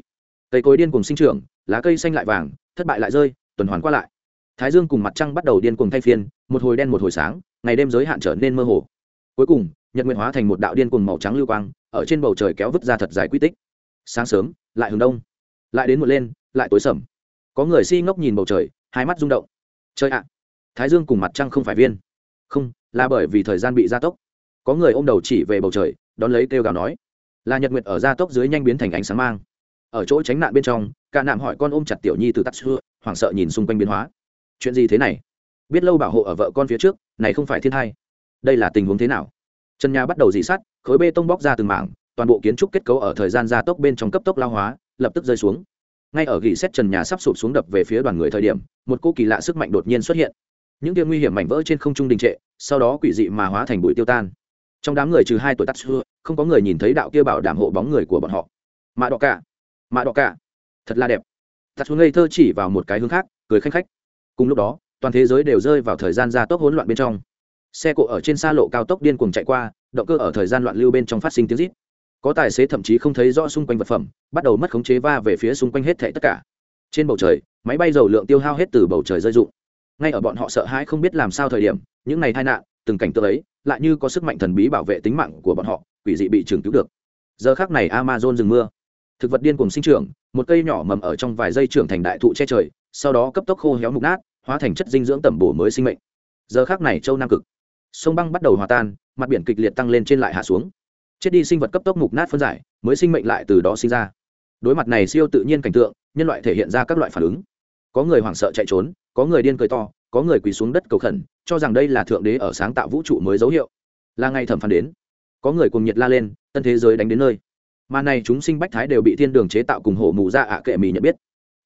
Cây cối điên cuồng sinh trưởng, lá cây xanh lại vàng, thất bại lại rơi, tuần hoàn qua lại. Thái dương cùng mặt trăng bắt đầu điên cuồng thay phiên, một hồi đen một hồi sáng, ngày đêm giới hạn trở nên mơ hồ. Cuối cùng, nhật nguyện hóa thành một đạo điên cuồng màu trắng lưu quang, ở trên bầu trời kéo vứt ra thật dài quy tích. Sáng sớm, lại hướng đông, lại đến một lên, lại tối sầm. Có người si ngốc nhìn bầu trời, hai mắt rung động. Chơi ạ! Thái dương cùng mặt trăng không phải viên. Không, là bởi vì thời gian bị gia tốc có người ôm đầu chỉ về bầu trời, đón lấy kêu gào nói. Là nhật nguyệt ở gia tốc dưới nhanh biến thành ánh sáng mang. Ở chỗ tránh nạn bên trong, cả nạm hỏi con ôm chặt tiểu nhi từ tắt xưa hoảng sợ nhìn xung quanh biến hóa. Chuyện gì thế này? Biết lâu bảo hộ ở vợ con phía trước, này không phải thiên thai. Đây là tình huống thế nào? Trần nhà bắt đầu dì sát, khối bê tông bóc ra từng mảng, toàn bộ kiến trúc kết cấu ở thời gian gia tốc bên trong cấp tốc lao hóa, lập tức rơi xuống. Ngay ở gỉ xét trần nhà sắp sụp xuống đập về phía đoàn người thời điểm, một cô kỳ lạ sức mạnh đột nhiên xuất hiện. Những tia nguy hiểm mảnh vỡ trên không trung đình trệ, sau đó quỷ dị mà hóa thành bụi tiêu tan trong đám người trừ hai tuổi tắt xưa không có người nhìn thấy đạo kia bảo đảm hộ bóng người của bọn họ. Mạ đỏ cả, mạ đỏ cả, thật là đẹp. Tắt xuống ngây thơ chỉ vào một cái hướng khác, cười khanh khách. Cùng lúc đó, toàn thế giới đều rơi vào thời gian gia tốc hỗn loạn bên trong. Xe cộ ở trên xa lộ cao tốc điên cuồng chạy qua, động cơ ở thời gian loạn lưu bên trong phát sinh tiếng rít. Có tài xế thậm chí không thấy rõ xung quanh vật phẩm, bắt đầu mất khống chế va về phía xung quanh hết thảy tất cả. Trên bầu trời, máy bay dầu lượng tiêu hao hết từ bầu trời rơi rụng. Ngay ở bọn họ sợ hãi không biết làm sao thời điểm, những ngày tai nạn từng cảnh tượng ấy lại như có sức mạnh thần bí bảo vệ tính mạng của bọn họ, quỷ dị bị trường cứu được. Giờ khác này amazon dừng mưa. Thực vật điên cùng sinh trưởng, một cây nhỏ mầm ở trong vài giây trưởng thành đại thụ che trời, sau đó cấp tốc khô héo mục nát, hóa thành chất dinh dưỡng tẩm bổ mới sinh mệnh. Giờ khác này châu nam cực, sông băng bắt đầu hòa tan, mặt biển kịch liệt tăng lên trên lại hạ xuống. Chết đi sinh vật cấp tốc mục nát phân giải, mới sinh mệnh lại từ đó sinh ra. Đối mặt này siêu tự nhiên cảnh tượng, nhân loại thể hiện ra các loại phản ứng. Có người hoảng sợ chạy trốn, có người điên cười to có người quỳ xuống đất cầu khẩn, cho rằng đây là thượng đế ở sáng tạo vũ trụ mới dấu hiệu. Là ngày thẩm phán đến. Có người cùng nhiệt la lên, tân thế giới đánh đến nơi. Mà này chúng sinh bách thái đều bị thiên đường chế tạo cùng hổ mù ra ạ kệ mì nhận biết.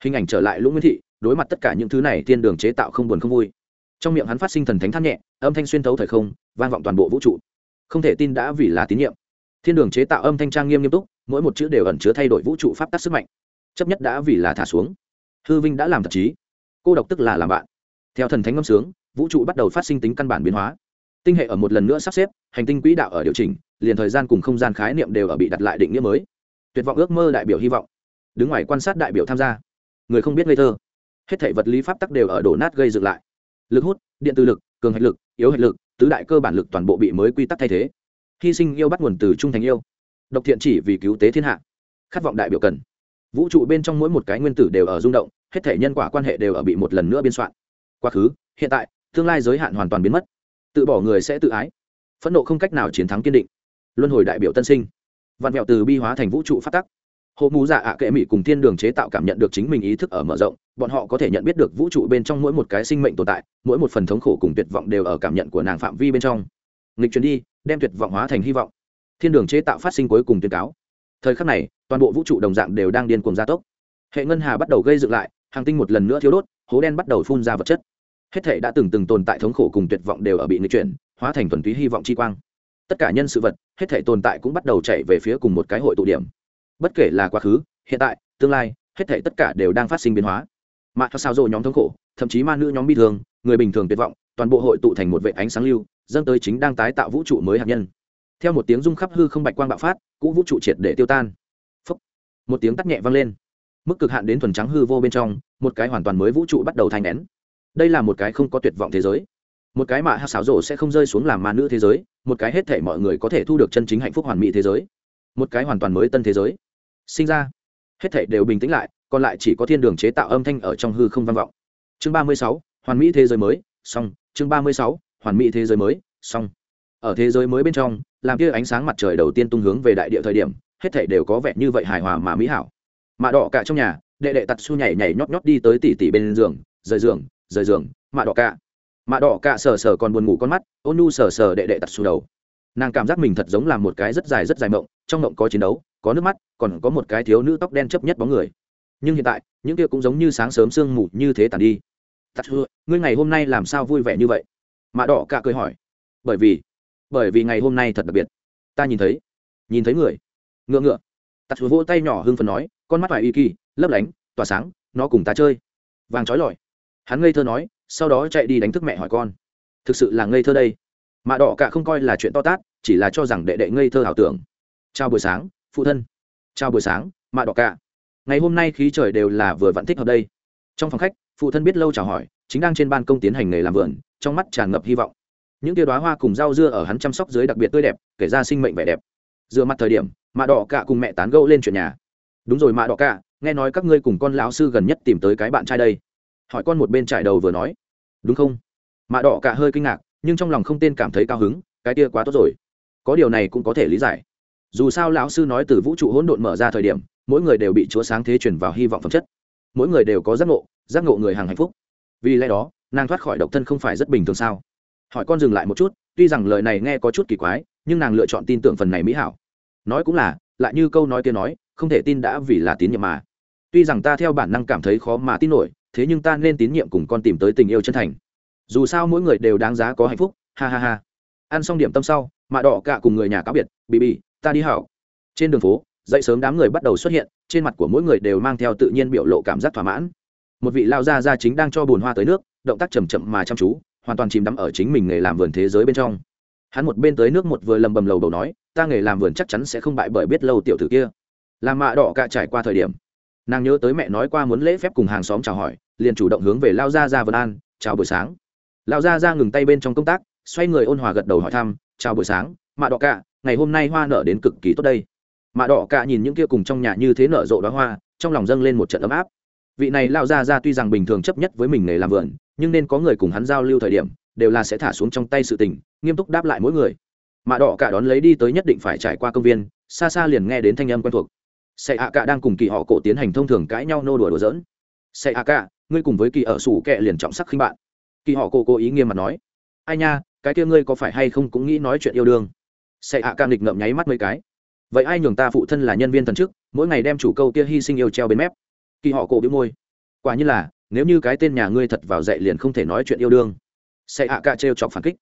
Hình ảnh trở lại lũ nguyễn thị, đối mặt tất cả những thứ này, thiên đường chế tạo không buồn không vui. Trong miệng hắn phát sinh thần thánh thắt nhẹ, âm thanh xuyên thấu thời không, vang vọng toàn bộ vũ trụ. Không thể tin đã vì là tín nhiệm. Thiên đường chế tạo âm thanh trang nghiêm nghiêm túc, mỗi một chữ đều ẩn chứa thay đổi vũ trụ pháp tắc sức mạnh. Chấp nhất đã vì là thả xuống. Hư vinh đã làm thật chí. Cô độc tức là làm bạn theo thần thánh ngâm sướng, vũ trụ bắt đầu phát sinh tính căn bản biến hóa. Tinh hệ ở một lần nữa sắp xếp, hành tinh quỹ đạo ở điều chỉnh, liền thời gian cùng không gian khái niệm đều ở bị đặt lại định nghĩa mới. Tuyệt vọng ước mơ đại biểu hy vọng. Đứng ngoài quan sát đại biểu tham gia. Người không biết ngây thơ. Hết thể vật lý pháp tắc đều ở đổ nát gây dựng lại. Lực hút, điện từ lực, cường hạch lực, yếu hạch lực, tứ đại cơ bản lực toàn bộ bị mới quy tắc thay thế. Hy sinh yêu bắt nguồn từ trung thành yêu. Độc thiện chỉ vì cứu tế thiên hạ. Khát vọng đại biểu cần. Vũ trụ bên trong mỗi một cái nguyên tử đều ở rung động, hết thể nhân quả quan hệ đều ở bị một lần nữa biên soạn quá khứ, hiện tại, tương lai giới hạn hoàn toàn biến mất. Tự bỏ người sẽ tự ái. Phẫn nộ không cách nào chiến thắng kiên định. Luân hồi đại biểu tân sinh. Vạn mẹo từ bi hóa thành vũ trụ phát tắc. Hộ mù dạ ạ kệ mỹ cùng thiên đường chế tạo cảm nhận được chính mình ý thức ở mở rộng, bọn họ có thể nhận biết được vũ trụ bên trong mỗi một cái sinh mệnh tồn tại, mỗi một phần thống khổ cùng tuyệt vọng đều ở cảm nhận của nàng phạm vi bên trong. Nghịch chuyển đi, đem tuyệt vọng hóa thành hy vọng. Thiên đường chế tạo phát sinh cuối cùng tuyên cáo. Thời khắc này, toàn bộ vũ trụ đồng dạng đều đang điên cuồng gia tốc. Hệ ngân hà bắt đầu gây dựng lại, hàng tinh một lần nữa thiếu đốt, hố đen bắt đầu phun ra vật chất hết thể đã từng từng tồn tại thống khổ cùng tuyệt vọng đều ở bị nghịch chuyển hóa thành thuần túy hy vọng chi quang. Tất cả nhân sự vật hết thể tồn tại cũng bắt đầu chạy về phía cùng một cái hội tụ điểm. Bất kể là quá khứ hiện tại tương lai hết thể tất cả đều đang phát sinh biến hóa. Mà sao rồi nhóm thống khổ thậm chí ma nữ nhóm bi thường, người bình thường tuyệt vọng toàn bộ hội tụ thành một vệ ánh sáng lưu dâng tới chính đang tái tạo vũ trụ mới hạt nhân. Theo một tiếng rung khắp hư không bạch quang bạo phát cũ vũ trụ triệt để tiêu tan. Phúc. một tiếng tắt nhẹ vang lên. Mức cực hạn đến thuần trắng hư vô bên trong một cái hoàn toàn mới vũ trụ bắt đầu thành nén đây là một cái không có tuyệt vọng thế giới. Một cái mà hát xáo rổ sẽ không rơi xuống làm ma nữ thế giới, một cái hết thể mọi người có thể thu được chân chính hạnh phúc hoàn mỹ thế giới. Một cái hoàn toàn mới tân thế giới. Sinh ra, hết thể đều bình tĩnh lại, còn lại chỉ có thiên đường chế tạo âm thanh ở trong hư không vang vọng. Chương ba mươi sáu, hoàn mỹ thế giới mới, xong. Chương ba mươi sáu, hoàn mỹ thế giới mới, xong. Ở thế giới mới bên trong, làm kia ánh sáng mặt trời đầu tiên tung hướng về đại địa thời điểm, hết thể đều có vẻ như vậy hài hòa mà mỹ hảo. Mạ đỏ cả trong nhà, đệ đệ tặt su nhảy nhảy nhót nhót đi tới tỉ tỉ bên giường, rời giường rời giường, mạ đỏ cả. Mạ đỏ cả sờ sờ còn buồn ngủ con mắt, ôn nu sờ sờ đệ đệ tặt xuống đầu. Nàng cảm giác mình thật giống là một cái rất dài rất dài mộng, trong mộng có chiến đấu, có nước mắt, còn có một cái thiếu nữ tóc đen chấp nhất bóng người. Nhưng hiện tại, những kia cũng giống như sáng sớm sương mù như thế tàn đi. Tặt su ngươi ngày hôm nay làm sao vui vẻ như vậy? Mạ đỏ cả cười hỏi. Bởi vì bởi vì ngày hôm nay thật đặc biệt. Ta nhìn thấy nhìn thấy người. Ngựa ngựa. Tạt chúa vỗ tay nhỏ hưng phần nói, con mắt phải y kỳ, lấp lánh, tỏa sáng, nó cùng ta chơi. Vàng trói lọi hắn ngây thơ nói, sau đó chạy đi đánh thức mẹ hỏi con. Thực sự là ngây thơ đây. Mạ đỏ cả không coi là chuyện to tát, chỉ là cho rằng đệ đệ ngây thơ ảo tưởng. Chào buổi sáng, phụ thân. Chào buổi sáng, mạ đỏ cả. Ngày hôm nay khí trời đều là vừa vặn thích hợp đây. Trong phòng khách, phụ thân biết lâu chào hỏi, chính đang trên ban công tiến hành nghề làm vườn, trong mắt tràn ngập hy vọng. Những tia đoá hoa cùng rau dưa ở hắn chăm sóc dưới đặc biệt tươi đẹp, kể ra sinh mệnh vẻ đẹp. Dựa mặt thời điểm, mạ đỏ cả cùng mẹ tán gẫu lên chuyện nhà. Đúng rồi mạ đỏ cả, nghe nói các ngươi cùng con lão sư gần nhất tìm tới cái bạn trai đây hỏi con một bên trải đầu vừa nói. Đúng không? Mạ đỏ cả hơi kinh ngạc, nhưng trong lòng không tên cảm thấy cao hứng, cái kia quá tốt rồi. Có điều này cũng có thể lý giải. Dù sao lão sư nói từ vũ trụ hỗn độn mở ra thời điểm, mỗi người đều bị chúa sáng thế chuyển vào hy vọng phẩm chất. Mỗi người đều có giác ngộ giác ngộ người hàng hạnh phúc. Vì lẽ đó, nàng thoát khỏi độc thân không phải rất bình thường sao? Hỏi con dừng lại một chút, tuy rằng lời này nghe có chút kỳ quái, nhưng nàng lựa chọn tin tưởng phần này mỹ hảo. Nói cũng là, lại như câu nói kia nói, không thể tin đã vì là tín nhiệm mà. Tuy rằng ta theo bản năng cảm thấy khó mà tin nổi thế nhưng ta nên tín nhiệm cùng con tìm tới tình yêu chân thành. Dù sao mỗi người đều đáng giá có hạnh phúc, ha ha ha. Ăn xong điểm tâm sau, mạ đỏ cả cùng người nhà cáo biệt bị bị ta đi hảo trên đường phố, dậy sớm đám người bắt đầu xuất hiện, trên mặt của mỗi người đều mang theo tự nhiên biểu lộ cảm giác thỏa mãn. Một vị lao gia gia chính đang cho bùn hoa tới nước, động tác chầm chậm mà chăm chú, hoàn toàn chìm đắm ở chính mình nghề làm vườn thế giới bên trong. Hắn một bên tới nước một vừa lầm bầm lầu đầu nói, ta nghề làm vườn chắc chắn sẽ không bại bởi biết lâu tiểu tử kia. Làm mạ đỏ cạ trải qua thời điểm, nàng nhớ tới mẹ nói qua muốn lễ phép cùng hàng xóm chào hỏi liền chủ động hướng về lao gia Gia vân an, chào buổi sáng. Lao gia Gia ngừng tay bên trong công tác, xoay người ôn hòa gật đầu hỏi thăm, chào buổi sáng, mạ đỏ cạ, ngày hôm nay hoa nở đến cực kỳ tốt đây. Mạ đỏ cạ nhìn những kia cùng trong nhà như thế nở rộ đó hoa, trong lòng dâng lên một trận ấm áp. Vị này lao gia Gia tuy rằng bình thường chấp nhất với mình nghề làm vườn, nhưng nên có người cùng hắn giao lưu thời điểm, đều là sẽ thả xuống trong tay sự tình, nghiêm túc đáp lại mỗi người. Mạ đỏ cả đón lấy đi tới nhất định phải trải qua công viên, xa xa liền nghe đến thanh âm quen thuộc. Sệ ạ cả đang cùng kỳ họ cổ tiến hành thông thường cãi nhau nô đùa đùa giỡn. Sệ ạ cả ngươi cùng với kỳ ở sủ kệ liền trọng sắc khinh bạn. Kỳ họ cô cố ý nghiêm mặt nói, ai nha, cái kia ngươi có phải hay không cũng nghĩ nói chuyện yêu đương? Sẽ hạ cả nghịch ngậm nháy mắt mấy cái. Vậy ai nhường ta phụ thân là nhân viên thần chức, mỗi ngày đem chủ câu kia hy sinh yêu treo bên mép? Kỳ họ cổ biếu môi. Quả như là, nếu như cái tên nhà ngươi thật vào dạy liền không thể nói chuyện yêu đương. Sẽ hạ cả trêu chọc phản kích.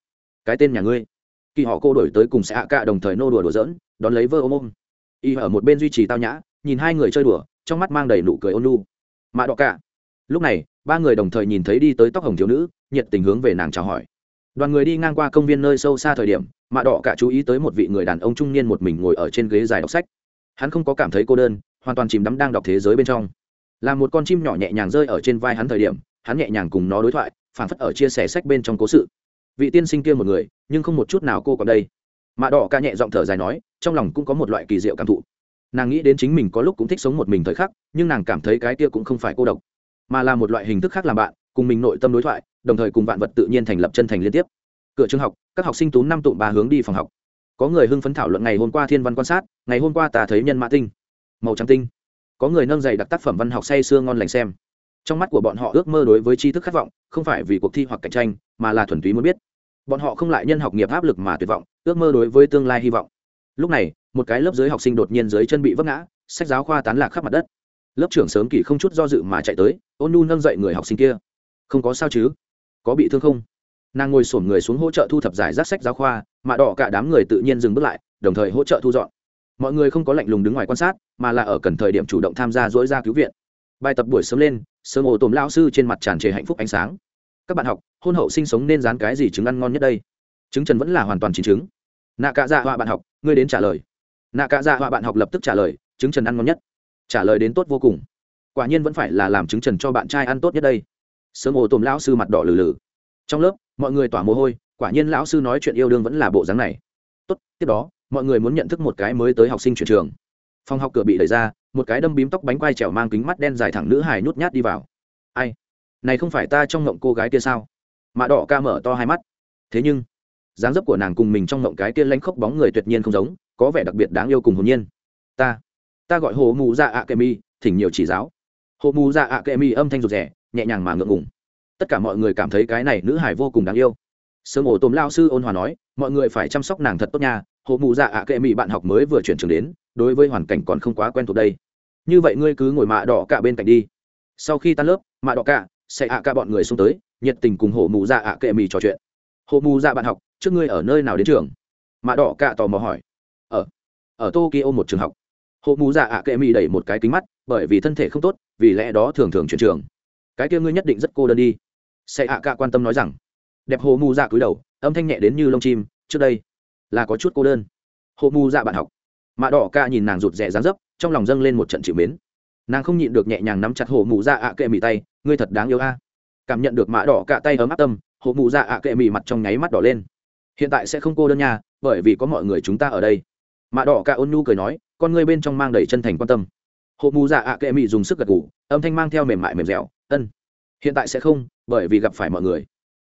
Cái tên nhà ngươi? Kỳ họ cô đổi tới cùng sẽ hạ cả đồng thời nô đùa đùa giỡn, đón lấy vơ ôm ôm. Y ở một bên duy trì tao nhã, nhìn hai người chơi đùa, trong mắt mang đầy nụ cười ôn lu mạ đọ cả lúc này, ba người đồng thời nhìn thấy đi tới tóc hồng thiếu nữ, nhiệt tình hướng về nàng chào hỏi. Đoàn người đi ngang qua công viên nơi sâu xa thời điểm, mạ đỏ cả chú ý tới một vị người đàn ông trung niên một mình ngồi ở trên ghế dài đọc sách. Hắn không có cảm thấy cô đơn, hoàn toàn chìm đắm đang đọc thế giới bên trong. Là một con chim nhỏ nhẹ nhàng rơi ở trên vai hắn thời điểm, hắn nhẹ nhàng cùng nó đối thoại phản phất ở chia sẻ sách bên trong cố sự. Vị tiên sinh kia một người, nhưng không một chút nào cô còn đây. Mạ đỏ ca nhẹ giọng thở dài nói, trong lòng cũng có một loại kỳ diệu cảm thụ. Nàng nghĩ đến chính mình có lúc cũng thích sống một mình thời khắc, nhưng nàng cảm thấy cái kia cũng không phải cô độc mà là một loại hình thức khác làm bạn, cùng mình nội tâm đối thoại, đồng thời cùng vạn vật tự nhiên thành lập chân thành liên tiếp. Cửa trường học, các học sinh tú năm tụng ba hướng đi phòng học. Có người hưng phấn thảo luận ngày hôm qua thiên văn quan sát, ngày hôm qua ta thấy nhân mã tinh. Màu trắng tinh. Có người nâng dày đặc tác phẩm văn học say sưa ngon lành xem. Trong mắt của bọn họ ước mơ đối với tri thức khát vọng, không phải vì cuộc thi hoặc cạnh tranh, mà là thuần túy muốn biết. Bọn họ không lại nhân học nghiệp áp lực mà tuyệt vọng, ước mơ đối với tương lai hy vọng. Lúc này, một cái lớp dưới học sinh đột nhiên dưới chân bị vấp ngã, sách giáo khoa tán lạc khắp mặt đất lớp trưởng sớm kỳ không chút do dự mà chạy tới, ôn nu nâng dậy người học sinh kia. Không có sao chứ? Có bị thương không? Nàng ngồi sổm người xuống hỗ trợ thu thập giải rác sách giáo khoa, mà đỏ cả đám người tự nhiên dừng bước lại, đồng thời hỗ trợ thu dọn. Mọi người không có lạnh lùng đứng ngoài quan sát, mà là ở cần thời điểm chủ động tham gia dỗi ra cứu viện. Bài tập buổi sớm lên, sớm ổ tồm lao sư trên mặt tràn trề hạnh phúc ánh sáng. Các bạn học, hôn hậu sinh sống nên dán cái gì trứng ăn ngon nhất đây? Trứng trần vẫn là hoàn toàn chín trứng. Nạ cạ dạ họa bạn học, ngươi đến trả lời. Nạ cạ dạ họa bạn học lập tức trả lời, trứng trần ăn ngon nhất trả lời đến tốt vô cùng. Quả nhiên vẫn phải là làm chứng trần cho bạn trai ăn tốt nhất đây. Sớm ổ tồm lão sư mặt đỏ lử lử trong lớp, mọi người tỏa mồ hôi, quả nhiên lão sư nói chuyện yêu đương vẫn là bộ dáng này. Tốt, tiếp đó, mọi người muốn nhận thức một cái mới tới học sinh chuyển trường. Phòng học cửa bị đẩy ra, một cái đâm bím tóc bánh quai trèo mang kính mắt đen dài thẳng nữ hài nhút nhát đi vào. Ai? Này không phải ta trong ngộng cô gái kia sao? Mạ đỏ ca mở to hai mắt. Thế nhưng, dáng dấp của nàng cùng mình trong ngộng cái kia lanh khóc bóng người tuyệt nhiên không giống, có vẻ đặc biệt đáng yêu cùng hồn nhiên. Ta ta gọi hồ mù dạ ạ kệ mi, thỉnh nhiều chỉ giáo. Hồ mù dạ ạ kệ mi âm thanh rụt rẻ nhẹ nhàng mà ngượng ngùng. Tất cả mọi người cảm thấy cái này nữ hải vô cùng đáng yêu. Sơ mổ tôm lao sư ôn hòa nói, mọi người phải chăm sóc nàng thật tốt nha, hồ mù dạ ạ kệ mỹ bạn học mới vừa chuyển trường đến, đối với hoàn cảnh còn không quá quen thuộc đây. Như vậy ngươi cứ ngồi mạ đỏ cả bên cạnh đi. Sau khi tan lớp, mạ đỏ cả, sẽ ạ cả bọn người xuống tới, nhiệt tình cùng hồ mù dạ ạ kệ mỹ trò chuyện. Hồ mù dạ bạn học, trước ngươi ở nơi nào đến trường? Mạ đỏ cả tò mò hỏi. Ở ở tokyo một trường học hồ mù dạ ạ kệ mỹ đẩy một cái kính mắt, bởi vì thân thể không tốt, vì lẽ đó thường thường chuyển trường. Cái kia ngươi nhất định rất cô đơn đi. Sẽ ạ cả quan tâm nói rằng. Đẹp hồ mù dạ cúi đầu, âm thanh nhẹ đến như lông chim, trước đây là có chút cô đơn. Hồ mù dạ bạn học. Mạ đỏ ca nhìn nàng rụt rè dán dấp, trong lòng dâng lên một trận chịu mến. Nàng không nhịn được nhẹ nhàng nắm chặt hồ mù dạ ạ kệ mị tay, ngươi thật đáng yêu a. Cảm nhận được mạ đỏ cả tay ấm áp tâm hồ mù dạ ạ kệ mị mặt trong nháy mắt đỏ lên. Hiện tại sẽ không cô đơn nha, bởi vì có mọi người chúng ta ở đây mạ đỏ cả ôn nhu cười nói, con ngươi bên trong mang đầy chân thành quan tâm. Hộ mù dạ ạ kệ mị dùng sức gật gù, âm thanh mang theo mềm mại mềm dẻo, ân, hiện tại sẽ không, bởi vì gặp phải mọi người.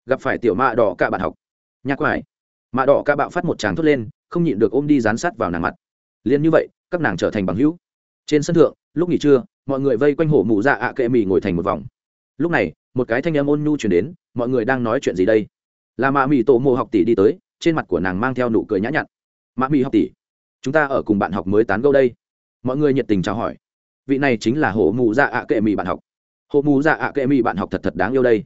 Gặp phải tiểu mạ đỏ cả bạn học. Nhạc quải. Mạ đỏ cả bạo phát một tràng thốt lên, không nhịn được ôm đi dán sát vào nàng mặt. Liền như vậy, các nàng trở thành bằng hữu. Trên sân thượng, lúc nghỉ trưa, mọi người vây quanh hổ mụ dạ ạ kệ mị ngồi thành một vòng. Lúc này, một cái thanh âm ôn nhu chuyển đến, mọi người đang nói chuyện gì đây? Là mạ mị tổ mộ học tỷ đi tới, trên mặt của nàng mang theo nụ cười nhã nhặn. Mạ mị học tỷ chúng ta ở cùng bạn học mới tán gẫu đây. Mọi người nhiệt tình chào hỏi. Vị này chính là hổ mù dạ ạ kệ mì bạn học. Hổ mù dạ ạ kệ mì bạn học thật thật đáng yêu đây.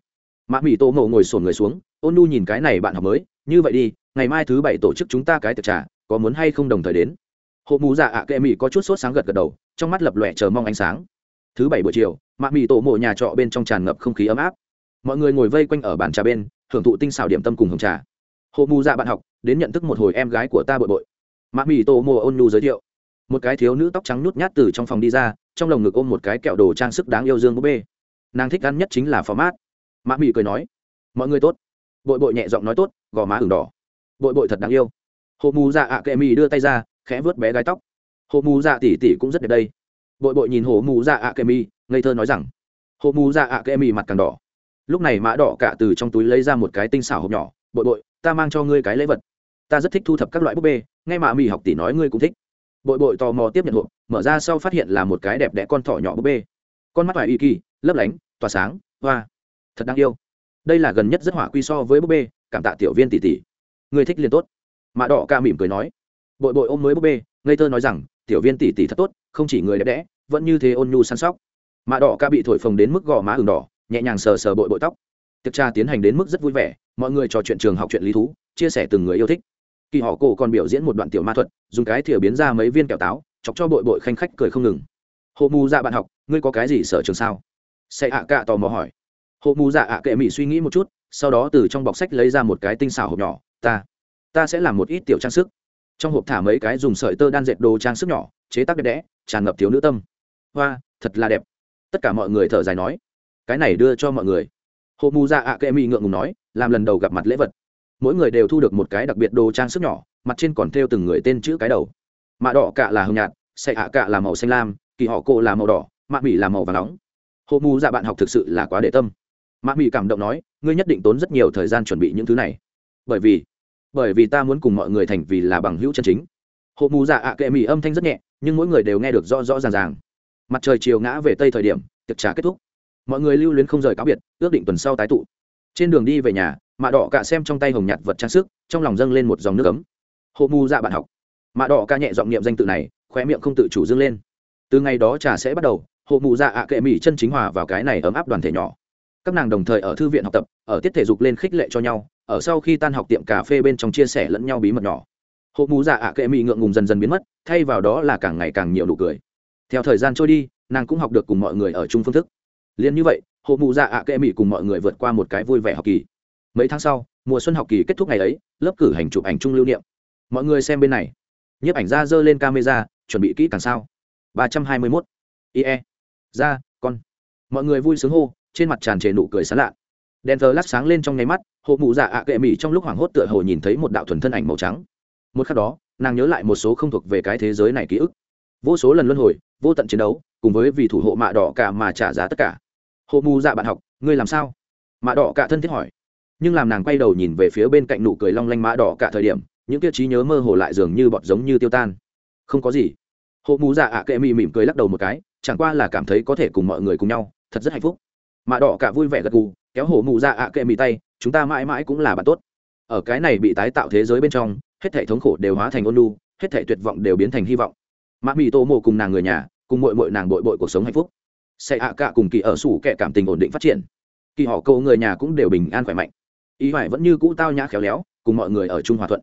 Mạ mì tổ mộ ngồi sổn người xuống, ôn nu nhìn cái này bạn học mới, như vậy đi, ngày mai thứ bảy tổ chức chúng ta cái tiệc trà, có muốn hay không đồng thời đến? Hộ mù dạ ạ kệ mì có chút sốt sáng gật gật đầu, trong mắt lập lòe chờ mong ánh sáng. Thứ bảy buổi chiều mạ mì tổ mộ nhà trọ bên trong tràn ngập không khí ấm áp. Mọi người ngồi vây quanh ở bàn trà bên hưởng thụ tinh xảo điểm tâm cùng hồng trà. Hộ mù dạ bạn học, đến nhận thức một hồi em gái của ta bội bội mạ mì tổ mộ ôn nhu giới thiệu. Một cái thiếu nữ tóc trắng nhút nhát từ trong phòng đi ra, trong lồng ngực ôm một cái kẹo đồ trang sức đáng yêu dương búp bê. Nàng thích ăn nhất chính là phó mát. Mạ mì cười nói, mọi người tốt. Bội bội nhẹ giọng nói tốt, gò má ửng đỏ. Bội bội thật đáng yêu. Hộ mù dạ ạ kệ mì đưa tay ra, khẽ vớt bé gái tóc. Hộ mù dạ tỉ tỉ cũng rất đẹp đây. Bội bội nhìn hộ mù dạ ạ kệ mì, ngây thơ nói rằng, hộ mù dạ ạ kệ mì mặt càng đỏ. Lúc này mã đỏ cả từ trong túi lấy ra một cái tinh xảo hộp nhỏ. Bội bội, ta mang cho ngươi cái lễ vật ta rất thích thu thập các loại búp bê ngay mà mì học tỷ nói ngươi cũng thích. Bội bội tò mò tiếp nhận hộp, mở ra sau phát hiện là một cái đẹp đẽ con thỏ nhỏ búp bê. Con mắt toài y kỳ, lấp lánh, tỏa sáng, hoa. Thật đáng yêu. Đây là gần nhất rất hỏa quy so với búp bê, cảm tạ tiểu viên tỷ tỷ. Người thích liền tốt. Mạ đỏ ca mỉm cười nói. Bội bội ôm mới búp bê, ngây thơ nói rằng, tiểu viên tỷ tỷ thật tốt, không chỉ người đẹp đẽ, vẫn như thế ôn nhu săn sóc. Mạ đỏ ca bị thổi phồng đến mức gò má ừng đỏ, nhẹ nhàng sờ sờ bội bội tóc. Tiệc tra tiến hành đến mức rất vui vẻ, mọi người trò chuyện trường học chuyện lý thú, chia sẻ từng người yêu thích kỳ họ cổ còn biểu diễn một đoạn tiểu ma thuật, dùng cái thìa biến ra mấy viên kẹo táo, chọc cho bội bội khanh khách cười không ngừng. Hộ mù dạ bạn học, ngươi có cái gì sở trường sao? Sẽ ạ cạ tò mò hỏi. Hộ mù dạ ạ kệ mỹ suy nghĩ một chút, sau đó từ trong bọc sách lấy ra một cái tinh xảo hộp nhỏ, ta ta sẽ làm một ít tiểu trang sức. Trong hộp thả mấy cái dùng sợi tơ đan dệt đồ trang sức nhỏ, chế tác đẹp đẽ, tràn ngập thiếu nữ tâm. Hoa, thật là đẹp. Tất cả mọi người thở dài nói. Cái này đưa cho mọi người. Hộ mù dạ ạ kệ mỹ ngượng ngùng nói, làm lần đầu gặp mặt lễ vật mỗi người đều thu được một cái đặc biệt đồ trang sức nhỏ, mặt trên còn thêu từng người tên chữ cái đầu. Mạ đỏ cạ là hồng nhạt, xệ hạ cạ là màu xanh lam, kỳ họ cộ là màu đỏ, mạ mỹ là màu và nóng. Hộ mù dạ bạn học thực sự là quá để tâm. Mạ mỹ cảm động nói, ngươi nhất định tốn rất nhiều thời gian chuẩn bị những thứ này. Bởi vì bởi vì ta muốn cùng mọi người thành vì là bằng hữu chân chính. Hộ mù dạ ạ kệ mỹ âm thanh rất nhẹ, nhưng mỗi người đều nghe được rõ rõ ràng ràng. Mặt trời chiều ngã về tây thời điểm, tiệc trà kết thúc. Mọi người lưu luyến không rời cáo biệt, ước định tuần sau tái tụ. Trên đường đi về nhà mạ đỏ cả xem trong tay hồng nhạt vật trang sức, trong lòng dâng lên một dòng nước ấm. Hộ mù dạ bạn học. Mạ đỏ cả nhẹ giọng niệm danh tự này, khóe miệng không tự chủ dâng lên. Từ ngày đó trà sẽ bắt đầu, hộ mù dạ ạ kệ mỹ chân chính hòa vào cái này ấm áp đoàn thể nhỏ. Các nàng đồng thời ở thư viện học tập, ở tiết thể dục lên khích lệ cho nhau, ở sau khi tan học tiệm cà phê bên trong chia sẻ lẫn nhau bí mật nhỏ. Hộ mù dạ ạ kệ mỹ ngượng ngùng dần dần biến mất, thay vào đó là càng ngày càng nhiều nụ cười. Theo thời gian trôi đi, nàng cũng học được cùng mọi người ở chung phương thức. Liền như vậy, hộ mù dạ ạ kệ mỹ cùng mọi người vượt qua một cái vui vẻ học kỳ mấy tháng sau, mùa xuân học kỳ kết thúc ngày ấy, lớp cử hành chụp ảnh chung lưu niệm. Mọi người xem bên này. Nhiếp ảnh ra dơ lên camera, chuẩn bị kỹ càng sao? ba trăm hai mươi mốt. Ie ra, con. Mọi người vui sướng hô, trên mặt tràn trề nụ cười sán lạ. Đèn thờ lát sáng lên trong nháy mắt, hộ mụ dạ ạ kệ mỹ trong lúc hoảng hốt tựa hồ nhìn thấy một đạo thuần thân ảnh màu trắng. Một khắc đó, nàng nhớ lại một số không thuộc về cái thế giới này ký ức. Vô số lần luân hồi, vô tận chiến đấu, cùng với vì thủ hộ mạ đỏ cả mà trả giá tất cả. Hộ mù dạ bạn học, ngươi làm sao? Mạ đỏ cả thân thiết hỏi nhưng làm nàng quay đầu nhìn về phía bên cạnh nụ cười long lanh mã đỏ cả thời điểm, những tiêu trí nhớ mơ hồ lại dường như bọt giống như tiêu tan. Không có gì. Hộ mù dạ ạ kệ mị mỉm cười lắc đầu một cái, chẳng qua là cảm thấy có thể cùng mọi người cùng nhau, thật rất hạnh phúc. Mã đỏ cả vui vẻ gật gù, kéo hổ mù dạ ạ kệ mị tay, chúng ta mãi mãi cũng là bạn tốt. Ở cái này bị tái tạo thế giới bên trong, hết thể thống khổ đều hóa thành ôn lu hết thể tuyệt vọng đều biến thành hy vọng. Mã mị tô mộ cùng nàng người nhà, cùng mội mội nàng bội bội cuộc sống hạnh phúc. Sẽ ạ cả cùng kỳ ở sủ kệ cảm tình ổn định phát triển. Kỳ họ câu người nhà cũng đều bình an khỏe mạnh ý phải vẫn như cũ tao nhã khéo léo, cùng mọi người ở chung hòa thuận.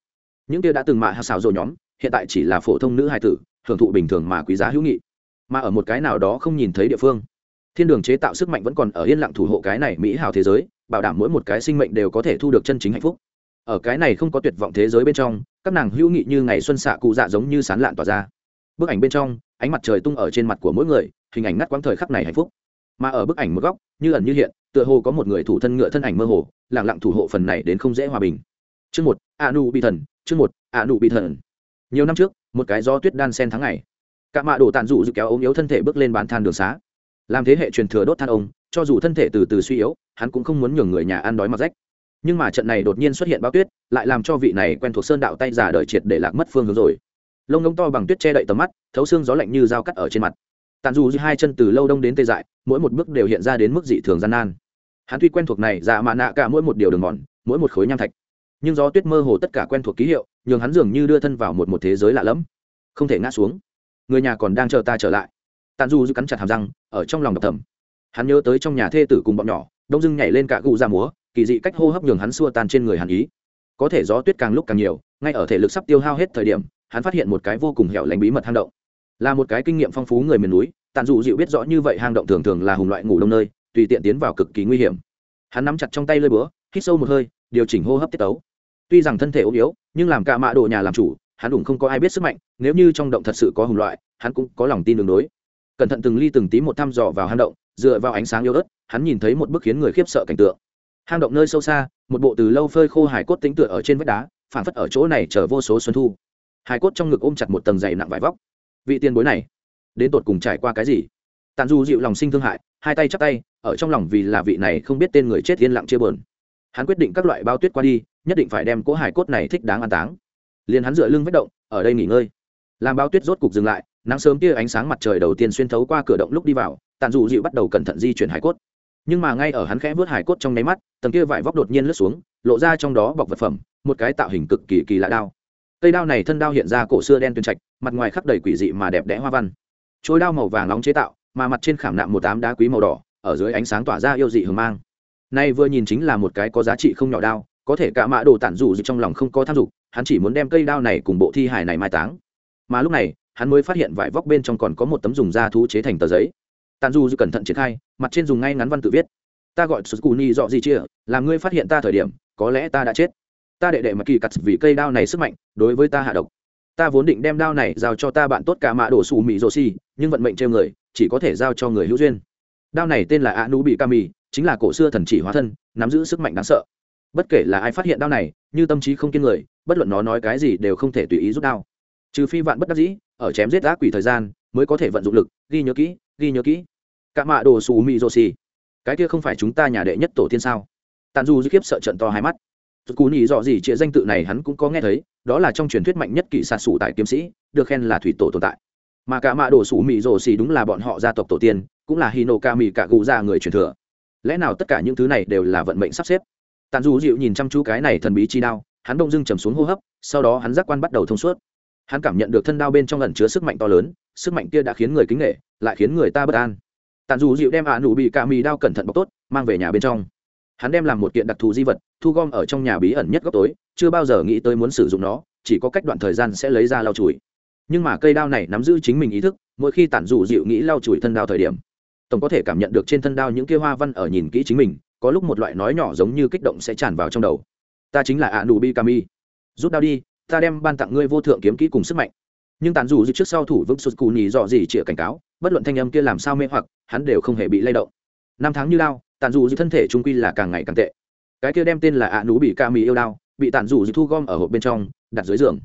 Những kia đã từng mạ hạ xào rồi nhóm, hiện tại chỉ là phổ thông nữ hài tử, hưởng thụ bình thường mà quý giá hữu nghị. Mà ở một cái nào đó không nhìn thấy địa phương, thiên đường chế tạo sức mạnh vẫn còn ở yên lặng thủ hộ cái này mỹ hào thế giới, bảo đảm mỗi một cái sinh mệnh đều có thể thu được chân chính hạnh phúc. Ở cái này không có tuyệt vọng thế giới bên trong, các nàng hữu nghị như ngày xuân xạ cụ dạ giống như sán lạn tỏa ra. Bức ảnh bên trong, ánh mặt trời tung ở trên mặt của mỗi người, hình ảnh ngắt quãng thời khắc này hạnh phúc. Mà ở bức ảnh một góc, như ẩn như hiện tựa hồ có một người thủ thân ngựa thân ảnh mơ hồ lẳng lặng thủ hộ phần này đến không dễ hòa bình. Chương một, a nu bị thần, chương một, a nu bị thần. Nhiều năm trước, một cái do tuyết đan sen tháng ngày, cả mạ đổ tàn dụ dự kéo ống yếu thân thể bước lên bán than đường xá. Làm thế hệ truyền thừa đốt than ông, cho dù thân thể từ từ suy yếu, hắn cũng không muốn nhường người nhà ăn đói mặc rách. Nhưng mà trận này đột nhiên xuất hiện bao tuyết, lại làm cho vị này quen thuộc sơn đạo tay giả đời triệt để lạc mất phương hướng rồi. Lông ngông to bằng tuyết che đậy tầm mắt, thấu xương gió lạnh như dao cắt ở trên mặt. Tàn dù hai chân từ lâu đông đến tê dại, mỗi một bước đều hiện ra đến mức dị thường gian nan hắn tuy quen thuộc này dạ mạ nạ cả mỗi một điều đường mòn, mỗi một khối nham thạch. Nhưng gió tuyết mơ hồ tất cả quen thuộc ký hiệu, nhường hắn dường như đưa thân vào một một thế giới lạ lẫm. Không thể ngã xuống. Người nhà còn đang chờ ta trở lại. Tàn du giữ cắn chặt hàm răng, ở trong lòng đập thầm. Hắn nhớ tới trong nhà thê tử cùng bọn nhỏ, đông dưng nhảy lên cả gù ra múa, kỳ dị cách hô hấp nhường hắn xua tan trên người hắn ý. Có thể gió tuyết càng lúc càng nhiều, ngay ở thể lực sắp tiêu hao hết thời điểm, hắn phát hiện một cái vô cùng hẻo lánh bí mật hang động. Là một cái kinh nghiệm phong phú người miền núi tàn dụ dịu biết rõ như vậy hang động thường thường là hùng loại ngủ đông nơi tùy tiện tiến vào cực kỳ nguy hiểm. Hắn nắm chặt trong tay lơi búa, hít sâu một hơi, điều chỉnh hô hấp tiết tấu. Tuy rằng thân thể ốm yếu, nhưng làm cả mạ đồ nhà làm chủ, hắn đủng không có ai biết sức mạnh, nếu như trong động thật sự có hùng loại, hắn cũng có lòng tin đường đối. Cẩn thận từng ly từng tí một thăm dò vào hang động, dựa vào ánh sáng yếu ớt, hắn nhìn thấy một bức khiến người khiếp sợ cảnh tượng. Hang động nơi sâu xa, một bộ từ lâu phơi khô hải cốt tính tựa ở trên vách đá phản phất ở chỗ này chờ vô số xuân thu. Hải cốt trong ngực ôm chặt một tầng dày nặng vải vóc. Vị tiền bối này, đến tột cùng trải qua cái gì? Tàn du dịu lòng sinh thương hại, hai tay chắp tay, ở trong lòng vì là vị này không biết tên người chết yên lặng chia bờn hắn quyết định các loại bao tuyết qua đi, nhất định phải đem cỗ hải cốt này thích đáng an táng. Liền hắn dựa lưng vết động, ở đây nghỉ ngơi. Làm bao tuyết rốt cục dừng lại, nắng sớm kia ánh sáng mặt trời đầu tiên xuyên thấu qua cửa động lúc đi vào tàn dù dịu bắt đầu cẩn thận di chuyển hải cốt. Nhưng mà ngay ở hắn khẽ vớt hải cốt trong nháy mắt, tầng kia vải vóc đột nhiên lướt xuống, lộ ra trong đó bọc vật phẩm, một cái tạo hình cực kỳ kỳ lạ đao. Cây đao này thân đao hiện ra cổ xưa đen tuyền trạch, mặt ngoài khắc đầy quỷ dị mà đẹp đẽ hoa văn. Trôi đao màu vàng nóng chế tạo mà mặt trên khảm nạm một đám đá quý màu đỏ, ở dưới ánh sáng tỏa ra yêu dị hờ mang. Nay vừa nhìn chính là một cái có giá trị không nhỏ đao, có thể cả mã đồ tản dù trong lòng không có tham dục, hắn chỉ muốn đem cây đao này cùng bộ thi hài này mai táng. Mà lúc này, hắn mới phát hiện vải vóc bên trong còn có một tấm dùng da thú chế thành tờ giấy. Tàn dù cẩn thận triển khai, mặt trên dùng ngay ngắn văn tự viết. Ta gọi sukuni, dọ gì chia làm ngươi phát hiện ta thời điểm, có lẽ ta đã chết. Ta đệ đệ mà kỳ cặt vì cây đao này sức mạnh, đối với ta hạ độc. Ta vốn định đem đao này giao cho ta bạn tốt cả mạ đổ xù mỹ rô xì nhưng vận mệnh trêu người chỉ có thể giao cho người hữu duyên. Đao này tên là a nu bị kami chính là cổ xưa thần chỉ hóa thân, nắm giữ sức mạnh đáng sợ. Bất kể là ai phát hiện đao này, như tâm trí không kiên người, bất luận nó nói cái gì đều không thể tùy ý rút đao. Trừ phi vạn bất đắc dĩ, ở chém giết ác quỷ thời gian, mới có thể vận dụng lực, ghi nhớ kỹ, ghi nhớ kỹ. Cả mạ đồ xù mì rô xì cái kia không phải chúng ta nhà đệ nhất tổ tiên sao? Tàn du dư kiếp sợ trận to hai mắt. Cú nhì dọ gì chia danh tự này hắn cũng có nghe thấy, đó là trong truyền thuyết mạnh nhất kỵ xạ sủ tại kiếm sĩ, được khen là thủy tổ tồn tại mà cả mạ đồ sủ mị rồ xì đúng là bọn họ gia tộc tổ tiên, cũng là hino ca mị cả gù ra người truyền thừa. Lẽ nào tất cả những thứ này đều là vận mệnh sắp xếp? Tàn dù dịu nhìn chăm chú cái này thần bí chi đao, hắn đông dưng trầm xuống hô hấp, sau đó hắn giác quan bắt đầu thông suốt. Hắn cảm nhận được thân đao bên trong lần chứa sức mạnh to lớn, sức mạnh kia đã khiến người kính nghệ lại khiến người ta bất an. Tàn dù dịu đem ả nụ bị cả mì đao cẩn thận bọc tốt, mang về nhà bên trong. Hắn đem làm một kiện đặc thù di vật, thu gom ở trong nhà bí ẩn nhất góc tối, chưa bao giờ nghĩ tới muốn sử dụng nó, chỉ có cách đoạn thời gian sẽ lấy ra lau chùi nhưng mà cây đao này nắm giữ chính mình ý thức, mỗi khi tản dù dịu nghĩ lau chùi thân đao thời điểm, tổng có thể cảm nhận được trên thân đao những kia hoa văn ở nhìn kỹ chính mình, có lúc một loại nói nhỏ giống như kích động sẽ tràn vào trong đầu. Ta chính là ạ nụ bi kami. Rút đao đi, ta đem ban tặng ngươi vô thượng kiếm kỹ cùng sức mạnh. Nhưng tàn dù dịu trước sau thủ vững sụt cù nhì dọ gì chĩa cảnh cáo, bất luận thanh âm kia làm sao mê hoặc, hắn đều không hề bị lay động. Năm tháng như lao tàn dù dịu thân thể trung quy là càng ngày càng tệ. Cái kia đem tên là ạ nụ bị ca mì yêu đao, bị tàn dù dịu thu gom ở hộp bên trong, đặt dưới giường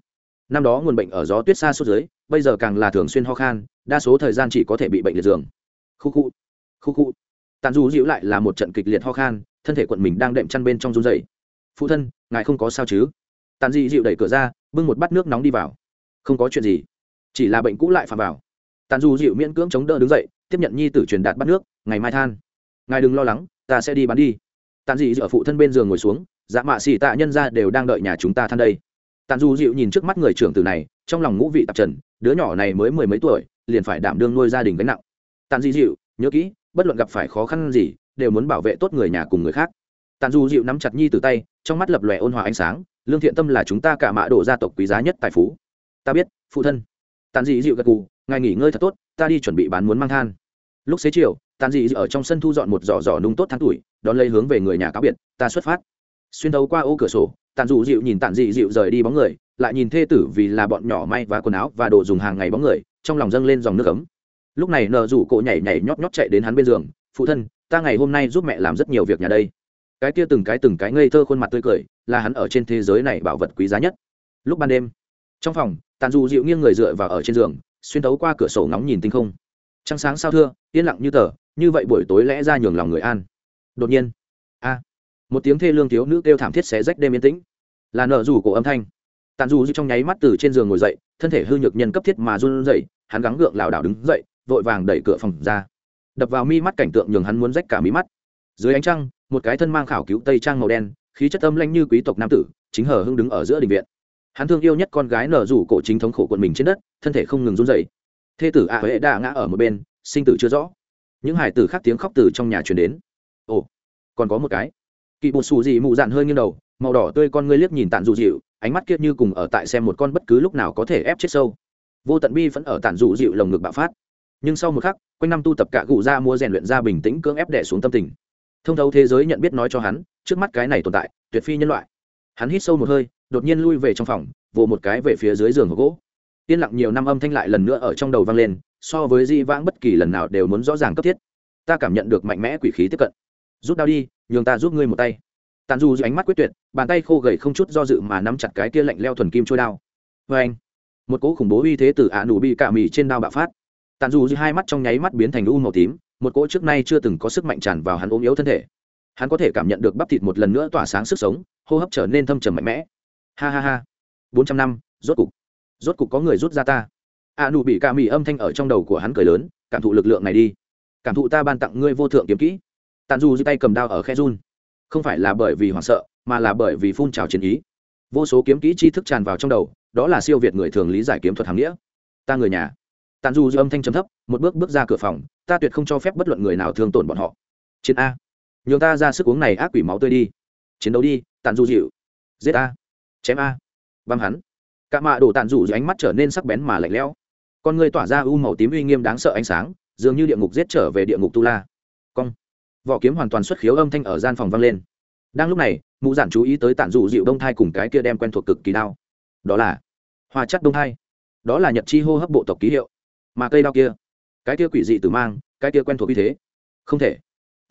năm đó nguồn bệnh ở gió tuyết xa suốt dưới, bây giờ càng là thường xuyên ho khan, đa số thời gian chỉ có thể bị bệnh liệt giường. Khu khu khu khu. Tàn du dịu lại là một trận kịch liệt ho khan, thân thể quận mình đang đệm chăn bên trong run dày phụ thân, ngài không có sao chứ? Tàn dị dịu đẩy cửa ra, bưng một bát nước nóng đi vào. Không có chuyện gì, chỉ là bệnh cũ lại phà vào. Tàn du dịu miễn cưỡng chống đỡ đứng dậy, tiếp nhận nhi tử truyền đạt bát nước, ngày mai than. Ngài đừng lo lắng, ta sẽ đi bán đi. Tàn dị dịu phụ thân bên giường ngồi xuống dạ mạ xì tạ nhân ra đều đang đợi nhà chúng ta than đây tàn dù dịu nhìn trước mắt người trưởng tử này, trong lòng ngũ vị tạp trần, đứa nhỏ này mới mười mấy tuổi, liền phải đảm đương nuôi gia đình gánh nặng. Tàn dị dịu nhớ kỹ, bất luận gặp phải khó khăn gì, đều muốn bảo vệ tốt người nhà cùng người khác. Tàn dù dịu nắm chặt nhi từ tay, trong mắt lập lòe ôn hòa ánh sáng, lương thiện tâm là chúng ta cả mã đổ gia tộc quý giá nhất tài phú. Ta biết, phụ thân. Tàn dị dịu gật cù ngài nghỉ ngơi thật tốt, ta đi chuẩn bị bán muốn mang than. Lúc xế chiều, tàn dị ở trong sân thu dọn một giỏ giỏ nung tốt tháng tuổi, đón lấy hướng về người nhà cáo biệt, ta xuất phát. Xuyên đấu qua ô cửa sổ tàn dù dịu nhìn tàn dị dịu rời đi bóng người, lại nhìn thê tử vì là bọn nhỏ may và quần áo và đồ dùng hàng ngày bóng người, trong lòng dâng lên dòng nước ấm. Lúc này nợ rủ cổ nhảy nhảy nhót nhót chạy đến hắn bên giường, phụ thân, ta ngày hôm nay giúp mẹ làm rất nhiều việc nhà đây. Cái kia từng cái từng cái ngây thơ khuôn mặt tươi cười, là hắn ở trên thế giới này bảo vật quý giá nhất. Lúc ban đêm, trong phòng tàn dù dịu nghiêng người dựa vào ở trên giường, xuyên tấu qua cửa sổ ngóng nhìn tinh không. Trăng sáng sao thưa, yên lặng như tờ, như vậy buổi tối lẽ ra nhường lòng người an. Đột nhiên, a, một tiếng thê lương thiếu nữ kêu thảm thiết xé rách đêm yên tĩnh là nợ rủ cổ âm thanh. Tàn dù trong nháy mắt từ trên giường ngồi dậy, thân thể hư nhược nhân cấp thiết mà run dậy hắn gắng gượng lảo đảo đứng dậy, vội vàng đẩy cửa phòng ra. Đập vào mi mắt cảnh tượng nhường hắn muốn rách cả mí mắt. Dưới ánh trăng, một cái thân mang khảo cứu tây trang màu đen, khí chất âm lanh như quý tộc nam tử, chính hờ hưng đứng ở giữa đình viện. Hắn thương yêu nhất con gái nở rủ cổ chính thống khổ quần mình trên đất, thân thể không ngừng run dậy thê tử a huệ đã ngã ở một bên, sinh tử chưa rõ. Những hải tử khác tiếng khóc từ trong nhà truyền đến. Ồ, còn có một cái. Kỵ bột xù gì mụ dạn hơi nghiêng đầu màu đỏ tươi con ngươi liếc nhìn tàn dù dịu, ánh mắt kia như cùng ở tại xem một con bất cứ lúc nào có thể ép chết sâu. Vô tận bi vẫn ở tàn dù dịu lồng ngực bạo phát. Nhưng sau một khắc, quanh năm tu tập cả cụ ra mua rèn luyện ra bình tĩnh cưỡng ép đẻ xuống tâm tình. Thông thấu thế giới nhận biết nói cho hắn, trước mắt cái này tồn tại, tuyệt phi nhân loại. Hắn hít sâu một hơi, đột nhiên lui về trong phòng, vồ một cái về phía dưới giường gỗ. Yên lặng nhiều năm âm thanh lại lần nữa ở trong đầu vang lên, so với di vãng bất kỳ lần nào đều muốn rõ ràng cấp thiết. Ta cảm nhận được mạnh mẽ quỷ khí tiếp cận. Rút đao đi, nhường ta giúp ngươi một tay tàn dù ánh mắt quyết tuyệt, bàn tay khô gầy không chút do dự mà nắm chặt cái kia lạnh leo thuần kim trôi đao. Vê anh, một cỗ khủng bố uy thế từ ả nụ bị cả mì trên đao bạo phát. Tàn dù hai mắt trong nháy mắt biến thành u màu tím, một cỗ trước nay chưa từng có sức mạnh tràn vào hắn ốm yếu thân thể. Hắn có thể cảm nhận được bắp thịt một lần nữa tỏa sáng sức sống, hô hấp trở nên thâm trầm mạnh mẽ. Ha ha ha. Bốn trăm năm, rốt cục. Rốt cục có người rút ra ta. a nụ bị ca mì âm thanh ở trong đầu của hắn cười lớn, cảm thụ lực lượng này đi. Cảm thụ ta ban tặng ngươi vô thượng kiếm kỹ. Tàn dù dưới tay cầm đao ở khe run không phải là bởi vì hoảng sợ, mà là bởi vì phun trào chiến ý. Vô số kiếm kỹ tri thức tràn vào trong đầu, đó là siêu việt người thường lý giải kiếm thuật hàm nghĩa. Ta người nhà. Tàn dù dư âm thanh chấm thấp, một bước bước ra cửa phòng, ta tuyệt không cho phép bất luận người nào thương tổn bọn họ. Chiến a. Nhường ta ra sức uống này ác quỷ máu tươi đi. Chiến đấu đi tàn dù dịu. Giết a. Chém a. Băm hắn. Cạ mạ đổ tàn dù dưới ánh mắt trở nên sắc bén mà lạnh lẽo. Con người tỏa ra u màu tím uy nghiêm đáng sợ ánh sáng, dường như địa ngục giết trở về địa ngục tu la vỏ kiếm hoàn toàn xuất khiếu âm thanh ở gian phòng vang lên. Đang lúc này, mụ giản chú ý tới tản dụ dịu đông thai cùng cái kia đem quen thuộc cực kỳ đao đó là hoa chất đông thai. Đó là nhật chi hô hấp bộ tộc ký hiệu. Mà cây đao kia, cái kia quỷ dị tử mang, cái kia quen thuộc như thế. Không thể.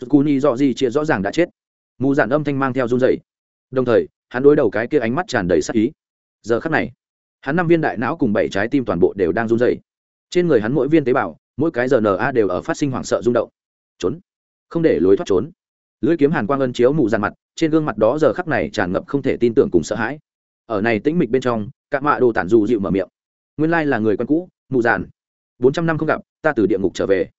Cù ni dọ gì chia rõ ràng đã chết. Mù giản âm thanh mang theo run dày đồng thời, hắn đối đầu cái kia ánh mắt tràn đầy sắc ý. Giờ khắc này, hắn năm viên đại não cùng bảy trái tim toàn bộ đều đang run dày trên người hắn mỗi viên tế bào, mỗi cái giờ na đều ở phát sinh hoảng sợ rung động. Trốn không để lối thoát trốn. Lưỡi kiếm hàn quang ân chiếu mù dàn mặt, trên gương mặt đó giờ khắc này tràn ngập không thể tin tưởng cùng sợ hãi. Ở này tĩnh mịch bên trong các mạ đồ tản dù dịu mở miệng. Nguyên lai là người quen cũ, mù dàn bốn trăm năm không gặp, ta từ địa ngục trở về.